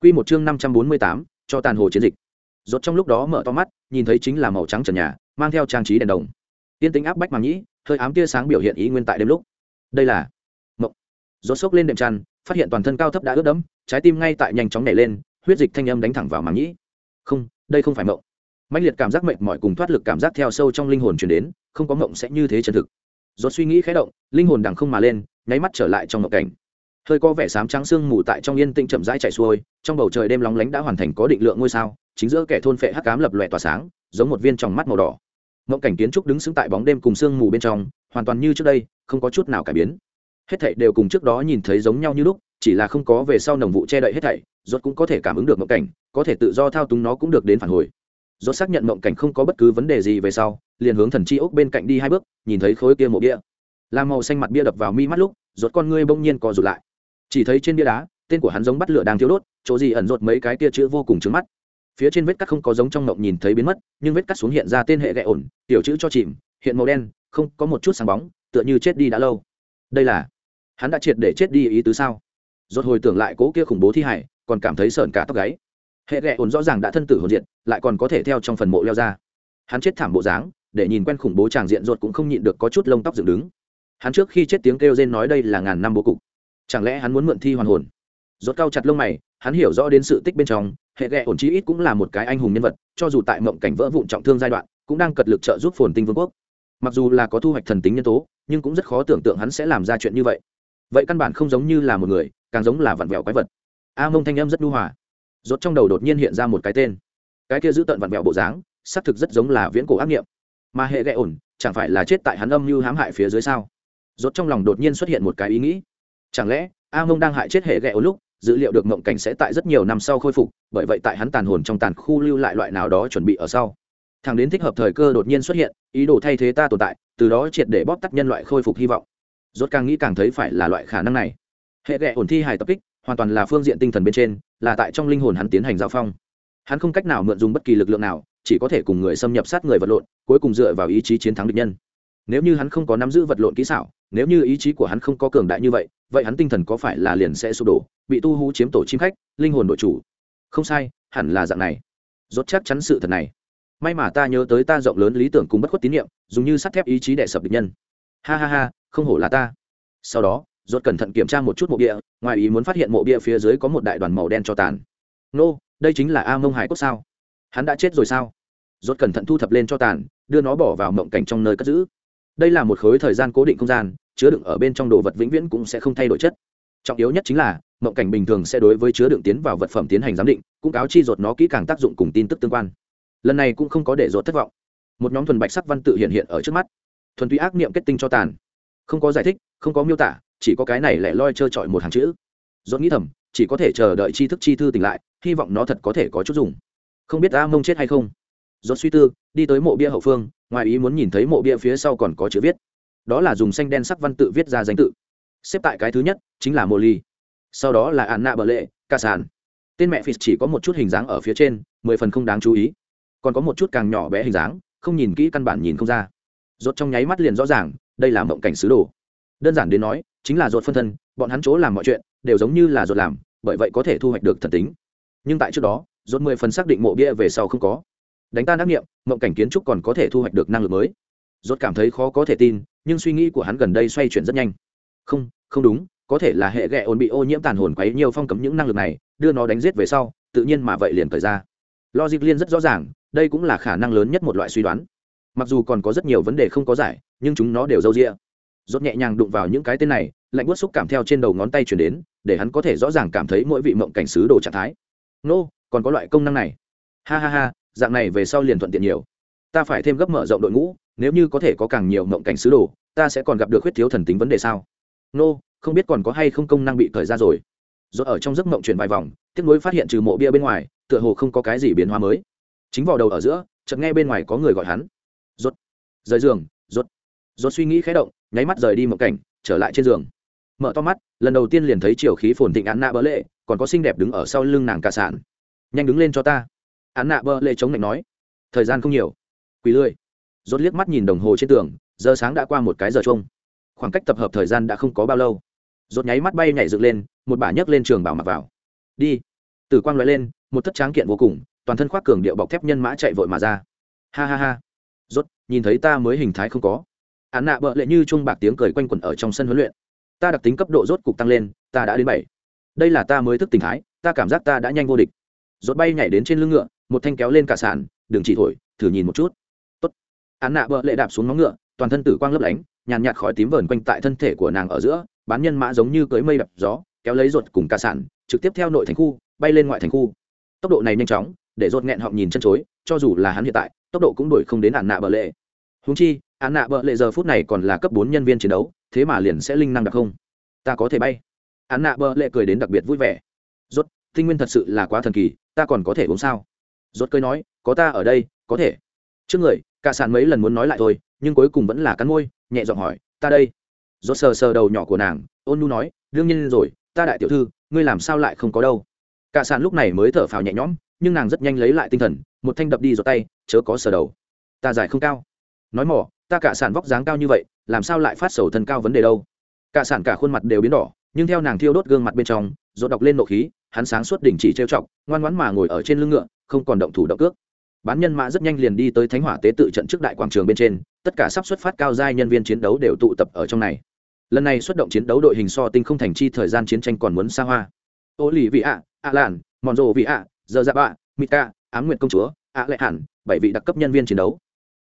Quy một chương năm trăm bốn mươi tám, cho tàn hồ chiến dịch. Rốt trong lúc đó mở to mắt, nhìn thấy chính là màu trắng trần nhà, mang theo trang trí đèn đồng. Tiên tính áp bách màng nhĩ hơi ám tia sáng biểu hiện ý nguyên tại đêm lúc. Đây là mộng. Rốt sốc lên đệm chăn phát hiện toàn thân cao thấp đã ướt đẫm, trái tim ngay tại nhanh chóng nhảy lên, huyết dịch thanh âm đánh thẳng vào màng nhĩ không, đây không phải mộng. Mãnh liệt cảm giác mệt mỏi cùng thoát lực cảm giác theo sâu trong linh hồn truyền đến, không có mộng sẽ như thế chân thực. Rốt suy nghĩ khẽ động, linh hồn đằng không mà lên, nháy mắt trở lại trong mộng cảnh hơi có vẻ sám trắng sương mù tại trong yên tĩnh chậm rãi chạy xuôi, trong bầu trời đêm lóng lánh đã hoàn thành có định lượng ngôi sao, chính giữa kẻ thôn phệ hắc cám lập lòe tỏa sáng, giống một viên tròng mắt màu đỏ. Mộng cảnh kiến trúc đứng sững tại bóng đêm cùng sương mù bên trong, hoàn toàn như trước đây, không có chút nào cải biến. Hết thảy đều cùng trước đó nhìn thấy giống nhau như lúc, chỉ là không có về sau nồng vụ che đậy hết thảy, rốt cũng có thể cảm ứng được mộng cảnh, có thể tự do thao túng nó cũng được đến phản hồi. Rốt xác nhận mộng cảnh không có bất cứ vấn đề gì về sau, liền hướng thần chi ốc bên cạnh đi hai bước, nhìn thấy khối kia mộ bia. Làm màu xanh mặt bia đập vào mi mắt lúc, rốt con ngươi bỗng nhiên co rụt lại chỉ thấy trên bia đá, tên của hắn giống bắt lửa đang thiêu đốt, chỗ gì ẩn rột mấy cái tia chữ vô cùng trứng mắt. Phía trên vết cắt không có giống trong ngộng nhìn thấy biến mất, nhưng vết cắt xuống hiện ra tên hệ gậy ổn, tiểu chữ cho chìm, hiện màu đen, không, có một chút sáng bóng, tựa như chết đi đã lâu. Đây là, hắn đã triệt để chết đi ý tứ sao? Rốt hồi tưởng lại cố kia khủng bố thi hải còn cảm thấy sợn cả tóc gáy. Hệ gậy ổn rõ ràng đã thân tử hồn diện lại còn có thể theo trong phần mộ leo ra. Hắn chết thảm bộ dáng, để nhìn quen khủng bố tràng diện rốt cũng không nhịn được có chút lông tóc dựng đứng. Hắn trước khi chết tiếng kêu rên nói đây là ngàn năm bố cục chẳng lẽ hắn muốn mượn thi hoàn hồn? Rốt cao chặt lông mày, hắn hiểu rõ đến sự tích bên trong, hệ ghẹ ổn chí ít cũng là một cái anh hùng nhân vật, cho dù tại mộng cảnh vỡ vụn trọng thương giai đoạn, cũng đang cật lực trợ giúp phồn tinh vương quốc. Mặc dù là có thu hoạch thần tính nhân tố, nhưng cũng rất khó tưởng tượng hắn sẽ làm ra chuyện như vậy. Vậy căn bản không giống như là một người, càng giống là vặn vẹo quái vật. A mông thanh âm rất nhu hòa. Rốt trong đầu đột nhiên hiện ra một cái tên. Cái kia giữ tận vặn vẹo bộ dáng, xác thực rất giống là viễn cổ ác nghiệm. Mà hệ ghẹ ổn, chẳng phải là chết tại hắn âm mưu hãm hại phía dưới sao? Rốt trong lòng đột nhiên xuất hiện một cái ý nghĩ chẳng lẽ, a mông đang hại chết hệ ghẹ ổn lúc, dữ liệu được mộng cảnh sẽ tại rất nhiều năm sau khôi phục, bởi vậy tại hắn tàn hồn trong tàn khu lưu lại loại nào đó chuẩn bị ở sau. Thằng đến thích hợp thời cơ đột nhiên xuất hiện, ý đồ thay thế ta tồn tại, từ đó triệt để bóp tắt nhân loại khôi phục hy vọng. Rốt càng nghĩ càng thấy phải là loại khả năng này. Hệ ghẹ ổn thi hài tập kích, hoàn toàn là phương diện tinh thần bên trên, là tại trong linh hồn hắn tiến hành giao phong. Hắn không cách nào mượn dùng bất kỳ lực lượng nào, chỉ có thể cùng người xâm nhập sát người vật lộn, cuối cùng dựa vào ý chí chiến thắng địch nhân. Nếu như hắn không có nắm giữ vật lộn kỹ xảo nếu như ý chí của hắn không có cường đại như vậy vậy hắn tinh thần có phải là liền sẽ sụp đổ, bị tu hú chiếm tổ chim khách, linh hồn đội chủ? Không sai, hẳn là dạng này. Rốt chắc chắn sự thật này. May mà ta nhớ tới ta rộng lớn lý tưởng cùng bất khuất tín nhiệm dùng như sắt thép ý chí để sập địch nhân. Ha ha ha, không hổ là ta. Sau đó, rốt cẩn thận kiểm tra một chút mộ bia, ngoài ý muốn phát hiện mộ bia phía dưới có một đại đoàn màu đen cho tàn. Nô, đây chính là a mông hải cốt sao? Hắn đã chết rồi sao? Rốt cẩn thận thu thập lên cho tàn, đưa nó bỏ vào mộng cảnh trong nơi cất giữ. Đây là một khối thời gian cố định không gian chứa đựng ở bên trong đồ vật vĩnh viễn cũng sẽ không thay đổi chất. Trọng yếu nhất chính là, mộng cảnh bình thường sẽ đối với chứa đựng tiến vào vật phẩm tiến hành giám định, cũng cáo chi rột nó kỹ càng tác dụng cùng tin tức tương quan. Lần này cũng không có để rột thất vọng. Một nhóm thuần bạch sắc văn tự hiện hiện ở trước mắt. Thuần túy ác niệm kết tinh cho tàn. Không có giải thích, không có miêu tả, chỉ có cái này lẻ loi trơ trọi một hàng chữ. Rốt nghĩ thầm, chỉ có thể chờ đợi tri thức chi thư tỉnh lại, hy vọng nó thật có thể có chút dùng. Không biết a mông chết hay không? Rốt suy tư, đi tới mộ bia hậu phương, ngoài ý muốn nhìn thấy mộ bia phía sau còn có chữ viết đó là dùng xanh đen sắc văn tự viết ra danh tự. Xếp tại cái thứ nhất chính là mô ly sau đó là anna bờ lệ ca sàn. Tên mẹ phì chỉ có một chút hình dáng ở phía trên, mười phần không đáng chú ý. Còn có một chút càng nhỏ bé hình dáng, không nhìn kỹ căn bản nhìn không ra. Rốt trong nháy mắt liền rõ ràng, đây là mộng cảnh sứ đồ. Đơn giản đến nói, chính là rốt phân thân, bọn hắn chỗ làm mọi chuyện, đều giống như là rốt làm, bởi vậy có thể thu hoạch được thần tính. Nhưng tại trước đó rốt mười phần xác định mộ bia về sau không có. Đánh tan ác nghiệm, mộng cảnh kiến trúc còn có thể thu hoạch được năng lực mới rốt cảm thấy khó có thể tin, nhưng suy nghĩ của hắn gần đây xoay chuyển rất nhanh. Không không đúng, có thể là hệ ghẹ ổn bị ô nhiễm tàn hồn quấy nhiều phong cấm những năng lực này, đưa nó đánh giết về sau, tự nhiên mà vậy liền thời ra. Logic liên rất rõ ràng, đây cũng là khả năng lớn nhất một loại suy đoán. Mặc dù còn có rất nhiều vấn đề không có giải, nhưng chúng nó đều dâu rĩa rốt nhẹ nhàng đụng vào những cái tên này, lạnh buốt xúc cảm theo trên đầu ngón tay chuyển đến, để hắn có thể rõ ràng cảm thấy mỗi vị mộng cảnh sứ đồ trạng thái. Nô, còn có loại công năng này. Ha ha ha, dạng này về sau liền thuận tiện nhiều. Ta phải thêm gấp mở rộng đội ngũ nếu như có thể có càng nhiều mộng cảnh sứ đồ, ta sẽ còn gặp được khuyết thiếu thần tính vấn đề sao? Nô, không biết còn có hay không công năng bị thời ra rồi. Rồi ở trong giấc mộng chuyển vài vòng tiếp nối phát hiện trừ mộ bia bên ngoài, tựa hồ không có cái gì biến hóa mới. Chính vào đầu ở giữa, chợt nghe bên ngoài có người gọi hắn. Rốt, rời giường, rốt rốt suy nghĩ khẽ động, nháy mắt rời đi mộng cảnh, trở lại trên giường. Mở to mắt, lần đầu tiên liền thấy chiều khí phồn thịnh án nạ bỡ lệ, còn có xinh đẹp đứng ở sau lưng nàng cả sản nhanh đứng lên cho ta. Án nạ bỡ lệ chống lạnh nói. Thời gian không nhiều. Quỳ lươi rốt liếc mắt nhìn đồng hồ trên tường, giờ sáng đã qua một cái giờ chung khoảng cách tập hợp thời gian đã không có bao lâu. Rốt nháy mắt bay nhảy dựng lên, một bà nhấc lên trường bảo mặc vào. Đi. Tử quang loại lên, một thất tráng kiện vô cùng, toàn thân khoác cường điệu bọc thép nhân mã chạy vội mà ra. Ha ha ha. Rốt, nhìn thấy ta mới hình thái không có. Án nạ bợ lệ như chuông bạc tiếng cười quanh quẩn ở trong sân huấn luyện. Ta đặc tính cấp độ rốt cục tăng lên, ta đã đến bảy. Đây là ta mới thức tỉnh thái, ta cảm giác ta đã nhanh vô địch. Rốt bay nhảy đến trên lưng ngựa, một thanh kéo lên cả sàn, đừng chỉ thổi, thử nhìn một chút án nạ bợ lệ đạp xuống móng ngựa, toàn thân tử quang lấp lánh, nhàn nhạt khói tím vờn quanh tại thân thể của nàng ở giữa, bán nhân mã giống như cưới mây đập gió, kéo lấy ruột cùng cả sản, trực tiếp theo nội thành khu, bay lên ngoại thành khu. Tốc độ này nhanh chóng, để ruột nghẹn họng nhìn chân chối, cho dù là hắn hiện tại, tốc độ cũng đuổi không đến án nạ bợ lệ. Húng chi, án nạ bợ lệ giờ phút này còn là cấp bốn nhân viên chiến đấu, thế mà liền sẽ linh năng đặc không? Ta có thể bay. Án nạ bợ lệ cười đến đặc biệt vui vẻ. Rốt tinh nguyên thật sự là quá thần kỳ, ta còn có thể uống sao? Rốt cười nói, có ta ở đây, có thể. Trước người cả sàn mấy lần muốn nói lại thôi, nhưng cuối cùng vẫn là cắn môi, nhẹ giọng hỏi, ta đây. Do sờ sờ đầu nhỏ của nàng, ôn nu nói, đương nhiên rồi, ta đại tiểu thư, ngươi làm sao lại không có đâu? Cả sàn lúc này mới thở phào nhẹ nhõm, nhưng nàng rất nhanh lấy lại tinh thần, một thanh đập đi giọt tay, chớ có sờ đầu. Ta giải không cao. Nói mỏ, ta cả sản vóc dáng cao như vậy, làm sao lại phát sầu thân cao vấn đề đâu? Cả sản cả khuôn mặt đều biến đỏ, nhưng theo nàng thiêu đốt gương mặt bên trong rồi đọc lên nộ khí, hắn sáng suốt đỉnh chỉ trêu chọc, ngoan ngoãn mà ngồi ở trên lưng ngựa, không còn động thủ động cước bán nhân mã rất nhanh liền đi tới thánh hỏa tế tự trận trước đại quảng trường bên trên, tất cả sắp xuất phát cao giai nhân viên chiến đấu đều tụ tập ở trong này. Lần này xuất động chiến đấu đội hình so tinh không thành chi thời gian chiến tranh còn muốn xa hoa. Ô lì vị ạ ạ làn mòn rồ vị ạ giờ dạ bạ mika, ám nguyện công chúa ạ lệ hẳn bảy vị đặc cấp nhân viên chiến đấu.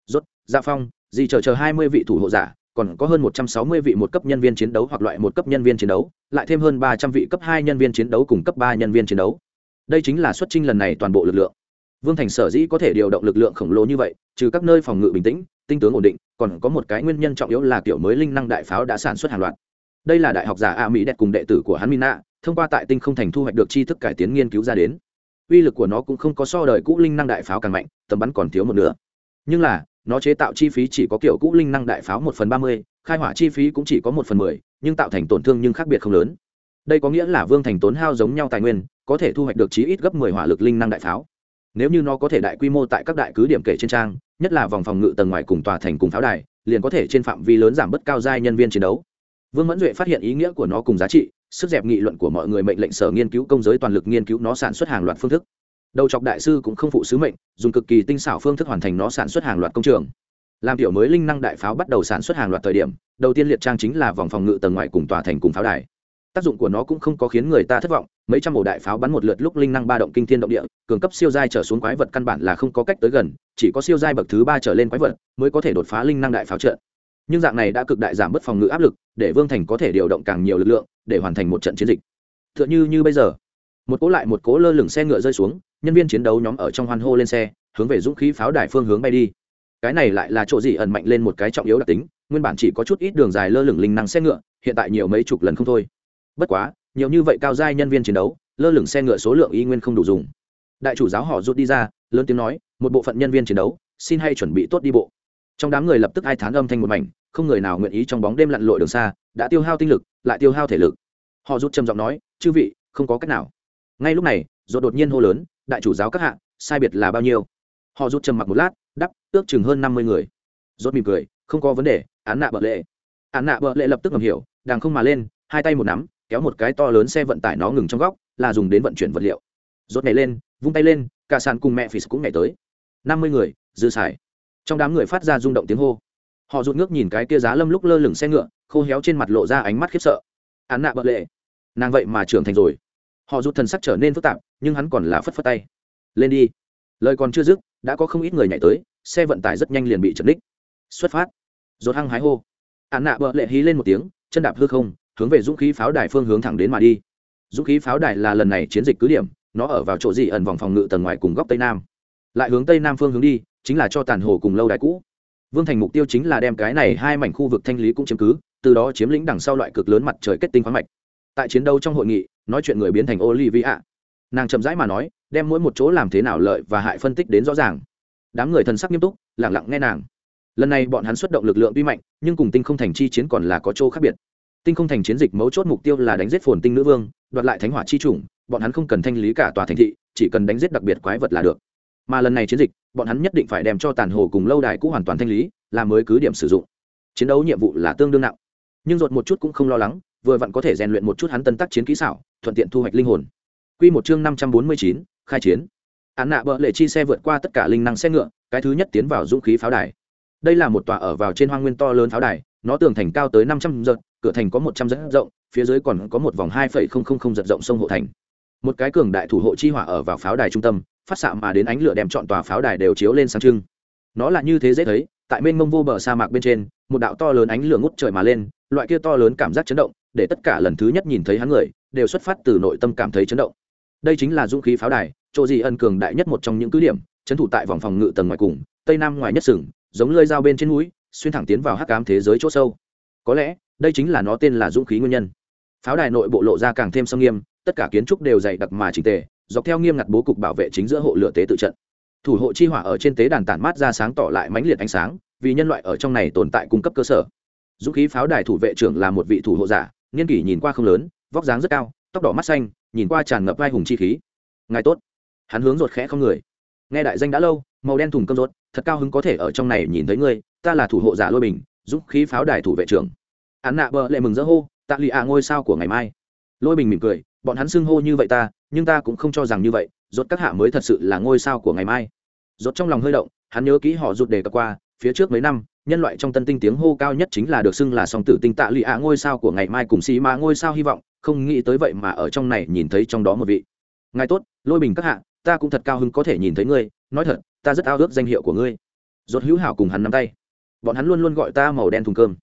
Rốt, Gia phong gì chờ chờ hai mươi vị thủ hộ giả, còn có hơn một trăm sáu mươi vị một cấp nhân viên chiến đấu hoặc loại một cấp nhân viên chiến đấu, lại thêm hơn ba trăm vị cấp hai nhân viên chiến đấu cùng cấp ba nhân viên chiến đấu. Đây chính là xuất trình lần này toàn bộ lực lượng vương thành sở dĩ có thể điều động lực lượng khổng lồ như vậy, trừ các nơi phòng ngự bình tĩnh, tinh tướng ổn định, còn có một cái nguyên nhân trọng yếu là kiểu mới linh năng đại pháo đã sản xuất hàng loạt. Đây là đại học giả a mỹ đẹp cùng đệ tử của hắn mina, thông qua tại tinh không thành thu hoạch được tri thức cải tiến nghiên cứu ra đến. Uy lực của nó cũng không có so đời cũ linh năng đại pháo càng mạnh, tầm bắn còn thiếu một nửa. Nhưng là, nó chế tạo chi phí chỉ có kiểu cũ linh năng đại pháo một phần ba mươi, khai hỏa chi phí cũng chỉ có một phần mười, nhưng tạo thành tổn thương nhưng khác biệt không lớn. Đây có nghĩa là vương thành tốn hao giống nhau tài nguyên, có thể thu hoạch được chí ít gấp mười hỏa lực linh năng đại pháo nếu như nó có thể đại quy mô tại các đại cứ điểm kể trên trang, nhất là vòng phòng ngự tầng ngoài cùng tòa thành cùng pháo đài, liền có thể trên phạm vi lớn giảm bớt cao giai nhân viên chiến đấu. Vương mẫn duệ phát hiện ý nghĩa của nó cùng giá trị, sức dẹp nghị luận của mọi người mệnh lệnh sở nghiên cứu công giới toàn lực nghiên cứu nó sản xuất hàng loạt phương thức. Đầu chọc đại sư cũng không phụ sứ mệnh, dùng cực kỳ tinh xảo phương thức hoàn thành nó sản xuất hàng loạt công trường. Làm tiểu mới linh năng đại pháo bắt đầu sản xuất hàng loạt thời điểm, đầu tiên liệt trang chính là vòng phòng ngự tầng ngoài cùng tòa thành cùng pháo đài tác dụng của nó cũng không có khiến người ta thất vọng, mấy trăm ổ đại pháo bắn một lượt lúc linh năng ba động kinh thiên động địa, cường cấp siêu giai trở xuống quái vật căn bản là không có cách tới gần, chỉ có siêu giai bậc thứ ba trở lên quái vật mới có thể đột phá linh năng đại pháo trận. Nhưng dạng này đã cực đại giảm bớt phòng ngự áp lực, để vương thành có thể điều động càng nhiều lực lượng, để hoàn thành một trận chiến dịch. T h ư ợ n h ư như bây giờ, một cố lại một cố lơ lửng xe ngựa rơi xuống, nhân viên chiến đấu nhóm ở trong hoan hô lên xe, hướng về dũng khí pháo đài phương hướng bay đi. Cái này lại là chỗ gì ẩn mạnh lên một cái trọng yếu đặc tính, nguyên bản chỉ có chút ít đường dài lơ lửng linh năng xe ngựa, hiện tại nhiều mấy chục lần không thôi bất quá, nhiều như vậy cao giai nhân viên chiến đấu, lơ lửng xe ngựa số lượng y nguyên không đủ dùng. Đại chủ giáo họ rút đi ra, lớn tiếng nói, một bộ phận nhân viên chiến đấu, xin hay chuẩn bị tốt đi bộ. Trong đám người lập tức ai thán âm thanh một mảnh, không người nào nguyện ý trong bóng đêm lặn lội đường xa, đã tiêu hao tinh lực, lại tiêu hao thể lực. Họ rút trầm giọng nói, chư vị, không có cách nào. Ngay lúc này rồi đột nhiên hô lớn, đại chủ giáo các hạ, sai biệt là bao nhiêu? Họ rút trầm mặc một lát đắp ước chừng hơn năm mươi người. Rốt mỉm cười, không có vấn đề, án nạ bợ lệ. Án nạ bợ lệ lập tức ngầm hiểu đàng không mà lên, hai tay một nắm kéo một cái to lớn xe vận tải nó ngừng trong góc, là dùng đến vận chuyển vật liệu. Rốt nhảy lên, vung tay lên, cả sàn cùng mẹ phì cũng nhảy tới. Năm mươi người, dư xài. Trong đám người phát ra rung động tiếng hô. Họ rụt ngước nhìn cái kia giá lâm lúc lơ lửng xe ngựa, khô héo trên mặt lộ ra ánh mắt khiếp sợ. Án nạ bợ lệ. Nàng vậy mà trưởng thành rồi. Họ rụt thần sắc trở nên phức tạp, nhưng hắn còn là phất phất tay. Lên đi. Lời còn chưa dứt, đã có không ít người nhảy tới, xe vận tải rất nhanh liền bị chật đích xuất phát. Rốt hăng hái hô. Án nạ bợ lệ hí lên một tiếng, chân đạp hư không hướng về dũng khí pháo đài phương hướng thẳng đến mà đi. Dũng khí pháo đài là lần này chiến dịch cứ điểm, nó ở vào chỗ gì ẩn vòng phòng ngự tầng ngoài cùng góc tây nam. Lại hướng tây nam phương hướng đi, chính là cho tàn hồ cùng lâu đài cũ. Vương thành mục tiêu chính là đem cái này hai mảnh khu vực thanh lý cũng chiếm cứ, từ đó chiếm lĩnh đằng sau loại cực lớn mặt trời kết tinh khoáng mạch. Tại chiến đấu trong hội nghị, nói chuyện người biến thành olivia. Nàng chậm rãi mà nói, đem mỗi một chỗ làm thế nào lợi và hại phân tích đến rõ ràng. Đám người thần sắc nghiêm túc lẳng lặng nghe nàng. Lần này bọn hắn xuất động lực lượng tuy mạnh, nhưng cùng tinh không thành chi chiến còn là có chỗ khác biệt tinh không thành chiến dịch mấu chốt mục tiêu là đánh giết phồn tinh nữ vương, đoạt lại thánh hỏa chi chủng, bọn hắn không cần thanh lý cả tòa thành thị, chỉ cần đánh giết đặc biệt quái vật là được. Mà lần này chiến dịch, bọn hắn nhất định phải đem cho tàn hồ cùng lâu đài cũ hoàn toàn thanh lý làm mới cứ điểm sử dụng. Chiến đấu nhiệm vụ là tương đương nặng. Nhưng dột một chút cũng không lo lắng, vừa vặn có thể rèn luyện một chút hắn tân tác chiến kỹ xảo, thuận tiện thu hoạch linh hồn. Quy một chương năm trăm bốn mươi chín, khai chiến. Án nạ bợ lệ chi xe vượt qua tất cả linh năng xe ngựa, cái thứ nhất tiến vào dũng khí pháo đài. Đây là một tòa ở vào trên hoang nguyên to lớn pháo đài, nó tường thành cao tới năm trăm giật cửa thành có một trăm giật rộng, phía dưới còn có một vòng hai phẩy không không không giật rộng sông hộ thành. Một cái cường đại thủ hộ chi hỏa ở vào pháo đài trung tâm, phát xạ mà đến ánh lửa đem chọn tòa pháo đài đều chiếu lên sáng trưng. Nó là như thế dễ thấy, tại bên mông vô bờ sa mạc bên trên, một đạo to lớn ánh lửa ngút trời mà lên, loại kia to lớn cảm giác chấn động, để tất cả lần thứ nhất nhìn thấy hắn người, đều xuất phát từ nội tâm cảm thấy chấn động. Đây chính là dũng khí pháo đài, chỗ gì ân cường đại nhất một trong những cứ điểm trấn thủ tại vòng phòng ngự tầng ngoài cùng, tây nam ngoài nhất sừng, giống lơi dao bên trên núi, xuyên thẳng tiến vào hắc ám thế giới chỗ sâu. Có lẽ đây chính là nó tên là dũng khí nguyên nhân. Pháo đài nội bộ lộ ra càng thêm sâm nghiêm, tất cả kiến trúc đều dày đặc mà trình tề, dọc theo nghiêm ngặt bố cục bảo vệ chính giữa hộ lửa tế tự trận. Thủ hộ chi hỏa ở trên tế đàn tản mát ra sáng tỏ lại mãnh liệt ánh sáng, vì nhân loại ở trong này tồn tại cung cấp cơ sở. Dũng khí pháo đài thủ vệ trưởng là một vị thủ hộ giả, niên kỷ nhìn qua không lớn, vóc dáng rất cao, tóc đỏ mắt xanh, nhìn qua tràn ngập vai hùng chi khí. Ngài tốt. Hắn hướng ruột khẽ không người. Nghe đại danh đã lâu, màu đen thùng cơm rốt thật cao hứng có thể ở trong này nhìn thấy ngươi, ta là thủ hộ giả lôi bình, dũng khí pháo đài thủ vệ trưởng. Án nạ bờ lệ mừng rỡ hô, tạ lì ạ, ngôi sao của ngày mai. Lôi bình mỉm cười, bọn hắn xưng hô như vậy ta, nhưng ta cũng không cho rằng như vậy, rốt các hạ mới thật sự là ngôi sao của ngày mai. Rốt trong lòng hơi động, hắn nhớ kỹ họ rụt đề cập qua, phía trước mấy năm, nhân loại trong tân tinh tiếng hô cao nhất chính là được xưng là song tử tinh tạ Lệ ạ, ngôi sao của ngày mai cùng xì mà ngôi sao hy vọng, không nghĩ tới vậy mà ở trong này nhìn thấy trong đó một vị. Ngài tốt, lôi bình các hạ, ta cũng thật cao hứng có thể nhìn thấy ngươi, nói thật, ta rất ao ước danh hiệu của ngươi. Rốt hữu hảo cùng hắn nắm tay. Bọn hắn luôn luôn gọi ta màu đen thùng cơm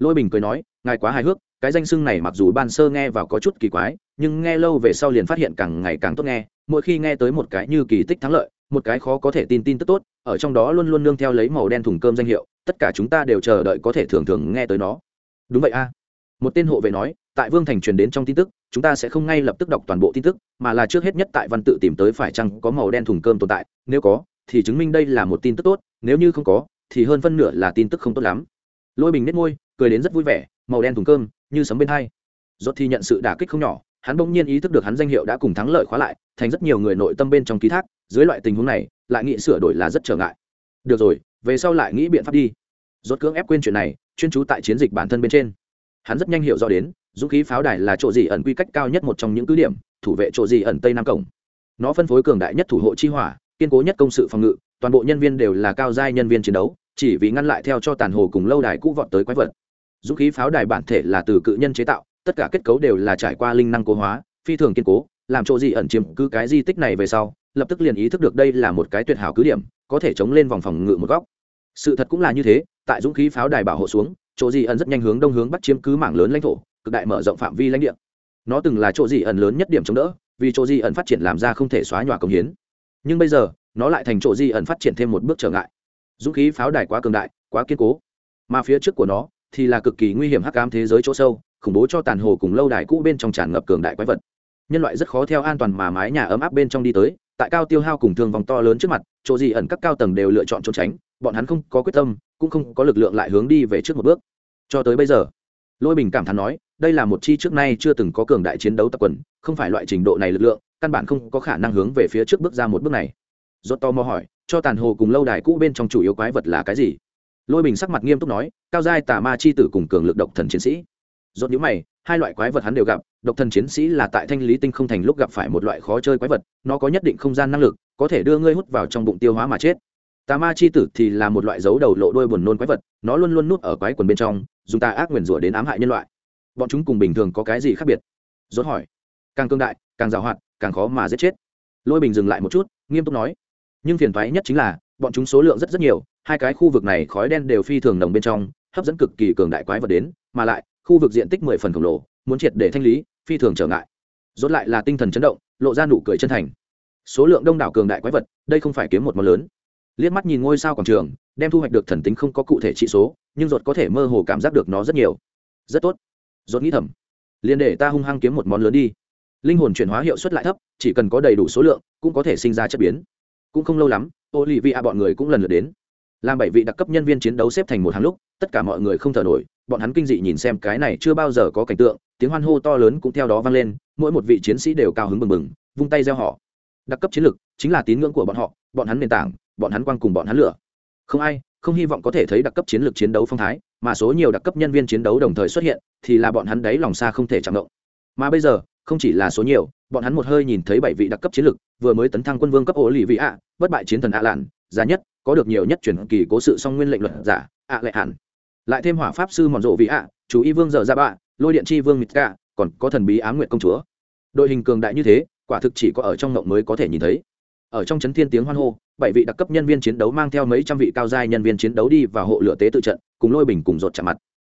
lôi bình cười nói, ngài quá hài hước, cái danh xưng này mặc dù ban sơ nghe vào có chút kỳ quái, nhưng nghe lâu về sau liền phát hiện càng ngày càng tốt nghe, mỗi khi nghe tới một cái như kỳ tích thắng lợi, một cái khó có thể tin tin tức tốt, ở trong đó luôn luôn nương theo lấy màu đen thùng cơm danh hiệu, tất cả chúng ta đều chờ đợi có thể thường thường nghe tới nó. Đúng vậy a. Một tên hộ vệ nói, tại vương thành truyền đến trong tin tức, chúng ta sẽ không ngay lập tức đọc toàn bộ tin tức, mà là trước hết nhất tại văn tự tìm tới phải chăng có màu đen thùng cơm tồn tại, nếu có, thì chứng minh đây là một tin tức tốt, nếu như không có, thì hơn phân nửa là tin tức không tốt lắm lôi bình nết môi, cười đến rất vui vẻ, màu đen thùng cơm, như sấm bên hai. Dốt thì nhận sự đả kích không nhỏ, hắn bỗng nhiên ý thức được hắn danh hiệu đã cùng thắng lợi khóa lại, thành rất nhiều người nội tâm bên trong ký thác, dưới loại tình huống này, lại nghĩ sửa đổi là rất trở ngại. Được rồi, về sau lại nghĩ biện pháp đi. Rốt cưỡng ép quên chuyện này, chuyên chú tại chiến dịch bản thân bên trên. Hắn rất nhanh hiểu rõ đến, dũng khí pháo đài là chỗ gì ẩn quy cách cao nhất một trong những cứ điểm, thủ vệ chỗ gì ẩn tây nam cổng nó phân phối cường đại nhất thủ hộ chi hỏa, kiên cố nhất công sự phòng ngự, toàn bộ nhân viên đều là cao giai nhân viên chiến đấu chỉ vì ngăn lại theo cho tàn hồ cùng lâu đài cũ vọt tới quái vật. Dũng khí pháo đài bản thể là từ cự nhân chế tạo, tất cả kết cấu đều là trải qua linh năng cố hóa, phi thường kiên cố, làm chỗ gì ẩn chiếm cứ cái di tích này về sau, lập tức liền ý thức được đây là một cái tuyệt hảo cứ điểm, có thể chống lên vòng phòng ngự một góc. Sự thật cũng là như thế, tại dũng khí pháo đài bảo hộ xuống, chỗ gì ẩn rất nhanh hướng đông hướng bắt chiếm cứ mảng lớn lãnh thổ, cực đại mở rộng phạm vi lãnh địa. Nó từng là chỗ gì ẩn lớn nhất điểm chống đỡ, vì chỗ gì ẩn phát triển làm ra không thể xóa nhòa công hiến. Nhưng bây giờ, nó lại thành chỗ gì ẩn phát triển thêm một bước trở ngại dũng khí pháo đài quá cường đại, quá kiên cố. Mà phía trước của nó thì là cực kỳ nguy hiểm hắc ám thế giới chỗ sâu, khủng bố cho tàn hồ cùng lâu đài cũ bên trong tràn ngập cường đại quái vật. Nhân loại rất khó theo an toàn mà mái nhà ấm áp bên trong đi tới, tại cao tiêu hao cùng thương vòng to lớn trước mặt, chỗ gì ẩn các cao tầng đều lựa chọn trốn tránh, bọn hắn không có quyết tâm, cũng không có lực lượng lại hướng đi về trước một bước. Cho tới bây giờ, lôi bình cảm thán nói, đây là một chi trước nay chưa từng có cường đại chiến đấu tập quần, không phải loại trình độ này lực lượng, căn bản không có khả năng hướng về phía trước bước ra một bước này. Rốt to mò hỏi, cho tàn hồ cùng lâu đài cũ bên trong chủ yếu quái vật là cái gì? Lôi bình sắc mặt nghiêm túc nói, cao giai tà ma chi tử cùng cường lực độc thần chiến sĩ. Rốt nhíu mày, hai loại quái vật hắn đều gặp, độc thần chiến sĩ là tại thanh lý tinh không thành lúc gặp phải một loại khó chơi quái vật, nó có nhất định không gian năng lực, có thể đưa ngươi hút vào trong bụng tiêu hóa mà chết. Tà ma chi tử thì là một loại dấu đầu lộ đôi buồn nôn quái vật, nó luôn luôn nút ở quái quần bên trong, dùng tà ác nguyền rủa đến ám hại nhân loại. Bọn chúng cùng bình thường có cái gì khác biệt? Rốt hỏi. Càng cương đại, càng giàu hoạt càng khó mà giết chết. Lôi bình dừng lại một chút, nghiêm túc nói nhưng phiền thoái nhất chính là, bọn chúng số lượng rất rất nhiều, hai cái khu vực này khói đen đều phi thường nồng bên trong, hấp dẫn cực kỳ cường đại quái vật đến, mà lại, khu vực diện tích mười phần khổng lồ, muốn triệt để thanh lý, phi thường trở ngại. Rốt lại là tinh thần chấn động, lộ ra nụ cười chân thành. Số lượng đông đảo cường đại quái vật, đây không phải kiếm một món lớn. Liếc mắt nhìn ngôi sao quảng trường, đem thu hoạch được thần tính không có cụ thể trị số, nhưng rốt có thể mơ hồ cảm giác được nó rất nhiều. Rất tốt. Rốt nghĩ thầm. Liền để ta hung hăng kiếm một món lớn đi. Linh hồn chuyển hóa hiệu suất lại thấp, chỉ cần có đầy đủ số lượng, cũng có thể sinh ra chất biến cũng không lâu lắm, olivia bọn người cũng lần lượt đến. Làm bảy vị đặc cấp nhân viên chiến đấu xếp thành một hàng lúc, tất cả mọi người không thở nổi, bọn hắn kinh dị nhìn xem cái này chưa bao giờ có cảnh tượng, tiếng hoan hô to lớn cũng theo đó vang lên, mỗi một vị chiến sĩ đều cao hứng bừng bừng, vung tay gieo họ. Đặc cấp chiến lực chính là tín ngưỡng của bọn họ, bọn hắn nền tảng, bọn hắn quang cùng bọn hắn lửa. Không ai, không hy vọng có thể thấy đặc cấp chiến lược chiến đấu phong thái, mà số nhiều đặc cấp nhân viên chiến đấu đồng thời xuất hiện, thì là bọn hắn đấy lòng xa không thể chạm động. Mà bây giờ, không chỉ là số nhiều bọn hắn một hơi nhìn thấy bảy vị đặc cấp chiến lực, vừa mới tấn thăng quân vương cấp ổ lì vị ạ, bất bại chiến thần ạ lạn, giá nhất, có được nhiều nhất truyền kỳ cố sự song nguyên lệnh luật giả, ạ lệ hẳn. Lại thêm hỏa pháp sư mòn rộ vị ạ, chú y vương dở ra bạ, lôi điện chi vương mịt cả còn có thần bí á nguyện công chúa. Đội hình cường đại như thế, quả thực chỉ có ở trong ngộng mới có thể nhìn thấy. Ở trong chấn thiên tiếng hoan hô, bảy vị đặc cấp nhân viên chiến đấu mang theo mấy trăm vị cao giai nhân viên chiến đấu đi và hộ lửa tế tự trận, cùng lôi bình cùng rột chạm mặt.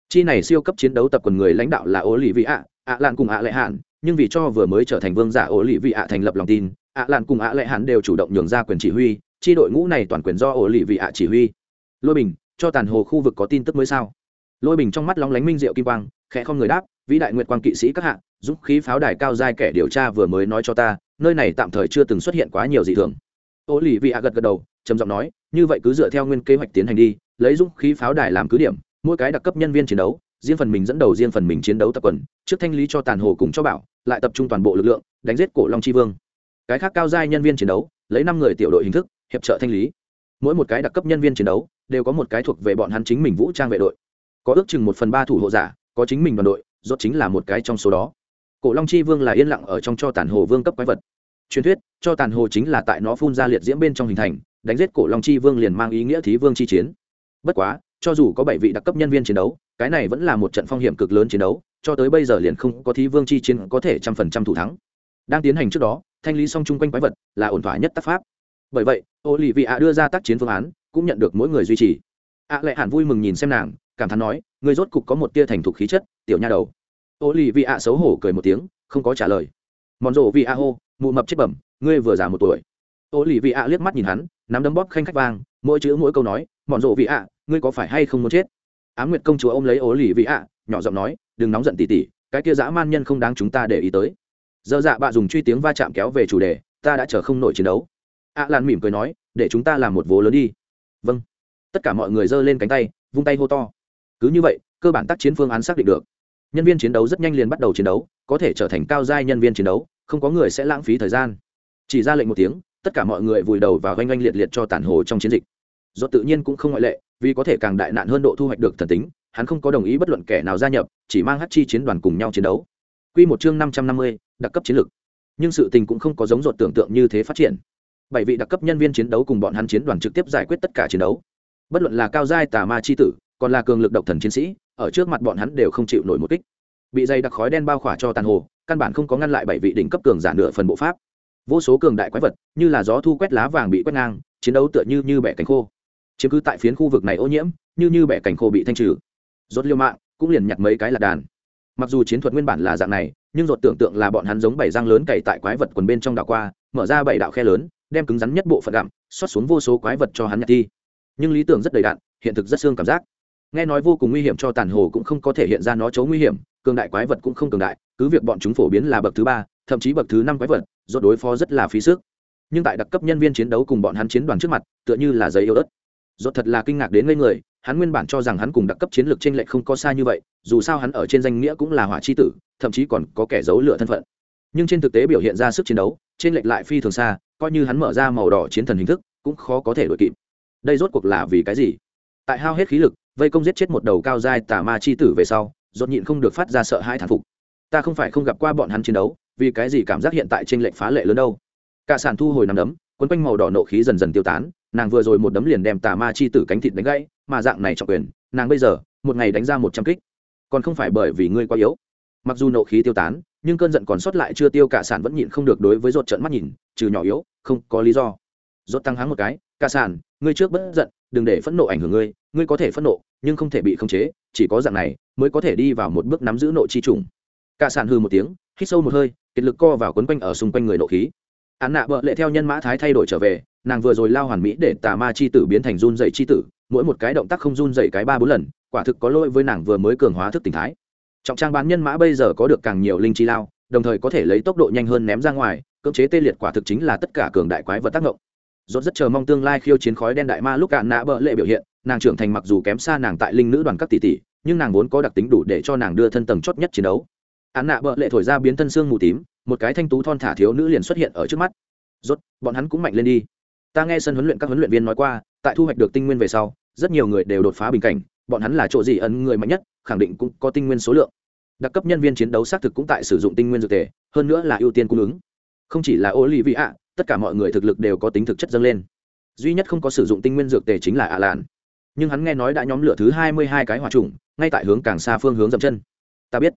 Chi này siêu cấp chiến đấu tập quần người lãnh đạo là ô lì vị ạ ạ lạn cùng ạ lệ hạn nhưng vì cho vừa mới trở thành vương giả ổ lì vị ạ thành lập lòng tin, ạ lạn cùng ạ lệ hắn đều chủ động nhường ra quyền chỉ huy, chi đội ngũ này toàn quyền do ổ lì vị ạ chỉ huy. Lôi bình, cho tàn hồ khu vực có tin tức mới sao? Lôi bình trong mắt lóng lánh minh diệu kim quang, khẽ không người đáp, vĩ đại nguyệt quang kỵ sĩ các hạng giúp khí pháo đài cao giai kẻ điều tra vừa mới nói cho ta, nơi này tạm thời chưa từng xuất hiện quá nhiều dị thường. Ô lì vị ạ gật gật đầu, trầm giọng nói, như vậy cứ dựa theo nguyên kế hoạch tiến hành đi, lấy dũng khí pháo đài làm cứ điểm, mỗi cái đặc cấp nhân viên chiến đấu, riêng phần mình dẫn đầu riêng phần mình chiến đấu tập quần, trước thanh lý cho tàn hồ cùng cho bảo lại tập trung toàn bộ lực lượng, đánh giết cổ long chi vương. Cái khác cao giai nhân viên chiến đấu, lấy năm người tiểu đội hình thức, hiệp trợ thanh lý. Mỗi một cái đặc cấp nhân viên chiến đấu, đều có một cái thuộc về bọn hắn chính mình vũ trang vệ đội. Có ước chừng một phần ba thủ hộ giả, có chính mình đoàn đội, rốt chính là một cái trong số đó. Cổ long chi vương là yên lặng ở trong cho tàn hồ vương cấp quái vật. Truyền thuyết, cho tàn hồ chính là tại nó phun ra liệt diễm bên trong hình thành, đánh giết cổ long chi vương liền mang ý nghĩa thí vương chi chiến. Bất quá, cho dù có bảy vị đặc cấp nhân viên chiến đấu, cái này vẫn là một trận phong hiểm cực lớn chiến đấu cho tới bây giờ liền không có thí vương chi chiến có thể trăm phần trăm thủ thắng. Đang tiến hành trước đó, thanh lý xong chung quanh quái vật là ổn thỏa nhất tác pháp. Bởi vậy ô lì vị ạ đưa ra tác chiến phương án, cũng nhận được mỗi người duy trì. Ạ à lại hẳn vui mừng nhìn xem nàng, cảm thán nói người rốt cục có một tia thành thục khí chất, tiểu nha đầu. Ô lì vị ạ xấu hổ cười một tiếng, không có trả lời. Mòn rộ vị ạ hô, mụ mập chết bẩm, ngươi vừa già một tuổi. Ô lì vị ạ liếc mắt nhìn hắn, nắm đấm bóp khanh khách vang, mỗi chữ mỗi câu nói mòn rộ vị ạ ngươi có phải hay không muốn chết? Á m nguyệt công chúa ôm lấy ô lì vị ạ nhỏ giọng nói, đừng nóng giận tỉ tỉ, cái kia dã man nhân không đáng chúng ta để ý tới. Dơ dạ bạ dùng truy tiếng va chạm kéo về chủ đề, ta đã chờ không nổi chiến đấu. Ạ lan mỉm cười nói, để chúng ta làm một vố lớn đi. Vâng. Tất cả mọi người giơ lên cánh tay, vung tay hô to. Cứ như vậy, cơ bản tác chiến phương án xác định được. Nhân viên chiến đấu rất nhanh liền bắt đầu chiến đấu, có thể trở thành cao giai nhân viên chiến đấu, không có người sẽ lãng phí thời gian. Chỉ ra lệnh một tiếng, tất cả mọi người vùi đầu và oanh oanh liệt liệt cho tản hồ trong chiến dịch do tự nhiên cũng không ngoại lệ, vì có thể càng đại nạn hơn độ thu hoạch được thần tính, hắn không có đồng ý bất luận kẻ nào gia nhập, chỉ mang hát chi chiến đoàn cùng nhau chiến đấu. Q một chương năm trăm năm mươi, đặc cấp chiến lược nhưng sự tình cũng không có giống ruột tưởng tượng như thế phát triển. Bảy vị đặc cấp nhân viên chiến đấu cùng bọn hắn chiến đoàn trực tiếp giải quyết tất cả chiến đấu. Bất luận là cao giai tà ma c h i tử, còn là cường lực độc thần chiến sĩ, ở trước mặt bọn hắn đều không chịu nổi một kích. Bị dày đặc khói đen bao khỏa cho tàn hồ, căn bản không có ngăn lại bảy vị đỉnh cấp cường giả nửa phần bộ pháp. Vô số cường đại quái vật, như là gió thu quét lá vàng bị quét ngang, chiến đấu tựa như như bẻ cánh khô chiếm cứ tại phiến khu vực này ô nhiễm, như như bẻ cảnh khô bị thanh trừ. Rốt liêu mạng, cũng liền nhặt mấy cái lạc đàn. Mặc dù chiến thuật nguyên bản là dạng này, nhưng rốt tưởng tượng là bọn hắn giống bảy răng lớn cày tại quái vật quần bên trong đảo qua, mở ra bảy đạo khe lớn, đem cứng rắn nhất bộ phận gặm, xót xuống vô số quái vật cho hắn nhặt thi nhưng lý tưởng rất đầy đạn hiện thực rất xương cảm giác. Nghe nói vô cùng nguy hiểm cho tàn hồ cũng không có thể hiện ra nó chấu nguy hiểm, cường đại quái vật cũng không cường đại, cứ việc bọn chúng phổ biến là bậc thứ ba, thậm chí bậc thứ năm quái vật do đối phó rất là phí sức. Nhưng tại đặc cấp nhân viên chiến đấu cùng bọn hắn chiến đoàn trước mặt, tựa như là giấy yếu ớt rốt thật là kinh ngạc đến ngây người, hắn nguyên bản cho rằng hắn cùng đặc cấp chiến lược trên lệch không có xa như vậy, dù sao hắn ở trên danh nghĩa cũng là hỏa chi tử, thậm chí còn có kẻ giấu lửa thân phận. Nhưng trên thực tế biểu hiện ra sức chiến đấu trên lệch lại phi thường xa, coi như hắn mở ra màu đỏ chiến thần hình thức, cũng khó có thể đuổi kịp. Đây rốt cuộc là vì cái gì? Tại hao hết khí lực, vây công giết chết một đầu cao giai tà ma chi tử về sau, rốt nhịn không được phát ra sợ hãi thản phục. Ta không phải không gặp qua bọn hắn chiến đấu, vì cái gì cảm giác hiện tại trên lệnh phá lệ lớn đâu? Cả sản thu hồi nằm đấm, quấn quanh màu đỏ nộ khí dần dần tiêu tán nàng vừa rồi một đấm liền đem tà ma chi tử cánh thịt đánh gãy, mà dạng này trọng quyền, nàng bây giờ, một ngày đánh ra một trăm kích. Còn không phải bởi vì ngươi quá yếu. Mặc dù nộ khí tiêu tán, nhưng cơn giận còn sót lại chưa tiêu, cả sản vẫn nhịn không được đối với rột trận mắt nhìn, trừ nhỏ yếu, không có lý do. Rột tăng háng một cái, cả sản, ngươi trước bất giận, đừng để phẫn nộ ảnh hưởng ngươi ngươi có thể phẫn nộ, nhưng không thể bị khống chế, chỉ có dạng này mới có thể đi vào một bước nắm giữ nộ chi trùng. Cả sản hư một tiếng, hít sâu một hơi, kiệt lực co vào quấn quanh ở xung quanh người nộ khí. Án nạ bợ lệ theo nhân mã thái thay đổi trở về nàng vừa rồi lao hoàn mỹ để tà ma chi tử biến thành run dậy chi tử, mỗi một cái động tác không run dậy cái ba bốn lần, quả thực có lỗi với nàng vừa mới cường hóa thức tình thái. Trọng trang bán nhân mã bây giờ có được càng nhiều linh chi lao, đồng thời có thể lấy tốc độ nhanh hơn ném ra ngoài, cưỡng chế tê liệt quả thực chính là tất cả cường đại quái vật tác động rốt rất chờ mong tương lai khiêu chiến khói đen đại ma lúc cạn nã bợ lệ biểu hiện, nàng trưởng thành mặc dù kém xa nàng tại linh nữ đoàn các tỷ tỷ, nhưng nàng vốn có đặc tính đủ để cho nàng đưa thân tầng chót nhất chiến đấu. Án nạ bợ lệ thổi ra biến thân xương mù tím, một cái thanh tú thon thả thiếu nữ liền xuất hiện ở trước mắt. Rốt, bọn hắn cũng mạnh lên đi ta nghe sân huấn luyện các huấn luyện viên nói qua, tại thu hoạch được tinh nguyên về sau, rất nhiều người đều đột phá bình cảnh, bọn hắn là chỗ gì ấn người mạnh nhất, khẳng định cũng có tinh nguyên số lượng. Đặc cấp nhân viên chiến đấu xác thực cũng tại sử dụng tinh nguyên dược tề, hơn nữa là ưu tiên cung ứng. Không chỉ là ô lì vị ạ tất cả mọi người thực lực đều có tính thực chất dâng lên. Duy nhất không có sử dụng tinh nguyên dược tề chính là ạ lạn. Nhưng hắn nghe nói đã nhóm lửa thứ hai mươi hai cái hỏa trùng, ngay tại hướng càng xa phương hướng dậm chân. Ta biết.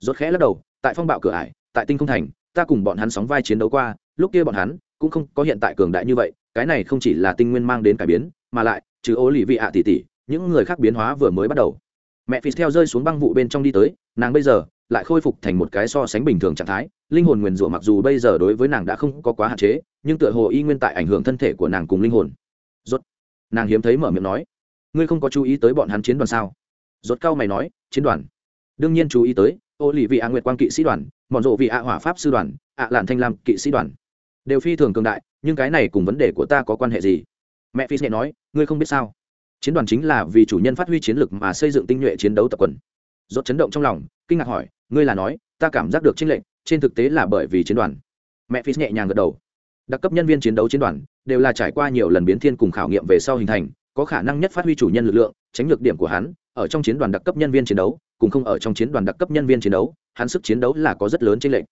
Rốt khẽ lắc đầu, tại phong bạo cửa ải, tại tinh không thành, ta cùng bọn hắn sóng vai chiến đấu qua, lúc kia bọn hắn cũng không có hiện tại cường đại như vậy cái này không chỉ là tinh nguyên mang đến cải biến, mà lại, trừ ô lì vị ạ tỷ tỷ, những người khác biến hóa vừa mới bắt đầu. Mẹ phi theo rơi xuống băng vụ bên trong đi tới, nàng bây giờ lại khôi phục thành một cái so sánh bình thường trạng thái. Linh hồn nguyền rủa mặc dù bây giờ đối với nàng đã không có quá hạn chế, nhưng tựa hồ y nguyên tại ảnh hưởng thân thể của nàng cùng linh hồn. Rốt, nàng hiếm thấy mở miệng nói, ngươi không có chú ý tới bọn hắn chiến đoàn sao? Rốt cao mày nói, chiến đoàn? Đương nhiên chú ý tới ô lì vị ạ nguyệt quang kỵ sĩ đoàn, mọn rộ vị ạ hỏa pháp sư đoàn ạ lạn thanh lam kỵ sĩ đoàn. Đều phi thường cường đại nhưng cái này cùng vấn đề của ta có quan hệ gì? Mẹ phi nhẹ nói, ngươi không biết sao? Chiến đoàn chính là vì chủ nhân phát huy chiến lực mà xây dựng tinh nhuệ chiến đấu tập quần. Rốt chấn động trong lòng, kinh ngạc hỏi, ngươi là nói, ta cảm giác được trinh lệnh trên thực tế là bởi vì chiến đoàn. Mẹ phi nhẹ nhàng gật đầu. Đặc cấp nhân viên chiến đấu chiến đoàn đều là trải qua nhiều lần biến thiên cùng khảo nghiệm về sau hình thành, có khả năng nhất phát huy chủ nhân lực lượng, tránh lược điểm của hắn, ở trong chiến đoàn đặc cấp nhân viên chiến đấu, cùng không ở trong chiến đoàn đặc cấp nhân viên chiến đấu, hắn sức chiến đấu là có rất lớn trinh lệnh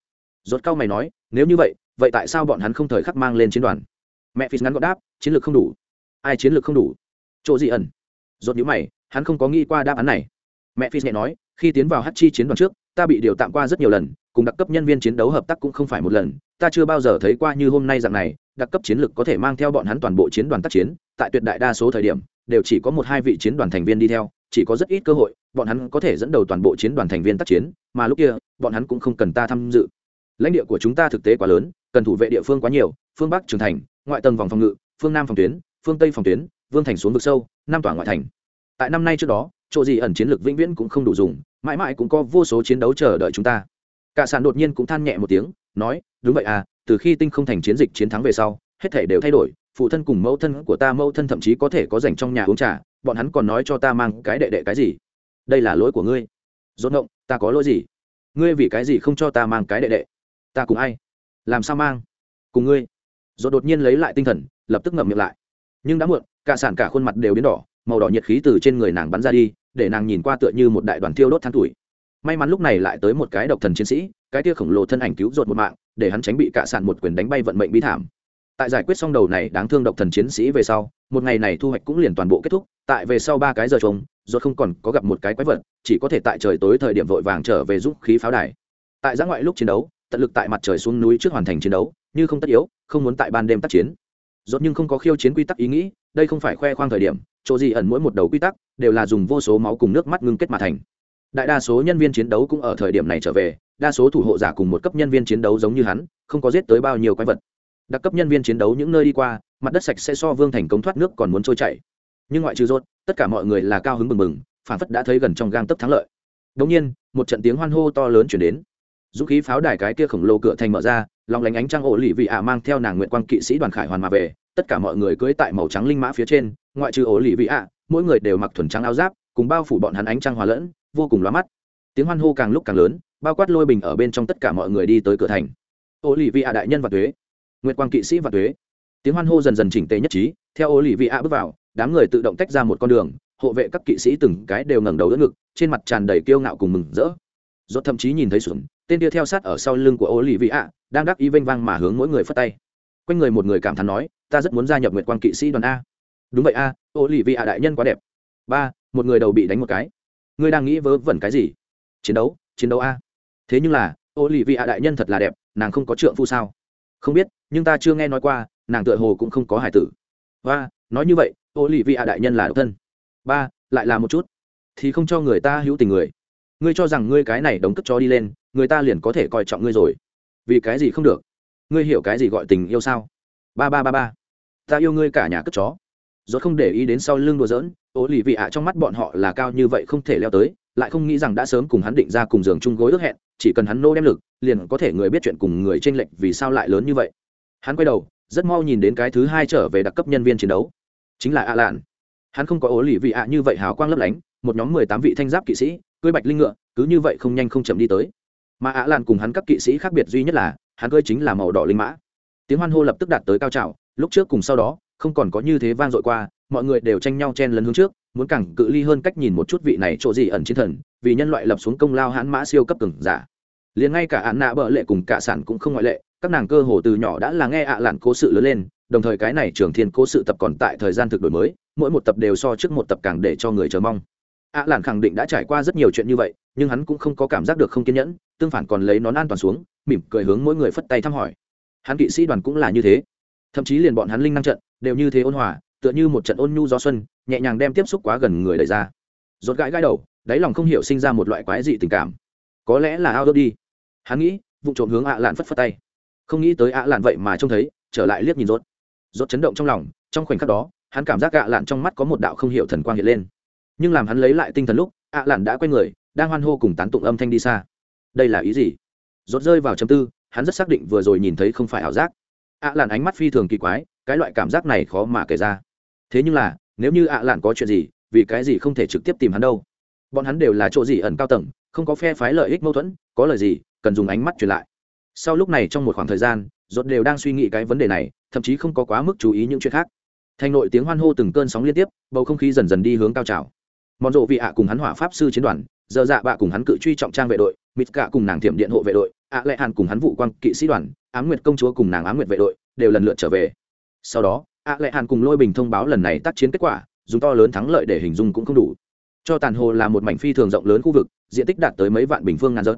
rốt cao mày nói, nếu như vậy vậy tại sao bọn hắn không thời khắc mang lên chiến đoàn? Mẹ phi ngắn gọn đáp, chiến lược không đủ. Ai chiến lược không đủ? Chỗ gì ẩn? Rốt nhíu mày, hắn không có nghĩ qua đáp án này. Mẹ phi nhẹ nói, khi tiến vào hát chi chiến đoàn trước, ta bị điều tạm qua rất nhiều lần, cùng đặc cấp nhân viên chiến đấu hợp tác cũng không phải một lần. Ta chưa bao giờ thấy qua như hôm nay dạng này, đặc cấp chiến lược có thể mang theo bọn hắn toàn bộ chiến đoàn tác chiến. Tại tuyệt đại đa số thời điểm, đều chỉ có một hai vị chiến đoàn thành viên đi theo, chỉ có rất ít cơ hội, bọn hắn có thể dẫn đầu toàn bộ chiến đoàn thành viên tác chiến, mà lúc kia, bọn hắn cũng không cần ta tham dự lãnh địa của chúng ta thực tế quá lớn, cần thủ vệ địa phương quá nhiều, phương bắc trường thành, ngoại tầng vòng phòng ngự, phương nam phòng tuyến, phương tây phòng tuyến, vương thành xuống vực sâu nam tỏa ngoại thành. Tại năm nay trước đó, chỗ gì ẩn chiến lược vĩnh viễn cũng không đủ dùng, mãi mãi cũng có vô số chiến đấu chờ đợi chúng ta. Cả sàn đột nhiên cũng than nhẹ một tiếng, nói, đúng vậy à từ khi tinh không thành chiến dịch chiến thắng về sau, hết thể đều thay đổi, phụ thân cùng mẫu thân của ta, mẫu thân thậm chí có thể có dành trong nhà uống trà, bọn hắn còn nói cho ta mang cái đệ đệ cái gì? Đây là lỗi của ngươi. Dốt ngộng, ta có lỗi gì? Ngươi vì cái gì không cho ta mang cái đệ đệ? Ta cùng ai? Làm sao mang? Cùng ngươi? Rồi đột nhiên lấy lại tinh thần, lập tức ngậm miệng lại. Nhưng đã muộn, cả sản cả khuôn mặt đều biến đỏ, màu đỏ nhiệt khí từ trên người nàng bắn ra đi, để nàng nhìn qua tựa như một đại đoàn thiêu đốt than tuổi. May mắn lúc này lại tới một cái độc thần chiến sĩ, cái tia khổng lồ thân ảnh cứu rột một mạng, để hắn tránh bị cả sản một quyền đánh bay vận mệnh bi thảm. Tại giải quyết xong đầu này đáng thương độc thần chiến sĩ về sau, một ngày này thu hoạch cũng liền toàn bộ kết thúc, tại về sau ba cái giờ trống rột không còn có gặp một cái quái vật, chỉ có thể tại trời tối thời điểm vội vàng trở về giúp khí pháo đài. Tại giã ngoại lúc chiến đấu tận lực tại mặt trời xuống núi trước hoàn thành chiến đấu, như không tất yếu, không muốn tại ban đêm tác chiến. Dốt nhưng không có khiêu chiến quy tắc ý nghĩ, đây không phải khoe khoang thời điểm, chỗ gì ẩn mỗi một đầu quy tắc, đều là dùng vô số máu cùng nước mắt ngưng kết mà thành. Đại đa số nhân viên chiến đấu cũng ở thời điểm này trở về, đa số thủ hộ giả cùng một cấp nhân viên chiến đấu giống như hắn, không có giết tới bao nhiêu quái vật. Đặc cấp nhân viên chiến đấu những nơi đi qua, mặt đất sạch sẽ so vương thành công thoát nước còn muốn trôi chảy. Nhưng ngoại trừ rốt, tất cả mọi người là cao hứng mừng mừng phản phất đã thấy gần trong gang tấc thắng lợi. Đống nhiên, một trận tiếng hoan hô to lớn chuyển đến dũng khí pháo đài cái kia khổng lồ cửa thành mở ra lòng lánh ánh trăng ổ lì vị ạ mang theo nàng nguyện quang kỵ sĩ đoàn khải hoàn mà về, tất cả mọi người cưỡi tại màu trắng linh mã phía trên, ngoại trừ ổ lì vị ạ, mỗi người đều mặc thuần trắng áo giáp, cùng bao phủ bọn hắn ánh trăng hòa lẫn, vô cùng lóa mắt. Tiếng hoan hô càng lúc càng lớn, bao quát lôi bình ở bên trong tất cả mọi người đi tới cửa thành. Ổ lì vị ạ đại nhân và thuế nguyện quang kỵ sĩ và thuế tiếng hoan hô dần dần chỉnh tề nhất trí, theo ổ lì vị ạ bước vào, đám người tự động tách ra một con đường, hộ vệ các kỵ sĩ từng cái đều ngẩng đầu đỡ ngực, trên mặt tràn đầy kiêu ngạo cùng mừng rỡ. Dốt thậm chí nhìn thấy sùn tên kia theo sát ở sau lưng của ô lì vị ạ đang đắc ý vênh vang mà hướng mỗi người phất tay. Quanh người một người cảm thán nói, ta rất muốn gia nhập nguyện quan kỵ sĩ đoàn a. Đúng vậy a ô lì vị ạ đại nhân quá đẹp. Ba, một người đầu bị đánh một cái. Ngươi đang nghĩ vớ vẩn cái gì? Chiến đấu chiến đấu a. Thế nhưng là ô lì vị ạ đại nhân thật là đẹp, nàng không có trượng phu sao? Không biết, nhưng ta chưa nghe nói qua, nàng tựa hồ cũng không có hải tử. Và nói như vậy ô lì vị ạ đại nhân là độc thân. Ba, lại là một chút. Thì không cho người ta hữu tình người. Ngươi cho rằng ngươi cái này đóng cất cho đi lên người ta liền có thể coi trọng ngươi rồi. Vì cái gì không được? Ngươi hiểu cái gì gọi tình yêu sao? Ba ba ba ba. Ta yêu ngươi cả nhà cất chó. Dốt không để ý đến sau lưng đùa giỡn ố lì vị ạ trong mắt bọn họ là cao như vậy không thể leo tới, lại không nghĩ rằng đã sớm cùng hắn định ra cùng giường chung gối ước hẹn, chỉ cần hắn nô đem lực, liền có thể người biết chuyện cùng người tranh lệch vì sao lại lớn như vậy. Hắn quay đầu, rất mau nhìn đến cái thứ hai trở về đặc cấp nhân viên chiến đấu. Chính là ạ lạn hắn không có ố lì vị ạ như vậy hào quang lấp lánh, một nhóm mười tám vị thanh giáp kỵ sĩ, cưới bạch linh ngựa, cứ như vậy không nhanh không chậm đi tới mà ạ lan cùng hắn các kỵ sĩ khác biệt duy nhất là, hắn cưới chính là màu đỏ linh mã. Tiếng hoan hô lập tức đạt tới cao trào, lúc trước cùng sau đó, không còn có như thế vang dội qua, mọi người đều tranh nhau chen lấn hướng trước, muốn càng cự ly hơn cách nhìn một chút vị này chỗ gì ẩn chiến thần, vì nhân loại lập xuống công lao hãn mã siêu cấp cường giả. Liền ngay cả án nạ bợ lệ cùng cả sản cũng không ngoại lệ, các nàng cơ hồ từ nhỏ đã là nghe ạ lạn cố sự lớn lên, đồng thời cái này trường thiên cố sự tập còn tại thời gian thực đổi mới, mỗi một tập đều so trước một tập càng để cho người chờ mong. ạ lạn khẳng định đã trải qua rất nhiều chuyện như vậy nhưng hắn cũng không có cảm giác được không kiên nhẫn, tương phản còn lấy nón an toàn xuống, mỉm cười hướng mỗi người phất tay thăm hỏi. Hắn kỵ sĩ đoàn cũng là như thế. Thậm chí liền bọn hắn linh năng trận đều như thế ôn hòa, tựa như một trận ôn nhu gió xuân, nhẹ nhàng đem tiếp xúc quá gần người đẩy ra. Rốt gãi gãi đầu, đáy lòng không hiểu sinh ra một loại quái dị tình cảm. Có lẽ là ao đốt đi. Hắn nghĩ, vụ trộm hướng ạ lạn phất phất tay. Không nghĩ tới ạ lạn vậy mà trông thấy, trở lại liếc nhìn rốt. Rốt chấn động trong lòng, trong khoảnh khắc đó, hắn cảm giác ạ lạn trong mắt có một đạo không hiểu thần quang hiện lên. Nhưng làm hắn lấy lại tinh thần lúc, ạ lạn đã quay người đang hoan hô cùng tán tụng âm thanh đi xa. Đây là ý gì? Rốt rơi vào chấm tư, hắn rất xác định vừa rồi nhìn thấy không phải ảo giác. Ạ lạn ánh mắt phi thường kỳ quái, cái loại cảm giác này khó mà kể ra. Thế nhưng là, nếu như ạ lạn có chuyện gì, vì cái gì không thể trực tiếp tìm hắn đâu? Bọn hắn đều là chỗ gì ẩn cao tầng, không có phe phái lợi ích mâu thuẫn, có lời gì, cần dùng ánh mắt truyền lại. Sau lúc này trong một khoảng thời gian, rốt đều đang suy nghĩ cái vấn đề này, thậm chí không có quá mức chú ý những chuyện khác. Thành nội tiếng hoan hô từng cơn sóng liên tiếp, bầu không khí dần dần đi hướng cao trào. Mòn rộ vị ạ cùng hắn hỏa pháp sư chiến đoàn giờ dạ bạ cùng hắn cự truy trọng trang vệ đội, mịt cả cùng nàng thiểm điện hộ vệ đội, ạ lệ hàn cùng hắn vụ quang kỵ sĩ đoàn, ám nguyệt công chúa cùng nàng ám nguyệt vệ đội đều lần lượt trở về. Sau đó, ạ lệ hàn cùng lôi bình thông báo lần này tác chiến kết quả, dùng to lớn thắng lợi để hình dung cũng không đủ. Cho tàn hồ là một mảnh phi thường rộng lớn khu vực, diện tích đạt tới mấy vạn bình phương ngàn rớt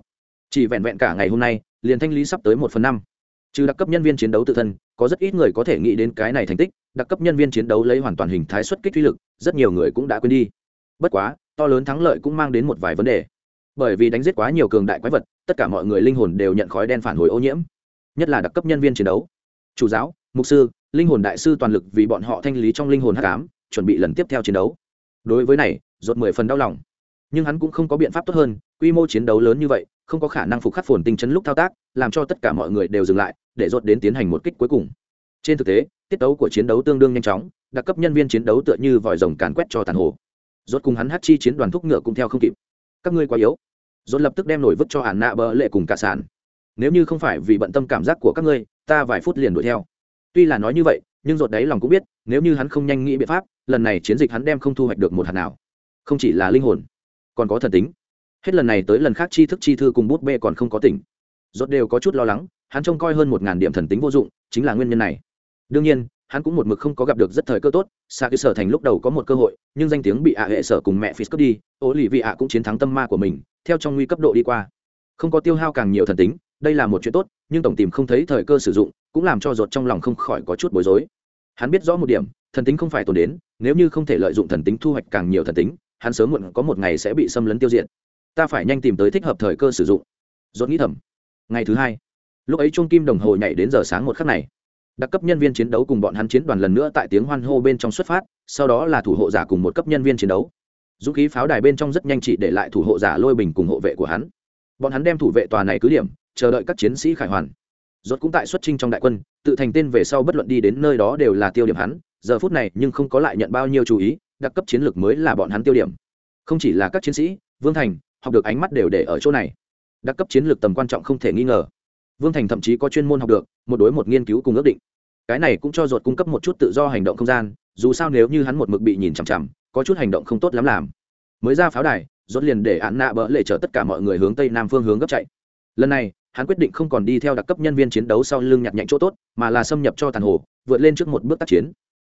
chỉ vẹn vẹn cả ngày hôm nay, liền thanh lý sắp tới một phần năm. Trừ đặc cấp nhân viên chiến đấu tự thân, có rất ít người có thể nghĩ đến cái này thành tích, đặc cấp nhân viên chiến đấu lấy hoàn toàn hình thái xuất kích uy lực, rất nhiều người cũng đã quên đi. Bất quá to lớn thắng lợi cũng mang đến một vài vấn đề. Bởi vì đánh giết quá nhiều cường đại quái vật, tất cả mọi người linh hồn đều nhận khói đen phản hồi ô nhiễm. Nhất là đặc cấp nhân viên chiến đấu. Chủ giáo, mục sư, linh hồn đại sư toàn lực vì bọn họ thanh lý trong linh hồn h tám chuẩn bị lần tiếp theo chiến đấu. Đối với này rột mười phần đau lòng. Nhưng hắn cũng không có biện pháp tốt hơn, quy mô chiến đấu lớn như vậy, không có khả năng phục khắc phồn tinh chấn lúc thao tác, làm cho tất cả mọi người đều dừng lại, để rột đến tiến hành một kích cuối cùng. Trên thực tế, tiết tấu của chiến đấu tương đương nhanh chóng, đặc cấp nhân viên chiến đấu tựa như vòi rồng càn quét cho tàn hồ rốt cùng hắn hát chi chiến đoàn thúc ngựa cũng theo không kịp. Các ngươi quá yếu. Rốt lập tức đem nổi vứt cho hàn nạ bờ lệ cùng cả sàn. Nếu như không phải vì bận tâm cảm giác của các ngươi, ta vài phút liền đuổi theo. Tuy là nói như vậy, nhưng rốt đấy lòng cũng biết, nếu như hắn không nhanh nghĩ biện pháp, lần này chiến dịch hắn đem không thu hoạch được một hạt nào. Không chỉ là linh hồn, còn có thần tính. Hết lần này tới lần khác chi thức chi thư cùng bút bê còn không có tỉnh. Rốt đều có chút lo lắng, hắn trông coi hơn một ngàn điểm thần tính vô dụng, chính là nguyên nhân này. Đương nhiên hắn cũng một mực không có gặp được rất thời cơ tốt xa cái sở thành lúc đầu có một cơ hội, nhưng danh tiếng bị ạ hệ sở cùng mẹ phí cướp đi ố lì vị ạ cũng chiến thắng tâm ma của mình, theo trong nguy cấp độ đi qua. Không có tiêu hao càng nhiều thần tính, đây là một chuyện tốt, nhưng tổng tìm không thấy thời cơ sử dụng, cũng làm cho ruột trong lòng không khỏi có chút bối rối. Hắn biết rõ một điểm, thần tính không phải tồn đến, nếu như không thể lợi dụng thần tính thu hoạch càng nhiều thần tính, hắn sớm muộn có một ngày sẽ bị xâm lấn tiêu diệt. Ta phải nhanh tìm tới thích hợp thời cơ sử dụng. Ruột nghĩ thầm. Ngày thứ hai, lúc ấy trung kim đồng hồ nhảy đến giờ sáng một khắc này đặc cấp nhân viên chiến đấu cùng bọn hắn chiến đoàn lần nữa tại tiếng hoan hô bên trong xuất phát, sau đó là thủ hộ giả cùng một cấp nhân viên chiến đấu. Dũng khí pháo đài bên trong rất nhanh chỉ để lại thủ hộ giả lôi bình cùng hộ vệ của hắn. Bọn hắn đem thủ vệ tòa này cứ điểm, chờ đợi các chiến sĩ khải hoàn. Rốt cũng tại xuất trinh trong đại quân, tự thành tên về sau bất luận đi đến nơi đó đều là tiêu điểm hắn, giờ phút này nhưng không có lại nhận bao nhiêu chú ý, đặc cấp chiến lược mới là bọn hắn tiêu điểm. Không chỉ là các chiến sĩ, vương thành, học được ánh mắt đều để ở chỗ này. Đặc cấp chiến lược tầm quan trọng không thể nghi ngờ vương thành thậm chí có chuyên môn học được, một đối một nghiên cứu cùng ước định. Cái này cũng cho ruột cung cấp một chút tự do hành động không gian, dù sao nếu như hắn một mực bị nhìn chằm chằm, có chút hành động không tốt lắm làm. Mới ra pháo đài rốt liền để án nạ bỡ lệ chở tất cả mọi người hướng tây nam phương hướng gấp chạy. Lần này, hắn quyết định không còn đi theo đặc cấp nhân viên chiến đấu sau lưng nhặt nhạnh chỗ tốt, mà là xâm nhập cho tàn hồ, vượt lên trước một bước tác chiến.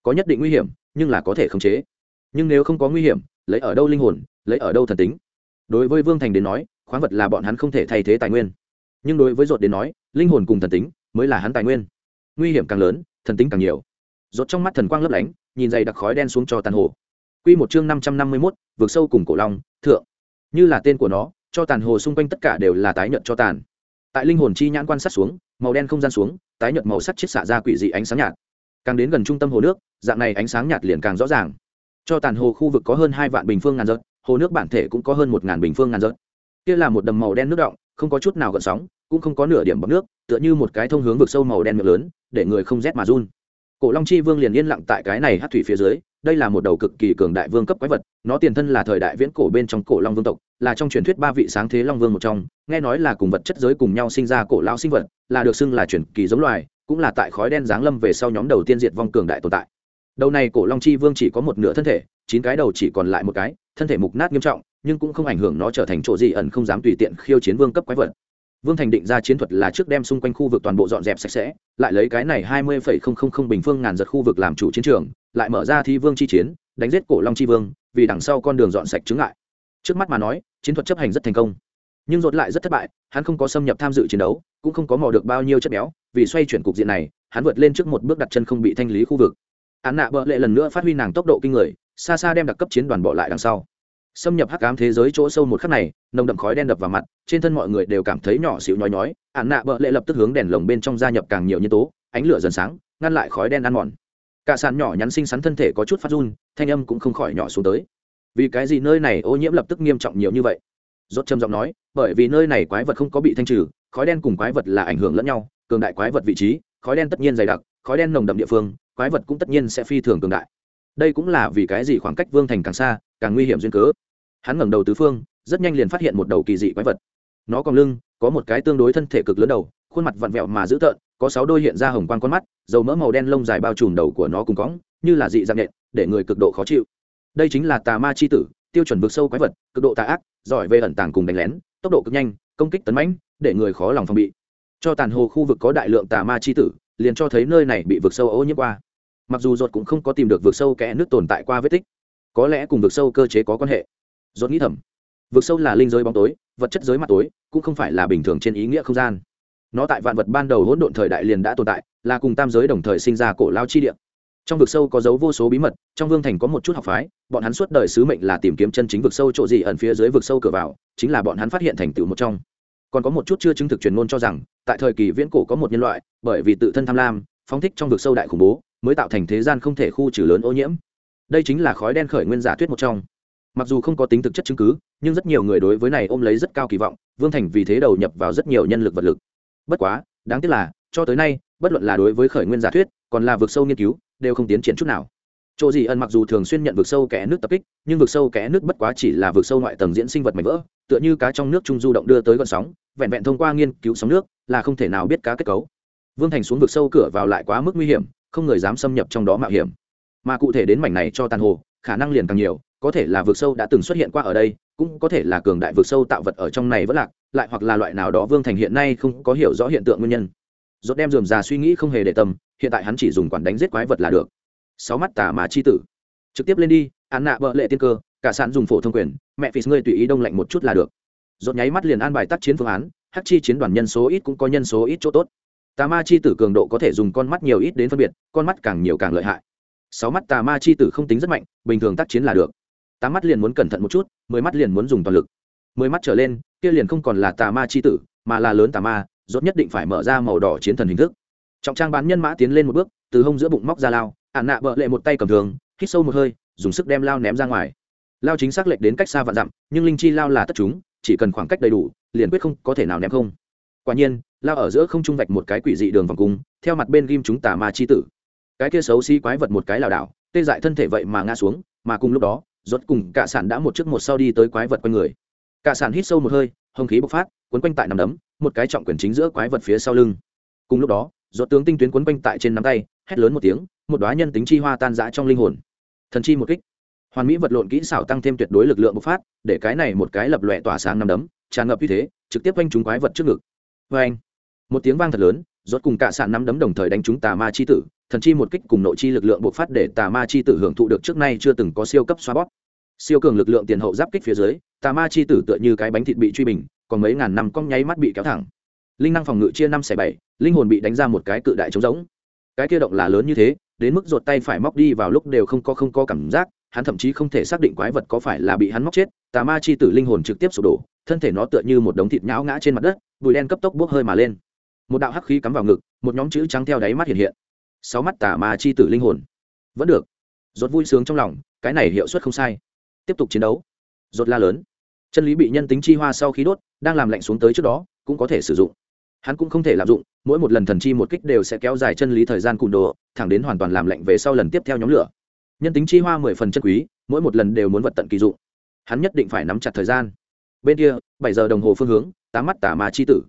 Có nhất định nguy hiểm, nhưng là có thể khống chế. Nhưng nếu không có nguy hiểm, lấy ở đâu linh hồn, lấy ở đâu thần tính? Đối với vương thành đến nói, khoáng vật là bọn hắn không thể thay thế tài nguyên nhưng đối với ruột đến nói linh hồn cùng thần tính mới là hắn tài nguyên. Nguy hiểm càng lớn thần tính càng nhiều. Rốt trong mắt thần quang lấp lánh nhìn dày đặc khói đen xuống cho tàn hồ. Quy một chương năm trăm năm mươi 551, vượt sâu cùng cổ long thượng. Như là tên của nó cho tàn hồ xung quanh tất cả đều là tái nhợt cho tàn. Tại linh hồn chi nhãn quan sát xuống màu đen không gian xuống tái nhợt màu sắc chiết xạ ra quỷ dị ánh sáng nhạt. Càng đến gần trung tâm hồ nước dạng này ánh sáng nhạt liền càng rõ ràng. Cho tàn hồ khu vực có hơn hai vạn bình phương ngàn giật hồ nước bản thể cũng có hơn một ngàn bình phương ngàn giật kia là một đầm màu đen nước động không có chút nào gợn sóng, cũng không có nửa điểm bọc nước, tựa như một cái thông hướng vực sâu màu đen miệng lớn, để người không rét mà run. Cổ long chi vương liền yên lặng tại cái này hát thủy phía dưới, đây là một đầu cực kỳ cường đại vương cấp quái vật, nó tiền thân là thời đại viễn cổ bên trong cổ long vương tộc, là trong truyền thuyết ba vị sáng thế long vương một trong, nghe nói là cùng vật chất giới cùng nhau sinh ra cổ lao sinh vật, là được xưng là truyền kỳ giống loài, cũng là tại khói đen giáng lâm về sau nhóm đầu tiên diệt vong cường đại tồn tại đầu này cổ long chi vương chỉ có một nửa thân thể, chín cái đầu chỉ còn lại một cái, thân thể mục nát nghiêm trọng, nhưng cũng không ảnh hưởng nó trở thành chỗ gì ẩn không dám tùy tiện khiêu chiến vương cấp quái vật. Vương thành định ra chiến thuật là trước đem xung quanh khu vực toàn bộ dọn dẹp sạch sẽ, lại lấy cái này hai mươi bình phương ngàn giật khu vực làm chủ chiến trường, lại mở ra thi vương chi chiến, đánh giết cổ long chi vương, vì đằng sau con đường dọn sạch chứng lại trước mắt mà nói, chiến thuật chấp hành rất thành công. Nhưng rốt lại rất thất bại, hắn không có xâm nhập tham dự chiến đấu, cũng không có mò được bao nhiêu chất béo, vì xoay chuyển cục diện này, hắn vượt lên trước một bước đặt chân không bị thanh lý khu vực án nạ bợ lệ lần nữa phát huy nàng tốc độ kinh người, xa xa đem đặc cấp chiến đoàn bỏ lại đằng sau. Xâm nhập hắc ám thế giới chỗ sâu một khắc này, nồng đậm khói đen đập vào mặt, trên thân mọi người đều cảm thấy nhỏ xịu nhói nhói. Ạn nạ bợ lệ lập tức hướng đèn lồng bên trong gia nhập càng nhiều nhân tố, ánh lửa dần sáng, ngăn lại khói đen ăn mòn. Cả sàn nhỏ nhắn xinh xắn thân thể có chút phát run, thanh âm cũng không khỏi nhỏ xuống tới. Vì cái gì nơi này ô nhiễm lập tức nghiêm trọng nhiều như vậy? Rốt trầm giọng nói, bởi vì nơi này quái vật không có bị thanh trừ, khói đen cùng quái vật là ảnh hưởng lẫn nhau, cường đại quái vật vị trí, khói đen tất nhiên dày đặc, khói đen nồng đậm địa phương quái vật cũng tất nhiên sẽ phi thường cường đại. Đây cũng là vì cái gì khoảng cách vương thành càng xa, càng nguy hiểm duyên cớ. Hắn ngẩng đầu tứ phương, rất nhanh liền phát hiện một đầu kỳ dị quái vật. Nó còn lưng, có một cái tương đối thân thể cực lớn đầu, khuôn mặt vặn vẹo mà dữ tợn, có sáu đôi hiện ra hồng quang con mắt, dầu mỡ màu đen lông dài bao trùm đầu của nó cùng cõng, như là dị dạng nhện để người cực độ khó chịu. Đây chính là tà ma chi tử, tiêu chuẩn vực sâu quái vật, cực độ tà ác, giỏi về ẩn tàng cùng đánh lén, tốc độ cực nhanh, công kích tấn mãnh, để người khó lòng phòng bị. Cho tàn hồ khu vực có đại lượng tà ma chi tử, liền cho thấy nơi này bị vực sâu ô nhiễm qua mặc dù ruột cũng không có tìm được vực sâu kẽ nước tồn tại qua vết tích, có lẽ cùng vực sâu cơ chế có quan hệ. Ruột nghĩ thầm, vực sâu là linh giới bóng tối, vật chất giới mặt tối, cũng không phải là bình thường trên ý nghĩa không gian. Nó tại vạn vật ban đầu hỗn độn thời đại liền đã tồn tại, là cùng tam giới đồng thời sinh ra cổ lao chi địa. Trong vực sâu có dấu vô số bí mật, trong vương thành có một chút học phái, bọn hắn suốt đời sứ mệnh là tìm kiếm chân chính vực sâu chỗ gì ẩn phía dưới vực sâu cửa vào, chính là bọn hắn phát hiện thành tựu một trong. Còn có một chút chưa chứng thực truyền ngôn cho rằng, tại thời kỳ viễn cổ có một nhân loại, bởi vì tự thân tham lam, phóng thích trong vực sâu đại khủng bố mới tạo thành thế gian không thể khu trừ lớn ô nhiễm. Đây chính là khói đen khởi nguyên giả thuyết một trong. Mặc dù không có tính thực chất chứng cứ, nhưng rất nhiều người đối với này ôm lấy rất cao kỳ vọng, vương thành vì thế đầu nhập vào rất nhiều nhân lực vật lực. Bất quá, đáng tiếc là, cho tới nay, bất luận là đối với khởi nguyên giả thuyết, còn là vực sâu nghiên cứu, đều không tiến triển chút nào. Chỗ gì ẩn mặc dù thường xuyên nhận vực sâu kẽ nước tập kích, nhưng vực sâu kẽ nước bất quá chỉ là vực sâu ngoại tầng diễn sinh vật mảnh vỡ, tựa như cá trong nước trung du động đưa tới gọn sóng, vẹn vẹn thông qua nghiên cứu sóng nước là không thể nào biết cá kết cấu. Vương thành xuống vực sâu cửa vào lại quá mức nguy hiểm không người dám xâm nhập trong đó mạo hiểm. Mà cụ thể đến mảnh này cho tàn hồ, khả năng liền càng nhiều, có thể là vực sâu đã từng xuất hiện qua ở đây, cũng có thể là cường đại vực sâu tạo vật ở trong này vẫn lạc, lại hoặc là loại nào đó vương thành hiện nay không có hiểu rõ hiện tượng nguyên nhân. Dốt đem dườm già suy nghĩ không hề để tâm, hiện tại hắn chỉ dùng quản đánh giết quái vật là được. Sáu mắt tà mà chi tử. Trực tiếp lên đi, án nạ bợ lệ tiên cơ, cả sạn dùng phổ thông quyền, mẹ phì ngươi tùy ý đông lạnh một chút là được. Dốt nháy mắt liền an bài tác chiến phương án, hắc chi chiến đoàn nhân số ít cũng có nhân số ít chỗ tốt tà ma chi tử cường độ có thể dùng con mắt nhiều ít đến phân biệt, con mắt càng nhiều càng lợi hại. Sáu mắt tà ma chi tử không tính rất mạnh, bình thường tác chiến là được. Tám mắt liền muốn cẩn thận một chút, mười mắt liền muốn dùng toàn lực. Mười mắt trở lên, kia liền không còn là tà ma chi tử, mà là lớn tà ma, rốt nhất định phải mở ra màu đỏ chiến thần hình thức. Trọng trang bán nhân mã tiến lên một bước, từ hông giữa bụng móc ra lao ạn nạ bợ lệ một tay cầm thường, hít sâu một hơi, dùng sức đem lao ném ra ngoài. Lao chính xác lệch đến cách xa vạn dặm, nhưng linh chi lao là tất chúng, chỉ cần khoảng cách đầy đủ, liền quyết không có thể nào ném không quả nhiên, lao ở giữa không trung vạch một cái quỷ dị đường vòng cung, theo mặt bên ghim chúng tà ma chi tử. Cái kia xấu xí quái vật một cái lảo đảo, tê dại thân thể vậy mà ngã xuống, mà cùng lúc đó, rốt cùng cả sản đã một trước một sau đi tới quái vật quanh người. Cả sản hít sâu một hơi, hồng khí bộc phát, quấn quanh tại nằm đấm, một cái trọng quyền chính giữa quái vật phía sau lưng. Cùng lúc đó, rốt tướng tinh tuyến quấn quanh tại trên nắm tay, hét lớn một tiếng, một đóa nhân tính chi hoa tan rã trong linh hồn. Thần chi một kích. Hoàn mỹ vật lộn kỹ xảo tăng thêm tuyệt đối lực lượng bộc phát, để cái này một cái lập lòe tỏa sáng nằm đấm, tràn ngập như thế, trực tiếp quanh chúng quái vật trước ngực vê anh. Một tiếng vang thật lớn, rốt cùng cả sạn nắm đấm đồng thời đánh trúng tà ma chi tử, thần chi một kích cùng nội chi lực lượng bộc phát để tà ma chi tử hưởng thụ được trước nay chưa từng có siêu cấp xoa bóp. Siêu cường lực lượng tiền hậu giáp kích phía dưới, tà ma chi tử tựa như cái bánh thịt bị truy bình, còn mấy ngàn năm cong nháy mắt bị kéo thẳng. Linh năng phòng ngự chia năm xẻ bảy, linh hồn bị đánh ra một cái cự đại trống rỗng. Cái kia động là lớn như thế, đến mức ruột tay phải móc đi vào lúc đều không có không có cảm giác, hắn thậm chí không thể xác định quái vật có phải là bị hắn móc chết. Tà ma chi tử linh hồn trực tiếp sụp đổ, thân thể nó tựa như một đống thịt nhão ngã trên mặt đất bụi đen cấp tốc bốc hơi mà lên. Một đạo hắc khí cắm vào ngực, một nhóm chữ trắng theo đáy mắt hiện hiện. Sáu mắt tả ma chi tử linh hồn. Vẫn được. Rốt vui sướng trong lòng, cái này hiệu suất không sai. Tiếp tục chiến đấu. Rốt la lớn. Chân lý bị nhân tính chi hoa sau khi đốt, đang làm lạnh xuống tới trước đó, cũng có thể sử dụng. Hắn cũng không thể lạm dụng, mỗi một lần thần chi một kích đều sẽ kéo dài chân lý thời gian cùn đồ, thẳng đến hoàn toàn làm lạnh về sau lần tiếp theo nhóm lửa. Nhân tính chi hoa mười phần chân quý, mỗi một lần đều muốn vật tận kỳ dụng. Hắn nhất định phải nắm chặt thời gian. Bên kia, bảy giờ đồng hồ phương hướng tám mắt tả ma chi tử.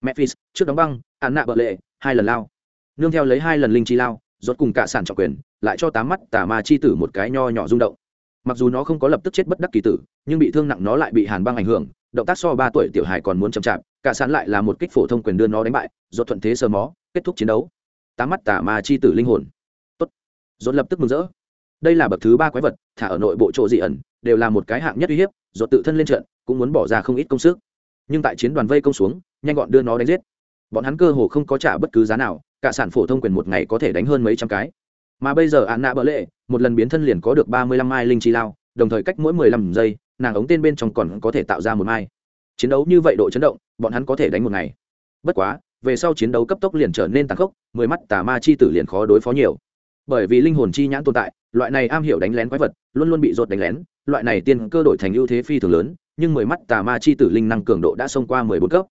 Memphis, trước đóng băng hạn nạ bợ lệ, hai lần lao. Nương theo lấy hai lần linh chi lao, rốt cùng cả sản trọng quyền, lại cho tám mắt tà ma chi tử một cái nho nhỏ rung động. Mặc dù nó không có lập tức chết bất đắc kỳ tử, nhưng bị thương nặng nó lại bị hàn băng ảnh hưởng, động tác so ba tuổi tiểu hài còn muốn chậm chạp, cả sán lại là một kích phổ thông quyền đưa nó đánh bại do thuận thế sơ mó, kết thúc chiến đấu. Tám mắt tả ma chi tử linh hồn. Tốt. Dồn lập tức mừng rỡ. Đây là bậc thứ ba quái vật, thả ở nội bộ chỗ dị ẩn, đều là một cái hạng nhất uy hiếp dồn tự thân lên trận, cũng muốn bỏ ra không ít công sức nhưng tại chiến đoàn vây công xuống, nhanh gọn đưa nó đánh giết. Bọn hắn cơ hồ không có trả bất cứ giá nào, cả sản phổ thông quyền một ngày có thể đánh hơn mấy trăm cái. Mà bây giờ ạn nạ bỡ lệ một lần biến thân liền có được ba mươi lăm mai linh chi lao, đồng thời cách mỗi mười lăm giây, nàng ống tên bên trong còn có thể tạo ra một mai. Chiến đấu như vậy độ chấn động, bọn hắn có thể đánh một ngày. Bất quá, về sau chiến đấu cấp tốc liền trở nên tàn khốc, mười mắt tà ma chi tử liền khó đối phó nhiều bởi vì linh hồn chi nhãn tồn tại, loại này am hiểu đánh lén quái vật, luôn luôn bị rột đánh lén, loại này tiên cơ đổi thành ưu thế phi thường lớn, nhưng mười mắt tà ma chi tử linh năng cường độ đã xông qua mười bốn cấp.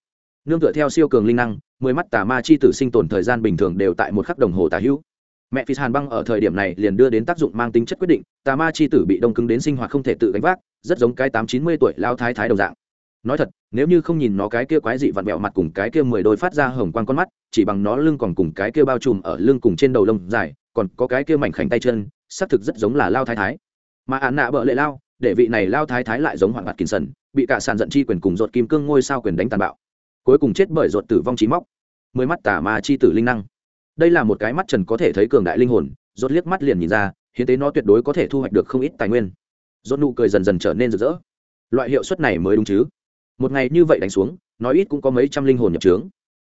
Nương tựa theo siêu cường linh năng, mười mắt tà ma chi tử sinh tồn thời gian bình thường đều tại một khắc đồng hồ tà hữu. Mẹ phi hàn băng ở thời điểm này liền đưa đến tác dụng mang tính chất quyết định, tà ma chi tử bị đông cứng đến sinh hoạt không thể tự gánh vác, rất giống cái tám chín mươi tuổi lao thái thái đồng dạng nói thật, nếu như không nhìn nó cái kia quái dị vặn vẹo mặt cùng cái kia mười đôi phát ra hồng quang con mắt, chỉ bằng nó lưng còn cùng cái kia bao trùm ở lưng cùng trên đầu lông dài, còn có cái kia mảnh khảnh tay chân, xác thực rất giống là lao thái thái. Mà án nạ bợ lệ lao, để vị này lao thái thái lại giống hoạn mặt kín sần, bị cả sàn giận chi quyền cùng ruột kim cương ngôi sao quyền đánh tàn bạo. Cuối cùng chết bởi ruột tử vong trí móc. Mới mắt tả ma chi tử linh năng. Đây là một cái mắt trần có thể thấy cường đại linh hồn rốt liếc mắt liền nhìn ra, hiến tế nó tuyệt đối có thể thu hoạch được không ít tài nguyên. Rốt nụ cười dần dần trở nên rực rỡ. Loại hiệu suất này mới đúng chứ? Một ngày như vậy đánh xuống, nói ít cũng có mấy trăm linh hồn nhập trướng.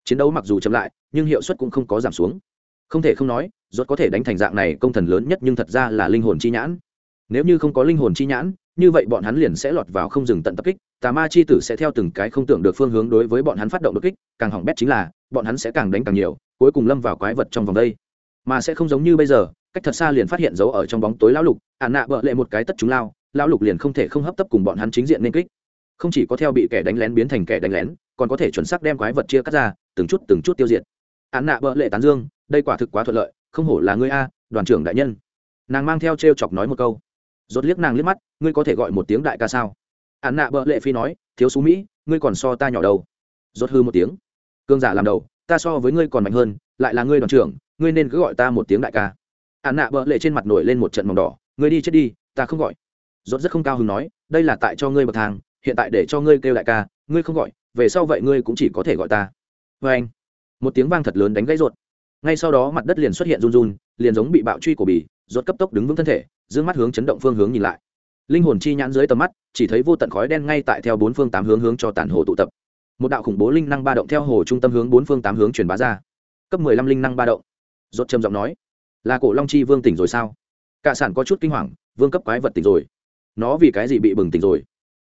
Chiến đấu mặc dù chậm lại, nhưng hiệu suất cũng không có giảm xuống. Không thể không nói, rốt có thể đánh thành dạng này công thần lớn nhất nhưng thật ra là linh hồn chi nhãn. Nếu như không có linh hồn chi nhãn, như vậy bọn hắn liền sẽ lọt vào không dừng tận tập kích. Tà ma chi tử sẽ theo từng cái không tưởng được phương hướng đối với bọn hắn phát động đột kích, càng hỏng bét chính là, bọn hắn sẽ càng đánh càng nhiều, cuối cùng lâm vào quái vật trong vòng đây. Mà sẽ không giống như bây giờ, cách thật xa liền phát hiện dấu ở trong bóng tối lão lục, ả nạ bợ lệ một cái tất chúng lao, lão lục liền không thể không hấp tấp cùng bọn hắn chính diện nên kích không chỉ có theo bị kẻ đánh lén biến thành kẻ đánh lén, còn có thể chuẩn xác đem quái vật chia cắt ra, từng chút từng chút tiêu diệt. Án nạ bợ lệ tán dương, đây quả thực quá thuận lợi, không hổ là ngươi a, đoàn trưởng đại nhân. Nàng mang theo t r e o chọc nói một câu. Rốt liếc nàng liếc mắt, ngươi có thể gọi một tiếng đại ca sao? Án nạ bợ lệ phi nói, thiếu xú mỹ, ngươi còn so ta nhỏ đầu rốt hư một tiếng. Cương giả làm đầu, ta so với ngươi còn mạnh hơn, lại là ngươi đoàn trưởng, ngươi nên cứ gọi ta một tiếng đại ca. Án nạ bợ lệ trên mặt nổi lên một trận mỏng đỏ, ngươi đi chết đi, ta không gọi. Rốt rất không cao hứng nói, đây là tại cho ngươi bậc thang hiện tại để cho ngươi kêu đại ca ngươi không gọi về sau vậy ngươi cũng chỉ có thể gọi ta. Vê anh một tiếng vang thật lớn đánh gãy ruột, ngay sau đó mặt đất liền xuất hiện run run liền giống bị bạo truy của bì ruột cấp tốc đứng vững thân thể d mắt hướng chấn động phương hướng nhìn lại. Linh hồn chi nhãn dưới tầm mắt chỉ thấy vô tận khói đen ngay tại theo bốn phương tám hướng hướng cho tàn hồ tụ tập. Một đạo khủng bố linh năng ba động theo hồ trung tâm hướng bốn phương tám hướng truyền bá ra. Cấp mười lăm linh năng ba động. Rốt trầm giọng nói là cổ long chi vương tỉnh rồi sao? Cả sản có chút kinh hoàng vương cấp quái vật tỉnh rồi. Nó vì cái gì bị bừng tỉnh rồi?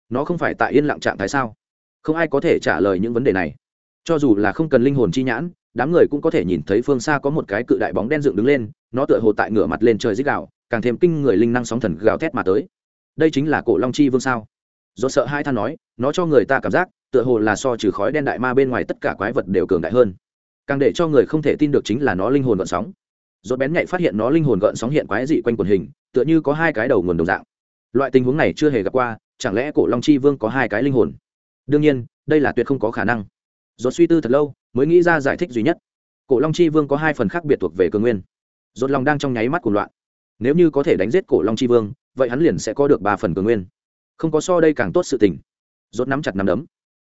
Nó không phải tại yên lặng trạng thái sao? Không ai có thể trả lời những vấn đề này. Cho dù là không cần linh hồn chi nhãn, đám người cũng có thể nhìn thấy phương xa có một cái cự đại bóng đen dựng đứng lên, nó tựa hồ tại ngửa mặt lên trời dích gạo càng thêm kinh người linh năng sóng thần gào thét mà tới. Đây chính là cổ long chi vương sao? Do sợ hai than nói, nó cho người ta cảm giác, tựa hồ là so trừ khói đen đại ma bên ngoài tất cả quái vật đều cường đại hơn. Càng để cho người không thể tin được chính là nó linh hồn gợn sóng. Do bén nhạy phát hiện nó linh hồn gợn sóng hiện quái dị quanh quần hình, tựa như có hai cái đầu nguồn đồng dạng. Loại tình huống này chưa hề gặp qua chẳng lẽ cổ long chi vương có hai cái linh hồn? Đương nhiên, đây là tuyệt không có khả năng. Dốt suy tư thật lâu, mới nghĩ ra giải thích duy nhất. Cổ long chi vương có hai phần khác biệt thuộc về cường nguyên. Dốt lòng đang trong nháy mắt của loạn. Nếu như có thể đánh giết cổ long chi vương, vậy hắn liền sẽ có được ba phần cường nguyên. Không có so đây càng tốt sự tình. Rốt nắm chặt nắm đấm.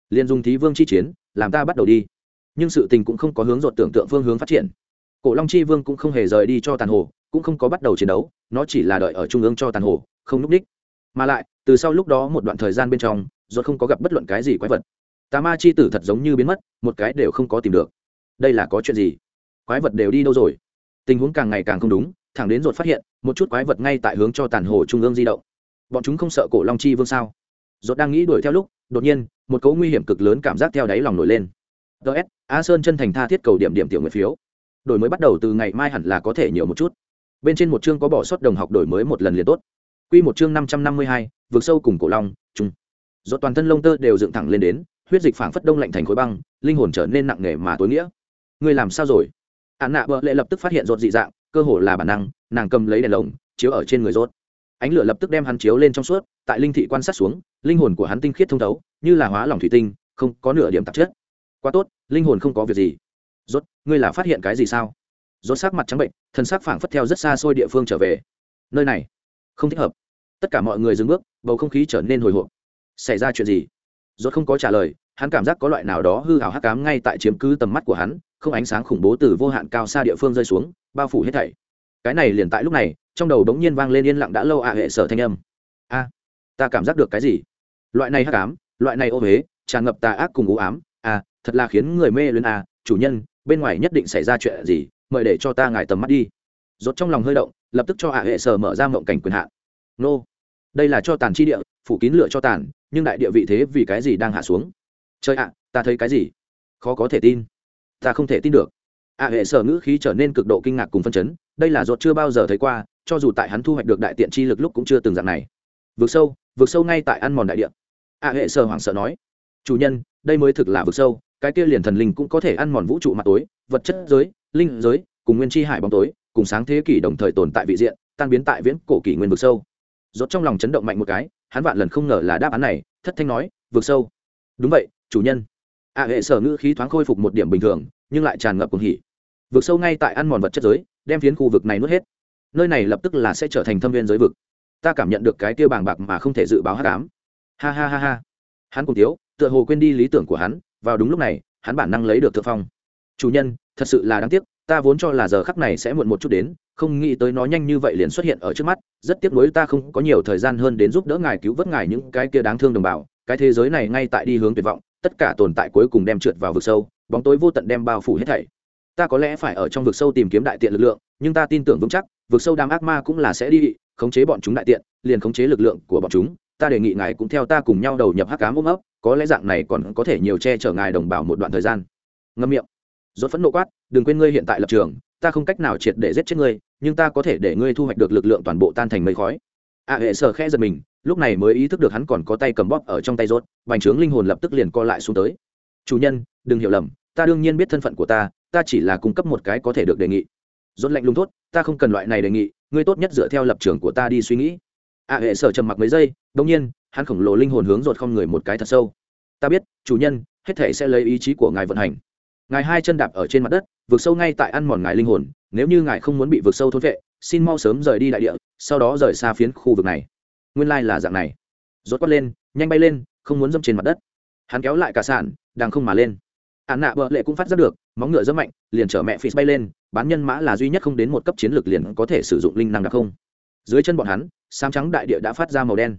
Liền dùng thí vương chi chiến, làm ta bắt đầu đi. Nhưng sự tình cũng không có hướng dột tưởng tượng phương hướng phát triển. Cổ long chi vương cũng không hề rời đi cho tàn hồ, cũng không có bắt đầu chiến đấu, nó chỉ là đợi ở trung ương cho tàn hồ, không núp đích. Mà lại từ sau lúc đó một đoạn thời gian bên trong dột không có gặp bất luận cái gì quái vật. Tà ma chi tử thật giống như biến mất, một cái đều không có tìm được. Đây là có chuyện gì? Quái vật đều đi đâu rồi? Tình huống càng ngày càng không đúng, thẳng đến dột phát hiện, một chút quái vật ngay tại hướng cho tàn hồ trung ương di động. Bọn chúng không sợ cổ long chi vương sao? Dột đang nghĩ đuổi theo lúc, đột nhiên, một cấu nguy hiểm cực lớn cảm giác theo đáy lòng nổi lên. Ts a sơn chân thành tha thiết cầu điểm điểm tiểu nguyện phiếu. Đổi mới bắt đầu từ ngày mai hẳn là có thể nhiều một chút. Bên trên một chương có bỏ suất đồng học đổi mới một lần liền tốt quy một chương năm trăm năm mươi hai vượt sâu cùng cổ long trung dột toàn thân lông tơ đều dựng thẳng lên đến, huyết dịch phảng phất đông lạnh thành khối băng, linh hồn trở nên nặng nề mà tối nghĩa. Ngươi làm sao rồi? Án nạ bợ lệ lập tức phát hiện rốt dị dạng, cơ hồ là bản năng, nàng cầm lấy đèn lồng, chiếu ở trên người rốt. Ánh lửa lập tức đem hắn chiếu lên trong suốt, tại linh thị quan sát xuống, linh hồn của hắn tinh khiết thông thấu, như là hóa lỏng thủy tinh, không có nửa điểm tạp chất. Quá tốt, linh hồn không có việc gì. Rốt, ngươi là phát hiện cái gì sao? Rốt sắc mặt trắng bệnh, thân sắc phảng phất theo rất xa xôi địa phương trở về. Nơi này không thích hợp. Tất cả mọi người dừng bước, bầu không khí trở nên hồi hộp. Xảy ra chuyện gì? Rốt không có trả lời, hắn cảm giác có loại nào đó hư hào hắc cám ngay tại chiếm cứ tầm mắt của hắn, không ánh sáng khủng bố từ vô hạn cao xa địa phương rơi xuống, bao phủ hết thảy. Cái này liền tại lúc này, trong đầu đống nhiên vang lên yên lặng đã lâu ạ hệ sở thanh âm. A, ta cảm giác được cái gì? Loại này hắc ám, loại này ô huế tràn ngập tà ác cùng u ám. A, thật là khiến người mê luyến a. Chủ nhân, bên ngoài nhất định xảy ra chuyện gì, mời để cho ta ngài tầm mắt đi rốt trong lòng hơi động, lập tức cho ạ hệ sở mở ra mộng cảnh quyền hạn. Nô, đây là cho tàn chi địa, phủ kín lửa cho tàn, nhưng đại địa vị thế vì cái gì đang hạ xuống? Trời ạ, ta thấy cái gì? Khó có thể tin. Ta không thể tin được. ạ hệ sở ngữ khí trở nên cực độ kinh ngạc cùng phân chấn, đây là ruột chưa bao giờ thấy qua, cho dù tại hắn thu hoạch được đại tiện chi lực lúc cũng chưa từng dạng này. Vượt sâu vượt sâu ngay tại ăn mòn đại địa. ạ hệ sở hoảng sợ nói, chủ nhân, đây mới thực là vượt sâu, cái kia liền thần linh cũng có thể ăn mòn vũ trụ mặt tối, vật chất giới, linh giới, cùng nguyên chi hải bóng tối cùng sáng thế kỷ đồng thời tồn tại vị diện, tan biến tại viễn cổ kỷ nguyên vực sâu. Rốt trong lòng chấn động mạnh một cái, hắn vạn lần không ngờ là đáp án này, thất thanh nói, vực sâu. Đúng vậy, chủ nhân. À hệ sở ngữ khí thoáng khôi phục một điểm bình thường, nhưng lại tràn ngập cuồng hỉ. Vực sâu ngay tại ăn mòn vật chất giới, đem phiến khu vực này nuốt hết. Nơi này lập tức là sẽ trở thành thâm viên giới vực. Ta cảm nhận được cái tiêu bàng bạc mà không thể dự báo hát cám ha ha ha ha. Hắn cùng tiếu, tựa hồ quên đi lý tưởng của hắn, vào đúng lúc này, hắn bản năng lấy được thượng phong. Chủ nhân, thật sự là đáng tiếc ta vốn cho là giờ khắc này sẽ muộn một chút đến, không nghĩ tới nó nhanh như vậy liền xuất hiện ở trước mắt, rất tiếc nuối ta không có nhiều thời gian hơn đến giúp đỡ ngài cứu vớt ngài những cái kia đáng thương đồng bào, cái thế giới này ngay tại đi hướng tuyệt vọng, tất cả tồn tại cuối cùng đem trượt vào vực sâu, bóng tối vô tận đem bao phủ hết thảy. Ta có lẽ phải ở trong vực sâu tìm kiếm đại tiện lực lượng, nhưng ta tin tưởng vững chắc, vực sâu đám ác ma cũng là sẽ đi khống chế bọn chúng đại tiện, liền khống chế lực lượng của bọn chúng. Ta đề nghị ngài cũng theo ta cùng nhau đầu nhập hắc cám ôm ấp, có lẽ dạng này còn có thể nhiều che chở ngài đồng bào một đoạn thời gian. Ngâm miệng. Rốt phẫn nộ quát đừng quên ngươi hiện tại lập trường, ta không cách nào triệt để giết chết ngươi, nhưng ta có thể để ngươi thu hoạch được lực lượng toàn bộ tan thành mây khói. A hệ sở khẽ giật mình, lúc này mới ý thức được hắn còn có tay cầm bóp ở trong tay rốt, bành trướng linh hồn lập tức liền co lại xuống tới. Chủ nhân, đừng hiểu lầm, ta đương nhiên biết thân phận của ta ta chỉ là cung cấp một cái có thể được đề nghị. Rốt lạnh lùng thốt, ta không cần loại này đề nghị, ngươi tốt nhất dựa theo lập trường của ta đi suy nghĩ. A hệ sở trầm mặc mấy giây, đột nhiên, hắn khổng lồ linh hồn hướng rột không người một cái thật sâu. Ta biết, chủ nhân, hết thể sẽ lấy ý chí của ngài vận hành. Ngài hai chân đạp ở trên mặt đất vượt sâu ngay tại ăn mòn ngài linh hồn, nếu như ngài không muốn bị vượt sâu thôn vệ, xin mau sớm rời đi đại địa, sau đó rời xa phiến khu vực này. Nguyên lai là dạng này. Rốt quát lên, nhanh bay lên, không muốn dâm trên mặt đất. Hắn kéo lại cả sản đang không mà lên. Hạn nạ bợ lệ cũng phát ra được, móng ngựa rất mạnh, liền chở mẹ phí bay lên, bán nhân mã là duy nhất không đến một cấp chiến lược liền có thể sử dụng linh năng đặc không. Dưới chân bọn hắn, sám trắng đại địa đã phát ra màu đen.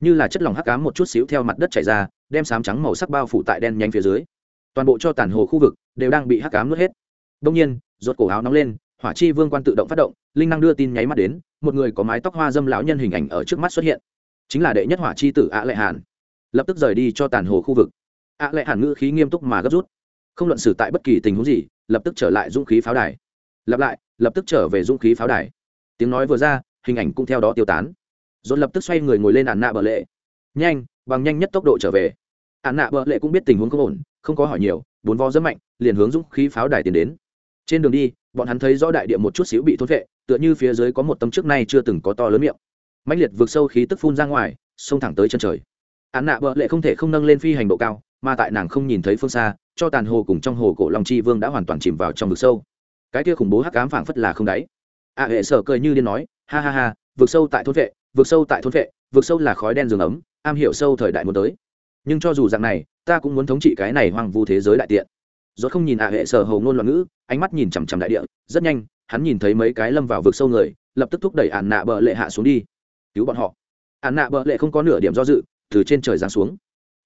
Như là chất lỏng hắc cám một chút xíu theo mặt đất chảy ra, đem sám trắng màu sắc bao phủ tại đen nhanh phía dưới. Toàn bộ cho tàn hồ khu vực đều đang bị hắc cám nuốt hết đông nhiên rột cổ áo nóng lên, hỏa chi vương quan tự động phát động, linh năng đưa tin nháy mắt đến, một người có mái tóc hoa dâm lão nhân hình ảnh ở trước mắt xuất hiện. Chính là đệ nhất hỏa chi tử ạ lệ hàn. Lập tức rời đi cho tàn hồ khu vực. Ạ lệ hàn ngữ khí nghiêm túc mà gấp rút. Không luận xử tại bất kỳ tình huống gì, lập tức trở lại dũng khí pháo đài. Lặp lại, lập tức trở về dũng khí pháo đài. Tiếng nói vừa ra, hình ảnh cũng theo đó tiêu tán. Rồi lập tức xoay người ngồi lên ạn nạ bờ lệ. Nhanh, bằng nhanh nhất tốc độ trở về. Ạn nạ bờ lệ cũng biết tình huống không ổn, không có hỏi nhiều, bốn vo rất mạnh, liền hướng dũng khí pháo đài tiến đến trên đường đi, bọn hắn thấy rõ đại địa một chút xíu bị thốt vệ, tựa như phía dưới có một tấm trước nay chưa từng có to lớn miệng. Mạnh liệt vượt sâu khí tức phun ra ngoài, xông thẳng tới chân trời. Án nạ bợ lệ không thể không nâng lên phi hành độ cao, mà tại nàng không nhìn thấy phương xa, cho tàn hồ cùng trong hồ cổ long chi vương đã hoàn toàn chìm vào trong vực sâu. Cái kia khủng bố hắc ám phảng phất là không đáy. A hệ sở cười như điên nói, ha ha ha, vực sâu tại thôn vệ, vực sâu tại thôn vệ, vực sâu là khói đen rừng ấm, am hiểu sâu thời đại muốn tới. Nhưng cho dù dạng này, ta cũng muốn thống trị cái này hoang vu thế giới đại tiện rốt không nhìn à hệ sở hầu ngôn loạn ngữ, ánh mắt nhìn chằm chằm đại địa, rất nhanh, hắn nhìn thấy mấy cái lâm vào vực sâu người, lập tức thúc đẩy ạn nạ bờ lệ hạ xuống đi. Cứu bọn họ. Ạn nạ bờ lệ không có nửa điểm do dự, từ trên trời giáng xuống.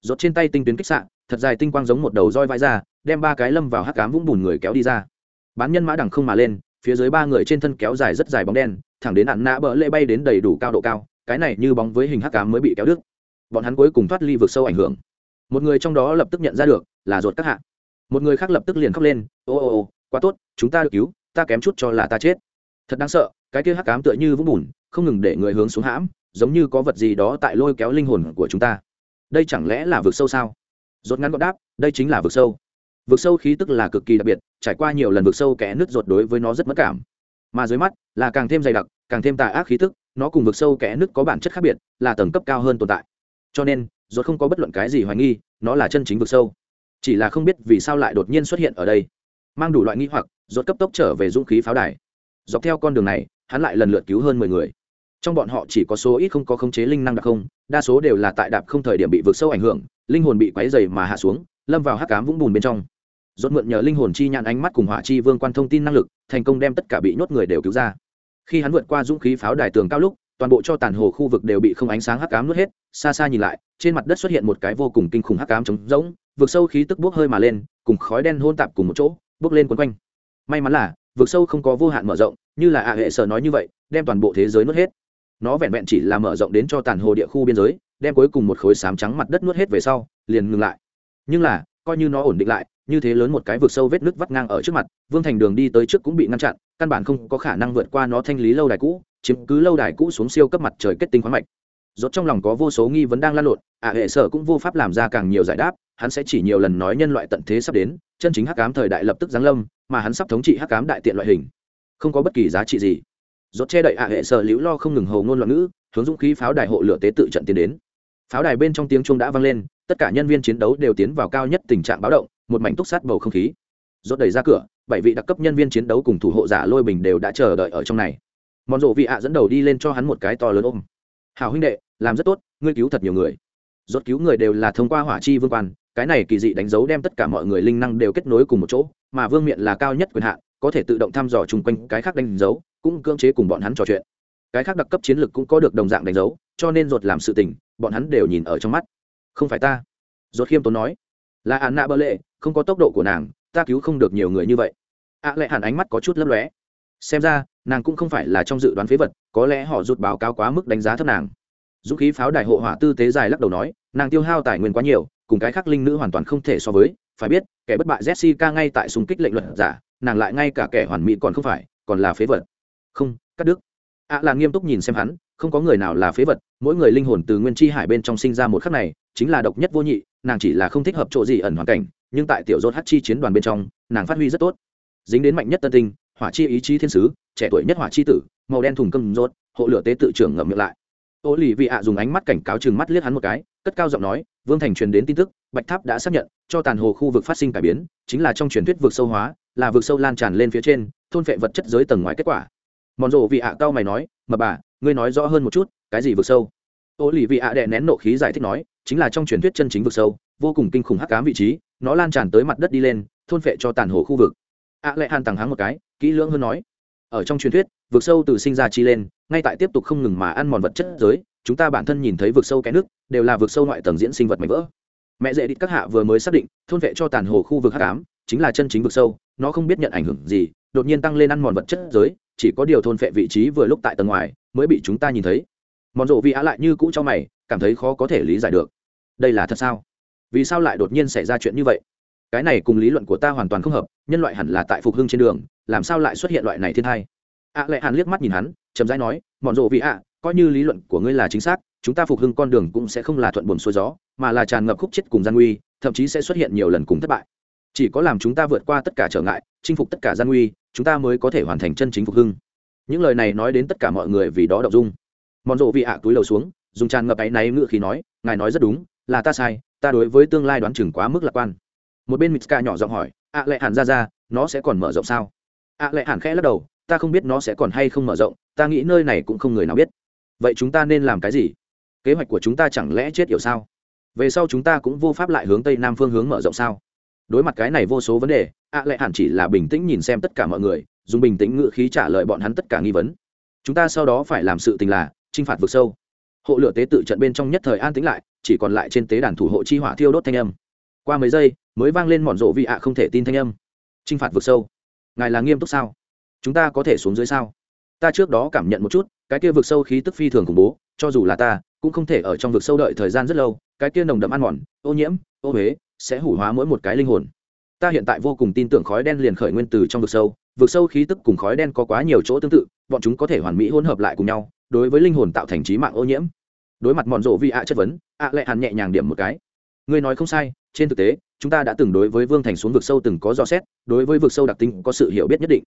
Rốt trên tay tinh tuyến kích xạ, thật dài tinh quang giống một đầu roi vãi ra, đem ba cái lâm vào hắc cám vũng bùn người kéo đi ra. Bán nhân mã đằng không mà lên, phía dưới ba người trên thân kéo dài rất dài bóng đen, thẳng đến ạn nạ bờ lệ bay đến đầy đủ cao độ cao, cái này như bóng với hình hắc cám mới bị kéo đứt. Bọn hắn cuối cùng thoát ly vực sâu ảnh hưởng. Một người trong đó lập tức nhận ra được, là ruột các hạ một người khác lập tức liền khóc lên, ô ô ô, quá tốt, chúng ta được cứu, ta kém chút cho là ta chết. Thật đáng sợ, cái kia hắc cám tựa như vũng bùn, không ngừng để người hướng xuống hãm, giống như có vật gì đó tại lôi kéo linh hồn của chúng ta. Đây chẳng lẽ là vực sâu sao? Rốt ngắn gọn đáp, đây chính là vực sâu. Vực sâu khí tức là cực kỳ đặc biệt, trải qua nhiều lần vực sâu kẽ nứt ruột đối với nó rất mất cảm. Mà dưới mắt, là càng thêm dày đặc, càng thêm tà ác khí tức, nó cùng vực sâu kẽ nứt có bản chất khác biệt, là tầng cấp cao hơn tồn tại. Cho nên ruột không có bất luận cái gì hoài nghi, nó là chân chính vực sâu chỉ là không biết vì sao lại đột nhiên xuất hiện ở đây. Mang đủ loại nghi hoặc, rốt cấp tốc trở về dũng khí pháo đài. Dọc theo con đường này, hắn lại lần lượt cứu hơn mười người. Trong bọn họ chỉ có số ít không có khống chế linh năng đặc không, đa số đều là tại đạp không thời điểm bị vượt sâu ảnh hưởng, linh hồn bị quáy dày mà hạ xuống, lâm vào hắc cám vũng bùn bên trong. Rốt mượn nhờ linh hồn chi nhãn ánh mắt cùng hỏa chi vương quan thông tin năng lực, thành công đem tất cả bị nhốt người đều cứu ra. Khi hắn vượt qua dũng khí pháo đài tường cao lúc, toàn bộ cho tàn hồ khu vực đều bị không ánh sáng hắc cám nuốt hết. Xa xa nhìn lại, trên mặt đất xuất hiện một cái vô cùng kinh khủng hắc cám trống rỗng vượt sâu khí tức bốc hơi mà lên, cùng khói đen hôn tạp cùng một chỗ, bốc lên quấn quanh. May mắn là vượt sâu không có vô hạn mở rộng, như là ạ hệ sở nói như vậy, đem toàn bộ thế giới nuốt hết. Nó vẹn vẹn chỉ là mở rộng đến cho tàn hồ địa khu biên giới, đem cuối cùng một khối sám trắng mặt đất nuốt hết về sau, liền ngừng lại. Nhưng là, coi như nó ổn định lại, như thế lớn một cái vực sâu vết nước vắt ngang ở trước mặt, vương thành đường đi tới trước cũng bị ngăn chặn, căn bản không có khả năng vượt qua nó thanh lý lâu đài cũ, chiếm cứ lâu đài cũ xuống siêu cấp mặt trời kết tinh khoáng mạch. Rốt trong lòng có vô số nghi vấn đang lan lộn ạ hệ sở cũng vô pháp làm ra càng nhiều giải đáp hắn sẽ chỉ nhiều lần nói nhân loại tận thế sắp đến, chân chính hắc ám thời đại lập tức giáng lâm, mà hắn sắp thống trị hắc ám đại tiện loại hình. Không có bất kỳ giá trị gì. Rốt che đậy ạ hệ sở liễu lo không ngừng hầu ngôn loạn ngữ, hướng dũng khí pháo đài hộ lửa tế tự trận tiến đến. Pháo đài bên trong tiếng chuông đã vang lên, tất cả nhân viên chiến đấu đều tiến vào cao nhất tình trạng báo động, một mảnh túc sát bầu không khí. Rốt đẩy ra cửa, bảy vị đặc cấp nhân viên chiến đấu cùng thủ hộ giả lôi bình đều đã chờ đợi ở trong này. Mòn rộ vị ạ dẫn đầu đi lên cho hắn một cái to lớn ôm. Hào huynh đệ, làm rất tốt, ngươi cứu thật nhiều người. Rốt cứu người đều là thông qua hỏa chi vương quan cái này kỳ dị đánh dấu đem tất cả mọi người linh năng đều kết nối cùng một chỗ, mà vương miện là cao nhất quyền hạn, có thể tự động thăm dò chung quanh cái khác đánh dấu, cũng cưỡng chế cùng bọn hắn trò chuyện. Cái khác đặc cấp chiến lược cũng có được đồng dạng đánh dấu, cho nên ruột làm sự tình, bọn hắn đều nhìn ở trong mắt. Không phải ta. Ruột khiêm tốn nói. Là ạn nạ bơ lệ, không có tốc độ của nàng, ta cứu không được nhiều người như vậy. Ạ à lệ hẳn ánh mắt có chút lấp lóe. Xem ra, nàng cũng không phải là trong dự đoán phế vật, có lẽ họ rút báo cáo quá mức đánh giá thấp nàng. Dũng khí pháo đài hộ hỏa tư tế dài lắc đầu nói, nàng tiêu hao tài nguyên quá nhiều cùng cái khác linh nữ hoàn toàn không thể so với, phải biết, kẻ bất bại jessica ngay tại xung kích lệnh luật giả, nàng lại ngay cả kẻ hoàn mỹ còn không phải, còn là phế vật. Không, cắt đức ạ là nghiêm túc nhìn xem hắn, không có người nào là phế vật, mỗi người linh hồn từ nguyên chi hải bên trong sinh ra một khắc này, chính là độc nhất vô nhị, nàng chỉ là không thích hợp chỗ gì ẩn hoàn cảnh, nhưng tại tiểu dốt hát chi chiến đoàn bên trong, nàng phát huy rất tốt. Dính đến mạnh nhất tân tinh, hỏa chi ý chí thiên sứ, trẻ tuổi nhất hỏa chi tử, màu đen thùng cơm rốt, hộ lửa tế tự trưởng ngậm miệng lại ô lì vị ạ dùng ánh mắt cảnh cáo chừng mắt liếc hắn một cái, cất cao giọng nói, vương thành truyền đến tin tức, bạch tháp đã xác nhận, cho tàn hồ khu vực phát sinh cải biến, chính là trong truyền thuyết vực sâu hóa, là vực sâu lan tràn lên phía trên, thôn phệ vật chất giới tầng ngoài kết quả. Mòn rộ vị ạ cao mày nói, mà bà, ngươi nói rõ hơn một chút, cái gì vực sâu? Ô lì vị ạ đệ nén nộ khí giải thích nói, chính là trong truyền thuyết chân chính vực sâu, vô cùng kinh khủng hắc cám vị trí, nó lan tràn tới mặt đất đi lên, thôn phệ cho tàn hồ khu vực. Ạ à lại hàn tàng hắng một cái, kỹ lưỡng hơn nói, ở trong truyền thuyết vực sâu từ sinh ra chi lên, ngay tại tiếp tục không ngừng mà ăn mòn vật chất giới, chúng ta bản thân nhìn thấy vực sâu cái nước, đều là vực sâu ngoại tầng diễn sinh vật mạnh vỡ. Mẹ dễ địch các hạ vừa mới xác định, thôn vệ cho tàn hồ khu vực h tám chính là chân chính vực sâu, nó không biết nhận ảnh hưởng gì, đột nhiên tăng lên ăn mòn vật chất giới, chỉ có điều thôn vệ vị trí vừa lúc tại tầng ngoài, mới bị chúng ta nhìn thấy. Mòn rộ vị á lại như cũ cho mày, cảm thấy khó có thể lý giải được. Đây là thật sao? Vì sao lại đột nhiên xảy ra chuyện như vậy? Cái này cùng lý luận của ta hoàn toàn không hợp, nhân loại hẳn là tại phục hưng trên đường, làm sao lại xuất hiện loại này thiên thai ạ à, hàn liếc mắt nhìn hắn chấm rãi nói mọn rộ vị ạ coi như lý luận của ngươi là chính xác chúng ta phục hưng con đường cũng sẽ không là thuận buồm xuôi gió mà là tràn ngập khúc chết cùng gian nguy thậm chí sẽ xuất hiện nhiều lần cùng thất bại. Chỉ có làm chúng ta vượt qua tất cả trở ngại chinh phục tất cả gian nguy chúng ta mới có thể hoàn thành chân chính phục hưng. Những lời này nói đến tất cả mọi người vì đó đọc dung. Mọn rộ vị ạ túi lầu xuống dùng tràn ngập áy náy ngựa khí nói ngài nói rất đúng là ta sai ta đối với tương lai đoán chừng quá mức lạc quan. Một bên mitska nhỏ giọng hỏi ạ à lệ hàn ra ra nó sẽ còn mở rộng sao? Ạ à lệ hàn khẽ lắc đầu ta không biết nó sẽ còn hay không mở rộng, ta nghĩ nơi này cũng không người nào biết. Vậy chúng ta nên làm cái gì? Kế hoạch của chúng ta chẳng lẽ chết yểu sao? Về sau chúng ta cũng vô pháp lại hướng tây nam phương hướng mở rộng sao? Đối mặt cái này vô số vấn đề, ạ lại hẳn chỉ là bình tĩnh nhìn xem tất cả mọi người, dùng bình tĩnh ngự khí trả lời bọn hắn tất cả nghi vấn. Chúng ta sau đó phải làm sự tình là, chinh phạt vực sâu. Hộ lửa tế tự trận bên trong nhất thời an tĩnh lại, chỉ còn lại trên tế đàn thủ hộ chi hỏa thiêu đốt thanh âm. Qua mấy giây, mới vang lên mòn rộ vị ạ không thể tin thanh âm. Chinh phạt vực sâu. Ngài là nghiêm túc sao? Chúng ta có thể xuống dưới sao? Ta trước đó cảm nhận một chút, cái kia vực sâu khí tức phi thường khủng bố, cho dù là ta, cũng không thể ở trong vực sâu đợi thời gian rất lâu, cái kia nồng đậm ăn mòn, ô nhiễm, ô huế, sẽ hủ hóa mỗi một cái linh hồn. Ta hiện tại vô cùng tin tưởng khói đen liền khởi nguyên từ trong vực sâu vực sâu khí tức cùng khói đen có quá nhiều chỗ tương tự, bọn chúng có thể hoàn mỹ hỗn hợp lại cùng nhau, đối với linh hồn tạo thành trí mạng ô nhiễm. Đối mặt mòn rộ vi ạ chất vấn, ạ lại hàn nhẹ nhàng điểm một cái. Ngươi nói không sai, trên thực tế, chúng ta đã từng đối với vương thành xuống vực sâu từng có dò xét, đối với vực sâu đặc tính có sự hiểu biết nhất định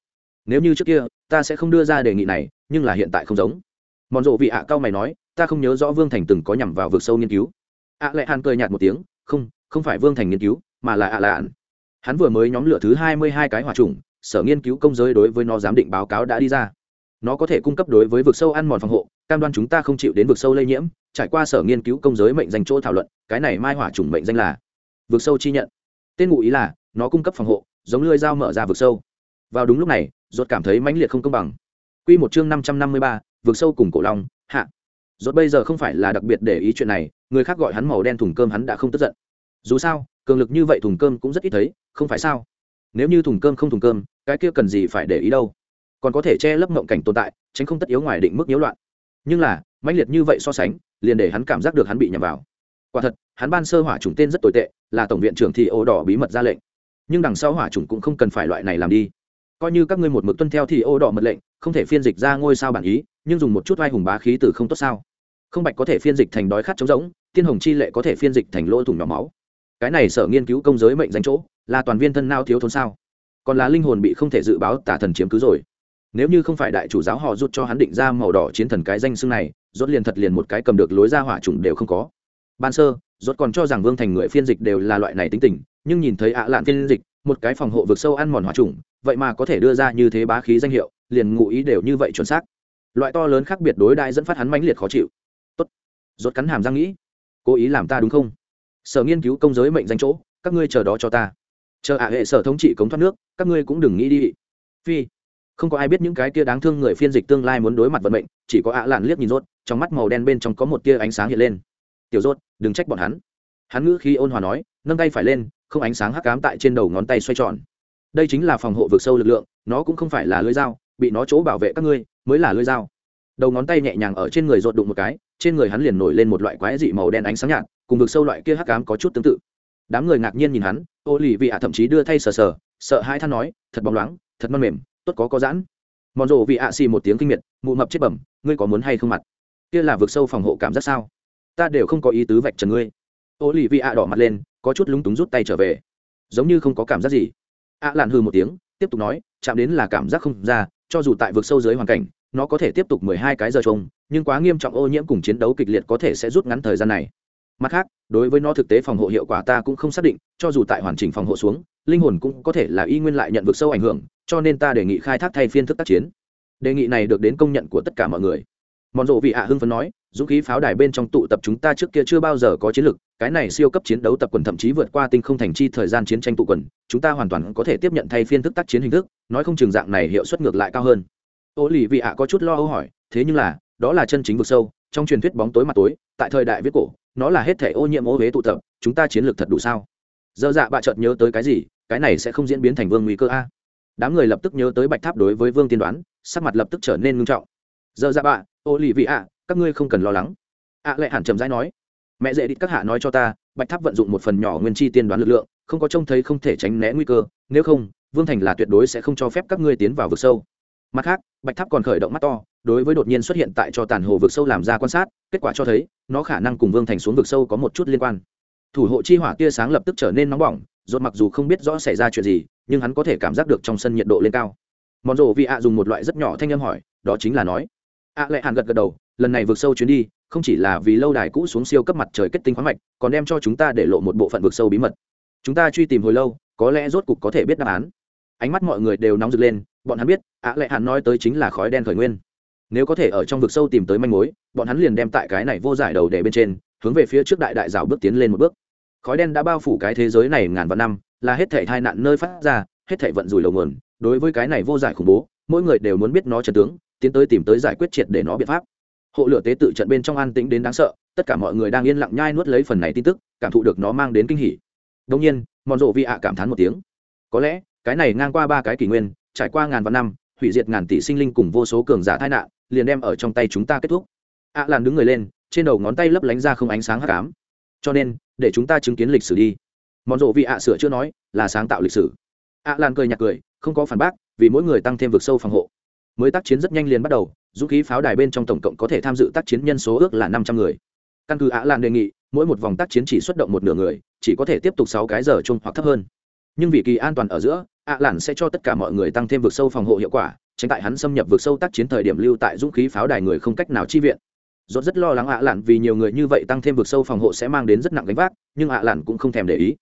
nếu như trước kia, ta sẽ không đưa ra đề nghị này, nhưng là hiện tại không giống. Mòn rộ vị ạ, cao mày nói, ta không nhớ rõ vương thành từng có nhằm vào vực sâu nghiên cứu. Ạ à lại hàn cười nhạt một tiếng, không không phải vương thành nghiên cứu, mà là ạ à lạn hắn vừa mới nhóm lửa thứ hai mươi hai cái hỏa trùng sở nghiên cứu công giới đối với nó giám định báo cáo đã đi ra. Nó có thể cung cấp đối với vực sâu ăn mòn phòng hộ, cam đoan chúng ta không chịu đến vực sâu lây nhiễm, trải qua sở nghiên cứu công giới mệnh danh chỗ thảo luận, cái này mai hỏa trùng mệnh danh là vực sâu chi nhận. Tên ngụ ý là, nó cung cấp phòng hộ, giống lưỡi dao mở ra vực sâu vào đúng lúc này rốt cảm thấy mãnh liệt không công bằng. Quy một chương năm trăm năm mươi ba, vượt sâu cùng cổ long, hạ. Rốt bây giờ không phải là đặc biệt để ý chuyện này, người khác gọi hắn màu đen thùng cơm hắn đã không tức giận. Dù sao, cường lực như vậy thùng cơm cũng rất ít thấy, không phải sao? Nếu như thùng cơm không thùng cơm, cái kia cần gì phải để ý đâu? Còn có thể che lấp mộng cảnh tồn tại, tránh không tất yếu ngoài định mức nhiễu loạn. Nhưng là, mãnh liệt như vậy so sánh, liền để hắn cảm giác được hắn bị nhầm vào. Quả thật, hắn ban sơ hỏa chủng tên rất tồi tệ, là tổng viện trưởng thì ố đỏ bí mật ra lệnh. Nhưng đằng sau hỏa chủng cũng không cần phải loại này làm đi coi như các ngươi một mực tuân theo thì ô đỏ mật lệnh, không thể phiên dịch ra ngôi sao bản ý, nhưng dùng một chút vai hùng bá khí từ không tốt sao? Không bạch có thể phiên dịch thành đói khát trống rỗng, tiên hồng chi lệ có thể phiên dịch thành lỗ thủng nhỏ máu. Cái này sở nghiên cứu công giới mệnh danh chỗ, là toàn viên thân nao thiếu thốn sao? Còn là linh hồn bị không thể dự báo tả thần chiếm cứ rồi. Nếu như không phải đại chủ giáo họ rút cho hắn định ra màu đỏ chiến thần cái danh xưng này, rốt liền thật liền một cái cầm được lối ra hỏa trùng đều không có. Ban sơ, rốt còn cho rằng vương thành người phiên dịch đều là loại này tính tình, nhưng nhìn thấy ạ lạn phiên dịch một cái phòng hộ vực sâu ăn mòn hỏa trùng, vậy mà có thể đưa ra như thế bá khí danh hiệu, liền ngụ ý đều như vậy chuẩn xác. Loại to lớn khác biệt đối đại dẫn phát hắn mãnh liệt khó chịu. Tốt, rốt cắn hàm răng nghĩ, cố ý làm ta đúng không? Sở nghiên cứu công giới mệnh danh chỗ, các ngươi chờ đó cho ta. Chờ ạ hệ sở thống trị cống thoát nước, các ngươi cũng đừng nghĩ đi. Phi, không có ai biết những cái kia đáng thương người phiên dịch tương lai muốn đối mặt vận mệnh, chỉ có ạ lạn liếc nhìn rốt, trong mắt màu đen bên trong có một tia ánh sáng hiện lên. Tiểu rốt, đừng trách bọn hắn. Hắn ngữ khí ôn hòa nói, nâng tay phải lên không ánh sáng hắc ám tại trên đầu ngón tay xoay tròn. Đây chính là phòng hộ vực sâu lực lượng, nó cũng không phải là lưỡi dao, bị nó chỗ bảo vệ các ngươi mới là lưỡi dao. Đầu ngón tay nhẹ nhàng ở trên người rột đụng một cái, trên người hắn liền nổi lên một loại quái dị màu đen ánh sáng nhạt, cùng vực sâu loại kia hắc ám có chút tương tự. Đám người ngạc nhiên nhìn hắn ô lì vị ạ thậm chí đưa thay sờ sờ, sợ hai than nói, thật bóng loáng, thật non mềm, tốt có có giãn. Mòn rộ vị ạ xì một tiếng kinh miệt, mụ mập chết bẩm, ngươi có muốn hay không mặt? Kia là vực sâu phòng hộ cảm giác sao? Ta đều không có ý tứ vạch trần ngươi. Ô lì vị ạ đỏ mặt lên có chút lúng túng rút tay trở về. Giống như không có cảm giác gì. Ạ lạn hư một tiếng, tiếp tục nói, chạm đến là cảm giác không ra, cho dù tại vực sâu dưới hoàn cảnh, nó có thể tiếp tục mười hai cái giờ trông nhưng quá nghiêm trọng ô nhiễm cùng chiến đấu kịch liệt có thể sẽ rút ngắn thời gian này. Mặt khác, đối với nó thực tế phòng hộ hiệu quả ta cũng không xác định, cho dù tại hoàn chỉnh phòng hộ xuống, linh hồn cũng có thể là y nguyên lại nhận vực sâu ảnh hưởng, cho nên ta đề nghị khai thác thay phiên thức tác chiến. Đề nghị này được đến công nhận của tất cả mọi người. Mòn rộ vị ạ hưng phấn nói dũng khí pháo đài bên trong tụ tập chúng ta trước kia chưa bao giờ có chiến lược, cái này siêu cấp chiến đấu tập quần thậm chí vượt qua tinh không thành chi thời gian chiến tranh tụ quần, chúng ta hoàn toàn có thể tiếp nhận thay phiên thức tác chiến hình thức, nói không chừng dạng này hiệu suất ngược lại cao hơn. Ô lì vị ạ có chút lo âu hỏi, thế nhưng là, đó là chân chính vực sâu, trong truyền thuyết bóng tối mặt tối, tại thời đại viết cổ, nó là hết thể ô nhiễm ô huế tụ tập, chúng ta chiến lược thật đủ sao? Dơ dạ bạ chợt nhớ tới cái gì, cái này sẽ không diễn biến thành vương nguy cơ a. Đám người lập tức nhớ tới bạch tháp đối với vương tiên đoán, sắc mặt lập tức trở nên ngưng trọng. Dơ dạ bạ, ô lì vị ạ các ngươi không cần lo lắng. Ạ à lại hẳn trầm rãi nói, mẹ dễ đít các hạ nói cho ta, bạch tháp vận dụng một phần nhỏ nguyên chi tiên đoán lực lượng, không có trông thấy không thể tránh né nguy cơ, nếu không, vương thành là tuyệt đối sẽ không cho phép các ngươi tiến vào vực sâu. Mặt khác, bạch tháp còn khởi động mắt to, đối với đột nhiên xuất hiện tại cho tàn hồ vực sâu làm ra quan sát, kết quả cho thấy, nó khả năng cùng vương thành xuống vực sâu có một chút liên quan. Thủ hộ chi hỏa tia sáng lập tức trở nên nóng bỏng dột mặc dù không biết rõ xảy ra chuyện gì, nhưng hắn có thể cảm giác được trong sân nhiệt độ lên cao. Mòn rộ vị ạ dùng một loại rất nhỏ thanh âm hỏi, đó chính là nói. Ạ à lại hàn gật gật đầu lần này vượt sâu chuyến đi, không chỉ là vì lâu đài cũ xuống siêu cấp mặt trời kết tinh khoáng mạch, còn đem cho chúng ta để lộ một bộ phận vượt sâu bí mật. Chúng ta truy tìm hồi lâu, có lẽ rốt cục có thể biết đáp án. Ánh mắt mọi người đều nóng rực lên, bọn hắn biết, ạ à lại nói tới chính là khói đen khởi nguyên. Nếu có thể ở trong vực sâu tìm tới manh mối, bọn hắn liền đem tại cái này vô giải đầu để bên trên, hướng về phía trước đại đại rào bước tiến lên một bước. Khói đen đã bao phủ cái thế giới này ngàn vạn năm, là hết thể tai nạn nơi phát ra, hết thể vận rủi đầu nguồn. Đối với cái này vô giải khủng bố, mỗi người đều muốn biết nó trần tướng, tiến tới tìm tới giải quyết triệt để nó biện pháp hộ lửa tế tự trận bên trong an tĩnh đến đáng sợ, tất cả mọi người đang yên lặng nhai nuốt lấy phần này tin tức, cảm thụ được nó mang đến kinh hỉ. Đông nhiên mòn rộ vi ạ cảm thán một tiếng. Có lẽ, cái này ngang qua ba cái kỷ nguyên, trải qua ngàn vạn năm, hủy diệt ngàn tỷ sinh linh cùng vô số cường giả tai nạn, liền đem ở trong tay chúng ta kết thúc. Ạ à làn đứng người lên, trên đầu ngón tay lấp lánh ra không ánh sáng hắc ám. Cho nên, để chúng ta chứng kiến lịch sử đi. Mòn rộ vị ạ sửa chưa nói, là sáng tạo lịch sử. Ạ làn cười nhạt cười, không có phản bác, vì mỗi người tăng thêm vực sâu phòng hộ. Mới tác chiến rất nhanh liền bắt đầu dũng khí pháo đài bên trong tổng cộng có thể tham dự tác chiến nhân số ước là năm trăm người. Căn cứ ạ lan đề nghị, mỗi một vòng tác chiến chỉ xuất động một nửa người, chỉ có thể tiếp tục sáu cái giờ chung hoặc thấp hơn. Nhưng vì kỳ an toàn ở giữa, ạ lan sẽ cho tất cả mọi người tăng thêm vực sâu phòng hộ hiệu quả, tránh tại hắn xâm nhập vực sâu tác chiến thời điểm lưu tại dũng khí pháo đài người không cách nào chi viện. Dốt rất lo lắng ạ lạn vì nhiều người như vậy tăng thêm vực sâu phòng hộ sẽ mang đến rất nặng gánh vác, nhưng ạ lạn cũng không thèm để ý.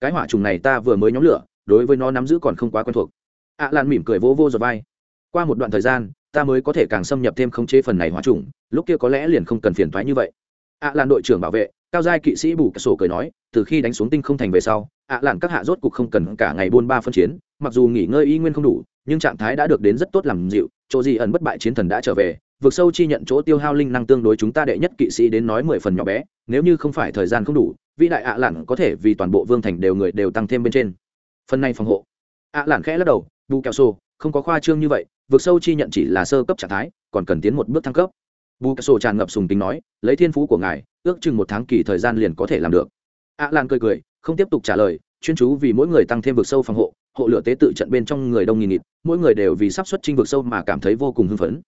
Cái hỏa trùng này ta vừa mới nhóm lửa, đối với nó nắm giữ còn không quá quen thuộc. ạ lan mỉm cười vô vô rồi vai. Qua một đoạn thời gian ta mới có thể càng xâm nhập thêm khống chế phần này hóa trùng lúc kia có lẽ liền không cần phiền thoái như vậy. Ạ lan đội trưởng bảo vệ, cao giai kỵ sĩ bù cửa sổ cười nói, từ khi đánh xuống tinh không thành về sau, ạ lan các hạ rốt cục không cần cả ngày buôn ba phân chiến, mặc dù nghỉ ngơi y nguyên không đủ, nhưng trạng thái đã được đến rất tốt làm dịu, chỗ gì ẩn bất bại chiến thần đã trở về vượt sâu chi nhận chỗ tiêu hao linh năng tương đối chúng ta đệ nhất kỵ sĩ đến nói mười phần nhỏ bé, nếu như không phải thời gian không đủ, vĩ đại ạ lạn có thể vì toàn bộ vương thành đều người đều tăng thêm bên trên. Phần này phòng hộ. Ạ lạn khẽ lắc đầu, bù kẹo sô không có khoa trương như vậy vượt sâu chi nhận chỉ là sơ cấp trạng thái, còn cần tiến một bước thăng cấp. Bù kẹo sổ tràn ngập sùng tính nói, lấy thiên phú của ngài, ước chừng một tháng kỳ thời gian liền có thể làm được. Ạ Lan cười cười, không tiếp tục trả lời, chuyên chú vì mỗi người tăng thêm vực sâu phòng hộ hộ lửa tế tự trận bên trong người đông nghìn nghịt, mỗi người đều vì sắp xuất chinh vực sâu mà cảm thấy vô cùng hưng phấn.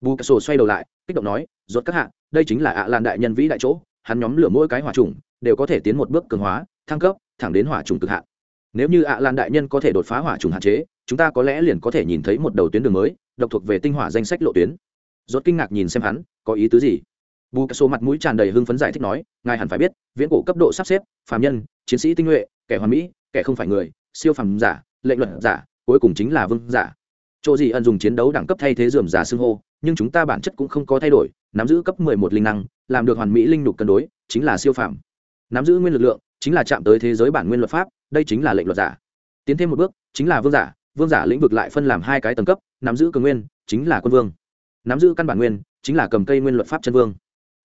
Bù cà sổ xoay đầu lại, kích động nói rốt các hạ, đây chính là ạ lan đại nhân vĩ đại chỗ, hắn nhóm lửa mỗi cái hỏa trùng, đều có thể tiến một bước cường hóa, thăng cấp, thẳng đến hỏa trùng cực hạn. Nếu như ạ lan đại nhân có thể đột phá hỏa trùng hạn chế chúng ta có lẽ liền có thể nhìn thấy một đầu tuyến đường mới, độc thuộc về tinh hỏa danh sách lộ tuyến. Rốt kinh ngạc nhìn xem hắn, có ý tứ gì? Bù cà sổ mặt mũi tràn đầy hưng phấn giải thích nói, ngài hẳn phải biết, viễn cổ cấp độ sắp xếp, phàm nhân, chiến sĩ tinh nhuệ, kẻ hoàn mỹ, kẻ không phải người, siêu phàm giả, lệnh luật giả, cuối cùng chính là vương giả. Chỗ gì ẩn dùng chiến đấu đẳng cấp thay thế dườm giả xưng hô, nhưng chúng ta bản chất cũng không có thay đổi, nắm giữ cấp mười một linh năng, làm được hoàn mỹ linh nhục cân đối, chính là siêu phàm. Nắm giữ nguyên lực lượng, chính là chạm tới thế giới bản nguyên luật pháp, đây chính là lệnh luật giả. Tiến thêm một bước, chính là vương giả vương giả lĩnh vực lại phân làm hai cái tầng cấp, nắm giữ cường nguyên, chính là quân vương. Nắm giữ căn bản nguyên, chính là cầm cây nguyên luật pháp chân vương.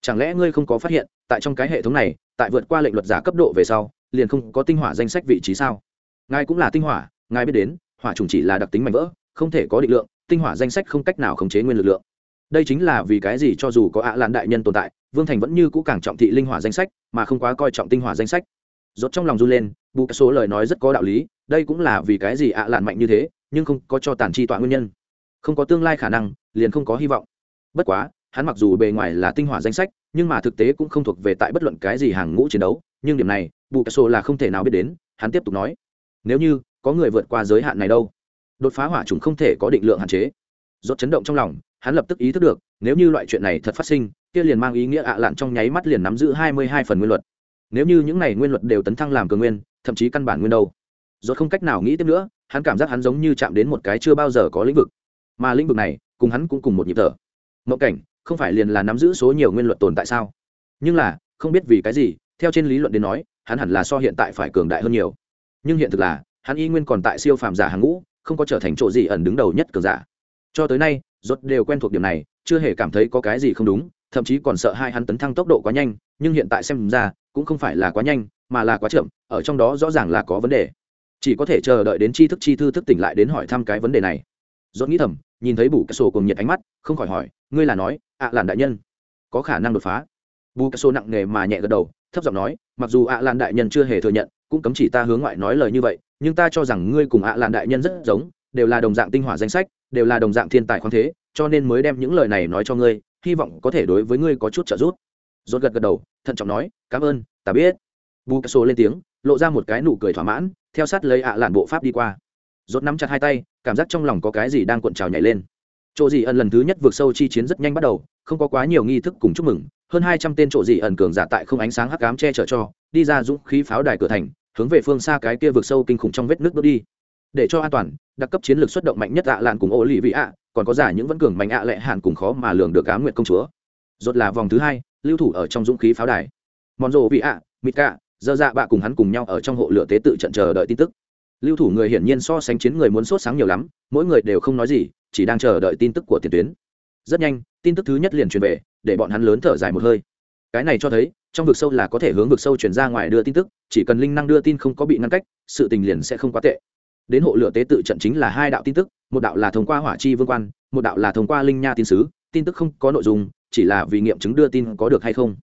Chẳng lẽ ngươi không có phát hiện, tại trong cái hệ thống này, tại vượt qua lệnh luật giả cấp độ về sau, liền không có tinh hỏa danh sách vị trí sao? Ngài cũng là tinh hỏa, ngài biết đến, hỏa trùng chỉ là đặc tính mạnh vỡ, không thể có định lượng, tinh hỏa danh sách không cách nào khống chế nguyên lực lượng. Đây chính là vì cái gì cho dù có ạ lan đại nhân tồn tại, vương thành vẫn như cũ càng trọng thị linh hỏa danh sách, mà không quá coi trọng tinh hỏa danh sách rốt trong lòng run lên, bù số lời nói rất có đạo lý, đây cũng là vì cái gì ạ lạn mạnh như thế, nhưng không có cho tàn chi tọa nguyên nhân. Không có tương lai khả năng, liền không có hy vọng. Bất quá, hắn mặc dù bề ngoài là tinh hỏa danh sách, nhưng mà thực tế cũng không thuộc về tại bất luận cái gì hàng ngũ chiến đấu, nhưng điểm này, bù số là không thể nào biết đến, hắn tiếp tục nói. Nếu như có người vượt qua giới hạn này đâu? Đột phá hỏa trùng không thể có định lượng hạn chế. Rốt chấn động trong lòng, hắn lập tức ý thức được, nếu như loại chuyện này thật phát sinh, kia liền mang ý nghĩa ạ lạn trong nháy mắt liền nắm giữ hai mươi hai phần nguyên luật nếu như những này nguyên luật đều tấn thăng làm cường nguyên, thậm chí căn bản nguyên đâu. Rốt không cách nào nghĩ tiếp nữa, hắn cảm giác hắn giống như chạm đến một cái chưa bao giờ có lĩnh vực. Mà lĩnh vực này, cùng hắn cũng cùng một nhịp thở. Mộng cảnh, không phải liền là nắm giữ số nhiều nguyên luật tồn tại sao? Nhưng là, không biết vì cái gì, theo trên lý luận đến nói, hắn hẳn là so hiện tại phải cường đại hơn nhiều. Nhưng hiện thực là, hắn y nguyên còn tại siêu phàm giả hàng ngũ, không có trở thành chỗ gì ẩn đứng đầu nhất cường giả. Cho tới nay, rốt đều quen thuộc điểm này, chưa hề cảm thấy có cái gì không đúng thậm chí còn sợ hai hắn tấn thăng tốc độ quá nhanh, nhưng hiện tại xem ra, cũng không phải là quá nhanh, mà là quá chậm, ở trong đó rõ ràng là có vấn đề. Chỉ có thể chờ đợi đến tri thức chi thư thức tỉnh lại đến hỏi thăm cái vấn đề này. Dốt nghĩ thầm, nhìn thấy bù cái sổ cùng nhiệt ánh mắt, không khỏi hỏi, ngươi là nói, ạ làn đại nhân, có khả năng đột phá? Bù cái sổ nặng nề mà nhẹ gật đầu, thấp giọng nói, mặc dù ạ làn đại nhân chưa hề thừa nhận, cũng cấm chỉ ta hướng ngoại nói lời như vậy, nhưng ta cho rằng ngươi cùng ạ làn đại nhân rất giống, đều là đồng dạng tinh hỏa danh sách, đều là đồng dạng thiên tài khoáng thế, cho nên mới đem những lời này nói cho ngươi hy vọng có thể đối với ngươi có chút trợ giúp. Rốt gật gật đầu, thận trọng nói, cảm ơn, ta biết. Bù cà lên tiếng, lộ ra một cái nụ cười thỏa mãn, theo sát lấy ạ lạn bộ pháp đi qua. Rốt nắm chặt hai tay, cảm giác trong lòng có cái gì đang cuộn trào nhảy lên. Chỗ gì ẩn lần thứ nhất vượt sâu chi chiến rất nhanh bắt đầu, không có quá nhiều nghi thức cùng chúc mừng, hơn hai trăm tên chỗ gì ẩn cường giả tại không ánh sáng hắc ám che chở cho, đi ra dũng khí pháo đài cửa thành, hướng về phương xa cái kia vượt sâu kinh khủng trong vết nước bước đi. Để cho an toàn, đặc cấp chiến lược xuất động mạnh nhất ạ lạn cùng ô lì vị ạ còn có giả những vẫn cường mạnh ạ lệ hạn cùng khó mà lường được cá nguyện công chúa. Rốt là vòng thứ hai, lưu thủ ở trong dũng khí pháo đài. Mòn rộ vị ạ, mịt cả dơ dạ bạ cùng hắn cùng nhau ở trong hộ lửa tế tự trận chờ đợi tin tức. Lưu thủ người hiển nhiên so sánh chiến người muốn sốt sáng nhiều lắm, mỗi người đều không nói gì, chỉ đang chờ đợi tin tức của tiền tuyến. Rất nhanh, tin tức thứ nhất liền truyền về, để bọn hắn lớn thở dài một hơi. Cái này cho thấy, trong vực sâu là có thể hướng vực sâu chuyển ra ngoài đưa tin tức, chỉ cần linh năng đưa tin không có bị ngăn cách, sự tình liền sẽ không quá tệ đến hộ lửa tế tự trận chính là hai đạo tin tức, một đạo là thông qua hỏa chi vương quan, một đạo là thông qua linh nha tin sứ, tin tức không có nội dung, chỉ là vì nghiệm chứng đưa tin có được hay không.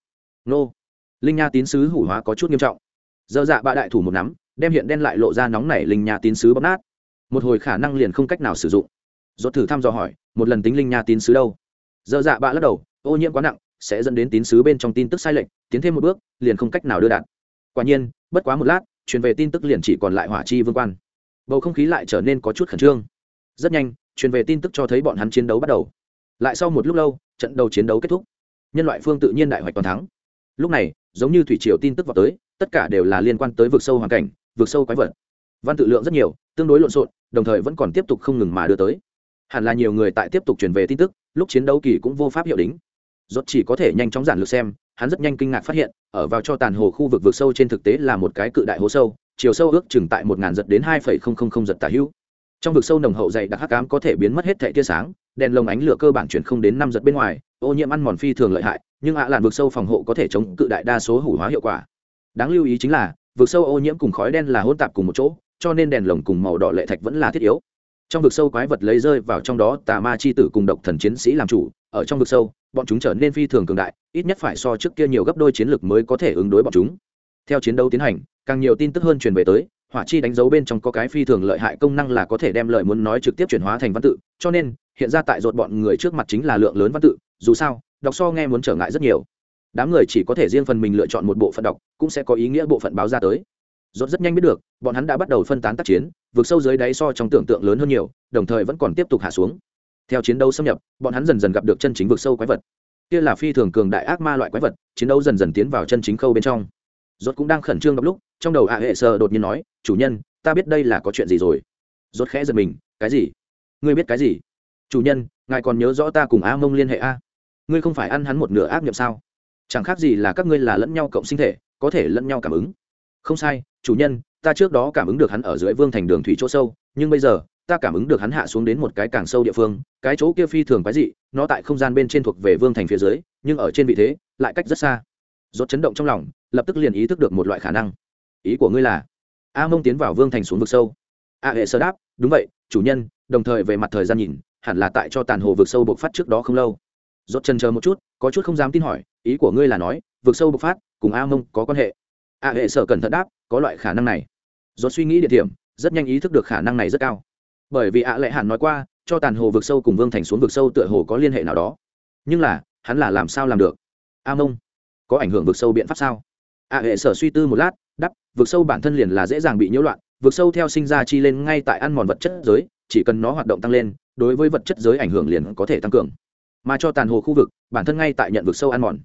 Nô. Linh nha tín sứ hủ hóa có chút nghiêm trọng. Dơ dạ bạ đại thủ một nắm, đem hiện đen lại lộ ra nóng nảy linh nha tín sứ bóp nát. Một hồi khả năng liền không cách nào sử dụng. Dốt thử thăm dò hỏi, một lần tính linh nha tín sứ đâu? Dơ dạ bạ lắc đầu, ô nhiễm quá nặng, sẽ dẫn đến tín sứ bên trong tin tức sai lệch, tiến thêm một bước, liền không cách nào đưa đạt. Quả nhiên, bất quá một lát, truyền về tin tức liền chỉ còn lại hỏa chi vương quan bầu không khí lại trở nên có chút khẩn trương. Rất nhanh, truyền về tin tức cho thấy bọn hắn chiến đấu bắt đầu. Lại sau một lúc lâu, trận đầu chiến đấu kết thúc. Nhân loại phương tự nhiên đại hoạch toàn thắng. Lúc này, giống như thủy triều tin tức vào tới, tất cả đều là liên quan tới vực sâu hoàn cảnh, vực sâu quái vật. Văn tự lượng rất nhiều, tương đối lộn xộn, đồng thời vẫn còn tiếp tục không ngừng mà đưa tới. Hẳn là nhiều người tại tiếp tục truyền về tin tức, lúc chiến đấu kỳ cũng vô pháp hiệu đính. Rốt chỉ có thể nhanh chóng giản lược xem, hắn rất nhanh kinh ngạc phát hiện, ở vào cho tàn hồ khu vực vực sâu trên thực tế là một cái cự đại hố sâu chiều sâu ước chừng tại một ngàn giật đến hai phẩy không không không giật tả hữu. Trong vực sâu nồng hậu dày đặc hắc ám có thể biến mất hết thệ tia sáng, đèn lồng ánh lửa cơ bản chuyển không đến năm giật bên ngoài, ô nhiễm ăn mòn phi thường lợi hại, nhưng ạ làn vực sâu phòng hộ có thể chống cự đại đa số hủ hóa hiệu quả. Đáng lưu ý chính là, vực sâu ô nhiễm cùng khói đen là hỗn tạp cùng một chỗ, cho nên đèn lồng cùng màu đỏ lệ thạch vẫn là thiết yếu. Trong vực sâu quái vật lấy rơi vào trong đó, tà ma chi tử cùng độc thần chiến sĩ làm chủ, ở trong vực sâu, bọn chúng trở nên phi thường cường đại, ít nhất phải so trước kia nhiều gấp đôi chiến lược mới có thể ứng đối bọn chúng. Theo chiến đấu tiến hành càng nhiều tin tức hơn truyền về tới, hỏa chi đánh dấu bên trong có cái phi thường lợi hại công năng là có thể đem lời muốn nói trực tiếp chuyển hóa thành văn tự, cho nên, hiện ra tại rột bọn người trước mặt chính là lượng lớn văn tự, dù sao, đọc so nghe muốn trở ngại rất nhiều. Đám người chỉ có thể riêng phần mình lựa chọn một bộ phận đọc, cũng sẽ có ý nghĩa bộ phận báo ra tới. Rốt rất nhanh biết được, bọn hắn đã bắt đầu phân tán tác chiến, vượt sâu dưới đáy so trong tưởng tượng lớn hơn nhiều, đồng thời vẫn còn tiếp tục hạ xuống. Theo chiến đấu xâm nhập, bọn hắn dần dần gặp được chân chính vượt sâu quái vật. Kia là phi thường cường đại ác ma loại quái vật, chiến đấu dần dần tiến vào chân chính khâu bên trong rốt cũng đang khẩn trương đọc lúc, trong đầu ạ hệ sơ đột nhiên nói, chủ nhân, ta biết đây là có chuyện gì rồi. Rốt khẽ giật mình, cái gì? Ngươi biết cái gì? Chủ nhân, ngài còn nhớ rõ ta cùng a mông liên hệ a? Ngươi không phải ăn hắn một nửa ác niệm sao? Chẳng khác gì là các ngươi là lẫn nhau cộng sinh thể, có thể lẫn nhau cảm ứng. Không sai, chủ nhân, ta trước đó cảm ứng được hắn ở dưới vương thành đường thủy chỗ sâu, nhưng bây giờ, ta cảm ứng được hắn hạ xuống đến một cái càng sâu địa phương, cái chỗ kia phi thường quái dị, nó tại không gian bên trên thuộc về vương thành phía dưới, nhưng ở trên vị thế, lại cách rất xa. Rốt chấn động trong lòng lập tức liền ý thức được một loại khả năng. Ý của ngươi là, a mông tiến vào vương thành xuống vực sâu. A hệ sơ đáp, đúng vậy, chủ nhân, đồng thời về mặt thời gian nhìn, hẳn là tại cho tàn hồ vực sâu bộc phát trước đó không lâu. Rốt chân chờ một chút, có chút không dám tin hỏi, ý của ngươi là nói, vực sâu bộc phát cùng a mông có quan hệ? A hệ sở cẩn thận đáp, có loại khả năng này. Rốt suy nghĩ địa điểm, rất nhanh ý thức được khả năng này rất cao. Bởi vì ạ lệ hẳn nói qua, cho tàn hồ vực sâu cùng vương thành xuống vực sâu tựa hồ có liên hệ nào đó. Nhưng là, hắn là làm sao làm được? A mông, có ảnh hưởng vực sâu biện pháp sao? A hệ sở suy tư một lát đắp vực sâu bản thân liền là dễ dàng bị nhiễu loạn, vực sâu theo sinh ra chi lên ngay tại ăn mòn vật chất giới, chỉ cần nó hoạt động tăng lên, đối với vật chất giới ảnh hưởng liền có thể tăng cường. Mà cho tàn hồ khu vực, bản thân ngay tại nhận vực sâu ăn mòn.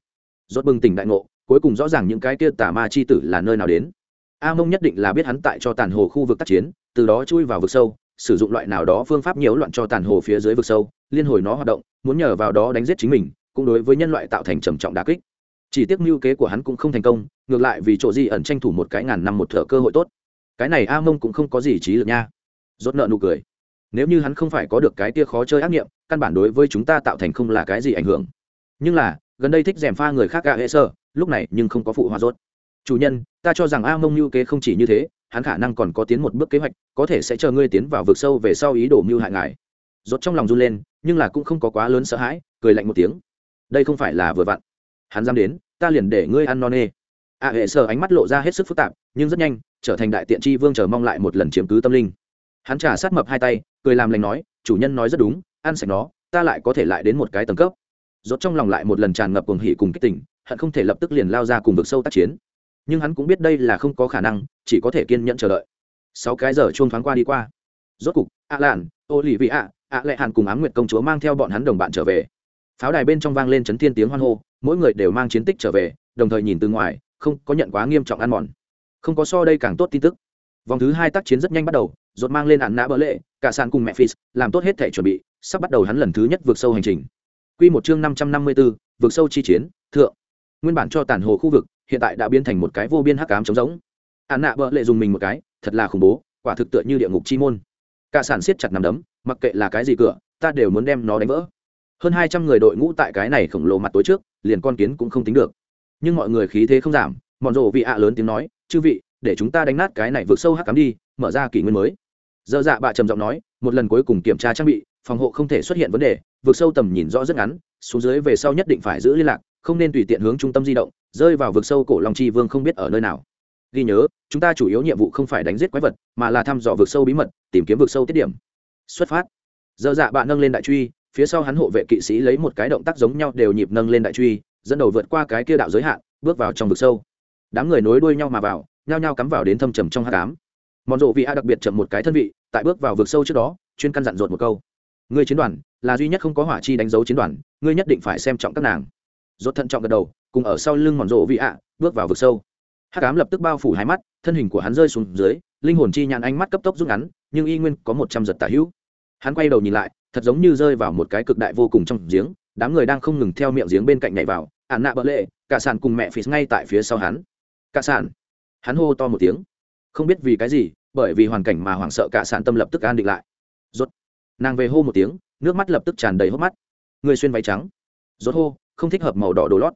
Rốt bừng tỉnh đại ngộ, cuối cùng rõ ràng những cái kia tà ma chi tử là nơi nào đến. A mông nhất định là biết hắn tại cho tàn hồ khu vực tác chiến, từ đó chui vào vực sâu, sử dụng loại nào đó phương pháp nhiễu loạn cho tàn hồ phía dưới vực sâu, liên hồi nó hoạt động, muốn nhờ vào đó đánh giết chính mình, cũng đối với nhân loại tạo thành trầm trọng đà kích chỉ tiếc mưu kế của hắn cũng không thành công, ngược lại vì chỗ di ẩn tranh thủ một cái ngàn năm một thợ cơ hội tốt. Cái này a mông cũng không có gì trí lực nha. Rốt nợ nụ cười. Nếu như hắn không phải có được cái tia khó chơi ác nghiệm, căn bản đối với chúng ta tạo thành không là cái gì ảnh hưởng. Nhưng là, gần đây thích dèm pha người khác gạ hệ sơ, lúc này nhưng không có phụ hoa rốt. Chủ nhân, ta cho rằng a mông mưu kế không chỉ như thế, hắn khả năng còn có tiến một bước kế hoạch, có thể sẽ chờ ngươi tiến vào vực sâu về sau ý đồ mưu hại ngài. Rốt trong lòng run lên, nhưng là cũng không có quá lớn sợ hãi, cười lạnh một tiếng. Đây không phải là vừa vặn hắn dám đến, ta liền để ngươi ăn non nê. A hệ sơ ánh mắt lộ ra hết sức phức tạp, nhưng rất nhanh, trở thành đại tiện tri vương chờ mong lại một lần chiếm cứ tâm linh. Hắn trả sát mập hai tay, cười làm lành nói, chủ nhân nói rất đúng, ăn sạch nó, ta lại có thể lại đến một cái tầng cấp. Rốt trong lòng lại một lần tràn ngập cuồng hỉ cùng kích tỉnh hận không thể lập tức liền lao ra cùng vực sâu tác chiến. Nhưng hắn cũng biết đây là không có khả năng, chỉ có thể kiên nhẫn chờ đợi. Sáu cái giờ chuông thoáng qua đi qua. Rốt cục ạ lạn ô lì vị ạ ạ lệ hàn cùng ám nguyệt công chúa mang theo bọn hắn đồng bạn trở về. Pháo đài bên trong vang lên chấn thiên tiếng hoan hô mỗi người đều mang chiến tích trở về đồng thời nhìn từ ngoài không có nhận quá nghiêm trọng ăn mòn. Không có so đây càng tốt tin tức. Vòng thứ hai tác chiến rất nhanh bắt đầu dột mang lên ạn nã bỡ lệ cả sàn cùng mẹ phis làm tốt hết thể chuẩn bị sắp bắt đầu hắn lần thứ nhất vượt sâu hành trình. Quy một chương năm trăm năm mươi 554, vượt sâu chi chiến thượng. Nguyên bản cho tàn hồ khu vực hiện tại đã biến thành một cái vô biên hắc ám trống rỗng. Ạn nã bỡ lệ dùng mình một cái thật là khủng bố quả thực tựa như địa ngục chi môn. Cả sàn siết chặt nằm đấm mặc kệ là cái gì cửa ta đều muốn đem nó đánh vỡ. Hơn hai trăm người đội ngũ tại cái này khổng lồ mặt tối trước liền con kiến cũng không tính được. Nhưng mọi người khí thế không giảm, mọn rộ vị ạ lớn tiếng nói, chư vị, để chúng ta đánh nát cái này vượt sâu hắc cắm đi, mở ra kỷ nguyên mới. Dơ dạ bạ trầm giọng nói, một lần cuối cùng kiểm tra trang bị, phòng hộ không thể xuất hiện vấn đề vượt sâu tầm nhìn rõ rất ngắn, xuống dưới về sau nhất định phải giữ liên lạc, không nên tùy tiện hướng trung tâm di động, rơi vào vực sâu cổ long chi vương không biết ở nơi nào. Ghi nhớ, chúng ta chủ yếu nhiệm vụ không phải đánh giết quái vật, mà là thăm dò vực sâu bí mật, tìm kiếm vực sâu tiết điểm. Xuất phát. Dơ dạ bạ nâng lên đại truy phía sau hắn hộ vệ kỵ sĩ lấy một cái động tác giống nhau đều nhịp nâng lên đại truy, dẫn đầu vượt qua cái kia đạo giới hạn, bước vào trong vực sâu. Đám người nối đuôi nhau mà vào, nhao nhao cắm vào đến thâm trầm trong hát cám mòn rộ vị a đặc biệt chậm một cái thân vị, tại bước vào vực sâu trước đó, chuyên căn dặn dột một câu. Người chiến đoàn, là duy nhất không có hỏa chi đánh dấu chiến đoàn, ngươi nhất định phải xem trọng các nàng. Dột thận trọng gật đầu, cùng ở sau lưng mòn rộ vị a, bước vào vực sâu. Hát cám lập tức bao phủ hai mắt, thân hình của hắn rơi xuống dưới, linh hồn chi nhãn ánh mắt cấp tốc rút ngắn, nhưng y nguyên có một trăm giật tả hữu. Hắn quay đầu nhìn lại thật giống như rơi vào một cái cực đại vô cùng trong giếng, đám người đang không ngừng theo miệng giếng bên cạnh nhảy vào ạn nạ bỡ lệ, cả sàn cùng mẹ phì ngay tại phía sau hắn. Cả sàn. Hắn hô to một tiếng. Không biết vì cái gì, bởi vì hoàn cảnh mà hoảng sợ cả sàn tâm lập tức an định lại. Rốt. Nàng về hô một tiếng, nước mắt lập tức tràn đầy hốc mắt. Người xuyên váy trắng. Rốt hô, không thích hợp màu đỏ đồ lót.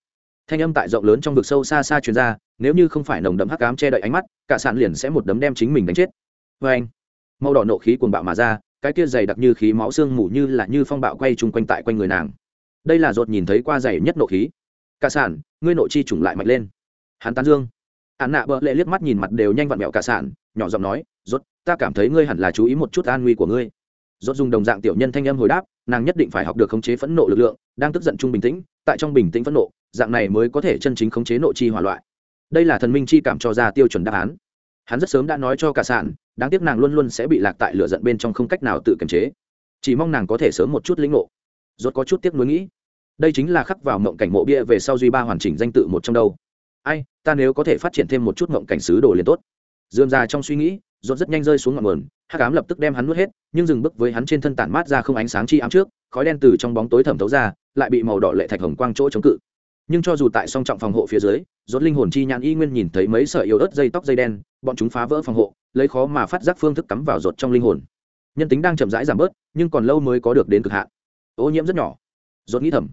Thanh âm tại rộng lớn trong vực sâu xa xa truyền ra, nếu như không phải nồng đậm hắc ám che đậy ánh mắt, cả sàn liền sẽ một đấm đem chính mình đánh chết. Vê anh màu đỏ nộ khí cuồng bạo mà ra cái kia dày đặc như khí máu xương mù như là như phong bạo quay chung quanh tại quanh người nàng. Đây là ruột nhìn thấy qua dày nhất nộ khí. Cả sản, ngươi nội chi trùng lại mạnh lên. Hắn tán dương. Hắn nạ bợ lệ liếc mắt nhìn mặt đều nhanh vặn mẹo cả sản, nhỏ giọng nói, rốt, ta cảm thấy ngươi hẳn là chú ý một chút an nguy của ngươi. Rốt dùng đồng dạng tiểu nhân thanh âm hồi đáp, nàng nhất định phải học được khống chế phẫn nộ lực lượng, đang tức giận trung bình tĩnh, tại trong bình tĩnh phẫn nộ, dạng này mới có thể chân chính khống chế nội chi hỏa loại. Đây là thần minh chi cảm cho ra tiêu chuẩn đáp án. Hắn rất sớm đã nói cho cả sản đáng tiếc nàng luôn luôn sẽ bị lạc tại lửa giận bên trong không cách nào tự kiềm chế. Chỉ mong nàng có thể sớm một chút lĩnh ngộ. Rốt có chút tiếc nuối nghĩ. Đây chính là khắc vào mộng cảnh mộ bia về sau duy ba hoàn chỉnh danh tự một trong đâu. Ai, ta nếu có thể phát triển thêm một chút mộng cảnh sứ đồ liền tốt. Dườm ra trong suy nghĩ, rốt rất nhanh rơi xuống ngọn nguồn, hắc ám lập tức đem hắn nuốt hết, nhưng dừng bước với hắn trên thân tản mát ra không ánh sáng chi ám trước, khói đen từ trong bóng tối thẩm thấu ra, lại bị màu đỏ lệ thạch hồng quang chỗ chống cự nhưng cho dù tại song trọng phòng hộ phía dưới rốt linh hồn chi nhãn y nguyên nhìn thấy mấy sợi yếu ớt dây tóc dây đen bọn chúng phá vỡ phòng hộ lấy khó mà phát giác phương thức cắm vào rột trong linh hồn. Nhân tính đang chậm rãi giảm bớt nhưng còn lâu mới có được đến cực hạn. Ô nhiễm rất nhỏ. Rốt nghĩ thầm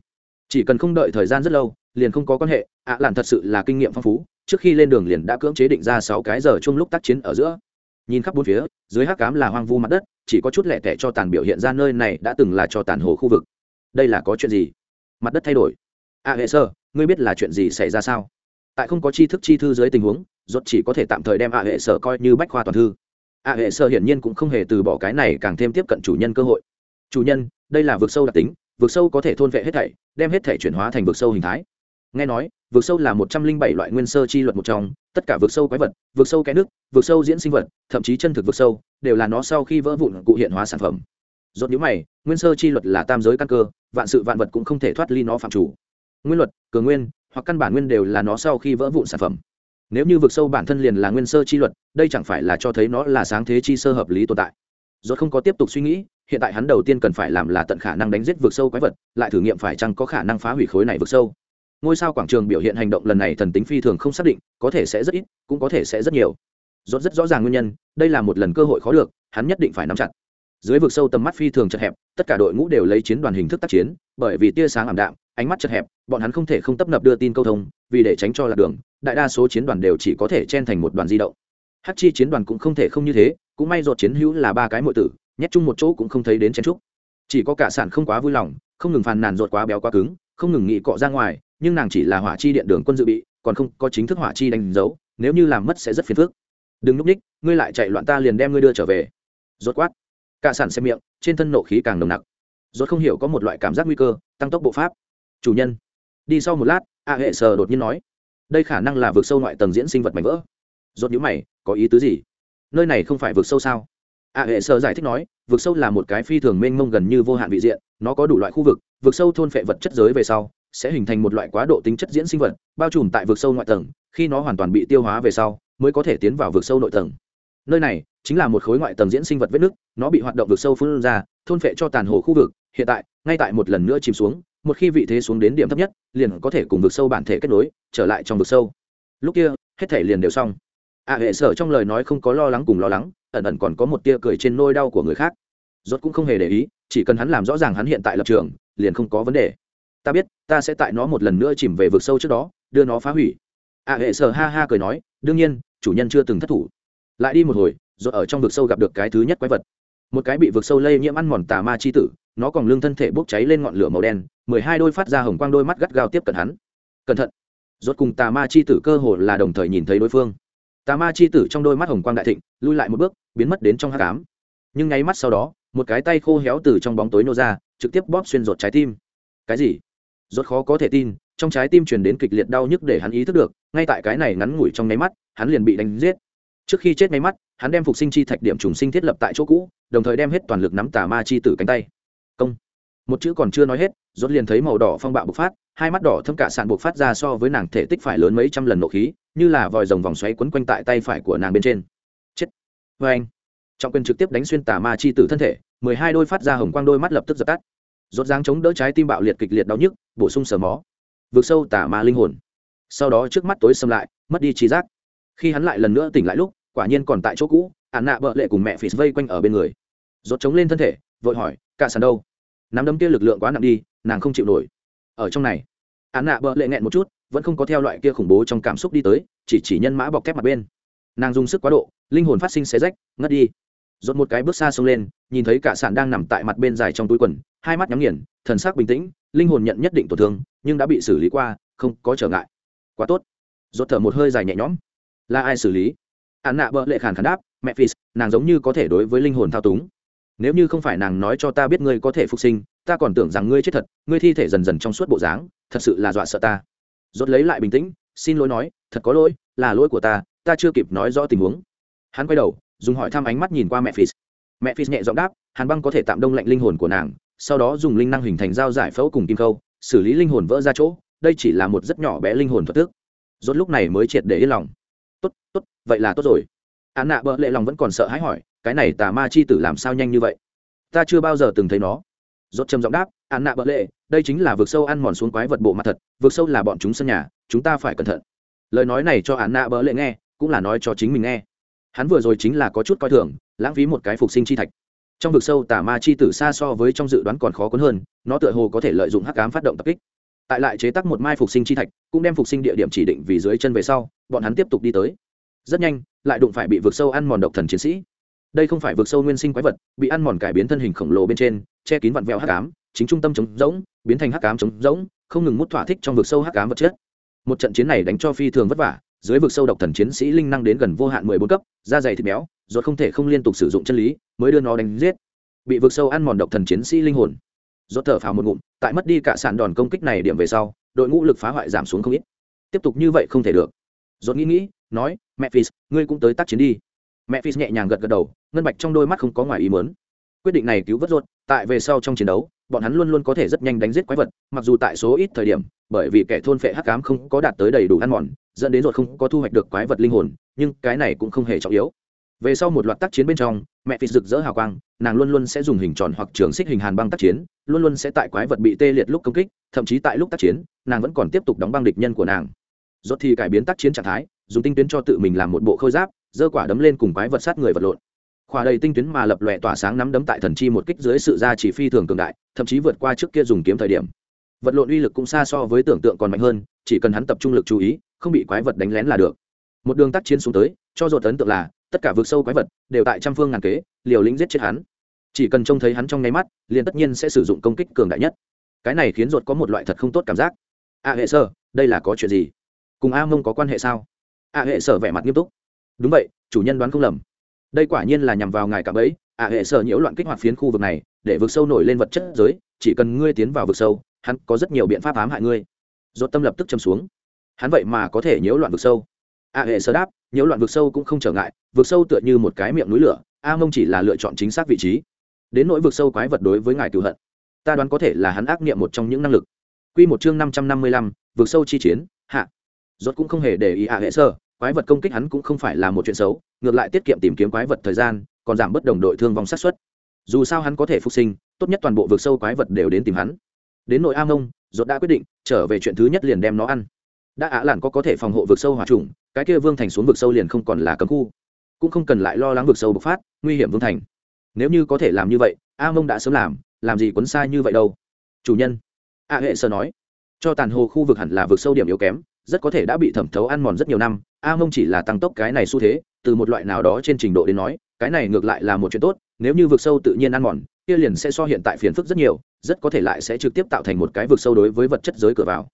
chỉ cần không đợi thời gian rất lâu liền không có quan hệ ạ à làn thật sự là kinh nghiệm phong phú trước khi lên đường liền đã cưỡng chế định ra sáu cái giờ chung lúc tác chiến ở giữa. Nhìn khắp bốn phía dưới hắc cám là hoang vu mặt đất chỉ có chút lẻ tẻ cho tàn biểu hiện ra nơi này đã từng là cho tàn hồ khu vực. Đây là có chuyện gì? Mặt đất thay đổi. A à, hệ sơ ngươi biết là chuyện gì xảy ra sao? Tại không có tri thức chi thư dưới tình huống, rốt chỉ có thể tạm thời đem a à hệ sở coi như bách khoa toàn thư. a hệ sở hiển nhiên cũng không hề từ bỏ cái này càng thêm tiếp cận chủ nhân cơ hội. Chủ nhân, đây là vực sâu đặc tính, vực sâu có thể thôn vệ hết thảy, đem hết thảy chuyển hóa thành vực sâu hình thái. Nghe nói, vực sâu là một trăm linh bảy loại nguyên sơ chi luật một trong, tất cả vực sâu quái vật, vực sâu cái nước, vực sâu diễn sinh vật, thậm chí chân thực vực sâu, đều là nó sau khi vỡ vụn cụ hiện hóa sản phẩm. Rốt nhíu mày, nguyên sơ chi luật là tam giới căn cơ, vạn sự vạn vật cũng không thể thoát ly nó phạm chủ nguyên luật, cường nguyên, hoặc căn bản nguyên đều là nó sau khi vỡ vụn sản phẩm. Nếu như vực sâu bản thân liền là nguyên sơ chi luật, đây chẳng phải là cho thấy nó là sáng thế chi sơ hợp lý tồn tại. Rốt không có tiếp tục suy nghĩ, hiện tại hắn đầu tiên cần phải làm là tận khả năng đánh giết vực sâu quái vật, lại thử nghiệm phải chăng có khả năng phá hủy khối này vực sâu. Ngôi sao quảng trường biểu hiện hành động lần này thần tính phi thường không xác định, có thể sẽ rất ít, cũng có thể sẽ rất nhiều. Rốt rất rõ ràng nguyên nhân, đây là một lần cơ hội khó được hắn nhất định phải nắm chặt. Dưới vực sâu tầm mắt phi thường chật hẹp, tất cả đội ngũ đều lấy chiến đoàn hình thức tác chiến, bởi vì tia sáng ảm đạm ánh mắt chật hẹp, bọn hắn không thể không tấp nập đưa tin câu thông, vì để tránh cho lạc đường, đại đa số chiến đoàn đều chỉ có thể chen thành một đoàn di động. Hắc chi chiến đoàn cũng không thể không như thế, cũng may ruột chiến hữu là ba cái mọi tử, nhét chung một chỗ cũng không thấy đến chen trúc chỉ có cả sản không quá vui lòng, không ngừng phàn nàn ruột quá béo quá cứng, không ngừng nghĩ cọ ra ngoài, nhưng nàng chỉ là hỏa chi điện đường quân dự bị, còn không có chính thức hỏa chi đánh dấu, nếu như làm mất sẽ rất phiền phức. Đừng núp ních, ngươi lại chạy loạn ta liền đem ngươi đưa trở về. Rốt quát. Cả sản xem miệng, trên thân nộ khí càng nồng nặc. Rốt không hiểu có một loại cảm giác nguy cơ, tăng tốc bộ pháp chủ nhân. Đi sau một lát, a hệ sờ đột nhiên nói. Đây khả năng là vượt sâu ngoại tầng diễn sinh vật mảnh vỡ. Rốt nhũ mày, có ý tứ gì? Nơi này không phải vượt sâu sao? A hệ sờ giải thích nói vượt sâu là một cái phi thường mênh mông gần như vô hạn vị diện, nó có đủ loại khu vực vượt sâu thôn phệ vật chất giới về sau, sẽ hình thành một loại quá độ tính chất diễn sinh vật, bao trùm tại vực sâu ngoại tầng, khi nó hoàn toàn bị tiêu hóa về sau, mới có thể tiến vào vực sâu nội tầng. Nơi này chính là một khối ngoại tầng diễn sinh vật vết nứt, nó bị hoạt động vực sâu phun ra, thôn phệ cho tàn hồ khu vực, hiện tại, ngay tại một lần nữa chìm xuống một khi vị thế xuống đến điểm thấp nhất liền có thể cùng vực sâu bản thể kết nối trở lại trong vực sâu. Lúc kia hết thể liền đều xong. Ạ à, hệ sở trong lời nói không có lo lắng cùng lo lắng ẩn ẩn còn có một tia cười trên nôi đau của người khác. Rốt cũng không hề để ý chỉ cần hắn làm rõ ràng hắn hiện tại lập trường liền không có vấn đề. Ta biết ta sẽ tại nó một lần nữa chìm về vực sâu trước đó đưa nó phá hủy. Ạ à, hệ sở ha ha cười nói đương nhiên chủ nhân chưa từng thất thủ. Lại đi một hồi rồi ở trong vực sâu gặp được cái thứ nhất quái vật. Một cái bị vực sâu lây nhiễm ăn mòn tà ma chi tử nó còn lương thân thể bốc cháy lên ngọn lửa màu đen, mười hai đôi phát ra hồng quang đôi mắt gắt gao tiếp cận hắn. Cẩn thận. Rốt cùng tà ma chi tử cơ hồ là đồng thời nhìn thấy đối phương. Tà ma chi tử trong đôi mắt hồng quang đại thịnh, lui lại một bước, biến mất đến trong hát cám nhưng nháy mắt sau đó, một cái tay khô héo từ trong bóng tối nô ra, trực tiếp bóp xuyên ruột trái tim. Cái gì? Rốt khó có thể tin, trong trái tim truyền đến kịch liệt đau nhức để hắn ý thức được, ngay tại cái này ngắn ngủi trong nháy mắt, hắn liền bị đánh giết. Trước khi chết nháy mắt, hắn đem phục sinh chi thạch điểm trùng sinh thiết lập tại chỗ cũ, đồng thời đem hết toàn lực nắm tà ma chi tử cánh tay công. Một chữ còn chưa nói hết, rốt liền thấy màu đỏ phong bạo bộc phát, hai mắt đỏ thâm cả sạn bộc phát ra so với nàng thể tích phải lớn mấy trăm lần nộ khí, như là vòi rồng vòng xoáy quấn quanh tại tay phải của nàng bên trên. Chết. Vê anh. Trọng quyền trực tiếp đánh xuyên tà ma chi tử thân thể, mười hai đôi phát ra hồng quang đôi mắt lập tức dập tắt. Rốt dáng chống đỡ trái tim bạo liệt kịch liệt đau nhức, bổ sung sờ mó. Vượt sâu tà ma linh hồn. Sau đó trước mắt tối xâm lại, mất đi trí giác. Khi hắn lại lần nữa tỉnh lại lúc, quả nhiên còn tại chỗ cũ ạn nạ bợ lệ cùng mẹ phì vây quanh ở bên người. Rốt chống lên thân thể, vội hỏi, cả sàn đâu? Nắm đấm kia lực lượng quá nặng đi nàng không chịu nổi. Ở trong này án nạ bợ lệ nghẹn một chút vẫn không có theo loại kia khủng bố trong cảm xúc đi tới chỉ chỉ nhân mã bọc thép mặt bên. Nàng dùng sức quá độ linh hồn phát sinh xé rách ngất đi. Dột một cái bước xa xông lên nhìn thấy cả sàn đang nằm tại mặt bên dài trong túi quần hai mắt nhắm nghiền thần sắc bình tĩnh linh hồn nhận nhất định tổn thương nhưng đã bị xử lý qua không có trở ngại. Quá tốt. Dột thở một hơi dài nhẹ nhõm. Là ai xử lý? Án nạ bợ lệ khàn khàn đáp mẹ phi, nàng giống như có thể đối với linh hồn thao túng nếu như không phải nàng nói cho ta biết ngươi có thể phục sinh, ta còn tưởng rằng ngươi chết thật, ngươi thi thể dần dần trong suốt bộ dáng, thật sự là dọa sợ ta. Rốt lấy lại bình tĩnh, xin lỗi nói, thật có lỗi, là lỗi của ta ta chưa kịp nói rõ tình huống. Hắn quay đầu, dùng hỏi thăm ánh mắt nhìn qua mẹ phì mẹ phì nhẹ giọng đáp, hàn băng có thể tạm đông lạnh linh hồn của nàng, sau đó dùng linh năng hình thành dao giải phẫu cùng kim khâu, xử lý linh hồn vỡ ra chỗ, đây chỉ là một rất nhỏ bé linh hồn thuật thức. Rốt lúc này mới triệt để yên lòng. Tốt tốt, vậy là tốt rồi. Án nạ bợ lệ lòng vẫn còn sợ hãi hỏi cái này tà ma chi tử làm sao nhanh như vậy? Ta chưa bao giờ từng thấy nó. Rốt trầm giọng đáp, án nạ bợ lệ, đây chính là vực sâu ăn mòn xuống quái vật bộ mặt thật, vực sâu là bọn chúng sân nhà, chúng ta phải cẩn thận. Lời nói này cho án nạ bợ lệ nghe, cũng là nói cho chính mình nghe. Hắn vừa rồi chính là có chút coi thường, lãng phí một cái phục sinh chi thạch. Trong vực sâu tà ma chi tử xa so với trong dự đoán còn khó cuốn hơn, nó tựa hồ có thể lợi dụng hắc ám phát động tập kích. Tại lại chế tác một mai phục sinh chi thạch, cũng đem phục sinh địa điểm chỉ định vì dưới chân về sau, bọn hắn tiếp tục đi tới. Rất nhanh, lại đụng phải bị vực sâu ăn mòn độc thần chiến sĩ đây không phải vực sâu nguyên sinh quái vật bị ăn mòn cải biến thân hình khổng lồ bên trên che kín vặn vẹo hắc ám chính trung tâm chống rỗng biến thành hắc ám chống rỗng không ngừng mút thỏa thích trong vực sâu hắc ám vật chất. Một trận chiến này đánh cho phi thường vất vả dưới vực sâu độc thần chiến sĩ linh năng đến gần vô hạn mười bốn cấp da dày thịt béo ruột không thể không liên tục sử dụng chân lý mới đưa nó đánh giết. Bị vực sâu ăn mòn độc thần chiến sĩ linh hồn. Rốt thở phào một ngụm tại mất đi cả sàn đòn công kích này điểm về sau đội ngũ lực phá hoại giảm xuống không ít. Tiếp tục như vậy không thể được. Rốt nghĩ nghĩ nói mẹ phi, ngươi cũng tới tác chiến đi mẹ phi nhẹ nhàng gật gật đầu ngân bạch trong đôi mắt không có ngoài ý muốn. Quyết định này cứu vớt ruột, tại về sau trong chiến đấu bọn hắn luôn luôn có thể rất nhanh đánh giết quái vật mặc dù tại số ít thời điểm bởi vì kẻ thôn phệ hắc ám không có đạt tới đầy đủ ăn mòn dẫn đến ruột không có thu hoạch được quái vật linh hồn nhưng cái này cũng không hề trọng yếu. Về sau một loạt tác chiến bên trong mẹ phi rực rỡ hào quang nàng luôn luôn sẽ dùng hình tròn hoặc trường xích hình hàn băng tác chiến luôn luôn sẽ tại quái vật bị tê liệt lúc công kích thậm chí tại lúc tác chiến nàng vẫn còn tiếp tục đóng băng địch nhân của nàng. Rốt thì cải biến tác chiến trạng thái dùng tinh tuyến cho tự mình làm một bộ khôi giáp giơ quả đấm lên cùng quái vật sát người vật lộn. Khỏa đầy tinh tuyến mà lập lòe tỏa sáng nắm đấm tại thần chi một kích dưới sự ra chỉ phi thường cường đại, thậm chí vượt qua trước kia dùng kiếm thời điểm. Vật lộn uy lực cũng xa so với tưởng tượng còn mạnh hơn, chỉ cần hắn tập trung lực chú ý, không bị quái vật đánh lén là được. Một đường tác chiến xuống tới, cho dột ấn tượng là, tất cả vượt sâu quái vật đều tại trăm phương ngàn kế, liều lĩnh giết chết hắn. Chỉ cần trông thấy hắn trong nháy mắt, liền tất nhiên sẽ sử dụng công kích cường đại nhất. Cái này khiến ruột có một loại thật không tốt cảm giác. A hệ sơ, đây là có chuyện gì? Cùng a mông có quan hệ sao? A hệ sở vẻ mặt nghiêm túc đúng vậy, chủ nhân đoán không lầm. Đây quả nhiên là nhằm vào ngài cả bấy ạ, hệ sở nhiễu loạn kích hoạt phiến khu vực này, để vực sâu nổi lên vật chất giới, chỉ cần ngươi tiến vào vực sâu, hắn có rất nhiều biện pháp ám hại ngươi. Dốt tâm lập tức châm xuống. Hắn vậy mà có thể nhiễu loạn vực sâu. Ạ, hệ sơ đáp, nhiễu loạn vực sâu cũng không trở ngại, vực sâu tựa như một cái miệng núi lửa, a mông chỉ là lựa chọn chính xác vị trí. Đến nỗi vực sâu quái vật đối với ngài cựu hận, ta đoán có thể là hắn ác niệm một trong những năng lực. Q một chương năm trăm năm mươi lăm, vực sâu chi chiến, hạ. Rốt cũng không hề để ý ạ, hệ sơ quái vật công kích hắn cũng không phải là một chuyện xấu, ngược lại tiết kiệm tìm kiếm quái vật thời gian, còn giảm bất đồng đội thương vong sát xuất dù sao hắn có thể phục sinh, tốt nhất toàn bộ vực sâu quái vật đều đến tìm hắn. Đến nội a mông rốt đã quyết định, trở về chuyện thứ nhất liền đem nó ăn. Đã ạ lạn có có thể phòng hộ vực sâu hỏa trùng, cái kia vương thành xuống vực sâu liền không còn là cấm khu. Cũng không cần lại lo lắng vực sâu bộc phát, nguy hiểm vương thành. Nếu như có thể làm như vậy, a mông đã sớm làm làm gì quấn sai như vậy đâu. Chủ nhân, a hệ sơ nói, cho tàn hồ khu vực hẳn là vực sâu điểm yếu kém rất có thể đã bị thẩm thấu ăn mòn rất nhiều năm, a mông chỉ là tăng tốc cái này xu thế, từ một loại nào đó trên trình độ đến nói, cái này ngược lại là một chuyện tốt, nếu như vực sâu tự nhiên ăn mòn, kia liền sẽ so hiện tại phiền phức rất nhiều, rất có thể lại sẽ trực tiếp tạo thành một cái vực sâu đối với vật chất giới cửa vào.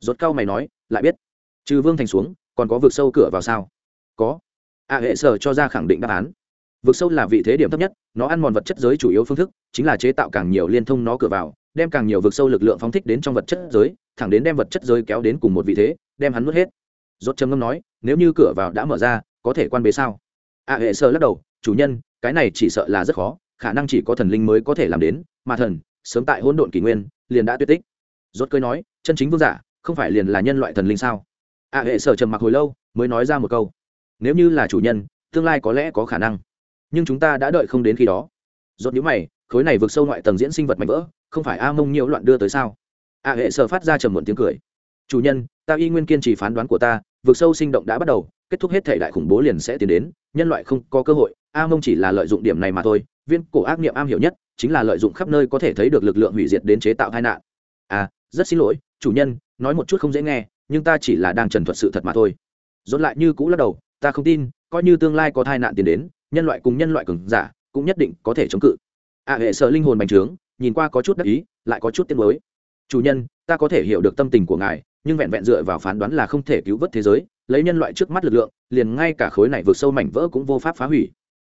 Rốt cao mày nói, lại biết. Trừ vương thành xuống, còn có vực sâu cửa vào sao? Có. A hệ sở cho ra khẳng định đáp án. Vực sâu là vị thế điểm thấp nhất, nó ăn mòn vật chất giới chủ yếu phương thức, chính là chế tạo càng nhiều liên thông nó cửa vào đem càng nhiều vực sâu lực lượng phóng thích đến trong vật chất giới, thẳng đến đem vật chất giới kéo đến cùng một vị thế, đem hắn nuốt hết. Rốt trầm ngâm nói, nếu như cửa vào đã mở ra, có thể quan bế sao? A hệ sơ lắc đầu, chủ nhân, cái này chỉ sợ là rất khó, khả năng chỉ có thần linh mới có thể làm đến, mà thần, sớm tại hỗn độn kỷ nguyên, liền đã tuyệt tích. Rốt cười nói, chân chính vương giả, không phải liền là nhân loại thần linh sao? A hệ sở trầm mặc hồi lâu, mới nói ra một câu, nếu như là chủ nhân, tương lai có lẽ có khả năng, nhưng chúng ta đã đợi không đến khi đó. Rốt nhíu mày, khối này vượt sâu ngoại tầng diễn sinh vật mạnh vỡ không phải a mông nhiễu loạn đưa tới sao? A hệ sở phát ra trầm muộn tiếng cười. Chủ nhân, ta y nguyên kiên trì phán đoán của ta vượt sâu sinh động đã bắt đầu, kết thúc hết thể đại khủng bố liền sẽ tiến đến, nhân loại không có cơ hội, a mông chỉ là lợi dụng điểm này mà thôi, viên cổ ác niệm am hiểu nhất, chính là lợi dụng khắp nơi có thể thấy được lực lượng hủy diệt đến chế tạo tai nạn. À rất xin lỗi, chủ nhân, nói một chút không dễ nghe, nhưng ta chỉ là đang trần thuật sự thật mà thôi. Dốt lại như cũ lắc đầu, ta không tin, coi như tương lai có tai nạn tiến đến, nhân loại cùng nhân loại cường giả, cũng nhất định có thể chống cự. A hệ sợ linh hồn bành trướng nhìn qua có chút đắc ý, lại có chút tiếc nuối. Chủ nhân, ta có thể hiểu được tâm tình của ngài, nhưng vẹn vẹn dựa vào phán đoán là không thể cứu vớt thế giới, lấy nhân loại trước mắt lực lượng, liền ngay cả khối này vượt sâu mảnh vỡ cũng vô pháp phá hủy.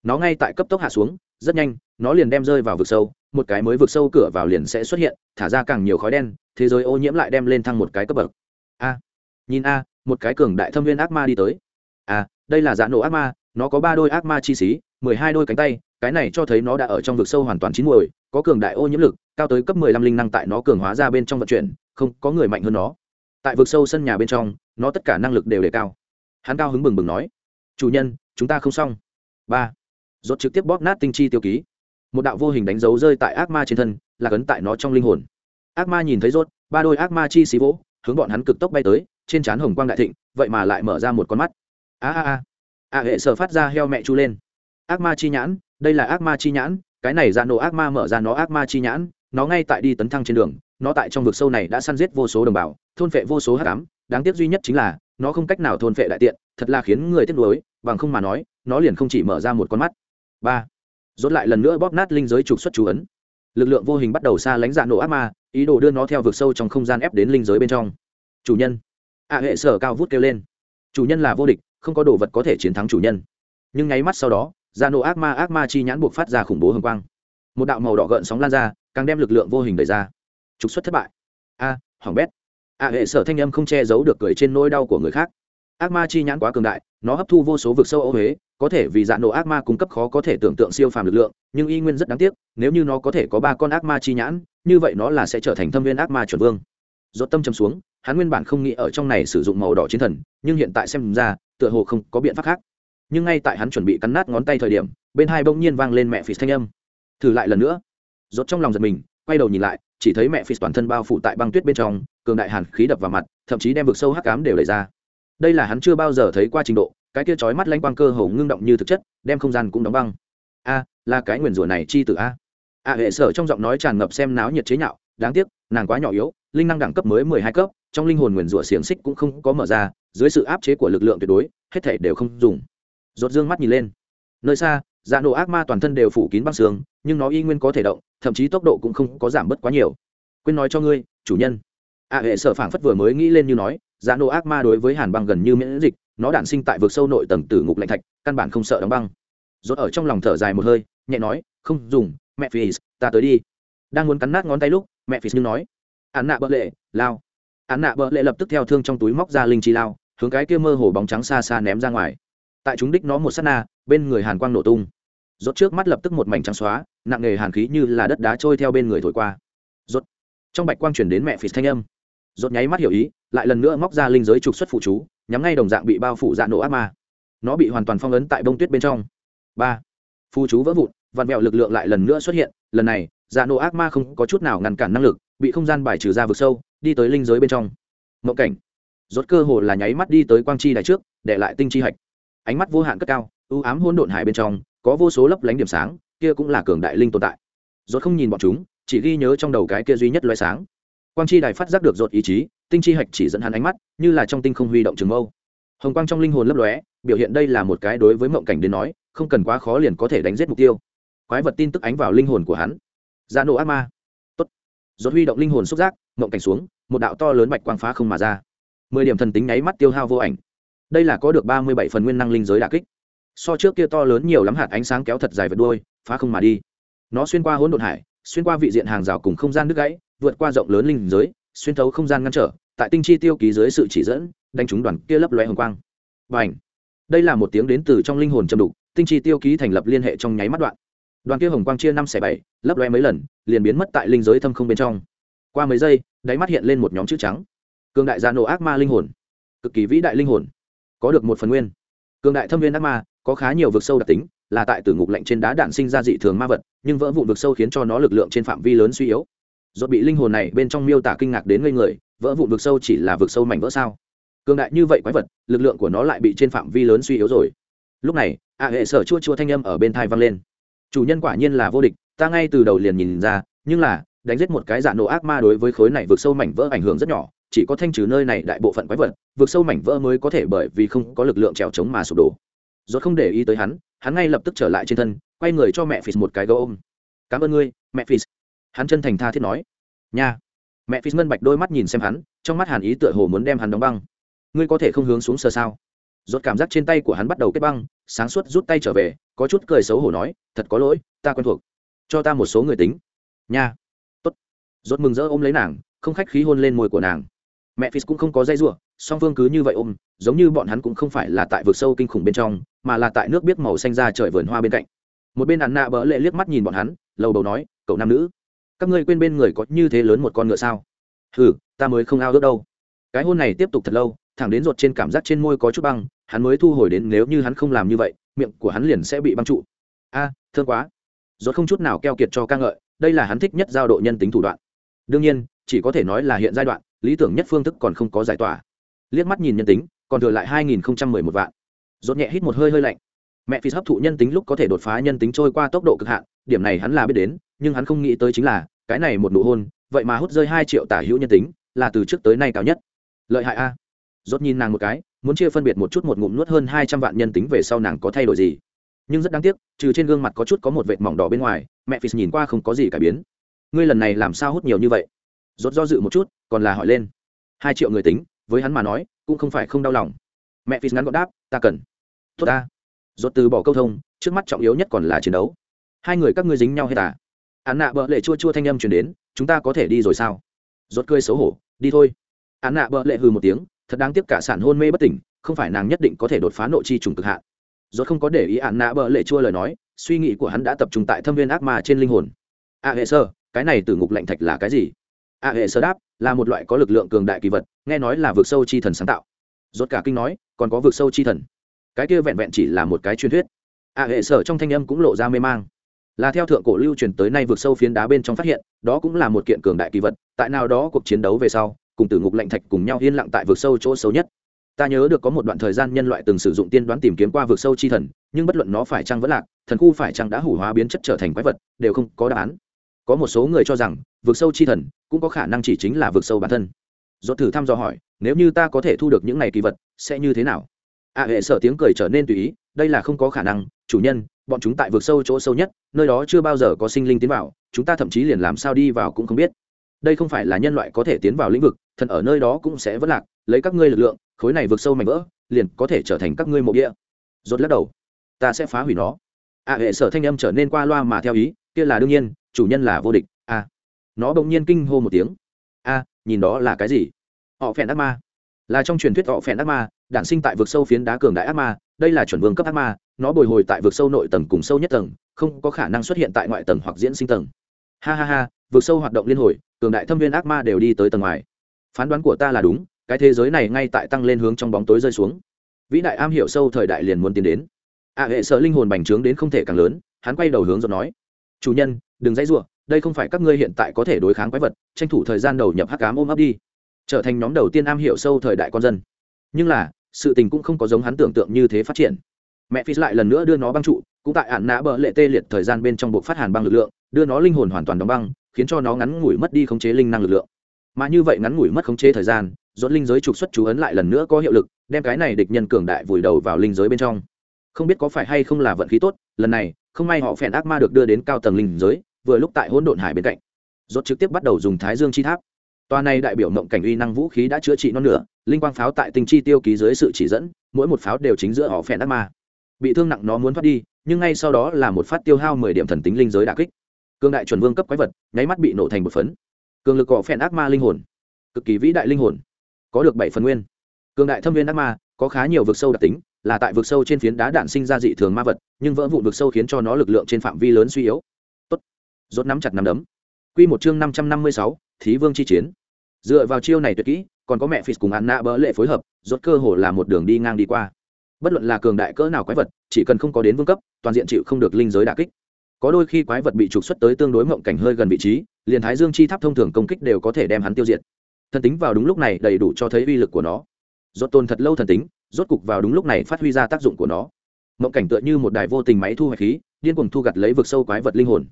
Nó ngay tại cấp tốc hạ xuống, rất nhanh, nó liền đem rơi vào vực sâu, một cái mới vực sâu cửa vào liền sẽ xuất hiện, thả ra càng nhiều khói đen, thế giới ô nhiễm lại đem lên thăng một cái cấp bậc. A, nhìn a, một cái cường đại thâm viên ác ma đi tới. A, đây là dạ nổ ác ma nó có ba đôi ác ma chi xí, mười hai đôi cánh tay, cái này cho thấy nó đã ở trong vực sâu hoàn toàn chín muồi, có cường đại ô nhiễm lực, cao tới cấp mười lăm linh năng tại nó cường hóa ra bên trong vận chuyển, không có người mạnh hơn nó. Tại vực sâu sân nhà bên trong, nó tất cả năng lực đều đề cao. Hắn cao hứng bừng bừng nói, chủ nhân, chúng ta không xong. Ba. Rốt trực tiếp bóp nát tinh chi tiêu ký. Một đạo vô hình đánh dấu rơi tại ác ma trên thân, là cấn tại nó trong linh hồn. Ác ma nhìn thấy rốt, ba đôi ác ma chi xí vỗ, hướng bọn hắn cực tốc bay tới, trên trán hồng quang đại thịnh, vậy mà lại mở ra một con mắt. A a a a hệ sở phát ra heo mẹ chu lên. Ác ma chi nhãn, đây là ác ma chi nhãn, cái này ra nổ ác ma mở ra nó ác ma chi nhãn, nó ngay tại đi tấn thăng trên đường, nó tại trong vực sâu này đã săn giết vô số đồng bào, thôn phệ vô số hắc cám đáng tiếc duy nhất chính là, nó không cách nào thôn phệ đại tiện, thật là khiến người tiếc nuối, bằng không mà nói, nó liền không chỉ mở ra một con mắt. Ba, rốt lại lần nữa bóp nát linh giới trục xuất chú ấn. Lực lượng vô hình bắt đầu xa lánh dạ nổ ác ma, ý đồ đưa nó theo vực sâu trong không gian ép đến linh giới bên trong. Chủ nhân, a hệ sở cao vút kêu lên. Chủ nhân là vô địch không có đồ vật có thể chiến thắng chủ nhân. Nhưng nháy mắt sau đó da nổ ác ma ác ma chi nhãn buộc phát ra khủng bố hồng quang. Một đạo màu đỏ gợn sóng lan ra càng đem lực lượng vô hình đẩy ra. Trục xuất thất bại. A à, hỏng bét. A hệ sở thanh âm không che giấu được cười trên nỗi đau của người khác. Ác ma chi nhãn quá cường đại nó hấp thu vô số vực sâu ô huế có thể vì dạ nổ ác ma cung cấp khó có thể tưởng tượng siêu phàm lực lượng nhưng y nguyên rất đáng tiếc nếu như nó có thể có ba con ác ma chi nhãn như vậy nó là sẽ trở thành thâm viên ác ma chuẩn vương. Dốt tâm chấm xuống hắn nguyên bản không nghĩ ở trong này sử dụng màu đỏ chiến thần nhưng hiện tại xem ra tựa hồ không có biện pháp khác. Nhưng ngay tại hắn chuẩn bị cắn nát ngón tay thời điểm, bên hai bỗng nhiên vang lên mẹ phì thanh âm. Thử lại lần nữa. Rốt trong lòng giật mình, quay đầu nhìn lại, chỉ thấy mẹ phì toàn thân bao phủ tại băng tuyết bên trong, cường đại hàn khí đập vào mặt, thậm chí đem vực sâu hắc cám đều đẩy ra. Đây là hắn chưa bao giờ thấy qua trình độ, cái kia chói mắt lanh quang cơ hồ ngưng động như thực chất, đem không gian cũng đóng băng. A, là cái nguyền rủa này chi tử a. A hệ sở trong giọng nói tràn ngập xem náo nhiệt chế nhạo, đáng tiếc, nàng quá nhỏ yếu, linh năng đẳng cấp mới mười hai cấp, trong linh hồn nguyền rủa xiềng xích cũng không có mở ra dưới sự áp chế của lực lượng tuyệt đối, hết thể đều không dùng. Rột dương mắt nhìn lên. Nơi xa dạ nổ ác ma toàn thân đều phủ kín băng xương nhưng nó y nguyên có thể động, thậm chí tốc độ cũng không có giảm bớt quá nhiều. Quên nói cho ngươi, chủ nhân. A hệ sở phảng phất vừa mới nghĩ lên như nói dạ nổ ác ma đối với hàn băng gần như miễn dịch, nó đản sinh tại vực sâu nội tầng tử ngục lạnh thạch, căn bản không sợ đóng băng. Rốt ở trong lòng thở dài một hơi, nhẹ nói, không dùng, mẹ phi ta tới đi. Đang muốn cắn nát ngón tay lúc, mẹ phi nhưng nói, án nạ bợ lệ, lao. Án nạ bợ lệ lập tức theo thương trong túi móc ra linh chi lao hướng cái kia mơ hồ bóng trắng xa xa ném ra ngoài. Tại chúng đích nó một sát na, bên người hàn quang nổ tung. Rốt trước mắt lập tức một mảnh trắng xóa, nặng nề hàn khí như là đất đá trôi theo bên người thổi qua. Rốt. Trong bạch quang truyền đến mẹ phi thanh âm. Rốt nháy mắt hiểu ý, lại lần nữa móc ra linh giới trục xuất phụ chú, nhắm ngay đồng dạng bị bao phủ dạ nổ ác ma. Nó bị hoàn toàn phong ấn tại bông tuyết bên trong. Ba. Phụ chú vỡ vụn, vặn vẹo lực lượng lại lần nữa xuất hiện, lần này dạ nổ ác ma không có chút nào ngăn cản năng lực, bị không gian bài trừ ra vực sâu, đi tới linh giới bên trong. Mộng cảnh rốt cơ hồ là nháy mắt đi tới quang chi đài trước, để lại tinh chi hạch. Ánh mắt vô hạn cất cao ưu ám hôn độn hải bên trong, có vô số lấp lánh điểm sáng, kia cũng là cường đại linh tồn tại. Rốt không nhìn bọn chúng, chỉ ghi nhớ trong đầu cái kia duy nhất loé sáng. Quang chi đài phát giác được rốt ý chí, tinh chi hạch chỉ dẫn hắn ánh mắt, như là trong tinh không huy động trường mâu. Hồng quang trong linh hồn lấp lóe, biểu hiện đây là một cái đối với mộng cảnh đến nói, không cần quá khó liền có thể đánh giết mục tiêu. Quái vật tin tức ánh vào linh hồn của hắn. Ra nổ ác ma. Tốt. Rốt huy động linh hồn xúc giác, mộng cảnh xuống, một đạo to lớn bạch quang phá không mà ra mười điểm thần tính nháy mắt tiêu hao vô ảnh. Đây là có được ba mươi bảy phần nguyên năng linh giới đà kích. So trước kia to lớn nhiều lắm hạt ánh sáng kéo thật dài vật đuôi, phá không mà đi. Nó xuyên qua hỗn độn hải, xuyên qua vị diện hàng rào cùng không gian nước gãy, vượt qua rộng lớn linh giới, xuyên thấu không gian ngăn trở, tại tinh chi tiêu ký dưới sự chỉ dẫn, đánh trúng đoàn kia lấp loe hồng quang. Và ảnh đây là một tiếng đến từ trong linh hồn châm đục, tinh chi tiêu ký thành lập liên hệ trong nháy mắt đoạn. Đoàn kia hồng quang chia năm xẻ bảy, lấp loe mấy lần, liền biến mất tại linh giới thâm không bên trong. Qua mấy giây, đáy mắt hiện lên một nhóm chữ trắng cường đại gia nổ ác ma linh hồn, cực kỳ vĩ đại linh hồn, có được một phần nguyên. Cường đại thâm viên ác ma, có khá nhiều vực sâu đặc tính, là tại tử ngục lạnh trên đá đạn sinh ra dị thường ma vật, nhưng vỡ vụn vực sâu khiến cho nó lực lượng trên phạm vi lớn suy yếu. Do bị linh hồn này bên trong miêu tả kinh ngạc đến ngây người, vỡ vụn vực sâu chỉ là vực sâu mảnh vỡ sao? Cường đại như vậy quái vật, lực lượng của nó lại bị trên phạm vi lớn suy yếu rồi. Lúc này ạ hệ sở chua chua thanh âm ở bên thai vang lên. Chủ nhân quả nhiên là vô địch, ta ngay từ đầu liền nhìn ra, nhưng là, đánh giết một cái giả nổ ác ma đối với khối này vượt sâu mảnh vỡ ảnh hưởng rất nhỏ chỉ có thanh trừ nơi này đại bộ phận quái vật vượt sâu mảnh vỡ mới có thể bởi vì không có lực lượng trèo trống mà sụp đổ. Rốt không để ý tới hắn hắn ngay lập tức trở lại trên thân, quay người cho mẹ phis một cái gấu ôm. Cảm ơn ngươi, mẹ phis. Hắn chân thành tha thiết nói. Nha. Mẹ phis ngân bạch đôi mắt nhìn xem hắn, trong mắt hàn ý tựa hồ muốn đem hắn đóng băng. Ngươi có thể không hướng xuống sờ sao? Rốt cảm giác trên tay của hắn bắt đầu kết băng, sáng suốt rút tay trở về, có chút cười xấu hổ nói, thật có lỗi, ta quen thuộc. Cho ta một số người tính. Nha. Tốt. Rốt mừng rỡ ôm lấy nàng, không khách khí hôn lên môi của nàng mẹ phis cũng không có dây rủa song phương cứ như vậy ôm giống như bọn hắn cũng không phải là tại vực sâu kinh khủng bên trong mà là tại nước biết màu xanh ra trời vườn hoa bên cạnh. Một bên ăn nạ bỡ lệ liếc mắt nhìn bọn hắn lầu đầu nói cậu nam nữ các ngươi quên bên người có như thế lớn một con ngựa sao? Hừ ta mới không ao ước đâu. Cái hôn này tiếp tục thật lâu thẳng đến ruột trên cảm giác trên môi có chút băng hắn mới thu hồi đến nếu như hắn không làm như vậy miệng của hắn liền sẽ bị băng trụ. A à, thương quá. Ruột không chút nào keo kiệt cho ca ngợi đây là hắn thích nhất giao độ nhân tính thủ đoạn. Đương nhiên chỉ có thể nói là hiện giai đoạn lý tưởng nhất phương thức còn không có giải tỏa. Liếc mắt nhìn nhân tính, còn thừa lại hai nghìn một vạn. Rốt nhẹ hít một hơi hơi lạnh. Mẹ phi hấp thụ nhân tính lúc có thể đột phá nhân tính trôi qua tốc độ cực hạn, điểm này hắn là biết đến, nhưng hắn không nghĩ tới chính là, cái này một nụ hôn, vậy mà hút rơi hai triệu tả hữu nhân tính, là từ trước tới nay cao nhất. Lợi hại a. Rốt nhìn nàng một cái, muốn chia phân biệt một chút một ngụm nuốt hơn hai trăm vạn nhân tính về sau nàng có thay đổi gì. Nhưng rất đáng tiếc, trừ trên gương mặt có chút có một vệt mỏng đỏ bên ngoài, mẹ phi nhìn qua không có gì cải biến. Ngươi lần này làm sao hút nhiều như vậy? Rốt do dự một chút còn là hỏi lên. Hai triệu người tính với hắn mà nói cũng không phải không đau lòng. Mẹ phi ngắn gọn đáp ta cần. Tốt ta. Rốt từ bỏ câu thông trước mắt trọng yếu nhất còn là chiến đấu. Hai người các ngươi dính nhau hết à? Án nạ bợ lệ chua chua thanh âm truyền đến chúng ta có thể đi rồi sao? Rốt cười xấu hổ đi thôi. Án nạ bợ lệ hừ một tiếng thật đáng tiếc cả sản hôn mê bất tỉnh không phải nàng nhất định có thể đột phá nội chi trùng cực hạn. Rốt không có để ý án nạ bợ lệ chua lời nói suy nghĩ của hắn đã tập trung tại thâm viên ác ma trên linh hồn. A à, hệ sơ cái này từ ngục lạnh thạch là cái gì? A hệ sơ đáp, là một loại có lực lượng cường đại kỳ vật, nghe nói là vượt sâu chi thần sáng tạo. Rốt cả kinh nói, còn có vượt sâu chi thần. Cái kia vẹn vẹn chỉ là một cái truyền thuyết. A hệ sở trong thanh âm cũng lộ ra mê mang. Là theo thượng cổ lưu truyền tới nay vượt sâu phiến đá bên trong phát hiện, đó cũng là một kiện cường đại kỳ vật, tại nào đó cuộc chiến đấu về sau, cùng tử ngục lạnh thạch cùng nhau yên lặng tại vượt sâu chỗ sâu nhất. Ta nhớ được có một đoạn thời gian nhân loại từng sử dụng tiên đoán tìm kiếm qua vượt sâu chi thần, nhưng bất luận nó phải chăng vẫn lạc, thần khu phải chăng đã hủ hóa biến chất trở thành quái vật, đều không có đáp án có một số người cho rằng vượt sâu chi thần cũng có khả năng chỉ chính là vượt sâu bản thân. Dốt thử thăm dò hỏi nếu như ta có thể thu được những này kỳ vật sẽ như thế nào? Ạ à, hệ sở tiếng cười trở nên tùy ý đây là không có khả năng chủ nhân bọn chúng tại vượt sâu chỗ sâu nhất nơi đó chưa bao giờ có sinh linh tiến vào chúng ta thậm chí liền làm sao đi vào cũng không biết. Đây không phải là nhân loại có thể tiến vào lĩnh vực thần ở nơi đó cũng sẽ vất lạc lấy các ngươi lực lượng khối này vượt sâu mạnh vỡ liền có thể trở thành các ngươi mộ địa. Rốt lắc đầu ta sẽ phá hủy nó. Ạ à, hệ sở thanh âm trở nên qua loa mà theo ý kia là đương nhiên chủ nhân là vô địch, a. À. nó bỗng nhiên kinh hô một tiếng. A, nhìn đó là cái gì? Họ phèn ác ma. Là trong truyền thuyết họ phèn ác ma, đản sinh tại vực sâu phiến đá cường đại ác ma, đây là chuẩn vương cấp ác ma, nó bồi hồi tại vực sâu nội tầng cùng sâu nhất tầng, không có khả năng xuất hiện tại ngoại tầng hoặc diễn sinh tầng. Ha ha ha, vực sâu hoạt động liên hồi, cường đại thâm viên ác ma đều đi tới tầng ngoài. Phán đoán của ta là đúng, cái thế giới này ngay tại tăng lên hướng trong bóng tối rơi xuống. Vĩ đại am hiểu sâu thời đại liền muốn tiến đến. Ạ hệ sợ linh hồn bành trướng đến không thể càng lớn, hắn quay đầu hướng rồi nói. Chủ nhân đừng dãy rủa, đây không phải các ngươi hiện tại có thể đối kháng quái vật, tranh thủ thời gian đầu nhập hắc cám ôm ấp đi, trở thành nhóm đầu tiên am hiểu sâu thời đại con dân. Nhưng là, sự tình cũng không có giống hắn tưởng tượng như thế phát triển. Mẹ phi lại lần nữa đưa nó băng trụ, cũng tại ạn nã bờ lệ tê liệt thời gian bên trong buộc phát hàn băng lực lượng, đưa nó linh hồn hoàn toàn đóng băng, khiến cho nó ngắn ngủi mất đi khống chế linh năng lực lượng. Mà như vậy ngắn ngủi mất khống chế thời gian dốt linh giới trục xuất chú ấn lại lần nữa có hiệu lực, đem cái này địch nhân cường đại vùi đầu vào linh giới bên trong. Không biết có phải hay không là vận khí tốt, lần này không may họ phèn ác ma được đưa đến cao tầng linh giới, vừa lúc tại hỗn độn hải bên cạnh. Rốt trực tiếp bắt đầu dùng thái dương chi tháp. Tòa này đại biểu mộng cảnh uy năng vũ khí đã chữa trị non nửa, linh quang pháo tại tinh chi tiêu ký dưới sự chỉ dẫn, mỗi một pháo đều chính giữa họ phèn ác ma. Bị thương nặng nó muốn thoát đi, nhưng ngay sau đó là một phát tiêu hao mười điểm thần tính linh giới đả kích. Cương đại chuẩn vương cấp quái vật, nháy mắt bị nổ thành một phấn. Cường lực cọ phèn ác ma linh hồn, cực kỳ vĩ đại linh hồn, có được bảy phần nguyên. Cường đại thâm viên ác ma, có khá nhiều vực sâu đặc tính là tại vực sâu trên phiến đá đạn sinh ra dị thường ma vật, nhưng vỡ vụn vực sâu khiến cho nó lực lượng trên phạm vi lớn suy yếu. Tốt. Rốt nắm chặt nắm đấm. Quy một chương năm trăm năm mươi sáu, thí vương chi chiến. Dựa vào chiêu này tuyệt kỹ, còn có mẹ phì cùng anna bỡ lệ phối hợp, rốt cơ hồ là một đường đi ngang đi qua. Bất luận là cường đại cỡ nào quái vật, chỉ cần không có đến vương cấp, toàn diện chịu không được linh giới đả kích. Có đôi khi quái vật bị trục xuất tới tương đối mộng cảnh hơi gần vị trí, liền thái dương chi tháp thông thường công kích đều có thể đem hắn tiêu diệt. Thần tính vào đúng lúc này đầy đủ cho thấy uy lực của nó. Rốt tôn thật lâu thần tính rốt cục vào đúng lúc này phát huy ra tác dụng của nó. Mộng cảnh tựa như một đài vô tình máy thu hoạch khí, điên cuồng thu gặt lấy vực sâu quái vật linh hồn.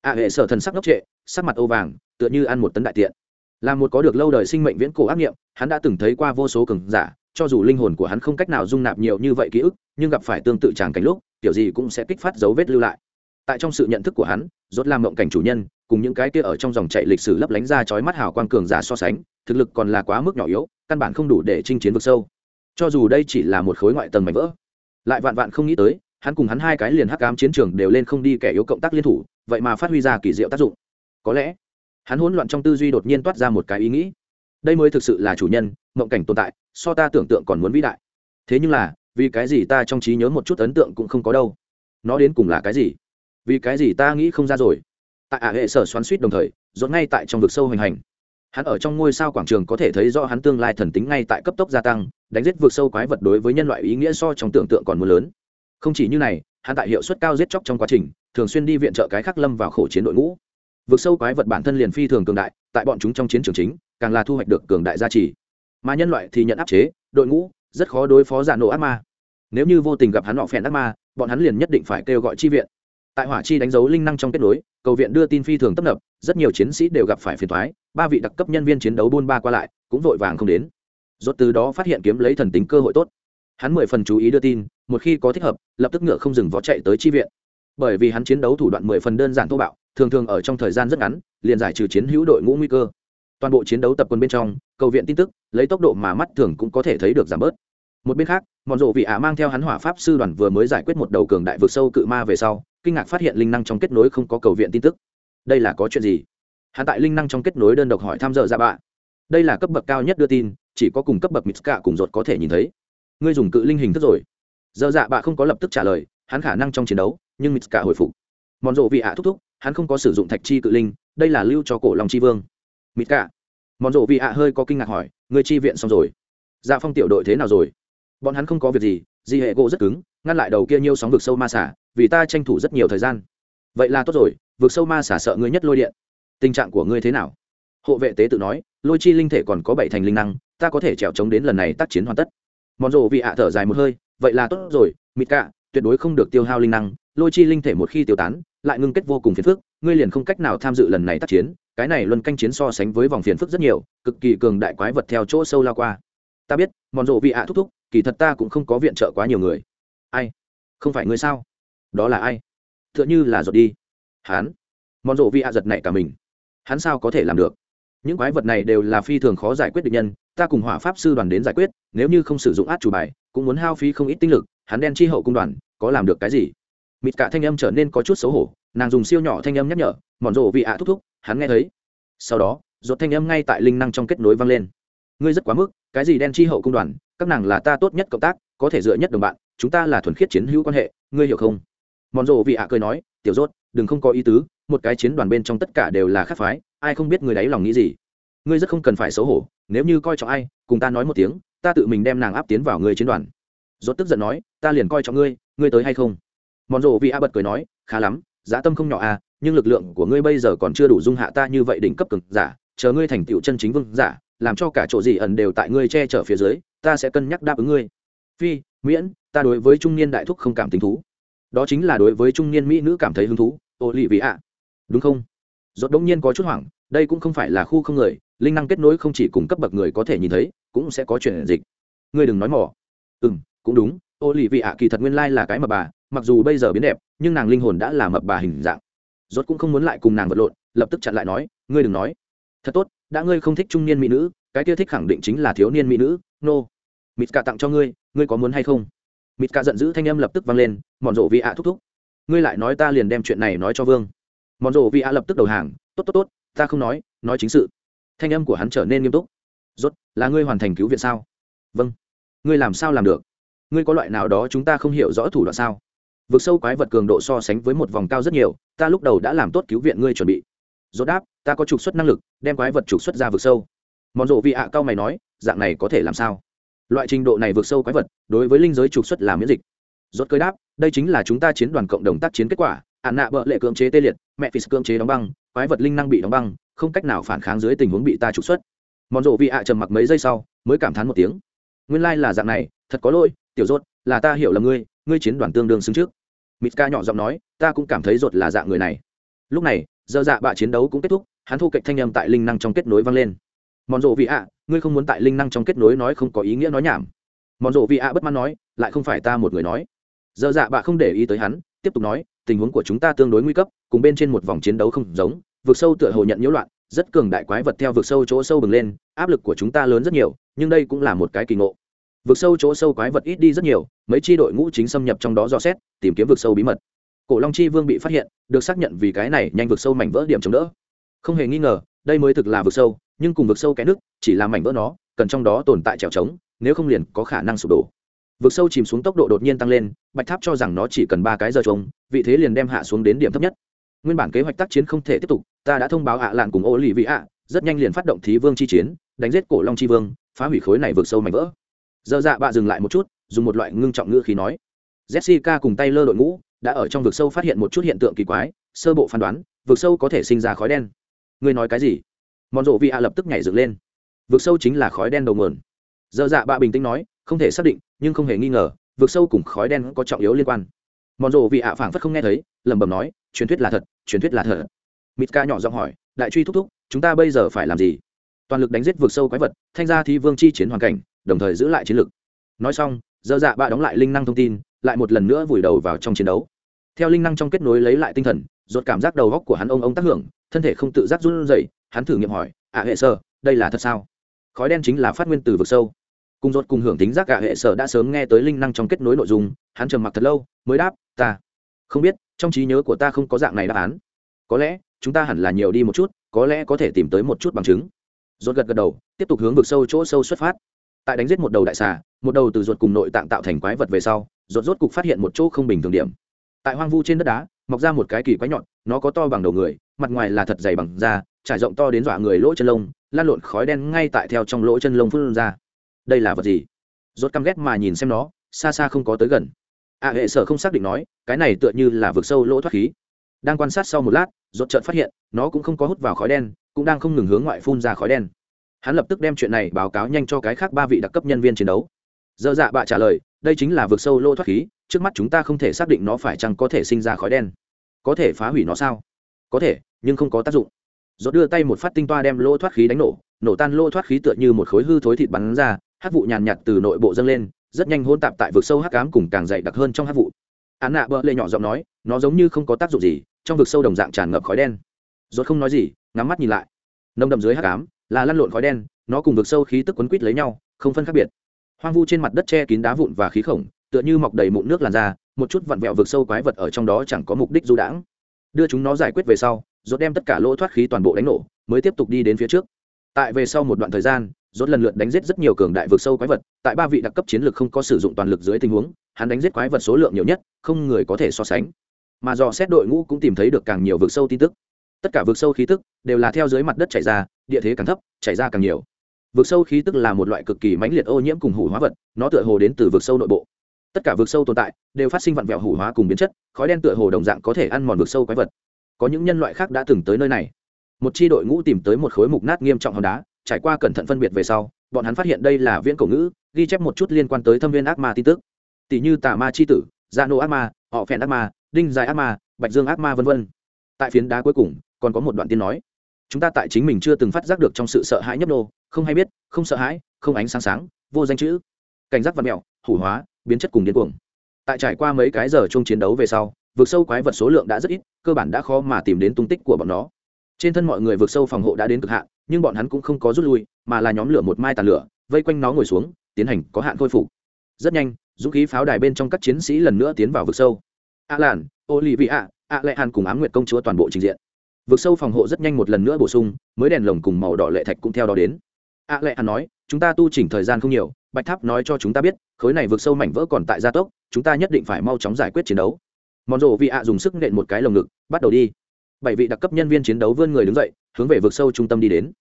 A hệ sở thần sắc ngốc trệ, sắc mặt ô vàng, tựa như ăn một tấn đại tiện. Là một có được lâu đời sinh mệnh viễn cổ ác nghiệm, hắn đã từng thấy qua vô số cường giả, cho dù linh hồn của hắn không cách nào dung nạp nhiều như vậy ký ức, nhưng gặp phải tương tự tràng cảnh lúc, kiểu gì cũng sẽ kích phát dấu vết lưu lại. Tại trong sự nhận thức của hắn, rốt làm mộng cảnh chủ nhân, cùng những cái kia ở trong dòng chạy lịch sử lấp lánh ra chói mắt hào quang cường giả so sánh, thực lực còn là quá mức nhỏ yếu, căn bản không đủ để chinh chiến vực sâu cho dù đây chỉ là một khối ngoại tầng mảnh vỡ, lại vạn vạn không nghĩ tới, hắn cùng hắn hai cái liền hắc ám chiến trường đều lên không đi kẻ yếu cộng tác liên thủ, vậy mà phát huy ra kỳ diệu tác dụng. Có lẽ, hắn hỗn loạn trong tư duy đột nhiên toát ra một cái ý nghĩ. Đây mới thực sự là chủ nhân, mộng cảnh tồn tại, so ta tưởng tượng còn muốn vĩ đại. Thế nhưng là, vì cái gì ta trong trí nhớ một chút ấn tượng cũng không có đâu. Nó đến cùng là cái gì? Vì cái gì ta nghĩ không ra rồi? Tại ả hệ sở xoắn suýt đồng thời dọn ngay tại trong vực sâu hành hành hắn ở trong ngôi sao quảng trường có thể thấy rõ hắn tương lai thần tính ngay tại cấp tốc gia tăng, đánh giết vượt sâu quái vật đối với nhân loại ý nghĩa so trong tưởng tượng còn mưa lớn. Không chỉ như này, hắn tại hiệu suất cao giết chóc trong quá trình, thường xuyên đi viện trợ cái khắc lâm vào khổ chiến đội ngũ. Vượt sâu quái vật bản thân liền phi thường cường đại, tại bọn chúng trong chiến trường chính, càng là thu hoạch được cường đại gia trì. Mà nhân loại thì nhận áp chế, đội ngũ, rất khó đối phó giả nổ ác ma. Nếu như vô tình gặp hắn họ phèn ác ma, bọn hắn liền nhất định phải kêu gọi chi viện. Tại hỏa chi đánh dấu linh năng trong kết nối cầu viện đưa tin phi thường tấp nập, rất nhiều chiến sĩ đều gặp phải phiền thoái ba vị đặc cấp nhân viên chiến đấu buôn ba qua lại, cũng vội vàng không đến. Rốt từ đó phát hiện kiếm lấy thần tính cơ hội tốt. Hắn mười phần chú ý đưa tin, một khi có thích hợp, lập tức ngựa không dừng vó chạy tới chi viện. Bởi vì hắn chiến đấu thủ đoạn mười phần đơn giản thô bạo, thường thường ở trong thời gian rất ngắn, liền giải trừ chiến hữu đội ngũ nguy cơ. Toàn bộ chiến đấu tập quân bên trong, cầu viện tin tức, lấy tốc độ mà mắt thường cũng có thể thấy được giảm bớt. Một bên khác mòn rộ vị ả mang theo hắn hỏa pháp sư đoàn vừa mới giải quyết một đầu cường đại vượt sâu cự ma về sau kinh ngạc phát hiện linh năng trong kết nối không có cầu viện tin tức. Đây là có chuyện gì? Hắn tại linh năng trong kết nối đơn độc hỏi tham dự dạ ra bạ. Đây là cấp bậc cao nhất đưa tin, chỉ có cùng cấp bậc mít cả cùng ruột có thể nhìn thấy. Ngươi dùng cự linh hình thức rồi. Giờ dạ bạ không có lập tức trả lời, hắn khả năng trong chiến đấu, nhưng mít cả hồi phục. Mòn rộ vị ạ thúc thúc, hắn không có sử dụng thạch chi cự linh, đây là lưu cho cổ lòng chi vương. Mít cả. Mòn rộ vị ạ hơi có kinh ngạc hỏi, ngươi chi viện xong rồi? Dạ phong tiểu đội thế nào rồi? Bọn hắn không có việc gì, di hệ gỗ rất cứng ngăn lại đầu kia nhiều sóng vực sâu ma xả, vì ta tranh thủ rất nhiều thời gian. Vậy là tốt rồi, vực sâu ma xả sợ ngươi nhất lôi điện. Tình trạng của ngươi thế nào? Hộ vệ tế tự nói, lôi chi linh thể còn có bảy thành linh năng, ta có thể trèo trống đến lần này tác chiến hoàn tất. Mòn rộ vị ạ thở dài một hơi, vậy là tốt rồi, mịt cả tuyệt đối không được tiêu hao linh năng, lôi chi linh thể một khi tiêu tán, lại ngưng kết vô cùng phiền phức, ngươi liền không cách nào tham dự lần này tác chiến, cái này luân canh chiến so sánh với vòng phiền phức rất nhiều, cực kỳ cường đại quái vật theo chỗ sâu lao qua. Ta biết, mòn rộ vị ạ thúc thúc, kỳ thật ta cũng không có viện trợ quá nhiều người ai? Không phải ngươi sao? Đó là ai? T h ư ợ n h ư là giọt đi. Hắn. Mòn rộ vị ạ giật này cả mình. Hắn sao có thể làm được? Những quái vật này đều là phi thường khó giải quyết được nhân, ta cùng hỏa pháp sư đoàn đến giải quyết, nếu như không sử dụng át chủ bài, cũng muốn hao phí không ít tinh lực, hắn đen chi hậu cung đoàn, có làm được cái gì? Mịt cả thanh âm trở nên có chút xấu hổ, nàng dùng siêu nhỏ thanh âm nhắc nhở mòn rộ vị ạ thúc thúc, hắn nghe thấy. Sau đó rột thanh âm ngay tại linh năng trong kết nối vang lên. Ngươi rất quá mức, cái gì đen chi hậu cung đoàn các nàng là ta tốt nhất cộng tác, có thể dựa nhất đồng bạn, chúng ta là thuần khiết chiến hữu quan hệ, ngươi hiểu không? Mòn rộ vị ạ cười nói, tiểu rốt, đừng không có ý tứ, một cái chiến đoàn bên trong tất cả đều là khác phái, ai không biết người đáy lòng nghĩ gì? Ngươi rất không cần phải xấu hổ, nếu như coi trọng ai, cùng ta nói một tiếng, ta tự mình đem nàng áp tiến vào người chiến đoàn. Rốt tức giận nói, ta liền coi trọng ngươi ngươi tới hay không? Mòn rộ vị ạ bật cười nói, khá lắm, giá tâm không nhỏ à nhưng lực lượng của ngươi bây giờ còn chưa đủ dung hạ ta như vậy đỉnh cấp cực giả, chờ ngươi thành tựu chân chính vương giả, làm cho cả chỗ gì ẩn đều tại ngươi che chở phía dưới ta sẽ cân nhắc đáp ứng ngươi. Phi, miễn, ta đối với trung niên đại thúc không cảm tình thú. Đó chính là đối với trung niên mỹ nữ cảm thấy hứng thú ô lì vị ạ đúng không? Dốt đống nhiên có chút hoảng, đây cũng không phải là khu không người, linh năng kết nối không chỉ cùng cấp bậc người có thể nhìn thấy, cũng sẽ có chuyện dịch. Ngươi đừng nói mỏ ừ m cũng đúng ô lì vị ạ kỳ thật nguyên lai là cái mập bà, mặc dù bây giờ biến đẹp, nhưng nàng linh hồn đã là mập bà hình dạng. Dốt cũng không muốn lại cùng nàng vật lộn, lập tức chặn lại nói, ngươi đừng nói. Thật tốt, đã ngươi không thích trung niên mỹ nữ cái kia thích khẳng định chính là thiếu niên mỹ nữ, nô、no. mịt cả tặng cho ngươi ngươi có muốn hay không? Mịt cả giận dữ thanh âm lập tức vang lên, mòn rộ vị ạ thúc thúc. Ngươi lại nói ta liền đem chuyện này nói cho vương. Mòn rộ vị ạ lập tức đầu hàng, tốt tốt tốt, ta không nói nói chính sự. Thanh âm của hắn trở nên nghiêm túc. Rốt, là ngươi hoàn thành cứu viện sao? Vâng. Ngươi làm sao làm được? Ngươi có loại nào đó chúng ta không hiểu rõ thủ đoạn sao? Vượt sâu quái vật cường độ so sánh với một vòng cao rất nhiều, ta lúc đầu đã làm tốt cứu viện ngươi chuẩn bị. Rốt đáp, ta có trục xuất năng lực, đem quái vật trục xuất ra vượt sâu mòn rộ vị ạ, cao mày nói, dạng này có thể làm sao? Loại trình độ này vượt sâu quái vật, đối với linh giới trục xuất là miễn dịch. Rốt cơi đáp, đây chính là chúng ta chiến đoàn cộng đồng tác chiến kết quả ạn nạ bợ lệ cưỡng chế tê liệt, mẹ phì cưỡng chế đóng băng, quái vật linh năng bị đóng băng, không cách nào phản kháng dưới tình huống bị ta trục xuất. Mòn rộ vị ạ trầm mặc mấy giây sau, mới cảm thán một tiếng, nguyên lai là dạng này, thật có lỗi, tiểu rốt, là ta hiểu là ngươi ngươi chiến đoàn tương đương xứng trước. Mít ca nhỏ giọng nói, ta cũng cảm thấy rột là dạng người này. Lúc này, giờ dạ bạ chiến đấu cũng kết thúc, hắn thu cạnh thanh âm tại linh năng trong kết nối vang lên mòn rộ vị ạ, ngươi không muốn tại linh năng trong kết nối nói không có ý nghĩa nói nhảm. Mòn rộ vị ạ bất mãn nói, lại không phải ta một người nói. Dơ dạ bạ không để ý tới hắn, tiếp tục nói, tình huống của chúng ta tương đối nguy cấp, cùng bên trên một vòng chiến đấu không giống vượt sâu tựa hồ nhận nhiễu loạn, rất cường đại quái vật theo vượt sâu chỗ sâu bừng lên, áp lực của chúng ta lớn rất nhiều, nhưng đây cũng là một cái kỳ ngộ. Vượt sâu chỗ sâu quái vật ít đi rất nhiều, mấy chi đội ngũ chính xâm nhập trong đó dò xét, tìm kiếm vượt sâu bí mật. Cổ long chi vương bị phát hiện, được xác nhận vì cái này nhanh vượt sâu mảnh vỡ điểm chống đỡ không hề nghi ngờ, đây mới thực là vực sâu, nhưng cùng vực sâu cái nước, chỉ là mảnh vỡ nó, cần trong đó tồn tại trèo trống, nếu không liền có khả năng sụp đổ. Vực sâu chìm xuống tốc độ đột nhiên tăng lên, bạch tháp cho rằng nó chỉ cần ba cái giờ trống, vị thế liền đem hạ xuống đến điểm thấp nhất. Nguyên bản kế hoạch tác chiến không thể tiếp tục, ta đã thông báo hạ lạn cùng ô lì vị ạ rất nhanh liền phát động thí vương chi chiến, đánh giết cổ long chi vương, phá hủy khối này vượt sâu mảnh vỡ. Dơ dạ bạ dừng lại một chút, dùng một loại ngưng trọng ngữ khí nói. Jessica cùng tay lơ đội ngũ, đã ở trong vực sâu phát hiện một chút hiện tượng kỳ quái, sơ bộ phán đoán, vực sâu có thể sinh ra khói đen ngươi nói cái gì? Mòn rộ vị ạ lập tức nhảy dựng lên. Vực sâu chính là khói đen đầu nguồn. Dơ dạ bạ bình tĩnh nói, không thể xác định, nhưng không hề nghi ngờ, vực sâu cùng khói đen có trọng yếu liên quan. Mòn rộ vị ạ phảng phất không nghe thấy, lẩm bẩm nói, truyền thuyết là thật, truyền thuyết là thật. Mít ca nhỏ giọng hỏi, đại truy thúc thúc, chúng ta bây giờ phải làm gì? Toàn lực đánh giết vực sâu quái vật, thanh ra thi vương chi chiến hoàn cảnh, đồng thời giữ lại chiến lực. Nói xong dơ dạ bạ đóng lại linh năng thông tin, lại một lần nữa vùi đầu vào trong chiến đấu. Theo linh năng trong kết nối lấy lại tinh thần Rốt cảm giác đầu góc của hắn ông ông tác hưởng, thân thể không tự giác run rẩy, hắn thử nghiệm hỏi ạ hệ sơ đây là thật sao? Khói đen chính là phát nguyên từ vực sâu. Cùng rốt cùng hưởng tính giác ạ hệ sở đã sớm nghe tới linh năng trong kết nối nội dung, hắn trầm mặc thật lâu, mới đáp, ta không biết, trong trí nhớ của ta không có dạng này đáp án. Có lẽ, chúng ta hẳn là nhiều đi một chút, có lẽ có thể tìm tới một chút bằng chứng. Rốt gật gật đầu, tiếp tục hướng vực sâu chỗ sâu xuất phát. Tại đánh giết một đầu đại xà, một đầu từ ruột cùng nội tạng tạo thành quái vật về sau, rốt rốt cục phát hiện một chỗ không bình thường điểm tại hoang vu trên đất đá, mọc ra một cái kỳ quái nhọn, nó có to bằng đầu người, mặt ngoài là thật dày bằng da, trải rộng to đến dọa người lỗ chân lông, lan lộn khói đen ngay tại theo trong lỗ chân lông phun ra. Đây là vật gì? Rốt căm ghét mà nhìn xem nó, xa xa không có tới gần. A hệ sở không xác định nói, cái này tựa như là vực sâu lỗ thoát khí. Đang quan sát sau một lát, rốt chợt phát hiện, nó cũng không có hút vào khói đen, cũng đang không ngừng hướng ngoại phun ra khói đen. Hắn lập tức đem chuyện này báo cáo nhanh cho cái khác ba vị đặc cấp nhân viên chiến đấu. Dơ dạ bạ trả lời, đây chính là vực sâu lỗ thoát khí trước mắt chúng ta không thể xác định nó phải chăng có thể sinh ra khói đen. Có thể phá hủy nó sao? Có thể, nhưng không có tác dụng. Dốt đưa tay một phát tinh toa đem lỗ thoát khí đánh nổ. Nổ tan lỗ thoát khí tựa như một khối hư thối thịt bắn ra, hát vụ nhàn nhạt từ nội bộ dâng lên, rất nhanh hôn tạp tại vực sâu hắc cám cùng càng dày đặc hơn trong hát vụ. Án nạ bỡ lệ nhỏ giọng nói, nó giống như không có tác dụng gì, trong vực sâu đồng dạng tràn ngập khói đen. Dốt không nói gì, ngắm mắt nhìn lại. Nông đậm dưới hắc cám là lăn lộn khói đen, nó cùng vực sâu khí tức quấn quít lấy nhau, không phân khác biệt. Hoang vu trên mặt đất che kín đá vụn và khí khổng tựa như mọc đầy mụn nước làn ra một chút vặn vẹo vực sâu quái vật ở trong đó chẳng có mục đích du đãng. Đưa chúng nó giải quyết về sau, rốt đem tất cả lỗ thoát khí toàn bộ đánh nổ, mới tiếp tục đi đến phía trước. Tại về sau một đoạn thời gian, rốt lần lượt đánh giết rất nhiều cường đại vực sâu quái vật, tại ba vị đặc cấp chiến lược không có sử dụng toàn lực dưới tình huống, hắn đánh giết quái vật số lượng nhiều nhất, không người có thể so sánh. Mà do xét đội ngũ cũng tìm thấy được càng nhiều vực sâu tin tức. Tất cả vực sâu khí tức đều là theo dưới mặt đất chảy ra, địa thế càng thấp, chảy ra càng nhiều. Vực sâu khí tức là một loại cực kỳ mãnh liệt ô nhiễm cùng hủ hóa vật, nó tựa hồ đến từ vực sâu nội bộ tất cả vực sâu tồn tại đều phát sinh vặn vẹo hủ hóa cùng biến chất, khói đen tựa hồ đồng dạng có thể ăn mòn vực sâu quái vật. Có những nhân loại khác đã từng tới nơi này. Một chi đội ngũ tìm tới một khối mục nát nghiêm trọng hòn đá, trải qua cẩn thận phân biệt về sau, bọn hắn phát hiện đây là viễn cổ ngữ, ghi chép một chút liên quan tới thâm viên ác ma tin tức. Tỷ như tà ma c h i tử gia nô ác ma, họ phèn ác ma, đinh dài ác ma, bạch dương ác ma v v tại phiến đá cuối cùng, còn có một đoạn tiên nói. Chúng ta tại chính mình chưa từng phát giác được trong sự sợ hãi nhấp nô, không hay biết, không sợ hãi, không ánh sáng sáng, vô danh chữ. Cảnh giác và mẹo hủ hóa, biến chất cùng điên cuồng. Tại trải qua mấy cái giờ chung chiến đấu về sau vượt sâu quái vật số lượng đã rất ít, cơ bản đã khó mà tìm đến tung tích của bọn nó. Trên thân mọi người vượt sâu phòng hộ đã đến cực hạn, nhưng bọn hắn cũng không có rút lui, mà là nhóm lửa một mai tàn lửa, vây quanh nó ngồi xuống, tiến hành có hạn khôi phục. Rất nhanh, dũng khí pháo đài bên trong các chiến sĩ lần nữa tiến vào vực sâu. A vị olivia a lệ hàn cùng ám nguyệt công chúa toàn bộ trình diện. Vực sâu phòng hộ rất nhanh một lần nữa bổ sung, mới đèn lồng cùng màu đỏ lệ thạch cũng theo đó đến. A lệ hàn nói, chúng ta tu chỉnh thời gian không nhiều bạch tháp nói cho chúng ta biết, khối này vượt sâu mảnh vỡ còn tại gia tốc, chúng ta nhất định phải mau chóng giải quyết chiến đấu. Mòn rộ vị ạ dùng sức nện một cái lồng ngực, bắt đầu đi. Bảy vị đặc cấp nhân viên chiến đấu vươn người đứng dậy, hướng về vực sâu trung tâm đi đến.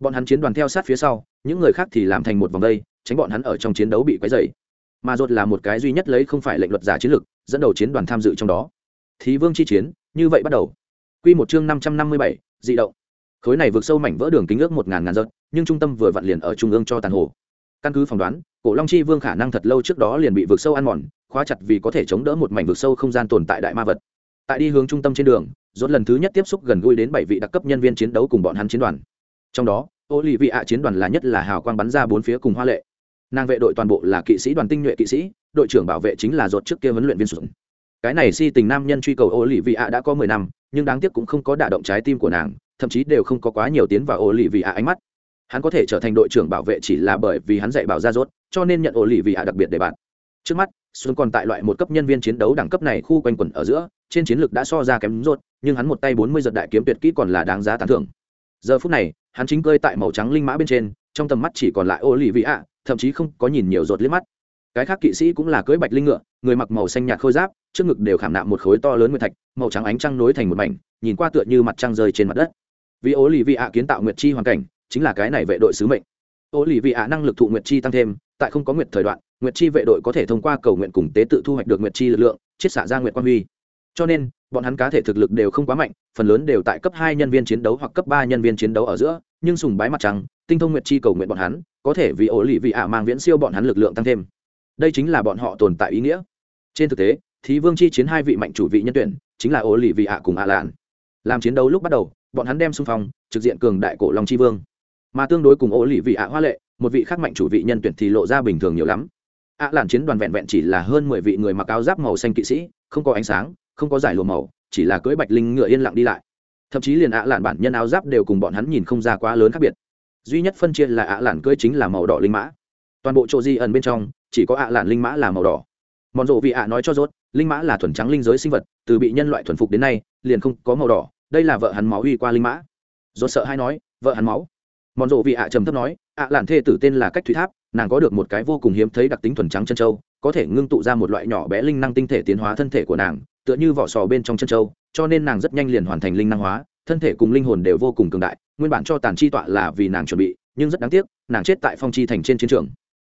Bọn hắn chiến đoàn theo sát phía sau, những người khác thì làm thành một vòng đây, tránh bọn hắn ở trong chiến đấu bị quấy dày mà rột là một cái duy nhất lấy không phải lệnh luật giả chiến lược, dẫn đầu chiến đoàn tham dự trong đó. Thì vương chi chiến, như vậy bắt đầu. Quy một chương năm trăm năm mươi bảy, dị động. Khối này vượt sâu mảnh vỡ đường kính ước một ngàn ngàn giật, nhưng trung tâm vừa vặn liền ở trung ương cho tàn hồ căn cứ phỏng đoán, cổ long chi vương khả năng thật lâu trước đó liền bị vượt sâu ăn mòn, khóa chặt vì có thể chống đỡ một mảnh vượt sâu không gian tồn tại đại ma vật. Tại đi hướng trung tâm trên đường dốt lần thứ nhất tiếp xúc gần gũi đến bảy vị đặc cấp nhân viên chiến đấu cùng bọn hắn chiến đoàn. Trong đó ô lì vị ạ chiến đoàn là nhất là hào quang bắn ra bốn phía cùng hoa lệ. Nàng vệ đội toàn bộ là kỵ sĩ đoàn tinh nhuệ kỵ sĩ, đội trưởng bảo vệ chính là dột trước kia huấn luyện viên sụn cái này si tình nam nhân truy cầu ô lì vị ạ đã có mười năm, nhưng đáng tiếc cũng không có đả động trái tim của nàng, thậm chí đều không có quá nhiều tiến vào ô lì vị ạ ánh mắt hắn có thể trở thành đội trưởng bảo vệ chỉ là bởi vì hắn dạy bảo ra rốt, cho nên nhận ổ lì vị hạ đặc biệt để bạn. Trước mắt xuân còn tại loại một cấp nhân viên chiến đấu đẳng cấp này khu quanh quẩn ở giữa, trên chiến lược đã so ra kém rốt, nhưng hắn một tay bốn mươi giật đại kiếm tuyệt kỹ còn là đáng giá tán thưởng. Giờ phút này, hắn chính cơi tại màu trắng linh mã bên trên, trong tầm mắt chỉ còn lại ô lì vị ạ thậm chí không có nhìn nhiều rột liếc mắt. Cái khác kỵ sĩ cũng là cưỡi bạch linh ngựa, người mặc màu xanh nhạt khôi giáp, trước ngực đều khảm nạm một khối to lớn nguyệt thạch, màu trắng ánh trăng nối thành một mảnh, nhìn qua tựa như mặt trăng rơi trên mặt đất. Vì ô lì vị ạ kiến tạo nguyệt chi hoàn cảnh chính là cái này vệ đội sứ mệnh. Ô lì vị ạ năng lực thụ nguyệt chi tăng thêm, tại không có nguyệt thời đoạn, nguyệt chi vệ đội có thể thông qua cầu nguyện cùng tế tự thu hoạch được nguyệt chi lực lượng, chiết xạ ra nguyệt quan huy. Cho nên, bọn hắn cá thể thực lực đều không quá mạnh, phần lớn đều tại cấp hai nhân viên chiến đấu hoặc cấp ba nhân viên chiến đấu ở giữa, nhưng sùng bái mặt trăng, tinh thông nguyệt chi cầu nguyện bọn hắn, có thể vì ổ lì vị ạ mang viễn siêu bọn hắn lực lượng tăng thêm. Đây chính là bọn họ tồn tại ý nghĩa. Trên thực tế thì vương chi chiến hai vị mạnh chủ vị nhân tuyển, chính là ổ lì vị ạ cùng ạ lạn làm chiến đấu lúc bắt đầu, bọn hắn đem xung phong, trực diện cường đại cổ long chi vương mà tương đối cùng ô lì vị ạ hoa lệ, một vị khác mạnh chủ vị nhân tuyển thì lộ ra bình thường nhiều lắm. Ạ làn chiến đoàn vẹn vẹn chỉ là hơn mười vị người mặc áo giáp màu xanh kỵ sĩ, không có ánh sáng, không có giải lùa màu, chỉ là cưỡi bạch linh ngựa yên lặng đi lại. Thậm chí liền ạ làn bản nhân áo giáp đều cùng bọn hắn nhìn không ra quá lớn khác biệt. Duy nhất phân chia là ạ làn cưỡi chính là màu đỏ linh mã. Toàn bộ chỗ di ẩn bên trong, chỉ có ạ làn linh mã là màu đỏ. Mòn rộ vị ạ nói cho rốt, linh mã là thuần trắng linh giới sinh vật, từ bị nhân loại thuần phục đến nay, liền không có màu đỏ, đây là vợ hắn máu uy qua linh mã. Rốt sợ hay nói, vợ hắn máu mòn rộ vị ạ trầm thấp nói, ạ lạn thê tử tên là cách thủy tháp, nàng có được một cái vô cùng hiếm thấy đặc tính thuần trắng chân châu, có thể ngưng tụ ra một loại nhỏ bé linh năng tinh thể tiến hóa thân thể của nàng, tựa như vỏ sò bên trong chân châu, cho nên nàng rất nhanh liền hoàn thành linh năng hóa, thân thể cùng linh hồn đều vô cùng cường đại, nguyên bản cho tàn chi tọa là vì nàng chuẩn bị, nhưng rất đáng tiếc, nàng chết tại phong chi thành trên chiến trường.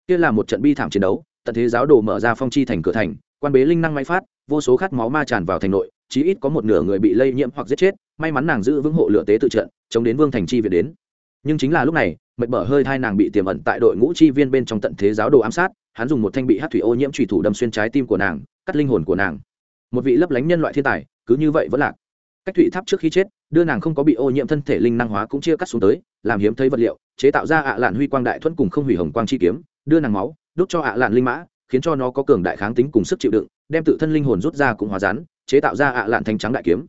Kia là một trận bi thảm chiến đấu, tận thế giáo đồ mở ra phong chi thành cửa thành, quan bế linh năng máy phát, vô số khát máu ma tràn vào thành nội, chí ít có một nửa người bị lây nhiễm hoặc giết chết, may mắn nàng giữ vững hộ lửa tế tự trận, chống đến vương thành chi việt đến nhưng chính là lúc này, mệt bở hơi thai nàng bị tiềm ẩn tại đội ngũ chi viên bên trong tận thế giáo đồ ám sát, hắn dùng một thanh bị hát thủy ô nhiễm trùy thủ đâm xuyên trái tim của nàng, cắt linh hồn của nàng. Một vị lấp lánh nhân loại thiên tài, cứ như vậy vẫn lạc. Cách thủy tháp trước khi chết, đưa nàng không có bị ô nhiễm thân thể linh năng hóa cũng chia cắt xuống tới, làm hiếm thấy vật liệu, chế tạo ra ạ lạn huy quang đại thuẫn cùng không hủy hồng quang chi kiếm, đưa nàng máu, đốt cho ạ lạn linh mã, khiến cho nó có cường đại kháng tính cùng sức chịu đựng, đem tự thân linh hồn rút ra cũng hóa rán chế tạo ra ạ lạn thanh trắng đại kiếm.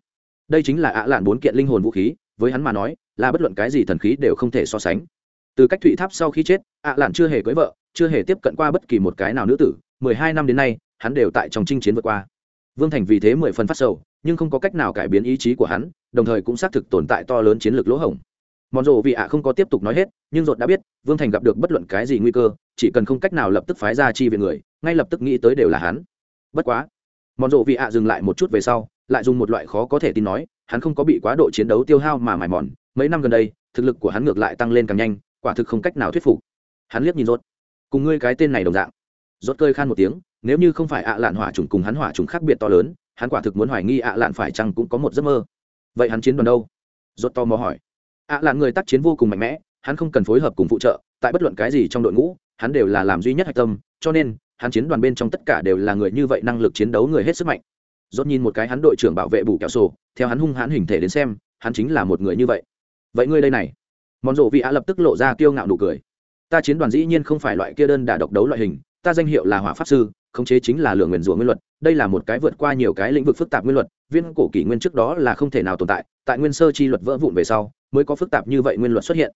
Đây chính là ạ lạn bốn kiện linh hồn vũ khí, với hắn mà nói là bất luận cái gì thần khí đều không thể so sánh. Từ cách thụy tháp sau khi chết ạ lạn chưa hề cưới vợ, chưa hề tiếp cận qua bất kỳ một cái nào nữ tử, mười hai năm đến nay, hắn đều tại trong chinh chiến vượt qua. Vương thành vì thế mười phần phát sầu, nhưng không có cách nào cải biến ý chí của hắn, đồng thời cũng xác thực tồn tại to lớn chiến lược lỗ hổng. Mòn rộ vì ạ không có tiếp tục nói hết, nhưng dột đã biết, vương thành gặp được bất luận cái gì nguy cơ, chỉ cần không cách nào lập tức phái ra chi viện người, ngay lập tức nghĩ tới đều là hắn. Bất quá mòn rộ vị ạ dừng lại một chút về sau, lại dùng một loại khó có thể tin nói, hắn không có bị quá độ chiến đấu tiêu hao mà mải mòn, mấy năm gần đây, thực lực của hắn ngược lại tăng lên càng nhanh, quả thực không cách nào thuyết phục. Hắn liếc nhìn rốt. Cùng ngươi cái tên này đồng dạng. Rốt cơi khan một tiếng, nếu như không phải ạ lạn hỏa trùng cùng hắn hỏa trùng khác biệt to lớn, hắn quả thực muốn hoài nghi ạ lạn phải chăng cũng có một giấc mơ. Vậy hắn chiến đoàn đâu? Rốt to mò hỏi. Ạ lạn người tác chiến vô cùng mạnh mẽ, hắn không cần phối hợp cùng phụ trợ, tại bất luận cái gì trong đội ngũ, hắn đều là làm duy nhất hạch tâm, cho nên hắn chiến đoàn bên trong tất cả đều là người như vậy năng lực chiến đấu người hết sức mạnh. Rốt nhìn một cái hắn đội trưởng bảo vệ bù kẹo sổ, theo hắn hung hãn hình thể đến xem, hắn chính là một người như vậy. Vậy ngươi đây này. Mòn rộ vị á lập tức lộ ra kiêu ngạo nụ cười. Ta chiến đoàn dĩ nhiên không phải loại kia đơn đả độc đấu loại hình, ta danh hiệu là hỏa pháp sư, khống chế chính là lửa nguyền rủa nguyên luật, đây là một cái vượt qua nhiều cái lĩnh vực phức tạp nguyên luật, viên cổ kỷ nguyên trước đó là không thể nào tồn tại tại nguyên sơ chi luật vỡ vụn về sau, mới có phức tạp như vậy nguyên luật xuất hiện.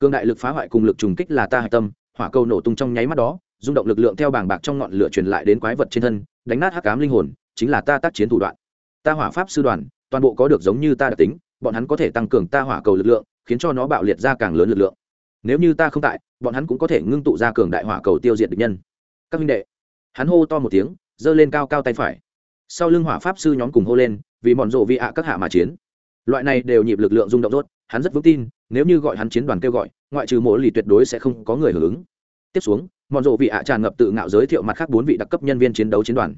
Cương đại lực phá hoại cùng lực trùng kích là ta hạch tâm, hỏa cầu nổ tung trong nháy mắt đó rung động lực lượng theo bảng bạc trong ngọn lửa truyền lại đến quái vật trên thân, đánh nát hắc ám linh hồn, chính là ta tác chiến thủ đoạn. Ta hỏa pháp sư đoàn, toàn bộ có được giống như ta đặc tính, bọn hắn có thể tăng cường ta hỏa cầu lực lượng, khiến cho nó bạo liệt ra càng lớn lực lượng. Nếu như ta không tại, bọn hắn cũng có thể ngưng tụ ra cường đại hỏa cầu tiêu diệt địch nhân. Các minh đệ, hắn hô to một tiếng, giơ lên cao cao tay phải. Sau lưng hỏa pháp sư nhóm cùng hô lên, vì bọn rộ vị ạ các hạ mà chiến. Loại này đều nhịp lực lượng rung động rốt, hắn rất vững tin, nếu như gọi hắn chiến đoàn kêu gọi, ngoại trừ mỗi lì tuyệt đối sẽ không có người hưởng ứng. Tiếp xuống mọn rộ vị ạ tràn ngập tự ngạo giới thiệu mặt khác bốn vị đặc cấp nhân viên chiến đấu chiến đoàn.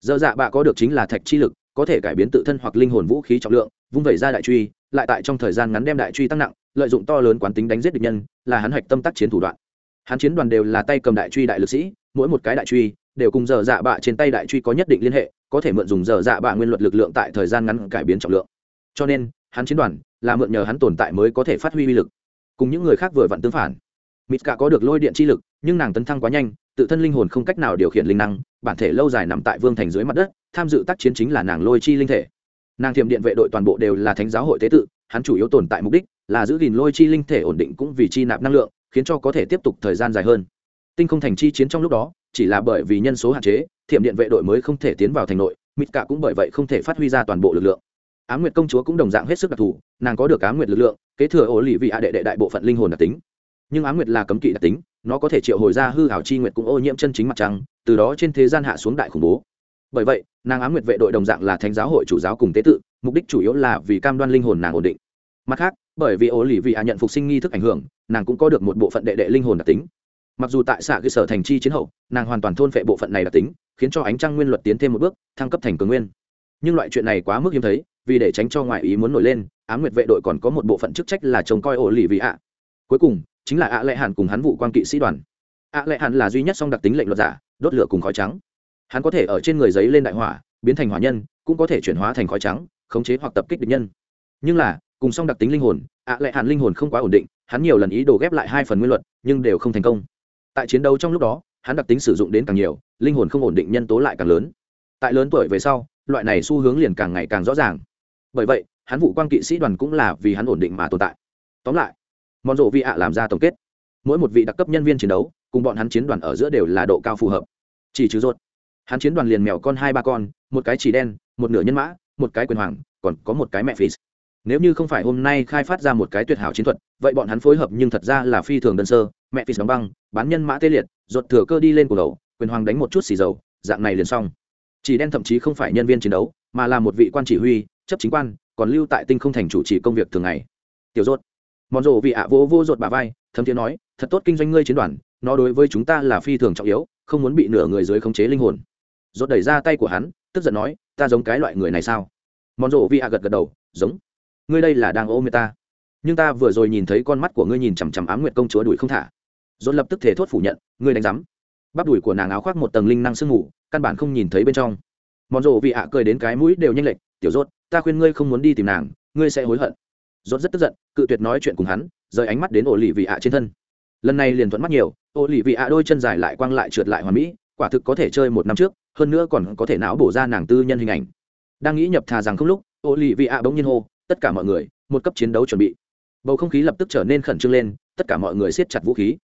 Dơ dạ bạ có được chính là thạch chi lực, có thể cải biến tự thân hoặc linh hồn vũ khí trọng lượng, vung vẩy ra đại truy, lại tại trong thời gian ngắn đem đại truy tăng nặng, lợi dụng to lớn quán tính đánh giết địch nhân, là hắn hạch tâm tác chiến thủ đoạn. Hắn chiến đoàn đều là tay cầm đại truy đại lực sĩ, mỗi một cái đại truy đều cùng dở dạ bạ trên tay đại truy có nhất định liên hệ, có thể mượn dùng dở dạ bạ nguyên luật lực lượng tại thời gian ngắn cải biến trọng lượng. Cho nên, hắn chiến đoàn là mượn nhờ hắn tồn tại mới có thể phát huy uy lực. Cùng những người khác vừa vặn tương phản. Mít cả có được lôi điện chi lực nhưng nàng tấn thăng quá nhanh, tự thân linh hồn không cách nào điều khiển linh năng, bản thể lâu dài nằm tại vương thành dưới mặt đất, tham dự tác chiến chính là nàng lôi chi linh thể. Nàng thiểm điện vệ đội toàn bộ đều là thánh giáo hội tế tự, hắn chủ yếu tồn tại mục đích là giữ gìn lôi chi linh thể ổn định cũng vì chi nạp năng lượng, khiến cho có thể tiếp tục thời gian dài hơn. Tinh không thành chi chiến trong lúc đó, chỉ là bởi vì nhân số hạn chế, thiểm điện vệ đội mới không thể tiến vào thành nội, mịt cả cũng bởi vậy không thể phát huy ra toàn bộ lực lượng. Á m nguyệt công chúa cũng đồng dạng hết sức đặc thù, nàng có được á m nguyệt lực lượng, kế thừa ổ lì vị hạ đệ đệ đại bộ phận linh hồn đặc tính nhưng á m nguyệt là cấm kỵ đặc tính, nó có thể triệu hồi ra hư hảo chi nguyệt cũng ô nhiễm chân chính mặt trăng, từ đó trên thế gian hạ xuống đại khủng bố. Bởi vậy, nàng á m nguyệt vệ đội đồng dạng là thánh giáo hội chủ giáo cùng tế tự, mục đích chủ yếu là vì cam đoan linh hồn nàng ổn định. Mặt khác, bởi vì ô lì vị hạ nhận phục sinh nghi thức ảnh hưởng, nàng cũng có được một bộ phận đệ đệ linh hồn đặc tính. Mặc dù tại xã cơ sở thành chi chiến hậu, nàng hoàn toàn thôn phệ bộ phận này đặc tính, khiến cho ánh trăng nguyên luật tiến thêm một bước, thăng cấp thành cường nguyên. Nhưng loại chuyện này quá mức hiếm thấy, vì để tránh cho ngoại ý muốn nổi lên á nguyệt vệ đội còn có một bộ phận chức trách là trông coi ổ lì vị ạ cuối cùng chính là ạ lệ hàn cùng hắn vụ quan kỵ sĩ đoàn. ạ lệ hàn là duy nhất song đặc tính lệnh luật giả, đốt lửa cùng khói trắng. Hắn có thể ở trên người giấy lên đại hỏa, biến thành hỏa nhân, cũng có thể chuyển hóa thành khói trắng, khống chế hoặc tập kích địch nhân. Nhưng là, cùng song đặc tính linh hồn, ạ lệ hàn linh hồn không quá ổn định, hắn nhiều lần ý đồ ghép lại hai phần nguyên luật, nhưng đều không thành công. Tại chiến đấu trong lúc đó, hắn đặc tính sử dụng đến càng nhiều, linh hồn không ổn định nhân tố lại càng lớn. Tại lớn tuổi về sau, loại này xu hướng liền càng ngày càng rõ ràng. Bởi vậy, hắn vụ quan kỵ sĩ đoàn cũng là vì hắn ổn định mà tồn tại. Tóm lại mòn rộ vị ạ làm ra tổng kết. Mỗi một vị đặc cấp nhân viên chiến đấu, cùng bọn hắn chiến đoàn ở giữa đều là độ cao phù hợp. Chỉ chứ rốt hắn chiến đoàn liền mèo con hai ba con, một cái chỉ đen, một nửa nhân mã, một cái quyền hoàng, còn có một cái mẹ phí nếu như không phải hôm nay khai phát ra một cái tuyệt hảo chiến thuật, vậy bọn hắn phối hợp nhưng thật ra là phi thường đơn sơ, mẹ phí đóng băng, bán nhân mã tê liệt, ruột thừa cơ đi lên cổ đầu, quyền hoàng đánh một chút xì dầu, dạng này liền xong. Chỉ đen thậm chí không phải nhân viên chiến đấu, mà là một vị quan chỉ huy, chấp chính quan, còn lưu tại tinh không thành chủ trì công việc thường ngày. Tiểu rốt mòn rộ vị ạ vô vô rột bà vai, thấm thiên nói, thật tốt kinh doanh ngươi chiến đoàn, nó đối với chúng ta là phi thường trọng yếu, không muốn bị nửa người dưới khống chế linh hồn. Rốt đẩy ra tay của hắn, tức giận nói, ta giống cái loại người này sao? Mòn rộ vị ạ gật gật đầu, giống. Ngươi đây là đang ôm ta. Nhưng ta vừa rồi nhìn thấy con mắt của ngươi nhìn chằm chằm ám nguyệt công chúa đuổi không thả. Rốt lập tức thể thốt phủ nhận, ngươi đánh rắm bắp đùi của nàng áo khoác một tầng linh năng sương ngủ căn bản không nhìn thấy bên trong. Mòn rộ vị ạ cười đến cái mũi đều nhanh lệch, tiểu rốt ta khuyên ngươi không muốn đi tìm nàng, ngươi sẽ hối hận rốt rất tức giận, cự tuyệt nói chuyện cùng hắn, rời ánh mắt đến ổ lì vị ạ trên thân. Lần này liền thuận mắt nhiều ổ lì vị ạ đôi chân dài lại quang lại trượt lại hoàn mỹ, quả thực có thể chơi một năm trước, hơn nữa còn có thể não bổ ra nàng tư nhân hình ảnh. Đang nghĩ nhập thà rằng không lúc ổ lì vị ạ bỗng nhiên hô, tất cả mọi người, một cấp chiến đấu chuẩn bị. Bầu không khí lập tức trở nên khẩn trương lên, tất cả mọi người siết chặt vũ khí.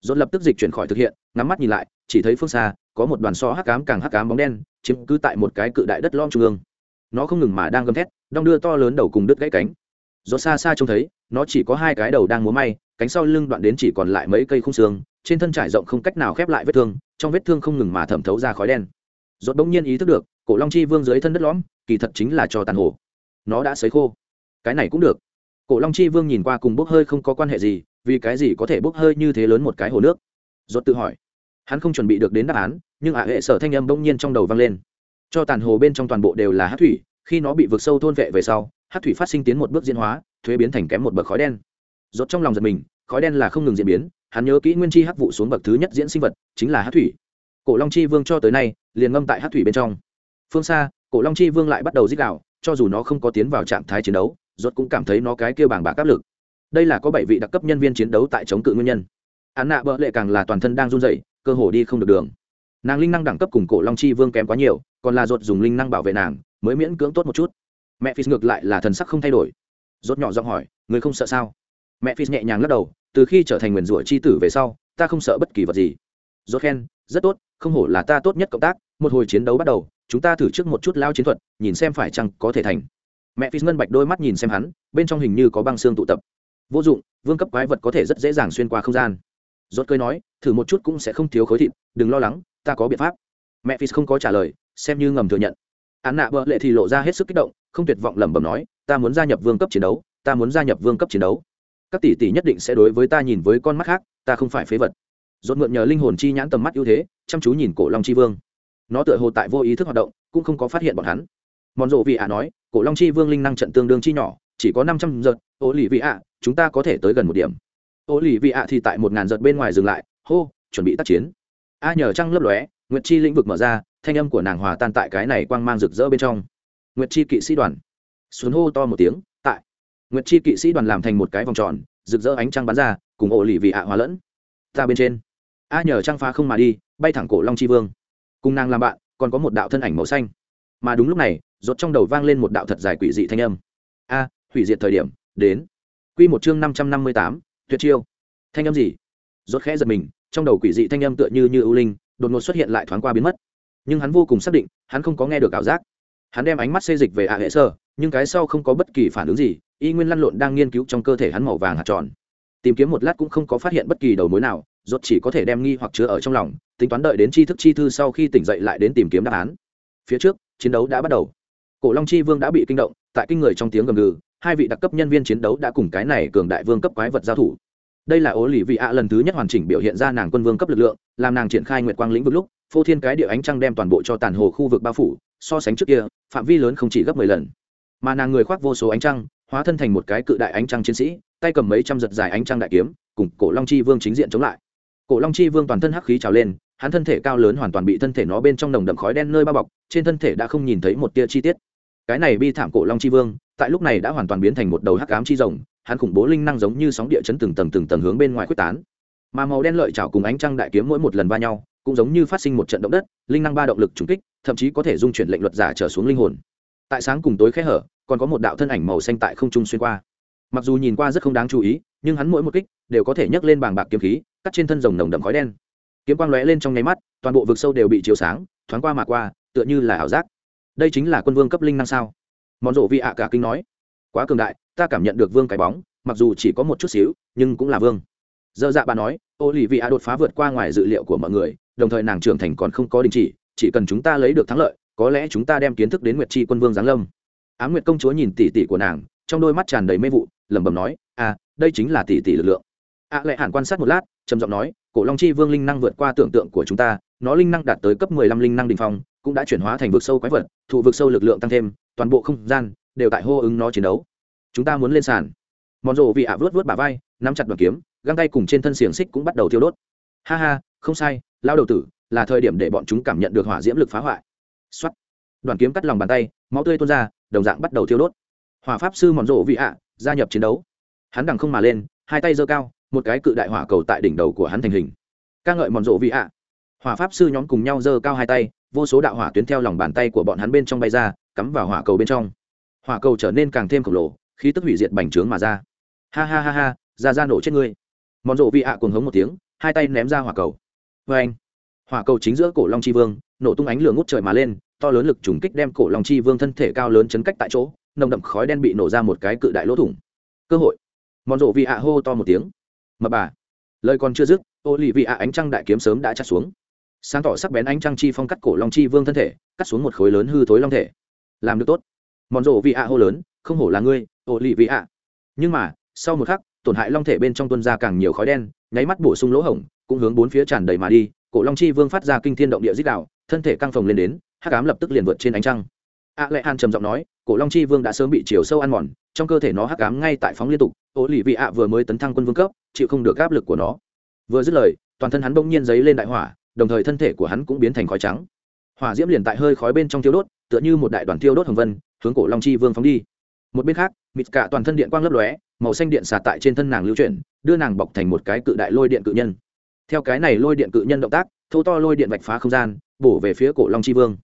Dồn lập tức dịch chuyển khỏi thực hiện, ngắm mắt nhìn lại, chỉ thấy phương xa, có một đoàn so hắc cám càng hắc cám bóng đen, chiếm cứ tại một cái cự đại đất lom trung ương. Nó không ngừng mà đang gầm thét, đong đưa to lớn đầu cùng đứt gãy cánh do xa xa trông thấy, nó chỉ có hai cái đầu đang múa may, cánh sau lưng đoạn đến chỉ còn lại mấy cây khung xương, trên thân trải rộng không cách nào khép lại vết thương, trong vết thương không ngừng mà thẩm thấu ra khói đen. Rốt bỗng nhiên ý thức được, cổ long chi vương dưới thân đất lõm, kỳ thật chính là cho tàn hồ nó đã sấy khô. Cái này cũng được. Cổ long chi vương nhìn qua cùng bốc hơi không có quan hệ gì, vì cái gì có thể bốc hơi như thế lớn một cái hồ nước? Rốt tự hỏi. Hắn không chuẩn bị được đến đáp án, nhưng ạ hệ sở thanh âm bỗng nhiên trong đầu vang lên. Cho tàn hồ bên trong toàn bộ đều là hát thủy, khi nó bị vực sâu thôn vệ về sau hát thủy phát sinh tiến một bước diễn hóa, thuế biến thành kém một bậc khói đen. Rốt trong lòng giật mình, khói đen là không ngừng diễn biến, hắn nhớ kỹ nguyên chi hắc vụ xuống bậc thứ nhất diễn sinh vật, chính là hát thủy. Cổ long chi vương cho tới nay, liền ngâm tại hát thủy bên trong. Phương xa, cổ long chi vương lại bắt đầu dích đạo cho dù nó không có tiến vào trạng thái chiến đấu, rốt cũng cảm thấy nó cái kia bảng bạc áp lực. Đây là có bảy vị đặc cấp nhân viên chiến đấu tại chống cự nguyên nhân. Án nạ bợ lệ càng là toàn thân đang run rẩy, cơ hồ đi không được đường. Nàng linh năng đẳng cấp cùng cổ long chi vương kém quá nhiều, còn là rốt dùng linh năng bảo vệ nàng, mới miễn cưỡng tốt một chút mẹ phi ngược lại là thần sắc không thay đổi. Rốt nhỏ giọng hỏi người không sợ sao? Mẹ phi nhẹ nhàng lắc đầu, từ khi trở thành nguyền rủa chi tử về sau, ta không sợ bất kỳ vật gì. Rốt khen, rất tốt, không hổ là ta tốt nhất cộng tác, một hồi chiến đấu bắt đầu, chúng ta thử trước một chút lao chiến thuật, nhìn xem phải chăng có thể thành. Mẹ phi ngân bạch đôi mắt nhìn xem hắn, bên trong hình như có băng xương tụ tập. Vô dụng, vương cấp quái vật có thể rất dễ dàng xuyên qua không gian. Rốt cơi nói, thử một chút cũng sẽ không thiếu khối thịt, đừng lo lắng, ta có biện pháp. Mẹ phi không có trả lời, xem như ngầm thừa nhận án nạ bợ lệ thì lộ ra hết sức kích động, không tuyệt vọng lẩm bẩm nói, ta muốn gia nhập vương cấp chiến đấu, ta muốn gia nhập vương cấp chiến đấu. Các tỷ tỷ nhất định sẽ đối với ta nhìn với con mắt khác, ta không phải phế vật. Dốt mượn nhờ linh hồn chi nhãn tầm mắt ưu thế, chăm chú nhìn cổ long chi vương. Nó tựa hồ tại vô ý thức hoạt động, cũng không có phát hiện bọn hắn. Mòn rộ vị ạ nói, cổ long chi vương linh năng trận tương đương chi nhỏ, chỉ có năm trăm giật, ô lì vị ạ, chúng ta có thể tới gần một điểm. Ô lì vị ạ thì tại một ngàn giật bên ngoài dừng lại, hô, chuẩn bị tác chiến. A nhờ trăng lấp lóe, nguyệt chi lĩnh vực mở ra thanh âm của nàng hòa tan tại cái này quang mang rực rỡ bên trong. Nguyệt chi kỵ sĩ đoàn. Xuống hô to một tiếng, tại. Nguyệt chi kỵ sĩ đoàn làm thành một cái vòng tròn, rực rỡ ánh trăng bắn ra, cùng ổ lì vị ạ hòa lẫn. Ta bên trên. A nhờ trăng phá không mà đi, bay thẳng cổ long chi vương. Cùng nàng làm bạn, còn có một đạo thân ảnh màu xanh. Mà đúng lúc này, rốt trong đầu vang lên một đạo thật dài quỷ dị thanh âm. A, hủy diệt thời điểm, đến. Quy một chương năm trăm năm mươi tám, tuyệt chiêu. Thanh âm gì? Rốt khẽ giật mình, trong đầu quỷ dị thanh âm tựa như như ưu linh, đột ngột xuất hiện lại thoáng qua biến mất nhưng hắn vô cùng xác định, hắn không có nghe được ảo giác. Hắn đem ánh mắt xê dịch về ạ hệ sơ, nhưng cái sau không có bất kỳ phản ứng gì, y nguyên lăn lộn đang nghiên cứu trong cơ thể hắn màu vàng hạt tròn. Tìm kiếm một lát cũng không có phát hiện bất kỳ đầu mối nào, rốt chỉ có thể đem nghi hoặc chứa ở trong lòng, tính toán đợi đến tri thức chi thư sau khi tỉnh dậy lại đến tìm kiếm đáp án. Phía trước, chiến đấu đã bắt đầu. Cổ long chi vương đã bị kinh động, tại kinh người trong tiếng gầm gừ, hai vị đặc cấp nhân viên chiến đấu đã cùng cái này cường đại vương cấp quái vật giao thủ. Đây là ố lì vị ạ lần thứ nhất hoàn chỉnh biểu hiện ra nàng quân vương cấp lực lượng, làm nàng triển khai nguyệt quang lĩnh vực lúc phô thiên cái địa ánh trăng đem toàn bộ cho tàn hồ khu vực bao phủ, so sánh trước kia, phạm vi lớn không chỉ gấp mười lần. Mà nàng người khoác vô số ánh trăng, hóa thân thành một cái cự đại ánh trăng chiến sĩ, tay cầm mấy trăm giật dài ánh trăng đại kiếm, cùng cổ long chi vương chính diện chống lại. Cổ long chi vương toàn thân hắc khí trào lên, hắn thân thể cao lớn hoàn toàn bị thân thể nó bên trong nồng đậm khói đen nơi bao bọc, trên thân thể đã không nhìn thấy một tia chi tiết. Cái này bi thảm cổ long chi vương, tại lúc này đã hoàn toàn biến thành một đầu hắc ám chi rồng, hắn khủng bố linh năng giống như sóng địa chấn từng tầng từng tầng hướng bên ngoài quyết tán. Mà màu đen lợi chảo cùng ánh trăng đại kiếm mỗi một lần va nhau cũng giống như phát sinh một trận động đất, linh năng ba động lực trùng kích, thậm chí có thể dung chuyển lệnh luật giả trở xuống linh hồn. Tại sáng cùng tối khẽ hở, còn có một đạo thân ảnh màu xanh tại không trung xuyên qua. Mặc dù nhìn qua rất không đáng chú ý, nhưng hắn mỗi một kích đều có thể nhấc lên bàng bạc kiếm khí, cắt trên thân rồng nồng đậm khói đen. Kiếm quang lóe lên trong nháy mắt, toàn bộ vực sâu đều bị chiếu sáng, thoáng qua mà qua, tựa như là ảo giác. Đây chính là quân vương cấp linh năng sao? Món rộ vị ạ cả kinh nói. Quá cường đại, ta cảm nhận được vương cái bóng, mặc dù chỉ có một chút xíu, nhưng cũng là vương dơ dạ bà nói ô vị đột phá vượt qua ngoài dự liệu của mọi người đồng thời nàng trưởng thành còn không có đình chỉ chỉ cần chúng ta lấy được thắng lợi có lẽ chúng ta đem kiến thức đến nguyệt chi quân vương giáng lâm. Ám nguyệt công chúa nhìn tỷ tỷ của nàng trong đôi mắt tràn đầy mê vụ lẩm bẩm nói à đây chính là tỷ tỷ lực lượng. A à, lệ hẳn quan sát một lát trầm giọng nói cổ long chi vương linh năng vượt qua tưởng tượng của chúng ta nó linh năng đạt tới cấp mười lăm linh năng đỉnh phong cũng đã chuyển hóa thành vực sâu quái vật thụ vực sâu lực lượng tăng thêm toàn bộ không gian đều tại hô ứng nó chiến đấu. Chúng ta muốn lên sàn. Mòn rộ vì ạ vướt vướt bà vai nắm chặt đoàn kiếm găng tay cùng trên thân xiềng xích cũng bắt đầu thiêu đốt. Ha ha, không sai lao đầu tử, là thời điểm để bọn chúng cảm nhận được hỏa diễm lực phá hoại. Xuất đoàn kiếm cắt lòng bàn tay, máu tươi tuôn ra, đồng dạng bắt đầu thiêu đốt. Hỏa pháp sư mòn rộ vị ạ, gia nhập chiến đấu. Hắn đằng không mà lên, hai tay giơ cao, một cái cự đại hỏa cầu tại đỉnh đầu của hắn thành hình. Ca ngợi mòn rộ vị ạ. Hỏa pháp sư nhóm cùng nhau giơ cao hai tay, vô số đạo hỏa tuyến theo lòng bàn tay của bọn hắn bên trong bay ra, cắm vào hỏa cầu bên trong. Hỏa cầu trở nên càng thêm khổng lồ, khí tức hủy diệt bành trướng mà ra. Ha ha ha ha, ra ra nổ chết ngươi mòn rộ vị ạ cuồng hống một tiếng, hai tay ném ra hỏa cầu. Vê anh, hỏa cầu chính giữa cổ long chi vương, nổ tung ánh lửa ngút trời mà lên, to lớn lực trùng kích đem cổ long chi vương thân thể cao lớn chấn cách tại chỗ, nồng đậm khói đen bị nổ ra một cái cự đại lỗ thủng. Cơ hội. Mòn rộ vị ạ hô to một tiếng. Mập bà, lời còn chưa dứt, ô lì vị ạ ánh trăng đại kiếm sớm đã chặt xuống. Sáng tỏ sắc bén ánh trăng chi phong cắt cổ long chi vương thân thể, cắt xuống một khối lớn hư thối long thể. Làm được tốt. Mòn rộ vị ạ hô lớn, không hổ là ngươi, ô lì vị ạ. Nhưng mà, sau một khắc tổn hại long thể bên trong tuân ra càng nhiều khói đen, nháy mắt bổ sung lỗ hổng, cũng hướng bốn phía tràn đầy mà đi, cổ long chi vương phát ra kinh thiên động địa dích đạo thân thể căng phồng lên đến, hắc ám lập tức liền vượt trên ánh trăng. A à lệ hàn trầm giọng nói, cổ long chi vương đã sớm bị chiều sâu ăn mòn, trong cơ thể nó hắc ám ngay tại phóng liên tục, ô lì vị ạ vừa mới tấn thăng quân vương cấp, chịu không được áp lực của nó. Vừa dứt lời, toàn thân hắn bỗng nhiên giấy lên đại hỏa, đồng thời thân thể của hắn cũng biến thành khói trắng. Hỏa diễm liền tại hơi khói bên trong thiêu đốt, tựa như một đại đoàn thiêu đốt hồng vân, hướng cổ long chi vương phóng đi. Một bên khác mịt cả toàn thân điện quang lấp lóe, màu xanh điện xả tại trên thân nàng lưu chuyển, đưa nàng bọc thành một cái cự đại lôi điện cự nhân. Theo cái này lôi điện cự nhân động tác thâu to lôi điện vạch phá không gian, bổ về phía cổ long chi vương.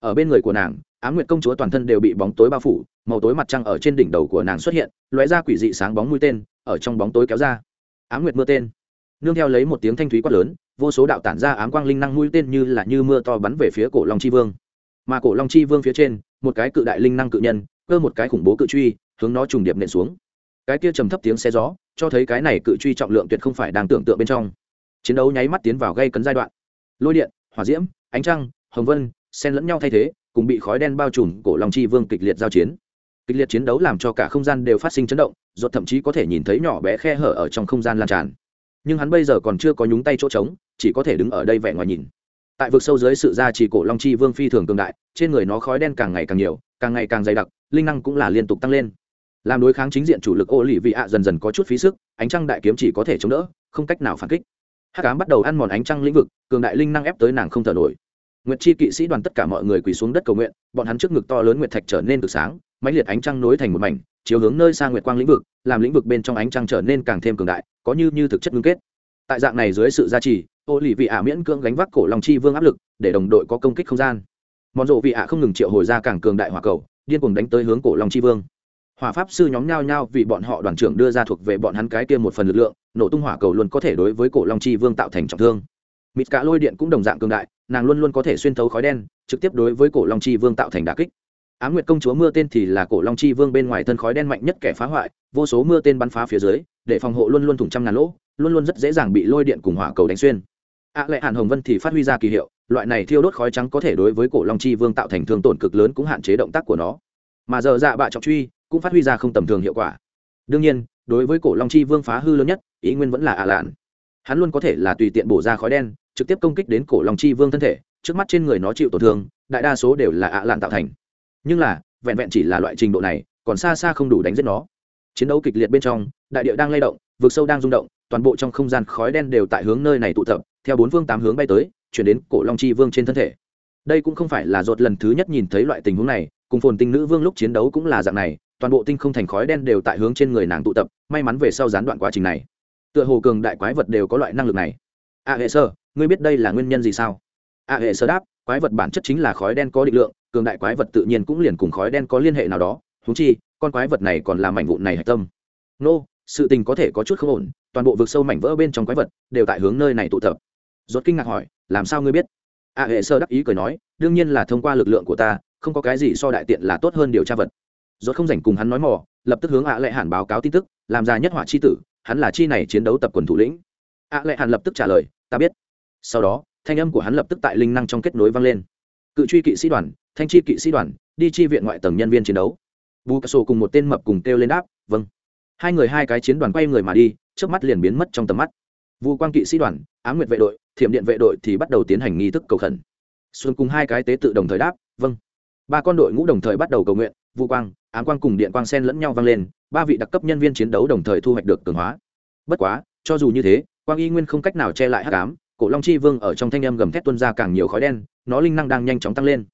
Ở bên người của nàng á m nguyệt công chúa toàn thân đều bị bóng tối bao phủ, màu tối mặt trăng ở trên đỉnh đầu của nàng xuất hiện, lóe ra quỷ dị sáng bóng mũi tên, ở trong bóng tối kéo ra. Á m nguyệt mưa tên. Nương theo lấy một tiếng thanh thúy quát lớn, vô số đạo tản ra ám quang linh năng mũi tên như là như mưa to bắn về phía cổ long chi vương. Mà cổ long chi vương phía trên, một cái cự đại linh năng cự nhân, cơ một cái khủng bố cự truy hướng nó trùng điệp nện xuống. Cái kia trầm thấp tiếng xe gió, cho thấy cái này cự truy trọng lượng tuyệt không phải đang tưởng tượng bên trong. Chiến đấu nháy mắt tiến vào gây cấn giai đoạn. Lôi điện, hỏa diễm, ánh trăng, hồng vân, xen lẫn nhau thay thế, cùng bị khói đen bao trùm, cổ long chi vương kịch liệt giao chiến. Kịch liệt chiến đấu làm cho cả không gian đều phát sinh chấn động, ruột thậm chí có thể nhìn thấy nhỏ bé khe hở ở trong không gian lan tràn. Nhưng hắn bây giờ còn chưa có nhúng tay chỗ trống, chỉ có thể đứng ở đây vẻ ngoài nhìn. Tại vực sâu dưới sự gia trì cổ long chi vương phi thường cường đại, trên người nó khói đen càng ngày càng nhiều, càng ngày càng dày đặc, linh năng cũng là liên tục tăng lên làm đối kháng chính diện chủ lực ô lì vị ạ dần dần có chút phí sức, ánh trăng đại kiếm chỉ có thể chống đỡ, không cách nào phản kích. Hát cám bắt đầu ăn mòn ánh trăng lĩnh vực, cường đại linh năng ép tới nàng không thở nổi. Nguyệt chi kỵ sĩ đoàn tất cả mọi người quỳ xuống đất cầu nguyện, bọn hắn trước ngực to lớn nguyệt thạch trở nên cực sáng, mãnh liệt ánh trăng nối thành một mảnh, chiếu hướng nơi xa nguyệt quang lĩnh vực, làm lĩnh vực bên trong ánh trăng trở nên càng thêm cường đại, có như như thực chất ngưng kết. Tại dạng này dưới sự gia trì ô lì vị ạ miễn cưỡng gánh vác cổ long chi vương áp lực, để đồng đội có công kích không gian. Mòn rộ vị ạ không ngừng triệu hồi ra càng cường đại hỏa cầu, điên cuồng đánh tới hướng cổ long chi vương hỏa pháp sư nhóm nhao nhao vì bọn họ đoàn trưởng đưa ra thuộc về bọn hắn cái kia một phần lực lượng, nổ tung hỏa cầu luôn có thể đối với cổ long chi vương tạo thành trọng thương. Mịt cả lôi điện cũng đồng dạng cường đại, nàng luôn luôn có thể xuyên thấu khói đen, trực tiếp đối với cổ long chi vương tạo thành đà kích. Á nguyệt công chúa mưa tên thì là cổ long chi vương bên ngoài thân khói đen mạnh nhất kẻ phá hoại, vô số mưa tên bắn phá phía dưới, để phòng hộ luôn luôn thủng trăm ngàn lỗ, luôn luôn rất dễ dàng bị lôi điện cùng hỏa cầu đánh xuyên. Ạ lệ hạn hồng vân thì phát huy ra kỳ hiệu, loại này thiêu đốt khói trắng có thể đối với cổ long chi vương tạo thành thương tổn cực lớn cũng hạn chế động tác của nó. Mà giờ dạ bạ trọng truy cũng phát huy ra không tầm thường hiệu quả. Đương nhiên, đối với cổ long chi vương phá hư lớn nhất, ý nguyên vẫn là ạ lạn. Hắn luôn có thể là tùy tiện bổ ra khói đen, trực tiếp công kích đến cổ long chi vương thân thể, trước mắt trên người nó chịu tổn thương, đại đa số đều là ạ lạn tạo thành. Nhưng là, vẹn vẹn chỉ là loại trình độ này, còn xa xa không đủ đánh giết nó. Chiến đấu kịch liệt bên trong, đại địa đang lay động, vực sâu đang rung động, toàn bộ trong không gian khói đen đều tại hướng nơi này tụ tập, theo bốn phương tám hướng bay tới, chuyển đến cổ long chi vương trên thân thể. Đây cũng không phải là dột lần thứ nhất nhìn thấy loại tình huống này, cùng phồn tinh nữ vương lúc chiến đấu cũng là dạng này toàn bộ tinh không thành khói đen đều tại hướng trên người nàng tụ tập, may mắn về sau gián đoạn quá trình này. Tựa hồ cường đại quái vật đều có loại năng lực này. A hệ sơ, ngươi biết đây là nguyên nhân gì sao? A hệ sơ đáp, quái vật bản chất chính là khói đen có định lượng, cường đại quái vật tự nhiên cũng liền cùng khói đen có liên hệ nào đó. Thú chi, con quái vật này còn là mảnh vụn này hạch tâm. Nô, sự tình có thể có chút không ổn, toàn bộ vực sâu mảnh vỡ bên trong quái vật đều tại hướng nơi này tụ tập. Rốt kinh ngạc hỏi, làm sao ngươi biết? A hệ sơ đắc ý cười nói, đương nhiên là thông qua lực lượng của ta, không có cái gì so đại tiện là tốt hơn điều tra vật rốt không rảnh cùng hắn nói mò, lập tức hướng ạ lệ hàn báo cáo tin tức, làm ra nhất hỏa chi tử, hắn là chi này chiến đấu tập quần thủ lĩnh. ạ lệ hàn lập tức trả lời, ta biết. Sau đó, thanh âm của hắn lập tức tại linh năng trong kết nối vang lên. Cự truy kỵ sĩ đoàn, thanh chi kỵ sĩ đoàn, đi chi viện ngoại tầng nhân viên chiến đấu. Bù cà sổ cùng một tên mập cùng kêu lên đáp vâng. Hai người hai cái chiến đoàn quay người mà đi trước mắt liền biến mất trong tầm mắt. Vu quang kỵ sĩ đoàn, á nguyệt vệ đội, thiểm điện vệ đội thì bắt đầu tiến hành nghi thức cầu khẩn. Xuân cùng hai cái tế tự đồng thời đáp vâng. Ba con đội ngũ đồng thời bắt đầu cầu nguyện, vu quang ám quang cùng điện quang sen lẫn nhau vang lên, ba vị đặc cấp nhân viên chiến đấu đồng thời thu hoạch được cường hóa. Bất quá, cho dù như thế, quang y nguyên không cách nào che lại hắc ám, cổ long chi vương ở trong thanh âm gầm thét tuân ra càng nhiều khói đen, nó linh năng đang nhanh chóng tăng lên.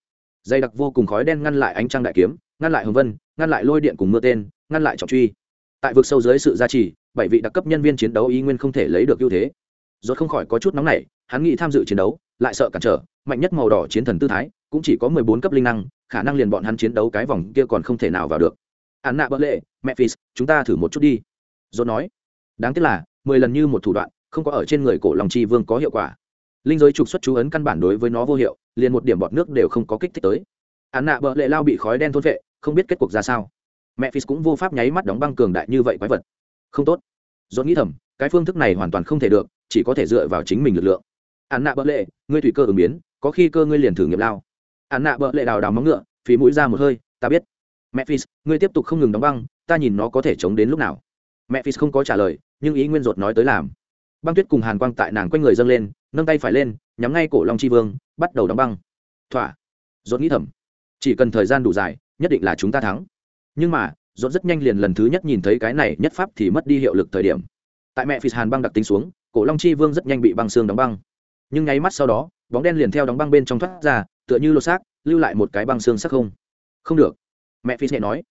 Dày đặc vô cùng khói đen ngăn lại ánh trăng đại kiếm, ngăn lại hồng vân, ngăn lại lôi điện cùng mưa tên, ngăn lại trọng truy. Tại vực sâu dưới sự gia trì, bảy vị đặc cấp nhân viên chiến đấu y nguyên không thể lấy được ưu thế. Rốt không khỏi có chút nóng nảy, hắn nghĩ tham dự chiến đấu, lại sợ cản trở mạnh nhất màu đỏ chiến thần tư thái, cũng chỉ có mười bốn cấp linh năng, khả năng liền bọn hắn chiến đấu cái vòng kia còn không thể nào vào được. Hắn nạ bỡ lệ memphis chúng ta thử một chút đi. Rốt nói, đáng tiếc là, mười lần như một thủ đoạn, không có ở trên người cổ lòng tri vương có hiệu quả. Linh giới trục xuất chú ấn căn bản đối với nó vô hiệu, liền một điểm bọt nước đều không có kích thích tới. Hắn nạ bỡ lệ lao bị khói đen thôn vệ, không biết kết cuộc ra sao. Mẹ phi cũng vô pháp nháy mắt đóng băng cường đại như vậy quái vật. Không tốt. Dốt nghĩ thầm, cái phương thức này hoàn toàn không thể được, chỉ có thể dựa vào chính mình lực lượng. Hắn nạ bỡ lệ, ngươi tùy cơ ứng biến có khi cơ ngươi liền thử nghiệm lao. Ạn nạ bợ lệ đào đào móng ngựa, phí mũi ra một hơi, ta biết. Mẹ phi ngươi tiếp tục không ngừng đóng băng, ta nhìn nó có thể chống đến lúc nào. Mẹ phi không có trả lời, nhưng ý nguyên ruột nói tới làm. Băng tuyết cùng hàn quang tại nàng quanh người dâng lên, nâng tay phải lên, nhắm ngay cổ long chi vương, bắt đầu đóng băng. Thỏa. Dốt nghĩ thầm. Chỉ cần thời gian đủ dài, nhất định là chúng ta thắng. Nhưng mà dốt rất nhanh liền lần thứ nhất nhìn thấy cái này nhất pháp thì mất đi hiệu lực thời điểm. Tại mẹ phi hàn băng đặc tính xuống, cổ long chi vương rất nhanh bị băng xương đóng băng. Nhưng nháy mắt sau đó bóng đen liền theo đóng băng bên trong thoát ra, tựa như lột xác, lưu lại một cái băng xương sắc không. Không được. Mẹ phi nhẹ nói.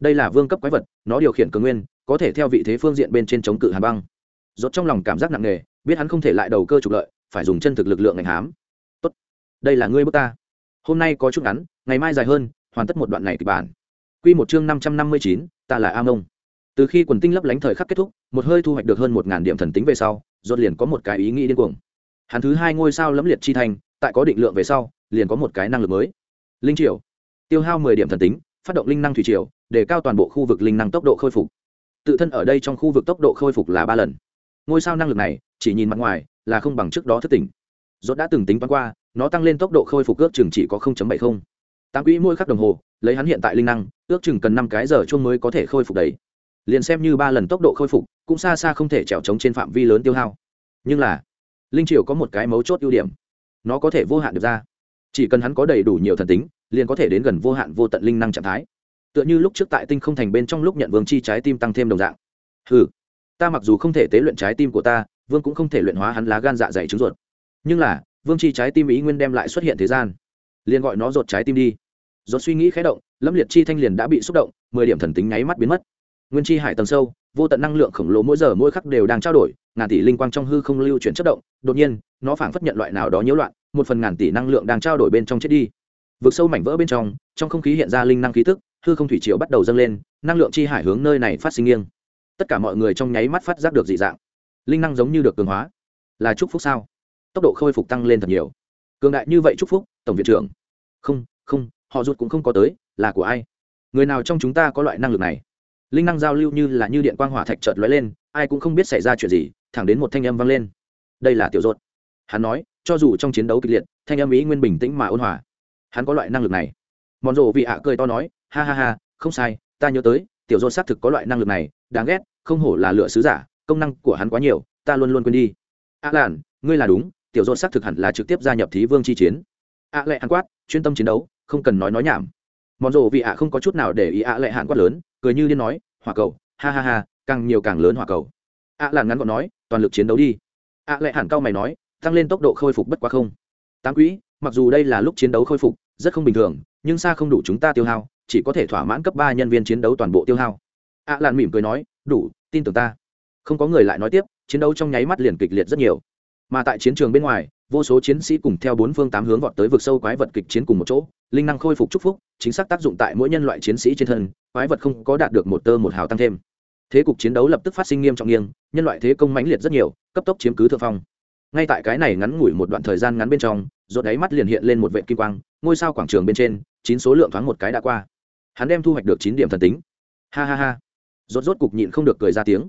Đây là vương cấp quái vật, nó điều khiển cường nguyên, có thể theo vị thế phương diện bên trên chống cự hàn băng. Rốt trong lòng cảm giác nặng nề, biết hắn không thể lại đầu cơ trục lợi, phải dùng chân thực lực lượng ngành hám. Tốt. Đây là ngươi bước ta. Hôm nay có chút ngắn, ngày mai dài hơn, hoàn tất một đoạn này kịch bản. Quy một chương năm trăm năm mươi chín, ta là a mông. Từ khi quần tinh lấp lánh thời khắc kết thúc, một hơi thu hoạch được hơn một ngàn điểm thần tính về sau, rốt liền có một cái ý nghĩ điên cuồng hắn thứ hai ngôi sao lẫm liệt chi thành, tại có định lượng về sau, liền có một cái năng lực mới. Linh triều. Tiêu hao mười điểm thần tính, phát động linh năng thủy triều, để cao toàn bộ khu vực linh năng tốc độ khôi phục. Tự thân ở đây trong khu vực tốc độ khôi phục là ba lần. Ngôi sao năng lực này, chỉ nhìn mặt ngoài, là không bằng trước đó thất tỉnh. Dốt đã từng tính toán qua, nó tăng lên tốc độ khôi phục ước chừng chỉ có 0.70. tám quỹ mỗi khắc đồng hồ, lấy hắn hiện tại linh năng, ước chừng cần năm cái giờ chung mới có thể khôi phục đấy. Liền xem như ba lần tốc độ khôi phục, cũng xa xa không thể trèo trống trên phạm vi lớn tiêu hao. Nhưng là linh triều có một cái mấu chốt ưu điểm. Nó có thể vô hạn được ra. Chỉ cần hắn có đầy đủ nhiều thần tính, liền có thể đến gần vô hạn vô tận linh năng trạng thái. Tựa như lúc trước tại tinh không thành bên trong lúc nhận vương chi trái tim tăng thêm đồng dạng. Ừ ta mặc dù không thể tế luyện trái tim của ta, vương cũng không thể luyện hóa hắn lá gan dạ dày trứng ruột. Nhưng là, vương chi trái tim ý nguyên đem lại xuất hiện thế gian. Liền gọi nó rột trái tim đi. Rột suy nghĩ khé động, lâm liệt chi thanh liền đã bị xúc động, mười điểm thần tính nháy mắt biến mất. Nguyên chi hải tầng sâu, vô tận năng lượng khổng lồ mỗi giờ mỗi khắc đều đang trao đổi ngàn tỷ linh quang trong hư không lưu chuyển chất động, đột nhiên, nó phảng phất nhận loại nào đó nhiễu loạn, một phần ngàn tỷ năng lượng đang trao đổi bên trong chết đi. Vực sâu mảnh vỡ bên trong trong không khí hiện ra linh năng khí tức, hư không thủy triều bắt đầu dâng lên, năng lượng chi hải hướng nơi này phát sinh nghiêng. Tất cả mọi người trong nháy mắt phát giác được dị dạng. Linh năng giống như được cường hóa. Là chúc phúc sao? Tốc độ khôi phục tăng lên thật nhiều. Cường đại như vậy chúc phúc, tổng viện trưởng. Không không, họ rụt cũng không có tới, là của ai? Người nào trong chúng ta có loại năng lực này? Linh năng giao lưu như là như điện quang hỏa thạch chợt lóe lên ai cũng không biết xảy ra chuyện gì, thẳng đến một thanh âm vang lên. Đây là tiểu dột hắn nói, cho dù trong chiến đấu kịch liệt, thanh âm ý nguyên bình tĩnh mà ôn hòa. Hắn có loại năng lực này. Mòn rộ vị ạ cười to nói, ha ha ha, không sai, ta nhớ tới, tiểu dột xác thực có loại năng lực này, đáng ghét, không hổ là lựa sứ giả, công năng của hắn quá nhiều, ta luôn luôn quên đi. A à làn ngươi là đúng, tiểu dột xác thực hẳn là trực tiếp gia nhập thí vương chi chiến. A à lệ hắn quát, chuyên tâm chiến đấu, không cần nói nói nhảm. Mòn rộ vị ạ không có chút nào để ý a lệ hạn quát lớn, cười như điên nói, hỏa cầu, ha ha ha càng nhiều càng lớn hỏa cầu. Ạ làn ngắn gọn nói, toàn lực chiến đấu đi. Ạ lại hẳn cao mày nói, tăng lên tốc độ khôi phục bất quá không. Tám quỹ, mặc dù đây là lúc chiến đấu khôi phục, rất không bình thường, nhưng xa không đủ chúng ta tiêu hao, chỉ có thể thỏa mãn cấp ba nhân viên chiến đấu toàn bộ tiêu hao. Ạ lạn mỉm cười nói, đủ, tin tưởng ta. Không có người lại nói tiếp, chiến đấu trong nháy mắt liền kịch liệt rất nhiều. Mà tại chiến trường bên ngoài, vô số chiến sĩ cùng theo bốn phương tám hướng vọt tới vực sâu quái vật kịch chiến cùng một chỗ, linh năng khôi phục chúc phúc, chính xác tác dụng tại mỗi nhân loại chiến sĩ trên thân, quái vật không có đạt được một tơ một hào tăng thêm thế cục chiến đấu lập tức phát sinh nghiêm trọng nghiêng, nhân loại thế công mãnh liệt rất nhiều, cấp tốc chiếm cứ thượng phong. Ngay tại cái này ngắn ngủi một đoạn thời gian ngắn bên trong rột đáy mắt liền hiện lên một vệ kim quang, ngôi sao quảng trường bên trên, chín số lượng thoáng một cái đã qua. Hắn đem thu hoạch được chín điểm thần tính. Ha ha ha. Rốt rốt cục nhịn không được cười ra tiếng.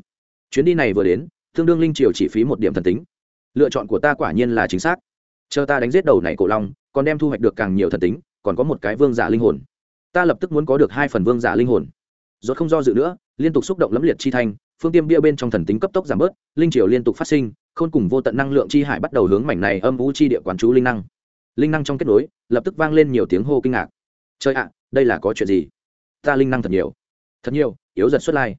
Chuyến đi này vừa đến, tương đương linh triều chỉ phí một điểm thần tính. Lựa chọn của ta quả nhiên là chính xác. Chờ ta đánh giết đầu này cổ long, còn đem thu hoạch được càng nhiều thần tính, còn có một cái vương giả linh hồn. Ta lập tức muốn có được hai phần vương giả linh hồn. Rốt không do dự nữa liên tục xúc động lẫm liệt chi thanh, phương tiêm bia bên trong thần tính cấp tốc giảm bớt, linh triều liên tục phát sinh, khôn cùng vô tận năng lượng chi hải bắt đầu hướng mảnh này âm vũ chi địa quán chú linh năng. Linh năng trong kết nối, lập tức vang lên nhiều tiếng hô kinh ngạc. Trời ạ, đây là có chuyện gì? Ta linh năng thật nhiều. Thật nhiều, yếu giật xuất lai.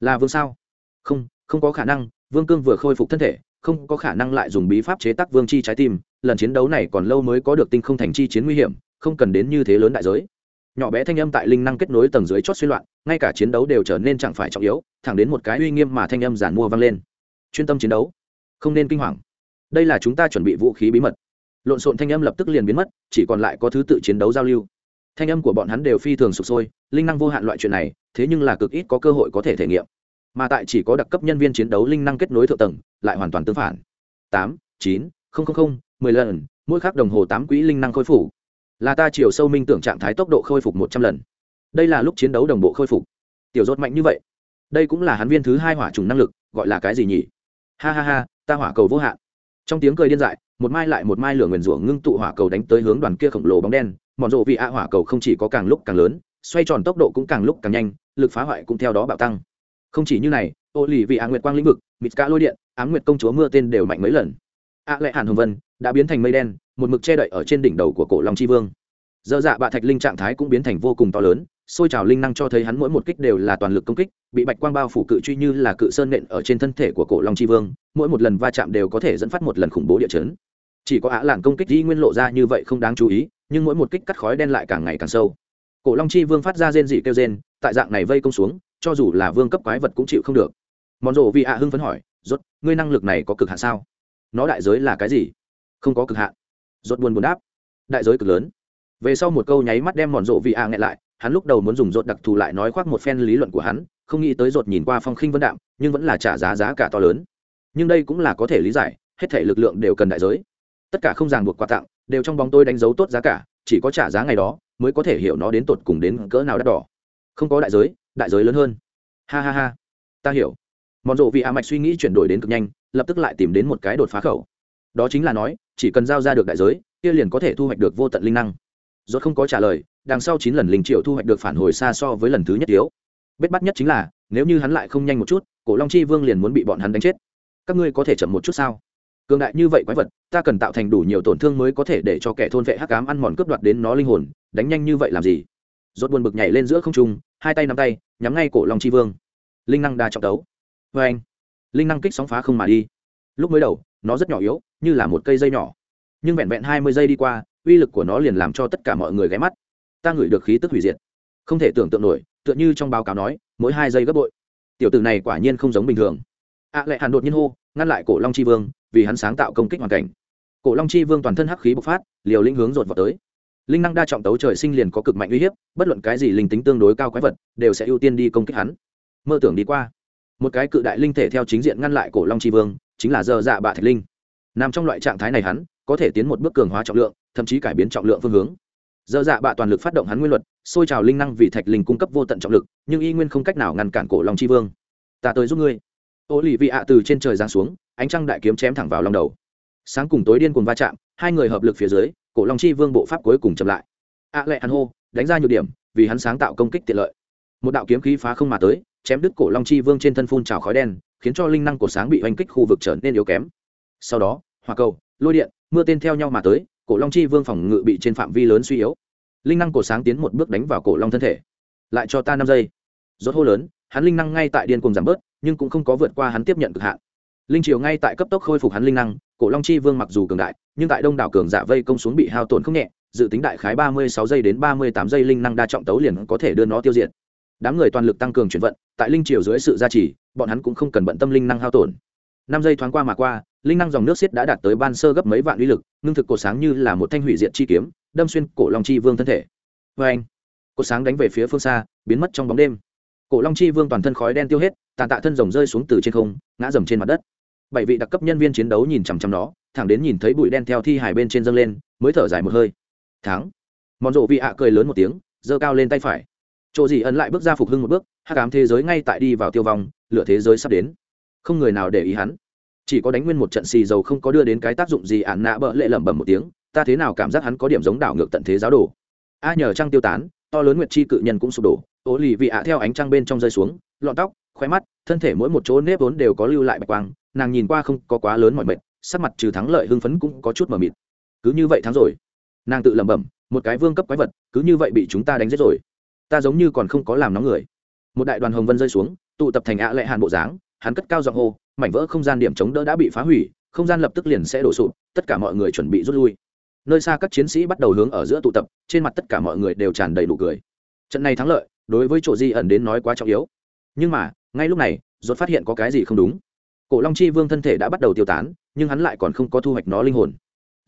Là vương sao? Không không có khả năng, vương cương vừa khôi phục thân thể, không có khả năng lại dùng bí pháp chế tác vương chi trái tim, lần chiến đấu này còn lâu mới có được tinh không thành chi chiến nguy hiểm, không cần đến như thế lớn đại giới nhỏ bé thanh âm tại linh năng kết nối tầng dưới chót suy loạn, ngay cả chiến đấu đều trở nên chẳng phải trọng yếu, thẳng đến một cái uy nghiêm mà thanh âm giản mua vang lên. Chuyên tâm chiến đấu. Không nên kinh hoàng. Đây là chúng ta chuẩn bị vũ khí bí mật. Lộn xộn thanh âm lập tức liền biến mất, chỉ còn lại có thứ tự chiến đấu giao lưu. Thanh âm của bọn hắn đều phi thường sụp sôi, linh năng vô hạn loại chuyện này, thế nhưng là cực ít có cơ hội có thể thể nghiệm. Mà tại chỉ có đặc cấp nhân viên chiến đấu linh năng kết nối thượng tầng, lại hoàn toàn tương phản. Tám, chín không, mười lần, mỗi khắc đồng hồ tám quỹ linh năng khôi phục là ta chiều sâu minh tưởng trạng thái tốc độ khôi phục một trăm lần. Đây là lúc chiến đấu đồng bộ khôi phục. Tiểu rốt mạnh như vậy, đây cũng là hắn viên thứ hai hỏa trùng năng lực, gọi là cái gì nhỉ? Ha ha ha, ta hỏa cầu vô hạn. Trong tiếng cười điên dại, một mai lại một mai lửa nguyền rủa ngưng tụ hỏa cầu đánh tới hướng đoàn kia khổng lồ bóng đen. Mọn rộ vị ạ hỏa cầu không chỉ có càng lúc càng lớn, xoay tròn tốc độ cũng càng lúc càng nhanh, lực phá hoại cũng theo đó bạo tăng. Không chỉ như này, ô lì vị ạ nguyệt quang lĩnh vực, mịt cá lôi điện, ám nguyệt công chúa mưa tên đều mạnh mấy lần. Ạ à lệ hàn hồng vân, đã biến thành mây đen một mực che đậy ở trên đỉnh đầu của cổ long chi vương. Dơ dạ bạ thạch linh trạng thái cũng biến thành vô cùng to lớn, xôi trào linh năng cho thấy hắn mỗi một kích đều là toàn lực công kích, bị bạch quang bao phủ cự truy như là cự sơn nện ở trên thân thể của cổ long chi vương, mỗi một lần va chạm đều có thể dẫn phát một lần khủng bố địa chấn. Chỉ có ả lạng công kích di nguyên lộ ra như vậy không đáng chú ý, nhưng mỗi một kích cắt khói đen lại càng ngày càng sâu. Cổ long chi vương phát ra rên dị kêu rên, tại dạng này vây công xuống, cho dù là vương cấp quái vật cũng chịu không được. Mòn rộ vì ạ hưng phấn hỏi, rốt, ngươi năng lực này có cực hạn sao? Nó đại giới là cái gì? Không có cực hạn rốt buồn buồn đáp. Đại giới cực lớn. Về sau một câu nháy mắt đem mòn rộ vị ạ nghẹn lại, hắn lúc đầu muốn dùng rốt đặc thù lại nói khoác một phen lý luận của hắn, không nghĩ tới rốt nhìn qua phong khinh vân đạm, nhưng vẫn là trả giá giá cả to lớn. Nhưng đây cũng là có thể lý giải, hết thể lực lượng đều cần đại giới. Tất cả không ràng buộc quà tặng, đều trong bóng tôi đánh dấu tốt giá cả, chỉ có trả giá ngày đó, mới có thể hiểu nó đến tột cùng đến cỡ nào đắt đỏ. Không có đại giới đại giới lớn hơn. Ha ha ha. Ta hiểu. Mòn rộ vị a mạch suy nghĩ chuyển đổi đến cực nhanh, lập tức lại tìm đến một cái đột phá khẩu. Đó chính là nói chỉ cần giao ra được đại giới, kia liền có thể thu hoạch được vô tận linh năng. Rốt không có trả lời, đằng sau chín lần linh triệu thu hoạch được phản hồi xa so với lần thứ nhất yếu bết bắt nhất chính là, nếu như hắn lại không nhanh một chút, cổ long chi vương liền muốn bị bọn hắn đánh chết. Các ngươi có thể chậm một chút sao? Cường đại như vậy quái vật, ta cần tạo thành đủ nhiều tổn thương mới có thể để cho kẻ thôn vệ hắc cám ăn mòn cướp đoạt đến nó linh hồn, đánh nhanh như vậy làm gì? Rốt buồn bực nhảy lên giữa không trung, hai tay nắm tay, nhắm ngay cổ long chi vương. Linh năng đa trọng đấu vê vâng. anh linh năng kích sóng phá không mà đi. Lúc mới đầu nó rất nhỏ yếu như là một cây dây nhỏ. Nhưng vẹn vẹn hai mươi giây đi qua uy lực của nó liền làm cho tất cả mọi người ghé mắt. Ta ngửi được khí tức hủy diệt. Không thể tưởng tượng nổi tựa như trong báo cáo nói mỗi hai giây gấp bội. Tiểu tử này quả nhiên không giống bình thường. Ạ à, lệ hàn đột nhiên hô ngăn lại cổ long chi vương vì hắn sáng tạo công kích hoàn cảnh. Cổ long chi vương toàn thân hắc khí bộc phát liều lĩnh hướng rột vào tới. Linh năng đa trọng tấu trời sinh liền có cực mạnh uy hiếp bất luận cái gì linh tính tương đối cao quái vật đều sẽ ưu tiên đi công kích hắn. Mơ tưởng đi qua. Một cái cự đại linh thể theo chính diện ngăn lại cổ long tri vương chính là dơ dạ bạ thạch linh. Nằm trong loại trạng thái này hắn, có thể tiến một bước cường hóa trọng lượng, thậm chí cải biến trọng lượng phương hướng. Dơ dạ bạ toàn lực phát động hắn nguyên luật xôi trào linh năng vì thạch linh cung cấp vô tận trọng lực, nhưng y nguyên không cách nào ngăn cản cổ long tri vương. Ta tới giúp ngươi. Ô lì vị ạ từ trên trời giáng xuống, ánh trăng đại kiếm chém thẳng vào lòng đầu. Sáng cùng tối điên cùng va chạm, hai người hợp lực phía dưới, cổ long chi vương bộ pháp cuối cùng chậm lại. Ạ lệ hắn hô, đánh ra nhiều điểm, vì hắn sáng tạo công kích tiện lợi. Một đạo kiếm khí phá không mà tới, chém đứt cổ long chi vương trên thân phun trào khói đen khiến cho linh năng của sáng bị oanh kích khu vực trở nên yếu kém. Sau đó, hỏa cầu, lôi điện, mưa tên theo nhau mà tới, cổ long chi vương phòng ngự bị trên phạm vi lớn suy yếu. Linh năng của sáng tiến một bước đánh vào cổ long thân thể. Lại cho ta năm giây. Rốt hô lớn, hắn linh năng ngay tại điên cùng giảm bớt, nhưng cũng không có vượt qua hắn tiếp nhận cực hạn. Linh triều ngay tại cấp tốc khôi phục hắn linh năng, cổ long chi vương mặc dù cường đại, nhưng tại đông đảo cường giả vây công xuống bị hao tổn không nhẹ, dự tính đại khái ba mươi sáu giây đến ba mươi tám giây linh năng đa trọng tấu liền có thể đưa nó tiêu diệt đám người toàn lực tăng cường chuyển vận, tại linh triều dưới sự gia trì, bọn hắn cũng không cần bận tâm linh năng hao tổn. Năm giây thoáng qua mà qua, linh năng dòng nước xiết đã đạt tới ban sơ gấp mấy vạn uy lực, ngưng thực cột sáng như là một thanh hủy diệt chi kiếm, đâm xuyên cổ long chi vương thân thể. Vê anh cột sáng đánh về phía phương xa, biến mất trong bóng đêm. Cổ long chi vương toàn thân khói đen tiêu hết, tàn tạ thân rồng rơi xuống từ trên không, ngã dầm trên mặt đất. Bảy vị đặc cấp nhân viên chiến đấu nhìn chằm chằm nó, thẳng đến nhìn thấy bụi đen theo thi hải bên trên dâng lên, mới thở dài một hơi. Thắng. Mòn rộ vị ạ cười lớn một tiếng, giơ cao lên tay phải chỗ gì ẩn lại bước ra phục hưng một bước hát cám thế giới ngay tại đi vào tiêu vong, lửa thế giới sắp đến. Không người nào để ý hắn. Chỉ có đánh nguyên một trận xì dầu không có đưa đến cái tác dụng gì ạn nạ bỡ lệ lẩm bẩm một tiếng, ta thế nào cảm giác hắn có điểm giống đảo ngược tận thế giáo đồ. A nhờ trăng tiêu tán, to lớn nguyệt chi cự nhân cũng sụp đổ ố lì vị ạ theo ánh trăng bên trong rơi xuống, lọn tóc khoe mắt, thân thể mỗi một chỗ nếp vốn đều có lưu lại bạch quang, nàng nhìn qua không có quá lớn mọi mệt, sắc mặt trừ thắng lợi hưng phấn cũng có chút mờ mịt. Cứ như vậy thắng rồi. Nàng tự lẩm bẩm, một cái vương cấp quái vật, cứ như vậy bị chúng ta đánh giết rồi ta giống như còn không có làm nóng người. Một đại đoàn hồng vân rơi xuống, tụ tập thành ạ lệ hàn bộ dáng, hắn cất cao giọng hô, mảnh vỡ không gian điểm chống đỡ đã bị phá hủy, không gian lập tức liền sẽ đổ sụp, tất cả mọi người chuẩn bị rút lui. Nơi xa các chiến sĩ bắt đầu hướng ở giữa tụ tập, trên mặt tất cả mọi người đều tràn đầy đủ cười. Trận này thắng lợi, đối với chỗ di ẩn đến nói quá trọng yếu. Nhưng mà, ngay lúc này, rốt phát hiện có cái gì không đúng. Cổ long chi vương thân thể đã bắt đầu tiêu tán, nhưng hắn lại còn không có thu hoạch nó linh hồn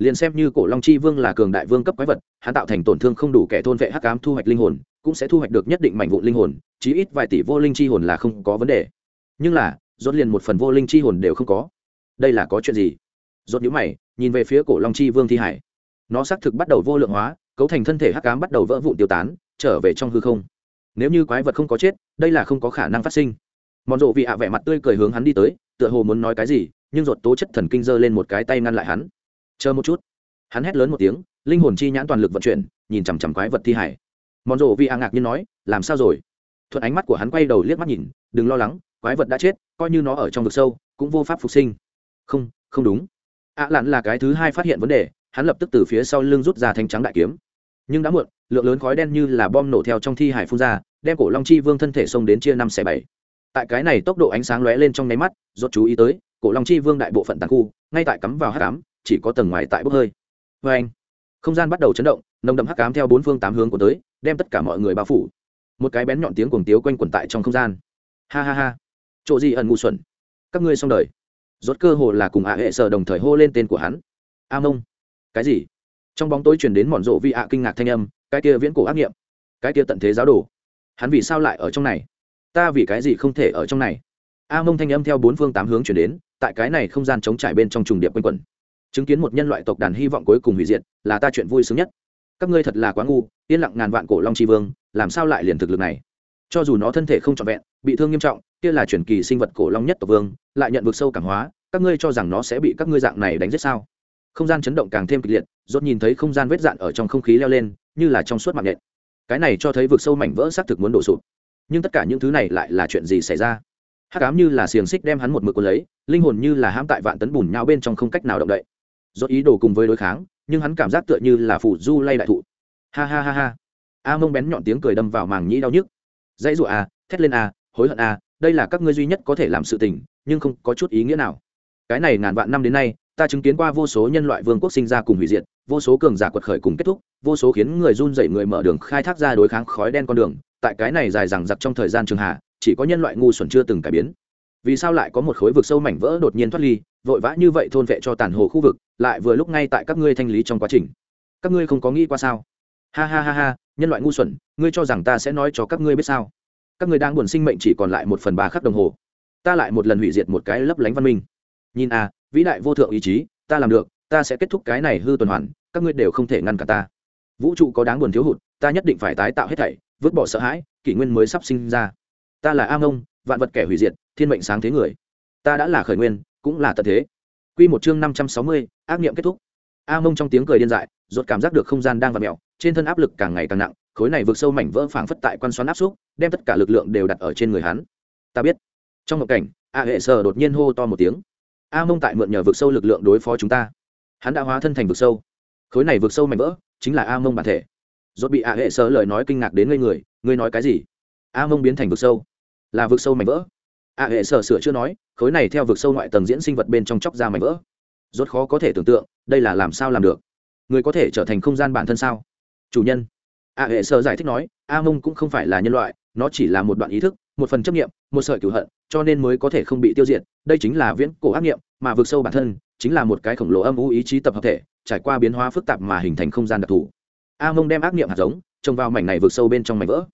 liền xem như cổ long chi vương là cường đại vương cấp quái vật, hắn tạo thành tổn thương không đủ kẻ thôn vệ hắc ám thu hoạch linh hồn, cũng sẽ thu hoạch được nhất định mảnh vụ linh hồn, chí ít vài tỷ vô linh chi hồn là không có vấn đề. Nhưng là dốt liền một phần vô linh chi hồn đều không có. Đây là có chuyện gì? Dốt nhíu mày, nhìn về phía cổ long chi vương thi hải. Nó xác thực bắt đầu vô lượng hóa, cấu thành thân thể hắc ám bắt đầu vỡ vụn tiêu tán, trở về trong hư không. Nếu như quái vật không có chết, đây là không có khả năng phát sinh. Mòn rộ vị ạ vẻ mặt tươi cười hướng hắn đi tới, tựa hồ muốn nói cái gì, nhưng ruột tố chất thần kinh giơ lên một cái tay ngăn lại hắn chờ một chút. Hắn hét lớn một tiếng, linh hồn chi nhãn toàn lực vận chuyển, nhìn chằm chằm quái vật thi hải. Mòn rộ vị a ngạc nhiên nói, làm sao rồi? Thuận ánh mắt của hắn quay đầu liếc mắt nhìn, đừng lo lắng, quái vật đã chết, coi như nó ở trong vực sâu, cũng vô pháp phục sinh. Không không đúng. Ạ lặn là cái thứ hai phát hiện vấn đề, hắn lập tức từ phía sau lưng rút ra thanh trắng đại kiếm. Nhưng đã muộn, lượng lớn khói đen như là bom nổ theo trong thi hải phun ra, đem cổ long chi vương thân thể xông đến chia năm xẻ bảy. Tại cái này tốc độ ánh sáng lóe lên trong nháy mắt, rốt chú ý tới, cổ long chi vương đại bộ phận tàn khu, ngay tại cắm vào hắc ám chỉ có tầng ngoài tại bốc hơi. Vê anh. Không gian bắt đầu chấn động, nồng đậm hắc ám theo bốn phương tám hướng của tới, đem tất cả mọi người bao phủ. Một cái bén nhọn tiếng cuồng tiếu quanh quẩn tại trong không gian. Ha ha ha. Chỗ gì ẩn ngu xuẩn? Các ngươi xong đời. Rốt cơ hồ là cùng ạ hệ sở đồng thời hô lên tên của hắn. A mông. Cái gì? Trong bóng tối truyền đến mòn rộ vi ạ kinh ngạc thanh âm, cái kia viễn cổ ác nghiệm. Cái kia tận thế giáo đồ. Hắn vì sao lại ở trong này? Ta vì cái gì không thể ở trong này? A mông thanh âm theo bốn phương tám hướng chuyển đến, tại cái này không gian chống trải bên trong trùng điệp quanh quẩn chứng kiến một nhân loại tộc đàn hy vọng cuối cùng hủy diệt, là ta chuyện vui sướng nhất. Các ngươi thật là quá ngu, yên lặng ngàn vạn cổ long tri vương, làm sao lại liền thực lực này? Cho dù nó thân thể không trọn vẹn, bị thương nghiêm trọng, kia là chuyển kỳ sinh vật cổ long nhất tộc vương, lại nhận vực sâu cảm hóa, các ngươi cho rằng nó sẽ bị các ngươi dạng này đánh giết sao? Không gian chấn động càng thêm kịch liệt, rốt nhìn thấy không gian vết dạn ở trong không khí leo lên, như là trong suốt mạng nhện. Cái này cho thấy vực sâu mảnh vỡ xác thực muốn đổ sụp. Nhưng tất cả những thứ này lại là chuyện gì xảy ra? Hắc ám như là xiềng xích đem hắn một mực cuốn lấy, linh hồn như là hãm tại vạn tấn bùn nhau bên trong không cách nào động đậy dốt ý đồ cùng với đối kháng, nhưng hắn cảm giác tựa như là phủ du lay đại thụ. Ha ha ha ha. A mông bén nhọn tiếng cười đâm vào màng nhĩ đau nhức. Dãy dụa a à, thét lên a hối hận a đây là các ngươi duy nhất có thể làm sự tình, nhưng không có chút ý nghĩa nào. Cái này ngàn vạn năm đến nay, ta chứng kiến qua vô số nhân loại vương quốc sinh ra cùng hủy diệt, vô số cường giả quật khởi cùng kết thúc, vô số khiến người run dậy người mở đường khai thác ra đối kháng khói đen con đường. Tại cái này dài dằng dặc trong thời gian trường hạ, chỉ có nhân loại ngu xuẩn chưa từng cải biến. Vì sao lại có một khối vực sâu mảnh vỡ đột nhiên thoát ly vội vã như vậy thôn vệ cho tàn hồ khu vực, lại vừa lúc ngay tại các ngươi thanh lý trong quá trình. Các ngươi không có nghĩ qua sao? Ha ha ha ha, nhân loại ngu xuẩn, ngươi cho rằng ta sẽ nói cho các ngươi biết sao? Các ngươi đang buồn sinh mệnh chỉ còn lại một phần ba khắc đồng hồ. Ta lại một lần hủy diệt một cái lấp lánh văn minh. Nhìn a vĩ đại vô thượng ý chí, ta làm được, ta sẽ kết thúc cái này hư tuần hoàn, các ngươi đều không thể ngăn cả ta. Vũ trụ có đáng buồn thiếu hụt, ta nhất định phải tái tạo hết thảy, vứt bỏ sợ hãi, kỷ nguyên mới sắp sinh ra. Ta là a mông vạn vật kẻ hủy diệt, thiên mệnh sáng thế người. Ta đã là khởi nguyên cũng là tận thế Quy một chương năm trăm sáu mươi, ác niệm kết thúc. A Mông trong tiếng cười điên dại, rốt cảm giác được không gian đang vặn mèo, trên thân áp lực càng ngày càng nặng, khối này vượt sâu mảnh vỡ phảng phất tại quan xoắn áp xúc, đem tất cả lực lượng đều đặt ở trên người hắn. Ta biết. Trong một cảnh, A Hệ Sở đột nhiên hô to một tiếng. A Mông tại mượn nhờ vượt sâu lực lượng đối phó chúng ta. Hắn đã hóa thân thành vượt sâu. Khối này vượt sâu mảnh vỡ, chính là A Mông bản thể. Rốt bị A Hệ Sở lời nói kinh ngạc đến ngây người, ngươi nói cái gì? A Mông biến thành vượt sâu, là vượt sâu mảnh vỡ. A Hệ Sở sửa chưa nói, khối này theo vực sâu ngoại tầng diễn sinh vật bên trong chóc ra mảnh vỡ. Rốt khó có thể tưởng tượng đây là làm sao làm được? Người có thể trở thành không gian bản thân sao? Chủ nhân. A hệ sơ giải thích nói a mông cũng không phải là nhân loại nó chỉ là một đoạn ý thức một phần chấp nghiệm một sợi cửu hận cho nên mới có thể không bị tiêu diệt. Đây chính là viễn cổ ác nghiệm mà vực sâu bản thân chính là một cái khổng lồ âm u ý chí tập hợp thể trải qua biến hóa phức tạp mà hình thành không gian đặc thù. A mông đem ác nghiệm hạt giống trồng vào mảnh này vực sâu bên trong mảnh vỡ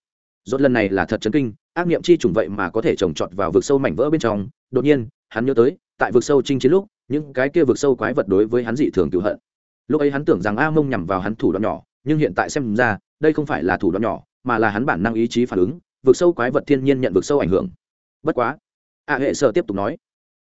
rốt lần này là thật chấn kinh, ác nghiệm chi trùng vậy mà có thể trồng trọt vào vực sâu mảnh vỡ bên trong. Đột nhiên, hắn nhớ tới, tại vực sâu chinh chiến lúc, những cái kia vực sâu quái vật đối với hắn dị thường cựu hận. Lúc ấy hắn tưởng rằng a mông nhằm vào hắn thủ đoạn nhỏ, nhưng hiện tại xem ra, đây không phải là thủ đoạn nhỏ, mà là hắn bản năng ý chí phản ứng, vực sâu quái vật thiên nhiên nhận vực sâu ảnh hưởng. Bất quá, a hệ sở tiếp tục nói,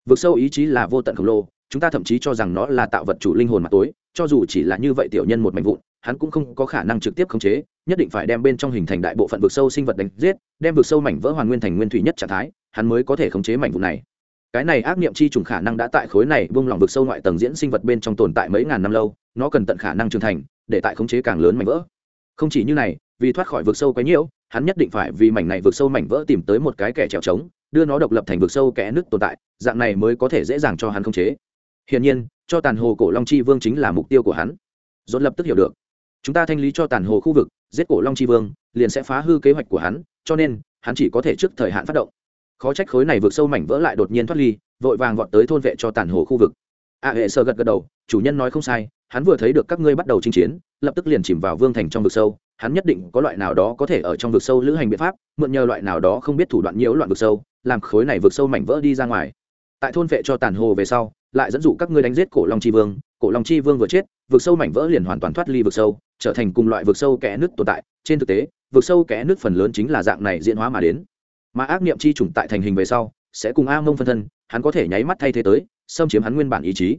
vực sâu ý chí là vô tận khổng lồ chúng ta thậm chí cho rằng nó là tạo vật chủ linh hồn mặt tối, cho dù chỉ là như vậy tiểu nhân một mảnh vụn, hắn cũng không có khả năng trực tiếp khống chế, nhất định phải đem bên trong hình thành đại bộ phận vực sâu sinh vật đánh giết, đem vực sâu mảnh vỡ hoàn nguyên thành nguyên thủy nhất trạng thái, hắn mới có thể khống chế mảnh vụn này. Cái này ác niệm chi trùng khả năng đã tại khối này buông lỏng vực sâu ngoại tầng diễn sinh vật bên trong tồn tại mấy ngàn năm lâu, nó cần tận khả năng trưởng thành, để tại khống chế càng lớn mảnh vỡ. Không chỉ như này, vì thoát khỏi vực sâu quấy nhiễu hắn nhất định phải vì mảnh này vực sâu mảnh vỡ tìm tới một cái kẻ trèo trống, đưa nó độc lập thành vực sâu kẽ nước tồn tại, dạng này mới có thể dễ dàng cho hắn khống chế hiển nhiên, cho tàn hồ cổ long chi vương chính là mục tiêu của hắn. Dồn lập tức hiểu được. Chúng ta thanh lý cho tàn hồ khu vực, giết cổ long chi vương, liền sẽ phá hư kế hoạch của hắn, cho nên, hắn chỉ có thể trước thời hạn phát động. Khó trách khối này vượt sâu mảnh vỡ lại đột nhiên thoát ly, vội vàng vọt tới thôn vệ cho tàn hồ khu vực. A hệ sơ gật gật đầu, chủ nhân nói không sai, hắn vừa thấy được các ngươi bắt đầu chinh chiến, lập tức liền chìm vào vương thành trong vực sâu, hắn nhất định có loại nào đó có thể ở trong vực sâu lữ hành biện pháp, mượn nhờ loại nào đó không biết thủ đoạn nhiễu loạn vực sâu, làm khối này vực sâu mảnh vỡ đi ra ngoài. Tại thôn vệ cho tàn hồ về sau lại dẫn dụ các ngươi đánh giết cổ long chi vương, cổ long chi vương vừa chết, vực sâu mảnh vỡ liền hoàn toàn thoát ly vực sâu, trở thành cùng loại vực sâu kẽ nước tồn tại. Trên thực tế, vực sâu kẽ nước phần lớn chính là dạng này diễn hóa mà đến. Mà ác niệm chi trùng tại thành hình về sau, sẽ cùng a mông phân thân, hắn có thể nháy mắt thay thế tới, xâm chiếm hắn nguyên bản ý chí.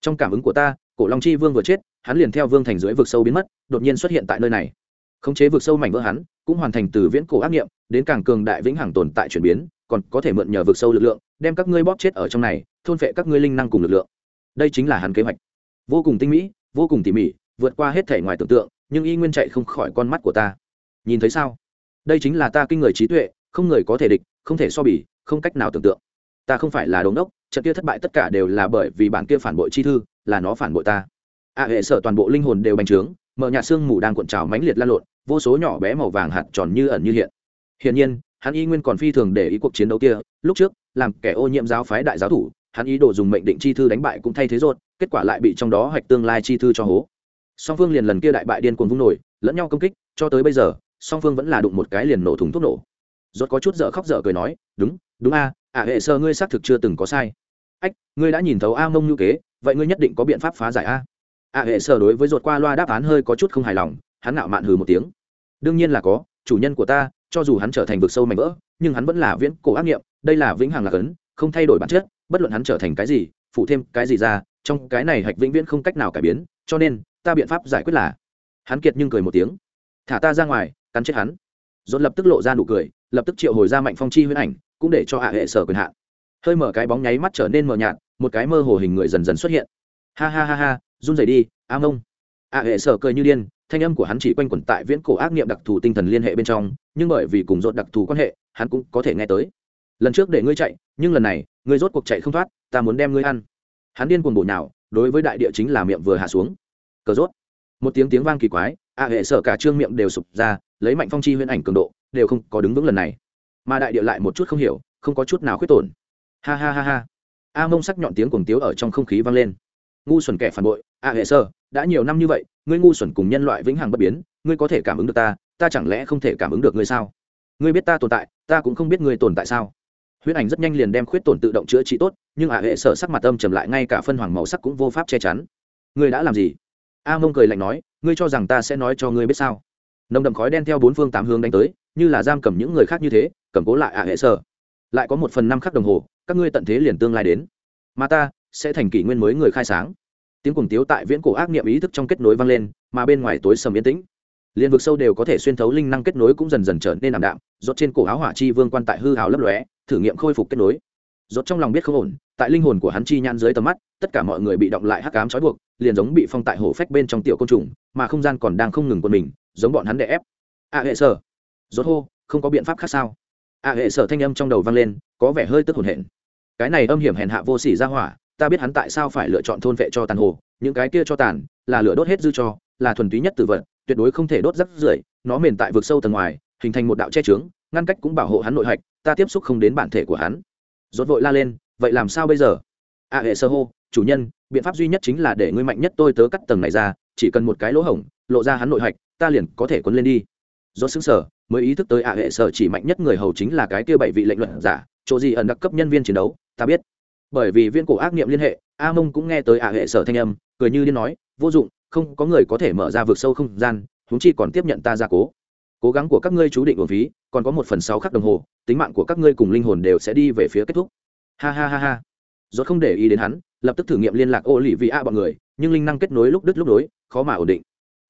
Trong cảm ứng của ta, cổ long chi vương vừa chết, hắn liền theo vương thành dưới vực sâu biến mất, đột nhiên xuất hiện tại nơi này. Khống chế vực sâu mảnh vỡ hắn, cũng hoàn thành từ viễn cổ ác niệm, đến càng cường đại vĩnh hằng tồn tại chuyển biến, còn có thể mượn nhờ vực sâu lực lượng, đem các ngươi bóp chết ở trong này thôn phệ các ngươi linh năng cùng lực lượng. Đây chính là hắn kế hoạch. Vô cùng tinh mỹ, vô cùng tỉ mỉ, vượt qua hết thể ngoài tưởng tượng, nhưng y nguyên chạy không khỏi con mắt của ta. Nhìn thấy sao? Đây chính là ta kinh người trí tuệ, không người có thể địch, không thể so bì, không cách nào tưởng tượng. Ta không phải là đống đốc, trận kia thất bại tất cả đều là bởi vì bản kia phản bội chi thư, là nó phản bội ta. A hệ sợ toàn bộ linh hồn đều bành trướng, mở nhà xương mù đang cuộn trào mãnh liệt lan lộn, vô số nhỏ bé màu vàng hạt tròn như ẩn như hiện. Hiển nhiên, hắn y nguyên còn phi thường để ý cuộc chiến đấu kia, lúc trước, làm kẻ ô nhiễm giáo phái đại giáo thủ hắn ý đồ dùng mệnh định chi thư đánh bại cũng thay thế rốt kết quả lại bị trong đó hoạch tương lai chi thư cho hố. Song phương liền lần kia đại bại điên cuồng vung nổi lẫn nhau công kích cho tới bây giờ song phương vẫn là đụng một cái liền nổ thùng thuốc nổ. Rốt có chút dở khóc dở cười nói đúng đúng a à, hệ sơ ngươi xác thực chưa từng có sai. Ách ngươi đã nhìn thấu a mông như kế vậy ngươi nhất định có biện pháp phá giải a. A hệ sơ đối với rốt qua loa đáp án hơi có chút không hài lòng hắn ngạo mạn hừ một tiếng. Đương nhiên là có chủ nhân của ta cho dù hắn trở thành vực sâu mảnh vỡ nhưng hắn vẫn là viễn cổ ác nghiệm đây là vĩnh hằng lạc ấn không thay đổi bản chất bất luận hắn trở thành cái gì phụ thêm cái gì ra, trong cái này hạch vĩnh viễn không cách nào cải biến, cho nên, ta biện pháp giải quyết là, hắn kiệt nhưng cười một tiếng, thả ta ra ngoài, cắn chết hắn. Dồn lập tức lộ ra nụ cười, lập tức triệu hồi ra mạnh phong chi huyễn ảnh, cũng để cho hạ hệ sở quyền hạn. Hơi mở cái bóng nháy mắt trở nên mờ nhạt, một cái mơ hồ hình người dần dần xuất hiện. Ha ha ha ha, run rẩy đi a mông a hệ sở cười như điên, thanh âm của hắn chỉ quanh quẩn tại viễn cổ ác niệm đặc thù tinh thần liên hệ bên trong, nhưng bởi vì cùng rốt đặc thù quan hệ, hắn cũng có thể nghe tới lần trước để ngươi chạy, nhưng lần này, ngươi rốt cuộc chạy không thoát, ta muốn đem ngươi ăn. Hắn điên cuồng bổ nào đối với đại địa chính là miệng vừa hạ xuống. Cờ rốt. Một tiếng tiếng vang kỳ quái, a hệ sở cả trương miệng đều sụp ra, lấy mạnh phong chi huyễn ảnh cường độ, đều không có đứng vững lần này. Mà đại địa lại một chút không hiểu, không có chút nào khuyết tổn. Ha ha ha ha. A mông sắc nhọn tiếng cuồng tiếu ở trong không khí vang lên. Ngu xuẩn kẻ phản bội, a hệ sơ đã nhiều năm như vậy, ngươi ngu xuẩn cùng nhân loại vĩnh hằng bất biến, ngươi có thể cảm ứng được ta ta chẳng lẽ không thể cảm ứng được ngươi sao? Ngươi biết ta tồn tại, ta cũng không biết ngươi tồn tại sao huyễn ảnh rất nhanh liền đem khuyết tổn tự động chữa trị tốt, nhưng ả hệ sở sắc mặt âm trầm lại ngay cả phân hoàng màu sắc cũng vô pháp che chắn. Ngươi đã làm gì? A mông cười lạnh nói, ngươi cho rằng ta sẽ nói cho ngươi biết sao? Nồng đậm khói đen theo bốn phương tám hướng đánh tới, như là giam cầm những người khác như thế, cầm cố lại ả hệ sở. Lại có một phần năm khắc đồng hồ, các ngươi tận thế liền tương lai đến. Mà ta sẽ thành kỷ nguyên mới người khai sáng. Tiếng cùng tiếu tại viễn cổ ác niệm ý thức trong kết nối vang lên, mà bên ngoài tối sầm yên tĩnh liên vực sâu đều có thể xuyên thấu linh năng kết nối cũng dần dần trở nên ảm đạm, rốt trên cổ áo hỏa chi vương quan tại hư hào lấp lóe, thử nghiệm khôi phục kết nối. Rốt trong lòng biết không ổn, tại linh hồn của hắn chi nhãn dưới tầm mắt, tất cả mọi người bị động lại hắc ám trói buộc, liền giống bị phong tại hổ phách bên trong tiểu côn trùng, mà không gian còn đang không ngừng quân mình, giống bọn hắn đè ép. A hệ sở. Rốt hô, không có biện pháp khác sao? A hệ sở thanh âm trong đầu vang lên, có vẻ hơi tức hồn hển. Cái này âm hiểm hèn hạ vô sỉ ra hỏa, ta biết hắn tại sao phải lựa chọn thôn vệ cho tàn hồ, những cái kia cho tàn, là lửa đốt hết dư cho, là thuần túy nhất từ vật tuyệt đối không thể đốt rắc rưởi, nó mền tại vực sâu tầng ngoài, hình thành một đạo che trướng ngăn cách cũng bảo hộ hắn nội hạch, ta tiếp xúc không đến bản thể của hắn. Rốt vội la lên, vậy làm sao bây giờ? A hệ sơ hô, chủ nhân, biện pháp duy nhất chính là để ngươi mạnh nhất tôi tớ cắt tầng này ra, chỉ cần một cái lỗ hổng, lộ ra hắn nội hạch, ta liền có thể quấn lên đi. Rốt xứng sở mới ý thức tới a hệ sở chỉ mạnh nhất người hầu chính là cái kia bảy vị lệnh luận giả, chỗ gì ẩn đặc cấp nhân viên chiến đấu, ta biết. Bởi vì viên cổ ác niệm liên hệ, a mông cũng nghe tới a hệ sở thanh âm, cười như điên nói, vô dụng không có người có thể mở ra vượt sâu không gian chúng chi còn tiếp nhận ta ra cố. Cố gắng của các ngươi chú định uổng phí, còn có một phần sáu khắc đồng hồ, tính mạng của các ngươi cùng linh hồn đều sẽ đi về phía kết thúc. Ha ha ha ha. Rốt không để ý đến hắn, lập tức thử nghiệm liên lạc ô lì vị a bọn người, nhưng linh năng kết nối lúc đứt lúc nối, khó mà ổn định.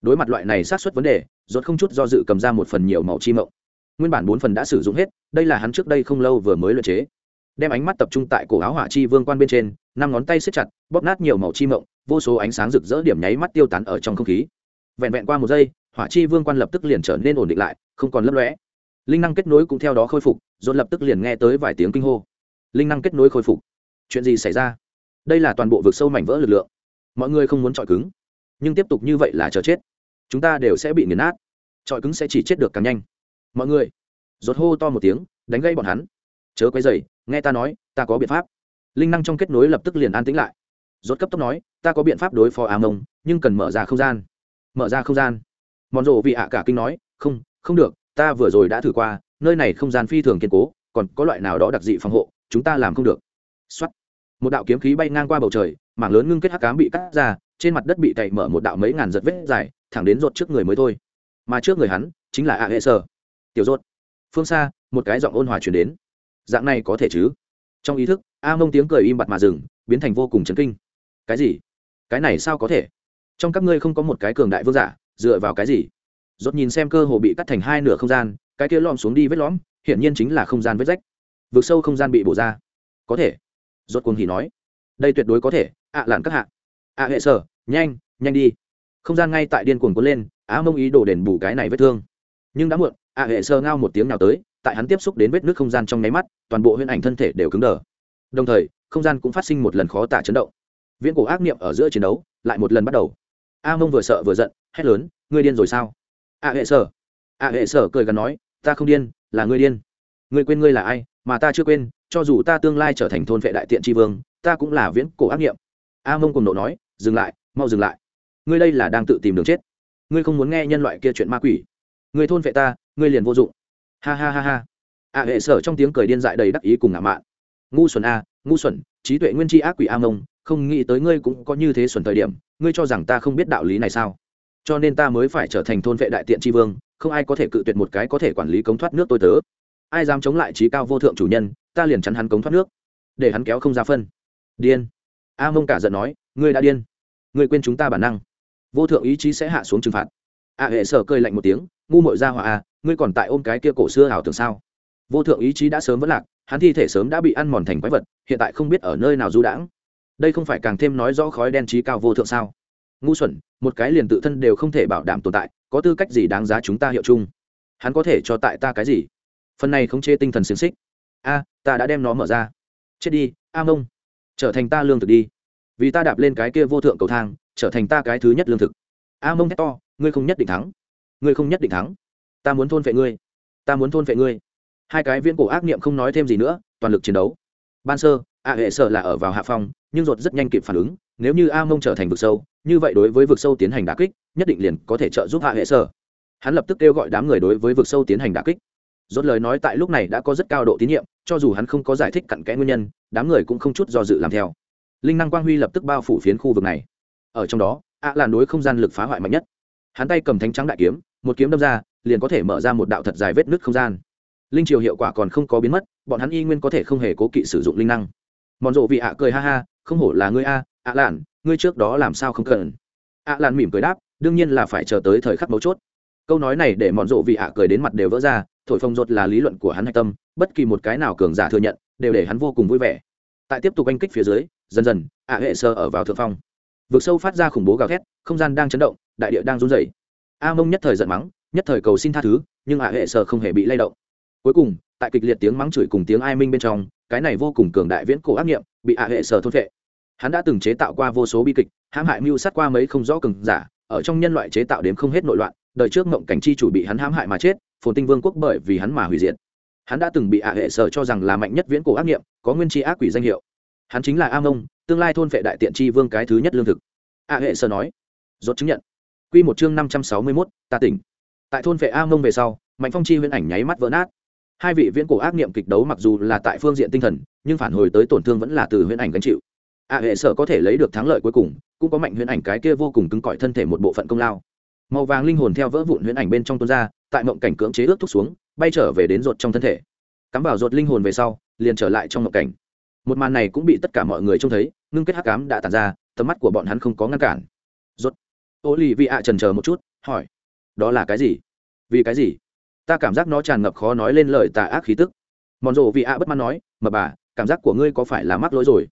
Đối mặt loại này sát xuất vấn đề, rốt không chút do dự cầm ra một phần nhiều màu chi mộng. Nguyên bản bốn phần đã sử dụng hết, đây là hắn trước đây không lâu vừa mới luyện chế. Đem ánh mắt tập trung tại cổ áo hỏa chi vương quan bên trên, năm ngón tay xếp chặt, bóp nát nhiều màu chi mộng vô số ánh sáng rực rỡ điểm nháy mắt tiêu tán ở trong không khí. Vẹn vẹn qua một giây, hỏa chi vương quan lập tức liền trở nên ổn định lại, không còn lấp lõe linh năng kết nối cũng theo đó khôi phục dồn lập tức liền nghe tới vài tiếng kinh hô. Linh năng kết nối khôi phục. Chuyện gì xảy ra? Đây là toàn bộ vực sâu mảnh vỡ lực lượng. Mọi người không muốn chọi cứng, nhưng tiếp tục như vậy là chờ chết. Chúng ta đều sẽ bị nghiền nát. Chọi cứng sẽ chỉ chết được càng nhanh. Mọi người rột hô to một tiếng, đánh gây bọn hắn. Chớ quay dày nghe ta nói, ta có biện pháp. Linh năng trong kết nối lập tức liền an tĩnh lại rốt cấp tốc nói, ta có biện pháp đối phó a mông nhưng cần mở ra không gian. Mở ra không gian? Mòn rộ vị ạ cả kinh nói, không không được, ta vừa rồi đã thử qua, nơi này không gian phi thường kiên cố, còn có loại nào đó đặc dị phòng hộ, chúng ta làm không được. Xuất một đạo kiếm khí bay ngang qua bầu trời, mảng lớn ngưng kết hắc cám bị cắt ra, trên mặt đất bị tẩy mở một đạo mấy ngàn giật vết dài, thẳng đến rột trước người mới thôi. Mà trước người hắn, chính là a hệ sơ tiểu rột phương xa, một cái giọng ôn hòa chuyển đến. Dạng này có thể chứ? Trong ý thức, a mông tiếng cười im bặt mà dừng, biến thành vô cùng chấn kinh cái gì? Cái này sao có thể? Trong các ngươi không có một cái cường đại vương giả, dựa vào cái gì? Rốt nhìn xem cơ hồ bị cắt thành hai nửa không gian, cái kia lom xuống đi vết lõm, hiển nhiên chính là không gian vết rách. Vượt sâu không gian bị bổ ra. Có thể. Rốt cuồng hỉ nói. Đây tuyệt đối có thể. Ạ lạn các hạ. Ạ hệ sở, nhanh nhanh đi. Không gian ngay tại điên cuồng cuốn lên, á mông ý đồ đền bù cái này vết thương. Nhưng đã muộn, ạ hệ sơ ngao một tiếng nào tới, tại hắn tiếp xúc đến vết nước không gian trong nháy mắt, toàn bộ huyễn ảnh thân thể đều cứng đờ. Đồng thời, không gian cũng phát sinh một lần khó tả chấn động viễn cổ ác niệm ở giữa chiến đấu lại một lần bắt đầu. A mông vừa sợ vừa giận, hét lớn, ngươi điên rồi sao? A hệ sở. A hệ sở cười gắn nói, ta không điên, là ngươi điên. Ngươi quên ngươi là ai, mà ta chưa quên, cho dù ta tương lai trở thành thôn vệ đại tiện tri vương, ta cũng là viễn cổ ác niệm. A mông cùng nộ nói, dừng lại, mau dừng lại. Ngươi đây là đang tự tìm đường chết. Ngươi không muốn nghe nhân loại kia chuyện ma quỷ. Ngươi thôn vệ ta, ngươi liền vô dụng. Ha ha ha ha. A hệ sở trong tiếng cười điên dại đầy đắc ý cùng ngạo mạn. Ngu xuẩn a, ngu xuẩn, trí tuệ nguyên tri ác quỷ a mông không nghĩ tới ngươi cũng có như thế xuẩn thời điểm, ngươi cho rằng ta không biết đạo lý này sao? Cho nên ta mới phải trở thành thôn vệ đại tiện tri vương, không ai có thể cự tuyệt một cái có thể quản lý cống thoát nước tôi tớ. Ai dám chống lại trí cao vô thượng chủ nhân, ta liền chắn hắn cống thoát nước, để hắn kéo không ra phân. Điên. A mông cả giận nói, ngươi đã điên. Ngươi quên chúng ta bản năng. Vô thượng ý chí sẽ hạ xuống trừng phạt. A hệ sở cơi lạnh một tiếng, ngu mội ra hỏa a ngươi còn tại ôm cái kia cổ xưa ảo tưởng sao? Vô thượng ý chí đã sớm vẫn lạc, hắn thi thể sớm đã bị ăn mòn thành quái vật, hiện tại không biết ở nơi nào du đãng đây không phải càng thêm nói rõ khói đen trí cao vô thượng sao? Ngu xuẩn, một cái liền tự thân đều không thể bảo đảm tồn tại, có tư cách gì đáng giá chúng ta hiệu chung? Hắn có thể cho tại ta cái gì? Phần này không chê tinh thần xiềng xích. A, ta đã đem nó mở ra. Chết đi, a mông. Trở thành ta lương thực đi. Vì ta đạp lên cái kia vô thượng cầu thang, trở thành ta cái thứ nhất lương thực. A mông thét to, ngươi không nhất định thắng. Ngươi không nhất định thắng. Ta muốn thôn vệ ngươi. Ta muốn thôn vệ ngươi. Hai cái viên cổ ác niệm không nói thêm gì nữa, toàn lực chiến đấu. Ban sơ, a hệ sợ là ở vào hạ phong nhưng ruột rất nhanh kịp phản ứng, nếu như a mông trở thành vực sâu, như vậy đối với vực sâu tiến hành đà kích, nhất định liền có thể trợ giúp hạ hệ sở. Hắn lập tức kêu gọi đám người đối với vực sâu tiến hành đà kích. Rốt lời nói tại lúc này đã có rất cao độ tín nhiệm, cho dù hắn không có giải thích cặn kẽ nguyên nhân, đám người cũng không chút do dự làm theo. Linh năng quang huy lập tức bao phủ phiến khu vực này. Ở trong đó ạ là đối không gian lực phá hoại mạnh nhất. Hắn tay cầm thánh trắng đại kiếm, một kiếm đâm ra, liền có thể mở ra một đạo thật dài vết nứt không gian. Linh triều hiệu quả còn không có biến mất, bọn hắn y nguyên có thể không hề cố kỵ sử dụng linh năng. Mòn rộ vị ạ cười ha ha không hổ là ngươi a, ạ lạn, ngươi trước đó làm sao không cần? ạ lạn mỉm cười đáp, đương nhiên là phải chờ tới thời khắc mấu chốt. Câu nói này để mòn rộ vị ạ cười đến mặt đều vỡ ra, thổi phồng rột là lý luận của hắn hạch tâm, bất kỳ một cái nào cường giả thừa nhận, đều để hắn vô cùng vui vẻ. Tại tiếp tục oanh kích phía dưới, dần dần, ạ hệ sơ ở vào thượng phong. Vực sâu phát ra khủng bố gào thét, không gian đang chấn động, đại địa đang run rẩy. A mông nhất thời giận mắng, nhất thời cầu xin tha thứ, nhưng ạ hệ sơ không hề bị lay động. Cuối cùng, tại kịch liệt tiếng mắng chửi cùng tiếng ai minh bên trong, cái này vô cùng cường đại viễn cổ ác nghiệm, bị ạ hệ sơ thôn vệ hắn đã từng chế tạo qua vô số bi kịch, hãm hại mưu sát qua mấy không rõ cường giả, ở trong nhân loại chế tạo đến không hết nội loạn, đời trước mộng cảnh chi chủ bị hắn hãm hại mà chết, phồn tinh vương quốc bởi vì hắn mà hủy diệt. Hắn đã từng bị ạ hệ sở cho rằng là mạnh nhất viễn cổ ác nghiệm, có nguyên tri ác quỷ danh hiệu. Hắn chính là a mông, tương lai thôn vệ đại tiện tri vương cái thứ nhất lương thực. Ạ hệ sở nói. Rốt chứng nhận. Q một chương năm trăm sáu mươi mốt, ta tỉnh. Tại thôn vệ a mông về sau, mạnh phong chi huyễn ảnh nháy mắt vỡ nát. Hai vị viễn cổ ác nghiệm kịch đấu mặc dù là tại phương diện tinh thần, nhưng phản hồi tới tổn thương vẫn là từ huyễn ảnh gánh chịu ạ hệ sở có thể lấy được thắng lợi cuối cùng, cũng có mạnh huyễn ảnh cái kia vô cùng cứng cỏi thân thể một bộ phận công lao. Màu vàng linh hồn theo vỡ vụn huyễn ảnh bên trong tuôn ra, tại mộng cảnh cưỡng chế ướt thúc xuống, bay trở về đến ruột trong thân thể. Cắm vào ruột linh hồn về sau, liền trở lại trong mộng cảnh. Một màn này cũng bị tất cả mọi người trông thấy, ngưng kết hắc cám đã tàn ra, tầm mắt của bọn hắn không có ngăn cản. Ruột. Ô lì vị ạ trần chờ một chút, hỏi. Đó là cái gì? Vì cái gì? Ta cảm giác nó tràn ngập khó nói lên lời tà ác khí tức. Mòn rộ vị ạ bất mãn nói, mà bà, cảm giác của ngươi có phải là mắc lỗi rồi?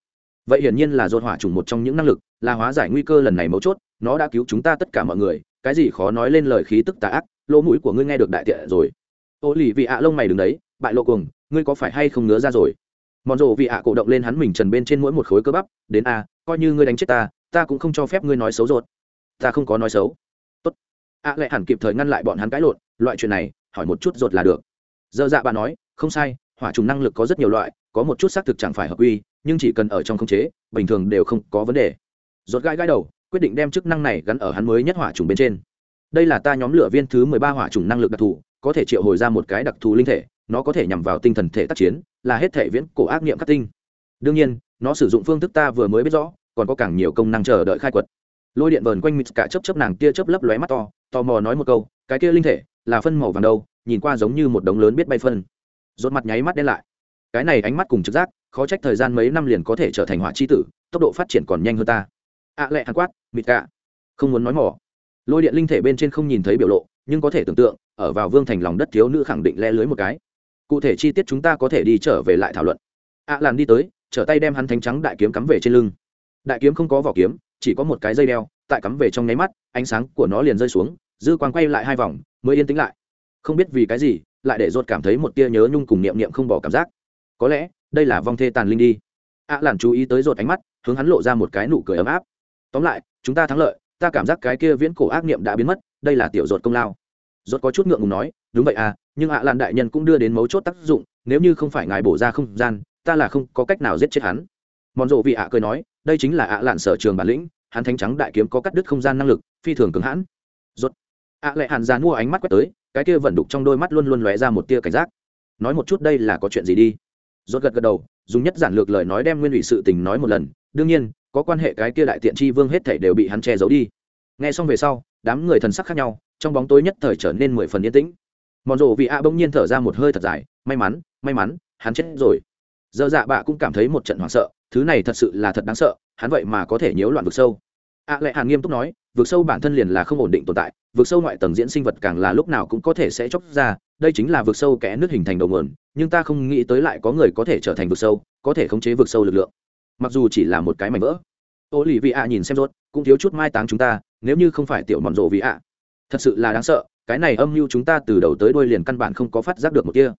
Vậy hiển nhiên là dồn hỏa trùng một trong những năng lực, là hóa giải nguy cơ lần này mấu chốt, nó đã cứu chúng ta tất cả mọi người, cái gì khó nói lên lời khí tức tà ác, lỗ mũi của ngươi nghe được đại tiện rồi. Ô lì vị ạ lông mày đứng đấy, bại lộ cùng ngươi có phải hay không ngứa ra rồi? Mòn rộ vị ạ cổ động lên hắn mình trần bên trên mỗi một khối cơ bắp, đến a, coi như ngươi đánh chết ta ta cũng không cho phép ngươi nói xấu rột ta không có nói xấu. Tốt. Ạ lại hẳn kịp thời ngăn lại bọn hắn cãi lộn, loại chuyện này, hỏi một chút rột là được. Dơ dạ bà nói, không sai hỏa trùng năng lực có rất nhiều loại, có một chút xác thực chẳng phải hợp quy, nhưng chỉ cần ở trong khống chế, bình thường đều không có vấn đề. Rột gai gai đầu, quyết định đem chức năng này gắn ở hắn mới nhất hỏa trùng bên trên. Đây là ta nhóm lửa viên thứ mười ba hỏa trùng năng lực đặc thù, có thể triệu hồi ra một cái đặc thù linh thể, nó có thể nhằm vào tinh thần thể tác chiến, là hết thể viễn cổ ác niệm khắc tinh. Đương nhiên, nó sử dụng phương thức ta vừa mới biết rõ, còn có càng nhiều công năng chờ đợi khai quật. Lôi điện vờn quanh mịt cả chớp chớp nàng tia chớp lấp lóe mắt to, tò mò nói một câu, cái kia linh thể là phân màu vàng đâu, nhìn qua giống như một đống lớn biết bay phân rốt mặt nháy mắt đen lại. Cái này ánh mắt cùng trực giác, khó trách thời gian mấy năm liền có thể trở thành hỏa chi tử, tốc độ phát triển còn nhanh hơn ta. Ạ à lẹ hàn quát, mịt cả không muốn nói mỏ. Lôi điện linh thể bên trên không nhìn thấy biểu lộ, nhưng có thể tưởng tượng, ở vào vương thành lòng đất thiếu nữ khẳng định le lưới một cái. Cụ thể chi tiết chúng ta có thể đi trở về lại thảo luận. Ạ à làn đi tới, trở tay đem hắn thánh trắng đại kiếm cắm về trên lưng. Đại kiếm không có vỏ kiếm, chỉ có một cái dây đeo, tại cắm về trong nháy mắt, ánh sáng của nó liền rơi xuống, dư quang quay lại hai vòng, mới yên tĩnh lại. Không biết vì cái gì lại để rốt cảm thấy một tia nhớ nhung cùng niệm niệm không bỏ cảm giác. Có lẽ, đây là vong thê tàn linh đi. Ạ à làn chú ý tới rột ánh mắt, hướng hắn lộ ra một cái nụ cười ấm áp. Tóm lại, chúng ta thắng lợi, ta cảm giác cái kia viễn cổ ác niệm đã biến mất, đây là tiểu rột công lao. Rột có chút ngượng ngùng nói, đúng vậy à nhưng ạ à làn đại nhân cũng đưa đến mấu chốt tác dụng, nếu như không phải ngài bổ ra không gian, ta là không có cách nào giết chết hắn. Mòn rộ vị ạ cười nói, đây chính là ạ lạn sở trường bản lĩnh, hắn thánh trắng đại kiếm có cắt đứt không gian năng lực, phi thường cứng hãn rốt ạ lệ hàn giàn mua ánh mắt quét tới cái kia vẫn đục trong đôi mắt luôn luôn lóe ra một tia cảnh giác. Nói một chút đây là có chuyện gì đi? Rốt gật gật đầu dùng nhất giản lược lời nói đem nguyên ủy sự tình nói một lần. Đương nhiên có quan hệ cái kia đại tiện chi vương hết thảy đều bị hắn che giấu đi. Nghe xong về sau đám người thần sắc khác nhau trong bóng tối nhất thời trở nên mười phần yên tĩnh. Mòn rộ vị ạ bỗng nhiên thở ra một hơi thật dài may mắn may mắn hắn chết rồi. Dơ dạ bạ cũng cảm thấy một trận hoảng sợ thứ này thật sự là thật đáng sợ hắn vậy mà có thể nhiễu loạn vực sâu. ạ à, lệ hàn nghiêm túc nói vực sâu bản thân liền là không ổn định tồn tại vực sâu ngoại tầng diễn sinh vật càng là lúc nào cũng có thể sẽ chóc ra, đây chính là vực sâu kẽ nước hình thành đầu nguồn, nhưng ta không nghĩ tới lại có người có thể trở thành vực sâu, có thể khống chế vực sâu lực lượng. Mặc dù chỉ là một cái mảnh vỡ. Ô lì vị ạ nhìn xem rốt, cũng thiếu chút mai táng chúng ta, nếu như không phải tiểu mòn rộ vị ạ. Thật sự là đáng sợ, cái này âm mưu chúng ta từ đầu tới đuôi liền căn bản không có phát giác được một kia.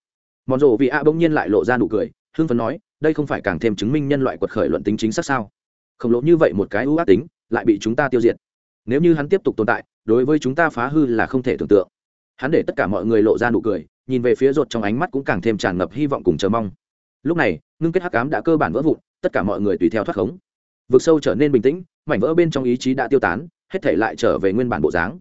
Mòn rộ vị ạ bỗng nhiên lại lộ ra nụ cười, hưng phấn nói, đây không phải càng thêm chứng minh nhân loại quật khởi luận tính chính xác sao? Khổng lồ như vậy một cái ưu ác tính, lại bị chúng ta tiêu diệt. Nếu như hắn tiếp tục tồn tại đối với chúng ta phá hư là không thể tưởng tượng. Hắn để tất cả mọi người lộ ra nụ cười, nhìn về phía rột trong ánh mắt cũng càng thêm tràn ngập hy vọng cùng chờ mong. Lúc này, ngưng kết hắc cám đã cơ bản vỡ vụn, tất cả mọi người tùy theo thoát khống. Vực sâu trở nên bình tĩnh, mảnh vỡ bên trong ý chí đã tiêu tán, hết thể lại trở về nguyên bản bộ dáng.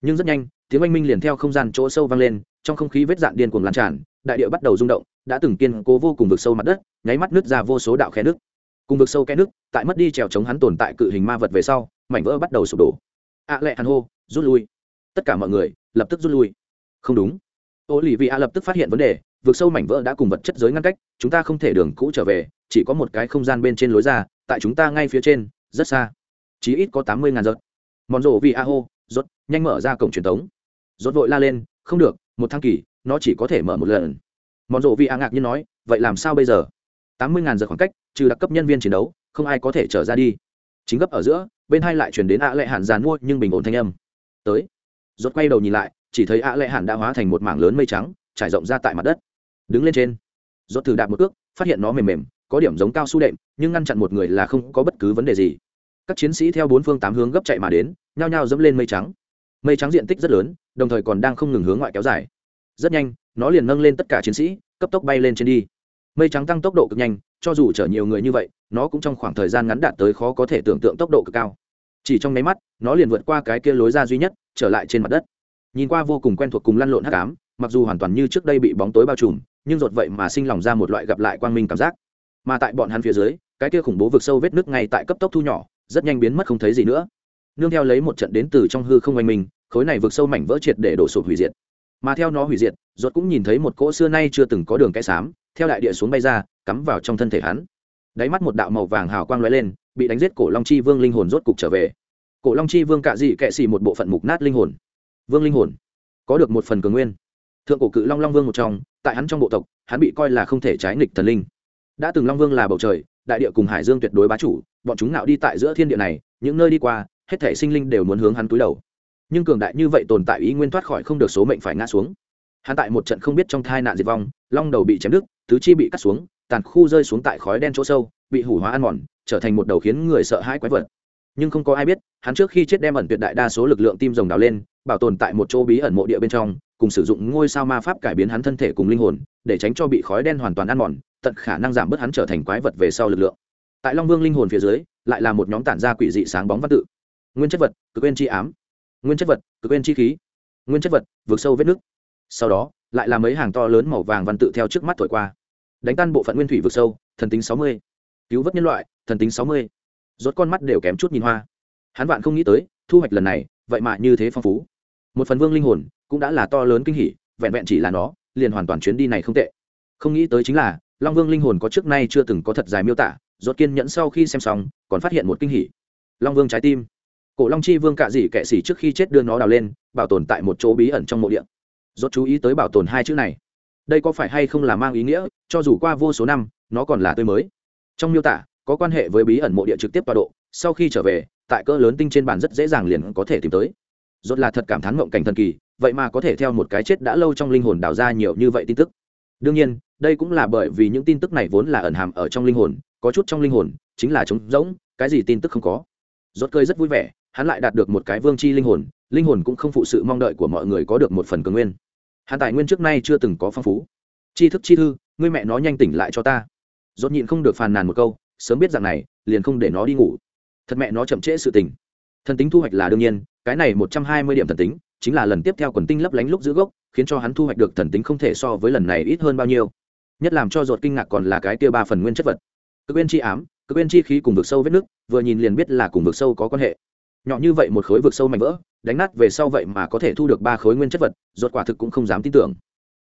Nhưng rất nhanh, tiếng oanh minh liền theo không gian chỗ sâu vang lên, trong không khí vết dạn điên cuồng lan tràn, đại địa bắt đầu rung động, đã từng kiên cố vô cùng vực sâu mặt đất, nháy mắt nứt ra vô số đạo khe nước. Cùng vực sâu kẽ nước, tại mất đi trèo chống hắn tồn tại cự hình ma vật về sau, mảnh vỡ bắt đầu sụp đổ. Ạ lệ hàn hô rút lui. Tất cả mọi người lập tức rút lui. Không đúng. Ô lì vị a lập tức phát hiện vấn đề vượt sâu mảnh vỡ đã cùng vật chất giới ngăn cách, chúng ta không thể đường cũ trở về, chỉ có một cái không gian bên trên lối ra, tại chúng ta ngay phía trên, rất xa. Chí ít có tám mươi ngàn giật. Mòn rộ vì a hô rốt, nhanh mở ra cổng truyền thống rốt vội la lên, không được, một thang kỳ, nó chỉ có thể mở một lần. Mòn rộ vì a ngạc nhiên nói, vậy làm sao bây giờ? tám mươi ngàn giật khoảng cách, trừ đặc cấp nhân viên chiến đấu, không ai có thể trở ra đi. Chính gấp ở giữa, bên hai lại chuyển đến ạ lệ hạn giàn mua, nhưng bình ổn thanh âm tới. Rốt quay đầu nhìn lại, chỉ thấy ạ lệ hẳn đã hóa thành một mảng lớn mây trắng, trải rộng ra tại mặt đất. Đứng lên trên. Rốt thử đạp một cước, phát hiện nó mềm mềm, có điểm giống cao su đệm, nhưng ngăn chặn một người là không có bất cứ vấn đề gì. Các chiến sĩ theo bốn phương tám hướng gấp chạy mà đến, nhao nhao dẫm lên mây trắng. Mây trắng diện tích rất lớn, đồng thời còn đang không ngừng hướng ngoại kéo dài. Rất nhanh, nó liền nâng lên tất cả chiến sĩ, cấp tốc bay lên trên đi. Mây trắng tăng tốc độ cực nhanh, cho dù chở nhiều người như vậy, nó cũng trong khoảng thời gian ngắn đạt tới khó có thể tưởng tượng tốc độ cực cao chỉ trong nháy mắt, nó liền vượt qua cái kia lối ra duy nhất, trở lại trên mặt đất. Nhìn qua vô cùng quen thuộc cùng lăn lộn hắc ám, mặc dù hoàn toàn như trước đây bị bóng tối bao trùm, nhưng rột vậy mà sinh lòng ra một loại gặp lại quang minh cảm giác. Mà tại bọn hắn phía dưới, cái kia khủng bố vực sâu vết nước ngay tại cấp tốc thu nhỏ, rất nhanh biến mất không thấy gì nữa. Nương theo lấy một trận đến từ trong hư không oanh minh, khối này vực sâu mảnh vỡ triệt để đổ sụp hủy diệt. Mà theo nó hủy diệt rột cũng nhìn thấy một cỗ xưa nay chưa từng có đường cái xám, theo đại địa xuống bay ra, cắm vào trong thân thể hắn. Đáy mắt một đạo màu vàng hào quang lóe lên bị đánh giết cổ long chi vương linh hồn rốt cục trở về. Cổ long chi vương cạ dị kệ xì một bộ phận mục nát linh hồn. Vương linh hồn. Có được một phần cường nguyên. Thượng cổ cự long long vương một trong, tại hắn trong bộ tộc, hắn bị coi là không thể trái nghịch thần linh. Đã từng long vương là bầu trời, đại địa cùng hải dương tuyệt đối bá chủ, bọn chúng nào đi tại giữa thiên địa này, những nơi đi qua, hết thể sinh linh đều muốn hướng hắn túi đầu. Nhưng cường đại như vậy tồn tại ý nguyên thoát khỏi không được số mệnh phải ngã xuống. Hắn tại một trận không biết trong thai nạn diệt vong, long đầu bị chém đứt, tứ chi bị cắt xuống, tàn khu rơi xuống tại khói đen chỗ sâu, bị hủ hóa ăn mòn trở thành một đầu khiến người sợ hãi quái vật. Nhưng không có ai biết, hắn trước khi chết đem ẩn tuyệt đại đa số lực lượng tim rồng đào lên, bảo tồn tại một chỗ bí ẩn mộ địa bên trong, cùng sử dụng ngôi sao ma pháp cải biến hắn thân thể cùng linh hồn, để tránh cho bị khói đen hoàn toàn ăn mòn, tận khả năng giảm bớt hắn trở thành quái vật về sau lực lượng. Tại long vương linh hồn phía dưới, lại là một nhóm tản ra quỷ dị sáng bóng văn tự. Nguyên chất vật, cực quên chi ám. Nguyên chất vật, cực quên chi khí. Nguyên chất vật, vượt sâu vết nước sau đó, lại là mấy hàng to lớn màu vàng văn tự theo trước mắt thổi qua. Đánh tan bộ phận nguyên thủy vượt sâu, thần tính sáu mươi cứu vớt nhân loại, thần tính sáu mươi. Rốt con mắt đều kém chút nhìn hoa. Hắn vạn không nghĩ tới, thu hoạch lần này, vậy mà như thế phong phú. Một phần vương linh hồn, cũng đã là to lớn kinh hỉ, vẹn vẹn chỉ là nó, liền hoàn toàn chuyến đi này không tệ. Không nghĩ tới chính là, long vương linh hồn có trước nay chưa từng có thật dài miêu tả, rốt kiên nhẫn sau khi xem xong, còn phát hiện một kinh hỉ. Long vương trái tim. Cổ long chi vương cạ dị kệ xỉ trước khi chết đưa nó đào lên, bảo tồn tại một chỗ bí ẩn trong mộ địa. Rốt chú ý tới bảo tồn hai chữ này. Đây có phải hay không là mang ý nghĩa, cho dù qua vô số năm, nó còn là tươi mới trong miêu tả, có quan hệ với bí ẩn mộ địa trực tiếp tọa độ, sau khi trở về, tại cỡ lớn tinh trên bàn rất dễ dàng liền có thể tìm tới. Rốt là thật cảm thán mộng cảnh thần kỳ, vậy mà có thể theo một cái chết đã lâu trong linh hồn đào ra nhiều như vậy tin tức. Đương nhiên, đây cũng là bởi vì những tin tức này vốn là ẩn hàm ở trong linh hồn, có chút trong linh hồn, chính là trống rỗng, cái gì tin tức không có. Rốt cười rất vui vẻ, hắn lại đạt được một cái vương chi linh hồn linh hồn cũng không phụ sự mong đợi của mọi người có được một phần cường nguyên. Hắn tài nguyên trước nay chưa từng có phong phú. Chi thức chi thư, ngươi mẹ nó nhanh tỉnh lại cho ta rốt nhịn không được phàn nàn một câu, sớm biết rằng này, liền không để nó đi ngủ. Thật mẹ nó chậm trễ sự tình. Thần tính thu hoạch là đương nhiên, cái này một trăm hai mươi điểm thần tính, chính là lần tiếp theo quần tinh lấp lánh lúc giữ gốc, khiến cho hắn thu hoạch được thần tính không thể so với lần này ít hơn bao nhiêu. Nhất làm cho ruột kinh ngạc còn là cái kia ba phần nguyên chất vật. Cực bên chi ám, cực bên chi khí cùng vực sâu vết nước, vừa nhìn liền biết là cùng vực sâu có quan hệ. Nhỏ như vậy một khối vực sâu mạnh vỡ, đánh nát về sau vậy mà có thể thu được ba khối nguyên chất vật ruột quả thực cũng không dám tin tưởng.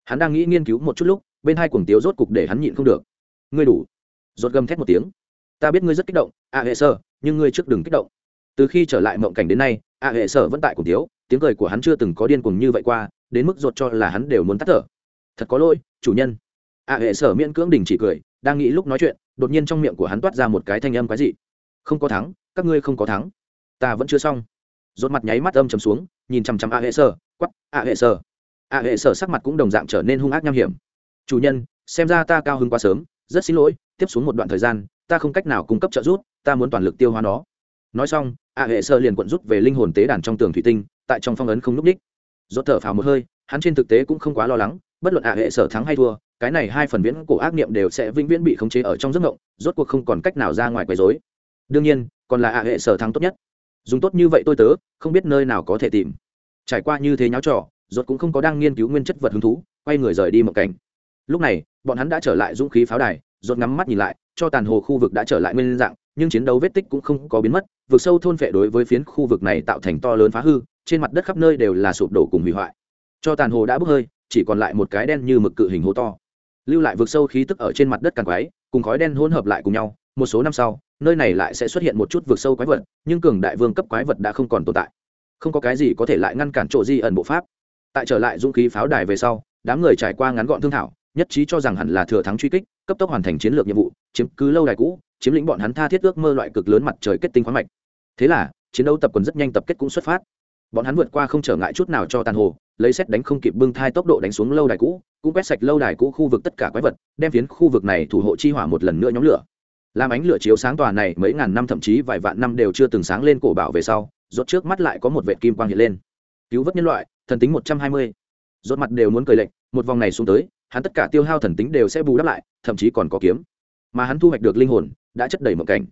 Hắn đang nghĩ nghiên cứu một chút lúc, bên hai cuồng tiếu rốt cục để hắn nhịn không được ngươi đủ. Rột gầm thét một tiếng. Ta biết ngươi rất kích động, a hệ sơ nhưng ngươi trước đừng kích động. Từ khi trở lại mộng cảnh đến nay, a hệ sở vẫn tại cùng tiếu, tiếng cười của hắn chưa từng có điên cuồng như vậy qua, đến mức rột cho là hắn đều muốn tắt thở. Thật có lỗi, chủ nhân. Ạ hệ sở miễn cưỡng đình chỉ cười, đang nghĩ lúc nói chuyện, đột nhiên trong miệng của hắn toát ra một cái thanh âm quái dị. Không có thắng, các ngươi không có thắng. Ta vẫn chưa xong. Rột mặt nháy mắt âm trầm xuống, nhìn chằm chằm a hệ sở quắp a hệ sở. A hệ sở sắc mặt cũng đồng dạng trở nên hung ác nham hiểm. Chủ nhân, xem ra ta cao hơn quá sớm rất xin lỗi, tiếp xuống một đoạn thời gian, ta không cách nào cung cấp trợ giúp, ta muốn toàn lực tiêu hóa nó. Nói xong ạ hệ sở liền cuộn rút về linh hồn tế đàn trong tường thủy tinh, tại trong phong ấn không núp đích. Rốt thở phào một hơi, hắn trên thực tế cũng không quá lo lắng, bất luận ạ hệ sở thắng hay thua, cái này hai phần viễn cổ ác niệm đều sẽ vĩnh viễn bị khống chế ở trong giấc ngộng rốt cuộc không còn cách nào ra ngoài quấy rối. Đương nhiên, còn là ạ hệ sở thắng tốt nhất. Dùng tốt như vậy tôi tớ, không biết nơi nào có thể tìm. Trải qua như thế nháo trò, rốt cũng không có đang nghiên cứu nguyên chất vật hứng thú, quay người rời đi một cảnh lúc này, bọn hắn đã trở lại dũng khí pháo đài, rốt ngắm mắt nhìn lại, cho tàn hồ khu vực đã trở lại nguyên dạng, nhưng chiến đấu vết tích cũng không có biến mất, vực sâu thôn phệ đối với phiến khu vực này tạo thành to lớn phá hư, trên mặt đất khắp nơi đều là sụp đổ cùng hủy hoại. Cho tàn hồ đã bốc hơi, chỉ còn lại một cái đen như mực cự hình hố to. Lưu lại vực sâu khí tức ở trên mặt đất càng quái, cùng khói đen hỗn hợp lại cùng nhau, một số năm sau, nơi này lại sẽ xuất hiện một chút vực sâu quái vật, nhưng cường đại vương cấp quái vật đã không còn tồn tại. Không có cái gì có thể lại ngăn cản chỗ di ẩn bộ pháp. Tại trở lại dũng khí pháo đài về sau, đám người trải qua ngắn gọn thương thảo nhất trí cho rằng hẳn là thừa thắng truy kích, cấp tốc hoàn thành chiến lược nhiệm vụ, chiếm cứ lâu đài cũ, chiếm lĩnh bọn hắn tha thiết ước mơ loại cực lớn mặt trời kết tinh khoáng mạch. Thế là, chiến đấu tập quần rất nhanh tập kết cũng xuất phát. Bọn hắn vượt qua không trở ngại chút nào cho tàn hồ, lấy xét đánh không kịp bưng thai tốc độ đánh xuống lâu đài cũ, cũng quét sạch lâu đài cũ khu vực tất cả quái vật, đem phiến khu vực này thủ hộ chi hỏa một lần nữa nhóm lửa. Làm ánh lửa chiếu sáng tòa này, mấy ngàn năm thậm chí vài vạn năm đều chưa từng sáng lên cổ bảo về sau, rốt trước mắt lại có một vệt kim quang hiện lên. Cứu vớt nhân loại, thần tính một trăm hai mươi. Rốt mặt đều muốn cười lệnh, một vòng này xuống tới hắn tất cả tiêu hao thần tính đều sẽ bù đắp lại, thậm chí còn có kiếm. Mà hắn thu hoạch được linh hồn, đã chất đầy mộng cảnh.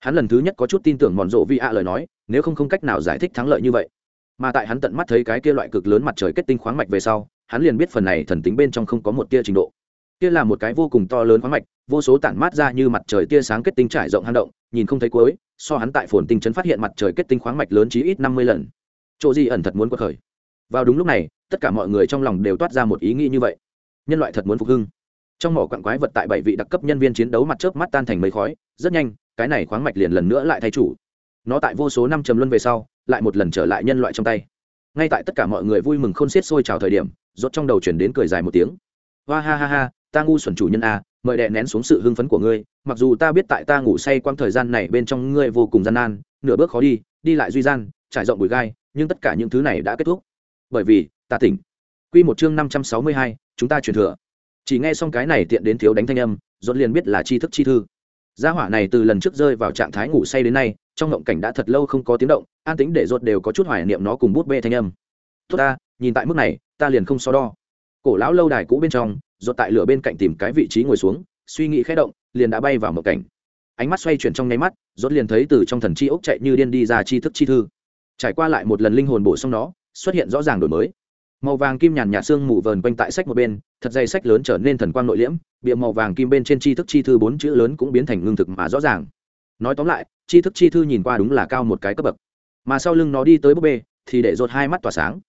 Hắn lần thứ nhất có chút tin tưởng mòn rộ vi ạ lời nói, nếu không không cách nào giải thích thắng lợi như vậy. Mà tại hắn tận mắt thấy cái kia loại cực lớn mặt trời kết tinh khoáng mạch về sau, hắn liền biết phần này thần tính bên trong không có một tia trình độ. Kia là một cái vô cùng to lớn khoáng mạch, vô số tản mát ra như mặt trời tia sáng kết tinh trải rộng hang động, nhìn không thấy cuối, so hắn tại phồn tinh chấn phát hiện mặt trời kết tinh khoáng mạch lớn chí ít năm mươi lần. Chỗ gì ẩn thật muốn quật khởi. Vào đúng lúc này, tất cả mọi người trong lòng đều toát ra một ý nghĩ như vậy nhân loại thật muốn phục hưng. Trong mỏ quặng quái vật tại bảy vị đặc cấp nhân viên chiến đấu mặt chớp mắt tan thành mấy khói rất nhanh cái này khoáng mạch liền lần nữa lại thay chủ. Nó tại vô số năm trầm luân về sau lại một lần trở lại nhân loại trong tay. Ngay tại tất cả mọi người vui mừng khôn xiết sôi trào thời điểm rốt trong đầu chuyển đến cười dài một tiếng. Hoa ha ha ha ta ngu xuẩn chủ nhân a mời đệ nén xuống sự hưng phấn của ngươi mặc dù ta biết tại ta ngủ say quang thời gian này bên trong ngươi vô cùng gian nan nửa bước khó đi đi lại duy gian trải rộng bụi gai nhưng tất cả những thứ này đã kết thúc. Bởi vì ta tỉnh. Quy một chương năm trăm sáu mươi hai, chúng ta truyền thừa. Chỉ nghe xong cái này tiện đến thiếu đánh thanh âm rốt liền biết là chi thức chi thư. Gia hỏa này từ lần trước rơi vào trạng thái ngủ say đến nay, trong ngộng cảnh đã thật lâu không có tiếng động, an tính để rốt đều có chút hoài niệm nó cùng bút bê thanh âm. Tốt ta, nhìn tại mức này, ta liền không so đo. Cổ lão lâu đài cũ bên trong rốt tại lửa bên cạnh tìm cái vị trí ngồi xuống, suy nghĩ khẽ động, liền đã bay vào một cảnh. Ánh mắt xoay chuyển trong nháy mắt rốt liền thấy từ trong thần chi ốc chạy như điên đi ra chi thức chi thư. Trải qua lại một lần linh hồn bổ sung nó, xuất hiện rõ ràng đổi mới màu vàng kim nhàn nhạt xương mù vờn quanh tại sách một bên, thật dày sách lớn trở nên thần quang nội liễm bịa màu vàng kim bên trên chi thức chi thư bốn chữ lớn cũng biến thành ngưng thực mà rõ ràng. Nói tóm lại chi thức chi thư nhìn qua đúng là cao một cái cấp bậc. Mà sau lưng nó đi tới búp bê, thì để rột hai mắt tỏa sáng.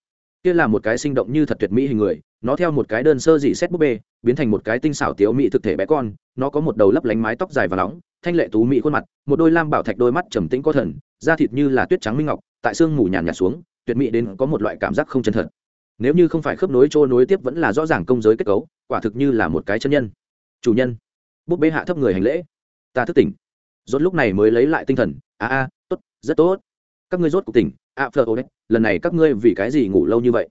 Kia là một cái sinh động như thật tuyệt mỹ hình người, nó theo một cái đơn sơ dị xét búp bê, biến thành một cái tinh xảo tiếu mỹ thực thể bé con, nó có một đầu lấp lánh mái tóc dài và nóng, thanh lệ tú mỹ khuôn mặt, một đôi lam bảo thạch đôi mắt trầm tĩnh có thần, da thịt như là tuyết trắng minh ngọc, tại xương mù nhàn nhạt xuống, tuyệt mỹ đến có một loại cảm giác không chân thật nếu như không phải khớp nối trôi nối tiếp vẫn là rõ ràng công giới kết cấu, quả thực như là một cái chân nhân. Chủ nhân, búp bê hạ thấp người hành lễ. Ta thức tỉnh. Rốt lúc này mới lấy lại tinh thần. A a tốt, rất tốt. Các ngươi rốt cuộc tỉnh. A phờ, ô đấy lần này các ngươi vì cái gì ngủ lâu như vậy?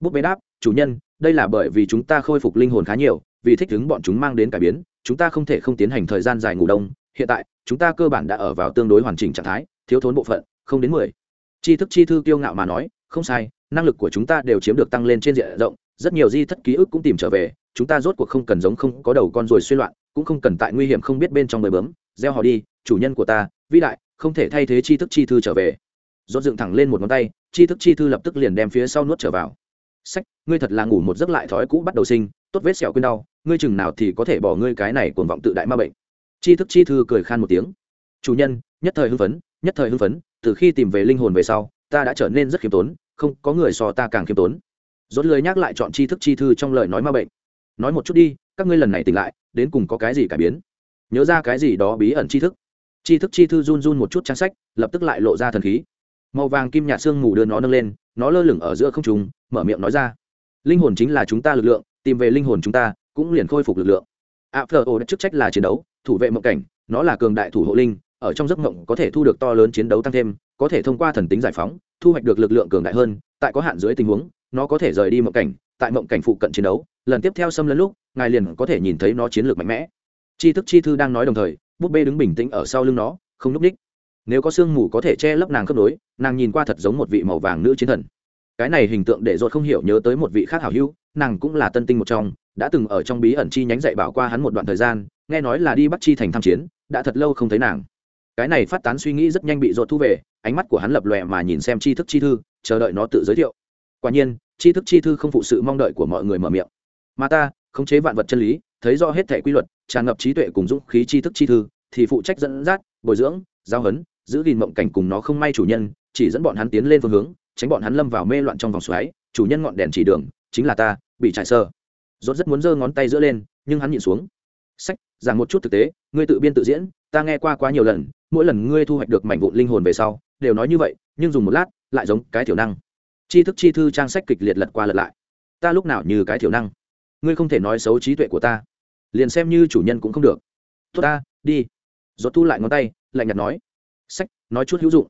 Búp bê đáp, chủ nhân, đây là bởi vì chúng ta khôi phục linh hồn khá nhiều, vì thích ứng bọn chúng mang đến cải biến, chúng ta không thể không tiến hành thời gian dài ngủ đông. Hiện tại, chúng ta cơ bản đã ở vào tương đối hoàn chỉnh trạng thái, thiếu thốn bộ phận, không đến mười. Tri thức chi thư kiêu ngạo mà nói, không sai năng lực của chúng ta đều chiếm được tăng lên trên diện rộng, rất nhiều di thất ký ức cũng tìm trở về, chúng ta rốt cuộc không cần giống không có đầu con rồi suy loạn, cũng không cần tại nguy hiểm không biết bên trong bơi bướm, gieo họ đi, chủ nhân của ta, vĩ đại, không thể thay thế chi thức chi thư trở về. Rốt dựng thẳng lên một ngón tay chi thức chi thư lập tức liền đem phía sau nuốt trở vào. Sách, ngươi thật là ngủ một giấc lại thói cũ bắt đầu sinh, tốt vết sẹo quên đau, ngươi chừng nào thì có thể bỏ ngươi cái này cuồng vọng tự đại ma bệnh. Chi thức chi thư cười khan một tiếng. Chủ nhân, nhất thời hưng phấn, nhất thời hưng phấn, từ khi tìm về linh hồn về sau, ta đã trở nên rất khiêm tốn không có người so ta càng khiêm tốn. Dốt lười nhắc lại chọn tri thức chi thư trong lời nói ma bệnh. Nói một chút đi, các ngươi lần này tỉnh lại, đến cùng có cái gì cải biến? Nhớ ra cái gì đó bí ẩn tri thức. Tri thức chi thư run run một chút trang sách, lập tức lại lộ ra thần khí. Màu vàng kim nhạt xương mù đưa nó nâng lên, nó lơ lửng ở giữa không trùng mở miệng nói ra. Linh hồn chính là chúng ta lực lượng, tìm về linh hồn chúng ta, cũng liền khôi phục lực lượng. Áp phờ ổ chức trách là chiến đấu, thủ vệ mộng cảnh, nó là cường đại thủ hộ linh ở trong giấc mộng có thể thu được to lớn chiến đấu tăng thêm, có thể thông qua thần tính giải phóng, thu hoạch được lực lượng cường đại hơn, tại có hạn dưới tình huống, nó có thể rời đi mộng cảnh, tại mộng cảnh phụ cận chiến đấu, lần tiếp theo xâm lấn lúc, ngài liền có thể nhìn thấy nó chiến lược mạnh mẽ. Chi thức chi thư đang nói đồng thời, búp bê đứng bình tĩnh ở sau lưng nó, không núp ních. Nếu có sương mù có thể che lấp nàng khớp nối, nàng nhìn qua thật giống một vị màu vàng nữ chiến thần. Cái này hình tượng để ruột không hiểu nhớ tới một vị khác hảo hữu, nàng cũng là tân tinh một trong, đã từng ở trong bí ẩn chi nhánh dạy bảo qua hắn một đoạn thời gian, nghe nói là đi bắt chi thành tham chiến, đã thật lâu không thấy nàng cái này phát tán suy nghĩ rất nhanh bị dột thu về, ánh mắt của hắn lập lòe mà nhìn xem tri thức chi thư, chờ đợi nó tự giới thiệu. Quả nhiên, tri thức chi thư không phụ sự mong đợi của mọi người mở miệng. Mà ta, khống chế vạn vật chân lý, thấy rõ hết thể quy luật, tràn ngập trí tuệ cùng dũng khí tri thức chi thư, thì phụ trách dẫn dắt, bồi dưỡng, giao hấn, giữ gìn mộng cảnh cùng nó không may chủ nhân, chỉ dẫn bọn hắn tiến lên phương hướng, tránh bọn hắn lâm vào mê loạn trong vòng xoáy, chủ nhân ngọn đèn chỉ đường, chính là ta, bị trải sơ. Rốt rất muốn giơ ngón tay giữa lên, nhưng hắn nhìn xuống. Sách, giảng một chút thực tế, ngươi tự biên tự diễn ta nghe qua quá nhiều lần, mỗi lần ngươi thu hoạch được mảnh vụn linh hồn về sau, đều nói như vậy, nhưng dùng một lát, lại giống cái thiểu năng. Tri thức chi thư trang sách kịch liệt lật qua lật lại. Ta lúc nào như cái thiểu năng? Ngươi không thể nói xấu trí tuệ của ta. Liền xem như chủ nhân cũng không được. Tốt ta, đi. Rốt thu lại ngón tay, lạnh nhạt nói. Sách, nói chút hữu dụng.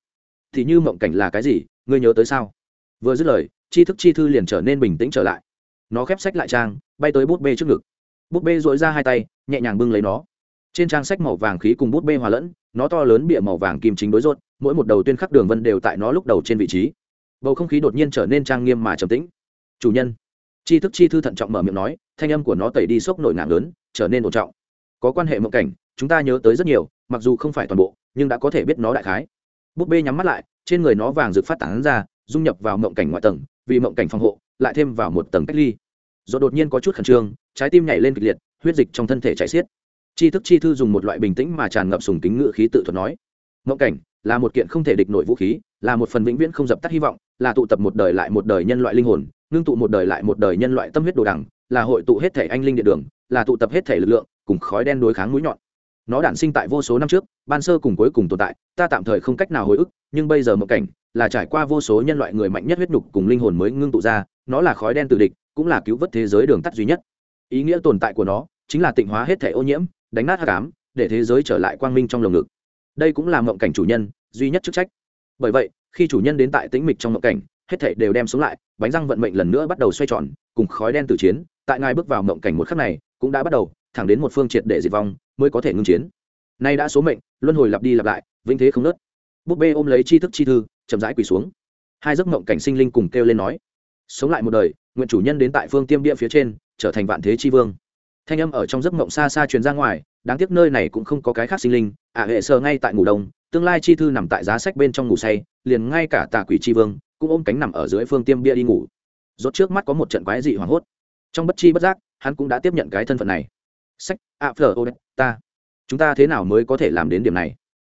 Thì như mộng cảnh là cái gì, ngươi nhớ tới sao? Vừa dứt lời tri thức chi thư liền trở nên bình tĩnh trở lại. Nó khép sách lại trang, bay tới bút bê trước ngực. Bút bê dội ra hai tay, nhẹ nhàng bưng lấy nó trên trang sách màu vàng khí cùng bút bê hòa lẫn, nó to lớn bịa màu vàng kim chính đối rốt, mỗi một đầu tuyên khắc đường vân đều tại nó lúc đầu trên vị trí. Bầu không khí đột nhiên trở nên trang nghiêm mà trầm tĩnh. Chủ nhân. Tri thức chi thư thận trọng mở miệng nói, thanh âm của nó tẩy đi sốc nổi ngạn lớn, trở nên ổn trọng. Có quan hệ mộng cảnh, chúng ta nhớ tới rất nhiều, mặc dù không phải toàn bộ, nhưng đã có thể biết nó đại khái. Búp bê nhắm mắt lại, trên người nó vàng rực phát tán ra, dung nhập vào mộng cảnh ngoại tầng, vì mộng cảnh phòng hộ, lại thêm vào một tầng cách ly. Do đột nhiên có chút khẩn trương, trái tim nhảy lên kịch liệt, huyết dịch trong thân thể chảy xiết. Tri thức chi thư dùng một loại bình tĩnh mà tràn ngập sùng kính ngự khí tự thuật nói. Ngộng cảnh, là một kiện không thể địch nổi vũ khí, là một phần vĩnh viễn không dập tắt hy vọng, là tụ tập một đời lại một đời nhân loại linh hồn, ngưng tụ một đời lại một đời nhân loại tâm huyết đồ đằng, là hội tụ hết thể anh linh địa đường, là tụ tập hết thể lực lượng, cùng khói đen đối kháng mũi nhọn. Nó đản sinh tại vô số năm trước, ban sơ cùng cuối cùng tồn tại, ta tạm thời không cách nào hồi ức, nhưng bây giờ mộng cảnh, là trải qua vô số nhân loại người mạnh nhất huyết nhục cùng linh hồn mới ngưng tụ ra, nó là khói đen tự địch, cũng là cứu vớt thế giới đường tắt duy nhất. Ý nghĩa tồn tại của nó, chính là tịnh hóa hết thể ô nhiễm đánh nát hắc ám, để thế giới trở lại quang minh trong lồng ngực. Đây cũng là mộng cảnh chủ nhân, duy nhất chức trách. Bởi vậy, khi chủ nhân đến tại tĩnh mịch trong mộng cảnh, hết thảy đều đem xuống lại, bánh răng vận mệnh lần nữa bắt đầu xoay tròn, cùng khói đen tử chiến, tại ngài bước vào mộng cảnh một khắc này, cũng đã bắt đầu, thẳng đến một phương triệt để diệt vong, mới có thể ngưng chiến. Nay đã số mệnh, luân hồi lặp đi lặp lại, vĩnh thế không nớt búp bê ôm lấy tri thức chi thư, chậm rãi quỳ xuống. Hai giấc mộng cảnh sinh linh cùng kêu lên nói, sống lại một đời, nguyện chủ nhân đến tại phương tiêm địa phía trên, trở thành vạn thế chi vương thanh âm ở trong giấc mộng xa xa truyền ra ngoài, đáng tiếc nơi này cũng không có cái khác sinh linh. Ả hệ sờ ngay tại ngủ đông, tương lai chi thư nằm tại giá sách bên trong ngủ say, liền ngay cả tà quỷ chi vương cũng ôm cánh nằm ở dưới phương tiêm bia đi ngủ. Rốt trước mắt có một trận quái dị hoảng hốt. Trong bất chi bất giác, hắn cũng đã tiếp nhận cái thân phận này. Sách a phờ, ô ta. Chúng ta thế nào mới có thể làm đến điểm này?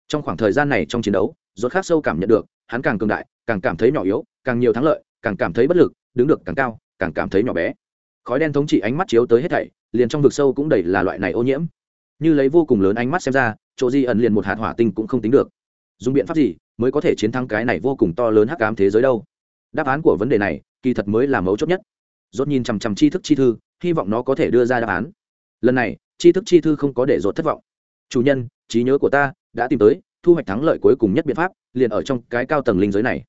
Trong khoảng thời gian này trong chiến đấu, rốt khác sâu cảm nhận được, hắn càng cường đại, càng cảm thấy nhỏ yếu, càng nhiều thắng lợi, càng cảm thấy bất lực, đứng được càng cao, càng cảm thấy nhỏ bé. Khói đen thống trị ánh mắt chiếu tới hết thảy liền trong vực sâu cũng đầy là loại này ô nhiễm. Như lấy vô cùng lớn ánh mắt xem ra, chỗ di ẩn liền một hạt hỏa tinh cũng không tính được. Dùng biện pháp gì mới có thể chiến thắng cái này vô cùng to lớn hắc ám thế giới đâu? Đáp án của vấn đề này kỳ thật mới là mấu chốt nhất. Rốt nhìn chằm chằm tri thức chi thư, hy vọng nó có thể đưa ra đáp án. Lần này, tri thức chi thư không có để rốt thất vọng. Chủ nhân, trí nhớ của ta đã tìm tới, thu hoạch thắng lợi cuối cùng nhất biện pháp liền ở trong cái cao tầng linh giới này.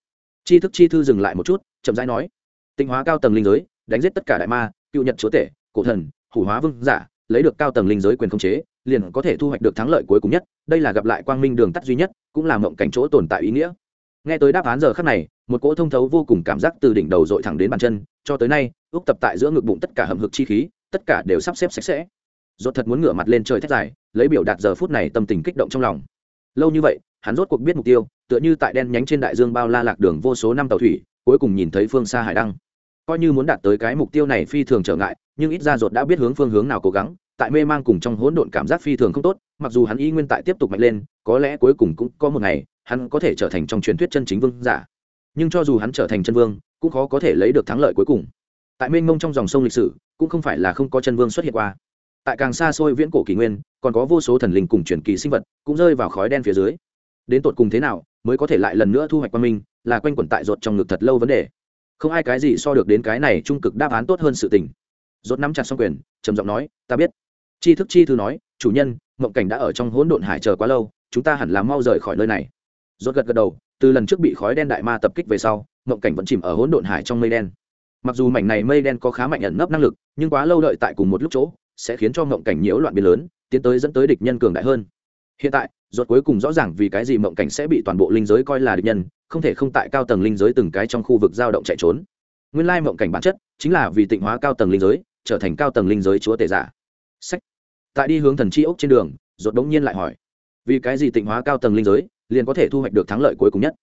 Tri thức chi thư dừng lại một chút, chậm rãi nói, tinh hóa cao tầng linh giới, đánh giết tất cả đại ma, cựu nhật chúa tể, cổ thần hủ hóa vương giả, lấy được cao tầng linh giới quyền khống chế, liền có thể thu hoạch được thắng lợi cuối cùng nhất, đây là gặp lại quang minh đường tắt duy nhất, cũng là mộng cảnh chỗ tồn tại ý nghĩa. Nghe tới đáp án giờ khắc này, một cỗ thông thấu vô cùng cảm giác từ đỉnh đầu dội thẳng đến bàn chân, cho tới nay, ước tập tại giữa ngực bụng tất cả hầm hực chi khí, tất cả đều sắp xếp sạch sẽ. Dốt thật muốn ngửa mặt lên trời thét dài, lấy biểu đạt giờ phút này tâm tình kích động trong lòng. Lâu như vậy, hắn rốt cuộc biết mục tiêu, tựa như tại đen nhánh trên đại dương bao la lạc đường vô số năm tàu thủy, cuối cùng nhìn thấy phương xa hải đăng. Coi như muốn đạt tới cái mục tiêu này phi thường trở ngại nhưng ít ra dột đã biết hướng phương hướng nào cố gắng, tại mê mang cùng trong hỗn độn cảm giác phi thường không tốt, mặc dù hắn y nguyên tại tiếp tục mạnh lên, có lẽ cuối cùng cũng có một ngày, hắn có thể trở thành trong truyền thuyết chân chính vương giả. Nhưng cho dù hắn trở thành chân vương, cũng khó có thể lấy được thắng lợi cuối cùng. Tại mênh mông trong dòng sông lịch sử, cũng không phải là không có chân vương xuất hiện qua. Tại càng xa xôi viễn cổ kỷ nguyên, còn có vô số thần linh cùng truyền kỳ sinh vật cũng rơi vào khói đen phía dưới. Đến tột cùng thế nào, mới có thể lại lần nữa thu hoạch qua mình, là quanh quẩn tại ruột trong ngực thật lâu vấn đề. Không ai cái gì so được đến cái này trung cực đáp án tốt hơn sự tình rốt nắm chặt song quyền, trầm giọng nói, ta biết. Chi thức chi thư nói, chủ nhân, mộng cảnh đã ở trong hỗn độn hải chờ quá lâu, chúng ta hẳn là mau rời khỏi nơi này. Rốt gật gật đầu, từ lần trước bị khói đen đại ma tập kích về sau, mộng cảnh vẫn chìm ở hỗn độn hải trong mây đen. Mặc dù mảnh này mây đen có khá mạnh ẩn nấp năng lực, nhưng quá lâu đợi tại cùng một lúc chỗ, sẽ khiến cho mộng cảnh nhiễu loạn biến lớn, tiến tới dẫn tới địch nhân cường đại hơn. Hiện tại, rốt cuối cùng rõ ràng vì cái gì mộng cảnh sẽ bị toàn bộ linh giới coi là địch nhân, không thể không tại cao tầng linh giới từng cái trong khu vực dao động chạy trốn. Nguyên lai mộng cảnh bản chất chính là vì tịnh hóa cao tầng linh giới trở thành cao tầng linh giới chúa tể giả. Sách. Tại đi hướng thần chi ốc trên đường, rốt đống nhiên lại hỏi, vì cái gì tịnh hóa cao tầng linh giới, liền có thể thu hoạch được thắng lợi cuối cùng nhất?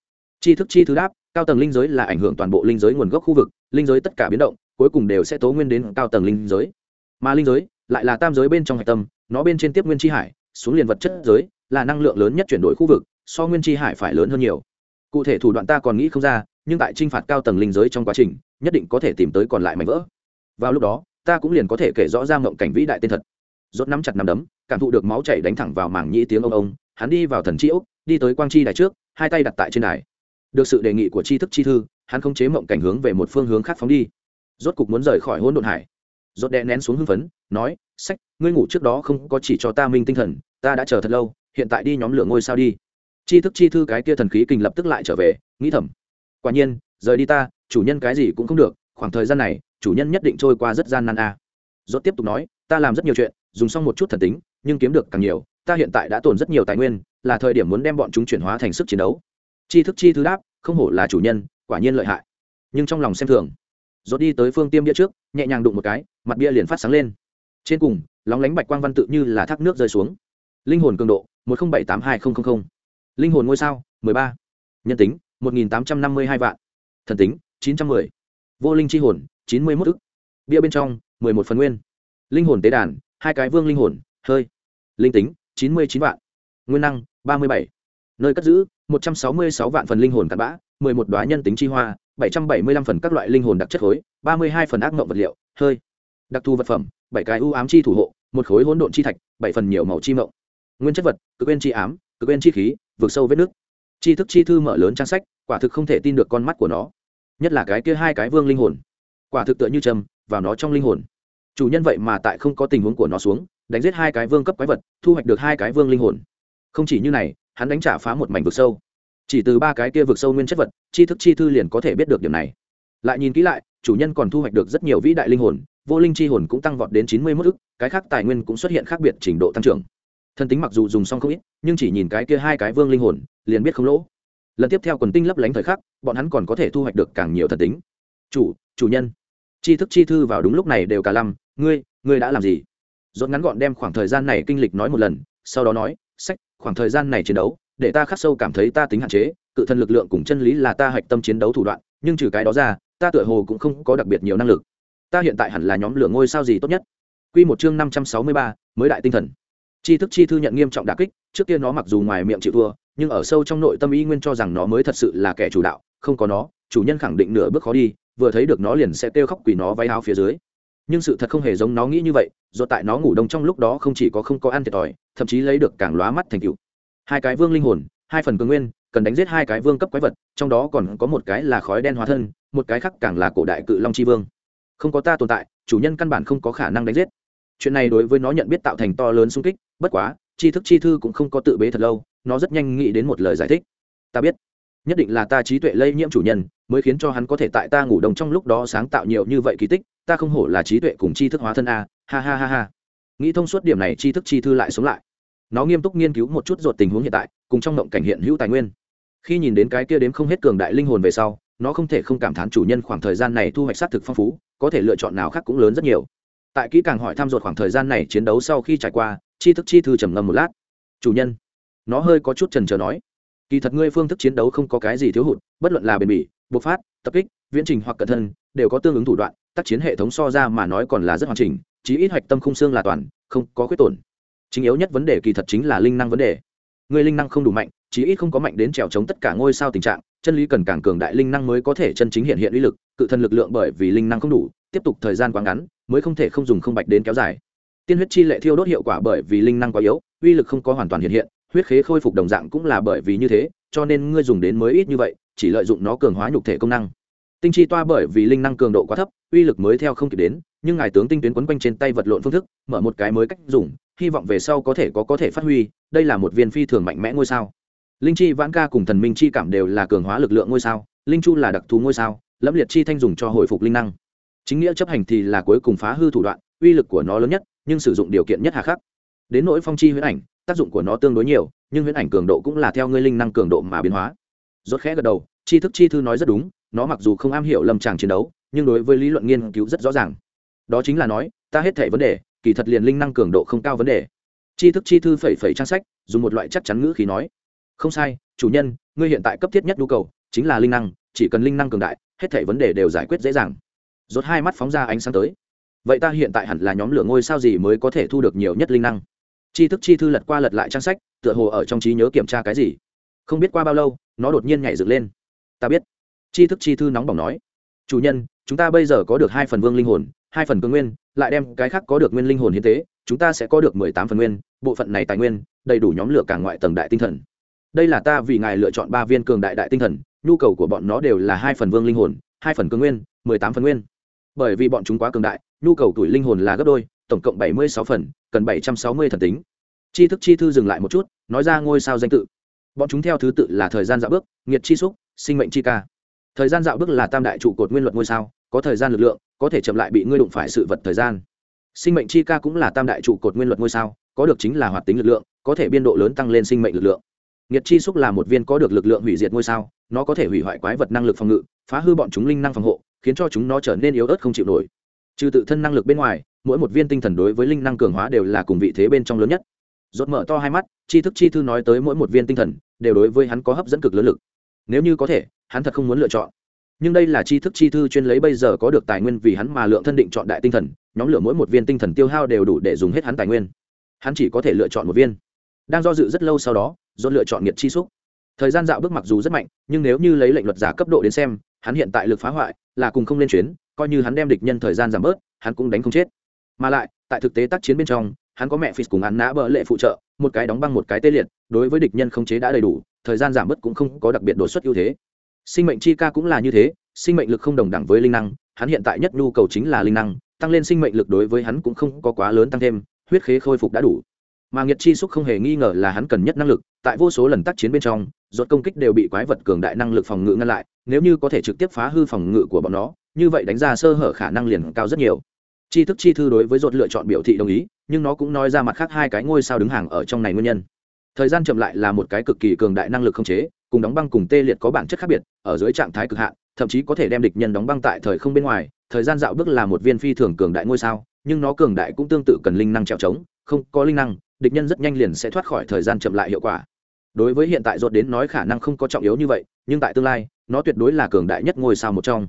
Chi thức chi thứ đáp, cao tầng linh giới là ảnh hưởng toàn bộ linh giới nguồn gốc khu vực, linh giới tất cả biến động, cuối cùng đều sẽ tố nguyên đến cao tầng linh giới. Mà linh giới lại là tam giới bên trong hạch tâm, nó bên trên tiếp nguyên chi hải, xuống liền vật chất giới, là năng lượng lớn nhất chuyển đổi khu vực, so nguyên chi hải phải lớn hơn nhiều. Cụ thể thủ đoạn ta còn nghĩ không ra, nhưng tại t r i n h phạt cao tầng linh giới trong quá trình, nhất định có thể tìm tới còn lại mảnh vỡ. Vào lúc đó ta cũng liền có thể kể rõ ra mộng cảnh vĩ đại tên thật. Rốt nắm chặt nắm đấm cảm thụ được máu chảy đánh thẳng vào mảng nhĩ tiếng ông ông hắn đi vào thần triệu, đi tới quang chi đài trước hai tay đặt tại trên đài. Được sự đề nghị của tri thức chi thư hắn không chế mộng cảnh hướng về một phương hướng khác phóng đi. Rốt cục muốn rời khỏi hỗn độn hải. Rốt đè nén xuống hưng phấn nói sách ngươi ngủ trước đó không có chỉ cho ta minh tinh thần ta đã chờ thật lâu hiện tại đi nhóm lửa ngôi sao đi. Chi thức chi thư cái kia thần khí kình lập tức lại trở về nghĩ thầm quả nhiên rời đi ta chủ nhân cái gì cũng không được khoảng thời gian này chủ nhân nhất định trôi qua rất gian nan a. À. dốt tiếp tục nói, ta làm rất nhiều chuyện, dùng xong một chút thần tính, nhưng kiếm được càng nhiều, ta hiện tại đã tồn rất nhiều tài nguyên, là thời điểm muốn đem bọn chúng chuyển hóa thành sức chiến đấu. Chi thức chi thứ đáp, không hổ là chủ nhân, quả nhiên lợi hại. Nhưng trong lòng xem thường. Dốt đi tới phương tiêm bia trước, nhẹ nhàng đụng một cái, mặt bia liền phát sáng lên. Trên cùng, lóng lánh bạch quang văn tự như là thác nước rơi xuống. Linh hồn cường độ, một nghìn bảy tám hai nghìn linh hồn ngôi sao, mười ba. Nhân tính, một nghìn tám trăm năm mươi hai vạn. Thần tính, chín trăm mười. Vô linh c h i hồn chín mươi mốt ức. Bia bên trong, mười một phần nguyên. Linh hồn tế đàn, hai cái vương linh hồn, hơi. Linh tính, chín mươi chín vạn. Nguyên năng, ba mươi bảy. Nơi cất giữ, một trăm sáu mươi sáu vạn phần linh hồn cặn bã, mười một đoá nhân tính chi hoa, bảy trăm bảy mươi lăm phần các loại linh hồn đặc chất khối, ba mươi hai phần ác mộng vật liệu, hơi. Đặc thù vật phẩm, bảy cái ưu ám chi thủ hộ, một khối hỗn độn chi thạch, bảy phần nhiều màu chi mộng. Nguyên chất vật, cực quên chi ám, cực quên chi khí, vượt sâu vết nước chi thức chi thư mở lớn trang sách, quả thực không thể tin được con mắt của nó. Nhất là cái kia hai cái vương linh hồn quả thực tựa như trầm vào nó trong linh hồn. Chủ nhân vậy mà tại không có tình huống của nó xuống, đánh giết hai cái vương cấp quái vật, thu hoạch được hai cái vương linh hồn. Không chỉ như này, hắn đánh trả phá một mảnh vực sâu. Chỉ từ ba cái kia vực sâu nguyên chất vật, chi thức chi thư liền có thể biết được điểm này. Lại nhìn kỹ lại, chủ nhân còn thu hoạch được rất nhiều vĩ đại linh hồn, vô linh chi hồn cũng tăng vọt đến chín mươi mức ức, cái khác tài nguyên cũng xuất hiện khác biệt trình độ tăng trưởng. Thân tính mặc dù dùng xong không ít, nhưng chỉ nhìn cái kia hai cái vương linh hồn, liền biết không lỗ. Lần tiếp theo quần tinh lấp lánh thời khắc, bọn hắn còn có thể thu hoạch được càng nhiều thần tính. Chủ chủ nhân chi thức chi thư vào đúng lúc này đều cả lăm, ngươi ngươi đã làm gì? Dốt ngắn gọn đem khoảng thời gian này kinh lịch nói một lần, sau đó nói, sách, khoảng thời gian này chiến đấu, để ta khắc sâu cảm thấy ta tính hạn chế, cự thân lực lượng cùng chân lý là ta hạch tâm chiến đấu thủ đoạn, nhưng trừ cái đó ra, ta tựa hồ cũng không có đặc biệt nhiều năng lực. Ta hiện tại hẳn là nhóm lửa ngôi sao gì tốt nhất? Quy một chương năm trăm sáu mươi ba, mới đại tinh thần. Tri thức chi thư nhận nghiêm trọng đả kích, trước kia nó mặc dù ngoài miệng chịu thua, nhưng ở sâu trong nội tâm y nguyên cho rằng nó mới thật sự là kẻ chủ đạo, không có nó, chủ nhân khẳng định nửa bước khó đi vừa thấy được nó liền sẽ kêu khóc quỳ nó váy áo phía dưới. Nhưng sự thật không hề giống nó nghĩ như vậy, do tại nó ngủ đông trong lúc đó không chỉ có không có ăn thiệt thòi, thậm chí lấy được càng lóa mắt thành cựu hai cái vương linh hồn, hai phần cường nguyên, cần đánh giết hai cái vương cấp quái vật, trong đó còn có một cái là khói đen hóa thân, một cái khác càng là cổ đại cự long chi vương. Không có ta tồn tại, chủ nhân căn bản không có khả năng đánh giết. Chuyện này đối với nó nhận biết tạo thành to lớn sung kích, bất quá, tri thức chi thư cũng không có tự bế thật lâu, nó rất nhanh nghĩ đến một lời giải thích. Ta biết nhất định là ta trí tuệ lây nhiễm chủ nhân, mới khiến cho hắn có thể tại ta ngủ đông trong lúc đó sáng tạo nhiều như vậy kỳ tích, ta không hổ là trí tuệ cùng tri thức hóa thân a, ha ha ha ha. Nghĩ thông suốt điểm này, tri thức chi thư lại sống lại. Nó nghiêm túc nghiên cứu một chút ruột tình huống hiện tại, cùng trong động cảnh hiện hữu tài nguyên. Khi nhìn đến cái kia đếm không hết cường đại linh hồn về sau, nó không thể không cảm thán chủ nhân khoảng thời gian này thu hoạch s á t thực phong phú, có thể lựa chọn nào khác cũng lớn rất nhiều. Tại kỹ càng hỏi thăm ruột khoảng thời gian này chiến đấu sau khi trải qua chi thức chi thư trầm ngâm một lát. Chủ nhân. Nó hơi có chút trần trờ nói kỳ thật ngươi phương thức chiến đấu không có cái gì thiếu hụt, bất luận là bền bỉ, bộc phát, tập kích, viễn trình hoặc cẩn thân đều có tương ứng thủ đoạn, tác chiến hệ thống so ra mà nói còn là rất hoàn chỉnh, chí ít hoạch tâm khung xương là toàn, không có khuyết tổn. Chính yếu nhất vấn đề kỳ thật chính là linh năng vấn đề. Ngươi linh năng không đủ mạnh, chí ít không có mạnh đến trèo chống tất cả ngôi sao tình trạng, chân lý cần càng cường đại linh năng mới có thể chân chính hiện hiện uy lực, cự thần lực lượng bởi vì linh năng không đủ, tiếp tục thời gian quá ngắn, mới không thể không dùng không bạch đến kéo dài. Tiên huyết chi lệ thiêu đốt hiệu quả bởi vì linh năng quá yếu, uy lực không có hoàn toàn hiện hiện huyết khế khôi phục đồng dạng cũng là bởi vì như thế, cho nên ngươi dùng đến mới ít như vậy, chỉ lợi dụng nó cường hóa nhục thể công năng. Tinh chi toa bởi vì linh năng cường độ quá thấp, uy lực mới theo không kịp đến, nhưng ngài tướng tinh tuyến quấn quanh trên tay vật lộn phương thức, mở một cái mới cách dùng, hy vọng về sau có thể có có thể phát huy, đây là một viên phi thường mạnh mẽ ngôi sao. Linh chi vãn ca cùng thần minh chi cảm đều là cường hóa lực lượng ngôi sao, linh chu là đặc thù ngôi sao, lẫm liệt chi thanh dùng cho hồi phục linh năng. Chính nghĩa chấp hành thì là cuối cùng phá hư thủ đoạn, uy lực của nó lớn nhất, nhưng sử dụng điều kiện nhất hà khắc. Đến nỗi phong chi huyễn ảnh tác dụng của nó tương đối nhiều, nhưng huyễn ảnh cường độ cũng là theo ngươi linh năng cường độ mà biến hóa. Rốt khẽ gật đầu, tri thức chi thư nói rất đúng, nó mặc dù không am hiểu lâm tràng chiến đấu, nhưng đối với lý luận nghiên cứu rất rõ ràng. Đó chính là nói, ta hết thể vấn đề, kỳ thật liền linh năng cường độ không cao vấn đề. Tri thức chi thư phẩy phẩy trang sách, dùng một loại chắc chắn ngữ khí nói. Không sai, chủ nhân, ngươi hiện tại cấp thiết nhất nhu cầu, chính là linh năng, chỉ cần linh năng cường đại, hết thể vấn đề đều giải quyết dễ dàng. Rốt hai mắt phóng ra ánh sáng tới. Vậy ta hiện tại hẳn là nhóm lửa ngôi sao gì mới có thể thu được nhiều nhất linh năng? Tri thức chi thư lật qua lật lại trang sách, tựa hồ ở trong trí nhớ kiểm tra cái gì. Không biết qua bao lâu, nó đột nhiên nhảy dựng lên. Ta biết. Tri thức chi thư nóng bỏng nói. Chủ nhân, chúng ta bây giờ có được hai phần vương linh hồn, hai phần cương nguyên, lại đem cái khác có được nguyên linh hồn hiến tế, chúng ta sẽ có được mười tám phần nguyên, bộ phận này tài nguyên, đầy đủ nhóm lửa cả ngoại tầng đại tinh thần. Đây là ta vì ngài lựa chọn ba viên cường đại đại tinh thần, nhu cầu của bọn nó đều là hai phần vương linh hồn, hai phần cương nguyên, mười tám phần nguyên. Bởi vì bọn chúng quá cường đại, nhu cầu tuổi linh hồn là gấp đôi, tổng cộng bảy mươi sáu phần cần bảy trăm sáu mươi thần tính. Tri thức chi thư dừng lại một chút, nói ra ngôi sao danh tự. Bọn chúng theo thứ tự là thời gian dạo bước, nghiệt chi xúc, sinh mệnh chi ca. Thời gian dạo bước là tam đại trụ cột nguyên luật ngôi sao, có thời gian lực lượng, có thể chậm lại bị ngươi đụng phải sự vật thời gian. Sinh mệnh chi ca cũng là tam đại trụ cột nguyên luật ngôi sao, có được chính là hoạt tính lực lượng, có thể biên độ lớn tăng lên sinh mệnh lực lượng. Nghiệt chi xúc là một viên có được lực lượng hủy diệt ngôi sao, nó có thể hủy hoại quái vật năng lực phòng ngự, phá hư bọn chúng linh năng phòng hộ, khiến cho chúng nó trở nên yếu ớt không chịu nổi. Trừ tự thân năng lực bên ngoài mỗi một viên tinh thần đối với linh năng cường hóa đều là cùng vị thế bên trong lớn nhất. Rốt mở to hai mắt, chi thức chi thư nói tới mỗi một viên tinh thần, đều đối với hắn có hấp dẫn cực lớn lực. Nếu như có thể, hắn thật không muốn lựa chọn. Nhưng đây là chi thức chi thư chuyên lấy bây giờ có được tài nguyên vì hắn mà lượng thân định chọn đại tinh thần, nhóm lửa mỗi một viên tinh thần tiêu hao đều đủ để dùng hết hắn tài nguyên. Hắn chỉ có thể lựa chọn một viên. Đang do dự rất lâu sau đó do lựa chọn nghiệt chi xúc. Thời gian dạo bước mặc dù rất mạnh, nhưng nếu như lấy lệnh luật giả cấp độ đến xem, hắn hiện tại lực phá hoại là cùng không lên chuyến, coi như hắn đem địch nhân thời gian giảm bớt, hắn cũng đánh không chết mà lại, tại thực tế tác chiến bên trong, hắn có mẹ phì cùng hắn nã bỡ lệ phụ trợ, một cái đóng băng một cái tê liệt, đối với địch nhân không chế đã đầy đủ, thời gian giảm bớt cũng không có đặc biệt đột xuất ưu thế. Sinh mệnh chi ca cũng là như thế, sinh mệnh lực không đồng đẳng với linh năng, hắn hiện tại nhất nhu cầu chính là linh năng, tăng lên sinh mệnh lực đối với hắn cũng không có quá lớn tăng thêm, huyết khế khôi phục đã đủ. Mà nghiệt chi xúc không hề nghi ngờ là hắn cần nhất năng lực, tại vô số lần tác chiến bên trong rốt công kích đều bị quái vật cường đại năng lực phòng ngự ngăn lại, nếu như có thể trực tiếp phá hư phòng ngự của bọn nó, như vậy đánh ra sơ hở khả năng liền cao rất nhiều chi thức chi thư đối với rốt lựa chọn biểu thị đồng ý, nhưng nó cũng nói ra mặt khác hai cái ngôi sao đứng hàng ở trong này nguyên nhân. Thời gian chậm lại là một cái cực kỳ cường đại năng lực không chế, cùng đóng băng cùng tê liệt có bản chất khác biệt, ở dưới trạng thái cực hạn, thậm chí có thể đem địch nhân đóng băng tại thời không bên ngoài, thời gian dạo bước là một viên phi thường cường đại ngôi sao, nhưng nó cường đại cũng tương tự cần linh năng trèo trống, không có linh năng, địch nhân rất nhanh liền sẽ thoát khỏi thời gian chậm lại hiệu quả. Đối với hiện tại rốt đến nói khả năng không có trọng yếu như vậy, nhưng tại tương lai, nó tuyệt đối là cường đại nhất ngôi sao một trong.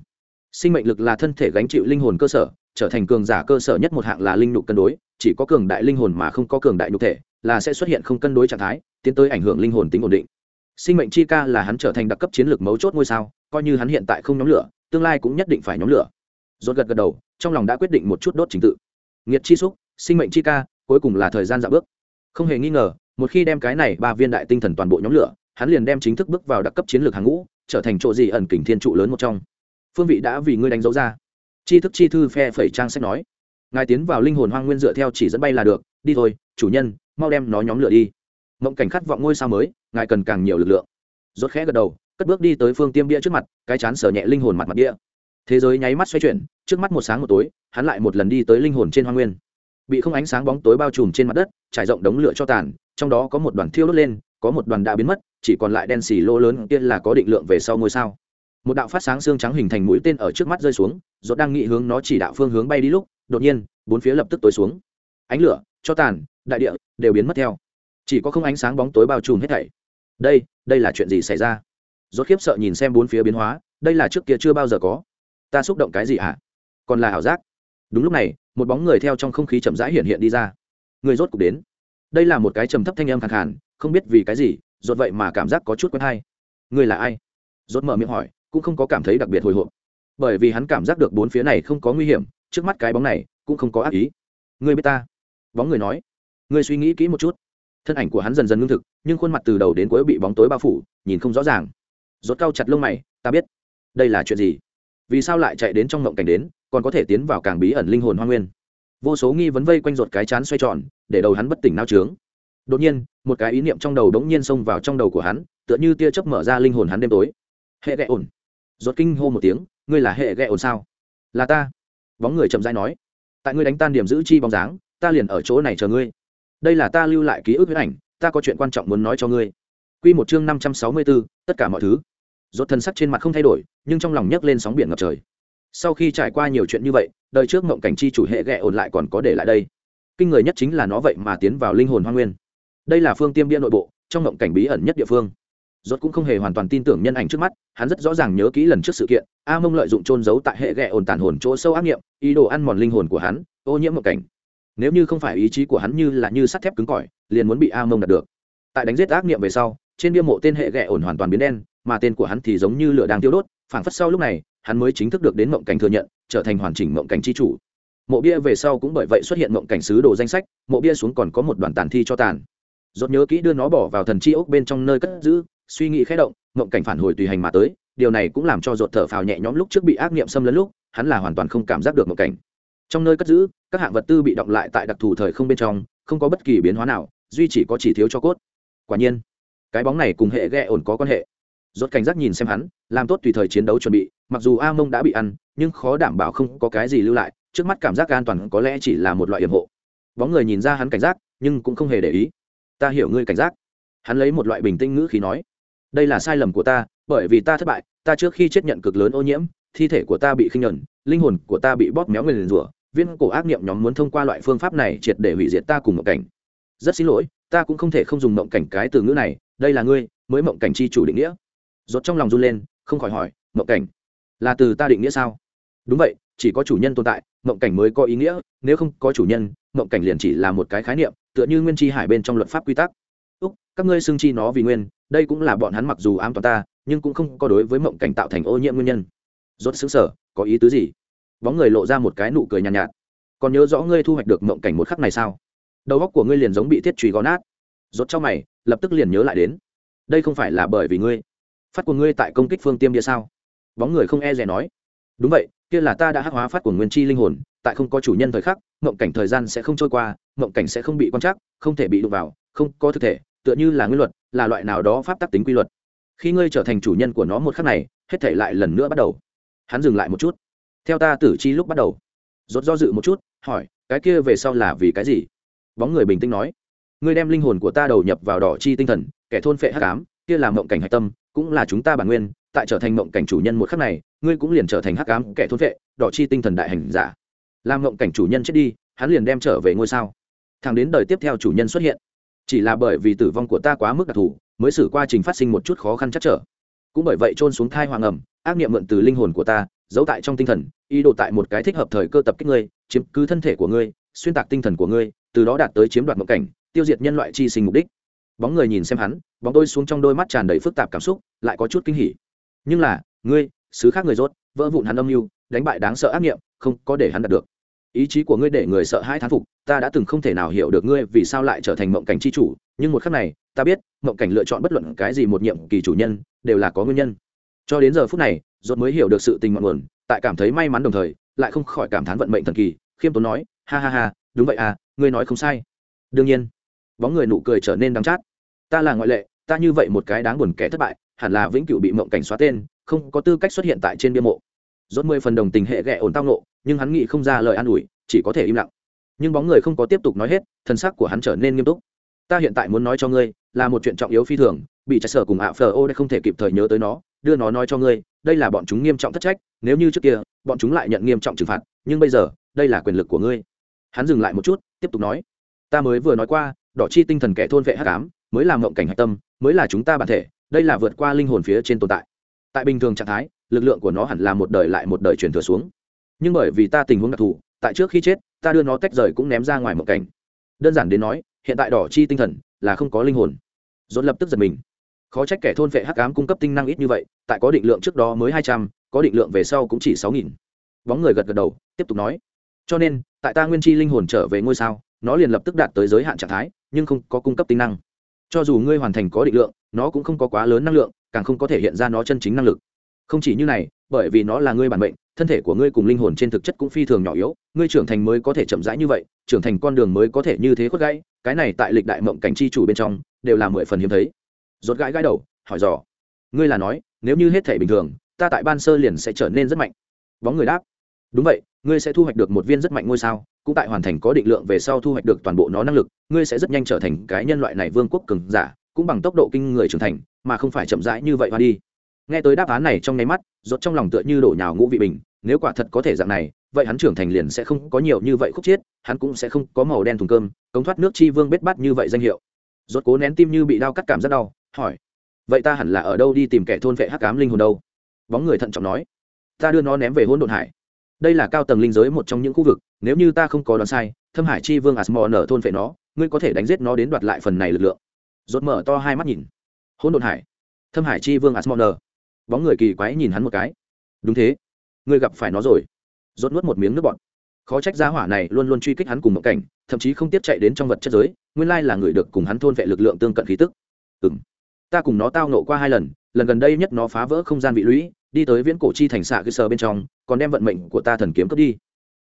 Sinh mệnh lực là thân thể gánh chịu linh hồn cơ sở trở thành cường giả cơ sở nhất một hạng là linh nhục cân đối, chỉ có cường đại linh hồn mà không có cường đại nhục thể, là sẽ xuất hiện không cân đối trạng thái, tiến tới ảnh hưởng linh hồn tính ổn định. Sinh mệnh chi ca là hắn trở thành đặc cấp chiến lược mấu chốt ngôi sao, coi như hắn hiện tại không nhóm lửa, tương lai cũng nhất định phải nhóm lửa. Rốt gật gật đầu, trong lòng đã quyết định một chút đốt trình tự. Nghiệt chi xúc, sinh mệnh chi ca, cuối cùng là thời gian dạo bước. Không hề nghi ngờ, một khi đem cái này ba viên đại tinh thần toàn bộ nhóm lửa, hắn liền đem chính thức bước vào đặc cấp chiến lược hàng ngũ, trở thành chỗ gì ẩn kình thiên trụ lớn một trong. Phương vị đã vì ngươi đánh dấu ra chi thức chi thư phe phẩy trang sách nói, ngài tiến vào linh hồn hoang nguyên dựa theo chỉ dẫn bay là được, đi thôi, chủ nhân, mau đem nó nhóm lửa đi. Mộng cảnh khát vọng ngôi sao mới, ngài cần càng nhiều lực lượng. Rốt khẽ gật đầu, cất bước đi tới phương tiêm bia trước mặt, cái chán sở nhẹ linh hồn mặt mặt bia. Thế giới nháy mắt xoay chuyển, trước mắt một sáng một tối, hắn lại một lần đi tới linh hồn trên hoang nguyên. Bị không ánh sáng bóng tối bao trùm trên mặt đất, trải rộng đống lửa cho tàn, trong đó có một đoàn thiêu đốt lên, có một đoàn đã biến mất, chỉ còn lại đen xì lô lớn kia là có định lượng về sau ngôi sao một đạo phát sáng xương trắng hình thành mũi tên ở trước mắt rơi xuống dốt đang nghĩ hướng nó chỉ đạo phương hướng bay đi lúc, đột nhiên, bốn phía lập tức tối xuống. Ánh lửa, cho tàn, đại địa, đều biến mất theo. Chỉ có không ánh sáng bóng tối bao trùm hết thảy. Đây đây là chuyện gì xảy ra? Rốt khiếp sợ nhìn xem bốn phía biến hóa, đây là trước kia chưa bao giờ có. Ta xúc động cái gì hả? Còn là ảo giác. Đúng lúc này, một bóng người theo trong không khí chậm rãi hiện hiện đi ra. Người rốt cục đến. Đây là một cái trầm thấp thanh âm khẳng hẳn không biết vì cái gì, rốt vậy mà cảm giác có chút quen hay. Người là ai? Rốt mở miệng hỏi cũng không có cảm thấy đặc biệt hồi hộp. Bởi vì hắn cảm giác được bốn phía này không có nguy hiểm, trước mắt cái bóng này cũng không có ác ý. Người biết ta? Bóng người nói. Ngươi suy nghĩ kỹ một chút. Thân ảnh của hắn dần dần ngưng thực, nhưng khuôn mặt từ đầu đến cuối bị bóng tối bao phủ, nhìn không rõ ràng. Rốt cao chặt lông mày, ta biết. Đây là chuyện gì? Vì sao lại chạy đến trong ngộng cảnh đến, còn có thể tiến vào càng bí ẩn linh hồn hoa nguyên? Vô số nghi vấn vây quanh ruột cái chán xoay tròn, để đầu hắn bất tỉnh nao trướng. Đột nhiên, một cái ý niệm trong đầu đống nhiên xông vào trong đầu của hắn, tựa như tia chớp mở ra linh hồn hắn đêm tối. Hệ ghẹ ổn ruột kinh hô một tiếng ngươi là hệ ghẹ ổn sao là ta bóng người chậm rãi nói tại ngươi đánh tan điểm giữ chi bóng dáng ta liền ở chỗ này chờ ngươi đây là ta lưu lại ký ức huyết ảnh ta có chuyện quan trọng muốn nói cho ngươi Quy một chương năm trăm sáu mươi 564, tất cả mọi thứ. Rốt thân sắc trên mặt không thay đổi, nhưng trong lòng nhấc lên sóng biển ngập trời. Sau khi trải qua nhiều chuyện như vậy, đời trước ngậm cảnh chi chủ hệ ghẹ ổn lại còn có để lại đây. Kinh người nhất chính là nó vậy mà tiến vào linh hồn hoang nguyên. Đây là phương tiêm bia nội bộ, trong ngậm cảnh bí ẩn nhất địa phương. Rốt cũng không hề hoàn toàn tin tưởng nhân ảnh trước mắt, hắn rất rõ ràng nhớ kỹ lần trước sự kiện, A Mông lợi dụng trôn giấu tại hệ ghẹ ổn tàn hồn chỗ sâu ác nghiệm, ý đồ ăn mòn linh hồn của hắn, ô nhiễm một cảnh. Nếu như không phải ý chí của hắn như là như sắt thép cứng cỏi, liền muốn bị A Mông đạt được. Tại đánh giết ác nghiệm về sau, trên bia mộ tên hệ ghẹ ổn hoàn toàn biến đen mà tên của hắn thì giống như lửa đang tiêu đốt phảng phất sau lúc này hắn mới chính thức được đến mộng cảnh thừa nhận trở thành hoàn chỉnh mộng cảnh c h i chủ mộ bia về sau cũng bởi vậy xuất hiện mộng cảnh sứ đồ danh sách mộ bia xuống còn có một đoàn tàn thi cho tàn dốt nhớ kỹ đưa nó bỏ vào thần chi ốc bên trong nơi cất giữ suy nghĩ khẽ động mộng cảnh phản hồi tùy hành mà tới, điều này cũng làm cho ruột thở phào nhẹ nhõm lúc trước bị ác nghiệm xâm lấn lúc, hắn là hoàn toàn không cảm giác được mộng cảnh. Trong nơi cất giữ, các hạng vật tư bị động lại tại đặc thù thời không bên trong, không có bất kỳ biến hóa nào, duy chỉ có chỉ thiếu cho cốt. Quả nhiên, cái bóng này cùng hệ ghe ổn có quan hệ. Rốt cảnh giác nhìn xem hắn, làm tốt tùy thời chiến đấu chuẩn bị, mặc dù a mông đã bị ăn, nhưng khó đảm bảo không có cái gì lưu lại, trước mắt cảm giác an toàn có lẽ chỉ là một loại yểm hộ. Bóng người nhìn ra hắn cảnh giác, nhưng cũng không hề để ý. Ta hiểu ngươi cảnh giác. Hắn lấy một loại bình tĩnh ngữ khí nói đây là sai lầm của ta, bởi vì ta thất bại, ta trước khi chết nhận cực lớn ô nhiễm, thi thể của ta bị khinh nhẫn linh hồn của ta bị bóp méo người liền rủa viên cổ ác niệm nhóm muốn thông qua loại phương pháp này triệt để hủy diệt ta cùng một cảnh. Rất xin lỗi, ta cũng không thể không dùng mộng cảnh cái từ ngữ này, đây là ngươi, mới mộng cảnh chi chủ định nghĩa. Rốt trong lòng run lên, không khỏi hỏi, mộng cảnh là từ ta định nghĩa sao? Đúng vậy, chỉ có chủ nhân tồn tại, mộng cảnh mới có ý nghĩa, nếu không có chủ nhân, mộng cảnh liền chỉ là một cái khái niệm, tựa như nguyên chi hải bên trong luật pháp quy tắc. Úc, các ngươi xưng chi nó vì nguyên đây cũng là bọn hắn mặc dù ám toàn ta nhưng cũng không có đối với mộng cảnh tạo thành ô nhiễm nguyên nhân. Rốt xứng sở có ý tứ gì? Bóng người lộ ra một cái nụ cười nhàn nhạt, nhạt. Còn nhớ rõ ngươi thu hoạch được mộng cảnh một khắc này sao? Đầu óc của ngươi liền giống bị thiết trùy gõ nát. Rốt cho mày lập tức liền nhớ lại đến. Đây không phải là bởi vì ngươi. Phát của ngươi tại công kích phương tiêm địa sao? Bóng người không e dè nói. Đúng vậy kia là ta đã hắc hóa phát của nguyên chi linh hồn tại không có chủ nhân thời khắc mộng cảnh thời gian sẽ không trôi qua mộng cảnh sẽ không bị quan trắc không thể bị đụng vào không có thực thể tựa như là nguyên luật, là loại nào đó pháp tắc tính quy luật. Khi ngươi trở thành chủ nhân của nó một khắc này, hết thể lại lần nữa bắt đầu. Hắn dừng lại một chút. Theo ta tử chi lúc bắt đầu. Rốt do dự một chút, hỏi, cái kia về sau là vì cái gì? Bóng người bình tĩnh nói, ngươi đem linh hồn của ta đầu nhập vào đỏ chi tinh thần, kẻ thôn phệ hắc ám, kia là mộng cảnh hạch tâm, cũng là chúng ta bản nguyên, tại trở thành mộng cảnh chủ nhân một khắc này, ngươi cũng liền trở thành hắc ám kẻ thôn phệ, đỏ chi tinh thần đại hành giả. Làm mộng cảnh chủ nhân chết đi, hắn liền đem trở về ngôi sao. Thằng đến đời tiếp theo chủ nhân xuất hiện chỉ là bởi vì tử vong của ta quá mức đặc thù, mới xử qua trình phát sinh một chút khó khăn chắc trở. Cũng bởi vậy trôn xuống thai hoàng ẩm, ác niệm mượn từ linh hồn của ta, giấu tại trong tinh thần, ý đồ tại một cái thích hợp thời cơ tập kích ngươi, chiếm cứ thân thể của ngươi, xuyên tạc tinh thần của ngươi, từ đó đạt tới chiếm đoạt mộng cảnh, tiêu diệt nhân loại chi sinh mục đích. Bóng người nhìn xem hắn, bóng tôi xuống trong đôi mắt tràn đầy phức tạp cảm xúc, lại có chút kinh hỉ. Nhưng là, ngươi, xứ khác người rốt, vỡ vụn hắn âm mưu, đánh bại đáng sợ ác nghiệm không có để hắn đạt được ý chí của ngươi để người sợ hai thán phục, ta đã từng không thể nào hiểu được ngươi vì sao lại trở thành mộng cảnh chi chủ, nhưng một khắc này, ta biết, mộng cảnh lựa chọn bất luận cái gì một nhiệm kỳ chủ nhân, đều là có nguyên nhân. Cho đến giờ phút này rốt mới hiểu được sự tình ngọn nguồn, tại cảm thấy may mắn đồng thời, lại không khỏi cảm thán vận mệnh thần kỳ, khiêm tốn nói, ha ha ha, đúng vậy à ngươi nói không sai. Đương nhiên, bóng người nụ cười trở nên đắng chát. Ta là ngoại lệ, ta như vậy một cái đáng buồn kẻ thất bại, hẳn là vĩnh cửu bị mộng cảnh xóa tên, không có tư cách xuất hiện tại trên bia mộ. Rốt mười phần đồng tình hệ ghẹ ổn tao nộ nhưng hắn nghĩ không ra lời an ủi, chỉ có thể im lặng. Nhưng bóng người không có tiếp tục nói hết, thân xác của hắn trở nên nghiêm túc. Ta hiện tại muốn nói cho ngươi, là một chuyện trọng yếu phi thường, bị trái sở cùng ạ phờ ô đã không thể kịp thời nhớ tới nó, đưa nó nói cho ngươi, đây là bọn chúng nghiêm trọng thất trách, nếu như trước kia, bọn chúng lại nhận nghiêm trọng trừng phạt, nhưng bây giờ, đây là quyền lực của ngươi. Hắn dừng lại một chút, tiếp tục nói, ta mới vừa nói qua, đỏ chi tinh thần kẻ thôn vệ hắc ám, mới là mộng cảnh hạch tâm, mới là chúng ta bản thể, đây là vượt qua linh hồn phía trên tồn tại. Tại bình thường trạng thái, lực lượng của nó hẳn là một đời lại một đời truyền thừa xuống nhưng bởi vì ta tình huống đặc thù, tại trước khi chết, ta đưa nó tách rời cũng ném ra ngoài một cảnh. Đơn giản đến nói, hiện tại đỏ chi tinh thần là không có linh hồn. Dồn lập tức giật mình. Khó trách kẻ thôn vệ hắc ám cung cấp tinh năng ít như vậy, tại có định lượng trước đó mới hai trăm, có định lượng về sau cũng chỉ sáu nghìn. Bóng người gật gật đầu, tiếp tục nói. Cho nên, tại ta nguyên chi linh hồn trở về ngôi sao, nó liền lập tức đạt tới giới hạn trạng thái, nhưng không có cung cấp tính năng. Cho dù ngươi hoàn thành có định lượng, nó cũng không có quá lớn năng lượng, càng không có thể hiện ra nó chân chính năng lực. Không chỉ như này bởi vì nó là ngươi bản mệnh, thân thể của ngươi cùng linh hồn trên thực chất cũng phi thường nhỏ yếu, ngươi trưởng thành mới có thể chậm rãi như vậy, trưởng thành con đường mới có thể như thế khuất gãy, cái này tại lịch đại mộng cảnh chi chủ bên trong đều là mười phần hiếm thấy. Rốt gãi gãi đầu, hỏi dò. Ngươi là nói, nếu như hết thể bình thường, ta tại ban sơ liền sẽ trở nên rất mạnh. Bóng người đáp. Đúng vậy, ngươi sẽ thu hoạch được một viên rất mạnh ngôi sao, cũng tại hoàn thành có định lượng về sau thu hoạch được toàn bộ nó năng lực, ngươi sẽ rất nhanh trở thành cái nhân loại này vương quốc cường giả, cũng bằng tốc độ kinh người trưởng thành, mà không phải chậm rãi như vậy hoa đi nghe tới đáp án này trong nháy mắt rốt trong lòng tựa như đổ nhào ngũ vị bình nếu quả thật có thể dạng này vậy hắn trưởng thành liền sẽ không có nhiều như vậy khúc chết, hắn cũng sẽ không có màu đen thùng cơm cống thoát nước chi vương bết bát như vậy danh hiệu. Rốt cố nén tim như bị đau cắt cảm rất đau hỏi vậy ta hẳn là ở đâu đi tìm kẻ thôn vệ hắc ám linh hồn đâu? Bóng người thận trọng nói ta đưa nó ném về hỗn độn hải. Đây là cao tầng linh giới một trong những khu vực nếu như ta không có đoán sai thâm hải chi vương asmor nở thôn vệ nó ngươi có thể đánh giết nó đến đoạt lại phần này lực lượng. Rốt mở to hai mắt nhìn hỗn độn hải. Thâm hải chi vương asmor nở bóng người kỳ quái nhìn hắn một cái. Đúng thế. Ngươi gặp phải nó rồi. Rốt nuốt một miếng nước bọt. Khó trách gia hỏa này luôn luôn truy kích hắn cùng một cảnh, thậm chí không tiếp chạy đến trong vật chất giới, nguyên lai là người được cùng hắn thôn vệ lực lượng tương cận khí tức. Ừm. Ta cùng nó tao nộ qua hai lần lần gần đây nhất nó phá vỡ không gian vị lũy, đi tới viễn cổ chi thành xạ cơ sở bên trong, còn đem vận mệnh của ta thần kiếm cướp đi.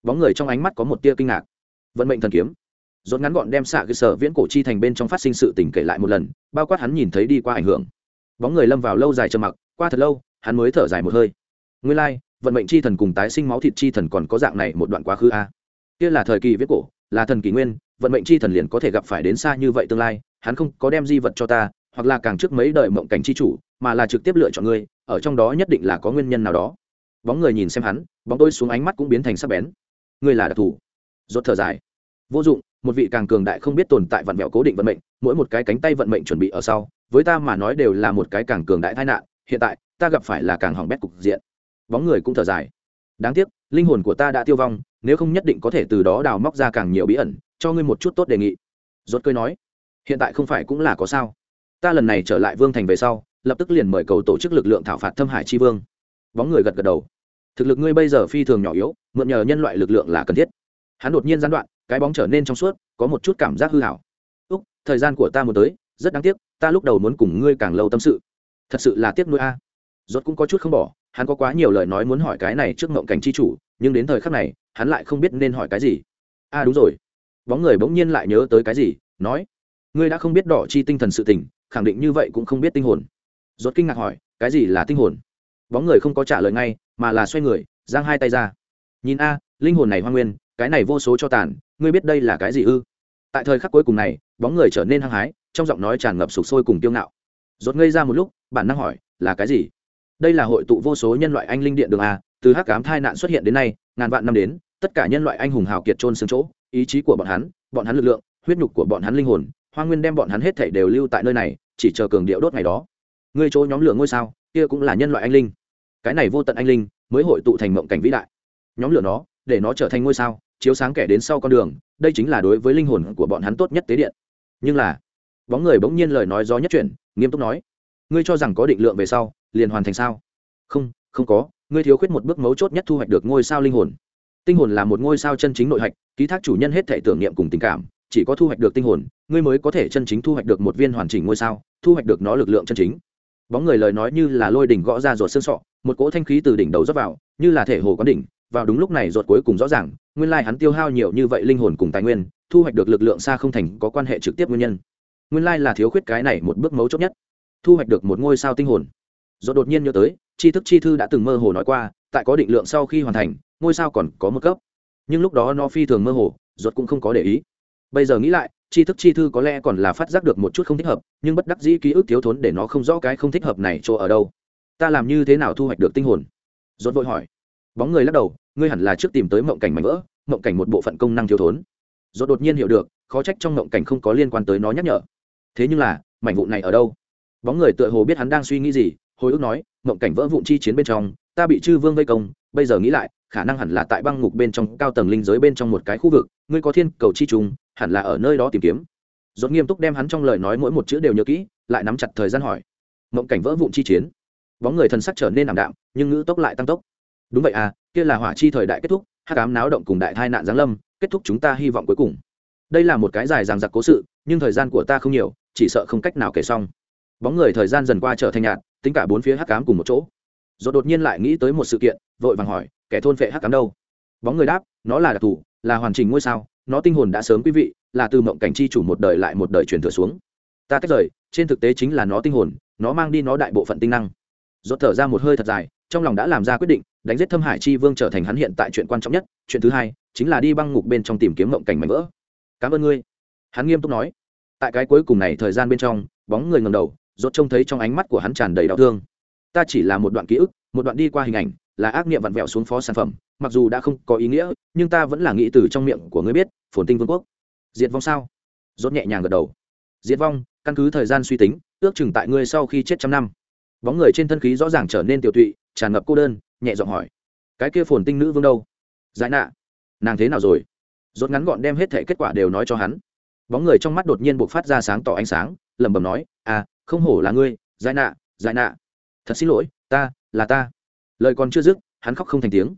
Bóng người trong ánh mắt có một tia kinh ngạc. Vận mệnh thần kiếm. Rốt ngắn gọn đem xạ cơ sở viễn cổ chi thành bên trong phát sinh sự tình kể lại một lần, bao quát hắn nhìn thấy đi qua ảnh hưởng bóng người lâm vào lâu dài trầm mặc, qua thật lâu, hắn mới thở dài một hơi. Nguyên lai, vận mệnh chi thần cùng tái sinh máu thịt chi thần còn có dạng này một đoạn quá khứ a. Kia là thời kỳ viết cổ, là thần kỷ nguyên, vận mệnh chi thần liền có thể gặp phải đến xa như vậy tương lai, hắn không có đem di vật cho ta, hoặc là càng trước mấy đời mộng cảnh chi chủ, mà là trực tiếp lựa chọn ngươi, ở trong đó nhất định là có nguyên nhân nào đó. Bóng người nhìn xem hắn, bóng tôi xuống ánh mắt cũng biến thành sắc bén. Ngươi là đặc thù. Rốt thở dài. Vô dụng, một vị càng cường đại không biết tồn tại vận mẹo cố định vận mệnh, mỗi một cái cánh tay vận mệnh chuẩn bị ở sau với ta mà nói đều là một cái càng cường đại tai nạn, hiện tại, ta gặp phải là càng hỏng bét cục diện. Bóng người cũng thở dài. Đáng tiếc, linh hồn của ta đã tiêu vong, nếu không nhất định có thể từ đó đào móc ra càng nhiều bí ẩn, cho ngươi một chút tốt đề nghị. Rốt cười nói. Hiện tại không phải cũng là có sao. Ta lần này trở lại vương thành về sau, lập tức liền mời cầu tổ chức lực lượng thảo phạt thâm hải chi vương. Bóng người gật gật đầu. Thực lực ngươi bây giờ phi thường nhỏ yếu, mượn nhờ nhân loại lực lượng là cần thiết. Hắn đột nhiên gián đoạn, cái bóng trở nên trong suốt, có một chút cảm giác hư hảo úc, thời gian của ta muốn tới, rất đáng tiếc ta lúc đầu muốn cùng ngươi càng lâu tâm sự. Thật sự là tiếc nuôi a. Rốt cũng có chút không bỏ, hắn có quá nhiều lời nói muốn hỏi cái này trước ngộng cảnh chi chủ, nhưng đến thời khắc này, hắn lại không biết nên hỏi cái gì. A đúng rồi. Bóng người bỗng nhiên lại nhớ tới cái gì, nói, ngươi đã không biết đỏ chi tinh thần sự tình, khẳng định như vậy cũng không biết tinh hồn. Rốt kinh ngạc hỏi, cái gì là tinh hồn? Bóng người không có trả lời ngay, mà là xoay người, giang hai tay ra. Nhìn a, linh hồn này hoa nguyên, cái này vô số cho tàn, ngươi biết đây là cái gì ư? Tại thời khắc cuối cùng này, bóng người trở nên hăng hái trong giọng nói tràn ngập sục sôi cùng tiêu ngạo. Rốt ngây ra một lúc, bản năng hỏi, là cái gì? Đây là hội tụ vô số nhân loại anh linh điện đường a, từ hắc ám thai nạn xuất hiện đến nay, ngàn vạn năm đến, tất cả nhân loại anh hùng hào kiệt trôn xương chỗ, ý chí của bọn hắn bọn hắn lực lượng, huyết nhục của bọn hắn linh hồn, hoa nguyên đem bọn hắn hết thảy đều lưu tại nơi này, chỉ chờ cường điệu đốt ngày đó. Ngươi chỗ nhóm lửa ngôi sao, kia cũng là nhân loại anh linh. Cái này vô tận anh linh mới hội tụ thành mộng cảnh vĩ đại. Nhóm lửa nó, để nó trở thành ngôi sao, chiếu sáng kẻ đến sau con đường, đây chính là đối với linh hồn của bọn hắn tốt nhất tế điện. Nhưng là bóng người bỗng nhiên lời nói gió nhất chuyển, nghiêm túc nói, ngươi cho rằng có định lượng về sau, liền hoàn thành sao? Không không có, ngươi thiếu khuyết một bước mấu chốt nhất thu hoạch được ngôi sao linh hồn. Tinh hồn là một ngôi sao chân chính nội hạch, ký thác chủ nhân hết thể tưởng niệm cùng tình cảm, chỉ có thu hoạch được tinh hồn, ngươi mới có thể chân chính thu hoạch được một viên hoàn chỉnh ngôi sao, thu hoạch được nó lực lượng chân chính. Bóng người lời nói như là lôi đỉnh gõ ra ruột xương sọ, một cỗ thanh khí từ đỉnh đầu dốc vào, như là thể hồ có đỉnh, vào đúng lúc này ruột cuối cùng rõ ràng, nguyên lai hắn tiêu hao nhiều như vậy linh hồn cùng tài nguyên, thu hoạch được lực lượng xa không thành có quan hệ trực tiếp nguyên nhân nguyên lai là thiếu khuyết cái này một bước mấu chốt nhất. Thu hoạch được một ngôi sao tinh hồn. Do đột nhiên nhớ tới, tri thức chi thư đã từng mơ hồ nói qua, tại có định lượng sau khi hoàn thành, ngôi sao còn có một cấp. Nhưng lúc đó nó phi thường mơ hồ ruột cũng không có để ý. Bây giờ nghĩ lại, tri thức chi thư có lẽ còn là phát giác được một chút không thích hợp, nhưng bất đắc dĩ ký ức thiếu thốn để nó không rõ cái không thích hợp này chỗ ở đâu. Ta làm như thế nào thu hoạch được tinh hồn? Ruột vội hỏi. Bóng người lắc đầu, ngươi hẳn là trước tìm tới mộng cảnh mảnh vỡ, mộng cảnh một bộ phận công năng thiếu thốn. Ruột đột nhiên hiểu được, khó trách trong mộng cảnh không có liên quan tới nó nhắc nhở thế nhưng là, mảnh vụn này ở đâu? Bóng người tựa hồ biết hắn đang suy nghĩ gì, hồi ức nói, mộng cảnh vỡ vụn chi chiến bên trong, ta bị chư vương vây công, bây giờ nghĩ lại, khả năng hẳn là tại băng ngục bên trong cao tầng linh giới bên trong một cái khu vực, ngươi có thiên cầu chi trùng, hẳn là ở nơi đó tìm kiếm. Dốt nghiêm túc đem hắn trong lời nói mỗi một chữ đều nhớ kỹ, lại nắm chặt thời gian hỏi. Mộng cảnh vỡ vụn chi chiến. Bóng người thần sắc trở nên ảm đạm, nhưng ngữ tốc lại tăng tốc. Đúng vậy à kia là hỏa chi thời đại kết thúc, hắc ám náo động cùng đại tai nạn giáng lâm, kết thúc chúng ta hy vọng cuối cùng đây là một cái dài dằng dặc cố sự, nhưng thời gian của ta không nhiều, chỉ sợ không cách nào kể xong. Bóng người thời gian dần qua trở thành nhạt, tính cả bốn phía hắc ám cùng một chỗ. Rồi đột nhiên lại nghĩ tới một sự kiện, vội vàng hỏi, kẻ thôn vệ hắc cám đâu? Bóng người đáp, nó là đặc thù, là hoàn chỉnh ngôi sao, nó tinh hồn đã sớm quý vị, là từ mộng cảnh chi chủ một đời lại một đời truyền thừa xuống. Ta tách rời, trên thực tế chính là nó tinh hồn, nó mang đi nó đại bộ phận tinh năng. Rồi thở ra một hơi thật dài, trong lòng đã làm ra quyết định, đánh giết thâm hải chi vương trở thành hắn hiện tại chuyện quan trọng nhất, chuyện thứ hai, chính là đi băng ngục bên trong tìm kiếm mộng cảnh mảnh vỡ cảm ơn ngươi. Hắn nghiêm túc nói. Tại cái cuối cùng này thời gian bên trong, bóng người ngầm đầu, rốt trông thấy trong ánh mắt của hắn tràn đầy đau thương. Ta chỉ là một đoạn ký ức, một đoạn đi qua hình ảnh, là ác niệm vặn vẹo xuống phó sản phẩm, mặc dù đã không có ý nghĩa, nhưng ta vẫn là nghĩ từ trong miệng của ngươi biết, phồn tinh vương quốc. Diệt vong sao? Rốt nhẹ nhàng gật đầu. Diệt vong, căn cứ thời gian suy tính, ước chừng tại ngươi sau khi chết trăm năm. Bóng người trên thân khí rõ ràng trở nên tiểu tụy, tràn ngập cô đơn, nhẹ giọng hỏi. Cái kia phồn tinh nữ vương đâu? Giải nạ. Nàng thế nào rồi? Rốt ngắn gọn đem hết thể kết quả đều nói cho hắn. Bóng người trong mắt đột nhiên buộc phát ra sáng tỏ ánh sáng, lẩm bẩm nói à không hổ là ngươi giải nạ giải nạ. Thật xin lỗi, ta, là ta. Lời còn chưa dứt, hắn khóc không thành tiếng.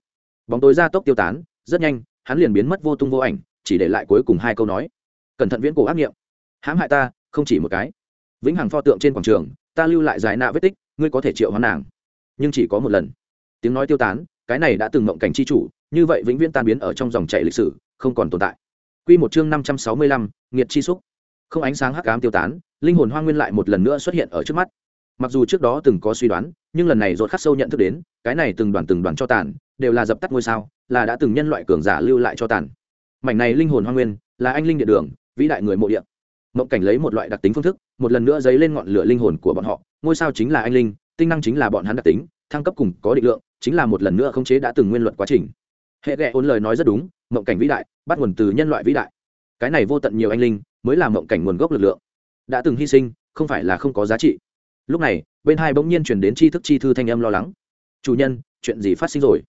Bóng tối ra tốc tiêu tán, rất nhanh, hắn liền biến mất vô tung vô ảnh, chỉ để lại cuối cùng hai câu nói. Cẩn thận viễn cổ ác nghiệm. Hãm hại ta, không chỉ một cái. Vĩnh hằng pho tượng trên quảng trường, ta lưu lại giải nạ vết tích, ngươi có thể triệu hoán nàng. Nhưng chỉ có một lần. Tiếng nói tiêu tán, cái này đã từng mộng cảnh chi chủ như vậy vĩnh viễn tan biến ở trong dòng chảy lịch sử không còn tồn tại Quy một chương năm trăm sáu mươi lăm, nghiệt chi xúc. Không ánh sáng hắc ám tiêu tán, linh hồn hoang nguyên lại một lần nữa xuất hiện ở trước mắt. Mặc dù trước đó từng có suy đoán, nhưng lần này rốt khắc sâu nhận thức đến, cái này từng đoàn từng đoàn cho tàn, đều là dập tắt ngôi sao, là đã từng nhân loại cường giả lưu lại cho tàn. Mảnh này linh hồn hoang nguyên, là anh linh địa đường, vĩ đại người mộ địa. Mộng cảnh lấy một loại đặc tính phương thức, một lần nữa dấy lên ngọn lửa linh hồn của bọn họ, ngôi sao chính là anh linh, tinh năng chính là bọn hắn đặc tính, thăng cấp cùng có định lượng, chính là một lần nữa khống chế đã từng nguyên luật quá trình. Hệ ghẹ ôn lời nói rất đúng, mộng cảnh vĩ đại, bắt nguồn từ nhân loại vĩ đại. Cái này vô tận nhiều anh linh mới là mộng cảnh nguồn gốc lực lượng. Đã từng hy sinh không phải là không có giá trị. Lúc này bên hai bỗng nhiên chuyển đến tri thức chi thư thanh âm lo lắng. Chủ nhân chuyện gì phát sinh rồi?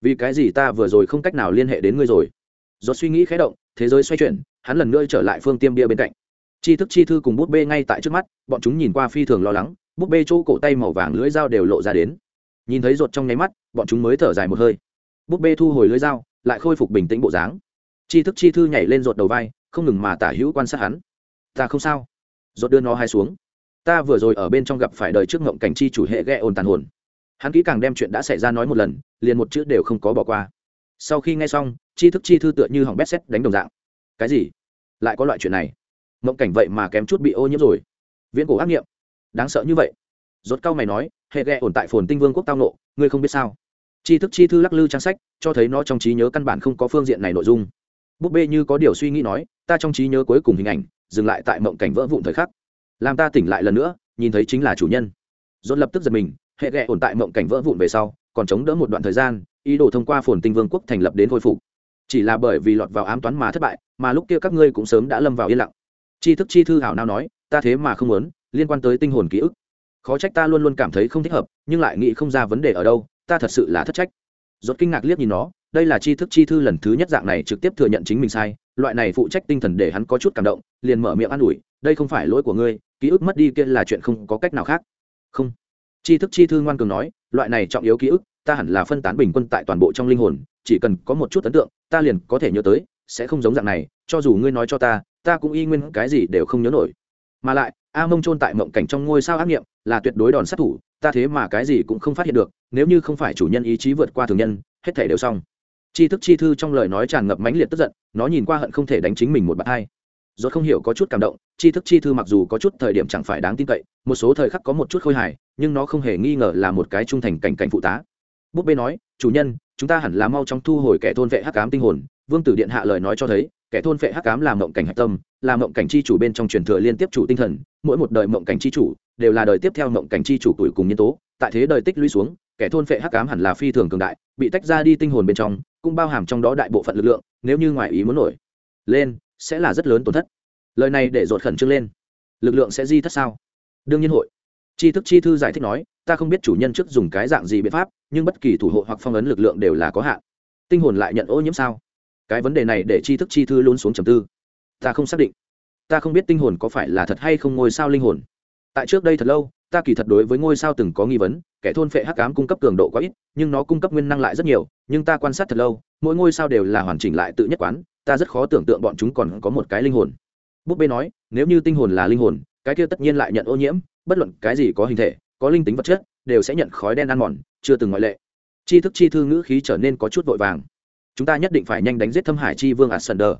Vì cái gì ta vừa rồi không cách nào liên hệ đến ngươi rồi? Do suy nghĩ khé động thế giới xoay chuyển hắn lần nữa trở lại phương tiêm bia bên cạnh. Tri thức chi thư cùng bút bê ngay tại trước mắt bọn chúng nhìn qua phi thường lo lắng bút bê chỗ cổ tay màu vàng lưỡi dao đều lộ ra đến. Nhìn thấy rột trong nháy mắt bọn chúng mới thở dài một hơi bút bê thu hồi lưỡi dao, lại khôi phục bình tĩnh bộ dáng. Chi thức chi thư nhảy lên ruột đầu vai, không ngừng mà tả hữu quan sát hắn. Ta không sao. Ruột đưa nó hai xuống. Ta vừa rồi ở bên trong gặp phải đời trước ngộng cảnh chi chủ hệ ghe ồn tàn hồn. Hắn kỹ càng đem chuyện đã xảy ra nói một lần, liền một chữ đều không có bỏ qua. Sau khi nghe xong, chi thức chi thư tựa như hỏng bét xét đánh đồng dạng. Cái gì? Lại có loại chuyện này? Ngộng cảnh vậy mà kém chút bị ô nhiễm rồi. Viễn cổ ác nghiệm. Đáng sợ như vậy. Rốt cao mày nói, hệ ghe ổn tại phồn tinh vương quốc tao nộ ngươi không biết sao? Tri thức chi thư lắc lư trang sách, cho thấy nó trong trí nhớ căn bản không có phương diện này nội dung. Búp bê như có điều suy nghĩ nói, ta trong trí nhớ cuối cùng hình ảnh, dừng lại tại mộng cảnh vỡ vụn thời khắc. Làm ta tỉnh lại lần nữa, nhìn thấy chính là chủ nhân. Dồn lập tức giật mình, hệ ghẹ ổn tại mộng cảnh vỡ vụn về sau, còn chống đỡ một đoạn thời gian, ý đồ thông qua phồn tinh vương quốc thành lập đến khôi phục. Chỉ là bởi vì lọt vào ám toán mà thất bại, mà lúc kia các ngươi cũng sớm đã lâm vào yên lặng. Tri thức chi thư hảo nào nói, ta thế mà không muốn, liên quan tới tinh hồn ký ức. Khó trách ta luôn luôn cảm thấy không thích hợp, nhưng lại nghĩ không ra vấn đề ở đâu ta thật sự là thất trách. Dốt kinh ngạc liếc nhìn nó, đây là tri thức chi thư lần thứ nhất dạng này trực tiếp thừa nhận chính mình sai, loại này phụ trách tinh thần để hắn có chút cảm động, liền mở miệng an ủi, đây không phải lỗi của ngươi, ký ức mất đi kia là chuyện không có cách nào khác. Không. Tri thức chi thư ngoan cường nói, loại này trọng yếu ký ức, ta hẳn là phân tán bình quân tại toàn bộ trong linh hồn, chỉ cần có một chút ấn tượng, ta liền có thể nhớ tới, sẽ không giống dạng này, cho dù ngươi nói cho ta ta cũng y nguyên cái gì đều không nhớ nổi. Mà lại, a mông trôn tại mộng cảnh trong ngôi sao ác nghiệm, là tuyệt đối đòn sát thủ, ta thế mà cái gì cũng không phát hiện được nếu như không phải chủ nhân ý chí vượt qua thường nhân, hết thể đều xong. Chi thức chi thư trong lời nói tràn ngập mãnh liệt tức giận, nó nhìn qua hận không thể đánh chính mình một bạt hai. Rốt không hiểu có chút cảm động chi thức chi thư mặc dù có chút thời điểm chẳng phải đáng tin cậy, một số thời khắc có một chút khôi hài, nhưng nó không hề nghi ngờ là một cái trung thành cảnh cảnh phụ tá. Búp bê nói, chủ nhân, chúng ta hẳn là mau chóng thu hồi kẻ thôn vệ hắc ám tinh hồn. Vương tử điện hạ lời nói cho thấy, kẻ thôn vệ hắc ám là mộng cảnh hạch tâm, là mộng cảnh chi chủ bên trong truyền thừa liên tiếp chủ tinh thần, mỗi một đời mộng cảnh chi chủ đều là đời tiếp theo mộng cảnh chi chủ tuổi cùng nhân tố, tại thế đời tích lũy xuống kẻ thôn phệ hắc ám hẳn là phi thường cường đại, bị tách ra đi tinh hồn bên trong, cũng bao hàm trong đó đại bộ phận lực lượng, nếu như ngoài ý muốn nổi, lên, sẽ là rất lớn tổn thất. Lời này để dột khẩn trương lên. Lực lượng sẽ di thất sao? Đương nhiên hội. Chi thức chi thư giải thích nói, ta không biết chủ nhân trước dùng cái dạng gì biện pháp, nhưng bất kỳ thủ hộ hoặc phong ấn lực lượng đều là có hạn. Tinh hồn lại nhận ô nhiễm sao? Cái vấn đề này để chi thức chi thư luôn xuống trầm tư. Ta không xác định. Ta không biết tinh hồn có phải là thật hay không ngôi sao linh hồn. Tại trước đây thật lâu, ta kỳ thật đối với ngôi sao từng có nghi vấn kẻ thôn phệ hắc ám cung cấp cường độ quá ít, nhưng nó cung cấp nguyên năng lại rất nhiều, nhưng ta quan sát thật lâu, mỗi ngôi sao đều là hoàn chỉnh lại tự nhất quán, ta rất khó tưởng tượng bọn chúng còn có một cái linh hồn. Búp bê nói, nếu như tinh hồn là linh hồn, cái kia tất nhiên lại nhận ô nhiễm, bất luận cái gì có hình thể, có linh tính vật chất, đều sẽ nhận khói đen ăn mòn, chưa từng ngoại lệ. Chi thức chi thư ngữ khí trở nên có chút vội vàng. Chúng ta nhất định phải nhanh đánh giết thâm hải chi vương assander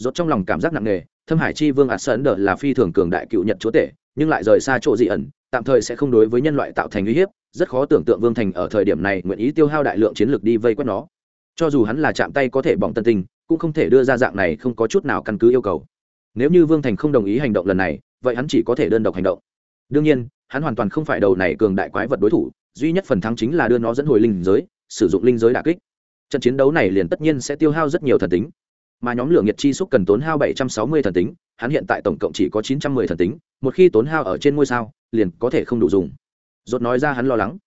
rốt trong lòng cảm giác nặng nề, thâm hải chi vương assander là phi thường cường đại cựu nhật chúa tể, nhưng lại rời xa chỗ dị ẩn, tạm thời sẽ không đối với nhân loại tạo thành uy hiếp rất khó tưởng tượng vương thành ở thời điểm này nguyện ý tiêu hao đại lượng chiến lược đi vây quét nó. Cho dù hắn là chạm tay có thể bỏng tân tình cũng không thể đưa ra dạng này không có chút nào căn cứ yêu cầu. Nếu như vương thành không đồng ý hành động lần này, vậy hắn chỉ có thể đơn độc hành động. Đương nhiên, hắn hoàn toàn không phải đầu này cường đại quái vật đối thủ, duy nhất phần thắng chính là đưa nó dẫn hồi linh giới, sử dụng linh giới đà kích. Trận chiến đấu này liền tất nhiên sẽ tiêu hao rất nhiều thần tính. Mà nhóm lửa nhiệt chi xúc cần tốn hao 760 thần tính, hắn hiện tại tổng cộng chỉ có 910 thần tính, một khi tốn hao ở trên ngôi sao, liền có thể không đủ dùng rốt nói ra hắn lo lắng.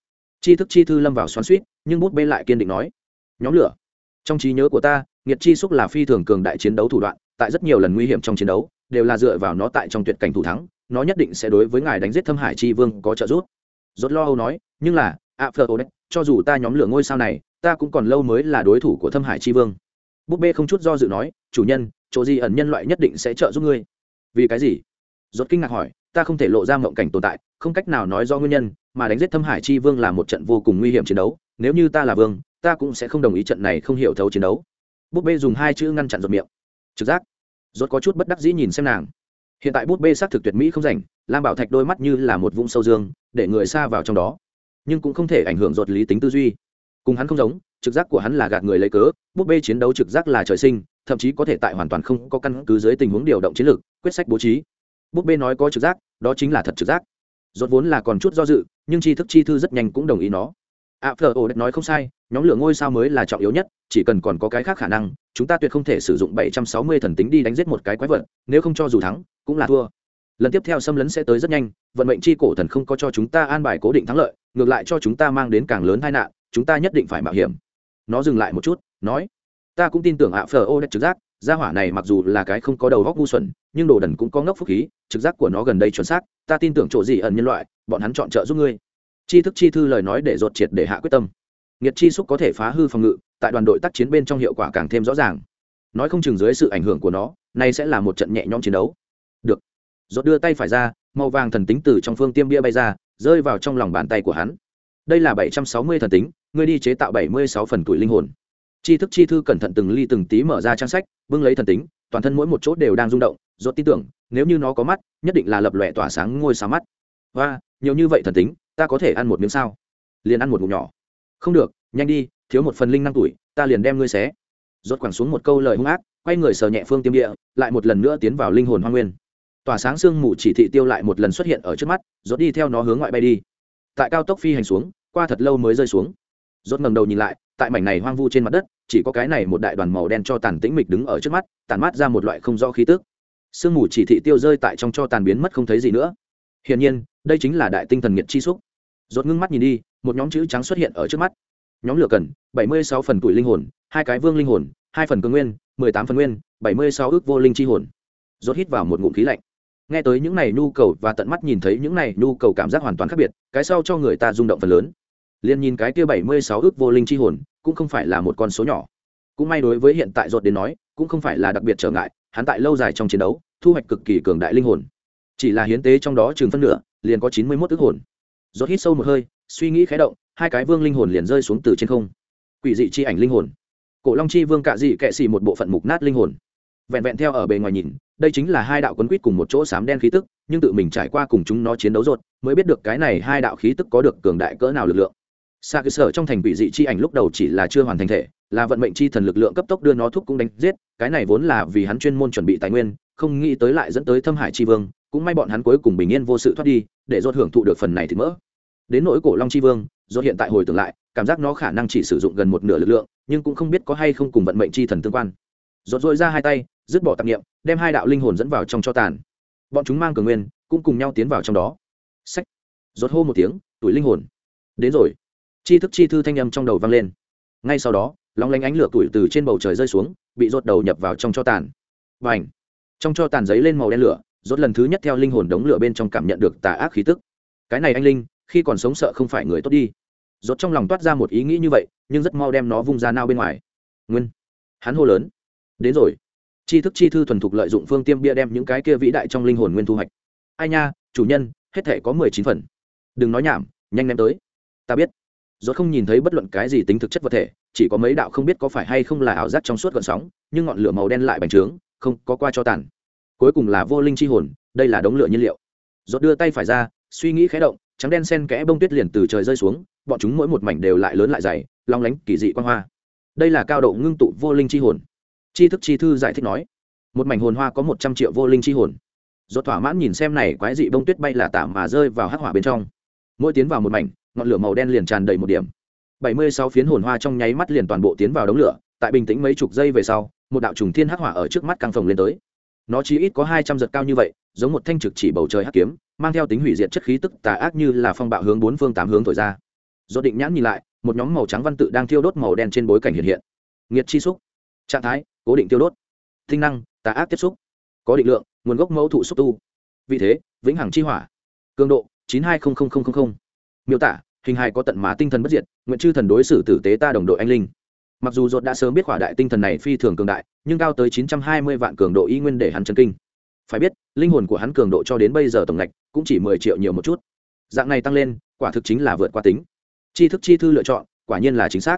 Chi thức chi thư lâm vào xoắn suýt nhưng bút bê lại kiên định nói, nhóm lửa, trong trí nhớ của ta, nghiệt chi xúc là phi thường cường đại chiến đấu thủ đoạn, tại rất nhiều lần nguy hiểm trong chiến đấu, đều là dựa vào nó tại trong tuyệt cảnh thủ thắng, nó nhất định sẽ đối với ngài đánh giết thâm hải chi vương có trợ giúp. Rốt lo âu nói, nhưng là, ạ phờ ô đấy cho dù ta nhóm lửa ngôi sao này, ta cũng còn lâu mới là đối thủ của thâm hải chi vương. Búp bê không chút do dự nói, chủ nhân, chỗ gì ẩn nhân loại nhất định sẽ trợ giúp ngươi. Vì cái gì? Rốt kinh ngạc hỏi, ta không thể lộ ra mộng cảnh tồn tại, không cách nào nói do nguyên nhân, mà đánh giết thâm hải chi vương là một trận vô cùng nguy hiểm chiến đấu, nếu như ta là vương, ta cũng sẽ không đồng ý trận này không hiểu thấu chiến đấu. Búp bê dùng hai chữ ngăn chặn rột miệng. Trực giác. Rốt có chút bất đắc dĩ nhìn xem nàng. Hiện tại bút bê xác thực tuyệt mỹ không rảnh, lam bảo thạch đôi mắt như là một vũng sâu dương, để người xa vào trong đó. Nhưng cũng không thể ảnh hưởng rột lý tính tư duy. Cùng hắn không giống, trực giác của hắn là gạt người lấy cớ bút bê chiến đấu trực giác là trời sinh, thậm chí có thể tại hoàn toàn không có căn cứ dưới tình huống điều động chiến lược, quyết sách bố trí búp bê nói có trực giác, đó chính là thật trực giác. Rốt vốn là còn chút do dự, nhưng tri thức chi thư rất nhanh cũng đồng ý nó. A phờ ổ nói không sai, nhóm lửa ngôi sao mới là trọng yếu nhất, chỉ cần còn có cái khác khả năng, chúng ta tuyệt không thể sử dụng 760 thần tính đi đánh giết một cái quái vật, nếu không cho dù thắng, cũng là thua. Lần tiếp theo xâm lấn sẽ tới rất nhanh, vận mệnh chi cổ thần không có cho chúng ta an bài cố định thắng lợi, ngược lại cho chúng ta mang đến càng lớn tai nạn, chúng ta nhất định phải mạo hiểm. Nó dừng lại một chút, nói, ta cũng tin tưởng ạ phờ ô đất trực giác gia hỏa này mặc dù là cái không có đầu góc ngu xuẩn, nhưng đồ đần cũng có ngốc phúc khí, trực giác của nó gần đây chuẩn xác, ta tin tưởng chỗ gì ẩn nhân loại, bọn hắn chọn trợ giúp ngươi. Chi thức chi thư lời nói để dột triệt để hạ quyết tâm. Nghiệt chi xúc có thể phá hư phòng ngự, tại đoàn đội tác chiến bên trong hiệu quả càng thêm rõ ràng. Nói không chừng dưới sự ảnh hưởng của nó, nay sẽ là một trận nhẹ nhõm chiến đấu. Được. Dột đưa tay phải ra, màu vàng thần tính từ trong phương tiêm bia bay ra, rơi vào trong lòng bàn tay của hắn. Đây là bảy trăm sáu mươi thần tính, ngươi đi chế tạo bảy mươi sáu phần tuổi linh hồn. Tri thức chi thư cẩn thận từng ly từng tí mở ra trang sách, bưng lấy thần tính, toàn thân mỗi một chỗ đều đang rung động, Rốt tin tưởng, nếu như nó có mắt, nhất định là lập lòe tỏa sáng ngôi sao mắt. Và nhiều như vậy thần tính, ta có thể ăn một miếng sao? Liền ăn một ngụm nhỏ. Không được, nhanh đi, thiếu một phần linh năng tuổi, ta liền đem ngươi xé. Rốt quẳng xuống một câu lời hung ác, quay người sờ nhẹ phương tiêm địa, lại một lần nữa tiến vào linh hồn hoa nguyên. Tỏa sáng sương mù chỉ thị tiêu lại một lần xuất hiện ở trước mắt, rốt đi theo nó hướng ngoại bay đi. Tại cao tốc phi hành xuống, qua thật lâu mới rơi xuống. Rốt ngẩng đầu nhìn lại tại mảnh này hoang vu trên mặt đất, chỉ có cái này một đại đoàn màu đen cho tàn tĩnh mịch đứng ở trước mắt, tàn mát ra một loại không rõ khí tức. Sương mù chỉ thị tiêu rơi tại trong cho tàn biến mất không thấy gì nữa. Hiển nhiên, đây chính là đại tinh thần nghiệt chi xúc. Rốt ngưng mắt nhìn đi, một nhóm chữ trắng xuất hiện ở trước mắt. Nhóm lửa cần, bảy mươi sáu phần tuổi linh hồn, hai cái vương linh hồn, hai phần cơ nguyên, mười tám phần nguyên, bảy mươi sáu ước vô linh chi hồn. Rốt hít vào một ngụm khí lạnh. Nghe tới những này nhu cầu và tận mắt nhìn thấy những này nhu cầu cảm giác hoàn toàn khác biệt, cái sau cho người ta rung động phần lớn liền nhìn cái kia bảy mươi sáu ước vô linh chi hồn, cũng không phải là một con số nhỏ. Cũng may đối với hiện tại ruột đến nói, cũng không phải là đặc biệt trở ngại, hắn tại lâu dài trong chiến đấu, thu hoạch cực kỳ cường đại linh hồn. Chỉ là hiến tế trong đó chừng phân nửa, liền có chín mươi mốt ước hồn. Rốt hít sâu một hơi, suy nghĩ khé động, hai cái vương linh hồn liền rơi xuống từ trên không. Quỷ dị chi ảnh linh hồn. Cổ long chi vương cạ dị kệ xì một bộ phận mục nát linh hồn. Vẹn vẹn theo ở bề ngoài nhìn, đây chính là hai đạo quấn quýt cùng một chỗ sám đen khí tức, nhưng tự mình trải qua cùng chúng nó chiến đấu rột mới biết được cái này hai đạo khí tức có được cường đại cỡ nào lực lượng xa cơ sở trong thành quỷ dị chi ảnh lúc đầu chỉ là chưa hoàn thành thể, là vận mệnh chi thần lực lượng cấp tốc đưa nó thúc cũng đánh giết, cái này vốn là vì hắn chuyên môn chuẩn bị tài nguyên, không nghĩ tới lại dẫn tới thâm hải chi vương, cũng may bọn hắn cuối cùng bình yên vô sự thoát đi, để dốt hưởng thụ được phần này thì mỡ. Đến nỗi cổ long chi vương do hiện tại hồi tưởng lại, cảm giác nó khả năng chỉ sử dụng gần một nửa lực lượng, nhưng cũng không biết có hay không cùng vận mệnh chi thần tương quan. Dốt dội ra hai tay, dứt bỏ tạp nghiệm đem hai đạo linh hồn dẫn vào trong cho tàn. Bọn chúng mang cường nguyên, cũng cùng nhau tiến vào trong đó. Sách dốt hô một tiếng, tuổi linh hồn. Đến rồi chi thức chi thư thanh âm trong đầu vang lên. Ngay sau đó, lóng lánh ánh lửa tuổi từ trên bầu trời rơi xuống, bị rốt đầu nhập vào trong cho tàn. Và ảnh trong cho tàn giấy lên màu đen lửa, rốt lần thứ nhất theo linh hồn đống lửa bên trong cảm nhận được tà ác khí tức. Cái này anh linh, khi còn sống sợ không phải người tốt đi. Rốt trong lòng toát ra một ý nghĩ như vậy, nhưng rất mau đem nó vung ra nao bên ngoài. Nguyên! Hắn hô lớn. Đến rồi. Chi thức chi thư thuần thục lợi dụng phương tiêm bia đem những cái kia vĩ đại trong linh hồn nguyên thu hoạch. Ai nha, chủ nhân, hết thể có mười chín phần. Đừng nói nhảm, nhanh ném tới. Ta biết rốt không nhìn thấy bất luận cái gì tính thực chất vật thể, chỉ có mấy đạo không biết có phải hay không là ảo giác trong suốt gợn sóng, nhưng ngọn lửa màu đen lại bành trướng, không có qua cho tàn. Cuối cùng là vô linh chi hồn, đây là đống lửa nhiên liệu. Rốt đưa tay phải ra, suy nghĩ khẽ động, trắng đen sen kẽ bông tuyết liền từ trời rơi xuống, bọn chúng mỗi một mảnh đều lại lớn lại dày, long lánh, kỳ dị quang hoa. Đây là cao độ ngưng tụ vô linh chi hồn. Chi thức chi thư giải thích nói, một mảnh hồn hoa có một trăm triệu vô linh chi hồn. Rốt thỏa mãn nhìn xem này quái dị bông tuyết bay là tạm mà rơi vào hắc hỏa bên trong. Mỗi tiến vào một mảnh ngọn lửa màu đen liền tràn đầy một điểm. Bảy mươi sáu phiến hồn hoa trong nháy mắt liền toàn bộ tiến vào đống lửa, tại bình tĩnh mấy chục giây về sau, một đạo trùng thiên hắc hỏa ở trước mắt căng phồng lên tới. Nó chỉ ít có hai trăm giật cao như vậy, giống một thanh trực chỉ bầu trời hắc kiếm, mang theo tính hủy diệt chất khí tức tà ác như là phong bạo hướng bốn phương tám hướng thổi ra. Do định nhãn nhìn lại, một nhóm màu trắng văn tự đang thiêu đốt màu đen trên bối cảnh hiện hiện. Nghiệt chi xúc. Trạng thái, cố định tiêu đốt. Tinh năng, tà ác tiếp xúc. Có định lượng, nguồn gốc mẫu thụ xúc tu. Vị thế, vĩnh hằng chi hỏa. Cường độ, chín hai miêu tả, hình hài có tận má tinh thần bất diệt, nguyện chư thần đối xử tử tế ta đồng đội anh linh. Mặc dù dột đã sớm biết khỏa đại tinh thần này phi thường cường đại, nhưng cao tới chín trăm hai mươi vạn cường độ y nguyên để hắn chấn kinh. Phải biết, linh hồn của hắn cường độ cho đến bây giờ tổng ngạch cũng chỉ mười triệu nhiều một chút. Dạng này tăng lên, quả thực chính là vượt qua tính. Tri thức chi thư lựa chọn, quả nhiên là chính xác.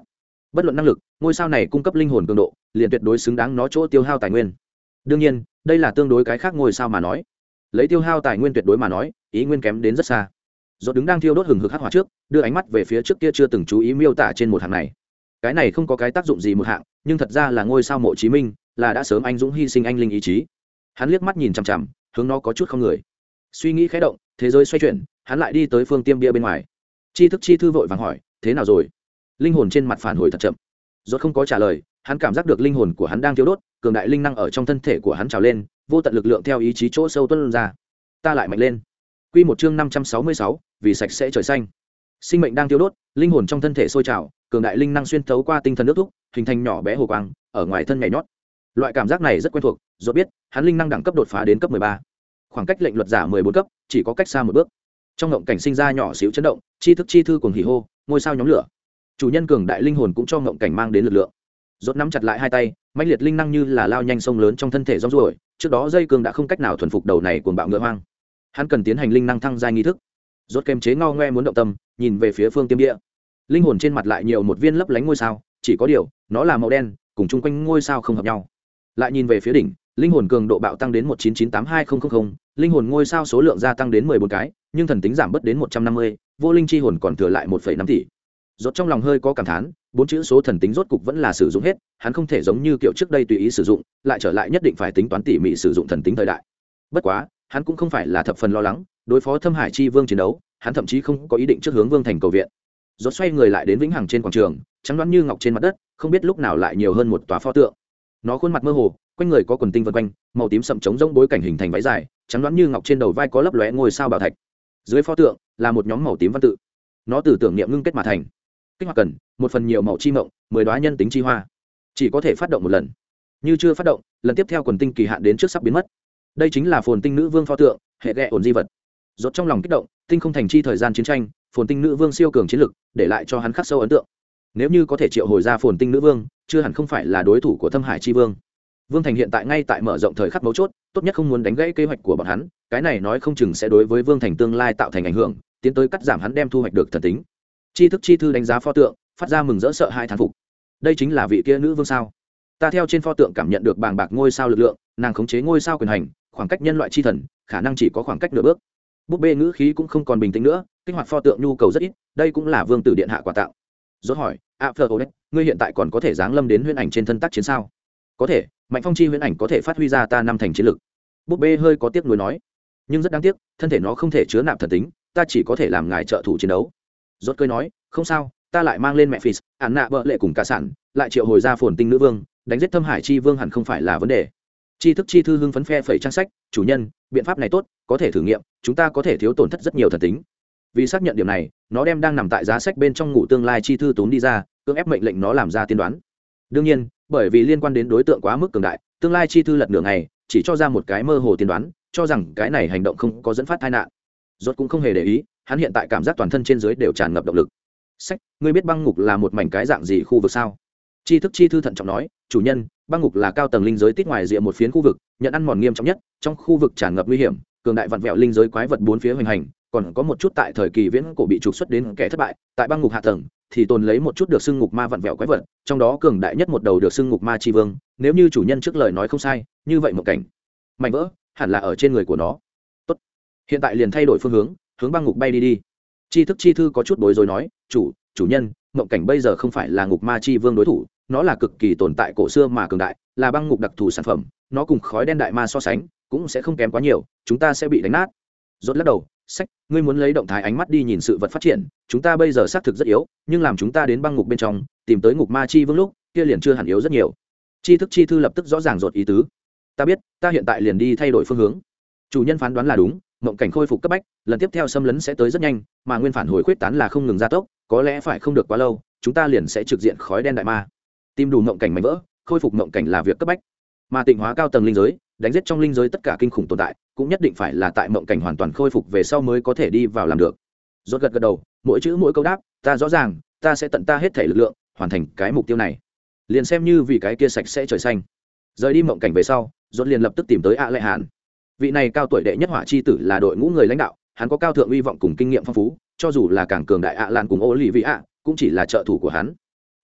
Bất luận năng lực, ngôi sao này cung cấp linh hồn cường độ, liền tuyệt đối xứng đáng nó chỗ tiêu hao tài nguyên. Đương nhiên, đây là tương đối cái khác ngôi sao mà nói. Lấy tiêu hao tài nguyên tuyệt đối mà nói, ý nguyên kém đến rất xa. Rốt đứng đang thiêu đốt hừng hực hắc hỏa trước, đưa ánh mắt về phía trước kia chưa từng chú ý miêu tả trên một hàng này. Cái này không có cái tác dụng gì một hạng, nhưng thật ra là ngôi sao mộ chí minh, là đã sớm anh dũng hy sinh anh linh ý chí. Hắn liếc mắt nhìn chằm chằm, hướng nó có chút không người. Suy nghĩ khẽ động, thế giới xoay chuyển, hắn lại đi tới phương tiêm bia bên ngoài. Chi thức chi thư vội vàng hỏi, thế nào rồi? Linh hồn trên mặt phản hồi thật chậm. Rốt không có trả lời, hắn cảm giác được linh hồn của hắn đang thiêu đốt, cường đại linh năng ở trong thân thể của hắn trào lên, vô tận lực lượng theo ý chí chỗ sâu tuôn ra. Ta lại mạnh lên quy một chương năm trăm sáu mươi sáu, vì sạch sẽ trời xanh. Sinh mệnh đang tiêu đốt linh hồn trong thân thể sôi trào cường đại linh năng xuyên thấu qua tinh thần nước thúc hình thành nhỏ bé hồ quang ở ngoài thân nhảy nhót. Loại cảm giác này rất quen thuộc do biết hắn linh năng đẳng cấp đột phá đến cấp ba. Khoảng cách lệnh luật giả mười bốn cấp chỉ có cách xa một bước. Trong ngộng cảnh sinh ra nhỏ xíu chấn động chi thức chi thư cuồng hỉ hô ngôi sao nhóm lửa. Chủ nhân cường đại linh hồn cũng cho ngộng cảnh mang đến lực lượng. Rốt nắm chặt lại hai tay mãnh liệt linh năng như là lao nhanh sông lớn trong thân thể rong ruổi trước đó dây cường đã không cách nào thuần phục đầu này cuồng bạo ngựa hoang hắn cần tiến hành linh năng thăng giai nghi thức. Rốt kềm chế ngao ngoe muốn động tâm, nhìn về phía phương tiêm địa. Linh hồn trên mặt lại nhiều một viên lấp lánh ngôi sao, chỉ có điều, nó là màu đen, cùng chung quanh ngôi sao không hợp nhau. Lại nhìn về phía đỉnh, linh hồn cường độ bạo tăng đến một chín chín tám hai nghìn linh hồn ngôi sao số lượng gia tăng đến mười bốn cái, nhưng thần tính giảm bớt đến một trăm năm mươi, vô linh chi hồn còn thừa lại một phẩy năm tỷ. Rốt trong lòng hơi có cảm thán, bốn chữ số thần tính rốt cục vẫn là sử dụng hết, hắn không thể giống như kiểu trước đây tùy ý sử dụng, lại trở lại nhất định phải tính toán tỉ mỉ sử dụng thần tính thời đại. Bất quá hắn cũng không phải là thập phần lo lắng, đối phó thâm hải chi vương chiến đấu, hắn thậm chí không có ý định trước hướng vương thành cầu viện. Rốt xoay người lại đến vĩnh hằng trên quảng trường, trắng đoán như ngọc trên mặt đất, không biết lúc nào lại nhiều hơn một tòa pho tượng. Nó khuôn mặt mơ hồ, quanh người có quần tinh vân quanh, màu tím sậm trống rỗng bối cảnh hình thành váy dài, trắng đoán như ngọc trên đầu vai có lấp lóe ngôi sao bảo thạch. Dưới pho tượng, là một nhóm màu tím văn tự. Nó từ tưởng niệm ngưng kết mà thành. Kích hoạt cần, một phần nhiều màu chi mộng, mười đoá nhân tính chi hoa. Chỉ có thể phát động một lần. Như chưa phát động, lần tiếp theo quần tinh kỳ hạn đến trước sắp biến mất đây chính là phồn tinh nữ vương pho tượng, hệ ghẹ ổn di vật. Rốt trong lòng kích động, tinh không thành chi thời gian chiến tranh, phồn tinh nữ vương siêu cường chiến lực, để lại cho hắn khắc sâu ấn tượng. Nếu như có thể triệu hồi ra phồn tinh nữ vương, chưa hẳn không phải là đối thủ của thâm hải chi vương. Vương thành hiện tại ngay tại mở rộng thời khắc mấu chốt, tốt nhất không muốn đánh gãy kế hoạch của bọn hắn, cái này nói không chừng sẽ đối với vương thành tương lai tạo thành ảnh hưởng, tiến tới cắt giảm hắn đem thu hoạch được thần tính. Chi thức chi thư đánh giá pho tượng, phát ra mừng rỡ sợ hai thán phục. Đây chính là vị kia nữ vương sao? Ta theo trên pho tượng cảm nhận được bàng bạc ngôi sao lực lượng, nàng khống chế ngôi sao quyền hành khoảng cách nhân loại chi thần, khả năng chỉ có khoảng cách nửa bước. Búp bê ngữ khí cũng không còn bình tĩnh nữa, kích hoạt pho tượng nhu cầu rất ít, đây cũng là vương tử điện hạ quà tặng dốt hỏi, a phờ ô ngươi hiện tại còn có thể giáng lâm đến huyễn ảnh trên thân tác chiến sao? Có thể, mạnh phong chi huyễn ảnh có thể phát huy ra ta năm thành chiến lực. Búp bê hơi có tiếc nuối nói. Nhưng rất đáng tiếc, thân thể nó không thể chứa nạp thần tính, ta chỉ có thể làm ngài trợ thủ chiến đấu. Rốt cơi nói, không sao, ta lại mang lên mẹ phì ạn nạ vợ lệ cùng cả sản, lại triệu hồi ra phồn tinh nữ vương, đánh giết thâm hải chi vương hẳn không phải là vấn đề chi thức chi thư hưng phấn phe phẩy trang sách, chủ nhân, biện pháp này tốt, có thể thử nghiệm, chúng ta có thể thiếu tổn thất rất nhiều thần tính. Vì xác nhận điểm này, nó đem đang nằm tại giá sách bên trong ngủ tương lai chi thư tốn đi ra, cưỡng ép mệnh lệnh nó làm ra tiên đoán. Đương nhiên, bởi vì liên quan đến đối tượng quá mức cường đại, tương lai chi thư lật nửa ngày, chỉ cho ra một cái mơ hồ tiên đoán, cho rằng cái này hành động không có dẫn phát tai nạn. Rốt cũng không hề để ý, hắn hiện tại cảm giác toàn thân trên dưới đều tràn ngập động lực. Sách, ngươi biết băng ngục là một mảnh cái dạng gì khu vực sao? Chi thức chi thư thận trọng nói, chủ nhân băng ngục là cao tầng linh giới tít ngoài rìa một phiến khu vực, nhận ăn mòn nghiêm trọng nhất, trong khu vực tràn ngập nguy hiểm, cường đại vặn vẹo linh giới quái vật bốn phía hoành hành, còn có một chút tại thời kỳ viễn cổ bị trục xuất đến kẻ thất bại, tại băng ngục hạ tầng, thì tồn lấy một chút được xưng ngục ma vặn vẹo quái vật, trong đó cường đại nhất một đầu được xưng ngục ma tri vương, nếu như chủ nhân trước lời nói không sai, như vậy một cảnh. Mạnh vỡ, hẳn là ở trên người của nó. Tốt. hiện tại liền thay đổi phương hướng hướng băng ngục bay đi đi. Chi thức chi thư có chút bối rối nói, chủ chủ nhân, mộng cảnh bây giờ không phải là ngục ma chi vương đối thủ nó là cực kỳ tồn tại cổ xưa mà cường đại, là băng ngục đặc thù sản phẩm, nó cùng khói đen đại ma so sánh, cũng sẽ không kém quá nhiều, chúng ta sẽ bị đánh nát. Rốt lắc đầu, sách, ngươi muốn lấy động thái ánh mắt đi nhìn sự vật phát triển, chúng ta bây giờ xác thực rất yếu, nhưng làm chúng ta đến băng ngục bên trong, tìm tới ngục ma chi vương lúc, kia liền chưa hẳn yếu rất nhiều. Chi thức chi thư lập tức rõ ràng rột ý tứ. Ta biết, ta hiện tại liền đi thay đổi phương hướng. Chủ nhân phán đoán là đúng, mộng cảnh khôi phục cấp bách, lần tiếp theo xâm lấn sẽ tới rất nhanh, mà nguyên phản hồi khuyết tán là không ngừng gia tốc, có lẽ phải không được quá lâu, chúng ta liền sẽ trực diện khói đen đại ma tìm đủ mộng cảnh mạnh vỡ, khôi phục mộng cảnh là việc cấp bách. Mà tịnh hóa cao tầng linh giới, đánh giết trong linh giới tất cả kinh khủng tồn tại, cũng nhất định phải là tại mộng cảnh hoàn toàn khôi phục về sau mới có thể đi vào làm được. Rốt gật gật đầu, mỗi chữ mỗi câu đáp, ta rõ ràng, ta sẽ tận ta hết thể lực lượng, hoàn thành cái mục tiêu này. Liền xem như vì cái kia sạch sẽ trời xanh. Rời đi mộng cảnh về sau, rốt liền lập tức tìm tới ạ lệ hàn. Vị này cao tuổi đệ nhất hỏa chi tử là đội ngũ người lãnh đạo, hắn có cao thượng uy vọng cùng kinh nghiệm phong phú, cho dù là càng cường đại ạ lan cùng ô lì vị ạ cũng chỉ là trợ thủ của hắn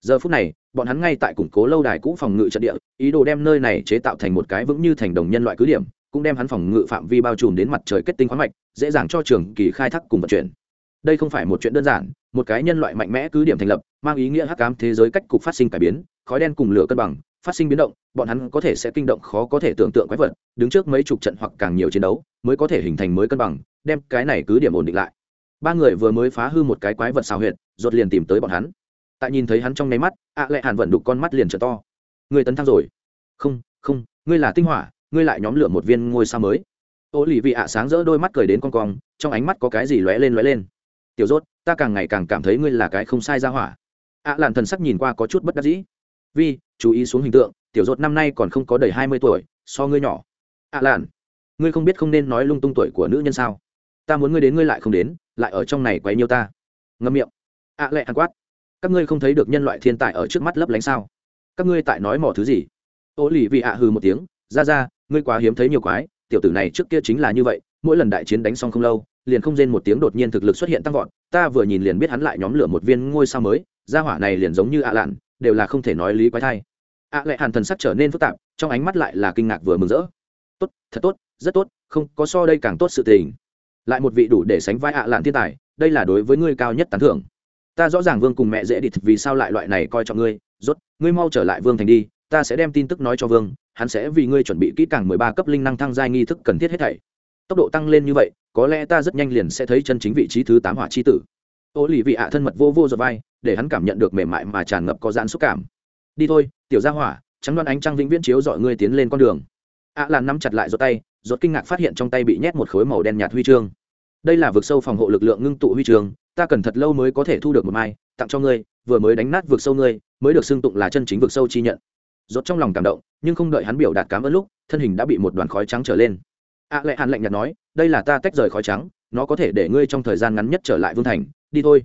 giờ phút này, bọn hắn ngay tại củng cố lâu đài cũ phòng ngự trận địa, ý đồ đem nơi này chế tạo thành một cái vững như thành đồng nhân loại cứ điểm, cũng đem hắn phòng ngự phạm vi bao trùm đến mặt trời kết tinh khoáng mạch, dễ dàng cho trường kỳ khai thác cùng vận chuyển. Đây không phải một chuyện đơn giản, một cái nhân loại mạnh mẽ cứ điểm thành lập, mang ý nghĩa hắc cám thế giới cách cục phát sinh cải biến, khói đen cùng lửa cân bằng, phát sinh biến động, bọn hắn có thể sẽ kinh động khó có thể tưởng tượng quái vật, đứng trước mấy chục trận hoặc càng nhiều chiến đấu, mới có thể hình thành mới cân bằng, đem cái này cứ điểm ổn định lại. Ba người vừa mới phá hư một cái quái vật xào huyệt rột liền tìm tới bọn hắn tại nhìn thấy hắn trong nháy mắt, ạ lệ hàn vận đục con mắt liền trở to. Người tấn thăng rồi. Không không, ngươi là tinh hỏa, ngươi lại nhóm lửa một viên ngôi sao mới. Ô lì vị ạ sáng rỡ đôi mắt cười đến con cong, trong ánh mắt có cái gì lóe lên lóe lên. Tiểu rốt, ta càng ngày càng cảm thấy ngươi là cái không sai ra hỏa. Ạ làn thần sắc nhìn qua có chút bất đắc dĩ. Vi, chú ý xuống hình tượng, tiểu rốt năm nay còn không có đầy hai mươi tuổi, so ngươi nhỏ. Ạ làn, ngươi không biết không nên nói lung tung tuổi của nữ nhân sao? Ta muốn ngươi đến ngươi lại không đến, lại ở trong này quấy nhiêu ta. Ngâm miệng. Ạ lệ hàn quát các ngươi không thấy được nhân loại thiên tài ở trước mắt lấp lánh sao? Các ngươi tại nói mỏ thứ gì? Ô lì vị ạ hừ một tiếng, ra ra, ngươi quá hiếm thấy nhiều quái, tiểu tử này trước kia chính là như vậy, mỗi lần đại chiến đánh xong không lâu, liền không rên một tiếng đột nhiên thực lực xuất hiện tăng vọt, ta vừa nhìn liền biết hắn lại nhóm lửa một viên ngôi sao mới, gia hỏa này liền giống như ạ lạn, đều là không thể nói lý quái thai. ạ lại hàn thần sắc trở nên phức tạp, trong ánh mắt lại là kinh ngạc vừa mừng rỡ. Tốt, thật tốt, rất tốt, không, có so đây càng tốt sự tình. Lại một vị đủ để sánh vai ạ lạn thiên tài, đây là đối với ngươi cao nhất tán thưởng ta rõ ràng vương cùng mẹ dễ địch vì sao lại loại này coi trọng ngươi, rốt, ngươi mau trở lại vương thành đi, ta sẽ đem tin tức nói cho vương, hắn sẽ vì ngươi chuẩn bị kỹ càng mười ba cấp linh năng thăng giai nghi thức cần thiết hết thảy. Tốc độ tăng lên như vậy, có lẽ ta rất nhanh liền sẽ thấy chân chính vị trí thứ tám hỏa chi tử. Ô lì vị ạ thân mật vô vô giật vai, để hắn cảm nhận được mềm mại mà tràn ngập có giãn xúc cảm. Đi thôi, tiểu gia hỏa, trắng đoan ánh trăng vĩnh viễn chiếu dọi ngươi tiến lên con đường. Ạ à nắm chặt lại giọt tay giọt kinh ngạc phát hiện trong tay bị nhét một khối màu đen nhạt huy chương. Đây là vực sâu phòng hộ lực lượng ngưng tụ huy chương ta cần thật lâu mới có thể thu được một mai tặng cho ngươi vừa mới đánh nát vực sâu ngươi mới được xưng tụng là chân chính vực sâu chi nhận. Rốt trong lòng cảm động nhưng không đợi hắn biểu đạt cảm ơn lúc thân hình đã bị một đoàn khói trắng trở lên. Ạ à, lệ hàn lạnh nhạt nói đây là ta tách rời khói trắng nó có thể để ngươi trong thời gian ngắn nhất trở lại vương thành đi thôi.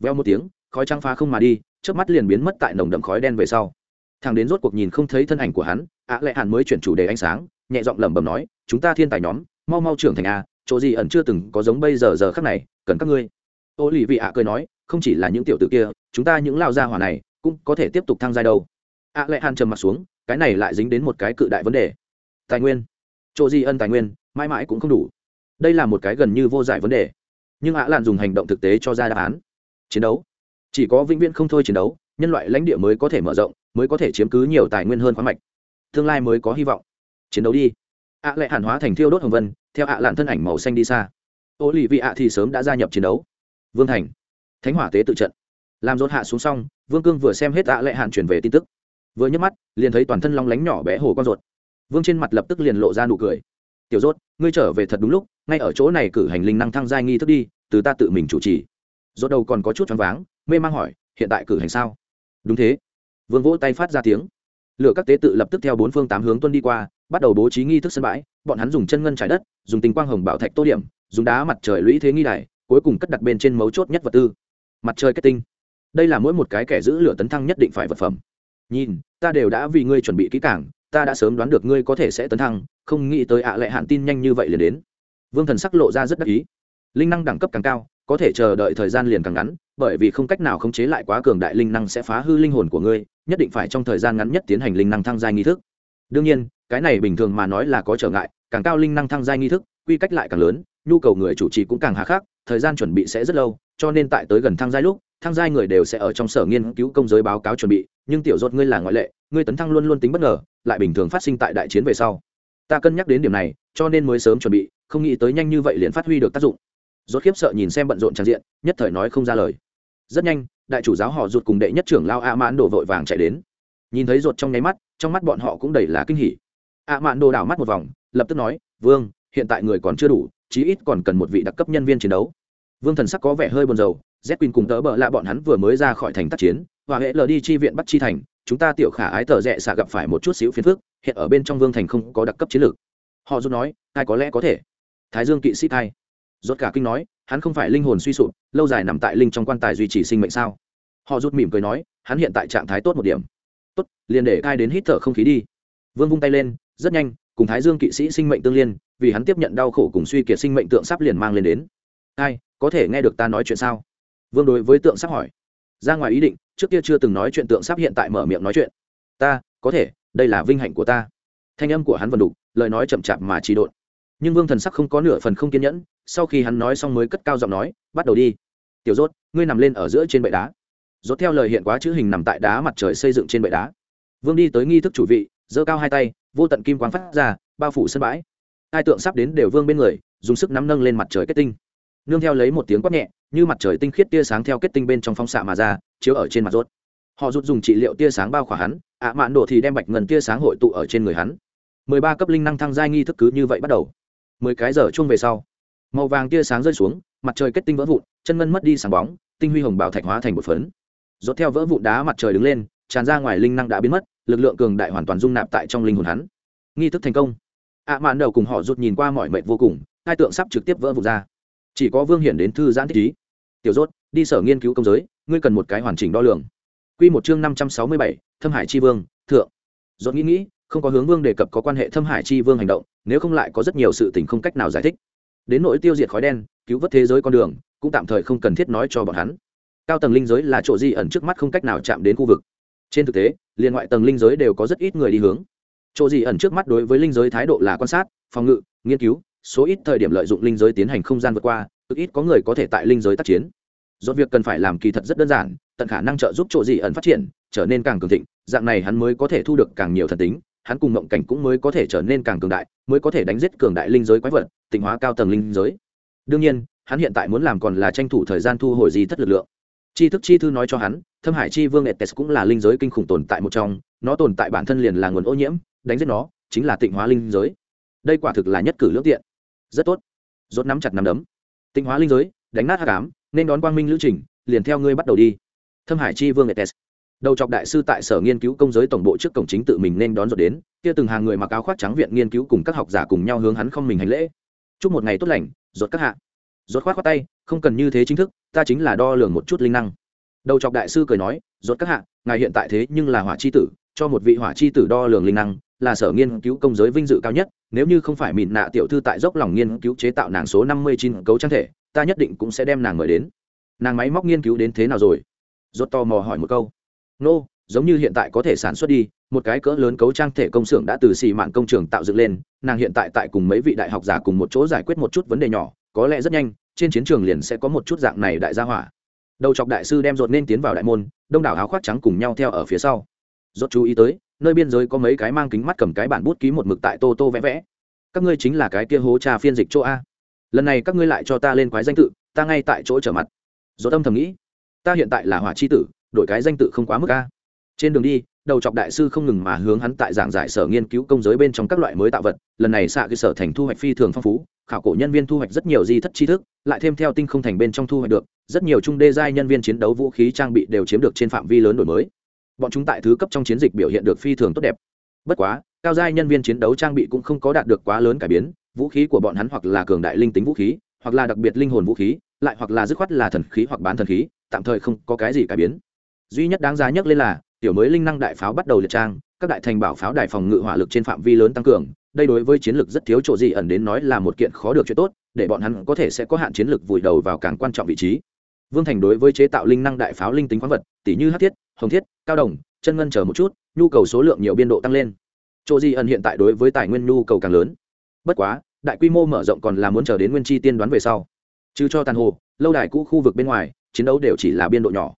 Veo một tiếng khói trắng phá không mà đi trước mắt liền biến mất tại nồng đậm khói đen về sau. Thằng đến rốt cuộc nhìn không thấy thân ảnh của hắn ạ à, lệ hàn mới chuyển chủ đề ánh sáng nhẹ giọng lẩm bẩm nói chúng ta thiên tài nhóm mau mau trưởng thành a chỗ gì ẩn chưa từng có giống bây giờ giờ khắc này cần các ngươi ô lì vị ạ cười nói, không chỉ là những tiểu tử kia, chúng ta những lao gia hỏa này cũng có thể tiếp tục thăng giai đâu. Ạ à lệ hàn trầm mặt xuống, cái này lại dính đến một cái cự đại vấn đề. Tài nguyên. Chỗ gì ân tài nguyên, mãi mãi cũng không đủ. Đây là một cái gần như vô giải vấn đề. Nhưng ạ lạn dùng hành động thực tế cho ra đáp án. Chiến đấu. Chỉ có vĩnh viễn không thôi chiến đấu, nhân loại lãnh địa mới có thể mở rộng, mới có thể chiếm cứ nhiều tài nguyên hơn khoáng mạch. Tương lai mới có hy vọng. Chiến đấu đi. Ạ lệ hàn hóa thành thiêu đốt hồng vân, theo ạ lạn thân ảnh màu xanh đi xa. Ô lì vị ạ thì sớm đã gia nhập chiến đấu vương thành. Thánh hỏa tế tự trận. Làm rốt hạ xuống xong, vương cương vừa xem hết ạ lệ hạn chuyển về tin tức. Vừa nhấc mắt, liền thấy toàn thân long lánh nhỏ bé hồ con ruột vương trên mặt lập tức liền lộ ra nụ cười. Tiểu rốt, ngươi trở về thật đúng lúc, ngay ở chỗ này cử hành linh năng thăng giai nghi thức đi, từ ta tự mình chủ trì. Rốt đầu còn có chút choáng váng, mê mang hỏi, hiện tại cử hành sao? Đúng thế. Vương vỗ tay phát ra tiếng. Lửa các tế tự lập tức theo bốn phương tám hướng tuân đi qua, bắt đầu bố trí nghi thức sân bãi, bọn hắn dùng chân ngân trái đất, dùng tinh quang hồng bảo thạch tô điểm, dùng đá mặt trời lũy thế nghi đài cuối cùng cất đặt bên trên mấu chốt nhất vật tư. Mặt trời kết tinh. Đây là mỗi một cái kẻ giữ lửa tấn thăng nhất định phải vật phẩm. Nhìn, ta đều đã vì ngươi chuẩn bị kỹ càng, ta đã sớm đoán được ngươi có thể sẽ tấn thăng, không nghĩ tới ạ à lại hạn tin nhanh như vậy liền đến. Vương thần sắc lộ ra rất đắc ý. Linh năng đẳng cấp càng cao, có thể chờ đợi thời gian liền càng ngắn, bởi vì không cách nào khống chế lại quá cường đại linh năng sẽ phá hư linh hồn của ngươi, nhất định phải trong thời gian ngắn nhất tiến hành linh năng thăng giai nghi thức. Đương nhiên, cái này bình thường mà nói là có trở ngại, càng cao linh năng thăng giai nghi thức, quy cách lại càng lớn, nhu cầu người chủ trì cũng càng hà khắc thời gian chuẩn bị sẽ rất lâu, cho nên tại tới gần thăng giai lúc thăng giai người đều sẽ ở trong sở nghiên cứu công giới báo cáo chuẩn bị, nhưng tiểu dốt ngươi là ngoại lệ, ngươi tấn thăng luôn luôn tính bất ngờ, lại bình thường phát sinh tại đại chiến về sau. Ta cân nhắc đến điểm này, cho nên mới sớm chuẩn bị, không nghĩ tới nhanh như vậy liền phát huy được tác dụng. Rốt khiếp sợ nhìn xem bận rộn trang diện, nhất thời nói không ra lời. Rất nhanh, đại chủ giáo họ rụt cùng đệ nhất trưởng lao a mãn đổ vội vàng chạy đến. Nhìn thấy rụt trong nháy mắt, trong mắt bọn họ cũng đầy là kinh hỉ. A mãn đồ đảo mắt một vòng, lập tức nói, vương, hiện tại người còn chưa đủ chí ít còn cần một vị đặc cấp nhân viên chiến đấu. Vương thần sắc có vẻ hơi buồn rầu, z quỳnh cùng tớ bợ lạ bọn hắn vừa mới ra khỏi thành tác chiến và hệ lờ đi chi viện bắt chi thành, chúng ta tiểu khả ái tờ rẽ xạ gặp phải một chút xíu phiền phức, hiện ở bên trong vương thành không có đặc cấp chiến lược. Họ rút nói, ai có lẽ có thể. Thái dương kỵ sĩ thai. Rốt cả kinh nói, hắn không phải linh hồn suy sụp, lâu dài nằm tại linh trong quan tài duy trì sinh mệnh sao? Họ rút mỉm cười nói, hắn hiện tại trạng thái tốt một điểm. Tốt, liền để cai đến hít thở không khí đi. Vương vung tay lên, rất nhanh cùng thái dương kỵ sĩ sinh mệnh tương liên, vì hắn tiếp nhận đau khổ cùng suy kiệt sinh mệnh tượng sắp liền mang lên đến. Ai, có thể nghe được ta nói chuyện sao? Vương đối với tượng sắp hỏi. Ra ngoài ý định, trước kia chưa từng nói chuyện tượng sắp hiện tại mở miệng nói chuyện. Ta, có thể, đây là vinh hạnh của ta. Thanh âm của hắn vần đục lời nói chậm chạp mà trì độn. Nhưng vương thần sắc không có nửa phần không kiên nhẫn, sau khi hắn nói xong mới cất cao giọng nói, bắt đầu đi. Tiểu rốt, ngươi nằm lên ở giữa trên bệ đá. Rốt theo lời hiện quá chữ hình nằm tại đá mặt trời xây dựng trên bệ đá. Vương đi tới nghi thức chủ vị, giơ cao hai tay vô tận kim quang phát ra, bao phủ sân bãi. Hai tượng sắp đến đều vương bên người, dùng sức nắm nâng lên mặt trời kết tinh. Nương theo lấy một tiếng quát nhẹ, như mặt trời tinh khiết tia sáng theo kết tinh bên trong phóng xạ mà ra, chiếu ở trên mặt rốt họ rút dùng trị liệu tia sáng bao khỏa hắn, ạ mạn đồ thì đem bạch ngân tia sáng hội tụ ở trên người hắn. Mười ba cấp linh năng thăng giai nghi thức cứ như vậy bắt đầu. Mười cái giờ chung về sau, màu vàng tia sáng rơi xuống, mặt trời kết tinh vỡ vụn, chân ngân mất đi sáng bóng, tinh huy hồng bảo thạch hóa thành một phấn. Rốt theo vỡ vụn đá mặt trời đứng lên, tràn ra ngoài linh năng đã biến mất lực lượng cường đại hoàn toàn dung nạp tại trong linh hồn hắn. Nghi thức thành công. Ạ mạn đầu cùng họ rút nhìn qua mọi mệnh vô cùng, hai tượng sắp trực tiếp vỡ vụn ra. Chỉ có vương hiển đến thư giãn thích ý. Tiểu rốt, đi sở nghiên cứu công giới, ngươi cần một cái hoàn chỉnh đo lường. Quy một chương năm trăm sáu mươi bảy, thâm hải chi vương, thượng. Rốt nghĩ nghĩ, không có hướng vương đề cập có quan hệ thâm hải chi vương hành động, nếu không lại có rất nhiều sự tình không cách nào giải thích. Đến nỗi tiêu diệt khói đen, cứu vớt thế giới con đường, cũng tạm thời không cần thiết nói cho bọn hắn. Cao tầng linh giới là chỗ di ẩn trước mắt không cách nào chạm đến khu vực trên thực tế, liên ngoại tầng linh giới đều có rất ít người đi hướng. Chỗ gì ẩn trước mắt đối với linh giới thái độ là quan sát, phòng ngự, nghiên cứu, số ít thời điểm lợi dụng linh giới tiến hành không gian vượt qua, cực ít có người có thể tại linh giới tác chiến. Do việc cần phải làm kỳ thật rất đơn giản, tận khả năng trợ giúp chỗ gì ẩn phát triển, trở nên càng cường thịnh, dạng này hắn mới có thể thu được càng nhiều thần tính, hắn cùng mộng cảnh cũng mới có thể trở nên càng cường đại, mới có thể đánh giết cường đại linh giới quái vật, tịnh hóa cao tầng linh giới. Đương nhiên, hắn hiện tại muốn làm còn là tranh thủ thời gian thu hồi di thất lực lượng. Chi thức chi thư nói cho hắn thâm hải chi vương etes cũng là linh giới kinh khủng tồn tại một trong, nó tồn tại bản thân liền là nguồn ô nhiễm, đánh giết nó, chính là tịnh hóa linh giới. Đây quả thực là nhất cử lưỡng tiện. Rất tốt. Rốt nắm chặt nắm đấm. Tịnh hóa linh giới, đánh nát hắc ám, nên đón quang minh lữ trình, liền theo ngươi bắt đầu đi. Thâm hải chi vương etes. Đầu chọc đại sư tại sở nghiên cứu công giới tổng bộ trước cổng chính tự mình nên đón rột đến, kia từng hàng người mặc áo khoác trắng viện nghiên cứu cùng các học giả cùng nhau hướng hắn không mình hành lễ. Chúc một ngày tốt lành, rốt các hạ. Rốt khoát khoát tay, không cần như thế chính thức, ta chính là đo lường một chút linh năng đầu chọc đại sư cười nói rốt các hạ ngài hiện tại thế nhưng là hỏa chi tử cho một vị hỏa chi tử đo lường linh năng là sở nghiên cứu công giới vinh dự cao nhất nếu như không phải mịn nạ tiểu thư tại dốc lòng nghiên cứu chế tạo nàng số năm mươi chín cấu trang thể ta nhất định cũng sẽ đem nàng mời đến. Nàng máy móc nghiên cứu đến thế nào rồi? Rốt to mò hỏi một câu. Nô、no, giống như hiện tại có thể sản xuất đi một cái cỡ lớn cấu trang thể công xưởng đã từ xì mạn công trường tạo dựng lên nàng hiện tại tại cùng mấy vị đại học giả cùng một chỗ giải quyết một chút vấn đề nhỏ có lẽ rất nhanh trên chiến trường liền sẽ có một chút dạng này đại gia hỏa đầu chọc đại sư đem rột nên tiến vào đại môn, đông đảo áo khoác trắng cùng nhau theo ở phía sau. Rốt chú ý tới, nơi biên giới có mấy cái mang kính mắt cầm cái bản bút ký một mực tại tô tô vẽ vẽ. Các ngươi chính là cái kia hố trà phiên dịch chỗ a. Lần này các ngươi lại cho ta lên quái danh tự, ta ngay tại chỗ trở mặt. Rốt âm thầm nghĩ, ta hiện tại là hỏa chi tử, đổi cái danh tự không quá mức a. Trên đường đi đầu chọc đại sư không ngừng mà hướng hắn tại giảng giải sở nghiên cứu công giới bên trong các loại mới tạo vật, lần này xạ cơ sở thành thu hoạch phi thường phong phú, khảo cổ nhân viên thu hoạch rất nhiều di thất tri thức, lại thêm theo tinh không thành bên trong thu hoạch được, rất nhiều trung đê giai nhân viên chiến đấu vũ khí trang bị đều chiếm được trên phạm vi lớn đổi mới. Bọn chúng tại thứ cấp trong chiến dịch biểu hiện được phi thường tốt đẹp. Bất quá, cao giai nhân viên chiến đấu trang bị cũng không có đạt được quá lớn cải biến, vũ khí của bọn hắn hoặc là cường đại linh tính vũ khí, hoặc là đặc biệt linh hồn vũ khí, lại hoặc là dứt khoát là thần khí hoặc bán thần khí, tạm thời không có cái gì cải biến. Duy nhất đáng giá nhất lên là tiểu mới linh năng đại pháo bắt đầu liệt trang, các đại thành bảo pháo đài phòng ngự hỏa lực trên phạm vi lớn tăng cường, đây đối với chiến lược rất thiếu chỗ gì ẩn đến nói là một kiện khó được chuyện tốt, để bọn hắn có thể sẽ có hạn chiến lược vùi đầu vào càng quan trọng vị trí. Vương thành đối với chế tạo linh năng đại pháo linh tính khoáng vật tỷ như hát thiết, hồng thiết, cao đồng, chân ngân chờ một chút, nhu cầu số lượng nhiều biên độ tăng lên. Chỗ gì ẩn hiện tại đối với tài nguyên nhu cầu càng lớn. Bất quá, đại quy mô mở rộng còn là muốn chờ đến nguyên chi tiên đoán về sau. Chứ cho tàn hồ, lâu đài cũ khu vực bên ngoài, chiến đấu đều chỉ là biên độ nhỏ.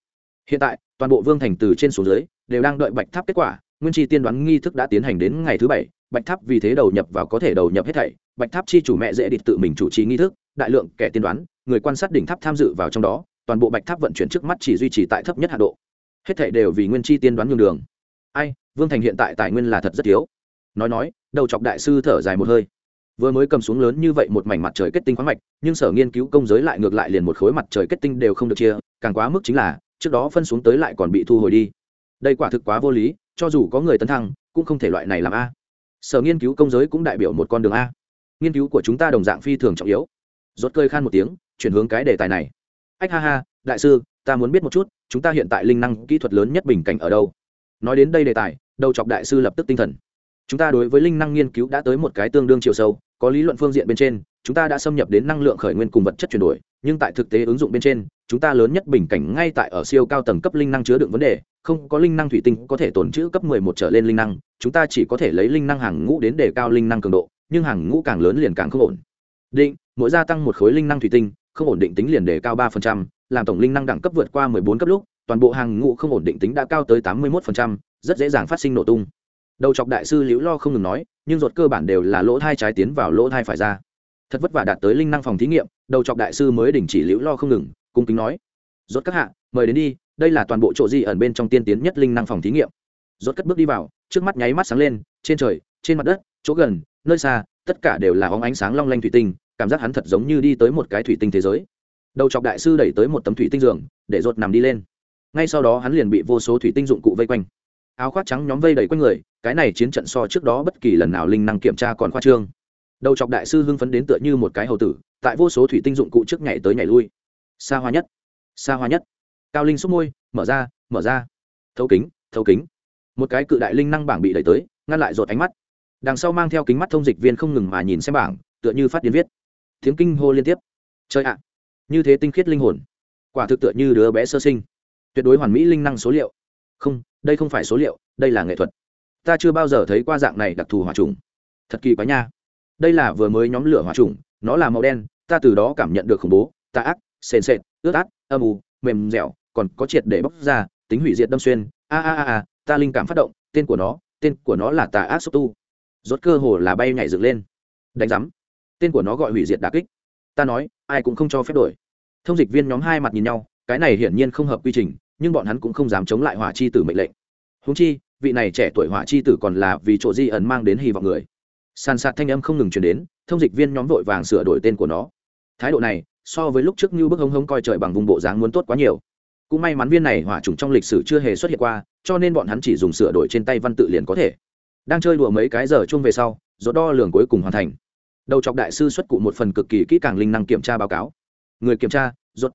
Hiện tại toàn bộ vương thành từ trên xuống dưới, đều đang đợi bạch tháp kết quả, nguyên chi tiên đoán nghi thức đã tiến hành đến ngày thứ bảy, bạch tháp vì thế đầu nhập vào có thể đầu nhập hết thảy, bạch tháp chi chủ mẹ dễ địch tự mình chủ trì nghi thức, đại lượng kẻ tiên đoán, người quan sát đỉnh tháp tham dự vào trong đó, toàn bộ bạch tháp vận chuyển trước mắt chỉ duy trì tại thấp nhất hạ độ. Hết thảy đều vì nguyên chi tiên đoán nhường đường. Ai, vương thành hiện tại tài nguyên là thật rất thiếu. Nói nói, đầu chọc đại sư thở dài một hơi. Vừa mới cầm xuống lớn như vậy một mảnh mặt trời kết tinh khoáng mạch, nhưng sở nghiên cứu công giới lại ngược lại liền một khối mặt trời kết tinh đều không được chia, càng quá mức chính là trước đó phân xuống tới lại còn bị thu hồi đi. Đây quả thực quá vô lý, cho dù có người tấn thăng, cũng không thể loại này làm a. Sở nghiên cứu công giới cũng đại biểu một con đường a. Nghiên cứu của chúng ta đồng dạng phi thường trọng yếu. Rốt cơi khan một tiếng, chuyển hướng cái đề tài này. Ách ha ha, đại sư, ta muốn biết một chút, chúng ta hiện tại linh năng kỹ thuật lớn nhất bình cảnh ở đâu? Nói đến đây đề tài, đầu chọc đại sư lập tức tinh thần. Chúng ta đối với linh năng nghiên cứu đã tới một cái tương đương chiều sâu, có lý luận phương diện bên trên chúng ta đã xâm nhập đến năng lượng khởi nguyên cùng vật chất chuyển đổi nhưng tại thực tế ứng dụng bên trên chúng ta lớn nhất bình cảnh ngay tại ở siêu cao tầng cấp linh năng chứa đựng vấn đề không có linh năng thủy tinh có thể tồn trữ cấp 11 trở lên linh năng chúng ta chỉ có thể lấy linh năng hàng ngũ đến đề cao linh năng cường độ nhưng hàng ngũ càng lớn liền càng không ổn. Định mỗi gia tăng một khối linh năng thủy tinh không ổn định tính liền đề cao 3%, làm tổng linh năng đẳng cấp vượt qua 14 cấp lúc toàn bộ hàng ngũ không ổn định tính đã cao tới 81%, rất dễ dàng phát sinh nổ tung. Đầu chọc đại sư liễu lo không ngừng nói nhưng ruột cơ bản đều là lỗ thai trái tiến vào lỗ thai phải ra thật vất vả đạt tới linh năng phòng thí nghiệm, đầu chọc đại sư mới đình chỉ liễu lo không ngừng, cung kính nói, rốt các hạ, mời đến đi, đây là toàn bộ chỗ di ẩn bên trong tiên tiến nhất linh năng phòng thí nghiệm. Rốt cất bước đi vào, trước mắt nháy mắt sáng lên, trên trời, trên mặt đất, chỗ gần, nơi xa, tất cả đều là óng ánh sáng long lanh thủy tinh, cảm giác hắn thật giống như đi tới một cái thủy tinh thế giới. Đầu chọc đại sư đẩy tới một tấm thủy tinh giường, để rốt nằm đi lên. Ngay sau đó hắn liền bị vô số thủy tinh dụng cụ vây quanh. Áo khoác trắng nhóm vây đầy quanh người, cái này chiến trận so trước đó bất kỳ lần nào linh năng kiểm tra còn khoa trương đầu chọc đại sư hưng phấn đến tựa như một cái hầu tử, tại vô số thủy tinh dụng cụ trước nhảy tới nhảy lui. Xa hoa nhất, xa hoa nhất. Cao linh xúc môi, mở ra mở ra. Thấu kính thấu kính. Một cái cự đại linh năng bảng bị đẩy tới, ngăn lại rột ánh mắt. Đằng sau mang theo kính mắt thông dịch viên không ngừng mà nhìn xem bảng, tựa như phát điên viết. Tiếng kinh hô liên tiếp. Chơi ạ! Như thế tinh khiết linh hồn. Quả thực tựa như đứa bé sơ sinh. Tuyệt đối hoàn mỹ linh năng số liệu. Không, đây không phải số liệu, đây là nghệ thuật. Ta chưa bao giờ thấy qua dạng này đặc thù hỏa trùng. Thật kỳ quá nha đây là vừa mới nhóm lửa hỏa trùng, nó là màu đen, ta từ đó cảm nhận được khủng bố, tà ác, sền sệt, ướt át, âm u, mềm dẻo, còn có triệt để bóc ra, tính hủy diệt đâm xuyên. A a a a, ta linh cảm phát động, tên của nó, tên của nó là tà ác xúc tu. Rốt cơ hồ là bay nhảy dựng lên. Đánh giám. Tên của nó gọi hủy diệt đà kích. Ta nói, ai cũng không cho phép đổi. Thông dịch viên nhóm hai mặt nhìn nhau, cái này hiển nhiên không hợp quy trình, nhưng bọn hắn cũng không dám chống lại hỏa chi tử mệnh lệnh. Húng chi, vị này trẻ tuổi hỏa chi tử còn là vì chỗ di ẩn mang đến hy vọng người sàn sạt thanh âm không ngừng chuyển đến, thông dịch viên nhóm vội vàng sửa đổi tên của nó. Thái độ này, so với lúc trước như bức hống hống coi trời bằng vùng bộ dáng muốn tốt quá nhiều. Cũng may mắn viên này hỏa trùng trong lịch sử chưa hề xuất hiện qua, cho nên bọn hắn chỉ dùng sửa đổi trên tay văn tự liền có thể. Đang chơi đùa mấy cái giờ chung về sau rồi đo lường cuối cùng hoàn thành. Đầu chọc đại sư xuất cụ một phần cực kỳ kỹ càng linh năng kiểm tra báo cáo. Người kiểm tra, rốt.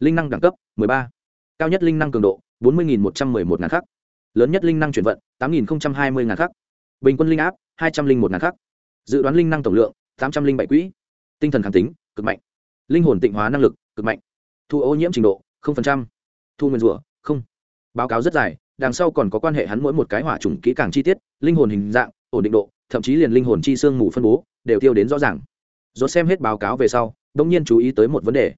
Linh năng đẳng cấp 13. cao nhất linh năng cường độ 40.111 ngàn khắc. Lớn nhất linh năng chuyển vận 8.020 ngàn khắc. Bình quân linh áp 201 ngàn khắc dự đoán linh năng tổng lượng 807 quỹ. Tinh thần kháng tính, cực mạnh. Linh hồn tịnh hóa năng lực, cực mạnh. Thu ô nhiễm trình độ, không phần trăm. Thu nguyên rủa, không. Báo cáo rất dài, đằng sau còn có quan hệ hắn mỗi một cái hỏa trùng kỹ càng chi tiết, linh hồn hình dạng, ổn định độ, thậm chí liền linh hồn chi xương mù phân bố, đều tiêu đến rõ ràng. Rồi xem hết báo cáo về sau đông nhiên chú ý tới một vấn đề.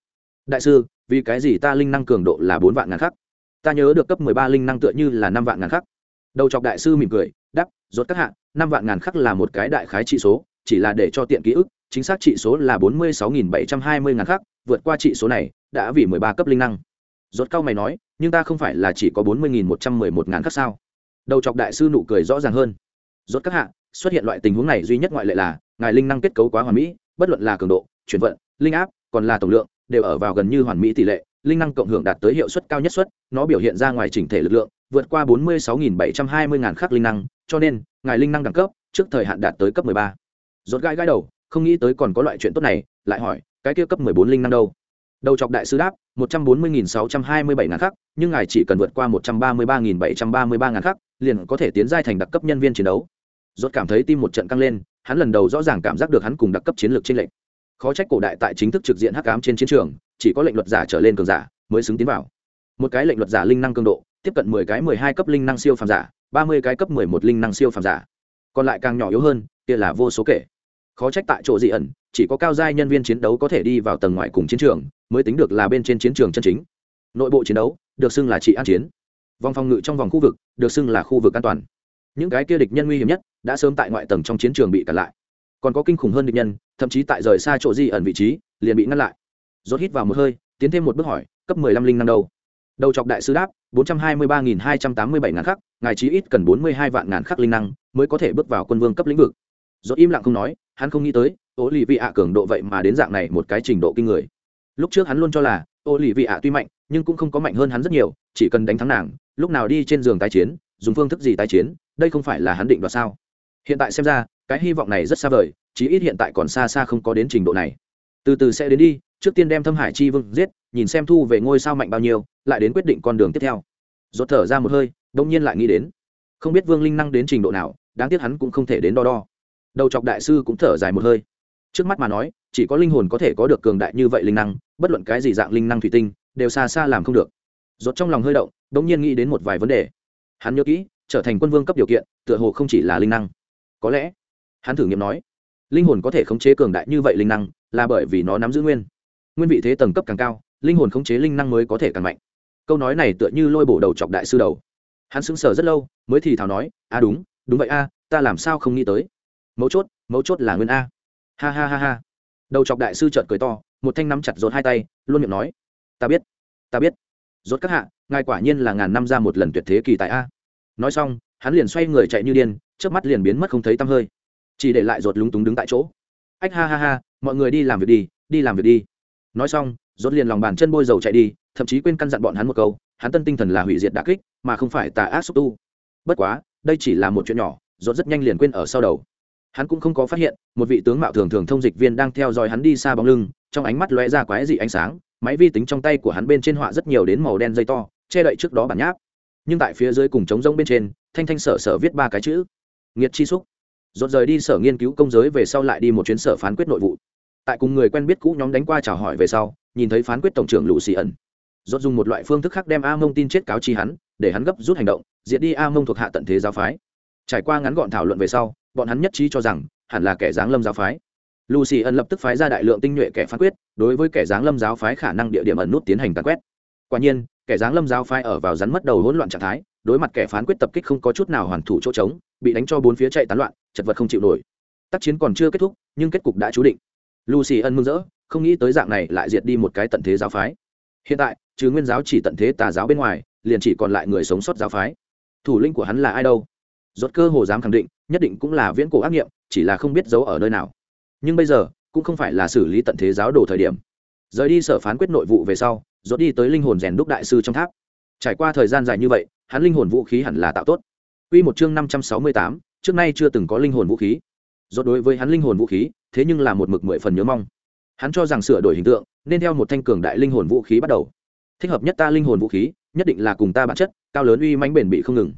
Đại sư, vì cái gì ta linh năng cường độ là bốn vạn ngàn khắc? Ta nhớ được cấp mười ba linh năng tựa như là năm vạn ngàn khắc. Đầu chọc đại sư mỉm cười đắp rốt các hạng năm vạn ngàn khắc là một cái đại khái trị số, chỉ là để cho tiện ký ức, chính xác trị số là bốn mươi sáu nghìn bảy trăm hai mươi ngàn khắc, vượt qua trị số này, đã vì mười ba cấp linh năng. Rốt cao mày nói, nhưng ta không phải là chỉ có bốn mươi nghìn một trăm mười một ngàn khắc sao? Đầu chọc đại sư nụ cười rõ ràng hơn. Rốt các hạng xuất hiện loại tình huống này duy nhất ngoại lệ là, ngài linh năng kết cấu quá hoàn mỹ, bất luận là cường độ, chuyển vận, linh áp, còn là tổng lượng, đều ở vào gần như hoàn mỹ tỷ lệ, linh năng cộng hưởng đạt tới hiệu suất cao nhất suất, nó biểu hiện ra ngoài chỉnh thể lực lượng, vượt qua bốn mươi sáu bảy trăm hai mươi ngàn khắc linh năng cho nên, ngài linh năng đẳng cấp trước thời hạn đạt tới cấp mười ba. Rốt gai gai đầu, không nghĩ tới còn có loại chuyện tốt này, lại hỏi, cái kia cấp mười bốn linh năng đâu? Đầu chọc đại sư đáp, một trăm bốn mươi nghìn sáu trăm hai mươi bảy ngàn khắc, nhưng ngài chỉ cần vượt qua một trăm ba mươi ba nghìn bảy trăm ba mươi ba ngàn khắc, liền có thể tiến giai thành đặc cấp nhân viên chiến đấu. Rốt cảm thấy tim một trận căng lên, hắn lần đầu rõ ràng cảm giác được hắn cùng đặc cấp chiến lược trên lệnh khó trách cổ đại tại chính thức trực diện hắc ám trên chiến trường, chỉ có lệnh luật giả trở lên cường giả mới xứng tiến vào. Một cái lệnh luật giả linh năng cường độ, tiếp cận mười cái mười hai cấp linh năng siêu phàm giả ba mươi cái cấp mười một linh năng siêu phàm giả. Còn lại càng nhỏ yếu hơn, kia là vô số kể. Khó trách tại chỗ dị ẩn, chỉ có cao giai nhân viên chiến đấu có thể đi vào tầng ngoài cùng chiến trường, mới tính được là bên trên chiến trường chân chính. Nội bộ chiến đấu, được xưng là trị an chiến. Vòng phòng ngự trong vòng khu vực, được xưng là khu vực an toàn. Những cái kia địch nhân nguy hiểm nhất, đã sớm tại ngoại tầng trong chiến trường bị cản lại. Còn có kinh khủng hơn địch nhân, thậm chí tại rời xa chỗ di ẩn vị trí, liền bị ngăn lại. Rốt hít vào một hơi, tiến thêm một bước hỏi, cấp mười lăm linh năm đâu? Đầu chọc đại sư đáp, bốn trăm hai mươi ba nghìn hai trăm tám mươi bảy ngàn khắc ngài chí ít cần bốn mươi hai vạn ngàn khắc linh năng mới có thể bước vào quân vương cấp lĩnh vực. Rốt im lặng không nói, hắn không nghĩ tới ô lì vị ạ cường độ vậy mà đến dạng này một cái trình độ kinh người. Lúc trước hắn luôn cho là ô lì vị ạ tuy mạnh, nhưng cũng không có mạnh hơn hắn rất nhiều, chỉ cần đánh thắng nàng, lúc nào đi trên giường tái chiến, dùng phương thức gì tái chiến, đây không phải là hắn định đoạt sao? Hiện tại xem ra, cái hy vọng này rất xa vời, chí ít hiện tại còn xa xa không có đến trình độ này. Từ từ sẽ đến đi, trước tiên đem thâm hải chi vương giết, nhìn xem thu về ngôi sao mạnh bao nhiêu, lại đến quyết định con đường tiếp theo. Rốt thở ra một hơi đông nhiên lại nghĩ đến. Không biết vương linh năng đến trình độ nào, đáng tiếc hắn cũng không thể đến đo đo. Đầu chọc đại sư cũng thở dài một hơi. Trước mắt mà nói, chỉ có linh hồn có thể có được cường đại như vậy linh năng, bất luận cái gì dạng linh năng thủy tinh, đều xa xa làm không được. Rốt trong lòng hơi động đống nhiên nghĩ đến một vài vấn đề. Hắn nhớ kỹ, trở thành quân vương cấp điều kiện, tựa hồ không chỉ là linh năng. Có lẽ, hắn thử nghiệm nói, linh hồn có thể khống chế cường đại như vậy linh năng, là bởi vì nó nắm giữ nguyên. Nguyên vị thế tầng cấp càng cao, linh hồn khống chế linh năng mới có thể càng mạnh. Câu nói này tựa như lôi bổ đầu chọc đại sư đầu hắn sững sờ rất lâu, mới thì thào nói, a, đúng đúng vậy a, ta làm sao không nghĩ tới? Mấu chốt mấu chốt là nguyên a. Ha ha ha ha. Đầu chọc đại sư trợn cười to, một thanh nắm chặt rột hai tay, luôn miệng nói, ta biết ta biết. Rốt các hạ, ngài quả nhiên là ngàn năm ra một lần tuyệt thế kỳ tại a. Nói xong, hắn liền xoay người chạy như điên trước mắt liền biến mất không thấy tăm hơi. Chỉ để lại rột lúng túng đứng tại chỗ. Ách, ha ha ha, mọi người đi làm việc đi đi làm việc đi. Nói xong rốt liền lòng bàn chân bôi dầu chạy đi, thậm chí quên căn dặn bọn hắn một câu, hắn tân tinh thần là hủy diệt đả kích, mà không phải tà ác xúc tu. Bất quá, đây chỉ là một chuyện nhỏ, rốt rất nhanh liền quên ở sau đầu. Hắn cũng không có phát hiện, một vị tướng mạo thường thường thông dịch viên đang theo dõi hắn đi xa bóng lưng, trong ánh mắt lóe ra quái dị ánh sáng, máy vi tính trong tay của hắn bên trên họa rất nhiều đến màu đen dây to, che đậy trước đó bản nháp. Nhưng tại phía dưới cùng trống rông bên trên, thanh thanh sở sở viết ba cái chữ, nghiệt chi xúc. Rốt rời đi sở nghiên cứu công giới về sau lại đi một chuyến sở phán quyết nội vụ tại cùng người quen biết cũ nhóm đánh qua chào hỏi về sau, nhìn thấy phán quyết tổng trưởng lũ xì ẩn. Dốt dùng một loại phương thức khác đem a mông tin chết cáo chi hắn, để hắn gấp rút hành động, diệt đi a mông thuộc hạ tận thế giáo phái. Trải qua ngắn gọn thảo luận về sau, bọn hắn nhất trí cho rằng, hẳn là kẻ giáng lâm giáo phái. Lucy ẩn lập tức phái ra đại lượng tinh nhuệ kẻ phán quyết, đối với kẻ giáng lâm giáo phái khả năng địa điểm ẩn nút tiến hành tàn quét. Quả nhiên, kẻ giáng lâm giáo phái ở vào rắn mất đầu hỗn loạn trạng thái, đối mặt kẻ phán quyết tập kích không có chút nào hoàn thủ chỗ trống, bị đánh cho bốn phía chạy tán loạn, chật vật không chịu nổi. Tác chiến còn chưa kết thúc, nhưng kết cục đã chú định lucy ân mừng rỡ không nghĩ tới dạng này lại diệt đi một cái tận thế giáo phái. Hiện tại trừ nguyên giáo chỉ tận thế tà giáo bên ngoài liền chỉ còn lại người sống sót giáo phái. Thủ lĩnh của hắn là ai đâu? Rốt cơ hồ dám khẳng định nhất định cũng là viễn cổ ác nghiệm chỉ là không biết giấu ở nơi nào. Nhưng bây giờ cũng không phải là xử lý tận thế giáo đồ thời điểm. Rời đi sở phán quyết nội vụ về sau rốt đi tới linh hồn rèn đúc đại sư trong tháp. Trải qua thời gian dài như vậy hắn linh hồn vũ khí hẳn là tạo tốt. Quy một chương năm trăm sáu mươi tám, trước nay chưa từng có linh hồn vũ khí. Rốt đối với hắn linh hồn vũ khí thế nhưng là một mực mười phần nhớ mong. Hắn cho rằng sửa đổi hình tượng, nên theo một thanh cường đại linh hồn vũ khí bắt đầu. Thích hợp nhất ta linh hồn vũ khí, nhất định là cùng ta bản chất, cao lớn uy mánh bền bị không ngừng.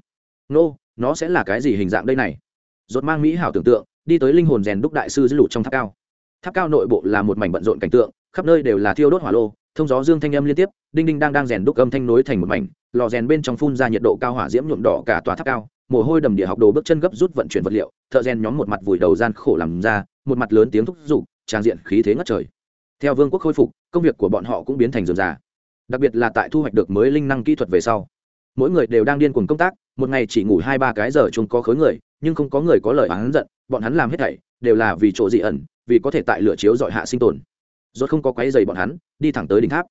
Nô, nó sẽ là cái gì hình dạng đây này? Dột mang mỹ hảo tưởng tượng, đi tới linh hồn rèn đúc đại sư dưới lụt trong tháp cao. Tháp cao nội bộ là một mảnh bận rộn cảnh tượng, khắp nơi đều là thiêu đốt hỏa lô, thông gió dương thanh âm liên tiếp, đinh đinh đang đang rèn đúc âm thanh nối thành một mảnh, lò rèn bên trong phun ra nhiệt độ cao hỏa diễm nhuộm đỏ cả tòa tháp cao mồ hôi đầm địa học đồ bước chân gấp rút vận chuyển vật liệu, thợ rèn nhóm một mặt vùi đầu gian khổ làm ra, một mặt lớn tiếng thúc giục, trang diện khí thế ngất trời. Theo vương quốc khôi phục, công việc của bọn họ cũng biến thành dườm già đặc biệt là tại thu hoạch được mới linh năng kỹ thuật về sau, mỗi người đều đang điên cuồng công tác, một ngày chỉ ngủ hai ba cái giờ chung có khối người, nhưng không có người có lời oán giận, bọn hắn làm hết thảy đều là vì chỗ dị ẩn, vì có thể tại lửa chiếu dọi hạ sinh tồn. Rốt không có quấy giày bọn hắn, đi thẳng tới đỉnh tháp.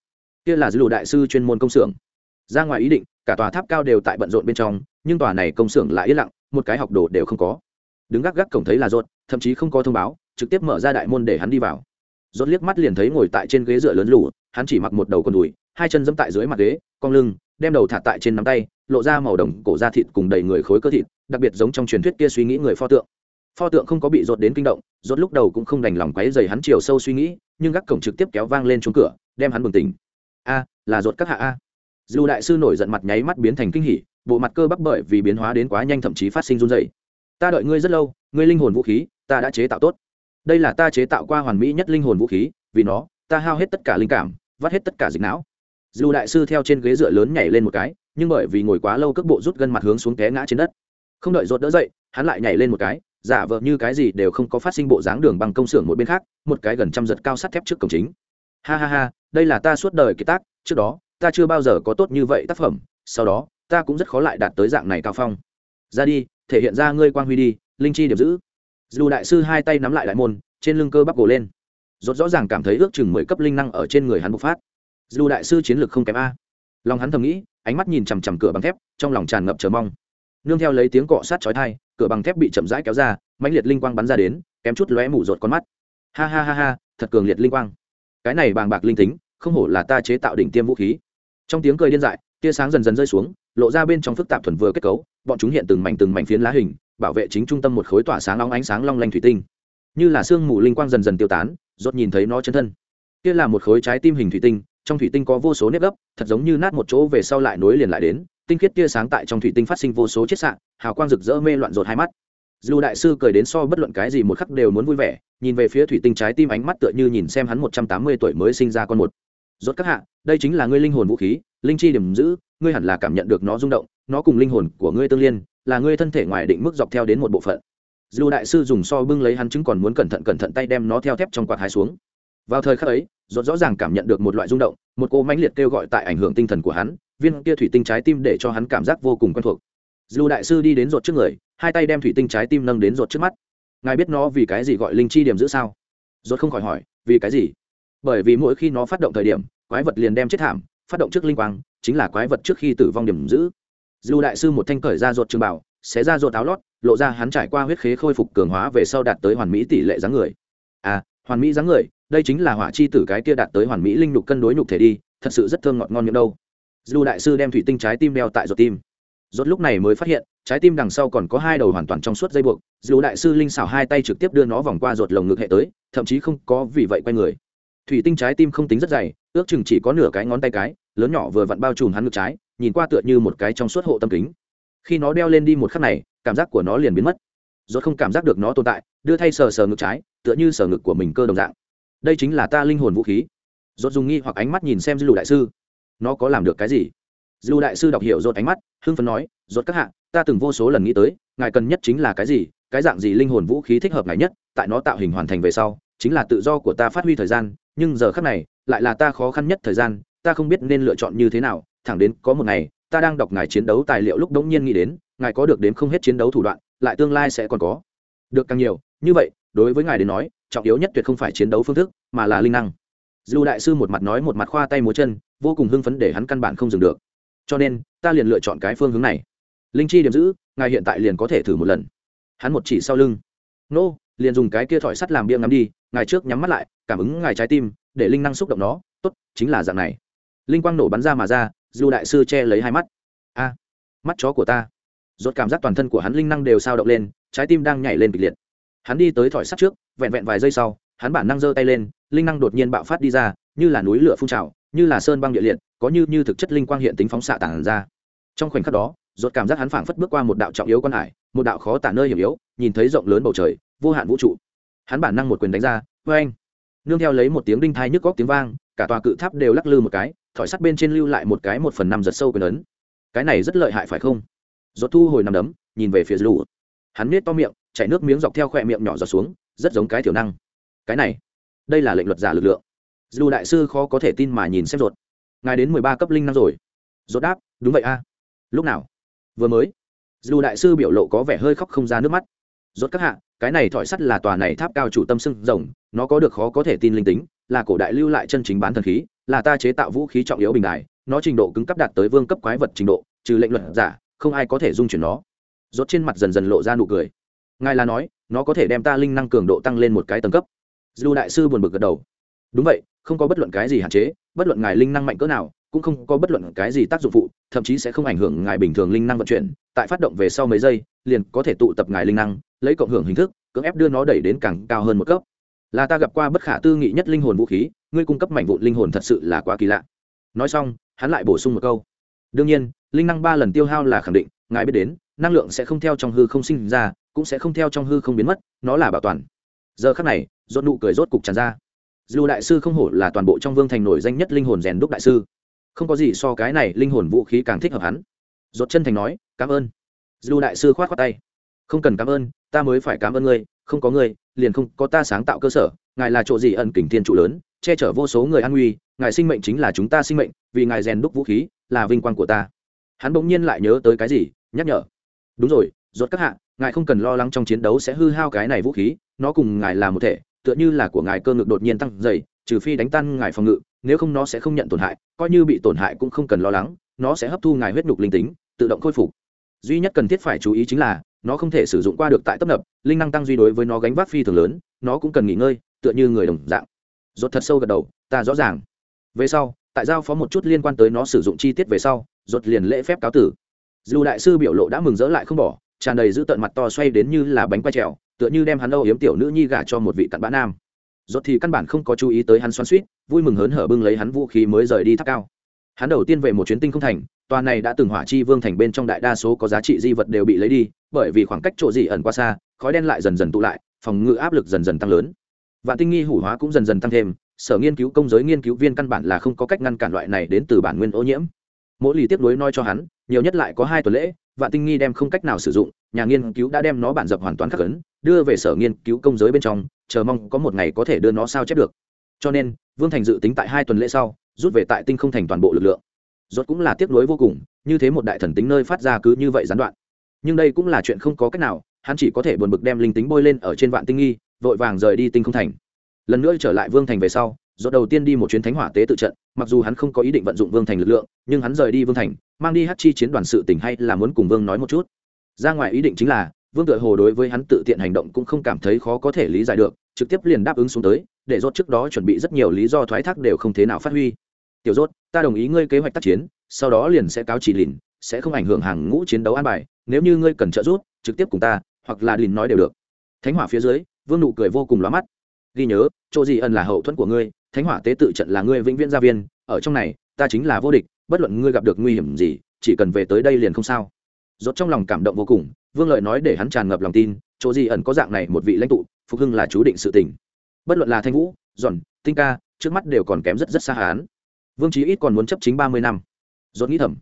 Kia là dư lù đại sư chuyên môn công xưởng ra ngoài ý định, cả tòa tháp cao đều tại bận rộn bên trong, nhưng tòa này công xưởng lại yên lặng, một cái học đồ đều không có. Đứng gác gác cổng thấy là rột thậm chí không có thông báo, trực tiếp mở ra đại môn để hắn đi vào. Rột liếc mắt liền thấy ngồi tại trên ghế dựa lớn lù, hắn chỉ mặc một đầu con đùi, hai chân dẫm tại dưới mặt ghế, cong lưng, đem đầu thả tại trên nắm tay, lộ ra màu đồng cổ da thịt cùng đầy người khối cơ thịt, đặc biệt giống trong truyền thuyết kia suy nghĩ người pho tượng. Pho tượng không có bị rột đến kinh động rột lúc đầu cũng không đành lòng quấy dày hắn chiều sâu suy nghĩ, nhưng gác cổng trực tiếp kéo vang lên trúng cửa, đem hắn bừng tỉnh. A, là rột các hạ a dù đại sư nổi giận mặt nháy mắt biến thành kinh hỉ, bộ mặt cơ bắp bởi vì biến hóa đến quá nhanh thậm chí phát sinh run dày ta đợi ngươi rất lâu, ngươi linh hồn vũ khí, ta đã chế tạo tốt. Đây là ta chế tạo qua hoàn mỹ nhất linh hồn vũ khí, vì nó, ta hao hết tất cả linh cảm, vắt hết tất cả dịch não. Dù đại sư theo trên ghế dựa lớn nhảy lên một cái, nhưng bởi vì ngồi quá lâu cước bộ rút gân mặt hướng xuống té ngã trên đất. Không đợi rột đỡ dậy, hắn lại nhảy lên một cái, giả vờ như cái gì đều không có phát sinh bộ dáng đường bằng công xưởng một bên khác, một cái gần trăm giật cao sắt thép trước cổng chính. Ha ha ha, đây là ta suốt đời kiệt tác, trước đó ta chưa bao giờ có tốt như vậy tác phẩm, sau đó, ta cũng rất khó lại đạt tới dạng này cao phong. Ra đi, thể hiện ra ngươi quang huy đi, linh chi điểm giữ. Dù đại sư hai tay nắm lại đại môn, trên lưng cơ bắp gồ lên. Rốt rõ ràng cảm thấy ước chừng mười cấp linh năng ở trên người hắn bộc phát. Dù đại sư chiến lược không kém a. Lòng hắn thầm nghĩ, ánh mắt nhìn chằm chằm cửa bằng thép, trong lòng tràn ngập chờ mong. Nương theo lấy tiếng cọ sát chói tai, cửa bằng thép bị chậm rãi kéo ra, mãnh liệt linh quang bắn ra đến, kém chút lóe mủ rột con mắt. Ha ha ha ha, thật cường liệt linh quang. Cái này bàng bạc linh tính, không hổ là ta chế tạo đỉnh tiêm vũ khí trong tiếng cười điên dại, tia sáng dần dần rơi xuống, lộ ra bên trong phức tạp thuần vừa kết cấu, bọn chúng hiện từng mảnh từng mảnh phiến lá hình, bảo vệ chính trung tâm một khối tỏa sáng long ánh sáng long lanh thủy tinh. Như là sương mù linh quang dần dần tiêu tán, rốt nhìn thấy nó chân thân. Kia là một khối trái tim hình thủy tinh, trong thủy tinh có vô số nếp gấp, thật giống như nát một chỗ về sau lại nối liền lại đến, tinh khiết tia sáng tại trong thủy tinh phát sinh vô số chiết xạ, hào quang rực rỡ mê loạn rột hai mắt. Dù đại sư cười đến so bất luận cái gì một khắc đều muốn vui vẻ, nhìn về phía thủy tinh trái tim ánh mắt tựa như nhìn xem hắn một trăm tám mươi tuổi mới sinh ra con một rốt các hạ, đây chính là ngươi linh hồn vũ khí, linh chi điểm giữ, ngươi hẳn là cảm nhận được nó rung động, nó cùng linh hồn của ngươi tương liên, là ngươi thân thể ngoài định mức dọc theo đến một bộ phận. Dù đại sư dùng so bưng lấy hắn chứng còn muốn cẩn thận cẩn thận tay đem nó theo thép trong quạt hai xuống. Vào thời khắc ấy, rốt rõ ràng cảm nhận được một loại rung động, một cô mãnh liệt kêu gọi tại ảnh hưởng tinh thần của hắn, viên kia thủy tinh trái tim để cho hắn cảm giác vô cùng quen thuộc. Dù đại sư đi đến rột trước người, hai tay đem thủy tinh trái tim nâng đến rột trước mắt. Ngài biết nó vì cái gì gọi linh chi điểm giữ sao? Rốt không khỏi hỏi, vì cái gì? Bởi vì mỗi khi nó phát động thời điểm, quái vật liền đem chết thảm, phát động trước linh quang, chính là quái vật trước khi tử vong điểm giữ. Dù đại sư một thanh cởi ra ruột trường bảo, xé ra ruột áo lót, lộ ra hắn trải qua huyết khế khôi phục cường hóa về sau đạt tới hoàn mỹ tỷ lệ dáng người. À hoàn mỹ dáng người, đây chính là hỏa chi tử cái kia đạt tới hoàn mỹ linh nhục cân đối nhục thể đi, thật sự rất thơm ngọt ngon miệng đâu. Dù đại sư đem thủy tinh trái tim đeo tại ruột tim. Rốt lúc này mới phát hiện, trái tim đằng sau còn có hai đầu hoàn toàn trong suốt dây buộc. Dù đại sư linh xảo hai tay trực tiếp đưa nó vòng qua ruột lồng ngực hệ tới, thậm chí không có vì vậy quay người thủy tinh trái tim không tính rất dày, ước chừng chỉ có nửa cái ngón tay cái, lớn nhỏ vừa vặn bao trùm hắn ngực trái, nhìn qua tựa như một cái trong suốt hộ tâm kính. Khi nó đeo lên đi một khắc này, cảm giác của nó liền biến mất. Rốt không cảm giác được nó tồn tại, đưa thay sờ sờ ngực trái, tựa như sờ ngực của mình cơ đồng dạng. Đây chính là ta linh hồn vũ khí. Rốt dùng nghi hoặc ánh mắt nhìn xem dư lù đại sư. Nó có làm được cái gì? Dư đại sư đọc hiểu rốt ánh mắt, hưng phấn nói, rốt các hạ, ta từng vô số lần nghĩ tới, ngài cần nhất chính là cái gì, cái dạng gì linh hồn vũ khí thích hợp ngài nhất, tại nó tạo hình hoàn thành về sau chính là tự do của ta phát huy thời gian, nhưng giờ khắc này, lại là ta khó khăn nhất thời gian, ta không biết nên lựa chọn như thế nào, thẳng đến có một ngày, ta đang đọc ngài chiến đấu tài liệu lúc đống nhiên nghĩ đến, ngài có được đến không hết chiến đấu thủ đoạn, lại tương lai sẽ còn có. Được càng nhiều, như vậy, đối với ngài đến nói, trọng yếu nhất tuyệt không phải chiến đấu phương thức, mà là linh năng. Dù đại sư một mặt nói một mặt khoa tay múa chân, vô cùng hưng phấn để hắn căn bản không dừng được. Cho nên, ta liền lựa chọn cái phương hướng này. Linh chi điểm giữ, ngài hiện tại liền có thể thử một lần. Hắn một chỉ sau lưng. Nô! Liền dùng cái kia thỏi sắt làm bia ngắm đi, ngài trước nhắm mắt lại, cảm ứng ngài trái tim, để linh năng xúc động nó, tốt, chính là dạng này. Linh quang nổ bắn ra mà ra dù đại sư che lấy hai mắt. A, mắt chó của ta. Rốt cảm giác toàn thân của hắn linh năng đều sao động lên, trái tim đang nhảy lên kịch liệt. Hắn đi tới thỏi sắt trước, vẹn vẹn vài giây sau, hắn bản năng giơ tay lên, linh năng đột nhiên bạo phát đi ra, như là núi lửa phun trào, như là sơn băng địa liệt, có như như thực chất linh quang hiện tính phóng xạ tản ra. Trong khoảnh khắc đó, rốt cảm giác hắn phảng phất bước qua một đạo trọng yếu quan hải, một đạo khó tả nơi hiểm yếu, nhìn thấy rộng lớn bầu trời vô hạn vũ trụ. Hắn bản năng một quyền đánh ra vê anh nương theo lấy một tiếng đinh thai nhức góc tiếng vang, cả tòa cự tháp đều lắc lư một cái, thỏi sắt bên trên lưu lại một cái một phần năm giật sâu quyền ấn. Cái này rất lợi hại phải không? Rốt thu hồi nằm đấm, nhìn về phía lũ. Hắn nết to miệng, chảy nước miếng dọc theo khỏe miệng nhỏ giọt xuống, rất giống cái thiểu năng. Cái này, đây là lệnh luật giả lực lượng. Dù đại sư khó có thể tin mà nhìn xem ruột ngài đến mười ba cấp linh năm rồi. Rốt đáp, đúng vậy a. Lúc nào? Vừa mới. Dù đại sư biểu lộ có vẻ hơi khóc không ra nước mắt rốt các hạ, cái này thỏi sắt là tòa này tháp cao chủ tâm sưng rồng, nó có được khó có thể tin linh tính, là cổ đại lưu lại chân chính bán thần khí, là ta chế tạo vũ khí trọng yếu bình đại nó trình độ cứng cấp đạt tới vương cấp quái vật trình độ, trừ lệnh luật giả, không ai có thể dung chuyển nó. Rốt trên mặt dần dần lộ ra nụ cười. Ngài là nói, nó có thể đem ta linh năng cường độ tăng lên một cái tầng cấp. Dù đại sư buồn bực gật đầu. Đúng vậy, không có bất luận cái gì hạn chế, bất luận ngài linh năng mạnh cỡ nào cũng không có bất luận cái gì tác dụng phụ, thậm chí sẽ không ảnh hưởng ngài bình thường linh năng vận chuyển, tại phát động về sau mấy giây, liền có thể tụ tập ngài linh năng, lấy cộng hưởng hình thức, cưỡng ép đưa nó đẩy đến càng cao hơn một cấp. Là ta gặp qua bất khả tư nghị nhất linh hồn vũ khí, ngươi cung cấp mảnh vụn linh hồn thật sự là quá kỳ lạ. Nói xong, hắn lại bổ sung một câu. Đương nhiên, linh năng ba lần tiêu hao là khẳng định, ngài biết đến, năng lượng sẽ không theo trong hư không sinh ra, cũng sẽ không theo trong hư không biến mất, nó là bảo toàn. Giờ khắc này, rốt nụ cười rốt cục tràn ra. Dù đại sư không hổ là toàn bộ trong vương thành nổi danh nhất linh hồn rèn đúc đại sư không có gì so cái này linh hồn vũ khí càng thích hợp hắn. Rốt chân thành nói, cảm ơn. Dư đại sư khoát khoát tay. Không cần cảm ơn, ta mới phải cảm ơn ngươi, không có ngươi, liền không có ta sáng tạo cơ sở, ngài là chỗ gì ẩn kình thiên trụ lớn, che chở vô số người an nguy, ngài sinh mệnh chính là chúng ta sinh mệnh, vì ngài rèn đúc vũ khí, là vinh quang của ta. Hắn bỗng nhiên lại nhớ tới cái gì, nhắc nhở. Đúng rồi, rốt các hạ, ngài không cần lo lắng trong chiến đấu sẽ hư hao cái này vũ khí, nó cùng ngài là một thể, tựa như là của ngài cơ ngực đột nhiên tăng dày, trừ phi đánh tan ngài phòng ngự nếu không nó sẽ không nhận tổn hại, coi như bị tổn hại cũng không cần lo lắng, nó sẽ hấp thu ngài huyết nhục linh tính, tự động khôi phục. Duy nhất cần thiết phải chú ý chính là, nó không thể sử dụng qua được tại tấp nập, linh năng tăng duy đối với nó gánh vác phi thường lớn, nó cũng cần nghỉ ngơi, tựa như người đồng dạng. Rốt thật sâu gật đầu, ta rõ ràng. Về sau, tại giao phó một chút liên quan tới nó sử dụng chi tiết về sau, rốt liền lễ phép cáo tử. Dù đại sư biểu lộ đã mừng rỡ lại không bỏ, tràn đầy giữ tận mặt to xoay đến như là bánh quay trèo, tựa như đem hắn âu yếm tiểu nữ nhi gả cho một vị cặn bã nam rốt thì căn bản không có chú ý tới hắn xoắn xuýt vui mừng hớn hở bưng lấy hắn vũ khí mới rời đi tháp cao. Hắn đầu tiên về một chuyến tinh không thành, tòa này đã từng hỏa chi vương thành bên trong đại đa số có giá trị di vật đều bị lấy đi, bởi vì khoảng cách chỗ gì ẩn quá xa, khói đen lại dần dần tụ lại, phòng ngự áp lực dần dần tăng lớn. Vạn tinh nghi hủ hóa cũng dần dần tăng thêm, sở nghiên cứu công giới nghiên cứu viên căn bản là không có cách ngăn cản loại này đến từ bản nguyên ô nhiễm. Mỗi lì tiếp nối nói cho hắn, nhiều nhất lại có hai tuần lễ, vạn tinh nghi đem không cách nào sử dụng, nhà nghiên cứu đã đem nó bản dập hoàn toàn khắc ấn, đưa về sở nghiên cứu công giới bên trong chờ mong có một ngày có thể đưa nó sao chép được. Cho nên, vương thành dự tính tại hai tuần lễ sau, rút về tại tinh không thành toàn bộ lực lượng. Rốt cũng là tiếc nuối vô cùng, như thế một đại thần tính nơi phát ra cứ như vậy gián đoạn. Nhưng đây cũng là chuyện không có cách nào, hắn chỉ có thể buồn bực đem linh tính bôi lên ở trên vạn tinh nghi, vội vàng rời đi tinh không thành. Lần nữa trở lại vương thành về sau, rốt đầu tiên đi một chuyến thánh hỏa tế tự trận, mặc dù hắn không có ý định vận dụng vương thành lực lượng, nhưng hắn rời đi vương thành, mang đi hát chi chiến đoàn sự tình hay là muốn cùng vương nói một chút. Ra ngoài ý định chính là vương tự hồ đối với hắn tự tiện hành động cũng không cảm thấy khó có thể lý giải được, trực tiếp liền đáp ứng xuống tới, để rốt trước đó chuẩn bị rất nhiều lý do thoái thác đều không thế nào phát huy. Tiểu rốt, ta đồng ý ngươi kế hoạch tác chiến, sau đó liền sẽ cáo chỉ lìn, sẽ không ảnh hưởng hàng ngũ chiến đấu an bài, nếu như ngươi cần trợ giúp, trực tiếp cùng ta, hoặc là lìn nói đều được. Thánh hỏa phía dưới, vương nụ cười vô cùng lóa mắt. Ghi nhớ, chỗ gì ẩn là hậu thuẫn của ngươi, thánh hỏa tế tự trận là ngươi vĩnh viễn gia viên, ở trong này, ta chính là vô địch, bất luận ngươi gặp được nguy hiểm gì, chỉ cần về tới đây liền không sao. Rốt trong lòng cảm động vô cùng vương lợi nói để hắn tràn ngập lòng tin, chỗ gì ẩn có dạng này một vị lãnh tụ, phục hưng là chú định sự tình. Bất luận là thanh vũ, giòn, tinh ca, trước mắt đều còn kém rất rất xa hán vương trí ít còn muốn chấp chính ba mươi năm. Rốt nghĩ thầm,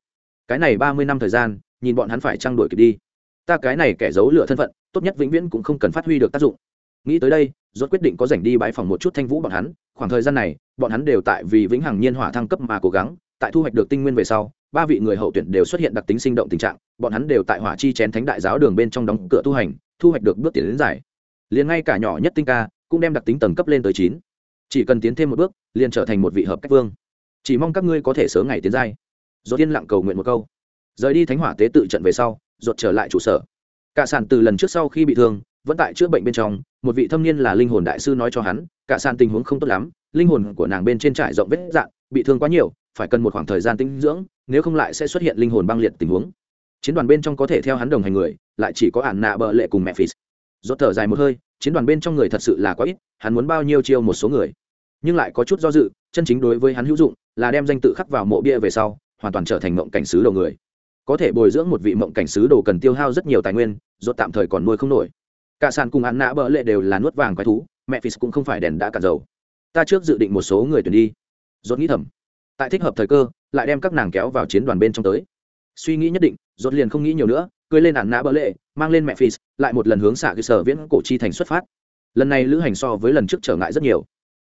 cái này ba mươi năm thời gian, nhìn bọn hắn phải trang đuổi kịp đi. Ta cái này kẻ giấu lửa thân phận, tốt nhất vĩnh viễn cũng không cần phát huy được tác dụng. Nghĩ tới đây, rốt quyết định có rảnh đi bãi phòng một chút thanh vũ bọn hắn, khoảng thời gian này, bọn hắn đều tại vì vĩnh hằng nhiên hỏa thăng cấp mà cố gắng, tại thu hoạch được tinh nguyên về sau ba vị người hậu tuyển đều xuất hiện đặc tính sinh động tình trạng, bọn hắn đều tại hỏa chi chén thánh đại giáo đường bên trong đóng cửa tu hành, thu hoạch được bước tiến đến giải. Liền ngay cả nhỏ nhất tinh ca cũng đem đặc tính tầng cấp lên tới chín. Chỉ cần tiến thêm một bước, liền trở thành một vị hợp cách vương. Chỉ mong các ngươi có thể sớm ngày tiến giai. Dốt yên lặng cầu nguyện một câu. Rời đi thánh hỏa tế tự trận về sau dột trở lại trụ sở. Cả sản từ lần trước sau khi bị thương, vẫn tại chữa bệnh bên trong, một vị thâm niên là linh hồn đại sư nói cho hắn, cả sản tình huống không tốt lắm, linh hồn của nàng bên trên trải rộng vết dạn, bị thương quá nhiều phải cần một khoảng thời gian tinh dưỡng, nếu không lại sẽ xuất hiện linh hồn băng liệt tình huống. Chiến đoàn bên trong có thể theo hắn đồng hành người, lại chỉ có ản nạ bợ lệ cùng mẹ phì. Rốt thở dài một hơi, chiến đoàn bên trong người thật sự là quá ít, hắn muốn bao nhiêu chiêu một số người. Nhưng lại có chút do dự, chân chính đối với hắn hữu dụng, là đem danh tự khắc vào mộ bia về sau, hoàn toàn trở thành mộng cảnh sứ đầu người. Có thể bồi dưỡng một vị mộng cảnh sứ đồ cần tiêu hao rất nhiều tài nguyên, rốt tạm thời còn nuôi không nổi. Cả sàn cùng ăn nã bỡ lệ đều là nuốt vàng quái thú, mẹ phì cũng không phải đèn đã cạn dầu. Ta trước dự định một số người tuyển đi. Rốt nghĩ thầm tại thích hợp thời cơ, lại đem các nàng kéo vào chiến đoàn bên trong tới. Suy nghĩ nhất định rốt liền không nghĩ nhiều nữa cưới lên ản nã bỡ lệ, mang lên mẹ phì, lại một lần hướng xạ cơ sở viễn cổ chi thành xuất phát. Lần này lữ hành so với lần trước trở ngại rất nhiều.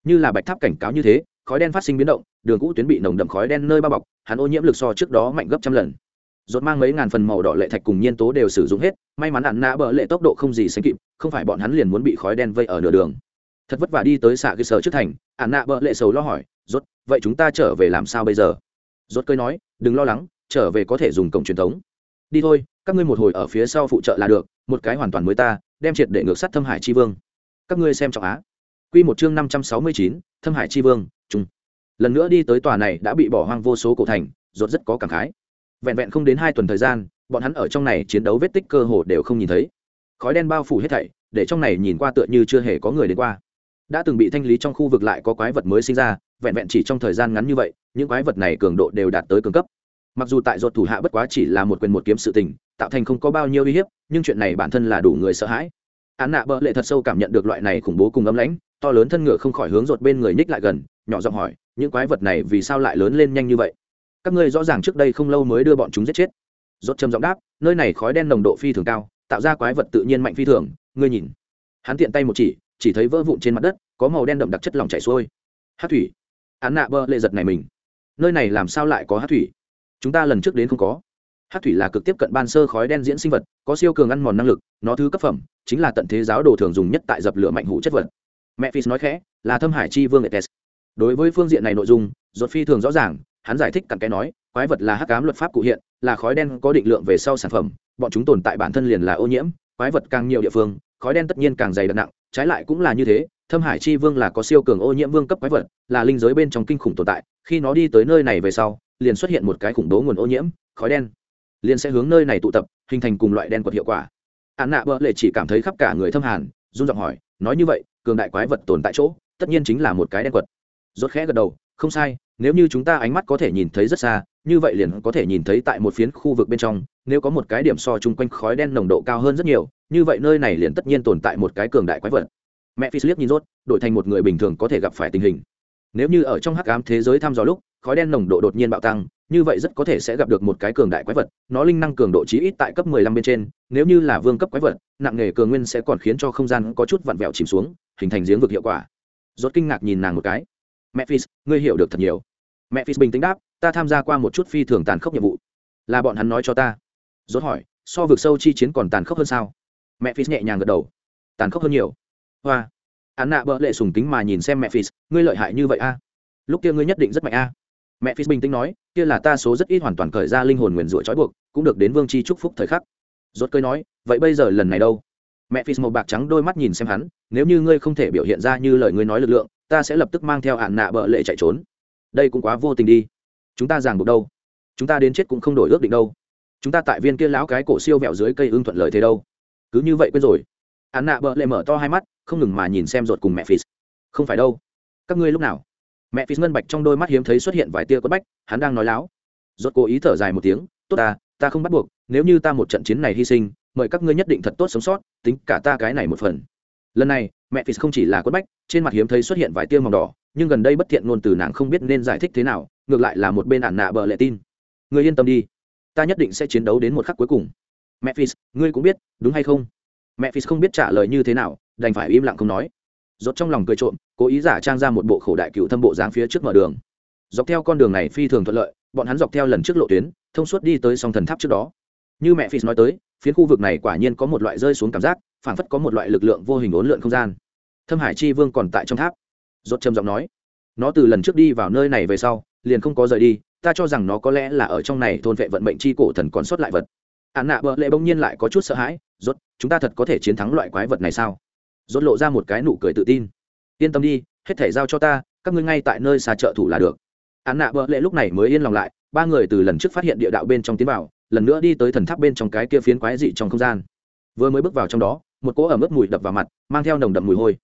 Như là bạch tháp cảnh cáo như thế, khói đen phát sinh biến động, đường cũ tuyến bị nồng đậm khói đen nơi bao bọc, hắn ô nhiễm lực so trước đó mạnh gấp trăm lần. Rốt mang mấy ngàn phần màu đỏ lệ thạch cùng nhiên tố đều sử dụng hết, may mắn ạn nã bỡ lệ tốc độ không gì sánh kịp, không phải bọn hắn liền muốn bị khói đen vây ở nửa đường. Thật vất vả đi tới xạ cơ sở trước thành ạn nã bỡ lệ sầu lo hỏi rốt vậy chúng ta trở về làm sao bây giờ? Rốt cười nói đừng lo lắng trở về có thể dùng cổng truyền thống. Đi thôi các ngươi một hồi ở phía sau phụ trợ là được một cái hoàn toàn mới ta đem triệt để ngược sát thâm hải chi vương. Các ngươi xem trọng á. Quy một chương năm trăm sáu mươi chín, thâm hải chi vương trung lần nữa đi tới tòa này đã bị bỏ hoang vô số cổ thành rốt rất có cảm khái. Vẹn vẹn không đến hai tuần thời gian bọn hắn ở trong này chiến đấu vết tích cơ hồ đều không nhìn thấy. Khói đen bao phủ hết thảy để trong này nhìn qua tựa như chưa hề có người đến qua đã từng bị thanh lý trong khu vực lại có quái vật mới sinh ra, vẹn vẹn chỉ trong thời gian ngắn như vậy, những quái vật này cường độ đều đạt tới cường cấp. Mặc dù tại ruột thủ hạ bất quá chỉ là một quyền một kiếm sự tình, tạo thành không có bao nhiêu uy hiếp, nhưng chuyện này bản thân là đủ người sợ hãi. Án nạ bợ lệ thật sâu cảm nhận được loại này khủng bố cùng ấm lãnh, to lớn thân ngựa không khỏi hướng ruột bên người ních lại gần, nhỏ giọng hỏi, những quái vật này vì sao lại lớn lên nhanh như vậy? Các ngươi rõ ràng trước đây không lâu mới đưa bọn chúng giết chết. Rốt trầm giọng đáp, nơi này khói đen nồng độ phi thường cao, tạo ra quái vật tự nhiên mạnh phi thường, ngươi nhìn. Hắn tiện tay một chỉ chỉ thấy vỡ vụn trên mặt đất, có màu đen đậm đặc chất lỏng chảy xuôi. Hát thủy. Án nạ bơ lệ giật này mình. Nơi này làm sao lại có hát thủy? Chúng ta lần trước đến không có. Hát thủy là cực tiếp cận ban sơ khói đen diễn sinh vật, có siêu cường ăn mòn năng lực, nó thứ cấp phẩm chính là tận thế giáo đồ thường dùng nhất tại dập lửa mạnh hủ chất vật. Mẹ phi nói khẽ, là thâm hải chi vương etes đối với phương diện này nội dung, ruột phi thường rõ ràng, hắn giải thích cặn cái nói, quái vật là hắc ám luật pháp cụ hiện, là khói đen có định lượng về sau sản phẩm, bọn chúng tồn tại bản thân liền là ô nhiễm, quái vật càng nhiều địa phương, khói đen tất nhiên càng dày đặc nặng trái lại cũng là như thế, thâm hải chi vương là có siêu cường ô nhiễm vương cấp quái vật, là linh giới bên trong kinh khủng tồn tại, khi nó đi tới nơi này về sau, liền xuất hiện một cái khủng bố nguồn ô nhiễm, khói đen. Liền sẽ hướng nơi này tụ tập, hình thành cùng loại đen quật hiệu quả. Án nạ bợ lệ chỉ cảm thấy khắp cả người thâm hàn, run giọng hỏi, nói như vậy, cường đại quái vật tồn tại chỗ, tất nhiên chính là một cái đen quật. Rốt khẽ gật đầu, không sai, nếu như chúng ta ánh mắt có thể nhìn thấy rất xa, như vậy liền có thể nhìn thấy tại một phiến khu vực bên trong nếu có một cái điểm so chung quanh khói đen nồng độ cao hơn rất nhiều, như vậy nơi này liền tất nhiên tồn tại một cái cường đại quái vật. Mẹ phi liếc nhìn rốt, đổi thành một người bình thường có thể gặp phải tình hình. Nếu như ở trong hắc ám thế giới thăm dò lúc, khói đen nồng độ đột nhiên bạo tăng, như vậy rất có thể sẽ gặp được một cái cường đại quái vật, nó linh năng cường độ chí ít tại cấp 15 bên trên, nếu như là vương cấp quái vật, nặng nghề cường nguyên sẽ còn khiến cho không gian có chút vặn vẹo chìm xuống, hình thành giếng vực hiệu quả. Rốt kinh ngạc nhìn nàng một cái. Mẹ phi, ngươi hiểu được thật nhiều. Mẹ phi bình tĩnh đáp, ta tham gia qua một chút phi thường tàn khốc nhiệm vụ. Là bọn hắn nói cho ta rốt hỏi, so vực sâu chi chiến còn tàn khốc hơn sao? Mẹ phi nhẹ nhàng gật đầu. Tàn khốc hơn nhiều. Hoa. Hắn nạ bỡ lệ sùng tính mà nhìn xem mẹ phi ngươi lợi hại như vậy a? Lúc kia ngươi nhất định rất mạnh a. Mẹ phi bình tĩnh nói, kia là ta số rất ít hoàn toàn cởi ra linh hồn nguyền rủa trói buộc, cũng được đến vương chi chúc phúc thời khắc. Rốt cơi nói, vậy bây giờ lần này đâu? Mẹ phi màu bạc trắng đôi mắt nhìn xem hắn, nếu như ngươi không thể biểu hiện ra như lời ngươi nói lực lượng, ta sẽ lập tức mang theo hạn nạ bợ lệ chạy trốn. Đây cũng quá vô tình đi. Chúng ta ràng buộc đâu? Chúng ta đến chết cũng không đổi ước định đâu chúng ta tại viên kia lão cái cổ siêu vẹo dưới cây ưng thuận lợi thế đâu? Cứ như vậy quên rồi. Hắn nạ bợ lệ mở to hai mắt, không ngừng mà nhìn xem ruột cùng mẹ phi không phải đâu. Các ngươi lúc nào? Mẹ phi ngân bạch trong đôi mắt hiếm thấy xuất hiện vài tia quất bách, hắn đang nói láo. Ruột cố ý thở dài một tiếng, tốt ta ta không bắt buộc, nếu như ta một trận chiến này hy sinh, mời các ngươi nhất định thật tốt sống sót, tính cả ta cái này một phần. Lần này, mẹ phi không chỉ là quất bách, trên mặt hiếm thấy xuất hiện vài tia màu đỏ, nhưng gần đây bất thiện ngôn từ nàng không biết nên giải thích thế nào, ngược lại là một bên ản nạ bợ lệ tin. Người yên tâm đi ta nhất định sẽ chiến đấu đến một khắc cuối cùng. Mẹ Phis, ngươi cũng biết đúng hay không? Mẹ Phis không biết trả lời như thế nào đành phải im lặng không nói. Rốt trong lòng cười trộm cố ý giả trang ra một bộ khổ đại cựu thâm bộ dáng phía trước mở đường. Dọc theo con đường này phi thường thuận lợi bọn hắn dọc theo lần trước lộ tuyến thông suốt đi tới song thần tháp trước đó. Như mẹ Phis nói tới phiến khu vực này quả nhiên có một loại rơi xuống cảm giác phảng phất có một loại lực lượng vô hình ốn lượn không gian. Thâm hải chi vương còn tại trong tháp. Rốt trầm giọng nói nó từ lần trước đi vào nơi này về sau liền không có rời đi ta cho rằng nó có lẽ là ở trong này thôn vệ vận mệnh chi cổ thần còn sót lại vật. Ạn nạ bợ lệ bỗng nhiên lại có chút sợ hãi, rốt, chúng ta thật có thể chiến thắng loại quái vật này sao? Rốt lộ ra một cái nụ cười tự tin. Yên tâm đi, hết thể giao cho ta, các ngươi ngay tại nơi xa trợ thủ là được. Ạn nạ bợ lệ lúc này mới yên lòng lại, ba người từ lần trước phát hiện địa đạo bên trong tiến vào, lần nữa đi tới thần tháp bên trong cái kia phiến quái dị trong không gian. Vừa mới bước vào trong đó, một cỗ ẩm ướt mùi đập vào mặt, mang theo nồng đậm mùi hôi.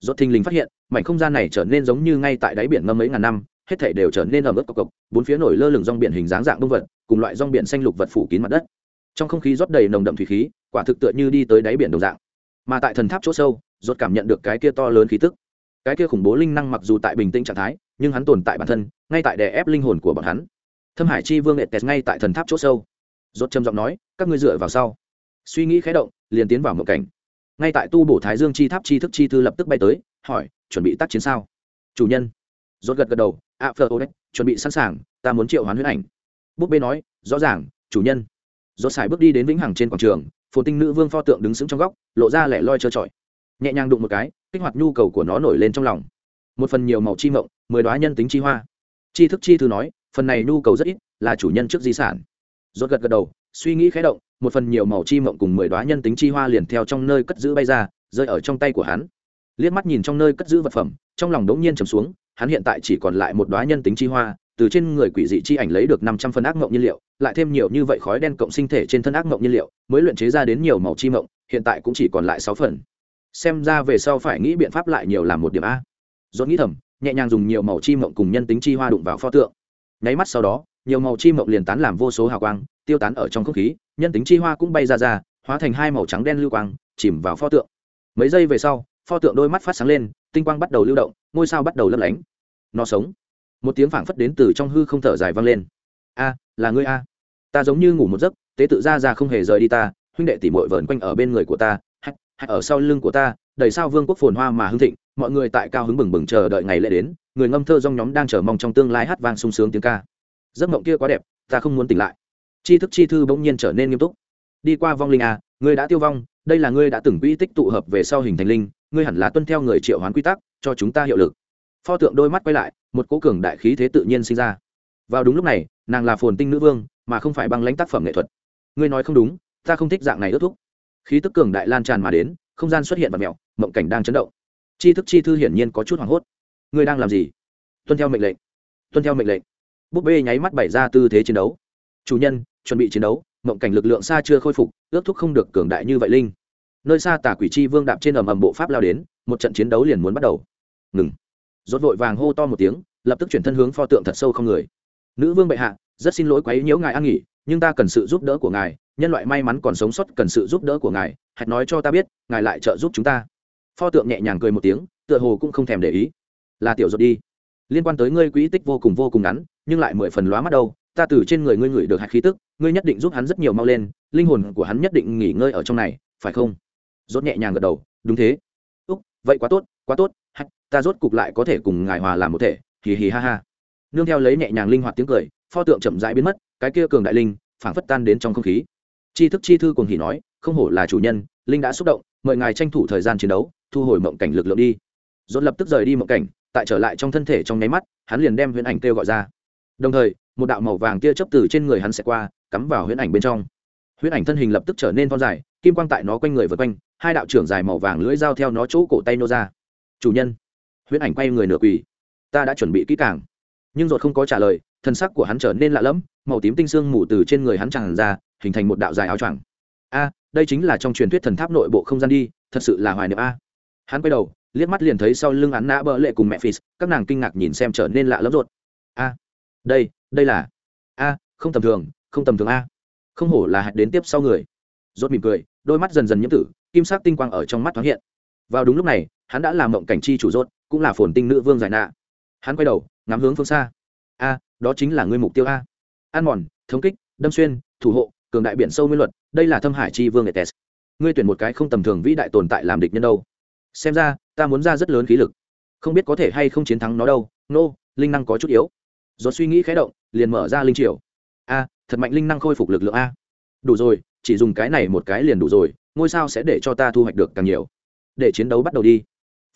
Rốt thình lình phát hiện, mảnh không gian này trở nên giống như ngay tại đáy biển ngâm mấy ngàn năm hết thảy đều trở nên ẩm ướt cộc cộc, bốn phía nổi lơ lửng rong biển hình dáng dạng động vật, cùng loại rong biển xanh lục vật phủ kín mặt đất. Trong không khí rót đầy nồng đậm thủy khí, quả thực tựa như đi tới đáy biển đồng dạng. Mà tại thần tháp chỗ sâu, rốt cảm nhận được cái kia to lớn khí tức. Cái kia khủng bố linh năng mặc dù tại bình tĩnh trạng thái, nhưng hắn tồn tại bản thân, ngay tại đè ép linh hồn của bọn hắn. Thâm hải chi vương ệt ngay tại thần tháp chỗ sâu. Rốt trầm giọng nói, các ngươi dựa vào sau suy nghĩ khẽ động, liền tiến vào một cảnh. Ngay tại tu bổ thái dương chi tháp chi thức chi thư lập tức bay tới, hỏi, chuẩn bị tác chiến sao? Chủ nhân rốt gật gật đầu ạ phờ ô chuẩn bị sẵn sàng, ta muốn triệu hoán huyết ảnh. Búp bê nói, rõ ràng, chủ nhân. Rốt xài bước đi đến vĩnh hằng trên quảng trường, phồn tinh nữ vương pho tượng đứng sững trong góc, lộ ra lẻ loi trơ trọi. Nhẹ nhàng đụng một cái, kích hoạt nhu cầu của nó nổi lên trong lòng. Một phần nhiều màu chi mộng, mười đoá nhân tính chi hoa. Chi thức chi thư nói, phần này nhu cầu rất ít, là chủ nhân trước di sản. Rốt gật gật đầu, suy nghĩ khẽ động, một phần nhiều màu chi mộng cùng mười đoá nhân tính chi hoa liền theo trong nơi cất giữ bay ra, rơi ở trong tay của hắn. Liếc mắt nhìn trong nơi cất giữ vật phẩm, trong lòng đống nhiên trầm xuống hắn hiện tại chỉ còn lại một đoá nhân tính chi hoa, từ trên người quỷ dị chi ảnh lấy được năm trăm phần ác mộng nhiên liệu, lại thêm nhiều như vậy khói đen cộng sinh thể trên thân ác mộng nhiên liệu, mới luyện chế ra đến nhiều màu chi mộng, hiện tại cũng chỉ còn lại sáu phần. Xem ra về sau phải nghĩ biện pháp lại nhiều làm một điểm a. Dốt nghĩ thầm, nhẹ nhàng dùng nhiều màu chi mộng cùng nhân tính chi hoa đụng vào pho tượng. Nháy mắt sau đó, nhiều màu chi mộng liền tán làm vô số hào quang, tiêu tán ở trong không khí, nhân tính chi hoa cũng bay ra ra, hóa thành hai màu trắng đen lưu quang, chìm vào pho tượng. Mấy giây về sau, pho tượng đôi mắt phát sáng lên tinh quang bắt đầu lưu động ngôi sao bắt đầu lấp lánh. Nó sống. Một tiếng phảng phất đến từ trong hư không thở dài vang lên. A là ngươi a. Ta giống như ngủ một giấc tế tự ra ra không hề rời đi ta huynh đệ tỉ mội vờn quanh ở bên người của ta hay, hay ở sau lưng của ta đầy sao vương quốc phồn hoa mà hưng thịnh mọi người tại cao hứng bừng bừng chờ đợi ngày lễ đến người ngâm thơ dong nhóm đang chờ mong trong tương lai hát vang sung sướng tiếng ca. Giấc mộng kia quá đẹp ta không muốn tỉnh lại. Chi thức chi thư bỗng nhiên trở nên nghiêm túc. Đi qua vong linh à ngươi đã tiêu vong đây là ngươi đã từng quỹ tích tụ hợp về sau hình thành linh, ngươi hẳn là tuân theo người triệu hoán quy tắc, cho chúng ta hiệu lực. Pho tượng đôi mắt quay lại, một cố cường đại khí thế tự nhiên sinh ra. Vào đúng lúc này, nàng là phồn tinh nữ vương, mà không phải băng lãnh tác phẩm nghệ thuật. Ngươi nói không đúng, ta không thích dạng này ước thúc. Khí tức cường đại lan tràn mà đến, không gian xuất hiện và mẹo, mộng cảnh đang chấn động. Chi thức chi thư hiển nhiên có chút hoảng hốt. Ngươi đang làm gì? Tuân theo mệnh lệnh. Tuân theo mệnh lệnh. Búp bê nháy mắt bày ra tư thế chiến đấu. Chủ nhân, chuẩn bị chiến đấu, mộng cảnh lực lượng xa chưa khôi phục, ước thúc không được cường đại như vậy linh nơi xa tà quỷ chi vương đạp trên ầm ầm bộ pháp lao đến, một trận chiến đấu liền muốn bắt đầu. Ngừng. Rốt vội vàng hô to một tiếng, lập tức chuyển thân hướng pho tượng thật sâu không người. Nữ vương bệ hạ, rất xin lỗi quấy nhiễu ngài an nghỉ, nhưng ta cần sự giúp đỡ của ngài, nhân loại may mắn còn sống sót cần sự giúp đỡ của ngài, hãy nói cho ta biết, ngài lại trợ giúp chúng ta. Pho tượng nhẹ nhàng cười một tiếng, tựa hồ cũng không thèm để ý. Là tiểu rốt đi. Liên quan tới ngươi quỹ tích vô cùng vô cùng ngắn, nhưng lại mười phần lóa mắt đâu, ta từ trên người ngươi ngửi được hạt khí tức, ngươi nhất định giúp hắn rất nhiều mau lên, linh hồn của hắn nhất định nghỉ ngơi ở trong này, phải không? Rốt nhẹ nhàng gật đầu, đúng thế. Úc, vậy quá tốt quá tốt hạt ta rốt cục lại có thể cùng ngài hòa làm một thể. Hì hì ha ha. Nương theo lấy nhẹ nhàng linh hoạt tiếng cười, pho tượng chậm rãi biến mất, cái kia cường đại linh phảng phất tan đến trong không khí. Chi thức chi thư cùng hỉ nói, không hổ là chủ nhân, linh đã xúc động, mời ngài tranh thủ thời gian chiến đấu, thu hồi mộng cảnh lực lượng đi. Dồn lập tức rời đi mộng cảnh, tại trở lại trong thân thể trong nháy mắt, hắn liền đem huyễn ảnh kêu gọi ra. Đồng thời, một đạo màu vàng kia chấp từ trên người hắn sẽ qua, cắm vào huyễn ảnh bên trong. Huyễn ảnh thân hình lập tức trở nên thon dài kim quang tại nó quanh người vượt quanh, hai đạo trưởng dài màu vàng lưỡi dao theo nó chỗ cổ tay nô ra. Chủ nhân. Huyễn ảnh quay người nửa quỳ. Ta đã chuẩn bị kỹ càng. Nhưng ruột không có trả lời, thân sắc của hắn trở nên lạ lẫm, màu tím tinh xương mù từ trên người hắn tràn ra, hình thành một đạo dài áo choàng. A, đây chính là trong truyền thuyết thần tháp nội bộ không gian đi, thật sự là hoài niệm a. Hắn quay đầu, liếc mắt liền thấy sau lưng hắn nã bỡ lệ cùng mẹ phì. Các nàng kinh ngạc nhìn xem trở nên lạ lẫm ruột. A, đây đây là, a, không tầm thường, không tầm thường a. Không hổ là hạt đến tiếp sau người rốt mỉm cười đôi mắt dần dần nhiễm tử kim sắc tinh quang ở trong mắt thoáng hiện. Vào đúng lúc này hắn đã làm mộng cảnh chi chủ rốt cũng là phồn tinh nữ vương giải nạ. Hắn quay đầu ngắm hướng phương xa. A đó chính là ngươi mục tiêu a. An mòn thống kích đâm xuyên thủ hộ cường đại biển sâu nguyên luật đây là thâm hải chi vương nghệ etes ngươi tuyển một cái không tầm thường vĩ đại tồn tại làm địch nhân đâu. Xem ra ta muốn ra rất lớn khí lực. Không biết có thể hay không chiến thắng nó đâu. Nô、no, linh năng có chút yếu. Do suy nghĩ khé động liền mở ra linh triều. A thật mạnh linh năng khôi phục lực lượng a. Đủ rồi chỉ dùng cái này một cái liền đủ rồi, ngôi sao sẽ để cho ta thu hoạch được càng nhiều. Để chiến đấu bắt đầu đi.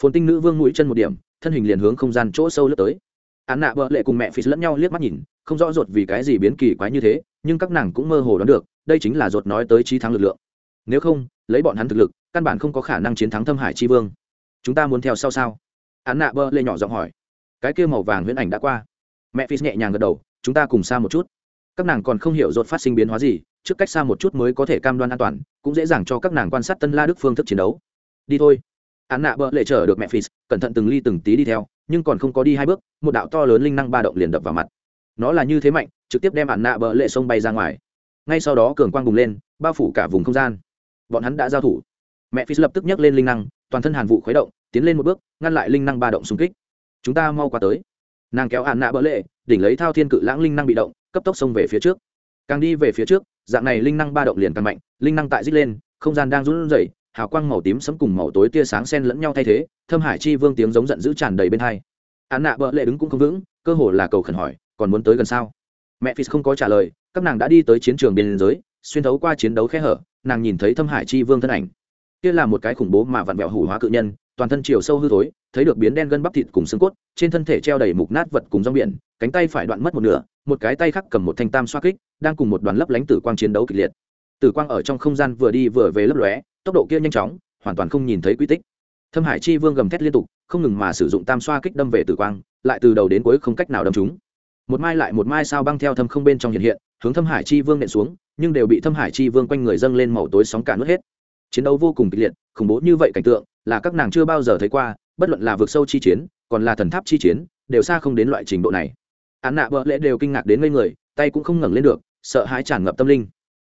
Phồn tinh nữ vương mũi chân một điểm, thân hình liền hướng không gian chỗ sâu lướt tới. Án nạ bợ lệ cùng mẹ phi lẫn nhau liếc mắt nhìn, không rõ ruột vì cái gì biến kỳ quái như thế, nhưng các nàng cũng mơ hồ đoán được, đây chính là ruột nói tới trí thắng lực lượng. Nếu không, lấy bọn hắn thực lực, căn bản không có khả năng chiến thắng thâm hải tri vương. Chúng ta muốn theo sau sao? Án nạ bợ lệ nhỏ giọng hỏi. Cái kia màu vàng huyễn ảnh đã qua. Mẹ phi nhẹ nhàng gật đầu, chúng ta cùng xa một chút. Các nàng còn không hiểu ruột phát sinh biến hóa gì trước cách xa một chút mới có thể cam đoan an toàn, cũng dễ dàng cho các nàng quan sát tân la đức phương thức chiến đấu. Đi thôi. Án nạ bợ lệ chở được mẹ phì cẩn thận từng ly từng tí đi theo, nhưng còn không có đi hai bước, một đạo to lớn linh năng ba động liền đập vào mặt. Nó là như thế mạnh, trực tiếp đem án nạ bợ lệ sông bay ra ngoài. Ngay sau đó cường quang bùng lên, bao phủ cả vùng không gian. Bọn hắn đã giao thủ. Mẹ phì lập tức nhấc lên linh năng, toàn thân hàn vụ khuấy động, tiến lên một bước, ngăn lại linh năng ba động xung kích. Chúng ta mau qua tới. Nàng kéo án nạ bợ lệ, đỉnh lấy thao thiên cự lãng linh năng bị động, cấp tốc xông về phía trước. Càng đi về phía trước dạng này linh năng ba động liền càng mạnh, linh năng tại dích lên, không gian đang run rẩy, hào quang màu tím sẫm cùng màu tối tia sáng xen lẫn nhau thay thế, thâm hải chi vương tiếng giống giận dữ tràn đầy bên hai. Án nạ bợ lệ đứng cũng không vững, cơ hồ là cầu khẩn hỏi, còn muốn tới gần sao? Mẹ phi không có trả lời, các nàng đã đi tới chiến trường biên giới, xuyên thấu qua chiến đấu khe hở, nàng nhìn thấy thâm hải chi vương thân ảnh. Kia là một cái khủng bố mà vặn vẹo hủ hóa cự nhân toàn thân chiều sâu hư thối, thấy được biến đen gân bắp thịt cùng xương cốt, trên thân thể treo đầy mục nát vật cùng rong biển, cánh tay phải đoạn mất một nửa, một cái tay khác cầm một thanh tam xoa kích, đang cùng một đoàn lấp lánh tử quang chiến đấu kịch liệt. Tử quang ở trong không gian vừa đi vừa về lấp lóe, tốc độ kia nhanh chóng, hoàn toàn không nhìn thấy quy tích. Thâm hải chi vương gầm thét liên tục, không ngừng mà sử dụng tam xoa kích đâm về tử quang, lại từ đầu đến cuối không cách nào đâm chúng một mai lại một mai sao băng theo thâm không bên trong hiện hiện, hướng thâm hải chi vương nện xuống, nhưng đều bị thâm hải chi vương quanh người dâng lên màu tối sóng cả nuốt hết. Chiến đấu vô cùng kịch liệt khủng bố như vậy cảnh tượng, là các nàng chưa bao giờ thấy qua, bất luận là vượt sâu chi chiến, còn là thần tháp chi chiến, đều xa không đến loại trình độ này. Án nạ vợ lẽ đều kinh ngạc đến ngây người, tay cũng không ngẩng lên được, sợ hãi tràn ngập tâm linh.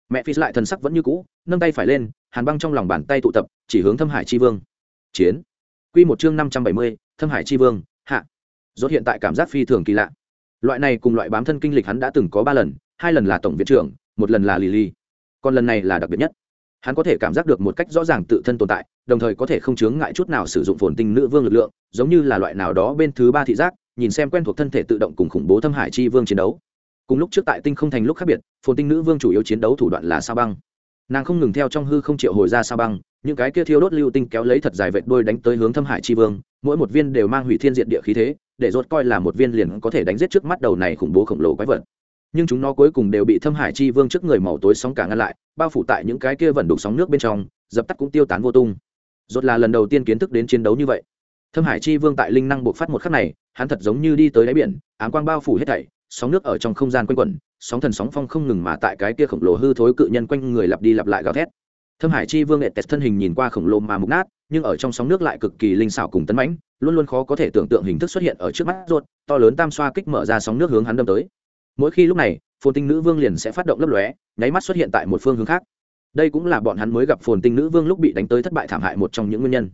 Mẹ phi lại thần sắc vẫn như cũ, nâng tay phải lên, hàn băng trong lòng bàn tay tụ tập, chỉ hướng thâm hải chi vương. Chiến. Q một chương năm trăm bảy mươi, thâm hải chi vương, hạ. Rốt hiện tại cảm giác phi thường kỳ lạ. Loại này cùng loại bám thân kinh lịch hắn đã từng có ba lần, hai lần là tổng viện trưởng, một lần là lì lì còn lần này là đặc biệt nhất hắn có thể cảm giác được một cách rõ ràng tự thân tồn tại, đồng thời có thể không chướng ngại chút nào sử dụng phồn tinh nữ vương lực lượng, giống như là loại nào đó bên thứ ba thị giác, nhìn xem quen thuộc thân thể tự động cùng khủng bố thâm hải chi vương chiến đấu. Cùng lúc trước tại tinh không thành lúc khác biệt, phồn tinh nữ vương chủ yếu chiến đấu thủ đoạn là sao băng. Nàng không ngừng theo trong hư không triệu hồi ra sao băng, những cái kia thiêu đốt lưu tinh kéo lấy thật dài vệt đôi đánh tới hướng thâm hải chi vương, mỗi một viên đều mang hủy thiên diện địa khí thế, để rốt coi là một viên liền có thể đánh giết trước mắt đầu này khủng bố khổng lồ quái vật nhưng chúng nó cuối cùng đều bị thâm hải chi vương trước người màu tối sóng cả ngăn lại, bao phủ tại những cái kia vẫn đục sóng nước bên trong, dập tắt cũng tiêu tán vô tung. Rốt là lần đầu tiên kiến thức đến chiến đấu như vậy. Thâm hải chi vương tại linh năng buộc phát một khắc này, hắn thật giống như đi tới đáy biển, ám quang bao phủ hết thảy, sóng nước ở trong không gian quanh quẩn, sóng thần sóng phong không ngừng mà tại cái kia khổng lồ hư thối cự nhân quanh người lặp đi lặp lại gào thét. Thâm hải chi vương nghệ tẹt thân hình nhìn qua khổng lồ mà mục nát, nhưng ở trong sóng nước lại cực kỳ linh xảo cùng tấn mãnh, luôn luôn khó có thể tưởng tượng hình thức xuất hiện ở trước mắt ruột to lớn tam xoa kích mở ra sóng nước hướng hắn đâm tới mỗi khi lúc này, phồn tinh nữ vương liền sẽ phát động lấp lóe, nháy mắt xuất hiện tại một phương hướng khác. Đây cũng là bọn hắn mới gặp phồn tinh nữ vương lúc bị đánh tới thất bại thảm hại một trong những nguyên nhân.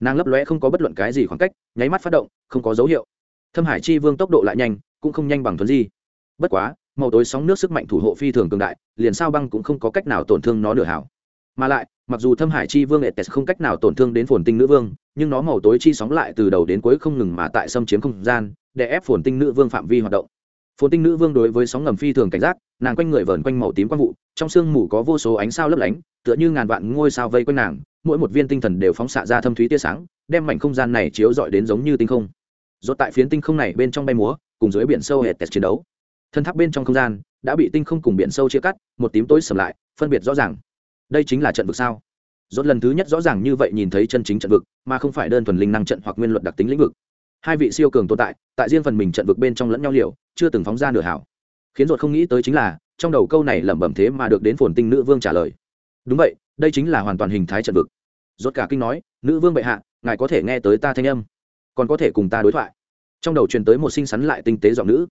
Nàng lấp lóe không có bất luận cái gì khoảng cách, nháy mắt phát động, không có dấu hiệu. Thâm hải chi vương tốc độ lại nhanh, cũng không nhanh bằng thuấn di. Bất quá, màu tối sóng nước sức mạnh thủ hộ phi thường cường đại, liền sao băng cũng không có cách nào tổn thương nó nửa hảo. Mà lại, mặc dù thâm hải chi vương etes không cách nào tổn thương đến phồn tinh nữ vương, nhưng nó màu tối chi sóng lại từ đầu đến cuối không ngừng mà tại xâm chiếm không gian, để ép phồn tinh nữ vương phạm vi hoạt động phồn tinh nữ vương đối với sóng ngầm phi thường cảnh giác, nàng quanh người vờn quanh màu tím quang vụ, trong sương mù có vô số ánh sao lấp lánh, tựa như ngàn vạn ngôi sao vây quanh nàng, mỗi một viên tinh thần đều phóng xạ ra thâm thúy tia sáng, đem mảnh không gian này chiếu rọi đến giống như tinh không. Rốt tại phiến tinh không này bên trong bay múa, cùng dưới biển sâu hệt tẹt chiến đấu. Thân tháp bên trong không gian đã bị tinh không cùng biển sâu chia cắt, một tím tối sầm lại, phân biệt rõ ràng. Đây chính là trận vực sao? Rốt lần thứ nhất rõ ràng như vậy nhìn thấy chân chính trận vực, mà không phải đơn thuần linh năng trận hoặc nguyên luật đặc tính lĩnh vực. Hai vị siêu cường tồn tại tại riêng phần mình trận vực bên trong lẫn nhau liều chưa từng phóng ra nửa hảo. Khiến rốt không nghĩ tới chính là, trong đầu câu này lẩm bẩm thế mà được đến phồn tinh nữ vương trả lời. Đúng vậy, đây chính là hoàn toàn hình thái trận vực. Rốt cả kinh nói, nữ vương bệ hạ, ngài có thể nghe tới ta thanh âm, còn có thể cùng ta đối thoại. Trong đầu truyền tới một sinh sắn lại tinh tế giọng nữ.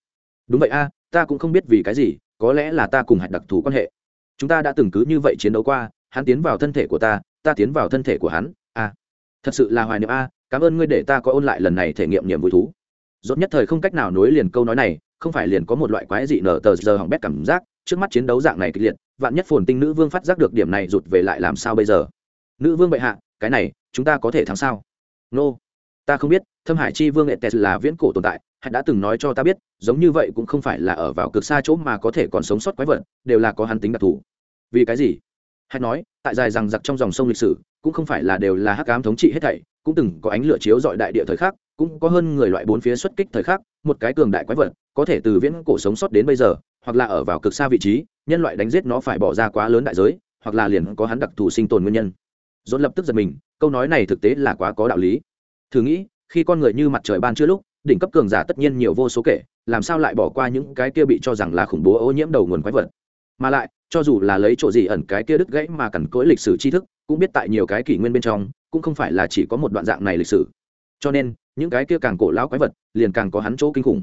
Đúng vậy a, ta cũng không biết vì cái gì, có lẽ là ta cùng hạt đặc thù quan hệ. Chúng ta đã từng cứ như vậy chiến đấu qua, hắn tiến vào thân thể của ta ta tiến vào thân thể của hắn, a. Thật sự là hoài niệm a, cảm ơn ngươi để ta có ôn lại lần này thể nghiệm niềm vui thú. Rốt nhất thời không cách nào nối liền câu nói này không phải liền có một loại quái dị nở tờ giờ hỏng bét cảm giác, trước mắt chiến đấu dạng này kịch liệt, vạn nhất phồn tinh nữ vương phát giác được điểm này rụt về lại làm sao bây giờ? Nữ vương bệ hạ, cái này, chúng ta có thể thắng sao? Nô、no. ta không biết, thâm hải chi vương etes là viễn cổ tồn tại, hắn đã từng nói cho ta biết, giống như vậy cũng không phải là ở vào cực xa chỗ mà có thể còn sống sót quái vật, đều là có hắn tính đặc thù. Vì cái gì? Hắn nói, tại dài rằng giặc trong dòng sông lịch sử, cũng không phải là đều là hắc ám thống trị hết thảy cũng từng có ánh lửa chiếu dọi đại địa thời khắc, cũng có hơn người loại bốn phía xuất kích thời khắc, một cái cường đại quái vật, có thể từ viễn cổ sống sót đến bây giờ, hoặc là ở vào cực xa vị trí, nhân loại đánh giết nó phải bỏ ra quá lớn đại giới, hoặc là liền có hắn đặc thù sinh tồn nguyên nhân. Dồn lập tức giật mình, câu nói này thực tế là quá có đạo lý. Thử nghĩ, khi con người như mặt trời ban chưa lúc, đỉnh cấp cường giả tất nhiên nhiều vô số kể, làm sao lại bỏ qua những cái kia bị cho rằng là khủng bố ô nhiễm đầu nguồn quái vật? Mà lại, cho dù là lấy chỗ gì ẩn cái kia đứt gãy mà cằn cỗi lịch sử tri thức, cũng biết tại nhiều cái kỷ nguyên bên trong cũng không phải là chỉ có một đoạn dạng này lịch sử. Cho nên, những cái kia càng cổ lão quái vật liền càng có hắn chỗ kinh khủng.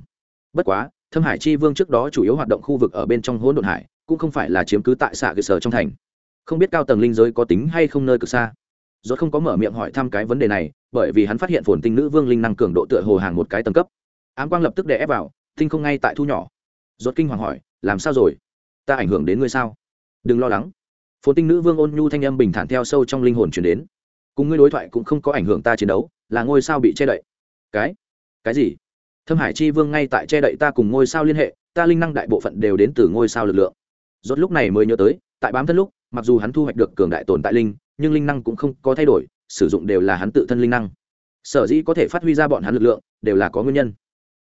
Bất quá, thâm hải chi vương trước đó chủ yếu hoạt động khu vực ở bên trong hỗn độn hải, cũng không phải là chiếm cứ tại xạ cơ sở trong thành. Không biết cao tầng linh giới có tính hay không nơi cực xa. Rốt không có mở miệng hỏi thăm cái vấn đề này, bởi vì hắn phát hiện phồn tinh nữ vương linh năng cường độ tựa hồ hàng một cái tầng cấp. Ám quang lập tức đè ép vào, tinh không ngay tại thu nhỏ. Rốt kinh hoàng hỏi, làm sao rồi? Ta ảnh hưởng đến ngươi sao? Đừng lo lắng. Phồn tinh nữ vương ôn nhu thanh âm bình thản theo sâu trong linh hồn truyền đến cùng ngươi đối thoại cũng không có ảnh hưởng ta chiến đấu, là ngôi sao bị che đậy. Cái? Cái gì? Thâm hải chi vương ngay tại che đậy ta cùng ngôi sao liên hệ, ta linh năng đại bộ phận đều đến từ ngôi sao lực lượng. Rốt lúc này mới nhớ tới, tại bám thân lúc, mặc dù hắn thu hoạch được cường đại tồn tại linh, nhưng linh năng cũng không có thay đổi, sử dụng đều là hắn tự thân linh năng. Sở dĩ có thể phát huy ra bọn hắn lực lượng, đều là có nguyên nhân.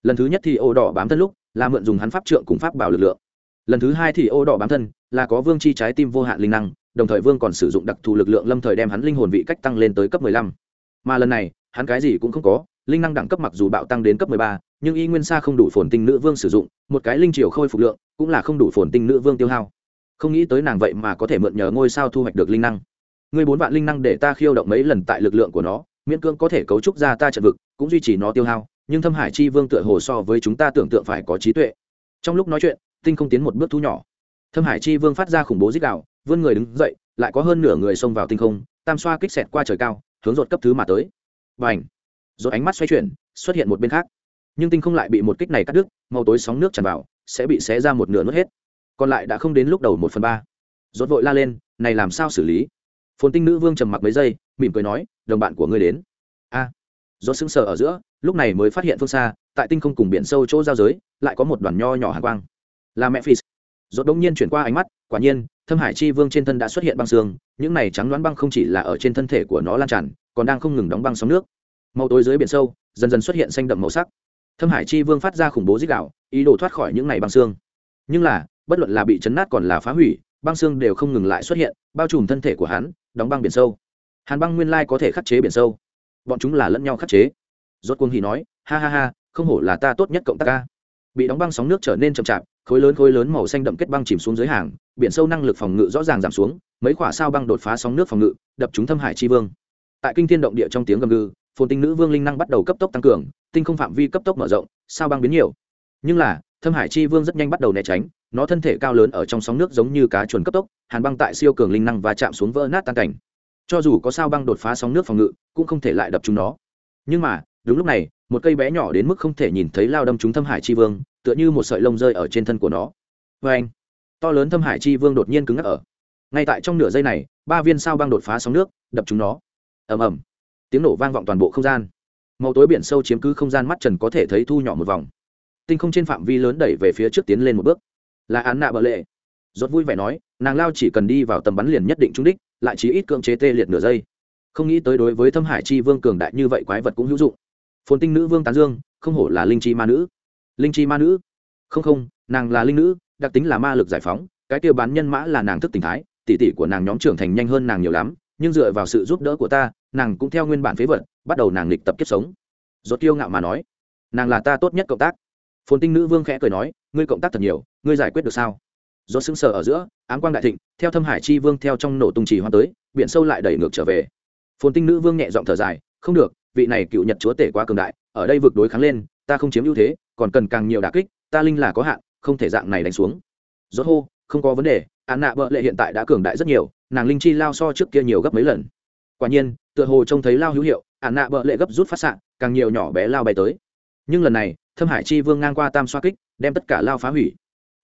Lần thứ nhất thì ô đỏ bám thân lúc, là mượn dùng hắn pháp trượng cùng pháp bảo lực lượng. Lần thứ hai thì ô đỏ bám thân, là có vương chi trái tim vô hạn linh năng đồng thời vương còn sử dụng đặc thù lực lượng lâm thời đem hắn linh hồn vị cách tăng lên tới cấp mười lăm. Mà lần này, hắn cái gì cũng không có, linh năng đẳng cấp mặc dù bạo tăng đến cấp mười ba, nhưng y nguyên xa không đủ phồn tinh nữ vương sử dụng, một cái linh triều khôi phục lượng, cũng là không đủ phồn tinh nữ vương tiêu hao. Không nghĩ tới nàng vậy mà có thể mượn nhờ ngôi sao thu hoạch được linh năng. Ngươi bốn vạn linh năng để ta khiêu động mấy lần tại lực lượng của nó, miễn cưỡng có thể cấu trúc ra ta trận vực, cũng duy trì nó tiêu hao, nhưng thâm hải chi vương tựa hồ so với chúng ta tưởng tượng phải có trí tuệ. Trong lúc nói chuyện, tinh không tiến một bước thu nhỏ. Thâm hải chi vương phát ra khủng bố dích đạo vươn người đứng dậy lại có hơn nửa người xông vào tinh không tam xoa kích xẹt qua trời cao hướng rột cấp thứ mà tới. Và ảnh rột ánh mắt xoay chuyển xuất hiện một bên khác. Nhưng tinh không lại bị một kích này cắt đứt màu tối sóng nước tràn vào sẽ bị xé ra một nửa nước hết. Còn lại đã không đến lúc đầu một phần ba. Rốt vội la lên này làm sao xử lý? Phồn tinh nữ vương trầm mặc mấy giây mỉm cười nói đồng bạn của ngươi đến. A! À, rốt sững sờ ở giữa lúc này mới phát hiện phương xa tại tinh không cùng biển sâu chỗ giao giới lại có một đoàn nho nhỏ hàng quang. Là mẹ phi rốt đống nhiên chuyển qua ánh mắt quả nhiên, thâm hải chi vương trên thân đã xuất hiện băng xương, những này trắng đoán băng không chỉ là ở trên thân thể của nó lan tràn, còn đang không ngừng đóng băng sóng nước. Màu tối dưới biển sâu, dần dần xuất hiện xanh đậm màu sắc. Thâm hải chi vương phát ra khủng bố dích đạo ý đồ thoát khỏi những này băng xương. Nhưng là, bất luận là bị chấn nát còn là phá hủy, băng xương đều không ngừng lại xuất hiện, bao trùm thân thể của hắn, đóng băng biển sâu. Hàn băng nguyên lai có thể khắc chế biển sâu. Bọn chúng là lẫn nhau khắc chế. Rốt cuồng hỉ nói, ha ha ha, không hổ là ta tốt nhất cộng tác ca. Bị đóng băng sóng nước trở nên chậm chạp, khối lớn khối lớn màu xanh đậm kết băng chìm xuống dưới hàng biển sâu năng lực phòng ngự rõ ràng giảm xuống, mấy quả sao băng đột phá sóng nước phòng ngự, đập trúng thâm hải chi vương. Tại kinh thiên động địa trong tiếng gầm gừ, phồn tinh nữ vương linh năng bắt đầu cấp tốc tăng cường, tinh không phạm vi cấp tốc mở rộng, sao băng biến nhiều. Nhưng là, thâm hải chi vương rất nhanh bắt đầu né tránh, nó thân thể cao lớn ở trong sóng nước giống như cá chuồn cấp tốc, hàn băng tại siêu cường linh năng và chạm xuống vỡ nát tan cảnh. Cho dù có sao băng đột phá sóng nước phòng ngự, cũng không thể lại đập chúng nó. Nhưng mà, đúng lúc này, một cây bé nhỏ đến mức không thể nhìn thấy lao đâm chúng thâm hải chi vương, tựa như một sợi lông rơi ở trên thân của nó. Vê anh to lớn thâm hải chi vương đột nhiên cứng ngắc ở. Ngay tại trong nửa giây này, ba viên sao băng đột phá sóng nước, đập chúng nó. Ầm ầm. Tiếng nổ vang vọng toàn bộ không gian. Màu tối biển sâu chiếm cứ không gian mắt trần có thể thấy thu nhỏ một vòng. Tinh không trên phạm vi lớn đẩy về phía trước tiến lên một bước. Là án nạ bợ lệ. Rốt vui vẻ nói, nàng lao chỉ cần đi vào tầm bắn liền nhất định trúng đích, lại chỉ ít cưỡng chế tê liệt nửa giây. Không nghĩ tới đối với thâm hải chi vương cường đại như vậy quái vật cũng hữu dụng. Phồn tinh nữ vương tán dương, không hổ là linh chi ma nữ. Linh chi ma nữ? Không không, nàng là linh nữ đặc tính là ma lực giải phóng, cái tiêu bán nhân mã là nàng thức tình thái, tỷ tỷ của nàng nhóm trưởng thành nhanh hơn nàng nhiều lắm, nhưng dựa vào sự giúp đỡ của ta, nàng cũng theo nguyên bản phế vật, bắt đầu nàng lịch tập kiếp sống. Rốt tiêu ngạo mà nói, nàng là ta tốt nhất cộng tác. Phồn tinh nữ vương khẽ cười nói, ngươi cộng tác thật nhiều, ngươi giải quyết được sao? Rốt sững sờ ở giữa, ám quang đại thịnh, theo thâm hải chi vương theo trong nổ tung trì hoa tới, biển sâu lại đẩy ngược trở về. Phồn tinh nữ vương nhẹ giọng thở dài, không được, vị này cựu nhật chúa tể quá cường đại, ở đây vượt đối kháng lên, ta không chiếm ưu thế, còn cần càng nhiều đả kích, ta linh là có hạn không thể dạng này đánh xuống. Rốt hô, không có vấn đề án nạ bợ lệ hiện tại đã cường đại rất nhiều, nàng linh chi lao so trước kia nhiều gấp mấy lần. Quả nhiên, tựa hồ trông thấy lao hữu hiệu, an nạ bợ lệ gấp rút phát xạ, càng nhiều nhỏ bé lao bay tới. Nhưng lần này, thâm hải chi vương ngang qua tam xoa kích, đem tất cả lao phá hủy.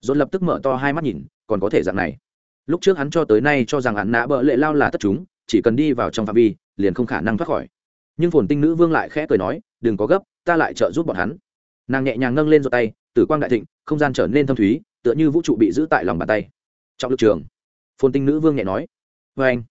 Dồn lập tức mở to hai mắt nhìn, còn có thể dạng này. Lúc trước hắn cho tới nay cho rằng ạn nạ bợ lệ lao là tất chúng, chỉ cần đi vào trong phạm vi, liền không khả năng thoát khỏi. Nhưng phồn tinh nữ vương lại khẽ cười nói, đừng có gấp, ta lại trợ giúp bọn hắn. Nàng nhẹ nhàng nâng lên giọt tay, tử quang đại thịnh không gian trở nên thâm thúy, tựa như vũ trụ bị giữ tại lòng bàn tay. Trọng lực trường. Phồn tinh nữ vương nhẹ nói. Vê anh.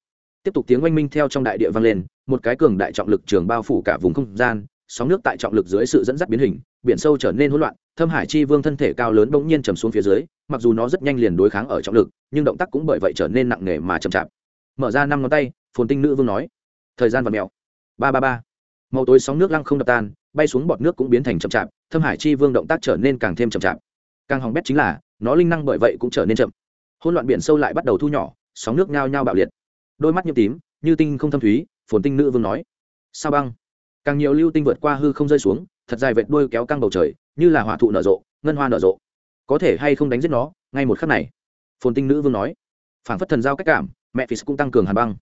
Tiếp tục tiếng oanh minh theo trong đại địa vang lên, một cái cường đại trọng lực trường bao phủ cả vùng không gian, sóng nước tại trọng lực dưới sự dẫn dắt biến hình, biển sâu trở nên hỗn loạn, thâm hải chi vương thân thể cao lớn bỗng nhiên trầm xuống phía dưới, mặc dù nó rất nhanh liền đối kháng ở trọng lực, nhưng động tác cũng bởi vậy trở nên nặng nề mà chậm chạp. Mở ra năm ngón tay, phồn tinh nữ vương nói. Thời gian và mèo ba ba ba. Màu tối sóng nước lăng không đập tan, bay xuống bọt nước cũng biến thành chậm chạp, thâm hải chi vương động tác trở nên càng thêm chậm chạp càng hỏng bét chính là, nó linh năng bởi vậy cũng trở nên chậm. Hỗn loạn biển sâu lại bắt đầu thu nhỏ, sóng nước nhao nhao bạo liệt. Đôi mắt nhiễm tím, như tinh không thâm thúy, phồn tinh nữ vương nói. Sao băng? Càng nhiều lưu tinh vượt qua hư không rơi xuống, thật dài vệt đuôi kéo căng bầu trời, như là hỏa thụ nở rộ, ngân hoa nở rộ. Có thể hay không đánh giết nó, ngay một khắc này. Phồn tinh nữ vương nói. Phản phất thần giao cách cảm, mẹ phí cũng tăng cường hàn băng.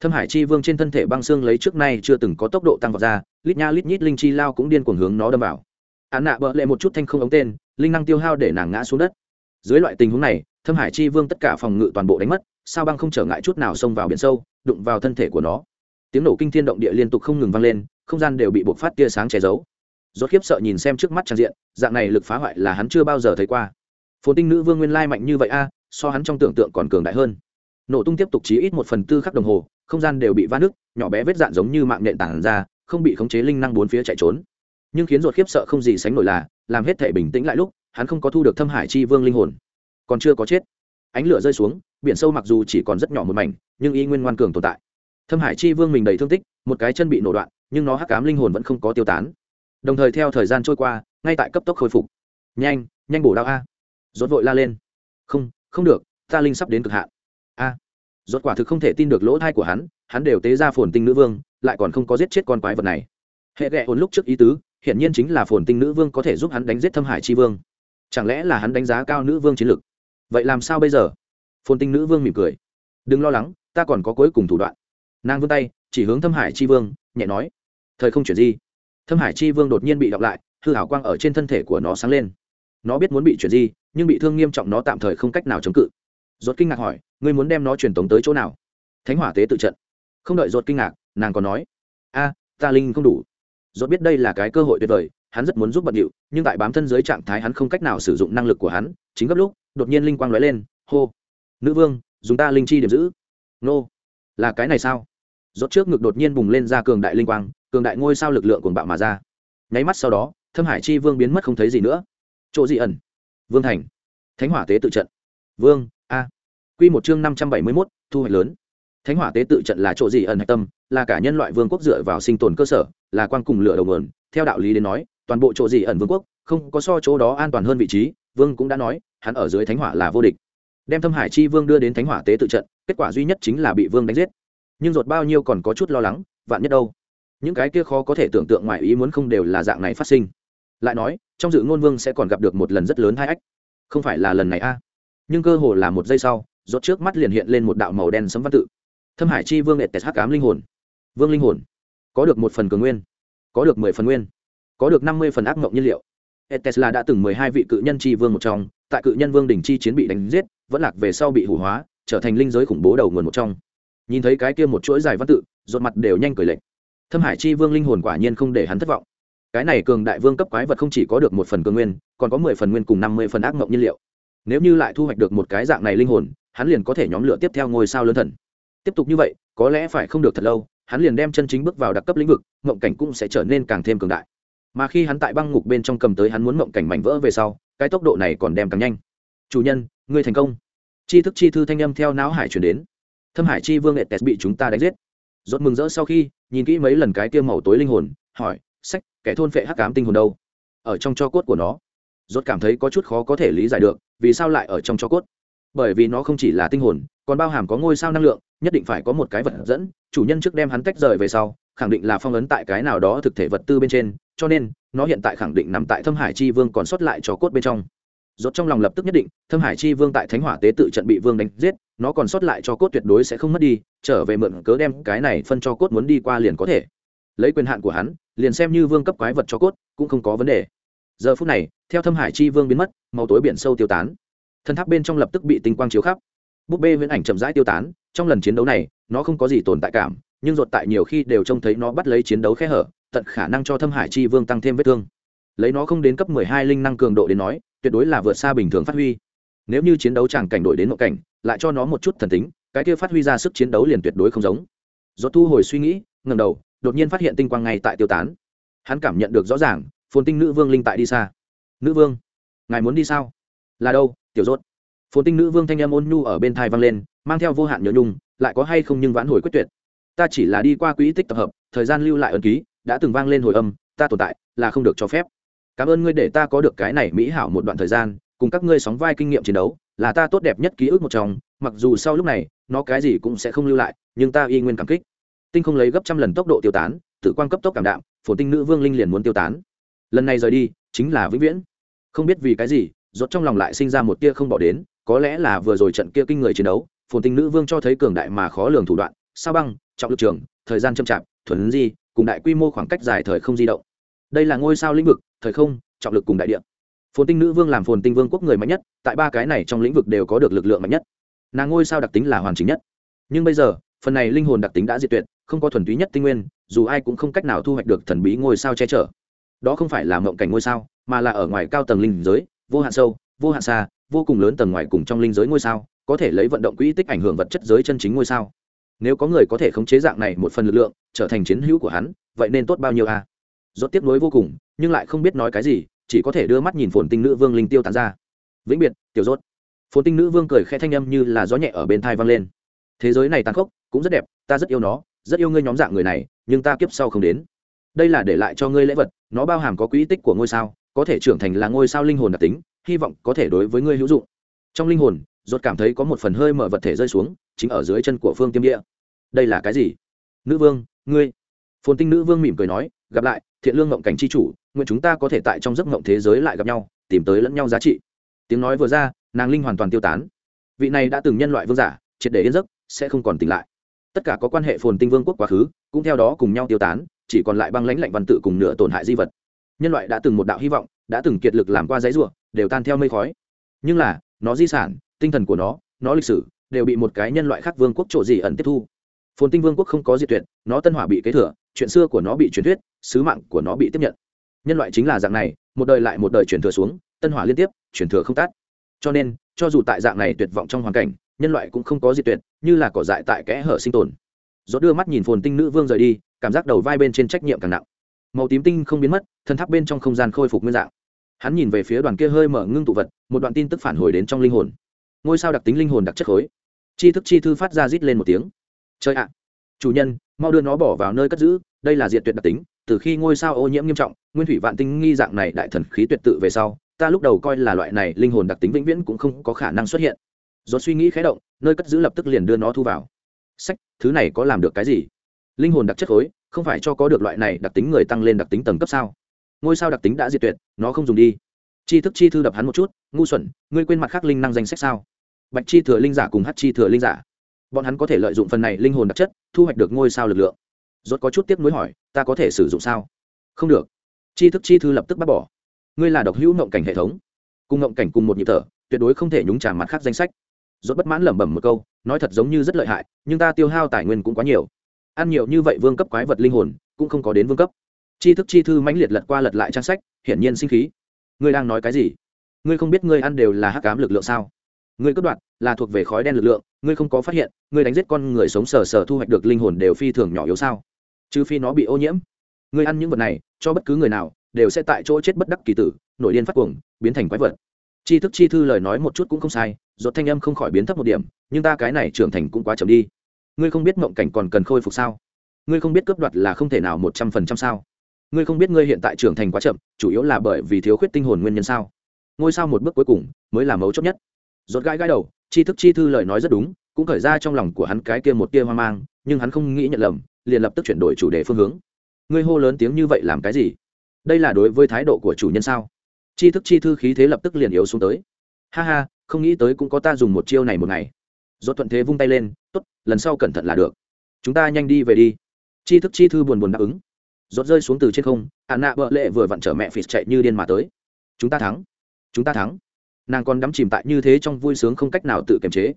Thâm hải chi vương trên thân thể băng xương lấy trước nay chưa từng có tốc độ tăng vọt ra, lít nha lít nhít linh chi lao cũng điên cuồng hướng nó đâm vào. Án nạ bợ lệ một chút thanh không ống tên linh năng tiêu hao để nàng ngã xuống đất. Dưới loại tình huống này, thâm hải chi vương tất cả phòng ngự toàn bộ đánh mất, sao băng không trở ngại chút nào xông vào biển sâu, đụng vào thân thể của nó. Tiếng nổ kinh thiên động địa liên tục không ngừng vang lên, không gian đều bị buộc phát tia sáng che giấu. Rốt khiếp sợ nhìn xem trước mắt trang diện, dạng này lực phá hoại là hắn chưa bao giờ thấy qua. Phồn tinh nữ vương nguyên lai mạnh như vậy a, so hắn trong tưởng tượng còn cường đại hơn. Nổ tung tiếp tục chí ít một phần tư khắc đồng hồ, không gian đều bị va nứt, nhỏ bé vết dạn giống như mạng nện tản ra, không bị khống chế linh năng bốn phía chạy trốn. Nhưng khiến ruột khiếp sợ không gì sánh nổi là làm hết thể bình tĩnh lại lúc, hắn không có thu được thâm hải chi vương linh hồn. Còn chưa có chết, ánh lửa rơi xuống, biển sâu mặc dù chỉ còn rất nhỏ một mảnh, nhưng y nguyên ngoan cường tồn tại. Thâm hải chi vương mình đầy thương tích, một cái chân bị nổ đoạn, nhưng nó hắc cám linh hồn vẫn không có tiêu tán. Đồng thời theo thời gian trôi qua, ngay tại cấp tốc khôi phục. Nhanh nhanh bổ đao a. Rốt vội la lên. Không không được, ta linh sắp đến cực hạn. A. Rốt quả thực không thể tin được lỗ thai của hắn hắn đều tế ra phồn tinh nữ vương, lại còn không có giết chết con quái vật này. Hệ ghẹ ổn lúc trước ý tứ hiển nhiên chính là phồn tinh nữ vương có thể giúp hắn đánh giết thâm hải chi vương. Chẳng lẽ là hắn đánh giá cao nữ vương chiến lực? Vậy làm sao bây giờ? Phồn tinh nữ vương mỉm cười. Đừng lo lắng, ta còn có cuối cùng thủ đoạn. Nàng vươn tay, chỉ hướng thâm hải chi vương, nhẹ nói. Thời không chuyển di. Thâm hải chi vương đột nhiên bị đọc lại, hư hảo quang ở trên thân thể của nó sáng lên. Nó biết muốn bị chuyển di, nhưng bị thương nghiêm trọng nó tạm thời không cách nào chống cự. Rốt kinh ngạc hỏi, ngươi muốn đem nó truyền tống tới chỗ nào? Thánh hỏa tế tự trận. Không đợi rốt kinh ngạc, nàng còn nói, a, ta linh không đủ rốt biết đây là cái cơ hội tuyệt vời hắn rất muốn giúp bận điệu nhưng tại bám thân dưới trạng thái hắn không cách nào sử dụng năng lực của hắn chính gấp lúc đột nhiên linh quang lóe lên hô. Nữ vương dùng ta linh chi điểm giữ. Nô là cái này sao? Rốt trước ngực đột nhiên bùng lên ra cường đại linh quang cường đại ngôi sao lực lượng cuồng bạo mà ra. Nháy mắt sau đó thâm hải chi vương biến mất không thấy gì nữa. Chỗ gì ẩn. Vương thành. Thánh hỏa tế tự trận. Vương a. Quy một chương năm trăm bảy mươi 571, thu hoạch lớn thánh hỏa tế tự trận là chỗ gì ẩn hạch tâm, là cả nhân loại vương quốc dựa vào sinh tồn cơ sở, là quan cùng lửa đầu mườn theo đạo lý đến nói, toàn bộ chỗ gì ẩn vương quốc, không có so chỗ đó an toàn hơn vị trí, vương cũng đã nói, hắn ở dưới thánh hỏa là vô địch. Đem thâm hải chi vương đưa đến thánh hỏa tế tự trận, kết quả duy nhất chính là bị vương đánh giết. Nhưng ruột bao nhiêu còn có chút lo lắng, vạn nhất đâu. Những cái kia khó có thể tưởng tượng ngoài ý muốn không đều là dạng này phát sinh. Lại nói, trong dự ngôn vương sẽ còn gặp được một lần rất lớn hai ách. Không phải là lần này a. Nhưng cơ hồ là một giây sau rốt trước mắt liền hiện lên một đạo màu đen sấm văn tự thâm hải chi vương etes hắc ám linh hồn vương linh hồn có được một phần cường nguyên có được mười phần nguyên có được năm mươi phần ác mộng nhiên liệu Etes là đã từng mười hai vị cự nhân chi vương một trong, tại cự nhân vương đỉnh chi chiến bị đánh giết, vẫn lạc về sau bị hủ hóa, trở thành linh giới khủng bố đầu nguồn một trong. Nhìn thấy cái kia một chuỗi dài văn tự, rột mặt đều nhanh cười lệnh. Thâm Hải chi vương linh hồn quả nhiên không để hắn thất vọng. Cái này cường đại vương cấp quái vật không chỉ có được một phần cường nguyên, còn có mười phần nguyên cùng năm mươi phần ác mộng nhiên liệu. Nếu như lại thu hoạch được một cái dạng này linh hồn, hắn liền có thể nhóm lửa tiếp theo ngôi sao lớn thần. Tiếp tục như vậy, có lẽ phải không được thật lâu, hắn liền đem chân chính bước vào đặc cấp lĩnh vực, mộng cảnh cũng sẽ trở nên càng thêm cường đại. Mà khi hắn tại băng ngục bên trong cầm tới hắn muốn mộng cảnh mảnh vỡ về sau cái tốc độ này còn đem càng nhanh. Chủ nhân ngươi thành công. Chi thức chi thư thanh âm theo não hải chuyển đến. Thâm hải chi vương nghệ tes bị chúng ta đánh giết. Rốt mừng rỡ sau khi nhìn kỹ mấy lần cái kia màu tối linh hồn hỏi sách kẻ thôn phệ hắc ám tinh hồn đâu? Ở trong cho cốt của nó. Rốt cảm thấy có chút khó có thể lý giải được vì sao lại ở trong cho cốt? Bởi vì nó không chỉ là tinh hồn, còn bao hàm có ngôi sao năng lượng, nhất định phải có một cái vật dẫn. Chủ nhân trước đem hắn tách rời về sau, khẳng định là phong ấn tại cái nào đó thực thể vật tư bên trên, cho nên, nó hiện tại khẳng định nằm tại thâm hải chi vương còn sót lại cho cốt bên trong. Rốt trong lòng lập tức nhất định, thâm hải chi vương tại thánh hỏa tế tự trận bị vương đánh giết, nó còn sót lại cho cốt tuyệt đối sẽ không mất đi, trở về mượn cớ đem cái này phân cho cốt muốn đi qua liền có thể. Lấy quyền hạn của hắn, liền xem như vương cấp quái vật cho cốt, cũng không có vấn đề. Giờ phút này, theo thâm hải chi vương biến mất, màu tối biển sâu tiêu tán thân tháp bên trong lập tức bị tinh quang chiếu khắp. Búp bê huyễn ảnh chậm rãi tiêu tán, trong lần chiến đấu này, nó không có gì tồn tại cảm, nhưng ruột tại nhiều khi đều trông thấy nó bắt lấy chiến đấu khe hở, tận khả năng cho thâm hải chi vương tăng thêm vết thương. Lấy nó không đến cấp mười hai linh năng cường độ đến nói, tuyệt đối là vượt xa bình thường phát huy. Nếu như chiến đấu chẳng cảnh đổi đến nội cảnh, lại cho nó một chút thần tính, cái kia phát huy ra sức chiến đấu liền tuyệt đối không giống. Do thu hồi suy nghĩ ngầm đầu, đột nhiên phát hiện tinh quang ngay tại tiêu tán. Hắn cảm nhận được rõ ràng, phồn tinh nữ vương linh tại đi xa. Nữ vương, ngài muốn đi sao? Là đâu? Tiểu rốt. Phồn tinh nữ vương thanh em ôn nhu ở bên thai vang lên, mang theo vô hạn nhớ nhung, lại có hay không nhưng vãn hồi quyết tuyệt. Ta chỉ là đi qua quỹ tích tập hợp, thời gian lưu lại ẩn ký, đã từng vang lên hồi âm, ta tồn tại, là không được cho phép. Cảm ơn ngươi để ta có được cái này mỹ hảo một đoạn thời gian, cùng các ngươi sóng vai kinh nghiệm chiến đấu, là ta tốt đẹp nhất ký ức một trong, mặc dù sau lúc này, nó cái gì cũng sẽ không lưu lại, nhưng ta y nguyên cảm kích. Tinh không lấy gấp trăm lần tốc độ tiêu tán tự quan cấp tốc cảm đạm phổ tinh nữ vương linh liền muốn tiêu tán. Lần này rời đi, chính là vĩnh viễn. Không biết vì cái gì rốt trong lòng lại sinh ra một tia không bỏ đến, có lẽ là vừa rồi trận kia kinh người chiến đấu, phồn tinh nữ vương cho thấy cường đại mà khó lường thủ đoạn, sao băng, trọng lực trường, thời gian chậm chạp, thuần di, cùng đại quy mô khoảng cách dài thời không di động. Đây là ngôi sao lĩnh vực, thời không, trọng lực cùng đại địa. Phồn tinh nữ vương làm phồn tinh vương quốc người mạnh nhất, tại ba cái này trong lĩnh vực đều có được lực lượng mạnh nhất. Nàng ngôi sao đặc tính là hoàn chỉnh nhất. Nhưng bây giờ, phần này linh hồn đặc tính đã diệt tuyệt, không có thuần túy nhất tinh nguyên, dù ai cũng không cách nào thu hoạch được thần bí ngôi sao che chở. Đó không phải là mộng cảnh ngôi sao, mà là ở ngoài cao tầng linh giới vô hạn sâu, vô hạn xa, vô cùng lớn tầng ngoài cùng trong linh giới ngôi sao, có thể lấy vận động quỹ tích ảnh hưởng vật chất giới chân chính ngôi sao. Nếu có người có thể khống chế dạng này một phần lực lượng, trở thành chiến hữu của hắn, vậy nên tốt bao nhiêu a? À? rốt tiếp nối vô cùng, nhưng lại không biết nói cái gì, chỉ có thể đưa mắt nhìn phồn tinh nữ vương linh tiêu tán ra. Vĩnh biệt, tiểu rốt. Phồn tinh nữ vương cười khẽ thanh âm như là gió nhẹ ở bên thai vang lên. Thế giới này tàn khốc, cũng rất đẹp, ta rất yêu nó, rất yêu ngươi nhóm dạng người này, nhưng ta kiếp sau không đến. Đây là để lại cho ngươi lễ vật, nó bao hàm có quỹ tích của ngôi sao có thể trưởng thành là ngôi sao linh hồn đặc tính, hy vọng có thể đối với ngươi hữu dụng. Trong linh hồn ruột cảm thấy có một phần hơi mở vật thể rơi xuống, chính ở dưới chân của phương tiêm địa. Đây là cái gì? Nữ vương, ngươi. Phồn tinh nữ vương mỉm cười nói, gặp lại, thiện lương ngộng cảnh c h i chủ, nguyện chúng ta có thể tại trong giấc ngộng thế giới lại gặp nhau, tìm tới lẫn nhau giá trị. Tiếng nói vừa ra, nàng linh hoàn toàn tiêu tán. Vị này đã từng nhân loại vương giả, triệt để yên giấc, sẽ không còn tỉnh lại. Tất cả có quan hệ phồn tinh vương quốc quá khứ, cũng theo đó cùng nhau tiêu tán, chỉ còn lại băng lãnh lạnh văn tự cùng nửa tổn hại di vật nhân loại đã từng một đạo hy vọng, đã từng kiệt lực làm qua giấy ruộng đều tan theo mây khói. Nhưng là, nó di sản, tinh thần của nó nó lịch sử, đều bị một cái nhân loại khác vương quốc trộ gì ẩn tiếp thu. Phồn tinh vương quốc không có diệt tuyệt, nó tân hỏa bị kế thừa, chuyện xưa của nó bị truyền thuyết, sứ mạng của nó bị tiếp nhận. Nhân loại chính là dạng này, một đời lại một đời truyền thừa xuống, tân hỏa liên tiếp, truyền thừa không tắt. Cho nên, cho dù tại dạng này tuyệt vọng trong hoàn cảnh, nhân loại cũng không có diệt tuyệt, như là cỏ dại tại kẽ hở sinh tồn. Dốt đưa mắt nhìn phồn tinh nữ vương rời đi, cảm giác đầu vai bên trên trách nhiệm càng nặng màu tím tinh không biến mất thân tháp bên trong không gian khôi phục nguyên dạng. Hắn nhìn về phía đoàn kia hơi mở ngưng tụ vật, một đoạn tin tức phản hồi đến trong linh hồn. Ngôi sao đặc tính linh hồn đặc chất khối. Chi thức chi thư phát ra rít lên một tiếng. Chơi ạ! Chủ nhân, mau đưa nó bỏ vào nơi cất giữ, đây là diện tuyệt đặc tính, từ khi ngôi sao ô nhiễm nghiêm trọng, nguyên thủy vạn tinh nghi dạng này đại thần khí tuyệt tự về sau, ta lúc đầu coi là loại này linh hồn đặc tính vĩnh viễn cũng không có khả năng xuất hiện. Do suy nghĩ khé động, nơi cất giữ lập tức liền đưa nó thu vào. Sách, thứ này có làm được cái gì? Linh hồn đặc chất khối không phải cho có được loại này đặc tính người tăng lên đặc tính tầng cấp sao? Ngôi sao đặc tính đã diệt tuyệt, nó không dùng đi. Chi thức chi thư đập hắn một chút, ngu xuẩn, ngươi quên mặt khác linh năng danh sách sao? Bạch chi thừa linh giả cùng hát chi thừa linh giả. Bọn hắn có thể lợi dụng phần này linh hồn đặc chất, thu hoạch được ngôi sao lực lượng. Rốt có chút tiếc nuối hỏi, ta có thể sử dụng sao? Không được. Chi thức chi thư lập tức bác bỏ. Ngươi là độc hữu mộng cảnh hệ thống. Cùng mộng cảnh cùng một nhịp thở, tuyệt đối không thể nhúng trả mặt khác danh sách. Rốt bất mãn lẩm bẩm một câu, nói thật giống như rất lợi hại, nhưng ta tiêu hao tài nguyên cũng quá nhiều ăn nhiều như vậy vương cấp quái vật linh hồn, cũng không có đến vương cấp. Chi thức chi thư mãnh liệt lật qua lật lại trang sách, hiển nhiên sinh khí. Ngươi đang nói cái gì? Ngươi không biết ngươi ăn đều là hắc ám lực lượng sao? Ngươi cất đoạn là thuộc về khói đen lực lượng, ngươi không có phát hiện, ngươi đánh giết con người sống sờ sờ thu hoạch được linh hồn đều phi thường nhỏ yếu sao? Trừ phi nó bị ô nhiễm. Ngươi ăn những vật này, cho bất cứ người nào, đều sẽ tại chỗ chết bất đắc kỳ tử nội điên phát cuồng, biến thành quái vật. Chi thức chi thư lời nói một chút cũng không sai, rốt thanh âm không khỏi biến thấp một điểm, nhưng ta cái này trưởng thành cũng quá chậm đi ngươi không biết mộng cảnh còn cần khôi phục sao? Ngươi không biết cướp đoạt là không thể nào một trăm phần trăm sao? Ngươi không biết ngươi hiện tại trưởng thành quá chậm, chủ yếu là bởi vì thiếu khuyết tinh hồn nguyên nhân sao? Ngôi sao một bước cuối cùng mới là mấu chốt nhất. Rốt gãi gãi đầu chi thức chi thư lời nói rất đúng, cũng khởi ra trong lòng của hắn cái kia một tia hoang mang, nhưng hắn không nghĩ nhận lầm, liền lập tức chuyển đổi chủ đề phương hướng. Ngươi hô lớn tiếng như vậy làm cái gì? Đây là đối với thái độ của chủ nhân sao? Chi thức chi thư khí thế lập tức liền yếu xuống tới. Ha ha, không nghĩ tới cũng có ta dùng một chiêu này một ngày rốt thuận thế vung tay lên, tốt, lần sau cẩn thận là được. Chúng ta nhanh đi về đi. Chi thức chi thư buồn buồn đáp ứng. Rốt rơi xuống từ trên không ạn nạ bợ lệ vừa vặn trở mẹ phịt chạy như điên mà tới. Chúng ta thắng, chúng ta thắng. Nàng còn đắm chìm tại như thế trong vui sướng không cách nào tự kiềm chế.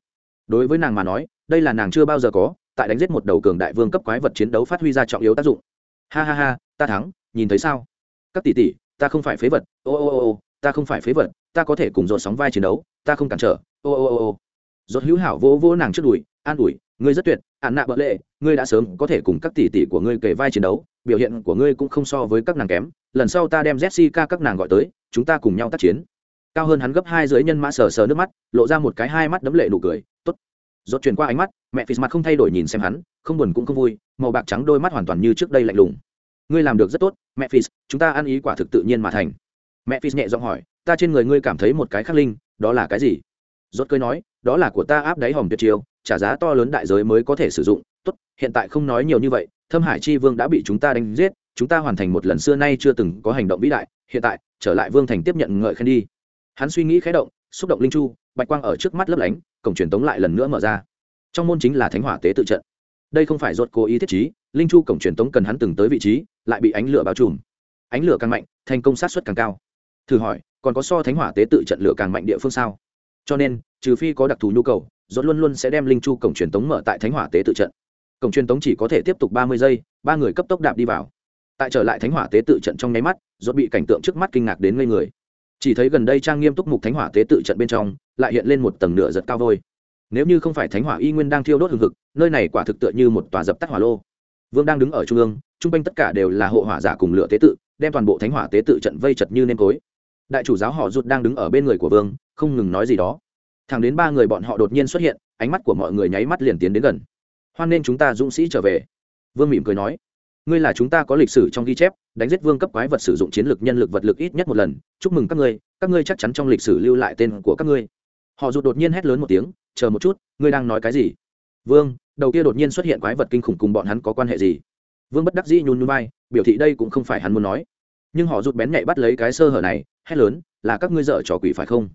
Đối với nàng mà nói, đây là nàng chưa bao giờ có, tại đánh giết một đầu cường đại vương cấp quái vật chiến đấu phát huy ra trọng yếu tác dụng. Ha ha ha, ta thắng, nhìn thấy sao? Các tỷ tỷ, ta không phải phế vật, ô ô ô ô, ta không phải phế vật, ta có thể cùng dồn sóng vai chiến đấu, ta không cản trở, ô ô ô ô. Rốt hữu hảo vỗ vỗ nàng trước đùi, an ủi, ngươi rất tuyệt ạn nạ bợ lệ, ngươi đã sớm có thể cùng các tỷ tỷ của ngươi kể vai chiến đấu, biểu hiện của ngươi cũng không so với các nàng kém, lần sau ta đem jessica các nàng gọi tới, chúng ta cùng nhau tác chiến. Cao hơn hắn gấp hai dưới nhân mã sờ sờ nước mắt, lộ ra một cái hai mắt đấm lệ nụ cười, tốt. Rốt chuyển qua ánh mắt, mẹ phì mặt không thay đổi nhìn xem hắn, không buồn cũng không vui, màu bạc trắng đôi mắt hoàn toàn như trước đây lạnh lùng. Ngươi làm được rất tốt, mẹ phì, chúng ta ăn ý quả thực tự nhiên mà thành. Mẹ phì nhẹ giọng hỏi, ta trên người ngươi cảm thấy một cái khắc linh, đó là cái gì? Rốt cười nói, đó là của ta áp đáy hòm tuyệt chiêu, trả giá to lớn đại giới mới có thể sử dụng. Tốt, hiện tại không nói nhiều như vậy, thâm hải chi vương đã bị chúng ta đánh giết, chúng ta hoàn thành một lần xưa nay chưa từng có hành động vĩ đại, hiện tại, trở lại vương thành tiếp nhận ngợi khen đi. Hắn suy nghĩ khé động, xúc động linh chu, bạch quang ở trước mắt lấp lánh, cổng truyền tống lại lần nữa mở ra. Trong môn chính là thánh hỏa tế tự trận. Đây không phải Rốt cố ý thiết trí, linh chu cổng truyền tống cần hắn từng tới vị trí, lại bị ánh lửa bao trùm. Ánh lửa càng mạnh, thành công sát xuất càng cao. Thử hỏi, còn có so thánh hỏa tế tự trận lửa càng mạnh địa phương sao? Cho nên, trừ phi có đặc thù nhu cầu dốt luôn luôn sẽ đem linh chu cổng truyền tống mở tại thánh hỏa tế tự trận. Cổng truyền tống chỉ có thể tiếp tục ba mươi giây, ba người cấp tốc đạp đi vào. Tại trở lại thánh hỏa tế tự trận trong nháy mắt dốt bị cảnh tượng trước mắt kinh ngạc đến ngây người. Chỉ thấy gần đây trang nghiêm túc mục thánh hỏa tế tự trận bên trong, lại hiện lên một tầng nửa giật cao vôi. Nếu như không phải thánh hỏa y nguyên đang thiêu đốt hừng hực, nơi này quả thực tựa như một tòa dập tắt hỏa lô. Vương đang đứng ở trung ương chung quanh tất cả đều là hộ hỏa giả cùng lửa tế tự, đem toàn bộ thánh hỏa tế tự trận vây chật như nêm cối đại chủ giáo họ rụt đang đứng ở bên người của vương, không ngừng nói gì đó. Thẳng đến ba người bọn họ đột nhiên xuất hiện, ánh mắt của mọi người nháy mắt liền tiến đến gần. Hoan nên chúng ta dũng sĩ trở về. Vương mỉm cười nói, ngươi là chúng ta có lịch sử trong ghi chép, đánh giết vương cấp quái vật sử dụng chiến lược nhân lực vật lực ít nhất một lần, chúc mừng các ngươi các ngươi chắc chắn trong lịch sử lưu lại tên của các ngươi. Họ rụt đột nhiên hét lớn một tiếng, chờ một chút, ngươi đang nói cái gì? Vương, đầu kia đột nhiên xuất hiện quái vật kinh khủng cùng bọn hắn có quan hệ gì? Vương bất đắc dĩ nhún nhún vai, biểu thị đây cũng không phải hắn muốn nói nhưng họ rụt bén nhạy bắt lấy cái sơ hở này, hét lớn, là các ngươi dở trò quỷ phải không?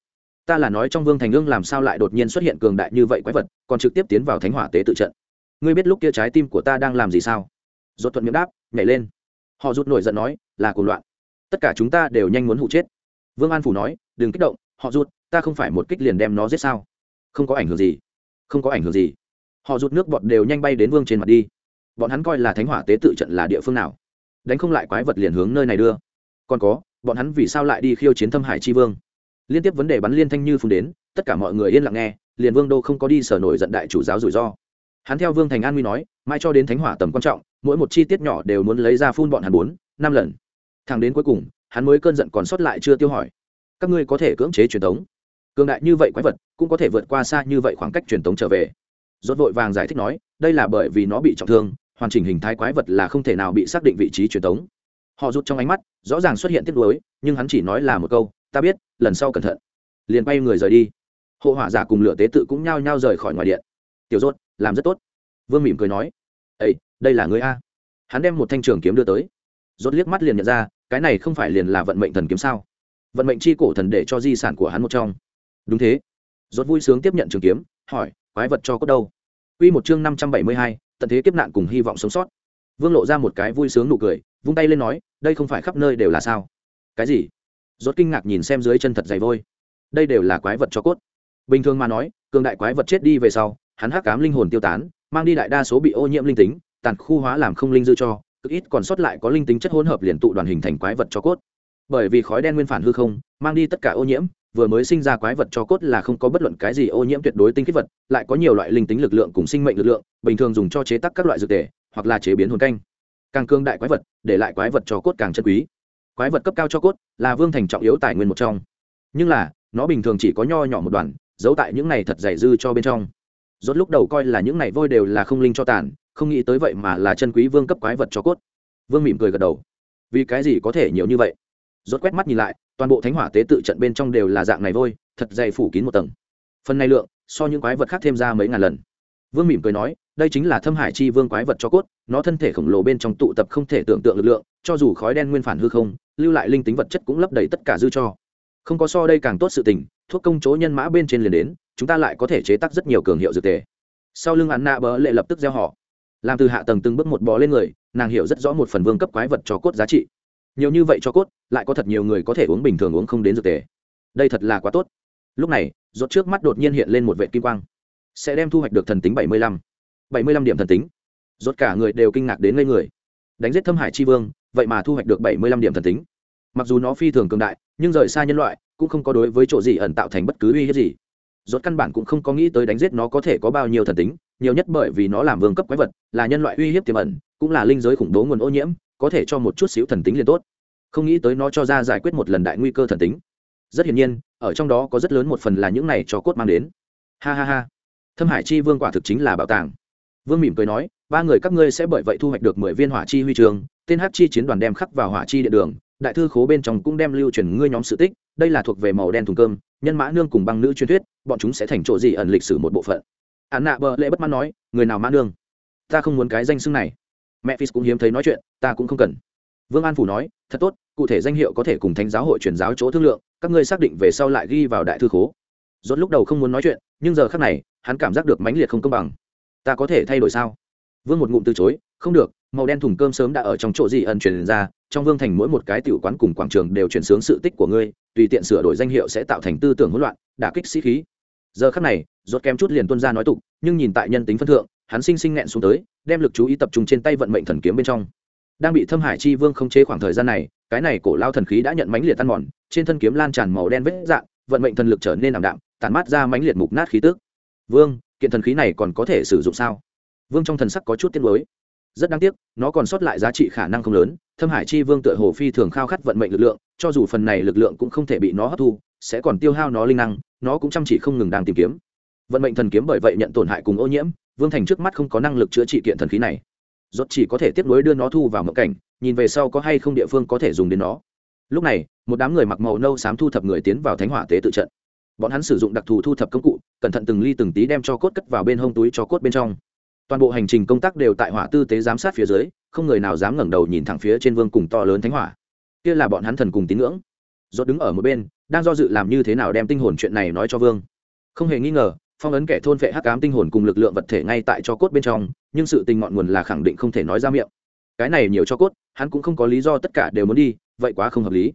Ta là nói trong vương thành ương làm sao lại đột nhiên xuất hiện cường đại như vậy quái vật, còn trực tiếp tiến vào thánh hỏa tế tự trận. Ngươi biết lúc kia trái tim của ta đang làm gì sao? Rốt thuận miệng đáp, nhảy lên. Họ rụt nổi giận nói, là cuộc loạn. Tất cả chúng ta đều nhanh muốn hụ chết. Vương an phủ nói, đừng kích động, họ rụt, ta không phải một kích liền đem nó giết sao? Không có ảnh hưởng gì. Không có ảnh hưởng gì. Họ rụt nước bọt đều nhanh bay đến vương trên mặt đi. Bọn hắn coi là thánh hỏa tế tự trận là địa phương nào? Đánh không lại quái vật liền hướng nơi này đưa. Còn có, bọn hắn vì sao lại đi khiêu chiến thâm hải chi vương? Liên tiếp vấn đề bắn liên thanh như phun đến, tất cả mọi người yên lặng nghe, liền vương đô không có đi sở nổi giận đại chủ giáo rủi ro. Hắn theo vương thành an nguy nói, mai cho đến thánh hỏa tầm quan trọng, mỗi một chi tiết nhỏ đều muốn lấy ra phun bọn hắn bốn, năm lần. Thằng đến cuối cùng, hắn mới cơn giận còn sót lại chưa tiêu hỏi, các ngươi có thể cưỡng chế truyền thống cường đại như vậy quái vật, cũng có thể vượt qua xa như vậy khoảng cách truyền thống trở về. Rốt vội vàng giải thích nói, đây là bởi vì nó bị trọng thương hoàn chỉnh hình thái quái vật là không thể nào bị xác định vị trí truyền tống. họ rút trong ánh mắt rõ ràng xuất hiện tiếc nuối nhưng hắn chỉ nói là một câu ta biết lần sau cẩn thận. Liền quay người rời đi. Hộ hỏa giả cùng lửa tế tự cũng nhao nhao rời khỏi ngoài điện. Tiểu rốt làm rất tốt. Vương mỉm cười nói ấy đây là người a? Hắn đem một thanh trường kiếm đưa tới. Rốt liếc mắt liền nhận ra cái này không phải liền là vận mệnh thần kiếm sao? Vận mệnh chi cổ thần để cho di sản của hắn một trong. Đúng thế. Rốt vui sướng tiếp nhận trường kiếm hỏi quái vật cho cốt đâu? Quy một chương năm trăm bảy mươi hai, tận thế kiếp nạn cùng hy vọng sống sót. Vương lộ ra một cái vui sướng nụ cười, vung tay lên nói, đây không phải khắp nơi đều là sao? Cái gì? Rốt kinh ngạc nhìn xem dưới chân thật dày vôi. Đây đều là quái vật cho cốt. Bình thường mà nói, cường đại quái vật chết đi về sau, hắn hắc cám linh hồn tiêu tán, mang đi đại đa số bị ô nhiễm linh tính, tàn khu hóa làm không linh dư cho, cực ít còn sót lại có linh tính chất hỗn hợp liền tụ đoàn hình thành quái vật cho cốt. Bởi vì khói đen nguyên phản hư không, mang đi tất cả ô nhiễm vừa mới sinh ra quái vật cho cốt là không có bất luận cái gì ô nhiễm tuyệt đối tinh khiết vật, lại có nhiều loại linh tính lực lượng cùng sinh mệnh lực lượng, bình thường dùng cho chế tác các loại dược tề, hoặc là chế biến hồn canh. Càng cương đại quái vật, để lại quái vật cho cốt càng chân quý. Quái vật cấp cao cho cốt là vương thành trọng yếu tài nguyên một trong. Nhưng là, nó bình thường chỉ có nho nhỏ một đoàn giấu tại những này thật dày dư cho bên trong. Rốt lúc đầu coi là những này vôi đều là không linh cho tàn, không nghĩ tới vậy mà là chân quý vương cấp quái vật cho cốt. Vương mỉm cười gật đầu. Vì cái gì có thể nhiều như vậy? Rốt quét mắt nhìn lại toàn bộ thánh hỏa tế tự trận bên trong đều là dạng này vôi thật dày phủ kín một tầng. Phần này lượng, so những quái vật khác thêm ra mấy ngàn lần. Vương mỉm cười nói, đây chính là thâm hải chi vương quái vật cho cốt, nó thân thể khổng lồ bên trong tụ tập không thể tưởng tượng lực lượng, cho dù khói đen nguyên phản hư không, lưu lại linh tính vật chất cũng lấp đầy tất cả dư cho. Không có so đây càng tốt sự tình, thuốc công chỗ nhân mã bên trên liền đến, chúng ta lại có thể chế tác rất nhiều cường hiệu dược tề. Sau lưng hắn nạ bỡ lệ lập tức gieo họ. Làm từ hạ tầng từng bước một bò lên người, nàng hiểu rất rõ một phần vương cấp quái vật cho cốt giá trị nhiều như vậy cho cốt, lại có thật nhiều người có thể uống bình thường uống không đến dược tề. Đây thật là quá tốt. Lúc này, rốt trước mắt đột nhiên hiện lên một vệ kim quang. Sẽ đem thu hoạch được thần tính bảy mươi lăm. bảy mươi lăm điểm thần tính. Rốt cả người đều kinh ngạc đến ngây người. Đánh giết thâm hải chi vương, vậy mà thu hoạch được bảy mươi lăm điểm thần tính. Mặc dù nó phi thường cường đại, nhưng rời xa nhân loại, cũng không có đối với chỗ gì ẩn tạo thành bất cứ uy hiếp gì. Rốt căn bản cũng không có nghĩ tới đánh giết nó có thể có bao nhiêu thần tính, nhiều nhất bởi vì nó làm vương cấp quái vật, là nhân loại uy hiếp tiềm ẩn, cũng là linh giới khủng bố nguồn ô nhiễm có thể cho một chút xíu thần tính liền tốt. Không nghĩ tới nó cho ra giải quyết một lần đại nguy cơ thần tính. Rất hiển nhiên, ở trong đó có rất lớn một phần là những này cho cốt mang đến. Ha ha ha. Thâm hải chi vương quả thực chính là bảo tàng. Vương mỉm cười nói, ba người các ngươi sẽ bởi vậy thu hoạch được mười viên hỏa chi huy trường, tên hát chi chiến đoàn đem khắc vào hỏa chi địa đường, đại thư khố bên trong cũng đem lưu truyền ngươi nhóm sự tích, đây là thuộc về màu đen thùng cơm, nhân mã nương cùng băng nữ truyền thuyết, bọn chúng sẽ thành chỗ gì ẩn lịch sử một bộ phận. Án nạ bờ lệ bất mãn nói, người nào mã nương? Ta không muốn cái danh xưng này mẹ phi cũng hiếm thấy nói chuyện, ta cũng không cần. Vương an phủ nói, thật tốt, cụ thể danh hiệu có thể cùng thánh giáo hội truyền giáo chỗ thương lượng, các ngươi xác định về sau lại ghi vào đại thư khố. Rốt lúc đầu không muốn nói chuyện, nhưng giờ khác này, hắn cảm giác được mãnh liệt không công bằng. Ta có thể thay đổi sao? Vương một ngụm từ chối, không được, màu đen thùng cơm sớm đã ở trong chỗ gì ẩn truyền ra, trong vương thành mỗi một cái tiểu quán cùng quảng trường đều chuyển sướng sự tích của ngươi, tùy tiện sửa đổi danh hiệu sẽ tạo thành tư tưởng hỗn loạn, đả kích sĩ khí. Giờ khắc này, rốt kém chút liền tuân ra nói tục, nhưng nhìn tại nhân tính phân thượng hắn sinh sinh nghẹn xuống tới, đem lực chú ý tập trung trên tay vận mệnh thần kiếm bên trong. Đang bị thâm hải chi vương không chế khoảng thời gian này, cái này cổ lao thần khí đã nhận mãnh liệt tan mòn, trên thân kiếm lan tràn màu đen vết dạng, vận mệnh thần lực trở nên ảm đạm tàn mát ra mãnh liệt mục nát khí tức. Vương, kiện thần khí này còn có thể sử dụng sao? Vương trong thần sắc có chút tiếc nuối. Rất đáng tiếc, nó còn sót lại giá trị khả năng không lớn, thâm hải chi vương tựa hồ phi thường khao khát vận mệnh lực lượng, cho dù phần này lực lượng cũng không thể bị nó hấp thu, sẽ còn tiêu hao nó linh năng, nó cũng chăm chỉ không ngừng đang tìm kiếm vận mệnh thần kiếm bởi vậy nhận tổn hại cùng ô nhiễm, vương thành trước mắt không có năng lực chữa trị kiện thần khí này. Dốt chỉ có thể tiếp nối đưa nó thu vào mộng cảnh, nhìn về sau có hay không địa phương có thể dùng đến nó. Lúc này, một đám người mặc màu nâu xám thu thập người tiến vào thánh hỏa tế tự trận. Bọn hắn sử dụng đặc thù thu thập công cụ, cẩn thận từng ly từng tí đem cho cốt cất vào bên hông túi cho cốt bên trong. Toàn bộ hành trình công tác đều tại hỏa tư tế giám sát phía dưới, không người nào dám ngẩng đầu nhìn thẳng phía trên vương cùng to lớn thánh hỏa. Kia là bọn hắn thần cùng tín ngưỡng. Dốt đứng ở một bên, đang do dự làm như thế nào đem tinh hồn chuyện này nói cho vương. Không hề nghi ngờ phong ấn kẻ thôn vệ hắc ám tinh hồn cùng lực lượng vật thể ngay tại cho cốt bên trong, nhưng sự tình ngọn nguồn là khẳng định không thể nói ra miệng. Cái này nhiều cho cốt, hắn cũng không có lý do tất cả đều muốn đi, vậy quá không hợp lý.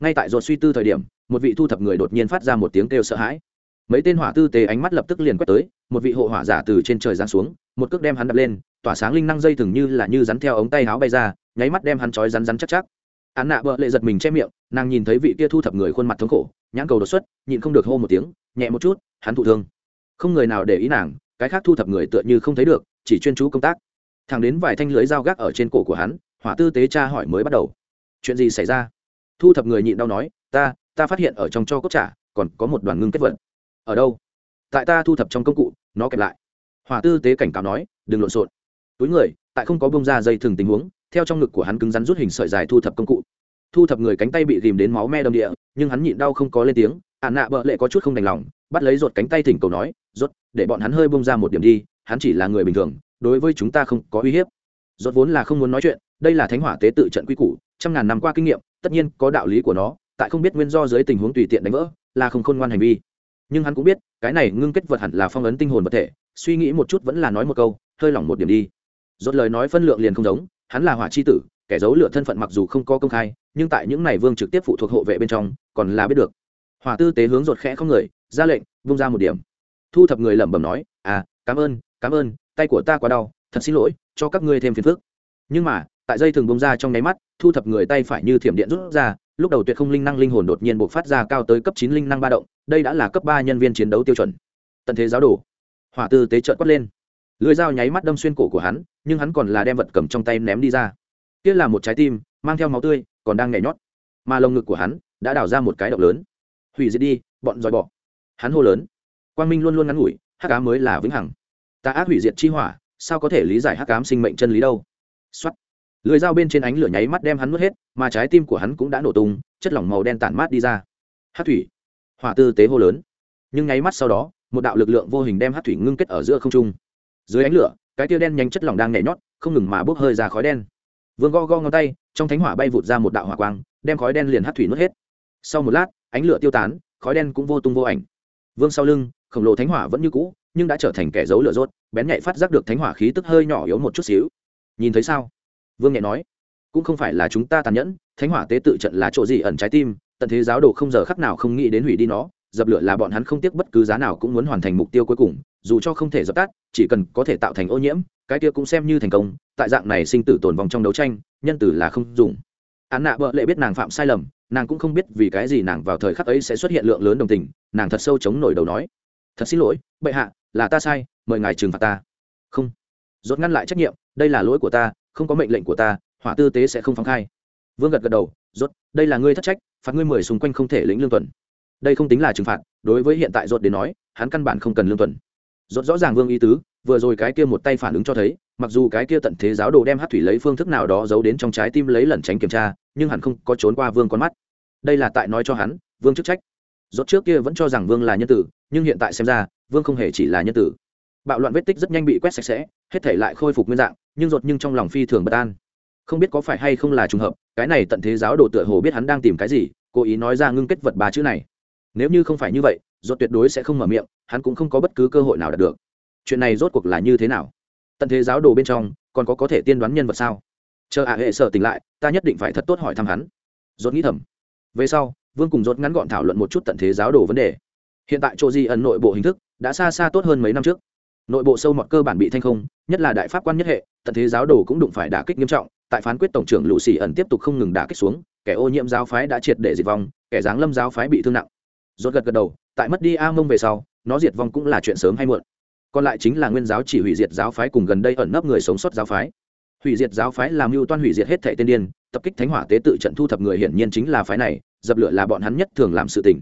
Ngay tại ruột suy tư thời điểm, một vị thu thập người đột nhiên phát ra một tiếng kêu sợ hãi. Mấy tên hỏa tư tế ánh mắt lập tức liền quét tới, một vị hộ hỏa giả từ trên trời giáng xuống, một cước đem hắn đập lên, tỏa sáng linh năng dây thường như là như rắn theo ống tay áo bay ra, nháy mắt đem hắn trói rắn rắn chắc chắc. Án nạ bợ lệ giật mình che miệng, nàng nhìn thấy vị kia thu thập người khuôn mặt thống khổ, nhãn cầu đột xuất, nhịn không được hô một tiếng, nhẹ một chút, hắn thụ thương không người nào để ý nàng, cái khác thu thập người tựa như không thấy được, chỉ chuyên chú công tác. Thằng đến vài thanh lưới dao gác ở trên cổ của hắn, hỏa tư tế cha hỏi mới bắt đầu. Chuyện gì xảy ra? Thu thập người nhịn đau nói, ta ta phát hiện ở trong cho cốt trả, còn có một đoàn ngưng kết vật. Ở đâu? Tại ta thu thập trong công cụ, nó kẹp lại. Hỏa tư tế cảnh cáo nói, đừng lộn xộn. Túi người, tại không có bông ra dây thừng tình huống, theo trong ngực của hắn cứng rắn rút hình sợi dài thu thập công cụ. Thu thập người cánh tay bị ghìm đến máu me đầm địa, nhưng hắn nhịn đau không có lên tiếng ạn nạ bợ lệ có chút không đành lòng bắt lấy ruột cánh tay thỉnh cầu nói, ruột, để bọn hắn hơi bông ra một điểm đi, hắn chỉ là người bình thường, đối với chúng ta không có uy hiếp. Ruột vốn là không muốn nói chuyện, đây là thánh hỏa tế tự trận quy củ, trăm ngàn năm qua kinh nghiệm, tất nhiên có đạo lý của nó, tại không biết nguyên do dưới tình huống tùy tiện đánh vỡ, là không khôn ngoan hành vi. Nhưng hắn cũng biết, cái này ngưng kết vật hẳn là phong ấn tinh hồn vật thể, suy nghĩ một chút vẫn là nói một câu, hơi lỏng một điểm đi. Rốt lời nói phân lượng liền không giống, hắn là hỏa chi tử, kẻ giấu lựa thân phận mặc dù không có công khai, nhưng tại những này vương trực tiếp phụ thuộc hộ vệ bên trong, còn là biết được. Hỏa tư tế hướng rột khẽ không người ra lệnh, vung ra một điểm. Thu thập người lẩm bẩm nói à cảm ơn cảm ơn, tay của ta quá đau, thật xin lỗi, cho các ngươi thêm phiền phức. Nhưng mà, tại dây thường bông ra trong nháy mắt, thu thập người tay phải như thiểm điện rút ra, lúc đầu tuyệt không linh năng linh hồn đột nhiên buộc phát ra cao tới cấp chín linh năng ba động, đây đã là cấp ba nhân viên chiến đấu tiêu chuẩn. Tận thế giáo đồ. Hỏa tư tế trợn quất lên. Lưỡi dao nháy mắt đâm xuyên cổ của hắn, nhưng hắn còn là đem vật cầm trong tay ném đi ra. Kia là một trái tim, mang theo máu tươi, còn đang nhảy nhót. Mà lồng ngực của hắn, đã đào ra một cái động lớn. Hủy diệt đi, bọn dòi bỏ hắn hô lớn. Quang minh luôn luôn ngắn ngủi, hắc ám mới là vĩnh hằng. Ta ác hủy diệt chi hỏa, sao có thể lý giải hắc ám sinh mệnh chân lý đâu? Xuất lưỡi dao bên trên ánh lửa nháy mắt đem hắn mất hết, mà trái tim của hắn cũng đã nổ tung, chất lỏng màu đen tản mát đi ra. Hát thủy. Hỏa tư tế hô lớn. Nhưng nháy mắt sau đó, một đạo lực lượng vô hình đem hát thủy ngưng kết ở giữa không trung. Dưới ánh lửa, cái tia đen nhanh chất lỏng đang nhảy nhót, không ngừng mà bốc hơi ra khói đen. Vương go go ngón tay, trong thánh hỏa bay vụt ra một đạo hỏa quang, đem khói đen liền hát thủy nuốt hết. Sau một lát, ánh lửa tiêu tán, khói đen cũng vô tung vô ảnh vương sau lưng, khổng lồ thánh hỏa vẫn như cũ, nhưng đã trở thành kẻ giấu lửa rốt, bén nhạy phát giác được thánh hỏa khí tức hơi nhỏ yếu một chút xíu. Nhìn thấy sao? Vương nhẹ nói. Cũng không phải là chúng ta tàn nhẫn, thánh hỏa tế tự trận là chỗ gì ẩn trái tim, tận thế giáo đồ không giờ khắc nào không nghĩ đến hủy đi nó, dập lửa là bọn hắn không tiếc bất cứ giá nào cũng muốn hoàn thành mục tiêu cuối cùng, dù cho không thể dập tắt, chỉ cần có thể tạo thành ô nhiễm, cái kia cũng xem như thành công, tại dạng này sinh tử tồn vong trong đấu tranh, nhân tử là không dùng. Án nạ bợ lệ biết nàng phạm sai lầm nàng cũng không biết vì cái gì nàng vào thời khắc ấy sẽ xuất hiện lượng lớn đồng tình, nàng thật sâu chống nổi đầu nói. Thật xin lỗi, bệ hạ, là ta sai, mời ngài trừng phạt ta. Không. Dốt ngăn lại trách nhiệm, đây là lỗi của ta, không có mệnh lệnh của ta, hỏa tư tế sẽ không phóng khai. Vương gật gật đầu dốt đây là ngươi thất trách, phạt ngươi mười xung quanh không thể lĩnh lương tuần. Đây không tính là trừng phạt, đối với hiện tại dốt đến nói, hắn căn bản không cần lương tuần. Dốt rõ ràng vương ý tứ, vừa rồi cái kia một tay phản ứng cho thấy, mặc dù cái kia tận thế giáo đồ đem hát thủy lấy phương thức nào đó giấu đến trong trái tim lấy lẩn tránh kiểm tra, nhưng hẳn không có trốn qua vương con mắt đây là tại nói cho hắn, vương chức trách. Rốt trước kia vẫn cho rằng vương là nhân tử, nhưng hiện tại xem ra, vương không hề chỉ là nhân tử. Bạo loạn vết tích rất nhanh bị quét sạch sẽ, hết thể lại khôi phục nguyên dạng, nhưng rốt nhưng trong lòng phi thường bất an. Không biết có phải hay không là trùng hợp, cái này tận thế giáo đồ tựa hồ biết hắn đang tìm cái gì, cố ý nói ra ngưng kết vật ba chữ này. Nếu như không phải như vậy, rốt tuyệt đối sẽ không mở miệng, hắn cũng không có bất cứ cơ hội nào đạt được. Chuyện này rốt cuộc là như thế nào? Tận thế giáo đồ bên trong, còn có có thể tiên đoán nhân vật sao? Chờ ạ hệ sở tỉnh lại, ta nhất định phải thật tốt hỏi thăm hắn. Rốt nghĩ thầm về sau, vương cùng rốt ngắn gọn thảo luận một chút tận thế giáo đồ vấn đề. Hiện tại chỗ di ẩn nội bộ hình thức đã xa xa tốt hơn mấy năm trước. Nội bộ sâu mọt cơ bản bị thanh không, nhất là đại pháp quan nhất hệ, tận thế giáo đồ cũng đụng phải đả kích nghiêm trọng, tại phán quyết tổng trưởng lũ xì ẩn tiếp tục không ngừng đả kích xuống, kẻ ô nhiễm giáo phái đã triệt để diệt vong, kẻ giáng lâm giáo phái bị thương nặng. Rốt gật gật đầu, tại mất đi a mông về sau, nó diệt vong cũng là chuyện sớm hay muộn. Còn lại chính là nguyên giáo chỉ hủy diệt giáo phái cùng gần đây ẩn nấp người sống sót giáo phái hủy diệt giáo phái làm mưu toan hủy diệt hết thệ tiên điên, tập kích thánh hỏa tế tự trận thu thập người hiển nhiên chính là phái này, dập lửa là bọn hắn nhất thường làm sự tình.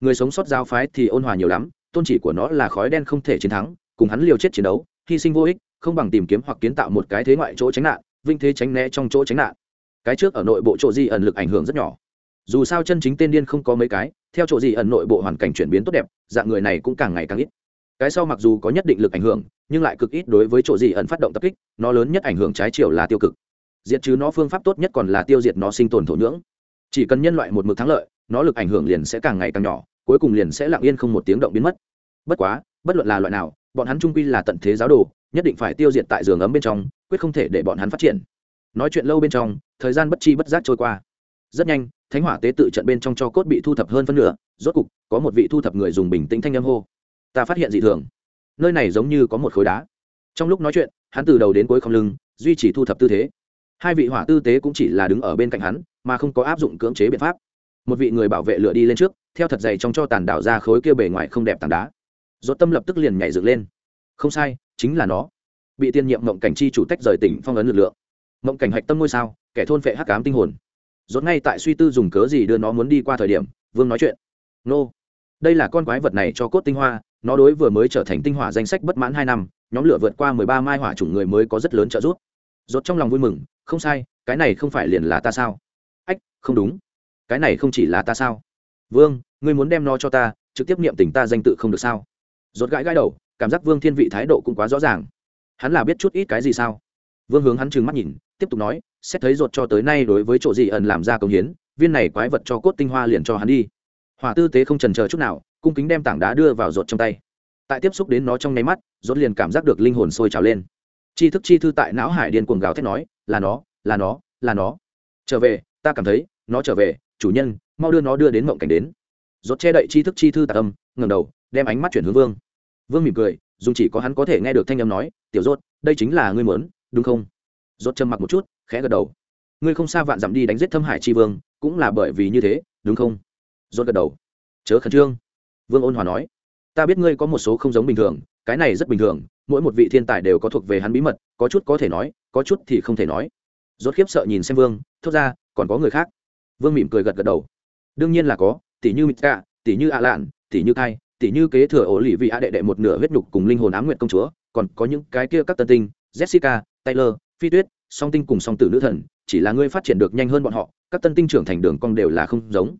Người sống sót giáo phái thì ôn hòa nhiều lắm, tôn chỉ của nó là khói đen không thể chiến thắng, cùng hắn liều chết chiến đấu, hy sinh vô ích, không bằng tìm kiếm hoặc kiến tạo một cái thế ngoại chỗ tránh nạn, vinh thế tránh né trong chỗ tránh nạn. Cái trước ở nội bộ chỗ di ẩn lực ảnh hưởng rất nhỏ. Dù sao chân chính tên điên không có mấy cái, theo chỗ di ẩn nội bộ hoàn cảnh chuyển biến tốt đẹp, dạng người này cũng càng ngày càng ít. Cái sau mặc dù có nhất định lực ảnh hưởng nhưng lại cực ít đối với chỗ gì ẩn phát động tập kích, nó lớn nhất ảnh hưởng trái chiều là tiêu cực. Diệt trừ nó phương pháp tốt nhất còn là tiêu diệt nó sinh tồn thổ nhưỡng. Chỉ cần nhân loại một mực thắng lợi, nó lực ảnh hưởng liền sẽ càng ngày càng nhỏ, cuối cùng liền sẽ lặng yên không một tiếng động biến mất. Bất quá, bất luận là loại nào, bọn hắn trung quy là tận thế giáo đồ, nhất định phải tiêu diệt tại giường ấm bên trong, quyết không thể để bọn hắn phát triển. Nói chuyện lâu bên trong, thời gian bất chi bất giác trôi qua. Rất nhanh, thánh hỏa tế tự trận bên trong cho cốt bị thu thập hơn phân nửa, rốt cục, có một vị thu thập người dùng bình tĩnh thanh âm hô. Ta phát hiện dị thường nơi này giống như có một khối đá. Trong lúc nói chuyện, hắn từ đầu đến cuối không lưng, duy trì thu thập tư thế. Hai vị hỏa tư tế cũng chỉ là đứng ở bên cạnh hắn, mà không có áp dụng cưỡng chế biện pháp. Một vị người bảo vệ lựa đi lên trước, theo thật dày trong cho tàn đảo ra khối kia bề ngoài không đẹp tảng đá. Rốt tâm lập tức liền nhảy dựng lên. Không sai, chính là nó. Bị tiên nhiệm mộng cảnh chi chủ tách rời tỉnh phong ấn lực lượng. Mộng cảnh hạch tâm ngôi sao, kẻ thôn phệ hắc ám tinh hồn. Rốt ngay tại suy tư dùng cớ gì đưa nó muốn đi qua thời điểm, vương nói chuyện. Nô, đây là con quái vật này cho cốt tinh hoa nó đối vừa mới trở thành tinh hỏa danh sách bất mãn hai năm, nhóm lửa vượt qua mười ba mai hỏa chủng người mới có rất lớn trợ giúp. Rốt trong lòng vui mừng, không sai, cái này không phải liền là ta sao? Ách, không đúng. Cái này không chỉ là ta sao? Vương, ngươi muốn đem nó cho ta, trực tiếp niệm tình ta danh tự không được sao? Rốt gãi gãi đầu, cảm giác vương thiên vị thái độ cũng quá rõ ràng. Hắn là biết chút ít cái gì sao? Vương hướng hắn trừng mắt nhìn, tiếp tục nói, xét thấy rột cho tới nay đối với chỗ gì ẩn làm ra công hiến, viên này quái vật cho cốt tinh hoa liền cho hắn đi hỏa tư tế không trần chờ chút nào, cung kính đem tảng đá đưa vào rột trong tay. Tại tiếp xúc đến nó trong nháy mắt, ruột liền cảm giác được linh hồn sôi trào lên. Chi thức chi thư tại não hải điên cuồng gào thét nói, là nó là nó là nó. Trở về, ta cảm thấy, nó trở về, chủ nhân, mau đưa nó đưa đến mộng cảnh đến. Rốt che đậy chi thức chi thư tạ âm, ngẩng đầu, đem ánh mắt chuyển hướng vương. Vương mỉm cười dùng chỉ có hắn có thể nghe được thanh âm nói, tiểu rốt đây chính là ngươi muốn, đúng không? Rốt trầm mặc một chút, khẽ gật đầu. Ngươi không xa vạn dặm đi đánh giết thâm hải chi vương, cũng là bởi vì như thế, đúng không? Rốt gật đầu. Chớ khẩn trương. Vương ôn hòa nói, ta biết ngươi có một số không giống bình thường, cái này rất bình thường, mỗi một vị thiên tài đều có thuộc về hắn bí mật, có chút có thể nói, có chút thì không thể nói. Rốt khiếp sợ nhìn xem vương, thốt ra, còn có người khác? Vương mỉm cười gật gật đầu. Đương nhiên là có, tỷ như mít cả tỷ như a lạn, tỷ như cai, tỷ như kế thừa ổ lì vị a đệ đệ một nửa huyết nhục cùng linh hồn ám nguyện công chúa, còn có những cái kia các tân tinh, jessica, taylor, phi tuyết, song tinh cùng song tử nữ thần, chỉ là ngươi phát triển được nhanh hơn bọn họ, các tân tinh trưởng thành đường cong đều là không giống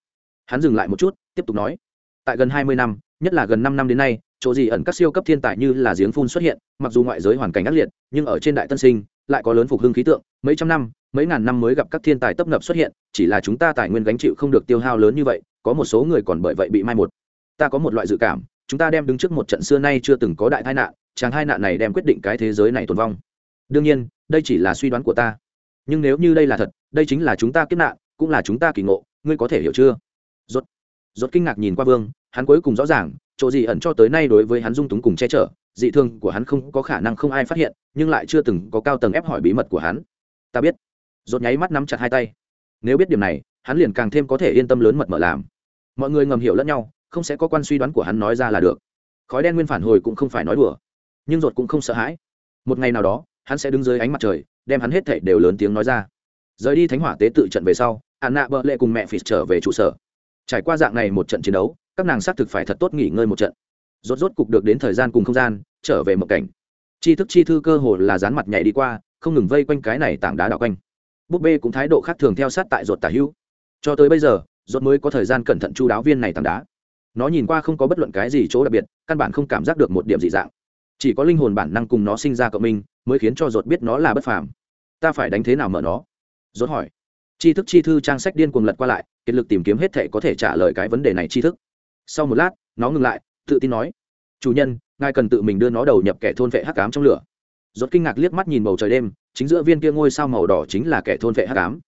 hắn dừng lại một chút, tiếp tục nói. Tại gần hai mươi năm, nhất là gần năm năm đến nay, chỗ gì ẩn các siêu cấp thiên tài như là giếng phun xuất hiện, mặc dù ngoại giới hoàn cảnh ác liệt, nhưng ở trên đại tân sinh, lại có lớn phục hưng khí tượng, mấy trăm năm, mấy ngàn năm mới gặp các thiên tài tấp nập xuất hiện, chỉ là chúng ta tài nguyên gánh chịu không được tiêu hao lớn như vậy, có một số người còn bởi vậy bị mai một. Ta có một loại dự cảm, chúng ta đem đứng trước một trận xưa nay chưa từng có đại tai nạn, chàng hai nạn này đem quyết định cái thế giới này tồn vong. Đương nhiên, đây chỉ là suy đoán của ta. Nhưng nếu như đây là thật, đây chính là chúng ta kiếp nạn, cũng là chúng ta kỳ ngộ, ngươi có thể hiểu chưa? Rốt. Rốt kinh ngạc nhìn qua vương, hắn cuối cùng rõ ràng, chỗ gì ẩn cho tới nay đối với hắn dung túng cùng che chở, dị thương của hắn không có khả năng không ai phát hiện, nhưng lại chưa từng có cao tầng ép hỏi bí mật của hắn. Ta biết. Rốt nháy mắt nắm chặt hai tay. Nếu biết điểm này, hắn liền càng thêm có thể yên tâm lớn mật mở làm. Mọi người ngầm hiểu lẫn nhau, không sẽ có quan suy đoán của hắn nói ra là được. Khói đen nguyên phản hồi cũng không phải nói đùa. Nhưng rốt cũng không sợ hãi. Một ngày nào đó, hắn sẽ đứng dưới ánh mặt trời, đem hắn hết thảy đều lớn tiếng nói ra. Rời đi thánh hỏa tế tự trận về sau ạn nạ bợ lệ cùng mẹ phì trở về trụ sở trải qua dạng này một trận chiến đấu, các nàng xác thực phải thật tốt nghỉ ngơi một trận. Rốt rốt cục được đến thời gian cùng không gian, trở về một cảnh. Chi thức chi thư cơ hồ là dán mặt nhảy đi qua, không ngừng vây quanh cái này tảng đá đạo quanh. Búp bê cũng thái độ khác thường theo sát tại ruột tả hữu cho tới bây giờ, rốt mới có thời gian cẩn thận chu đáo viên này tảng đá. Nó nhìn qua không có bất luận cái gì chỗ đặc biệt, căn bản không cảm giác được một điểm dị dạng. Chỉ có linh hồn bản năng cùng nó sinh ra cộng minh, mới khiến cho rột biết nó là bất phàm. Ta phải đánh thế nào mở nó? Rốt hỏi tri thức chi thư trang sách điên cuồng lật qua lại, kiệt lực tìm kiếm hết thể có thể trả lời cái vấn đề này tri thức. Sau một lát, nó ngừng lại, tự tin nói, chủ nhân, ngài cần tự mình đưa nó đầu nhập kẻ thôn vệ hắc ám trong lửa. Rốt kinh ngạc liếc mắt nhìn bầu trời đêm, chính giữa viên kia ngôi sao màu đỏ chính là kẻ thôn vệ hắc ám.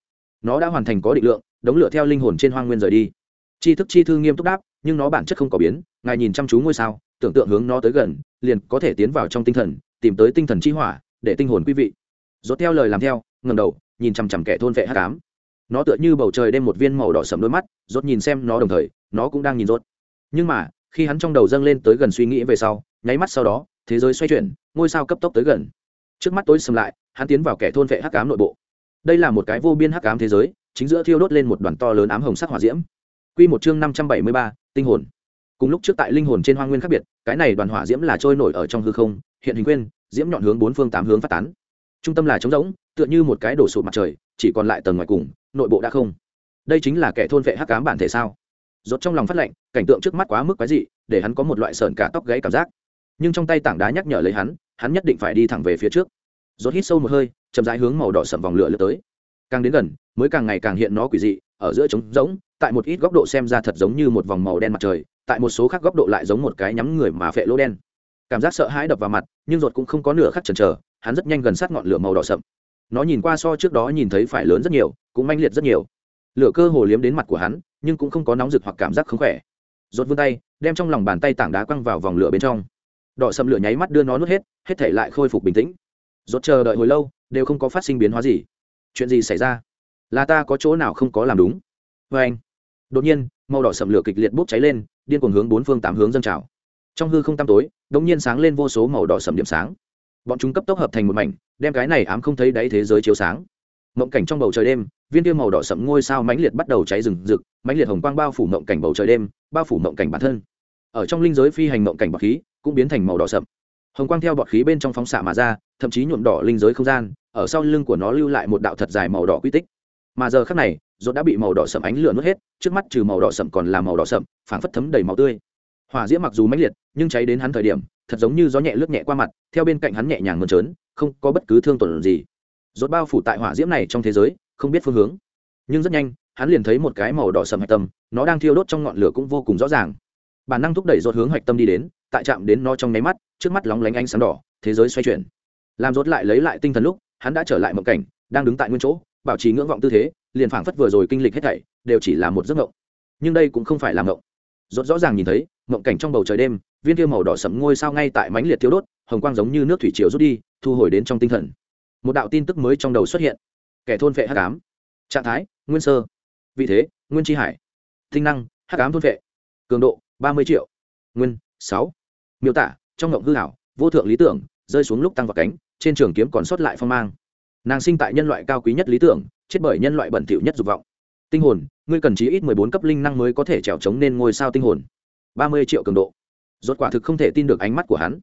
Nó đã hoàn thành có định lượng, đống lửa theo linh hồn trên hoang nguyên rời đi. Tri thức chi thư nghiêm túc đáp, nhưng nó bản chất không có biến, ngài nhìn chăm chú ngôi sao, tưởng tượng hướng nó tới gần, liền có thể tiến vào trong tinh thần, tìm tới tinh thần chi hỏa, để tinh hồn quý vị. Rốt theo lời làm theo, ngẩng đầu, nhìn chằm chằm kẻ thôn vệ hắc ám nó tựa như bầu trời đem một viên màu đỏ sẫm đôi mắt rốt nhìn xem nó đồng thời nó cũng đang nhìn rốt. Nhưng mà khi hắn trong đầu dâng lên tới gần suy nghĩ về sau nháy mắt sau đó thế giới xoay chuyển ngôi sao cấp tốc tới gần. Trước mắt tối sầm lại hắn tiến vào kẻ thôn vệ hắc ám nội bộ. Đây là một cái vô biên hắc ám thế giới chính giữa thiêu đốt lên một đoàn to lớn ám hồng sắc hỏa diễm. Quy một chương năm trăm bảy mươi ba, tinh hồn. Cùng lúc trước tại linh hồn trên hoang nguyên khác biệt cái này đoàn hỏa diễm là trôi nổi ở trong hư không hiện hình nguyên, diễm nhọn hướng bốn phương tám hướng phát tán. Trung tâm là trống rỗng tựa như một cái đổ sụt mặt trời chỉ còn lại tầng ngoài cùng nội bộ đã không? Đây chính là kẻ thôn vệ hắc ám bản thể sao? Rốt trong lòng phát lệnh, cảnh tượng trước mắt quá mức quái dị, để hắn có một loại sờn cả tóc gáy cảm giác. Nhưng trong tay tảng đá nhắc nhở lấy hắn hắn nhất định phải đi thẳng về phía trước. Rốt hít sâu một hơi, chậm rãi hướng màu đỏ sậm vòng lửa lướt tới. Càng đến gần, mới càng ngày càng hiện nó quỷ dị, ở giữa trống rỗng, tại một ít góc độ xem ra thật giống như một vòng màu đen mặt trời, tại một số khác góc độ lại giống một cái nhắm người mà phệ lỗ đen. Cảm giác sợ hãi đập vào mặt, nhưng rốt cũng không có nửa khắc chần chờ, hắn rất nhanh gần sát ngọn lửa màu đỏ sậm nó nhìn qua so trước đó nhìn thấy phải lớn rất nhiều, cũng manh liệt rất nhiều. Lửa cơ hồ liếm đến mặt của hắn, nhưng cũng không có nóng rực hoặc cảm giác không khỏe. Rột vươn tay, đem trong lòng bàn tay tảng đá quăng vào vòng lửa bên trong. Đỏ sầm lửa nháy mắt đưa nó nuốt hết hết thể lại khôi phục bình tĩnh. Rột chờ đợi hồi lâu, đều không có phát sinh biến hóa gì. Chuyện gì xảy ra? Là ta có chỗ nào không có làm đúng? Vê anh, đột nhiên, màu đỏ sầm lửa kịch liệt bốc cháy lên, điên cuồng hướng bốn phương tám hướng dâng trào. Trong hư không tăm tối, đột nhiên sáng lên vô số màu đỏ sầm điểm sáng bọn chúng cấp tốc hợp thành một mảnh, đem cái này ám không thấy đáy thế giới chiếu sáng. Mộng cảnh trong bầu trời đêm, viên tiêu màu đỏ sẫm ngôi sao mãnh liệt bắt đầu cháy rừng rực, mãnh liệt hồng quang bao phủ mộng cảnh bầu trời đêm, bao phủ mộng cảnh bản thân. Ở trong linh giới phi hành mộng cảnh bọt khí, cũng biến thành màu đỏ sậm. Hồng quang theo bọt khí bên trong phóng xạ mà ra, thậm chí nhuộm đỏ linh giới không gian, ở sau lưng của nó lưu lại một đạo thật dài màu đỏ quy tích. Mà giờ khác này, rốt đã bị màu đỏ sậm ánh lửa nuốt hết, trước mắt trừ màu đỏ sậm còn là màu đỏ sậm, phảng phất thấm đầy máu tươi. Hỏa diễm mặc dù mãnh liệt, nhưng cháy đến hắn thời điểm thật giống như gió nhẹ lướt nhẹ qua mặt, theo bên cạnh hắn nhẹ nhàng mơn trớn, không có bất cứ thương tổn gì. Rốt bao phủ tại hỏa diễm này trong thế giới, không biết phương hướng. Nhưng rất nhanh, hắn liền thấy một cái màu đỏ sầm hạch tâm, nó đang thiêu đốt trong ngọn lửa cũng vô cùng rõ ràng. Bản năng thúc đẩy rốt hướng hạch tâm đi đến, tại chạm đến nó trong nháy mắt, trước mắt lóng lánh ánh sáng đỏ, thế giới xoay chuyển. Làm rốt lại lấy lại tinh thần lúc, hắn đã trở lại mộng cảnh, đang đứng tại nguyên chỗ, bảo trì ngưỡng vọng tư thế, liền phảng phất vừa rồi kinh lịch hết thảy, đều chỉ là một giấc mộng. Nhưng đây cũng không phải là mộng rốt rõ ràng nhìn thấy, mộng cảnh trong bầu trời đêm, viên kia màu đỏ sẫm ngôi sao ngay tại mảnh liệt thiêu đốt, hồng quang giống như nước thủy triều rút đi, thu hồi đến trong tinh thần. Một đạo tin tức mới trong đầu xuất hiện. Kẻ thôn vệ hắc ám. Trạng thái, nguyên sơ. Vị thế, nguyên tri hải. Tinh năng, hắc ám thôn vệ. Cường độ, ba mươi triệu. Nguyên, sáu. Miêu tả, trong ngộng hư hảo vô thượng lý tưởng, rơi xuống lúc tăng vào cánh, trên trường kiếm còn sót lại phong mang. Nàng sinh tại nhân loại cao quý nhất lý tưởng, chết bởi nhân loại bẩn thỉu nhất dục vọng tinh hồn, ngươi cần chí ít mười bốn cấp linh năng mới có thể trèo trống nên ngôi sao tinh hồn. ba mươi triệu cường độ. Rốt quả thực không thể tin được ánh mắt của hắn.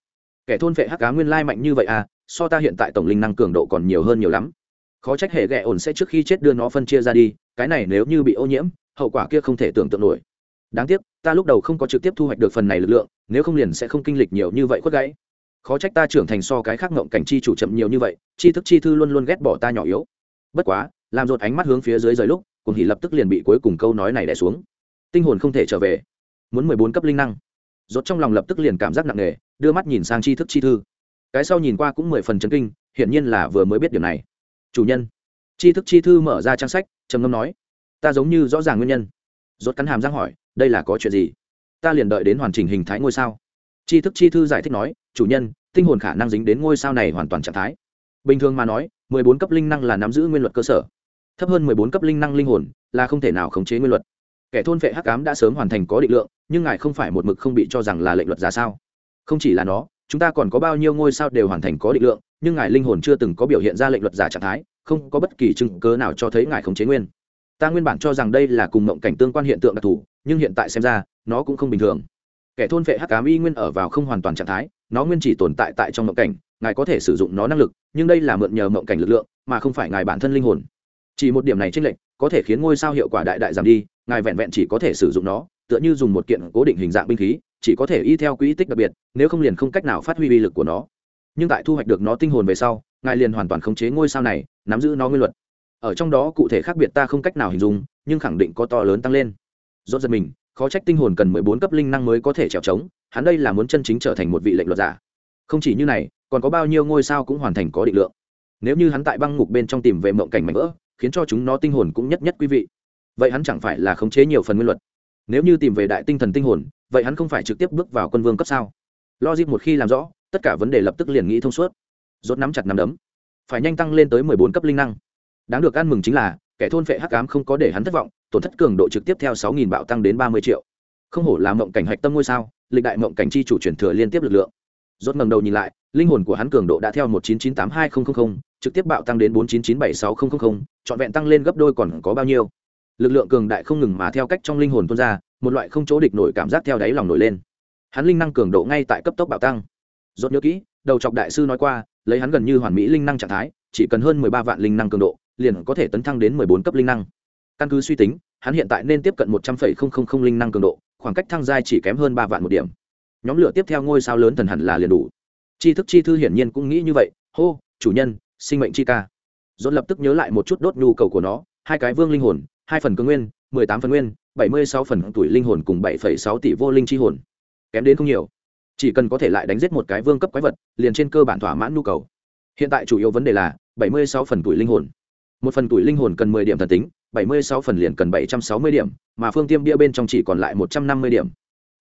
Kẻ thôn vệ hắc cá nguyên lai mạnh như vậy à so ta hiện tại tổng linh năng cường độ còn nhiều hơn nhiều lắm. Khó trách hệ ghẹ ổn sẽ trước khi chết đưa nó phân chia ra đi, cái này nếu như bị ô nhiễm, hậu quả kia không thể tưởng tượng nổi. Đáng tiếc, ta lúc đầu không có trực tiếp thu hoạch được phần này lực lượng, nếu không liền sẽ không kinh lịch nhiều như vậy khuất gãy. Khó trách ta trưởng thành so cái khác ngộng cảnh chi chủ chậm nhiều như vậy chi thức chi thư luôn luôn ghét bỏ ta nhỏ yếu. Bất quá, làm rột ánh mắt hướng phía dưới rời lúc cùng hỉ lập tức liền bị cuối cùng câu nói này đè xuống. Tinh hồn không thể trở về. Muốn mười bốn cấp linh năng. Rốt trong lòng lập tức liền cảm giác nặng nề, đưa mắt nhìn sang tri thức chi thư. Cái sau nhìn qua cũng mười phần chấn kinh, hiển nhiên là vừa mới biết điều này. Chủ nhân. Tri thức chi thư mở ra trang sách, trầm ngâm nói, ta giống như rõ ràng nguyên nhân. Rốt cắn hàm răng hỏi, đây là có chuyện gì? Ta liền đợi đến hoàn chỉnh hình thái ngôi sao. Tri thức chi thư giải thích nói, chủ nhân, tinh hồn khả năng dính đến ngôi sao này hoàn toàn trạng thái. Bình thường mà nói, mười bốn cấp linh năng là nắm giữ nguyên luật cơ sở thấp hơn mười bốn cấp linh năng linh hồn, là không thể nào khống chế nguyên luật. Kẻ thôn vệ hắc ám đã sớm hoàn thành có định lượng, nhưng ngài không phải một mực không bị cho rằng là lệnh luật giả sao? Không chỉ là nó, chúng ta còn có bao nhiêu ngôi sao đều hoàn thành có định lượng, nhưng ngài linh hồn chưa từng có biểu hiện ra lệnh luật giả trạng thái, không có bất kỳ chứng cớ nào cho thấy ngài khống chế nguyên. Ta nguyên bản cho rằng đây là cùng mộng cảnh tương quan hiện tượng đặc thù, nhưng hiện tại xem ra, nó cũng không bình thường. Kẻ thôn vệ hắc ám y nguyên ở vào không hoàn toàn trạng thái, nó nguyên chỉ tồn tại tại trong mộng cảnh, ngài có thể sử dụng nó năng lực, nhưng đây là mượn nhờ mộng cảnh lực lượng, mà không phải ngài bản thân linh hồn chỉ một điểm này trên lệch, có thể khiến ngôi sao hiệu quả đại đại giảm đi, ngài vẹn vẹn chỉ có thể sử dụng nó, tựa như dùng một kiện cố định hình dạng binh khí, chỉ có thể y theo quỹ tích đặc biệt, nếu không liền không cách nào phát huy uy lực của nó. Nhưng tại thu hoạch được nó tinh hồn về sau, ngài liền hoàn toàn khống chế ngôi sao này, nắm giữ nó nguyên luật. Ở trong đó cụ thể khác biệt ta không cách nào hình dung, nhưng khẳng định có to lớn tăng lên. Do giật mình, khó trách tinh hồn cần mười bốn cấp linh năng mới có thể trèo trống, hắn đây là muốn chân chính trở thành một vị lệnh luật giả. Không chỉ như này, còn có bao nhiêu ngôi sao cũng hoàn thành có định lượng. Nếu như hắn tại băng ngục bên trong tìm về mộng cảnh mảnh vỡ khiến cho chúng nó tinh hồn cũng nhất nhất quý vị. Vậy hắn chẳng phải là khống chế nhiều phần nguyên luật? Nếu như tìm về đại tinh thần tinh hồn, vậy hắn không phải trực tiếp bước vào quân vương cấp sao? Logic một khi làm rõ, tất cả vấn đề lập tức liền nghĩ thông suốt. Rốt nắm chặt nắm đấm. Phải nhanh tăng lên tới mười bốn cấp linh năng. Đáng được ăn mừng chính là, kẻ thôn phệ hắc ám không có để hắn thất vọng, tổn thất cường độ trực tiếp theo sáu nghìn bạo tăng đến ba mươi triệu. Không hổ là mộng cảnh hạch tâm ngôi sao, lịch đại mộng cảnh chi chủ truyền thừa liên tiếp lực lượng. Rốt ngẩng đầu nhìn lại, linh hồn của hắn cường độ đã theo một chín chín tám hai nghìn trực tiếp bạo tăng đến bốn chín chín bảy sáu nghìn trọn vẹn tăng lên gấp đôi còn có bao nhiêu? Lực lượng cường đại không ngừng mà theo cách trong linh hồn tuôn ra, một loại không chỗ địch nổi cảm giác theo đáy lòng nổi lên. Hắn linh năng cường độ ngay tại cấp tốc bạo tăng. Rốt nhớ kỹ, đầu chọc đại sư nói qua, lấy hắn gần như hoàn mỹ linh năng trạng thái, chỉ cần hơn mười ba vạn linh năng cường độ, liền có thể tấn thăng đến mười bốn cấp linh năng. Căn cứ suy tính, hắn hiện tại nên tiếp cận một trăm phẩy không không không linh năng cường độ, khoảng cách thăng giai chỉ kém hơn ba vạn một điểm. Nhóm lửa tiếp theo ngôi sao lớn thần hẳn là liền đủ. Tri thức chi thư hiển nhiên cũng nghĩ như vậy. Hô, chủ nhân sinh mệnh chi ca. Dồn lập tức nhớ lại một chút đốt nhu cầu của nó, hai cái vương linh hồn, hai phần cơ nguyên, mười tám phần nguyên, bảy mươi sáu phần tuổi linh hồn cùng bảy phẩy sáu tỷ vô linh chi hồn. Kém đến không nhiều. Chỉ cần có thể lại đánh giết một cái vương cấp quái vật, liền trên cơ bản thỏa mãn nhu cầu. Hiện tại chủ yếu vấn đề là bảy mươi sáu phần tuổi linh hồn. Một phần tuổi linh hồn cần mười điểm thần tính, bảy mươi sáu phần liền cần bảy trăm sáu mươi điểm, mà phương tiêm bia bên trong chỉ còn lại một trăm năm mươi điểm.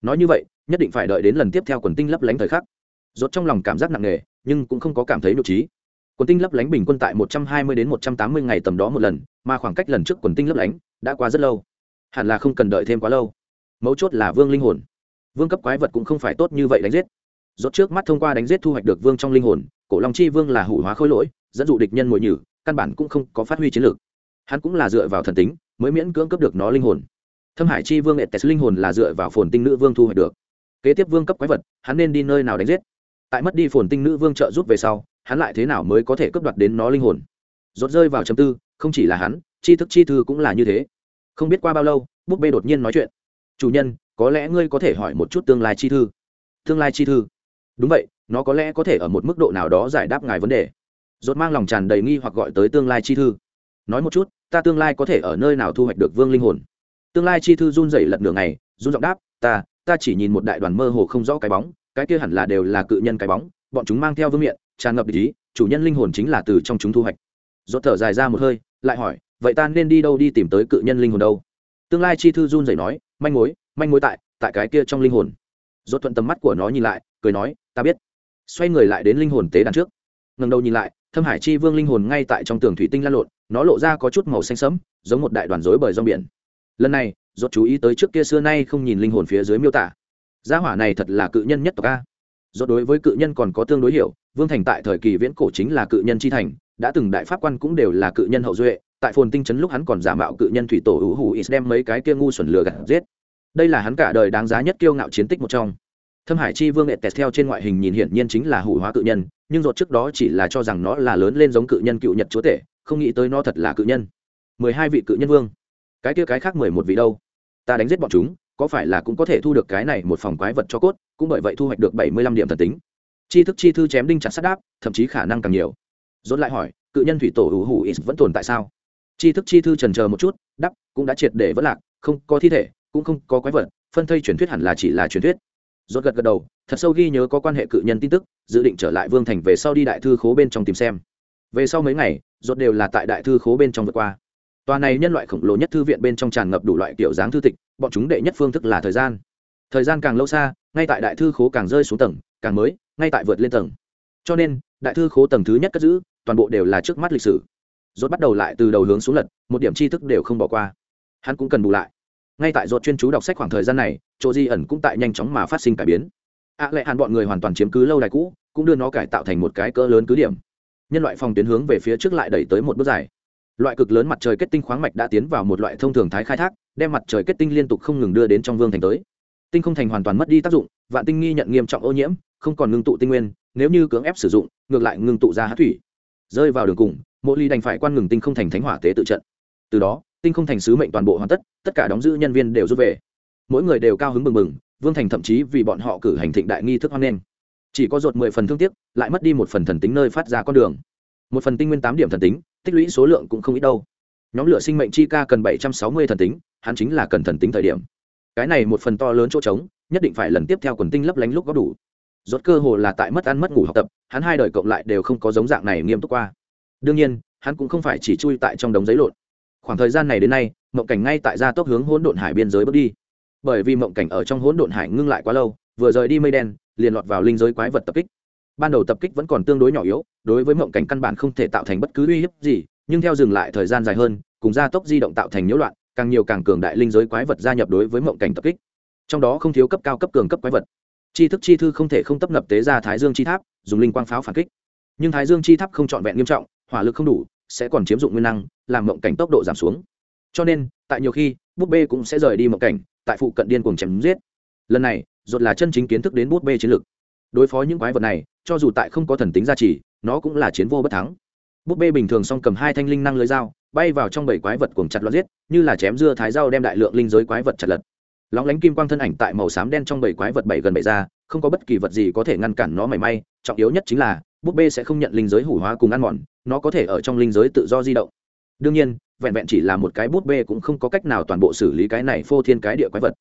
Nói như vậy, nhất định phải đợi đến lần tiếp theo quần tinh lấp lánh thời khắc. Rốt trong lòng cảm giác nặng nề, nhưng cũng không có cảm thấy nhục trí quần tinh lấp lánh bình quân tại một trăm hai mươi đến một trăm tám mươi ngày tầm đó một lần, mà khoảng cách lần trước quần tinh lấp lánh đã qua rất lâu. Hẳn là không cần đợi thêm quá lâu. Mấu chốt là vương linh hồn. Vương cấp quái vật cũng không phải tốt như vậy đánh giết. Rốt trước mắt thông qua đánh giết thu hoạch được vương trong linh hồn, cổ long chi vương là hủ hóa khối lỗi, dẫn dụ địch nhân mồi nhử, căn bản cũng không có phát huy chiến lược. Hắn cũng là dựa vào thần tính mới miễn cưỡng cấp được nó linh hồn. Thâm hải chi vương etes linh hồn là dựa vào phồn tinh nữ vương thu hoạch được. Kế tiếp vương cấp quái vật, hắn nên đi nơi nào đánh giết? Tại mất đi phồn tinh nữ vương trợ giúp về sau hắn lại thế nào mới có thể cướp đoạt đến nó linh hồn? Rốt rơi vào chấm tư, không chỉ là hắn chi thức chi thư cũng là như thế. Không biết qua bao lâu, búp bê đột nhiên nói chuyện. Chủ nhân, có lẽ ngươi có thể hỏi một chút tương lai chi thư. Tương lai chi thư? Đúng vậy, nó có lẽ có thể ở một mức độ nào đó giải đáp ngài vấn đề. Rốt mang lòng tràn đầy nghi hoặc gọi tới tương lai chi thư. Nói một chút, ta tương lai có thể ở nơi nào thu hoạch được vương linh hồn? Tương lai chi thư run rẩy lật nửa ngày, run giọng đáp, ta ta chỉ nhìn một đại đoàn mơ hồ không rõ cái bóng, cái kia hẳn là đều là cự nhân cái bóng, bọn chúng mang theo vương miện tràn ngập ý, chủ nhân linh hồn chính là từ trong chúng thu hoạch. Rốt thở dài ra một hơi, lại hỏi, vậy ta nên đi đâu đi tìm tới cự nhân linh hồn đâu? Tương lai chi thư run rẩy nói, manh mối manh mối tại tại cái kia trong linh hồn. Rốt thuận tầm mắt của nó nhìn lại, cười nói, ta biết. Xoay người lại đến linh hồn tế đàn trước. Ngần đầu nhìn lại, thâm hải chi vương linh hồn ngay tại trong tường thủy tinh lan lộn, nó lộ ra có chút màu xanh sẫm, giống một đại đoàn rối bời rong biển. Lần này, rốt chú ý tới trước kia xưa nay không nhìn linh hồn phía dưới miêu tả. Gia hỏa này thật là cự nhân nhất tộc a rốt đối với cự nhân còn có tương đối hiểu, vương thành tại thời kỳ viễn cổ chính là cự nhân chi thành, đã từng đại pháp quan cũng đều là cự nhân hậu duệ, tại phồn tinh chấn lúc hắn còn giả mạo cự nhân thủy tổ hữu hủ is đem mấy cái kia ngu xuẩn lừa gạt giết. Đây là hắn cả đời đáng giá nhất kiêu ngạo chiến tích một trong. Thâm hải chi vương tẹt theo trên ngoại hình nhìn hiển nhiên chính là hủ hóa cự nhân, nhưng rốt trước đó chỉ là cho rằng nó là lớn lên giống cự nhân cựu nhật chúa tể, không nghĩ tới nó thật là cự nhân. Mười hai vị cự nhân vương. Cái kia cái khác mười một vị đâu? Ta đánh giết bọn chúng có phải là cũng có thể thu được cái này một phòng quái vật cho cốt, cũng bởi vậy thu hoạch được bảy mươi lăm điểm thần tính. Chi thức chi thư chém đinh chặt sát đáp, thậm chí khả năng càng nhiều. Dốt lại hỏi, cự nhân thủy tổ hữu hủ ít vẫn tồn tại sao? Chi thức chi thư trần chờ một chút đắp cũng đã triệt để vất lạc, không có thi thể, cũng không có quái vật, phân thây truyền thuyết hẳn là chỉ là truyền thuyết. Dốt gật gật đầu, thật sâu ghi nhớ có quan hệ cự nhân tin tức, dự định trở lại vương thành về sau đi đại thư khố bên trong tìm xem. Về sau mấy ngày dốt đều là tại đại thư khố bên trong vượt qua. Toàn này nhân loại khổng lồ nhất thư viện bên trong tràn ngập đủ loại kiểu dáng thư tịch bọn chúng đệ nhất phương thức là thời gian. Thời gian càng lâu xa ngay tại đại thư khố càng rơi xuống tầng càng mới ngay tại vượt lên tầng. Cho nên đại thư khố tầng thứ nhất cất giữ toàn bộ đều là trước mắt lịch sử. Rốt bắt đầu lại từ đầu hướng xuống lật một điểm tri thức đều không bỏ qua. Hắn cũng cần bù lại. Ngay tại rốt chuyên chú đọc sách khoảng thời gian này chỗ di ẩn cũng tại nhanh chóng mà phát sinh cải biến. Ạ à, lệ hàn bọn người hoàn toàn chiếm cứ lâu đài cũ cũng đưa nó cải tạo thành một cái cỡ lớn cứ điểm. Nhân loại phòng tuyến hướng về phía trước lại đẩy tới một bước dài loại cực lớn mặt trời kết tinh khoáng mạch đã tiến vào một loại thông thường thái khai thác, đem mặt trời kết tinh liên tục không ngừng đưa đến trong vương thành tới. Tinh không thành hoàn toàn mất đi tác dụng, vạn tinh nghi nhận nghiêm trọng ô nhiễm, không còn ngưng tụ tinh nguyên, nếu như cưỡng ép sử dụng, ngược lại ngưng tụ ra hát thủy. Rơi vào đường cùng, mộ ly đành phải quan ngừng tinh không thành thánh hỏa tế tự trận. Từ đó, tinh không thành sứ mệnh toàn bộ hoàn tất tất cả đóng giữ nhân viên đều rút về. Mỗi người đều cao hứng mừng mừng, vương thành thậm chí vì bọn họ cử hành thịnh đại nghi thức hoan nghênh. Chỉ có ruột mười phần thương tiếc, lại mất đi một phần thần tính nơi phát ra con đường một phần tinh nguyên tám điểm thần tính, tích lũy số lượng cũng không ít đâu. Nhóm lửa sinh mệnh chi ca cần bảy trăm sáu mươi thần tính, hắn chính là cần thần tính thời điểm. Cái này một phần to lớn chỗ trống, nhất định phải lần tiếp theo quần tinh lấp lánh lúc có đủ. Rốt cơ hồ là tại mất ăn mất ngủ học tập, hắn hai đời cộng lại đều không có giống dạng này nghiêm túc qua. Đương nhiên, hắn cũng không phải chỉ chui tại trong đống giấy lộn. Khoảng thời gian này đến nay, mộng cảnh ngay tại gia tốc hướng hỗn độn hải biên giới bước đi. Bởi vì mộng cảnh ở trong hỗn độn hải ngưng lại quá lâu, vừa rời đi mây đen, liền lọt vào linh giới quái vật tập kích ban đầu tập kích vẫn còn tương đối nhỏ yếu, đối với mộng cảnh căn bản không thể tạo thành bất cứ uy hiếp gì, nhưng theo dừng lại thời gian dài hơn, cùng gia tốc di động tạo thành nhiễu loạn, càng nhiều càng cường đại linh giới quái vật gia nhập đối với mộng cảnh tập kích. Trong đó không thiếu cấp cao cấp cường cấp quái vật. Chi thức chi thư không thể không tấp nập tế ra thái dương chi tháp, dùng linh quang pháo phản kích. Nhưng thái dương chi tháp không trọn vẹn nghiêm trọng, hỏa lực không đủ, sẽ còn chiếm dụng nguyên năng, làm mộng cảnh tốc độ giảm xuống. Cho nên, tại nhiều khi búp bê cũng sẽ rời đi mộng cảnh, tại phụ cận điên cuồng chém giết. Lần này dột là chân chính kiến thức đến búp bê chiến lược. Đối phó những quái vật này cho dù tại không có thần tính gia trì, nó cũng là chiến vô bất thắng. Búp bê bình thường song cầm hai thanh linh năng lưới dao, bay vào trong bảy quái vật cuồng chặt loạt giết, như là chém dưa thái dao đem đại lượng linh giới quái vật chặt lật. Lóng lánh kim quang thân ảnh tại màu xám đen trong bảy quái vật bảy gần bảy ra, không có bất kỳ vật gì có thể ngăn cản nó mảy may, trọng yếu nhất chính là, búp bê sẽ không nhận linh giới hủ hóa cùng ăn mòn, nó có thể ở trong linh giới tự do di động. Đương nhiên, vẹn vẹn chỉ là một cái bút bê cũng không có cách nào toàn bộ xử lý cái này phô thiên cái địa quái vật.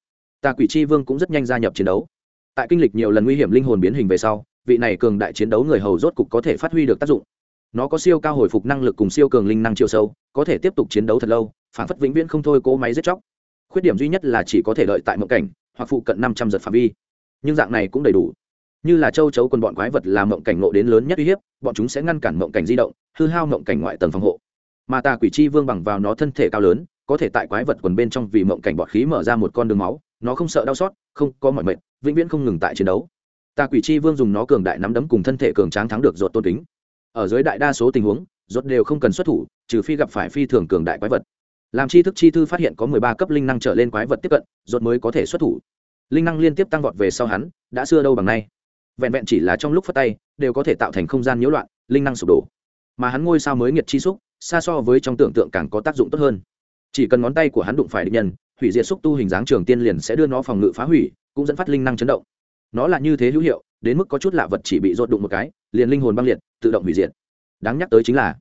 Tà quỷ tri vương cũng rất nhanh gia nhập chiến đấu. Tại kinh lịch nhiều lần nguy hiểm linh hồn biến hình về sau vị này cường đại chiến đấu người hầu rốt cục có thể phát huy được tác dụng. Nó có siêu cao hồi phục năng lực cùng siêu cường linh năng chiều sâu, có thể tiếp tục chiến đấu thật lâu, phản phất vĩnh viễn không thôi cỗ máy giết chóc. Khuyết điểm duy nhất là chỉ có thể đợi tại mộng cảnh, hoặc phụ cận năm trăm giật phạm vi. Nhưng dạng này cũng đầy đủ. Như là châu chấu quân bọn quái vật làm mộng cảnh ngộ đến lớn nhất uy hiếp, bọn chúng sẽ ngăn cản mộng cảnh di động, hư hao mộng cảnh ngoại tầng phòng hộ. Mà tà quỷ chi vương bằng vào nó thân thể cao lớn, có thể tại quái vật quần bên trong vì mộng cảnh bọt khí mở ra một con đường máu, nó không sợ đau xót, không có mọi mệnh vĩnh viễn không ngừng tại chiến đấu tà quỷ chi vương dùng nó cường đại nắm đấm cùng thân thể cường tráng thắng được dột tôn kính. Ở dưới đại đa số tình huống dột đều không cần xuất thủ, trừ phi gặp phải phi thường cường đại quái vật. Làm chi thức chi thư phát hiện có mười ba cấp linh năng trở lên quái vật tiếp cận dột mới có thể xuất thủ. Linh năng liên tiếp tăng vọt về sau hắn, đã xưa đâu bằng nay. Vẹn vẹn chỉ là trong lúc phát tay, đều có thể tạo thành không gian nhiễu loạn, linh năng sụp đổ. Mà hắn ngôi sao mới nghiệt chi xúc, xa so với trong tưởng tượng càng có tác dụng tốt hơn. Chỉ cần ngón tay của hắn đụng phải địch nhân, hủy diệt xúc tu hình dáng trường tiên liền sẽ đưa nó phòng ngự phá hủy, cũng dẫn phát linh năng chấn động nó là như thế hữu hiệu, đến mức có chút lạ vật chỉ bị rột đụng một cái, liền linh hồn băng liệt, tự động hủy diệt. Đáng nhắc tới chính là,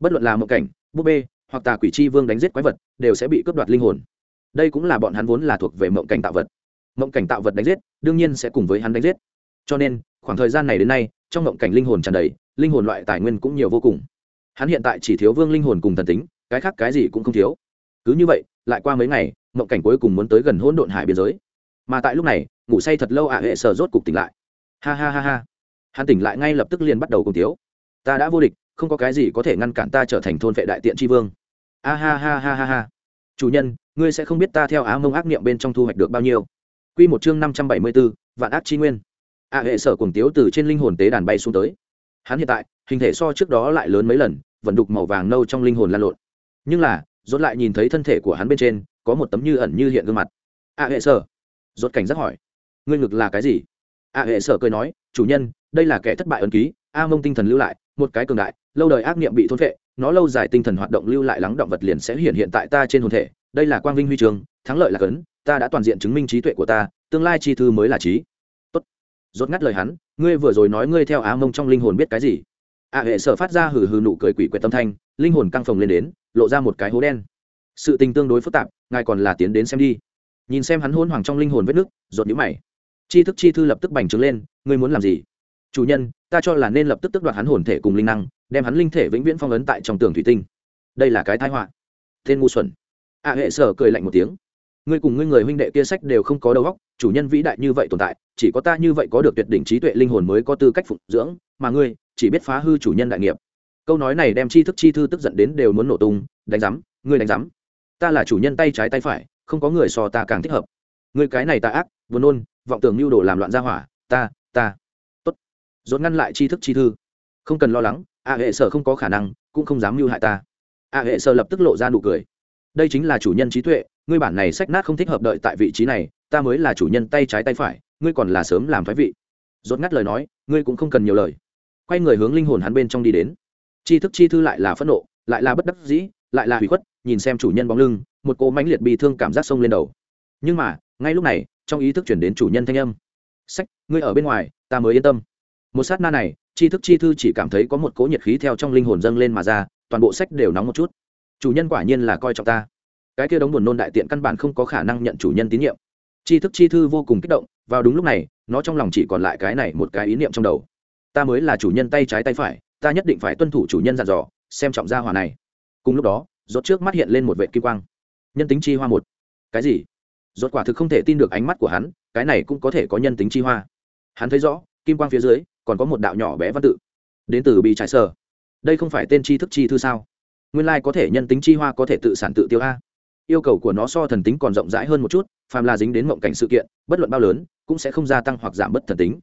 bất luận là mộng cảnh, búp bê, hoặc tà quỷ chi vương đánh giết quái vật, đều sẽ bị cướp đoạt linh hồn. Đây cũng là bọn hắn vốn là thuộc về mộng cảnh tạo vật. Mộng cảnh tạo vật đánh giết, đương nhiên sẽ cùng với hắn đánh giết. Cho nên, khoảng thời gian này đến nay, trong mộng cảnh linh hồn tràn đầy, linh hồn loại tài nguyên cũng nhiều vô cùng. Hắn hiện tại chỉ thiếu vương linh hồn cùng thần tính, cái khác cái gì cũng không thiếu. Cứ như vậy, lại qua mấy ngày, mộng cảnh cuối cùng muốn tới gần hỗn độn hải biên giới mà tại lúc này ngủ say thật lâu ạ hệ sở rốt cục tỉnh lại ha ha ha ha hắn tỉnh lại ngay lập tức liền bắt đầu cùng thiếu. ta đã vô địch không có cái gì có thể ngăn cản ta trở thành thôn vệ đại tiện tri vương a ha ha ha ha ha chủ nhân ngươi sẽ không biết ta theo á mông ác niệm bên trong thu hoạch được bao nhiêu q một chương năm trăm bảy mươi b ố vạn ác tri nguyên a hệ sở cùng tiếu từ trên linh hồn tế đàn bay xuống tới hắn hiện tại hình thể so trước đó lại lớn mấy lần vẫn đục màu vàng nâu trong linh hồn lan lộn nhưng là dốt lại nhìn thấy thân thể của hắn bên trên có một tấm như ẩn như hiện gương mặt a hệ sở Rốt cảnh giác hỏi, ngươi ngực là cái gì? A hệ sở cười nói, chủ nhân, đây là kẻ thất bại ấn ký, a mông tinh thần lưu lại, một cái cường đại, lâu đời ác niệm bị thôn vệ nó lâu dài tinh thần hoạt động lưu lại lắng động vật liền sẽ hiện hiện tại ta trên hồn thể, đây là quang vinh huy trường, thắng lợi là cấn, ta đã toàn diện chứng minh trí tuệ của ta, tương lai chi thư mới là trí. Tốt. Rốt ngắt lời hắn, ngươi vừa rồi nói ngươi theo á mông trong linh hồn biết cái gì? A hệ sở phát ra hừ hừ nụ cười quỷ quyệt tâm thanh, linh hồn căng phồng lên đến, lộ ra một cái hố đen. Sự tình tương đối phức tạp, ngài còn là tiến đến xem đi nhìn xem hắn hôn hoàng trong linh hồn vết nước, rột nhũ mày. Chi thức chi thư lập tức bành trướng lên, ngươi muốn làm gì? Chủ nhân, ta cho là nên lập tức tức đoạt hắn hồn thể cùng linh năng, đem hắn linh thể vĩnh viễn phong ấn tại trong tường thủy tinh. Đây là cái thái họa. Tên ngu xuẩn. A hệ sở cười lạnh một tiếng. Ngươi cùng ngươi người huynh đệ kia sách đều không có đầu óc, chủ nhân vĩ đại như vậy tồn tại, chỉ có ta như vậy có được tuyệt đỉnh trí tuệ linh hồn mới có tư cách phụng dưỡng, mà ngươi chỉ biết phá hư chủ nhân đại nghiệp. Câu nói này đem chi thức chi thư tức giận đến đều muốn nổ tung, đánh giám, ngươi đánh giám. Ta là chủ nhân tay trái tay phải không có người so ta càng thích hợp. Ngươi cái này ta ác, buồn nôn, vọng tưởng mưu đồ làm loạn ra hỏa, ta ta. Tốt. Dốt ngăn lại chi thức chi thư. Không cần lo lắng, a hệ sở không có khả năng, cũng không dám mưu hại ta. A hệ sở lập tức lộ ra nụ cười. Đây chính là chủ nhân trí tuệ, ngươi bản này sách nát không thích hợp đợi tại vị trí này, ta mới là chủ nhân tay trái tay phải, ngươi còn là sớm làm phái vị. Rốt ngắt lời nói, ngươi cũng không cần nhiều lời. Quay người hướng linh hồn hắn bên trong đi đến. Chi thức chi thư lại là phẫn nộ, lại là bất đắc dĩ, lại là hủy khuất nhìn xem chủ nhân bóng lưng, một cỗ mãnh liệt bị thương cảm giác sông lên đầu. Nhưng mà, ngay lúc này, trong ý thức chuyển đến chủ nhân thanh âm. Sách, ngươi ở bên ngoài, ta mới yên tâm. Một sát na này chi thức chi thư chỉ cảm thấy có một cỗ nhiệt khí theo trong linh hồn dâng lên mà ra, toàn bộ sách đều nóng một chút. Chủ nhân quả nhiên là coi trọng ta. Cái kia đống buồn nôn đại tiện căn bản không có khả năng nhận chủ nhân tín nhiệm. Chi thức chi thư vô cùng kích động, vào đúng lúc này, nó trong lòng chỉ còn lại cái này một cái ý niệm trong đầu. Ta mới là chủ nhân tay trái tay phải, ta nhất định phải tuân thủ chủ nhân dặn dò, xem trọng gia hòa này. Cùng lúc đó rốt trước mắt hiện lên một vệ kim quang. Nhân tính chi hoa một. Cái gì? Rốt quả thực không thể tin được ánh mắt của hắn, cái này cũng có thể có nhân tính chi hoa. Hắn thấy rõ, kim quang phía dưới còn có một đạo nhỏ bé văn tự. Đến từ bị trải sở. Đây không phải tên tri thức chi thư sao? Nguyên lai có thể nhân tính chi hoa có thể tự sản tự tiêu a. Yêu cầu của nó so thần tính còn rộng rãi hơn một chút, phàm là dính đến mộng cảnh sự kiện, bất luận bao lớn, cũng sẽ không gia tăng hoặc giảm bất thần tính.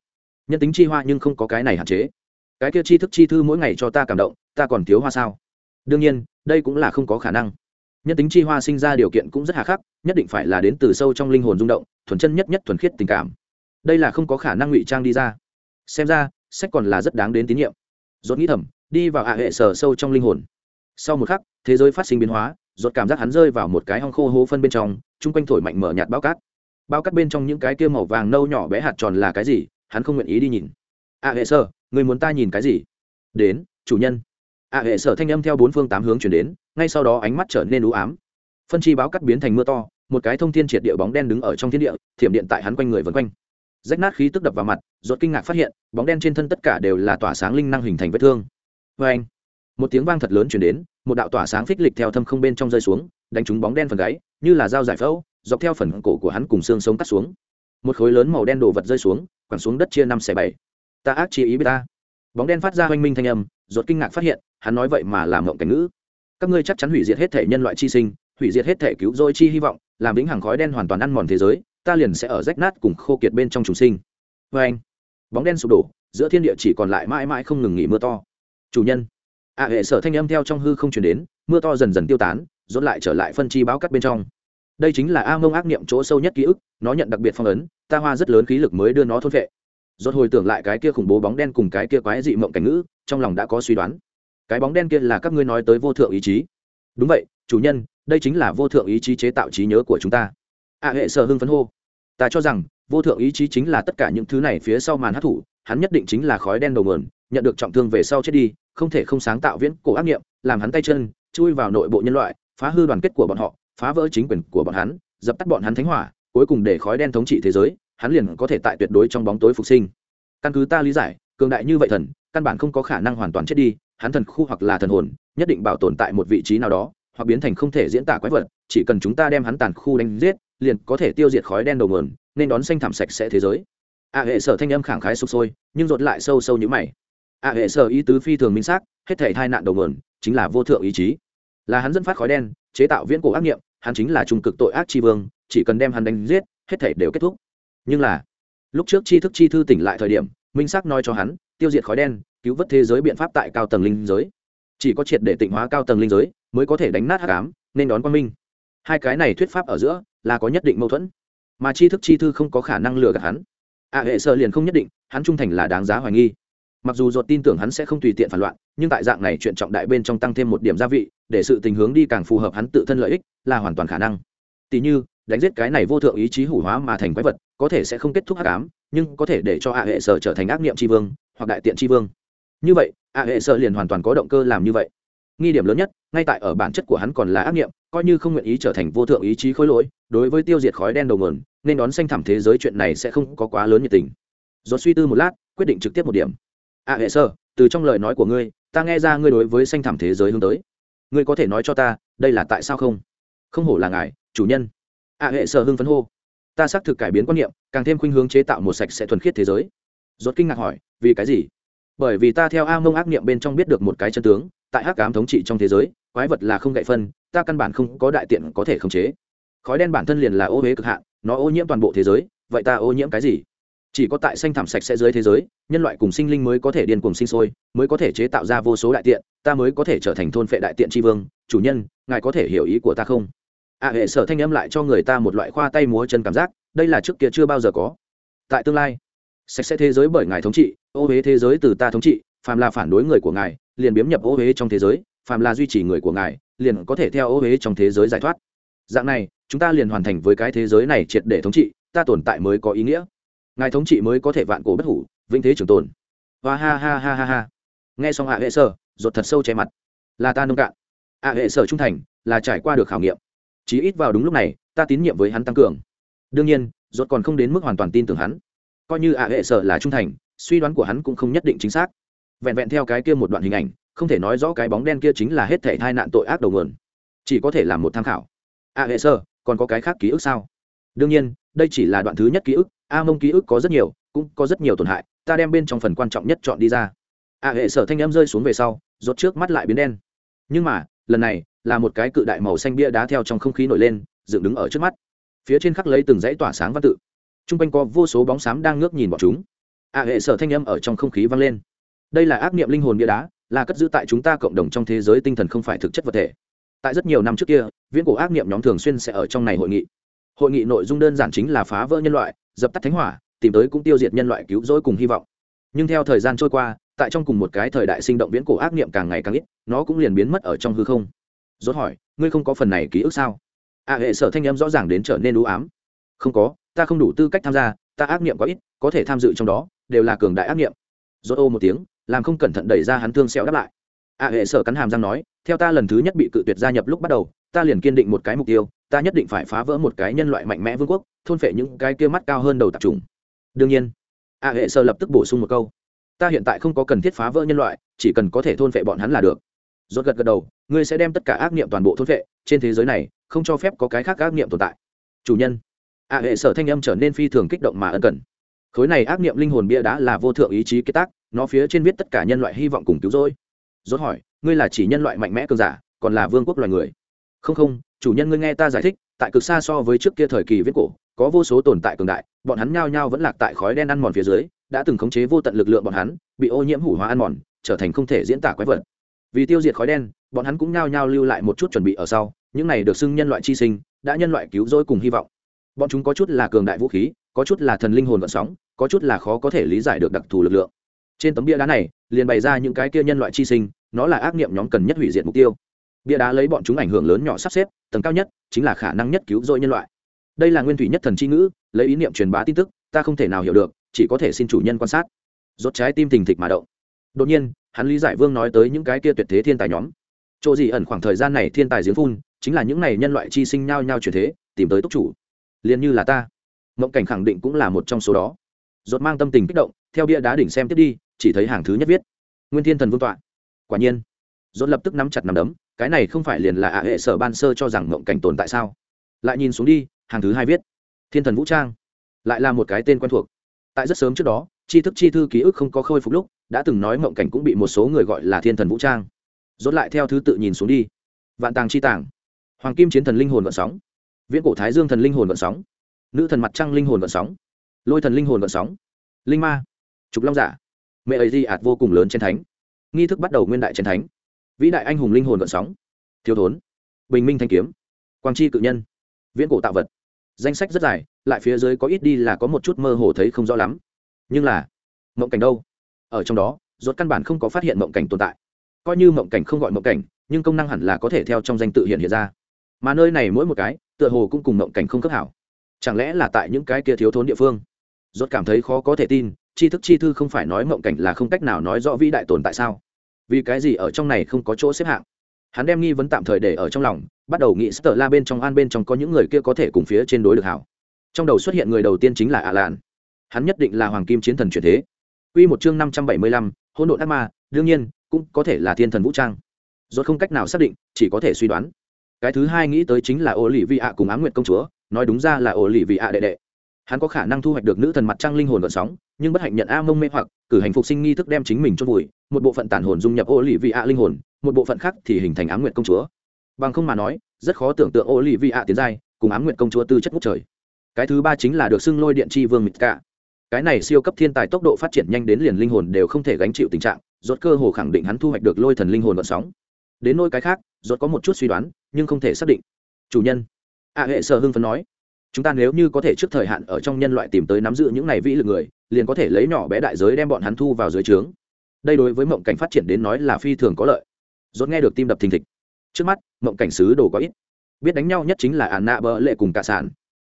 Nhân tính chi hoa nhưng không có cái này hạn chế. Cái kia chi thức chi thư mỗi ngày cho ta cảm động, ta còn thiếu hoa sao? Đương nhiên, đây cũng là không có khả năng. Nhân tính chi hoa sinh ra điều kiện cũng rất hà khắc, nhất định phải là đến từ sâu trong linh hồn rung động, thuần chân nhất nhất thuần khiết tình cảm. Đây là không có khả năng ngụy trang đi ra. Xem ra, sách còn là rất đáng đến tín nhiệm. Dốt nghĩ thầm, đi vào hạ hệ sở sâu trong linh hồn. Sau một khắc, thế giới phát sinh biến hóa dốt cảm giác hắn rơi vào một cái hong khô hố phân bên trong, chung quanh thổi mạnh mở nhạt bao cát. Bao cát bên trong những cái kia màu vàng nâu nhỏ bé hạt tròn là cái gì, hắn không nguyện ý đi nhìn. A hệ sở, người muốn ta nhìn cái gì? Đến, chủ nhân à hệ sở thanh âm theo bốn phương tám hướng chuyển đến, ngay sau đó ánh mắt trở nên u ám. Phân chi báo cắt biến thành mưa to, một cái thông thiên triệt địa bóng đen đứng ở trong thiên địa, thiểm điện tại hắn quanh người vân quanh. Rách nát khí tức đập vào mặt ruột kinh ngạc phát hiện, bóng đen trên thân tất cả đều là tỏa sáng linh năng hình thành vết thương. Vê anh, một tiếng vang thật lớn chuyển đến, một đạo tỏa sáng phích lịch theo thâm không bên trong rơi xuống, đánh trúng bóng đen phần gáy, như là dao giải phẫu, dọc theo phần cổ của hắn cùng xương sống cắt xuống. Một khối lớn màu đen đổ vật rơi xuống, quẳng xuống đất chia năm xẻ bảy. Ta ác chi ý biết ta. Bóng đen phát ra hoanh minh thanh âm ruột kinh ngạc phát hiện hắn nói vậy mà làm mộng cảnh ngữ. Các ngươi chắc chắn hủy diệt hết thể nhân loại chi sinh, hủy diệt hết thể cứu rỗi chi hy vọng, làm vĩnh hằng khói đen hoàn toàn ăn mòn thế giới, ta liền sẽ ở rách nát cùng khô kiệt bên trong chúng sinh. Vê anh, bóng đen sụp đổ, giữa thiên địa chỉ còn lại mãi mãi không ngừng nghỉ mưa to. Chủ nhân, ạ hệ sở thanh âm theo trong hư không chuyển đến, mưa to dần dần tiêu tán dốt lại trở lại phân chi báo cắt bên trong. Đây chính là a mông ác niệm chỗ sâu nhất ký ức, nó nhận đặc biệt phong ấn, ta hoa rất lớn khí lực mới đưa nó thôn vệ dốt hồi tưởng lại cái kia khủng bố bóng đen cùng cái kia quái dị mộng cảnh ngữ, trong lòng đã có suy đoán cái bóng đen kia là các ngươi nói tới vô thượng ý chí. Đúng vậy, chủ nhân, đây chính là vô thượng ý chí chế tạo trí nhớ của chúng ta. A hệ sở hưng phấn hô. Ta cho rằng, vô thượng ý chí chính là tất cả những thứ này phía sau màn hát thủ hắn nhất định chính là khói đen đầu mườn nhận được trọng thương về sau chết đi, không thể không sáng tạo viễn cổ ác nghiệm, làm hắn tay chân, chui vào nội bộ nhân loại, phá hư đoàn kết của bọn họ, phá vỡ chính quyền của bọn hắn, dập tắt bọn hắn thánh hỏa, cuối cùng để khói đen thống trị thế giới, hắn liền có thể tại tuyệt đối trong bóng tối phục sinh. Căn cứ ta lý giải, cường đại như vậy thần, căn bản không có khả năng hoàn toàn chết đi hắn thần khu hoặc là thần hồn, nhất định bảo tồn tại một vị trí nào đó, hoặc biến thành không thể diễn tả quái vật, chỉ cần chúng ta đem hắn tàn khu đánh giết, liền có thể tiêu diệt khói đen đầu nguồn, nên đón xanh thảm sạch sẽ thế giới. A hệ sở thanh âm khẳng khái sụp sôi, nhưng rột lại sâu sâu như mày. A hệ sở ý tứ phi thường minh xác, hết thể tai nạn đầu nguồn, chính là vô thượng ý chí. Là hắn dẫn phát khói đen, chế tạo viễn cổ ác nghiệm, hắn chính là trung cực tội ác tri vương, chỉ cần đem hắn đánh giết, hết thể đều kết thúc. Nhưng là, lúc trước tri thức chi thư tỉnh lại thời điểm, minh xác nói cho hắn tiêu diệt khói đen, cứu vớt thế giới biện pháp tại cao tầng linh giới. Chỉ có triệt để tịnh hóa cao tầng linh giới mới có thể đánh nát hắc ám, nên đón quang minh. Hai cái này thuyết pháp ở giữa là có nhất định mâu thuẫn, mà tri thức chi thư không có khả năng lừa gạt hắn. Ạ hệ sợ liền không nhất định, hắn trung thành là đáng giá hoài nghi. Mặc dù ruột tin tưởng hắn sẽ không tùy tiện phản loạn, nhưng tại dạng này chuyện trọng đại bên trong tăng thêm một điểm gia vị, để sự tình hướng đi càng phù hợp hắn tự thân lợi ích, là hoàn toàn khả năng. Tỉ như, đánh giết cái này vô thượng ý chí hủ hóa mà thành quái vật, có thể sẽ không kết thúc hắc ám, nhưng có thể để cho ạ hệ sở trở thành ác niệm tri vương hoặc đại tiện tri vương. Như vậy ạ hệ sợ liền hoàn toàn có động cơ làm như vậy. Nghi điểm lớn nhất, ngay tại ở bản chất của hắn còn là ác niệm coi như không nguyện ý trở thành vô thượng ý chí khối lỗi, đối với tiêu diệt khói đen đầu nguồn, nên đón xanh thẳm thế giới chuyện này sẽ không có quá lớn nhiệt tình. Do suy tư một lát, quyết định trực tiếp một điểm. Ạ hệ sơ từ trong lời nói của ngươi, ta nghe ra ngươi đối với xanh thẳm thế giới hướng tới. Ngươi có thể nói cho ta, đây là tại sao không? Không hổ là ngài, chủ nhân. Ạ hệ sơ hưng phấn hô. Ta xác thực cải biến quan niệm, càng thêm khuynh hướng chế tạo một sạch sẽ thuần khiết thế giới rốt kinh ngạc hỏi, vì cái gì? Bởi vì ta theo a mông ác niệm bên trong biết được một cái chân tướng, tại hắc ám thống trị trong thế giới, quái vật là không gậy phân, ta căn bản không có đại tiện có thể khống chế. Khói đen bản thân liền là ô huế cực hạn, nó ô nhiễm toàn bộ thế giới, vậy ta ô nhiễm cái gì? Chỉ có tại xanh thảm sạch sẽ dưới thế giới, nhân loại cùng sinh linh mới có thể điên cùng sinh sôi, mới có thể chế tạo ra vô số đại tiện, ta mới có thể trở thành thôn phệ đại tiện tri vương. Chủ nhân, ngài có thể hiểu ý của ta không? Ạ hệ sở thanh âm lại cho người ta một loại khoa tay múa chân cảm giác, đây là trước kia chưa bao giờ có. Tại tương lai sạch sẽ thế giới bởi ngài thống trị, ô huế thế giới từ ta thống trị, phàm là phản đối người của ngài, liền biếm nhập ô huế trong thế giới, phàm là duy trì người của ngài, liền có thể theo ô huế trong thế giới giải thoát. Dạng này, chúng ta liền hoàn thành với cái thế giới này triệt để thống trị, ta tồn tại mới có ý nghĩa. Ngài thống trị mới có thể vạn cổ bất hủ, vĩnh thế trường tồn. Và ha ha ha ha ha. Nghe xong hạ hệ sở, ruột thật sâu che mặt. Là ta nông cạn. Hạ hệ sở trung thành, là trải qua được khảo nghiệm. Chí ít vào đúng lúc này, ta tín nhiệm với hắn tăng cường. Đương nhiên, ruột còn không đến mức hoàn toàn tin tưởng hắn coi như hạ hệ sở là trung thành, suy đoán của hắn cũng không nhất định chính xác. Vẹn vẹn theo cái kia một đoạn hình ảnh, không thể nói rõ cái bóng đen kia chính là hết thể thai nạn tội ác đầu nguồn. Chỉ có thể làm một tham khảo. A hệ sơ còn có cái khác ký ức sao? Đương nhiên, đây chỉ là đoạn thứ nhất ký ức, a mông ký ức có rất nhiều, cũng có rất nhiều tổn hại, ta đem bên trong phần quan trọng nhất chọn đi ra. A hệ sở thanh em rơi xuống về sau, rốt trước mắt lại biến đen. Nhưng mà, lần này, là một cái cự đại màu xanh bia đá theo trong không khí nổi lên, dựng đứng ở trước mắt. Phía trên khắc lấy từng dãy tỏa sáng văn tự t r u n g quanh có vô số bóng xám đang ngước nhìn bọn chúng. A hệ sở thanh âm ở trong không khí vang lên. Đây là ác niệm linh hồn bia đá, là cất giữ tại chúng ta cộng đồng trong thế giới tinh thần không phải thực chất vật thể. Tại rất nhiều năm trước kia, viễn cổ ác niệm nhóm thường xuyên sẽ ở trong này hội nghị. Hội nghị nội dung đơn giản chính là phá vỡ nhân loại, dập tắt thánh hỏa, tìm tới cũng tiêu diệt nhân loại cứu rỗi cùng hy vọng. Nhưng theo thời gian trôi qua, tại trong cùng một cái thời đại sinh động viễn cổ ác niệm càng ngày càng ít, nó cũng liền biến mất ở trong hư không. Rốt hỏi, ngươi không có phần này ký ức sao? A hệ sở thanh âm rõ ràng đến trở nên u ám. Không có ta không đủ tư cách tham gia, ta ác niệm quá ít, có thể tham dự trong đó, đều là cường đại ác niệm. Rốt ô một tiếng, làm không cẩn thận đẩy ra hắn thương xẹo đáp lại. A hệ sở cắn hàm răng nói, theo ta lần thứ nhất bị cự tuyệt gia nhập lúc bắt đầu, ta liền kiên định một cái mục tiêu, ta nhất định phải phá vỡ một cái nhân loại mạnh mẽ vương quốc, thôn phệ những cái kia mắt cao hơn đầu tạp trùng đương nhiên, a hệ sơ lập tức bổ sung một câu, ta hiện tại không có cần thiết phá vỡ nhân loại, chỉ cần có thể thôn phệ bọn hắn là được. Rốt gật gật đầu, ngươi sẽ đem tất cả ác niệm toàn bộ thôn phệ, trên thế giới này, không cho phép có cái khác ác niệm tồn tại. Chủ nhân a hệ sở thanh âm trở nên phi thường kích động mà ân cần. Khối này ác niệm linh hồn bia đá là vô thượng ý chí kết tác, nó phía trên viết tất cả nhân loại hy vọng cùng cứu rỗi. Rốt hỏi, ngươi là chỉ nhân loại mạnh mẽ cường giả, còn là vương quốc loài người? Không không, chủ nhân ngươi nghe ta giải thích, tại cực xa so với trước kia thời kỳ viết cổ, có vô số tồn tại cường đại, bọn hắn nhao nhao vẫn lạc tại khói đen ăn mòn phía dưới, đã từng khống chế vô tận lực lượng bọn hắn, bị ô nhiễm hủ hóa ăn mòn, trở thành không thể diễn tả quái vật. Vì tiêu diệt khói đen, bọn hắn cũng nhao nhao lưu lại một chút chuẩn bị ở sau, những này được xưng nhân loại chi sinh, đã nhân loại cứu rỗi cùng hy vọng bọn chúng có chút là cường đại vũ khí, có chút là thần linh hồn vận sóng, có chút là khó có thể lý giải được đặc thù lực lượng. Trên tấm bia đá này, liền bày ra những cái kia nhân loại chi sinh, nó là ác nghiệm nhóm cần nhất hủy diệt mục tiêu. Bia đá lấy bọn chúng ảnh hưởng lớn nhỏ sắp xếp, tầng cao nhất chính là khả năng nhất cứu rỗi nhân loại. Đây là nguyên thủy nhất thần c h i ngữ, lấy ý niệm truyền bá tin tức, ta không thể nào hiểu được, chỉ có thể xin chủ nhân quan sát. Rốt trái tim thình thịch mà động. Đột nhiên, hắn lý giải vương nói tới những cái kia tuyệt thế thiên tài nhóm. Chỗ gì ẩn khoảng thời gian này thiên tài giếng phun, chính là những này nhân loại chi sinh nhao nhau chuyển thế, tìm tới túc chủ liền như là ta. Mộng cảnh khẳng định cũng là một trong số đó. Rốt mang tâm tình kích động, theo bia đá đỉnh xem tiếp đi, chỉ thấy hàng thứ nhất viết. Nguyên thiên thần vương tọa. Quả nhiên. Rốt lập tức nắm chặt nắm đấm, cái này không phải liền là ạ hệ sở ban sơ cho rằng mộng cảnh tồn tại sao? Lại nhìn xuống đi, hàng thứ hai viết. Thiên thần vũ trang. Lại là một cái tên quen thuộc. Tại rất sớm trước đó, tri thức chi thư ký ức không có khôi phục lúc, đã từng nói mộng cảnh cũng bị một số người gọi là thiên thần vũ trang. Rốt lại theo thứ tự nhìn xuống đi. Vạn tàng chi tàng. Hoàng kim chiến thần linh hồn vận sóng viễn cổ thái dương thần linh hồn vận sóng, nữ thần mặt trăng linh hồn vận sóng, lôi thần linh hồn vận sóng, linh ma, trục long giả, mẹ ấy di ạt vô cùng lớn trên thánh, nghi thức bắt đầu nguyên đại trên thánh, vĩ đại anh hùng linh hồn vận sóng, thiếu thốn, bình minh thanh kiếm, quang chi cự nhân, viễn cổ tạo vật. Danh sách rất dài, lại phía dưới có ít đi là có một chút mơ hồ thấy không rõ lắm. Nhưng là, mộng cảnh đâu? Ở trong đó, rốt căn bản không có phát hiện mộng cảnh tồn tại. Coi như mộng cảnh không gọi mộng cảnh, nhưng công năng hẳn là có thể theo trong danh tự hiện hiện ra. Mà nơi này mỗi một cái tựa hồ cũng cùng mộng cảnh không cấp hảo. Chẳng lẽ là tại những cái kia thiếu thốn địa phương? Rốt cảm thấy khó có thể tin tri thức chi thư không phải nói mộng cảnh là không cách nào nói rõ vĩ đại tồn tại sao? Vì cái gì ở trong này không có chỗ xếp hạng? Hắn đem nghi vấn tạm thời để ở trong lòng bắt đầu nghĩ sờ la bên trong an bên trong có những người kia có thể cùng phía trên đối được hảo. Trong đầu xuất hiện người đầu tiên chính là ạ lạn hắn nhất định là hoàng kim chiến thần truyền thế. Quy một chương năm trăm bảy mươi lăm, hỗn độn ác ma, đương nhiên, cũng có thể là thiên thần vũ trang. Rốt không cách nào xác định, chỉ có thể suy đoán. Cái thứ hai nghĩ tới chính là Ô lì Vi ạ cùng á Nguyệt công chúa, nói đúng ra là Ô lì Vi ạ đệ đệ. Hắn có khả năng thu hoạch được nữ thần mặt trăng linh hồn gợn sóng, nhưng bất hạnh nhận A Mông mê hoặc, cử hành phục sinh nghi thức đem chính mình chôn vùi, một bộ phận tản hồn dung nhập Ô lì Vi ạ linh hồn, một bộ phận khác thì hình thành á Nguyệt công chúa. Bằng không mà nói, rất khó tưởng tượng Ô lì Vi ạ tiến giai, cùng á Nguyệt công chúa tư chất ngút trời. Cái thứ ba chính là được xưng lôi điện chi vương mịt Cả cái này siêu cấp thiên tài tốc độ phát triển nhanh đến liền linh hồn đều không thể gánh chịu tình trạng rốt cơ hồ khẳng định hắn thu hoạch được lôi thần linh hồn vận sóng đến nỗi cái khác rốt có một chút suy đoán, nhưng không thể xác định. Chủ nhân. A hệ sở hưng phấn nói. Chúng ta nếu như có thể trước thời hạn ở trong nhân loại tìm tới nắm giữ những này vĩ lực người, liền có thể lấy nhỏ bé đại giới đem bọn hắn thu vào dưới trướng. Đây đối với mộng cảnh phát triển đến nói là phi thường có lợi. Rốt nghe được tim đập thình thịch. Trước mắt, mộng cảnh sứ đồ có ít. Biết đánh nhau nhất chính là ản nạ bỡ lệ cùng cả sản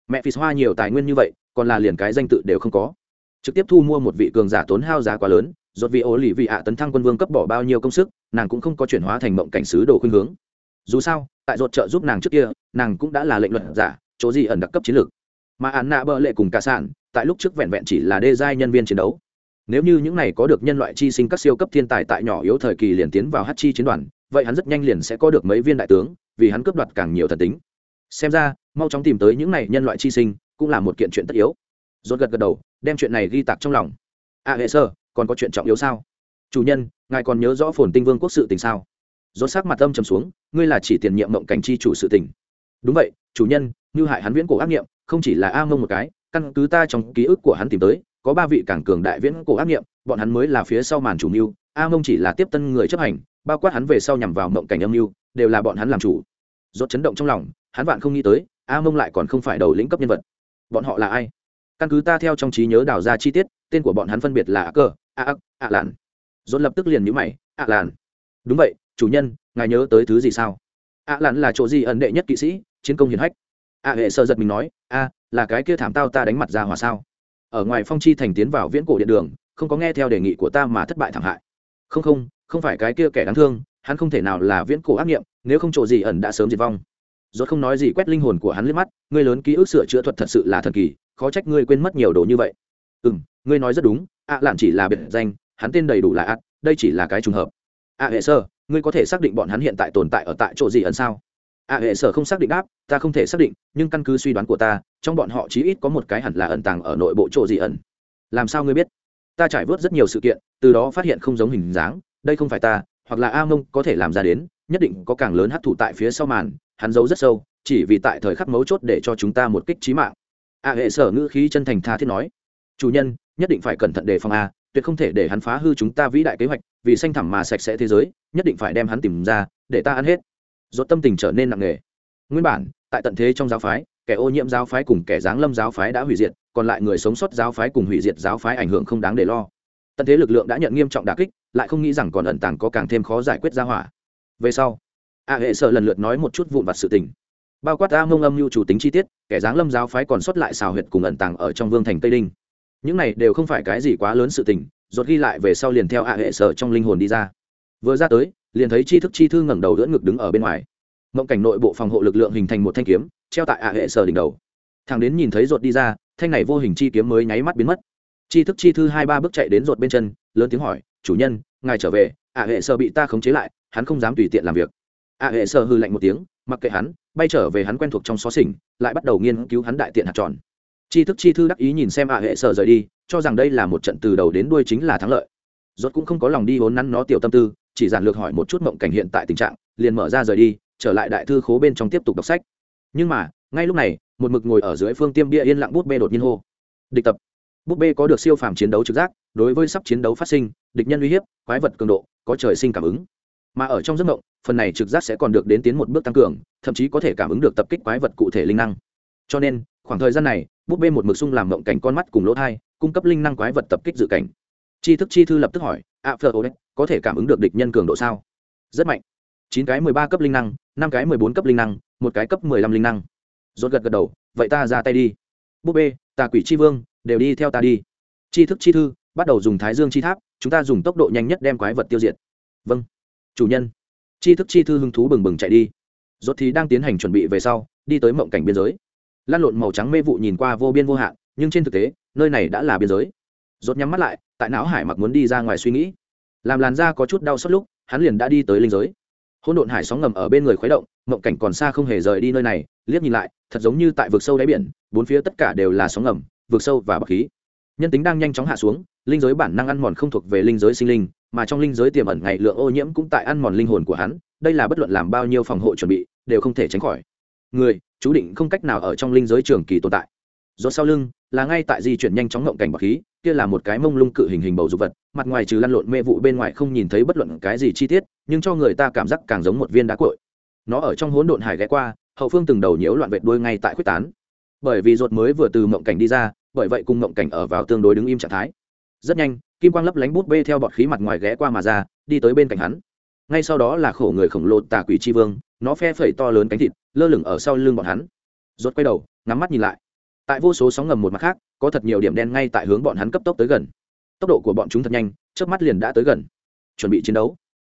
mẹ phi hoa nhiều tài nguyên như vậy, còn là liền cái danh tự đều không có. Trực tiếp thu mua một vị cường giả tốn hao giá quá lớn rốt vì ố lì vị ạ tấn thăng quân vương cấp bỏ bao nhiêu công sức nàng cũng không có chuyển hóa thành mộng cảnh sứ đồ khuynh hướng. Dù sao tại rốt trợ giúp nàng trước kia nàng cũng đã là lệnh luận giả chỗ gì ẩn đặc cấp chiến lược. Mà án nạ bợ lệ cùng cả sản tại lúc trước vẹn vẹn chỉ là đê giai nhân viên chiến đấu. Nếu như những này có được nhân loại chi sinh các siêu cấp thiên tài tại nhỏ yếu thời kỳ liền tiến vào hát chi chiến đoàn vậy hắn rất nhanh liền sẽ có được mấy viên đại tướng vì hắn cướp đoạt càng nhiều thần tính. Xem ra mau chóng tìm tới những này nhân loại chi sinh cũng là một kiện chuyện tất yếu. Rốt gật gật đầu đem chuyện này ghi tạc trong lòng. A à, hệ sơ còn có chuyện trọng yếu sao? Chủ nhân, ngài còn nhớ rõ phồn tinh vương quốc sự tình sao? Rốt sắc mặt âm trầm xuống, ngươi là chỉ tiền nhiệm mộng cảnh chi chủ sự tình. Đúng vậy, chủ nhân, như hại hắn viễn cổ ác nghiệm, không chỉ là a mông một cái, căn cứ ta trong ký ức của hắn tìm tới, có ba vị cảng cường đại viễn cổ ác nghiệm, bọn hắn mới là phía sau màn chủ mưu, a mông chỉ là tiếp tân người chấp hành, bao quát hắn về sau nhằm vào mộng cảnh âm mưu, đều là bọn hắn làm chủ. Rốt chấn động trong lòng, hắn vạn không nghĩ tới, a mông lại còn không phải đầu lĩnh cấp nhân vật. Bọn họ là ai? Căn cứ ta theo trong trí nhớ đào ra chi tiết, tên của bọn hắn phân biệt là a cơ a ác a lạn. dồn lập tức liền nhữ mày à a lạn. đúng vậy, chủ nhân, ngài nhớ tới thứ gì sao? À a lạn là chỗ gì ẩn đệ nhất kỵ sĩ, chiến công hiển hách. A hệ sợ giật mình nói a là cái kia thảm tao ta đánh mặt ra hòa sao? Ở ngoài phong chi thành tiến vào viễn cổ điện đường, không có nghe theo đề nghị của ta mà thất bại thảm hại. Không không không phải cái kia kẻ đáng thương, hắn không thể nào là viễn cổ ác nghiệm, nếu không chỗ gì ẩn đã sớm diệt vong. Rốt không nói gì quét linh hồn của hắn liếc mắt ngươi lớn ký ức sửa chữa thuật thật sự là thần kỳ, khó trách ngươi quên mất nhiều đồ như vậy ừ ngươi nói rất đúng, ạ lạn chỉ là biệt danh, hắn tên đầy đủ là ạt đây chỉ là cái trùng hợp. Ạ hệ sơ, ngươi có thể xác định bọn hắn hiện tại tồn tại ở tại chỗ gì ẩn sao? Ạ hệ sở không xác định đáp, ta không thể xác định, nhưng căn cứ suy đoán của ta, trong bọn họ chí ít có một cái hẳn là ẩn tàng ở nội bộ chỗ gì ẩn. Làm sao ngươi biết? Ta trải vớt rất nhiều sự kiện, từ đó phát hiện không giống hình dáng, đây không phải ta, hoặc là a mông có thể làm ra đến, nhất định có càng lớn hấp thụ tại phía sau màn, hắn giấu rất sâu, chỉ vì tại thời khắc mấu chốt để cho chúng ta một kích trí mạng. A hệ sở ngữ khí chân thành tha thiết nói chủ nhân, nhất định phải cẩn thận đề phòng a, tuyệt không thể để hắn phá hư chúng ta vĩ đại kế hoạch, vì xanh thẳm mà sạch sẽ thế giới, nhất định phải đem hắn tìm ra, để ta ăn hết. Dốt tâm tình trở nên nặng nề. Nguyên bản, tại tận thế trong giáo phái, kẻ ô nhiễm giáo phái cùng kẻ giáng lâm giáo phái đã hủy diệt, còn lại người sống sót giáo phái cùng hủy diệt giáo phái ảnh hưởng không đáng để lo. Tận thế lực lượng đã nhận nghiêm trọng đà kích, lại không nghĩ rằng còn ẩn tàng có càng thêm khó giải quyết ra hỏa. Về sau, a hệ sợ lần lượt nói một chút vụn vặt sự tình. Bao quát a mông âm mưu chủ tính chi tiết, kẻ giáng lâm giáo phái còn sót lại xào huyệt cùng ẩn tàng ở trong vương thành tây đinh những này đều không phải cái gì quá lớn sự tình rột ghi lại về sau liền theo a hệ sở trong linh hồn đi ra. Vừa ra tới, liền thấy chi thức chi thư ngẩng đầu đỡ ngực đứng ở bên ngoài. Mộng cảnh nội bộ phòng hộ lực lượng hình thành một thanh kiếm, treo tại a hệ sở đỉnh đầu. Thằng đến nhìn thấy rột đi ra, thanh này vô hình chi kiếm mới nháy mắt biến mất. Chi thức chi thư hai ba bước chạy đến rột bên chân, lớn tiếng hỏi, chủ nhân, ngài trở về a hệ sở bị ta khống chế lại, hắn không dám tùy tiện làm việc. Ạ hệ sở hư lạnh một tiếng, mặc kệ hắn, bay trở về hắn quen thuộc trong xó xỉnh, lại bắt đầu nghiên cứu hắn đại tiện hạt tròn chi thức chi thư đắc ý nhìn xem ạ hệ sở rời đi, cho rằng đây là một trận từ đầu đến đuôi chính là thắng lợi. Rốt cũng không có lòng đi hốn nắn nó tiểu tâm tư, chỉ giản lược hỏi một chút mộng cảnh hiện tại tình trạng, liền mở ra rời đi, trở lại đại thư khố bên trong tiếp tục đọc sách. Nhưng mà, ngay lúc này, một mực ngồi ở dưới phương tiêm bia yên lặng bút bê đột nhiên hô. Địch tập. Bút bê có được siêu phàm chiến đấu trực giác, đối với sắp chiến đấu phát sinh, địch nhân uy hiếp, quái vật cường độ, có trời sinh cảm ứng. Mà ở trong giấc mộng, phần này trực giác sẽ còn được đến tiến một bước tăng cường, thậm chí có thể cảm ứng được tập kích quái vật cụ thể linh năng. Cho nên khoảng thời gian này bút bê một mực sung làm mộng cảnh con mắt cùng lỗ thai, cung cấp linh năng quái vật tập kích dự cảnh. Chi thức chi thư lập tức hỏi, a phờ ô có thể cảm ứng được địch nhân cường độ sao? Rất mạnh. Chín cái mười ba cấp linh năng, năm cái mười bốn cấp linh năng, một cái cấp mười lăm linh năng. Rốt gật gật đầu, vậy ta ra tay đi. Búp bê, tà quỷ chi vương, đều đi theo ta đi. Chi thức chi thư, bắt đầu dùng thái dương chi tháp, chúng ta dùng tốc độ nhanh nhất đem quái vật tiêu diệt. Vâng chủ nhân. Chi thức chi thư hứng thú bừng bừng chạy đi. Rốt thì đang tiến hành chuẩn bị về sau, đi tới mộng cảnh biên giới lan lộn màu trắng mê vụ nhìn qua vô biên vô hạn, nhưng trên thực tế, nơi này đã là biên giới. Rốt nhắm mắt lại, tại não hải mặc muốn đi ra ngoài suy nghĩ. Làm làn da có chút đau xót lúc, hắn liền đã đi tới linh giới. Hỗn độn hải sóng ngầm ở bên người khuấy động, mộng cảnh còn xa không hề rời đi nơi này, liếc nhìn lại, thật giống như tại vực sâu đáy biển, bốn phía tất cả đều là sóng ngầm, vực sâu và bậc khí. Nhân tính đang nhanh chóng hạ xuống, linh giới bản năng ăn mòn không thuộc về linh giới sinh linh, mà trong linh giới tiềm ẩn ngày lượng ô nhiễm cũng tại ăn mòn linh hồn của hắn, đây là bất luận làm bao nhiêu phòng hộ chuẩn bị, đều không thể tránh khỏi người, chú định không cách nào ở trong linh giới trường kỳ tồn tại. Do sau lưng, là ngay tại di chuyển nhanh chóng ngộng cảnh bậc khí, kia là một cái mông lung cự hình hình bầu dục vật, mặt ngoài trừ lăn lộn mê vụ bên ngoài không nhìn thấy bất luận cái gì chi tiết, nhưng cho người ta cảm giác càng giống một viên đá cội nó ở trong hỗn độn hải ghé qua, hậu phương từng đầu nhiễu loạn vệt đuôi ngay tại quyết tán. Bởi vì ruột mới vừa từ mộng cảnh đi ra, bởi vậy cùng mộng cảnh ở vào tương đối đứng im trạng thái. Rất nhanh, kim quang lấp lánh bút bê theo bọt khí mặt ngoài ghé qua mà ra, đi tới bên cạnh hắn. Ngay sau đó là khổ người khổng lồ tà quỷ tri vương nó phe phẩy to lớn cánh thịt, lơ lửng ở sau lưng bọn hắn. Rốt quay đầu, ngắm mắt nhìn lại. Tại vô số sóng ngầm một mặt khác, có thật nhiều điểm đen ngay tại hướng bọn hắn cấp tốc tới gần. Tốc độ của bọn chúng thật nhanh trước mắt liền đã tới gần. Chuẩn bị chiến đấu.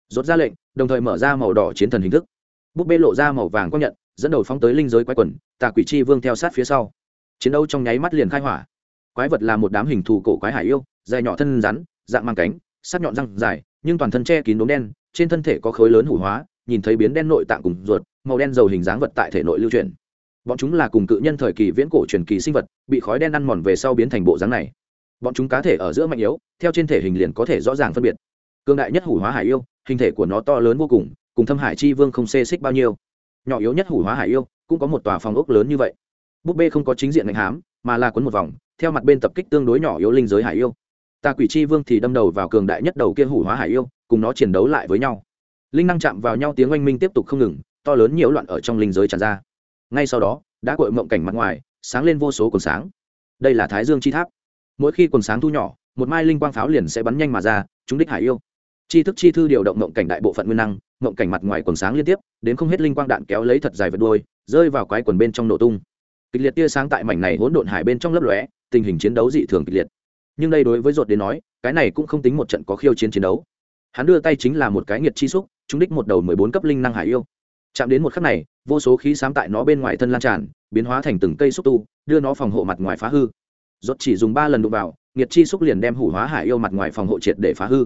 Rốt ra lệnh, đồng thời mở ra màu đỏ chiến thần hình thức. Búp bê lộ ra màu vàng quang nhận, dẫn đầu phóng tới linh giới quái quần, tà quỷ chi vương theo sát phía sau. Chiến đấu trong nháy mắt liền khai hỏa. Quái vật là một đám hình thù cổ quái hải yêu, dài nhỏ thân rắn, dạng mang cánh, sắc nhọn răng dài, nhưng toàn thân che kín đốm đen, trên thân thể có khối lớn hủ hóa nhìn thấy biến đen nội tạng cùng ruột, màu đen dầu hình dáng vật tại thể nội lưu truyền bọn chúng là cùng cự nhân thời kỳ viễn cổ truyền kỳ sinh vật, bị khói đen ăn mòn về sau biến thành bộ dáng này. Bọn chúng cá thể ở giữa mạnh yếu, theo trên thể hình liền có thể rõ ràng phân biệt. Cương đại nhất hủ hóa hải yêu, hình thể của nó to lớn vô cùng cùng thâm hải chi vương không xê xích bao nhiêu. Nhỏ yếu nhất hủ hóa hải yêu, cũng có một tòa phòng ốc lớn như vậy. Búp bê không có chính diện ngành hám, mà là cuốn một vòng, theo mặt bên tập kích tương đối nhỏ yếu linh giới hải yêu. Tà quỷ chi vương thì đâm đầu vào cường đại nhất đầu kia hủ hóa hải yêu, cùng nó chiến đấu lại với nhau linh năng chạm vào nhau tiếng oanh minh tiếp tục không ngừng, to lớn nhiễu loạn ở trong linh giới tràn ra. Ngay sau đó, đã cội mộng cảnh mặt ngoài, sáng lên vô số quần sáng. Đây là thái dương chi tháp. Mỗi khi quần sáng thu nhỏ, một mai linh quang pháo liền sẽ bắn nhanh mà ra, chúng đích hải yêu. Chi thức chi thư điều động mộng cảnh đại bộ phận nguyên năng, mộng cảnh mặt ngoài quần sáng liên tiếp, đến không hết linh quang đạn kéo lấy thật dài vật đuôi, rơi vào quái quần bên trong nổ tung. Kịch liệt tia sáng tại mảnh này hỗn độn hải bên trong lấp lóe, tình hình chiến đấu dị thường kịch liệt. Nhưng đây đối với ruột đến nói, cái này cũng không tính một trận có khiêu chiến chiến đấu. Hắn đưa tay chính là một cái nghiệt chi xúc chúng đích một đầu mười bốn cấp linh năng hải yêu. Chạm đến một khắc này, vô số khí sám tại nó bên ngoài thân lan tràn, biến hóa thành từng cây xúc tu, đưa nó phòng hộ mặt ngoài phá hư. Rốt chỉ dùng ba lần đụng vào nghiệt chi xúc liền đem hủ hóa hải yêu mặt ngoài phòng hộ triệt để phá hư.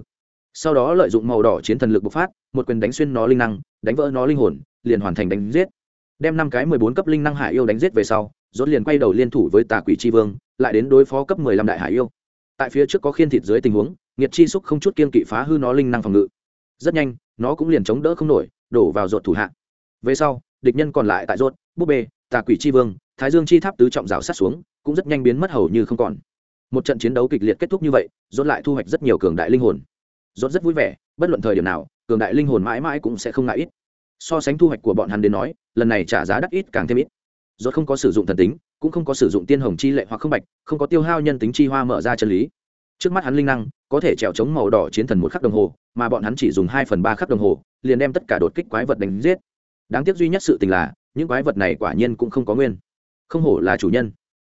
Sau đó lợi dụng màu đỏ chiến thần lực bộc phát, một quyền đánh xuyên nó linh năng, đánh vỡ nó linh hồn, liền hoàn thành đánh giết. Đem năm cái mười bốn cấp linh năng hải yêu đánh giết về sau, rốt liền quay đầu liên thủ với tà quỷ chi vương, lại đến đối phó cấp mười lăm đại hải yêu. Tại phía trước có khiên thịt dưới tình huống nghiệt chi xúc không chút kiên kỵ phá hư nó linh năng phòng ngự. Rất nhanh nó cũng liền chống đỡ không nổi đổ vào ruột thủ hạ. Về sau địch nhân còn lại tại ruột, búp bê tà quỷ chi vương thái dương chi tháp tứ trọng rào sát xuống cũng rất nhanh biến mất hầu như không còn. Một trận chiến đấu kịch liệt kết thúc như vậy dốt lại thu hoạch rất nhiều cường đại linh hồn. Dốt rất vui vẻ bất luận thời điểm nào cường đại linh hồn mãi mãi cũng sẽ không ngại ít. So sánh thu hoạch của bọn hắn đến nói lần này trả giá đắt ít càng thêm ít. Dốt không có sử dụng thần tính cũng không có sử dụng tiên hồng chi lệ hoặc không bạch không có tiêu hao nhân tính chi hoa mở ra chân lý trước mắt hắn linh năng, có thể trèo chống màu đỏ chiến thần một khắc đồng hồ, mà bọn hắn chỉ dùng hai phần ba khắc đồng hồ, liền đem tất cả đột kích quái vật đánh giết. Đáng tiếc duy nhất sự tình là, những quái vật này quả nhiên cũng không có nguyên. Không hổ là chủ nhân.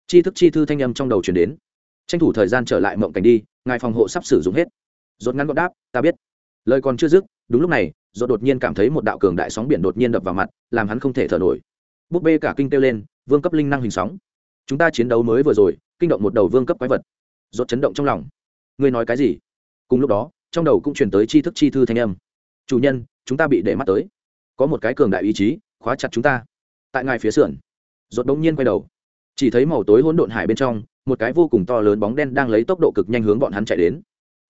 Chi thức chi thư thanh âm trong đầu chuyển đến. Tranh thủ thời gian trở lại mộng cảnh đi, ngài phòng hộ sắp sử dụng hết. Rốt ngắn gọn đáp, ta biết. Lời còn chưa dứt, đúng lúc này, rốt đột nhiên cảm thấy một đạo cường đại sóng biển đột nhiên đập vào mặt, làm hắn không thể thở nổi. Búp bê cả kinh kêu lên, vương cấp linh năng hình sóng. Chúng ta chiến đấu mới vừa rồi, kinh động một đầu vương cấp quái vật rốt chấn động trong lòng. Ngươi nói cái gì? Cùng lúc đó, trong đầu cũng truyền tới chi thức chi thư thanh âm. Chủ nhân, chúng ta bị để mắt tới. Có một cái cường đại ý chí, khóa chặt chúng ta. Tại ngài phía sườn, rốt đống nhiên quay đầu. Chỉ thấy màu tối hỗn độn hải bên trong, một cái vô cùng to lớn bóng đen đang lấy tốc độ cực nhanh hướng bọn hắn chạy đến.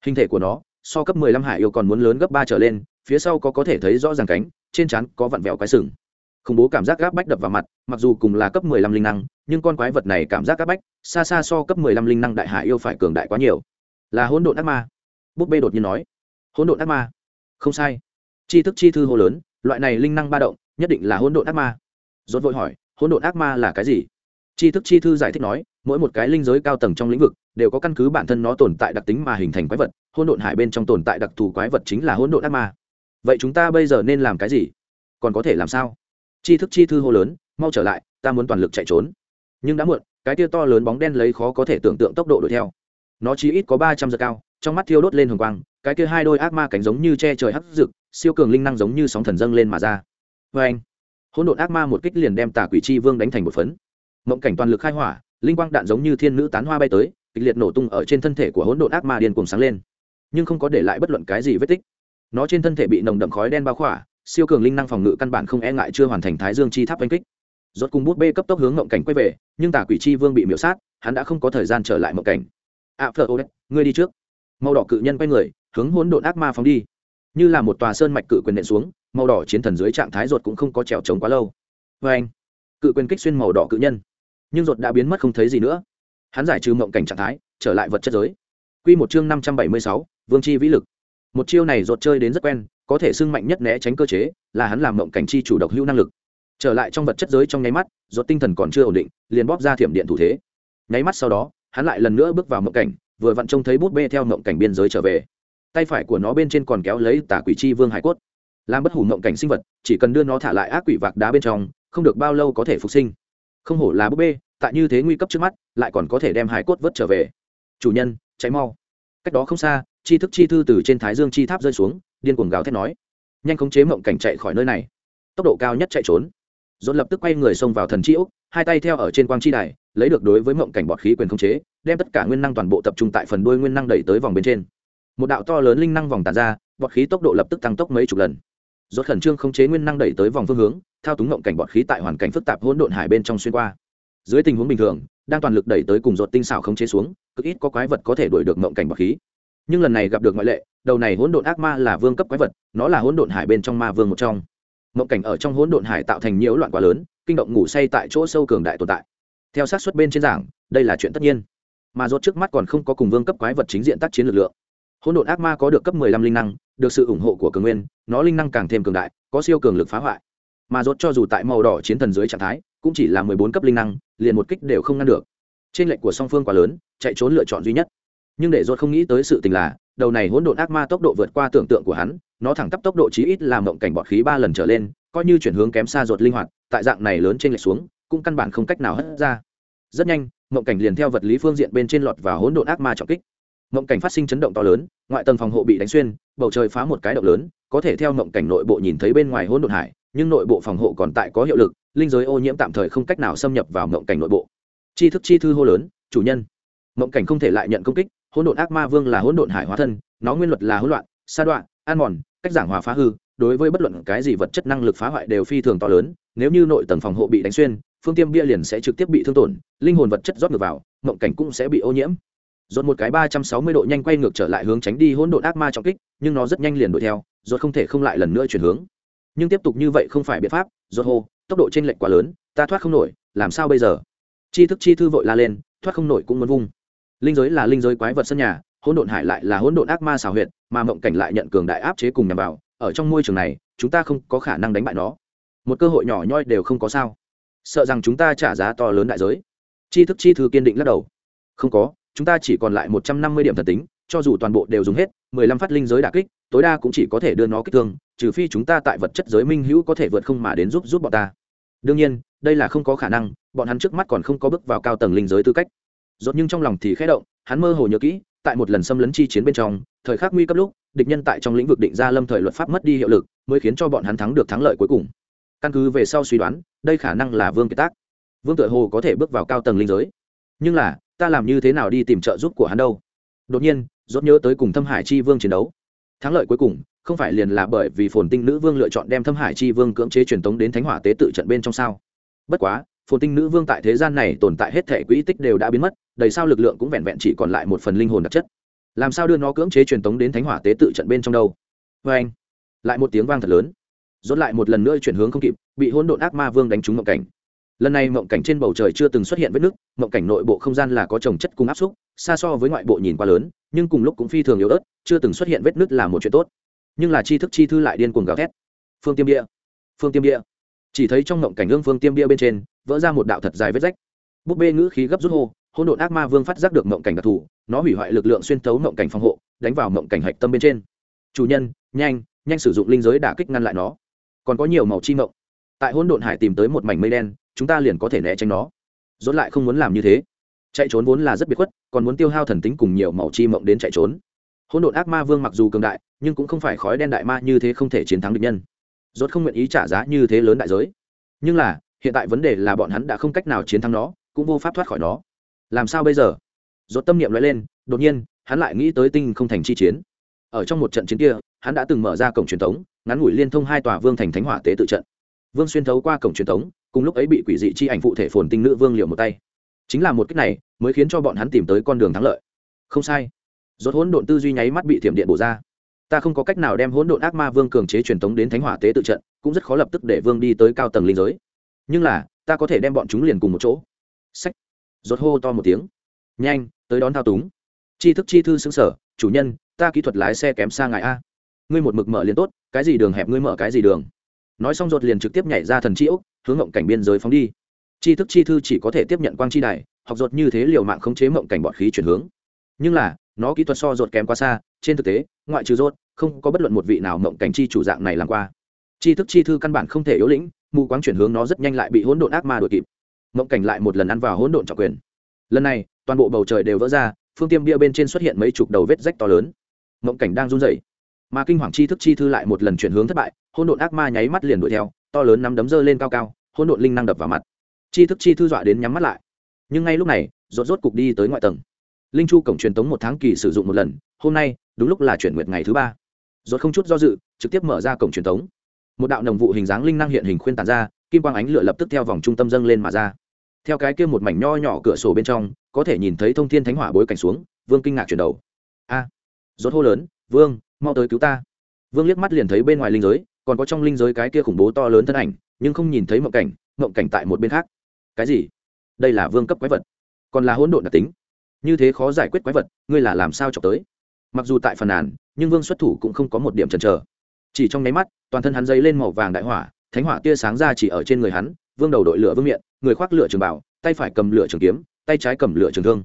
Hình thể của nó, so cấp 15 hải yêu còn muốn lớn gấp ba trở lên, phía sau có có thể thấy rõ ràng cánh, trên trán có vặn vẹo cái sừng khủng bố cảm giác gáp bách đập vào mặt, mặc dù cùng là cấp 15 linh năng, nhưng con quái vật này cảm giác gáp bách, xa xa so cấp 15 linh năng đại hải yêu phải cường đại quá nhiều. Là hỗn độn ác ma. Búp bê đột nhiên nói. Hỗn độn ác ma. Không sai. Chi thức chi thư hô lớn, loại này linh năng ba động, nhất định là hỗn độn ác ma. Rốt vội hỏi, hỗn độn ác ma là cái gì? Chi thức chi thư giải thích nói, mỗi một cái linh giới cao tầng trong lĩnh vực đều có căn cứ bản thân nó tồn tại đặc tính mà hình thành quái vật, hỗn độn hải bên trong tồn tại đặc thù quái vật chính là hỗn độn ác ma. Vậy chúng ta bây giờ nên làm cái gì? Còn có thể làm sao? Chi thức chi thư hô lớn, mau trở lại, ta muốn toàn lực chạy trốn. Nhưng đã muộn, cái tia to lớn bóng đen lấy khó có thể tưởng tượng tốc độ đuổi theo. Nó chỉ ít có ba trăm giờ cao, trong mắt thiêu đốt lên hồng quang, cái kia hai đôi ác ma cánh giống như che trời hắc rực siêu cường linh năng giống như sóng thần dâng lên mà ra. Vê anh, hỗn độn ác ma một kích liền đem tà quỷ chi vương đánh thành một phấn. Mộng cảnh toàn lực khai hỏa, linh quang đạn giống như thiên nữ tán hoa bay tới, kịch liệt nổ tung ở trên thân thể của hỗn độn ác ma điên cuồng sáng lên. Nhưng không có để lại bất luận cái gì vết tích. Nó trên thân thể bị nồng đậm khói đen bao khỏa siêu cường linh năng phòng ngự căn bản không e ngại chưa hoàn thành thái dương chi tháp oanh kích. Rốt cùng bút bê cấp tốc hướng ngộng cảnh quay về, nhưng tà quỷ chi vương bị miễu sát, hắn đã không có thời gian trở lại ngộng cảnh. À, Ạ phờ ô đấy ngươi đi trước. Màu đỏ cự nhân quay người, hướng hỗn độn ác ma phóng đi. Như là một tòa sơn mạch cự quyền nện xuống, màu đỏ chiến thần dưới trạng thái rột cũng không có trèo trống quá lâu. Vê anh, cự quyền kích xuyên màu đỏ cự nhân. Nhưng rột đã biến mất không thấy gì nữa. Hắn giải trừ mộng cảnh trạng thái, trở lại vật chất giới. Q một chương năm trăm bảy mươi sáu, vương chi vĩ lực. Một chiêu này rột chơi đến rất quen có thể xưng mạnh nhất né tránh cơ chế, là hắn làm mộng cảnh chi chủ độc hữu năng lực. Trở lại trong vật chất giới trong nháy mắt ruột tinh thần còn chưa ổn định, liền bóp ra thiểm điện thủ thế. Nháy mắt sau đó, hắn lại lần nữa bước vào mộng cảnh, vừa vặn trông thấy bút bê theo mộng cảnh biên giới trở về. Tay phải của nó bên trên còn kéo lấy tà quỷ chi vương hải cốt. Làm bất hủ mộng cảnh sinh vật, chỉ cần đưa nó thả lại ác quỷ vạc đá bên trong, không được bao lâu có thể phục sinh. Không hổ là búp bê, tại như thế nguy cấp trước mắt, lại còn có thể đem hải cốt vớt trở về. Chủ nhân cháy mau. Cách đó không xa, chi thức chi thư từ trên thái dương chi tháp rơi xuống điên cuồng gào thét nói, nhanh khống chế mộng cảnh chạy khỏi nơi này. Tốc độ cao nhất chạy trốn. Dồn lập tức quay người xông vào thần chi úc hai tay theo ở trên quang chi đài, lấy được đối với mộng cảnh bọt khí quyền khống chế, đem tất cả nguyên năng toàn bộ tập trung tại phần đuôi nguyên năng đẩy tới vòng bên trên. Một đạo to lớn linh năng vòng tàn ra, bọt khí tốc độ lập tức tăng tốc mấy chục lần. Rốt khẩn trương khống chế nguyên năng đẩy tới vòng phương hướng, thao túng mộng cảnh bọt khí tại hoàn cảnh phức tạp hỗn độn hải bên trong xuyên qua. Dưới tình huống bình thường, đang toàn lực đẩy tới cùng rột tinh xảo khống chế xuống, cực ít có quái vật có thể đuổi được mộng cảnh bọt khí. Nhưng lần này gặp được ngoại lệ đầu này hỗn độn ác ma là vương cấp quái vật, nó là hỗn độn hải bên trong ma vương một trong. Mộng cảnh ở trong hỗn độn hải tạo thành nhiễu loạn quá lớn, kinh động ngủ say tại chỗ sâu cường đại tồn tại. Theo sát xuất bên trên giảng, đây là chuyện tất nhiên. Mà rốt trước mắt còn không có cùng vương cấp quái vật chính diện tác chiến lực lượng. Hỗn độn ác ma có được cấp 15 linh năng, được sự ủng hộ của cường nguyên, nó linh năng càng thêm cường đại, có siêu cường lực phá hoại. Mà rốt cho dù tại màu đỏ chiến thần dưới trạng thái, cũng chỉ là 14 cấp linh năng, liền một kích đều không ngăn được. Trên lệnh của song phương quá lớn, chạy trốn lựa chọn duy nhất nhưng để rốt không nghĩ tới sự tình là, đầu này hỗn độn ác ma tốc độ vượt qua tưởng tượng của hắn, nó thẳng tắp tốc độ chí ít làm mộng cảnh bọt khí ba lần trở lên, coi như chuyển hướng kém xa rốt linh hoạt, tại dạng này lớn trên lệch xuống, cũng căn bản không cách nào hất ra. Rất nhanh, mộng cảnh liền theo vật lý phương diện bên trên lọt vào hỗn độn ác ma trọng kích. Mộng cảnh phát sinh chấn động to lớn, ngoại tầng phòng hộ bị đánh xuyên, bầu trời phá một cái động lớn, có thể theo mộng cảnh nội bộ nhìn thấy bên ngoài hỗn độn hải, nhưng nội bộ phòng hộ còn tại có hiệu lực, linh giới ô nhiễm tạm thời không cách nào xâm nhập vào mộng cảnh nội bộ. Chi thức chi thư hô lớn, chủ nhân! Mộng cảnh không thể lại nhận công kích, hỗn độn ác ma vương là hỗn độn hải hóa thân, nó nguyên luật là hỗn loạn, sa đoạn an mòn, cách giảng hòa phá hư, đối với bất luận cái gì vật chất năng lực phá hoại đều phi thường to lớn, nếu như nội tầng phòng hộ bị đánh xuyên, phương tiêm bia liền sẽ trực tiếp bị thương tổn, linh hồn vật chất rót ngược vào, mộng cảnh cũng sẽ bị ô nhiễm. Dồn một cái ba trăm sáu mươi độ nhanh quay ngược trở lại hướng tránh đi hỗn độn ác ma trọng kích, nhưng nó rất nhanh liền đuổi theo dột không thể không lại lần nữa chuyển hướng. Nhưng tiếp tục như vậy không phải biện pháp dột hô, tốc độ t r ê n lệch quá lớn, ta thoát không nổi, làm sao bây giờ? Chi thức chi thư vội la lên, thoát không nổi cũng muốn vung linh giới là linh giới quái vật sân nhà, hỗn độn hải lại là hỗn độn ác ma xào huyệt, mà mộng cảnh lại nhận cường đại áp chế cùng nhằm vào, ở trong môi trường này, chúng ta không có khả năng đánh bại nó. Một cơ hội nhỏ nhoi đều không có sao. Sợ rằng chúng ta trả giá to lớn đại giới. Chi thức chi thư kiên định lắc đầu. Không có, chúng ta chỉ còn lại một trăm năm mươi điểm thần tính, cho dù toàn bộ đều dùng hết, mười lăm phát linh giới đà kích, tối đa cũng chỉ có thể đưa nó kích thương, trừ phi chúng ta tại vật chất giới minh hữu có thể vượt không mà đến giúp giúp bọn ta. Đương nhiên, đây là không có khả năng, bọn hắn trước mắt còn không có bước vào cao tầng linh giới tư cách dốt nhưng trong lòng thì khẽ động, hắn mơ hồ nhớ kỹ, tại một lần xâm lấn chi chiến bên trong, thời khắc nguy cấp lúc, địch nhân tại trong lĩnh vực định ra lâm thời luật pháp mất đi hiệu lực, mới khiến cho bọn hắn thắng được thắng lợi cuối cùng. Căn cứ về sau suy đoán, đây khả năng là vương kiệt tác. Vương tự hồ có thể bước vào cao tầng linh giới. Nhưng là, ta làm như thế nào đi tìm trợ giúp của hắn đâu? Đột nhiên dốt nhớ tới cùng thâm hải chi vương chiến đấu. Thắng lợi cuối cùng, không phải liền là bởi vì phồn tinh nữ vương lựa chọn đem thâm hải chi vương cưỡng chế truyền tống đến thánh hỏa tế tự trận bên trong sao? Bất quá phồn tinh nữ vương tại thế gian này tồn tại hết thể quỹ tích đều đã biến mất, đầy sao lực lượng cũng vẹn vẹn chỉ còn lại một phần linh hồn đặc chất. Làm sao đưa nó cưỡng chế truyền tống đến thánh hỏa tế tự trận bên trong đâu? Vê anh, lại một tiếng vang thật lớn. Dốt lại một lần nữa chuyển hướng không kịp, bị hỗn độn ác ma vương đánh trúng mộng cảnh. Lần này mộng cảnh trên bầu trời chưa từng xuất hiện vết nứt, mộng cảnh nội bộ không gian là có trồng chất cung áp xúc, xa so với ngoại bộ nhìn quá lớn, nhưng cùng lúc cũng phi thường yếu ớt, chưa từng xuất hiện vết nứt là một chuyện tốt. Nhưng là chi thức chi thư lại điên cuồng gào thét. Phương tiêm địa, phương tiêm địa chỉ thấy trong ngộng cảnh ương phương tiêm bia bên trên, vỡ ra một đạo thật dài vết rách. Búp bê ngữ khí gấp rút hô hôn độn ác ma vương phát giác được ngộng cảnh đặc thù, nó hủy hoại lực lượng xuyên thấu ngộng cảnh phòng hộ, đánh vào ngộng cảnh hạch tâm bên trên. Chủ nhân, nhanh nhanh sử dụng linh giới đả kích ngăn lại nó. Còn có nhiều màu chi ngộng. Tại hôn độn hải tìm tới một mảnh mây đen, chúng ta liền có thể né tránh nó. Dốt lại không muốn làm như thế. Chạy trốn vốn là rất biệt khuất, còn muốn tiêu hao thần tính cùng nhiều màu chi mộng đến chạy trốn. Hỗn độn ác ma vương mặc dù cường đại, nhưng cũng không phải khói đen đại ma như thế không thể chiến thắng địch nhân rốt không nguyện ý trả giá như thế lớn đại giới. Nhưng là, hiện tại vấn đề là bọn hắn đã không cách nào chiến thắng nó, cũng vô pháp thoát khỏi nó. Làm sao bây giờ? Rốt tâm niệm lóe lên, đột nhiên, hắn lại nghĩ tới tinh không thành chi chiến. Ở trong một trận chiến kia, hắn đã từng mở ra cổng truyền thống, ngắn ngủi liên thông hai tòa vương thành thánh hỏa tế tự trận. Vương xuyên thấu qua cổng truyền thống, cùng lúc ấy bị quỷ dị chi ảnh phụ thể phồn tinh nữ vương liệu một tay. Chính là một cách này, mới khiến cho bọn hắn tìm tới con đường thắng lợi. Không sai. Rốt hỗn độn tư duy nháy mắt bị thiểm điện bổ ra ta không có cách nào đem hỗn độn ác ma vương cường chế truyền tống đến thánh hỏa tế tự trận, cũng rất khó lập tức để vương đi tới cao tầng linh giới. Nhưng là, ta có thể đem bọn chúng liền cùng một chỗ. Sách rốt hô to một tiếng. Nhanh, tới đón thao túng. Chi thức chi thư xứng sở, chủ nhân, ta kỹ thuật lái xe kém xa ngài a. Ngươi một mực mở liền tốt, cái gì đường hẹp ngươi mở cái gì đường. Nói xong rột liền trực tiếp nhảy ra thần chi hướng ngộng cảnh biên giới phóng đi. Chi thức chi thư chỉ có thể tiếp nhận quang chi đài, học rột như thế liều mạng khống chế mộng cảnh bọn khí chuyển hướng. Nhưng là, nó kỹ thuật so rột kém quá xa, trên thực tế, ngoại trừ rột không có bất luận một vị nào mộng cảnh chi chủ dạng này làm qua. Chi thức chi thư căn bản không thể yếu lĩnh, mù quáng chuyển hướng nó rất nhanh lại bị hỗn độn ác ma đuổi kịp. Mộng cảnh lại một lần ăn vào hỗn độn trọng quyền. Lần này, toàn bộ bầu trời đều vỡ ra, phương tiêm bia bên trên xuất hiện mấy chục đầu vết rách to lớn. Mộng cảnh đang run rẩy. Mà kinh hoàng chi thức chi thư lại một lần chuyển hướng thất bại, hỗn độn ác ma nháy mắt liền đuổi theo, to lớn nắm đấm dơ lên cao cao, hỗn độn linh năng đập vào mặt. Chi thức chi thư dọa đến nhắm mắt lại. Nhưng ngay lúc này, rốt rốt cục đi tới ngoại tầng. Linh chu cổng truyền tống một tháng kỳ sử dụng một lần, hôm nay, đúng lúc là chuyển nguyệt ngày thứ ba rốt không chút do dự, trực tiếp mở ra cổng truyền tống một đạo nồng vụ hình dáng linh năng hiện hình khuyên tàn ra, kim quang ánh lửa lập tức theo vòng trung tâm dâng lên mà ra. Theo cái kia một mảnh nho nhỏ cửa sổ bên trong, có thể nhìn thấy thông thiên thánh hỏa bối cảnh xuống, vương kinh ngạc chuyển đầu. A, rốt hô lớn, vương, mau tới cứu ta. Vương liếc mắt liền thấy bên ngoài linh giới, còn có trong linh giới cái kia khủng bố to lớn thân ảnh, nhưng không nhìn thấy mộng cảnh mộng cảnh tại một bên khác. Cái gì? Đây là vương cấp quái vật? Còn là hỗn độn đặc tính? Như thế khó giải quyết quái vật, ngươi là làm sao chọc tới? Mặc dù tại phần nàn nhưng vương xuất thủ cũng không có một điểm chần chờ. Chỉ trong nháy mắt, toàn thân hắn dấy lên màu vàng đại hỏa, thánh hỏa tia sáng ra chỉ ở trên người hắn, vương đầu đội lửa vương miệng, người khoác lửa trường bảo, tay phải cầm lửa trường kiếm, tay trái cầm lửa trường thương.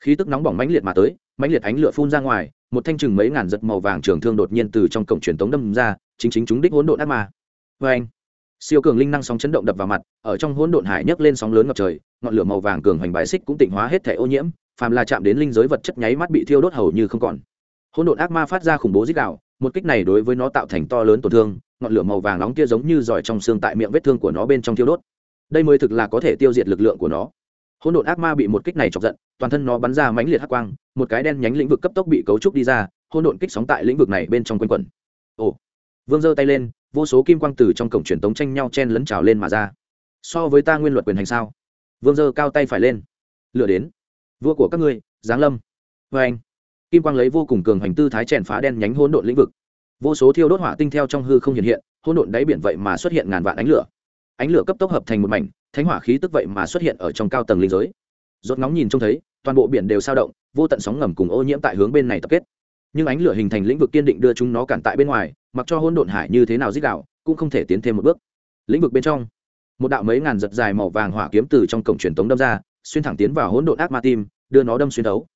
Khí tức nóng bỏng mãnh liệt mà tới, mãnh liệt ánh lửa phun ra ngoài, một thanh chừng mấy ngàn giật màu vàng trường thương đột nhiên từ trong cổng truyền tống đâm ra, chính chính chúng đích hỗn độn ác ma. Vê anh siêu cường linh năng sóng chấn động đập vào mặt, ở trong hỗn độn hải nhấc lên sóng lớn ngập trời, ngọn lửa màu vàng cường hoành bài xích cũng tịnh hóa hết thể ô nhiễm, phàm là chạm đến linh giới vật chất nháy mắt bị thiêu đốt hầu như không còn hỗn độn ác ma phát ra khủng bố dích đạo, một kích này đối với nó tạo thành to lớn tổn thương, ngọn lửa màu vàng nóng kia giống như giỏi trong xương tại miệng vết thương của nó bên trong thiêu đốt. Đây mới thực là có thể tiêu diệt lực lượng của nó. Hỗn độn ác ma bị một kích này chọc giận, toàn thân nó bắn ra mãnh liệt hắc quang, một cái đen nhánh lĩnh vực cấp tốc bị cấu trúc đi ra, hỗn độn kích sóng tại lĩnh vực này bên trong quanh quẩn. Ồ. Vương giơ tay lên, vô số kim quang từ trong cổng truyền tống tranh nhau chen lấn trào lên mà ra. So với ta nguyên luật quyền hành sao? Vương giơ cao tay phải lên. Lựa đến. Vua của các ngươi, giáng lâm. Vê anh kim quang lấy vô cùng cường hành tư thái chèn phá đen nhánh hỗn độn lĩnh vực. Vô số thiêu đốt hỏa tinh theo trong hư không hiện hiện, hỗn độn đáy biển vậy mà xuất hiện ngàn vạn ánh lửa. Ánh lửa cấp tốc hợp thành một mảnh, thánh hỏa khí tức vậy mà xuất hiện ở trong cao tầng linh giới. Rốt ngóng nhìn trông thấy, toàn bộ biển đều sao động, vô tận sóng ngầm cùng ô nhiễm tại hướng bên này tập kết. Nhưng ánh lửa hình thành lĩnh vực kiên định đưa chúng nó cản tại bên ngoài, mặc cho hỗn độn hải như thế nào dích đạo, cũng không thể tiến thêm một bước. Lĩnh vực bên trong, một đạo mấy ngàn giật dài màu vàng hỏa kiếm từ trong cổng truyền tống đâm ra, xuyên thẳng tiến vào hỗn độn ác ma tim, đưa nó đâm xuyên đấu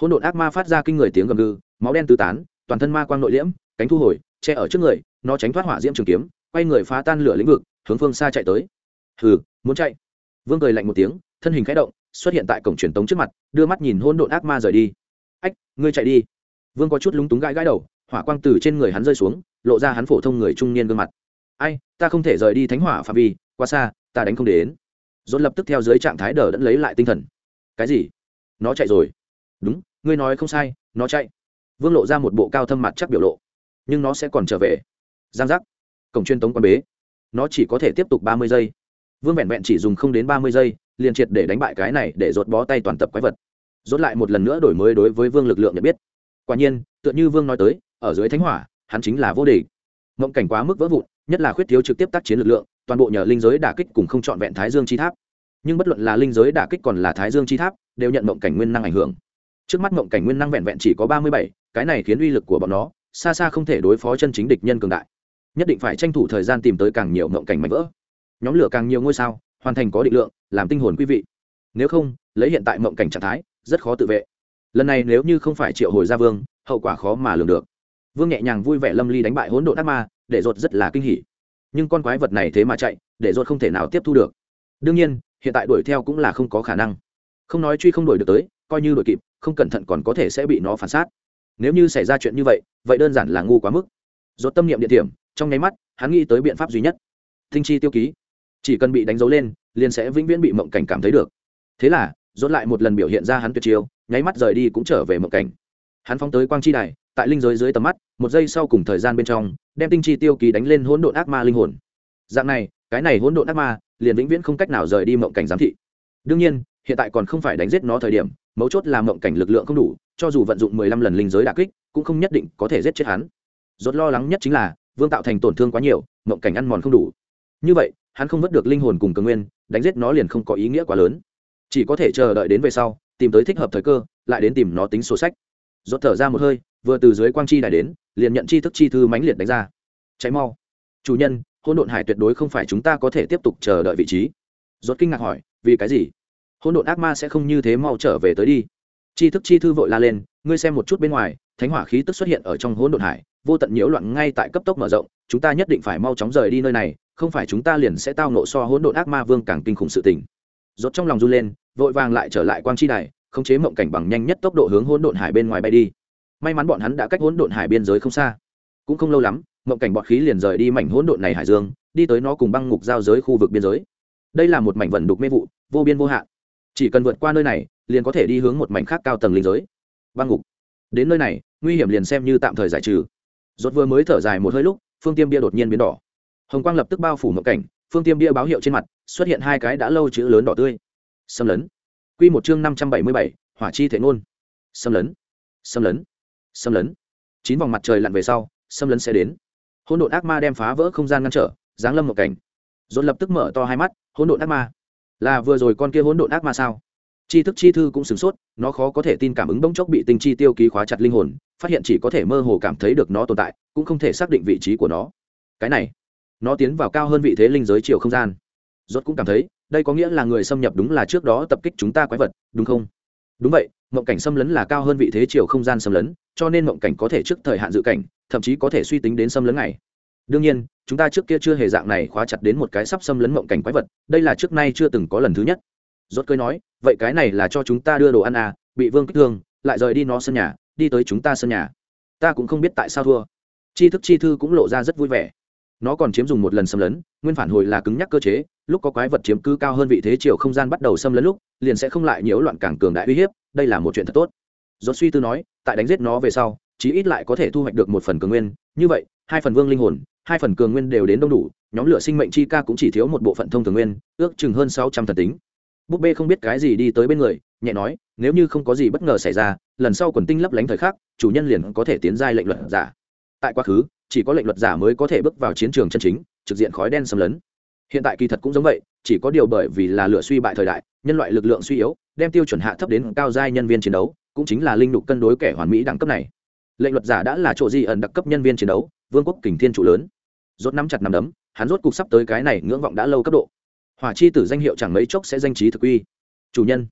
hỗn độn ác ma phát ra kinh người tiếng gầm gừ, máu đen tứ tán, toàn thân ma quang nội liễm, cánh thu hồi, che ở trước người, nó tránh thoát hỏa diễm trường kiếm, quay người phá tan lửa lĩnh vực, hướng phương xa chạy tới. Hừ, muốn chạy. Vương cười lạnh một tiếng, thân hình khẽ động, xuất hiện tại cổng truyền tống trước mặt, đưa mắt nhìn hỗn độn ác ma rời đi. Ách, ngươi chạy đi. Vương có chút lúng túng gãi gãi đầu, hỏa quang từ trên người hắn rơi xuống, lộ ra hắn phổ thông người trung niên gương mặt. Ai, ta không thể rời đi thánh hỏa phạm vi, quá xa, ta đánh không đến. Dồn lập tức theo dưới trạng thái đờ đẫn lấy lại tinh thần. Cái gì? Nó chạy rồi đúng, ngươi nói không sai, nó chạy. Vương lộ ra một bộ cao thâm mặt chắc biểu lộ. Nhưng nó sẽ còn trở về. Giang giác. Cổng truyền tống quan bế. Nó chỉ có thể tiếp tục ba mươi giây. Vương vẹn vẹn chỉ dùng không đến ba mươi giây, liền triệt để đánh bại cái này để rột bó tay toàn tập quái vật. Rốt lại một lần nữa đổi mới đối với vương lực lượng nhận biết. Quả nhiên, tựa như vương nói tới, ở dưới thánh hỏa, hắn chính là vô địch. Mộng cảnh quá mức vỡ vụn, nhất là khuyết thiếu trực tiếp tác chiến lực lượng, toàn bộ nhờ linh giới đả kích cùng không chọn vẹn thái dương chi tháp. Nhưng bất luận là linh giới đả kích còn là thái dương chi tháp, đều nhận mộng cảnh nguyên năng ảnh hưởng trước mắt mộng cảnh nguyên năng vẹn vẹn chỉ có ba mươi bảy, cái này khiến uy lực của bọn nó xa xa không thể đối phó chân chính địch nhân cường đại. Nhất định phải tranh thủ thời gian tìm tới càng nhiều mộng cảnh mạnh vỡ. Nhóm lửa càng nhiều ngôi sao, hoàn thành có định lượng, làm tinh hồn quý vị. Nếu không, lấy hiện tại mộng cảnh trạng thái, rất khó tự vệ. Lần này nếu như không phải triệu hồi gia vương, hậu quả khó mà lường được. Vương nhẹ nhàng vui vẻ lâm ly đánh bại hỗn độn ác ma, để rột rất là kinh hỉ. Nhưng con quái vật này thế mà chạy, để rột không thể nào tiếp thu được. Đương nhiên, hiện tại đuổi theo cũng là không có khả năng. Không nói truy không đuổi được tới coi như đội kịp, không cẩn thận còn có thể sẽ bị nó phản sát nếu như xảy ra chuyện như vậy vậy đơn giản là ngu quá mức. Rột tâm niệm địa điểm, trong nháy mắt, hắn nghĩ tới biện pháp duy nhất. Thinh chi tiêu ký. Chỉ cần bị đánh dấu lên, liền sẽ vĩnh viễn bị mộng cảnh cảm thấy được. Thế là, rốt lại một lần biểu hiện ra hắn tuyệt chiêu, nháy mắt rời đi cũng trở về mộng cảnh. Hắn phóng tới quang chi đài, tại linh giới dưới tầm mắt, một giây sau cùng thời gian bên trong, đem tinh chi tiêu ký đánh lên hỗn độn ác ma linh hồn. Dạng này, cái này hỗn độn ác ma, liền vĩnh viễn không cách nào rời đi mộng cảnh giám thị. Đương nhiên, hiện tại còn không phải đánh giết nó thời điểm mấu chốt là mộng cảnh lực lượng không đủ, cho dù vận dụng mười lăm lần linh giới đà kích, cũng không nhất định có thể giết chết hắn. Rốt lo lắng nhất chính là, vương tạo thành tổn thương quá nhiều, mộng cảnh ăn mòn không đủ. Như vậy, hắn không vớt được linh hồn cùng cường nguyên, đánh giết nó liền không có ý nghĩa quá lớn. Chỉ có thể chờ đợi đến về sau, tìm tới thích hợp thời cơ, lại đến tìm nó tính sổ sách. Rốt thở ra một hơi, vừa từ dưới quang chi đài đến, liền nhận chi thức chi thư mãnh liệt đánh ra. Cháy mau. Chủ nhân hôn độn hải tuyệt đối không phải chúng ta có thể tiếp tục chờ đợi vị trí. Rốt kinh ngạc hỏi, vì cái gì? Hỗn độn ác ma sẽ không như thế mau trở về tới đi. Chi thức chi thư vội la lên, ngươi xem một chút bên ngoài, thánh hỏa khí tức xuất hiện ở trong hỗn độn hải, vô tận nhiễu loạn ngay tại cấp tốc mở rộng, chúng ta nhất định phải mau chóng rời đi nơi này, không phải chúng ta liền sẽ tao nộ so hỗn độn ác ma vương càng kinh khủng sự tình. Rốt trong lòng run lên, vội vàng lại trở lại quang chi đài, khống chế mộng cảnh bằng nhanh nhất tốc độ hướng hỗn độn hải bên ngoài bay đi. May mắn bọn hắn đã cách hỗn độn hải biên giới không xa. Cũng không lâu lắm, mộng cảnh bọt khí liền rời đi mảnh hỗn độn này hải dương, đi tới nó cùng băng ngục giao giới khu vực biên giới. Đây là một mảnh vận đục mê vụ, vô biên vô hạn chỉ cần vượt qua nơi này, liền có thể đi hướng một mảnh khác cao tầng linh giới. Băng ngục. Đến nơi này, nguy hiểm liền xem như tạm thời giải trừ. Rốt vừa mới thở dài một hơi lúc, phương tiêm bia đột nhiên biến đỏ. Hồng quang lập tức bao phủ mộng cảnh, phương tiêm bia báo hiệu trên mặt, xuất hiện hai cái đã lâu chữ lớn đỏ tươi. Xâm lấn. Quy một chương năm trăm bảy mươi bảy, hỏa chi thể ngôn. Xâm lấn. Xâm lấn. Xâm lấn. Chín vòng mặt trời lặn về sau, xâm lấn sẽ đến. Hỗn độn ác ma đem phá vỡ không gian ngăn trở, giáng lâm mộng cảnh. Dồn lập tức mở to hai mắt, hỗn độn ác ma là vừa rồi con kia hỗn độn ác ma sao? Chi thức chi thư cũng sửng sốt, nó khó có thể tin cảm ứng bỗng chốc bị tinh chi tiêu ký khóa chặt linh hồn, phát hiện chỉ có thể mơ hồ cảm thấy được nó tồn tại, cũng không thể xác định vị trí của nó. Cái này, nó tiến vào cao hơn vị thế linh giới chiều không gian. Rốt cũng cảm thấy, đây có nghĩa là người xâm nhập đúng là trước đó tập kích chúng ta quái vật, đúng không? Đúng vậy, mộng cảnh xâm lấn là cao hơn vị thế chiều không gian xâm lấn, cho nên mộng cảnh có thể trước thời hạn dự cảnh, thậm chí có thể suy tính đến xâm lấn này đương nhiên chúng ta trước kia chưa hề dạng này khóa chặt đến một cái sắp xâm lấn mộng cảnh quái vật, đây là trước nay chưa từng có lần thứ nhất. Rốt cười nói, vậy cái này là cho chúng ta đưa đồ ăn à bị vương kích thương, lại rời đi nó sân nhà, đi tới chúng ta sân nhà. Ta cũng không biết tại sao thua. Chi thức chi thư cũng lộ ra rất vui vẻ. Nó còn chiếm dùng một lần xâm lấn, nguyên phản hồi là cứng nhắc cơ chế, lúc có quái vật chiếm cứ cao hơn vị thế chiều không gian bắt đầu xâm lấn lúc, liền sẽ không lại nhiễu loạn càng cường đại uy hiếp, đây là một chuyện thật tốt. Do suy tư nói, tại đánh giết nó về sau, chí ít lại có thể thu hoạch được một phần cường nguyên, như vậy, hai phần vương linh hồn hai phần cường nguyên đều đến đông đủ, nhóm lửa sinh mệnh chi ca cũng chỉ thiếu một bộ phận thông thường nguyên, ước chừng hơn sáu trăm thần tính. Búp bê không biết cái gì đi tới bên người, nhẹ nói, nếu như không có gì bất ngờ xảy ra, lần sau quần tinh lấp lánh thời khắc, chủ nhân liền có thể tiến giai lệnh luật giả. Tại quá khứ, chỉ có lệnh luật giả mới có thể bước vào chiến trường chân chính, trực diện khói đen xâm lấn. Hiện tại kỳ thật cũng giống vậy, chỉ có điều bởi vì là lửa suy bại thời đại, nhân loại lực lượng suy yếu, đem tiêu chuẩn hạ thấp đến cao giai nhân viên chiến đấu, cũng chính là linh lục cân đối kẻ hoàn mỹ đẳng cấp này. Lệnh luật giả đã là chỗ di ẩn đặc cấp nhân viên chiến đấu, vương quốc kình thiên trụ lớn rốt nắm chặt nắm đấm, hắn rốt cục sắp tới cái này ngưỡng vọng đã lâu cấp độ. Hỏa chi tử danh hiệu chẳng mấy chốc sẽ danh trí thực uy. Chủ nhân,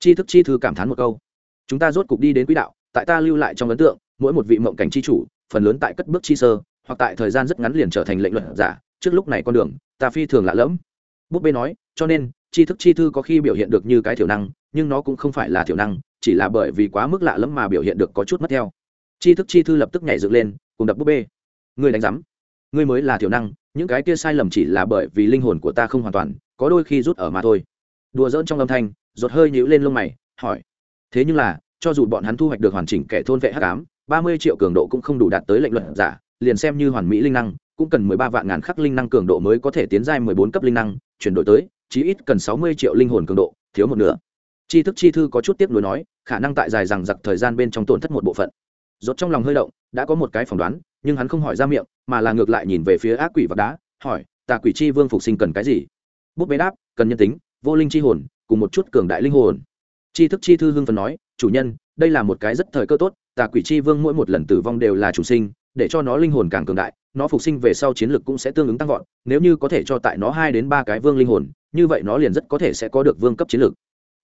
chi thức chi thư cảm thán một câu. Chúng ta rốt cục đi đến quỹ đạo, tại ta lưu lại trong ấn tượng, mỗi một vị mộng cảnh chi chủ, phần lớn tại cất bước chi sơ, hoặc tại thời gian rất ngắn liền trở thành lệnh luận giả, trước lúc này con đường, ta phi thường lạ lẫm. Búp bê nói, cho nên, chi thức chi thư có khi biểu hiện được như cái thiểu năng, nhưng nó cũng không phải là thiểu năng, chỉ là bởi vì quá mức lạ lẫm mà biểu hiện được có chút mất theo. Chi thức chi thư lập tức nhảy dựng lên, cùng đập búp bê. Người đánh giám ngươi mới là thiểu năng, những cái kia sai lầm chỉ là bởi vì linh hồn của ta không hoàn toàn, có đôi khi rút ở mà thôi. Đùa dỡn trong âm thanh giọt hơi nhíu lên lông mày, hỏi. Thế nhưng là, cho dù bọn hắn thu hoạch được hoàn chỉnh kẻ thôn vệ hắc ám, ba mươi triệu cường độ cũng không đủ đạt tới lệnh luận giả, liền xem như hoàn mỹ linh năng, cũng cần mười ba vạn ngàn khắc linh năng cường độ mới có thể tiến giai mười bốn cấp linh năng, chuyển đổi tới, chí ít cần sáu mươi triệu linh hồn cường độ, thiếu một nửa. Tri thức chi thư có chút tiếp nối nói, khả năng tại dài rằng giặc thời gian bên trong tổn thất một bộ phận. Rốt trong lòng hơi động, đã có một cái phỏng đoán nhưng hắn không hỏi ra miệng, mà là ngược lại nhìn về phía ác quỷ và đá, hỏi, tà quỷ chi vương phục sinh cần cái gì? Bút bế đáp, cần nhân tính, vô linh chi hồn, cùng một chút cường đại linh hồn. Chi thức chi thư hưng phần nói, chủ nhân, đây là một cái rất thời cơ tốt, tà quỷ chi vương mỗi một lần tử vong đều là chủ sinh, để cho nó linh hồn càng cường đại, nó phục sinh về sau chiến lực cũng sẽ tương ứng tăng vọt, nếu như có thể cho tại nó hai đến ba cái vương linh hồn, như vậy nó liền rất có thể sẽ có được vương cấp chiến lực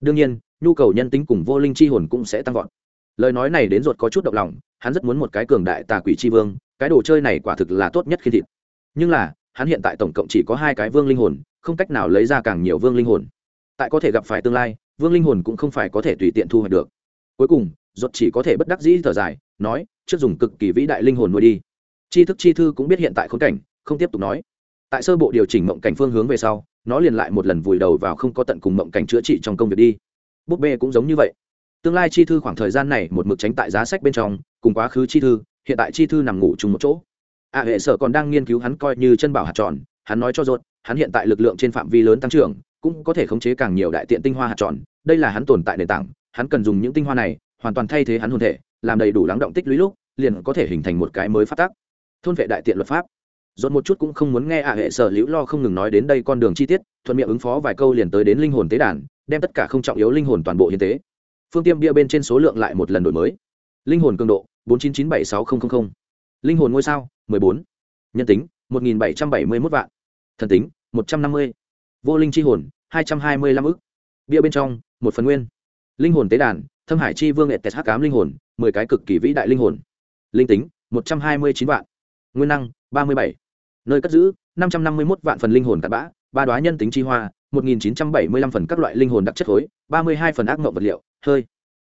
đương nhiên, nhu cầu nhân tính cùng vô linh chi hồn cũng sẽ tăng vọt. Lời nói này đến ruột có chút động lòng, hắn rất muốn một cái cường đại tà quỷ chi vương cái đồ chơi này quả thực là tốt nhất khi thịt. Nhưng là, hắn hiện tại tổng cộng chỉ có hai cái vương linh hồn, không cách nào lấy ra càng nhiều vương linh hồn. Tại có thể gặp phải tương lai, vương linh hồn cũng không phải có thể tùy tiện thu hoạch được. Cuối cùng, ruột chỉ có thể bất đắc dĩ thở dài, nói, trước dùng cực kỳ vĩ đại linh hồn nuôi đi. Chi thức chi thư cũng biết hiện tại khốn cảnh, không tiếp tục nói. Tại sơ bộ điều chỉnh mộng cảnh phương hướng về sau, nó liền lại một lần vùi đầu vào không có tận cùng mộng cảnh chữa trị trong công việc đi. Búp bê cũng giống như vậy. Tương lai chi thư khoảng thời gian này một mực tránh tại giá sách bên trong, cùng quá khứ chi thư hiện tại chi thư nằm ngủ chung một chỗ. A hệ sở còn đang nghiên cứu hắn coi như chân bảo hạt tròn, hắn nói cho rốt hắn hiện tại lực lượng trên phạm vi lớn tăng trưởng, cũng có thể khống chế càng nhiều đại tiện tinh hoa hạt tròn, đây là hắn tồn tại nền tảng, hắn cần dùng những tinh hoa này, hoàn toàn thay thế hắn hồn thể, làm đầy đủ lắng động tích lũy lúc, liền có thể hình thành một cái mới phát tác thôn vệ đại tiện luật pháp. Dồn một chút cũng không muốn nghe ạ hệ sở liễu lo không ngừng nói đến đây con đường chi tiết, thuận miệng ứng phó vài câu liền tới đến linh hồn tế đàn, đem tất cả không trọng yếu linh hồn toàn bộ hiến tế. Phương tiêm bia bên trên số lượng lại một lần đổi mới. Linh hồn cường độ bốn chín chín bảy sáu nghìn linh hồn ngôi sao, mười bốn. Nhân tính, một nghìn bảy trăm bảy mươi mốt vạn. Thần tính, một trăm năm mươi. Vô linh chi hồn, hai trăm hai mươi lăm ức. Bia bên trong, một phần nguyên. Linh hồn tế đàn, thâm hải chi vương nghệ tes hắc cám linh hồn, mười cái cực kỳ vĩ đại linh hồn. Linh tính, một trăm hai mươi chín vạn. Nguyên năng, ba mươi bảy. Nơi cất giữ, năm trăm năm mươi một vạn phần linh hồn cặn bã, ba đoá nhân tính chi hoa, một nghìn chín trăm bảy mươi lăm phần các loại linh hồn đặc chất khối, ba mươi hai phần ác mộng vật liệu, hơi.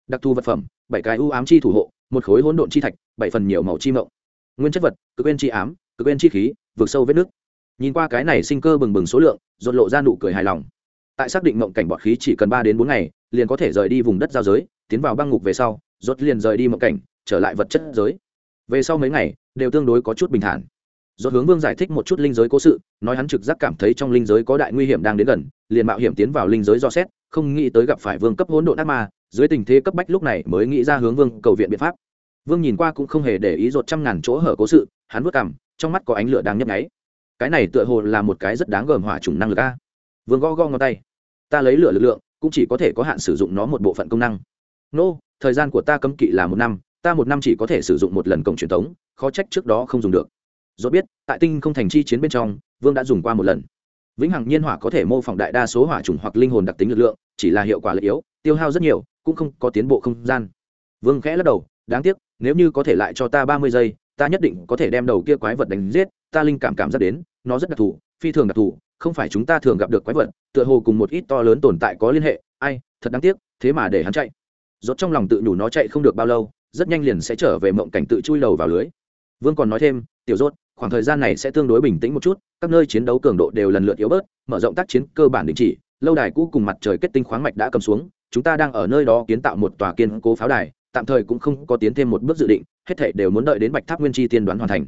Đặc thù vật phẩm, bảy cái ưu ám chi thủ hộ một khối hỗn độn chi thạch, bảy phần nhiều màu chi mộng. Nguyên chất vật, cực nguyên chi ám, cực nguyên chi khí, vượt sâu vết nước. Nhìn qua cái này sinh cơ bừng bừng số lượng dồn lộ ra nụ cười hài lòng. Tại xác định mộng cảnh bọt khí chỉ cần ba đến bốn ngày, liền có thể rời đi vùng đất giao giới, tiến vào băng ngục về sau, rốt liền rời đi mộng cảnh, trở lại vật chất giới. Về sau mấy ngày, đều tương đối có chút bình thản. Rốt hướng vương giải thích một chút linh giới cố sự, nói hắn trực giác cảm thấy trong linh giới có đại nguy hiểm đang đến gần, liền mạo hiểm tiến vào linh giới do xét, không nghĩ tới gặp phải vương cấp hỗn độn ác ma dưới tình thế cấp bách lúc này mới nghĩ ra hướng vương cầu viện biện pháp. Vương nhìn qua cũng không hề để ý rột trăm ngàn chỗ hở cố sự hắn vất cảm trong mắt có ánh lửa đang nhấp nháy. Cái này tựa hồ là một cái rất đáng gờm hỏa chủng năng lực a. Vương gõ gõ ngón tay. Ta lấy lửa lực lượng cũng chỉ có thể có hạn sử dụng nó một bộ phận công năng. Nô、no, thời gian của ta cấm kỵ là một năm ta một năm chỉ có thể sử dụng một lần cổng truyền thống khó trách trước đó không dùng được. Dốt biết tại tinh không thành chi chiến bên trong vương đã dùng qua một lần. Vĩnh hằng nhiên hỏa có thể mô phỏng đại đa số hỏa trùng hoặc linh hồn đặc tính lực lượng chỉ là hiệu quả lợi yếu tiêu hao rất nhiều cũng không có tiến bộ không gian. Vương khẽ lắc đầu, đáng tiếc, nếu như có thể lại cho ta ba mươi giây, ta nhất định có thể đem đầu kia quái vật đánh giết. Ta linh cảm cảm giác đến, nó rất đặc thù, phi thường đặc thù, không phải chúng ta thường gặp được quái vật, tựa hồ cùng một ít to lớn tồn tại có liên hệ. Ai, thật đáng tiếc, thế mà để hắn chạy. Rốt trong lòng tự nhủ nó chạy không được bao lâu, rất nhanh liền sẽ trở về mộng cảnh tự chui đầu vào lưới. Vương còn nói thêm, tiểu rốt, khoảng thời gian này sẽ tương đối bình tĩnh một chút, các nơi chiến đấu cường độ đều lần lượt yếu bớt, mở rộng tác chiến cơ bản đình chỉ, lâu đài cũ cùng mặt trời kết tinh khoáng mạch đã cầm xuống chúng ta đang ở nơi đó kiến tạo một tòa kiên cố pháo đài, tạm thời cũng không có tiến thêm một bước dự định, hết thảy đều muốn đợi đến bạch tháp nguyên chi tiên đoán hoàn thành.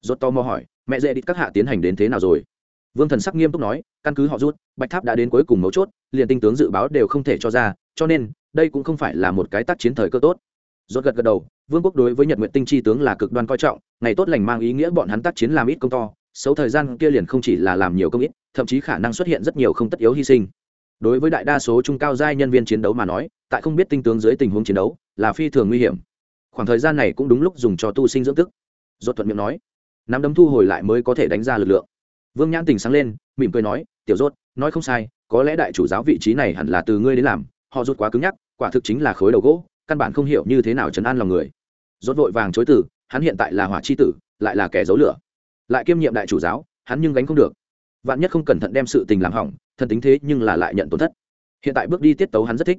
Rốt to mò hỏi, mẹ dễ đi các hạ tiến hành đến thế nào rồi? Vương thần sắc nghiêm túc nói, căn cứ họ rút, bạch tháp đã đến cuối cùng mấu chốt, liền tinh tướng dự báo đều không thể cho ra, cho nên, đây cũng không phải là một cái tác chiến thời cơ tốt. Rốt gật gật đầu, vương quốc đối với nhật nguyện tinh chi tướng là cực đoan coi trọng, ngày tốt lành mang ý nghĩa bọn hắn tác chiến làm ít công to, xấu thời gian kia liền không chỉ là làm nhiều công ít, thậm chí khả năng xuất hiện rất nhiều không tất yếu hy sinh đối với đại đa số trung cao giai nhân viên chiến đấu mà nói, tại không biết tinh tướng dưới tình huống chiến đấu, là phi thường nguy hiểm. Khoảng thời gian này cũng đúng lúc dùng cho tu sinh dưỡng tức rốt thuận miệng nói. Nắm đấm thu hồi lại mới có thể đánh ra lực lượng. Vương nhãn tình sáng lên, mỉm cười nói, tiểu rốt, nói không sai, có lẽ đại chủ giáo vị trí này hẳn là từ ngươi đến làm, họ rút quá cứng nhắc, quả thực chính là khối đầu gỗ, căn bản không hiểu như thế nào trấn an lòng người. Rốt vội vàng chối từ, hắn hiện tại là hỏa chi tử, lại là kẻ giấu lửa. Lại kiêm nhiệm đại chủ giáo, hắn nhưng gánh không được. Vạn nhất không cẩn thận đem sự tình làm hỏng thân tính thế nhưng là lại nhận tổn thất. Hiện tại bước đi tiết tấu hắn rất thích.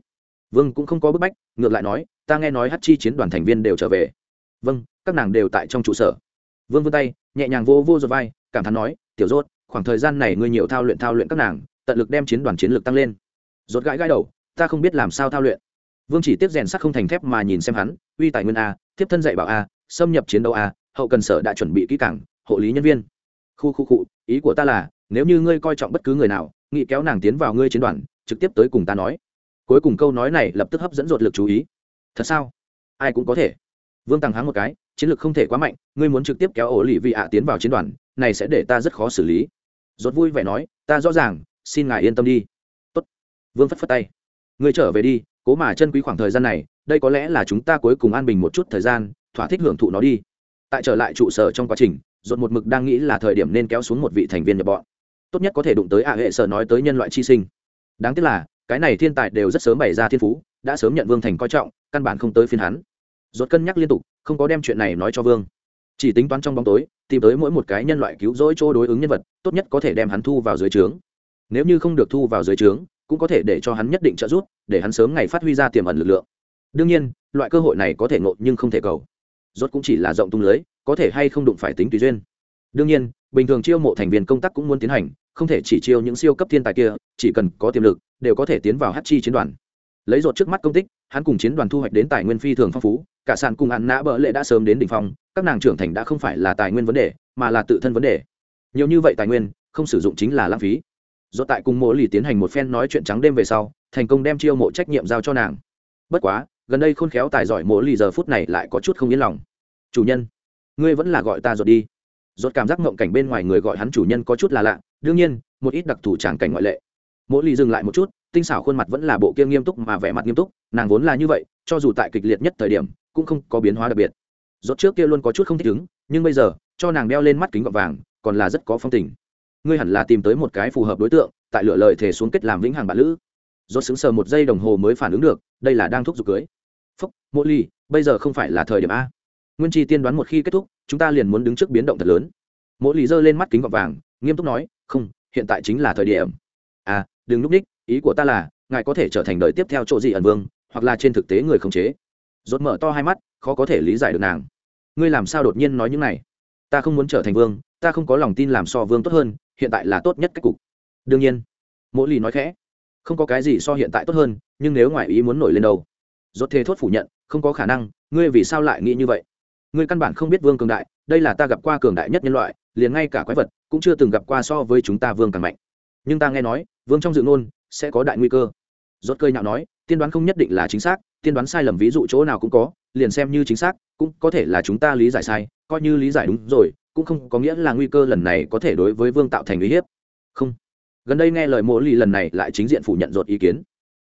Vương cũng không có bức bách, ngược lại nói, ta nghe nói hát chi chiến đoàn thành viên đều trở về. Vâng các nàng đều tại trong trụ sở. Vương vươn tay, nhẹ nhàng vô vô rồi vai, cảm thán nói, tiểu rốt, khoảng thời gian này ngươi nhiều thao luyện thao luyện các nàng, tận lực đem chiến đoàn chiến lược tăng lên. Rốt gãi gãi đầu, ta không biết làm sao thao luyện. Vương chỉ tiếp rèn sắt không thành thép mà nhìn xem hắn, uy tài nguyên a tiếp thân dạy bảo a, xâm nhập chiến đấu a, hậu cần sở đã chuẩn bị kỹ cảng hộ lý nhân viên. Khu khu cụ ý của ta là, nếu như ngươi coi trọng bất cứ người nào nghĩ kéo nàng tiến vào ngươi chiến đoàn, trực tiếp tới cùng ta nói. Cuối cùng câu nói này lập tức hấp dẫn ruột lực chú ý. Thật sao? Ai cũng có thể. Vương tăng háng một cái, chiến lược không thể quá mạnh, ngươi muốn trực tiếp kéo ổ lì vị ạ tiến vào chiến đoàn, này sẽ để ta rất khó xử lý. Rốt vui vẻ nói, ta rõ ràng, xin ngài yên tâm đi. Tốt. Vương phất phất tay. Ngươi trở về đi, cố mà chân quý khoảng thời gian này, đây có lẽ là chúng ta cuối cùng an bình một chút thời gian, thỏa thích hưởng thụ nó đi. Tại trở lại trụ sở trong quá trình rốt một mực đang nghĩ là thời điểm nên kéo xuống một vị thành viên nhập bọn tốt nhất có thể đụng tới ạ hệ sở nói tới nhân loại chi sinh. Đáng tiếc là, cái này thiên tài đều rất sớm bày ra thiên phú, đã sớm nhận vương thành coi trọng, căn bản không tới phiên hắn. Rốt cân nhắc liên tục, không có đem chuyện này nói cho vương. Chỉ tính toán trong bóng tối, tìm tới mỗi một cái nhân loại cứu rỗi chỗ đối ứng nhân vật, tốt nhất có thể đem hắn thu vào dưới trướng. Nếu như không được thu vào dưới trướng, cũng có thể để cho hắn nhất định trợ giúp, để hắn sớm ngày phát huy ra tiềm ẩn lực lượng. Đương nhiên, loại cơ hội này có thể ngộ nhưng không thể cầu. Rốt cũng chỉ là rộng tung lưới, có thể hay không đụng phải tính tùy duyên. Đương nhiên bình thường chiêu mộ thành viên công tác cũng muốn tiến hành, không thể chỉ chiêu những siêu cấp thiên tài kia, chỉ cần có tiềm lực, đều có thể tiến vào hát chi chiến đoàn. Lấy rột trước mắt công tích, hắn cùng chiến đoàn thu hoạch đến tài nguyên phi thường phong phú, cả sàn cùng ăn nã bỡ lệ đã sớm đến đỉnh phong, các nàng trưởng thành đã không phải là tài nguyên vấn đề, mà là tự thân vấn đề. Nhiều như vậy tài nguyên, không sử dụng chính là lãng phí. Do tại cùng mộ lì tiến hành một phen nói chuyện trắng đêm về sau, thành công đem chiêu mộ trách nhiệm giao cho nàng. Bất quá, gần đây khôn khéo tài giỏi mộ lì giờ phút này lại có chút không yên lòng. Chủ nhân, ngươi vẫn là gọi ta rồi đi rốt cảm giác ngộng cảnh bên ngoài người gọi hắn chủ nhân có chút là lạ, đương nhiên, một ít đặc thù tràng cảnh ngoại lệ. Mỗi ly dừng lại một chút, tinh xảo khuôn mặt vẫn là bộ kia nghiêm túc mà vẻ mặt nghiêm túc, nàng vốn là như vậy, cho dù tại kịch liệt nhất thời điểm, cũng không có biến hóa đặc biệt. Rốt trước kia luôn có chút không thích ứng, nhưng bây giờ, cho nàng đeo lên mắt kính gọng vàng, còn là rất có phong tình. Ngươi hẳn là tìm tới một cái phù hợp đối tượng, tại lựa lời thể xuống kết làm vĩnh hằng bạn lữ. Rốt sững sờ một giây đồng hồ mới phản ứng được, đây là đang thúc giục cưới. Phúc mỗi ly bây giờ không phải là thời điểm a nguyên chi tiên đoán một khi kết thúc, chúng ta liền muốn đứng trước biến động thật lớn. Mỗi lý giơ lên mắt kính gọt vàng, nghiêm túc nói, không, hiện tại chính là thời điểm. À đừng núp ních ý của ta là, ngài có thể trở thành đời tiếp theo chỗ gì ẩn vương, hoặc là trên thực tế người khống chế. Rốt mở to hai mắt, khó có thể lý giải được nàng. Ngươi làm sao đột nhiên nói những này? Ta không muốn trở thành vương, ta không có lòng tin làm so vương tốt hơn, hiện tại là tốt nhất cách cục. Đương nhiên. Mỗi lì nói khẽ. Không có cái gì so hiện tại tốt hơn, nhưng nếu ngoại ý muốn nổi lên đâu? Rốt thề thốt phủ nhận, không có khả năng, ngươi vì sao lại nghĩ như vậy? Ngươi căn bản không biết vương cường đại, đây là ta gặp qua cường đại nhất nhân loại, liền ngay cả quái vật cũng chưa từng gặp qua so với chúng ta vương càng mạnh. Nhưng ta nghe nói, vương trong dự ngôn sẽ có đại nguy cơ. Rốt cơi nhạo nói, tiên đoán không nhất định là chính xác, tiên đoán sai lầm ví dụ chỗ nào cũng có, liền xem như chính xác, cũng có thể là chúng ta lý giải sai, coi như lý giải đúng rồi, cũng không có nghĩa là nguy cơ lần này có thể đối với vương tạo thành uy hiếp. Không. Gần đây nghe lời mộ lì lần này lại chính diện phủ nhận rột ý kiến.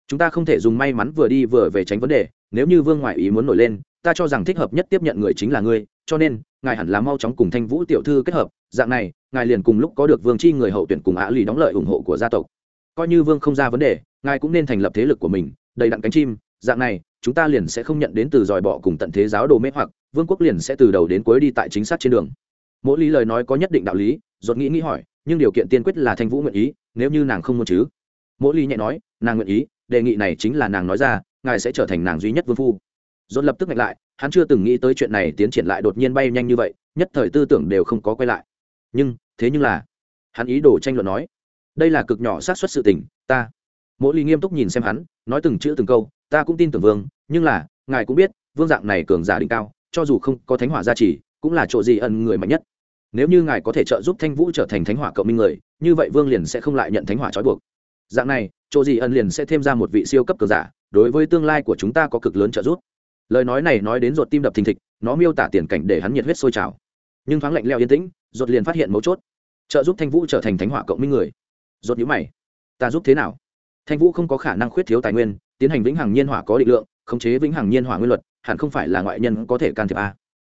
Chúng ta không thể dùng may mắn vừa đi vừa về tránh vấn đề, nếu như vương ngoại ý muốn nổi lên ta cho rằng thích hợp nhất tiếp nhận người chính là ngươi, cho nên, ngài hẳn là mau chóng cùng thanh vũ tiểu thư kết hợp, dạng này, ngài liền cùng lúc có được vương chi người hậu tuyển cùng á lì đóng lợi ủng hộ của gia tộc. Coi như vương không ra vấn đề, ngài cũng nên thành lập thế lực của mình, đầy đặn cánh chim, dạng này, chúng ta liền sẽ không nhận đến từ dòi bỏ cùng tận thế giáo đồ mê hoặc, vương quốc liền sẽ từ đầu đến cuối đi tại chính xác trên đường. Mỗi lý lời nói có nhất định đạo lý dột nghĩ nghĩ hỏi, nhưng điều kiện tiên quyết là thanh vũ nguyện ý, nếu như nàng không muốn chứ? Mỗi lý nhẹ nói, nàng nguyện ý, đề nghị này chính là nàng nói ra, ngài sẽ trở thành nàng duy nhất vương phu dồn lập tức ngạch lại, hắn chưa từng nghĩ tới chuyện này tiến triển lại đột nhiên bay nhanh như vậy, nhất thời tư tưởng đều không có quay lại. Nhưng, thế nhưng là, hắn ý đồ tranh luận nói, đây là cực nhỏ xác suất sự tình, ta. Mỗi ly nghiêm túc nhìn xem hắn, nói từng chữ từng câu, ta cũng tin tưởng vương, nhưng là, ngài cũng biết, vương dạng này cường giả đỉnh cao, cho dù không có thánh hỏa gia trì, cũng là chỗ gì ẩn người mạnh nhất. Nếu như ngài có thể trợ giúp thanh vũ trở thành thánh hỏa cộng minh người, như vậy vương liền sẽ không lại nhận thánh hỏa trói buộc. Dạng này, chỗ gì ẩn liền sẽ thêm ra một vị siêu cấp cường giả, đối với tương lai của chúng ta có cực lớn trợ giúp lời nói này nói đến ruột tim đập thình thịch, nó miêu tả tiền cảnh để hắn nhiệt huyết sôi trào. Nhưng thoáng lạnh leo yên tĩnh, ruột liền phát hiện mấu chốt. Trợ giúp thanh vũ trở thành thánh hỏa cộng minh người. Ruột nhữ mày. Ta giúp thế nào? Thanh vũ không có khả năng khuyết thiếu tài nguyên, tiến hành vĩnh hằng nhiên hỏa có định lượng, khống chế vĩnh hằng nhiên hỏa nguyên luật, hẳn không phải là ngoại nhân có thể can thiệp a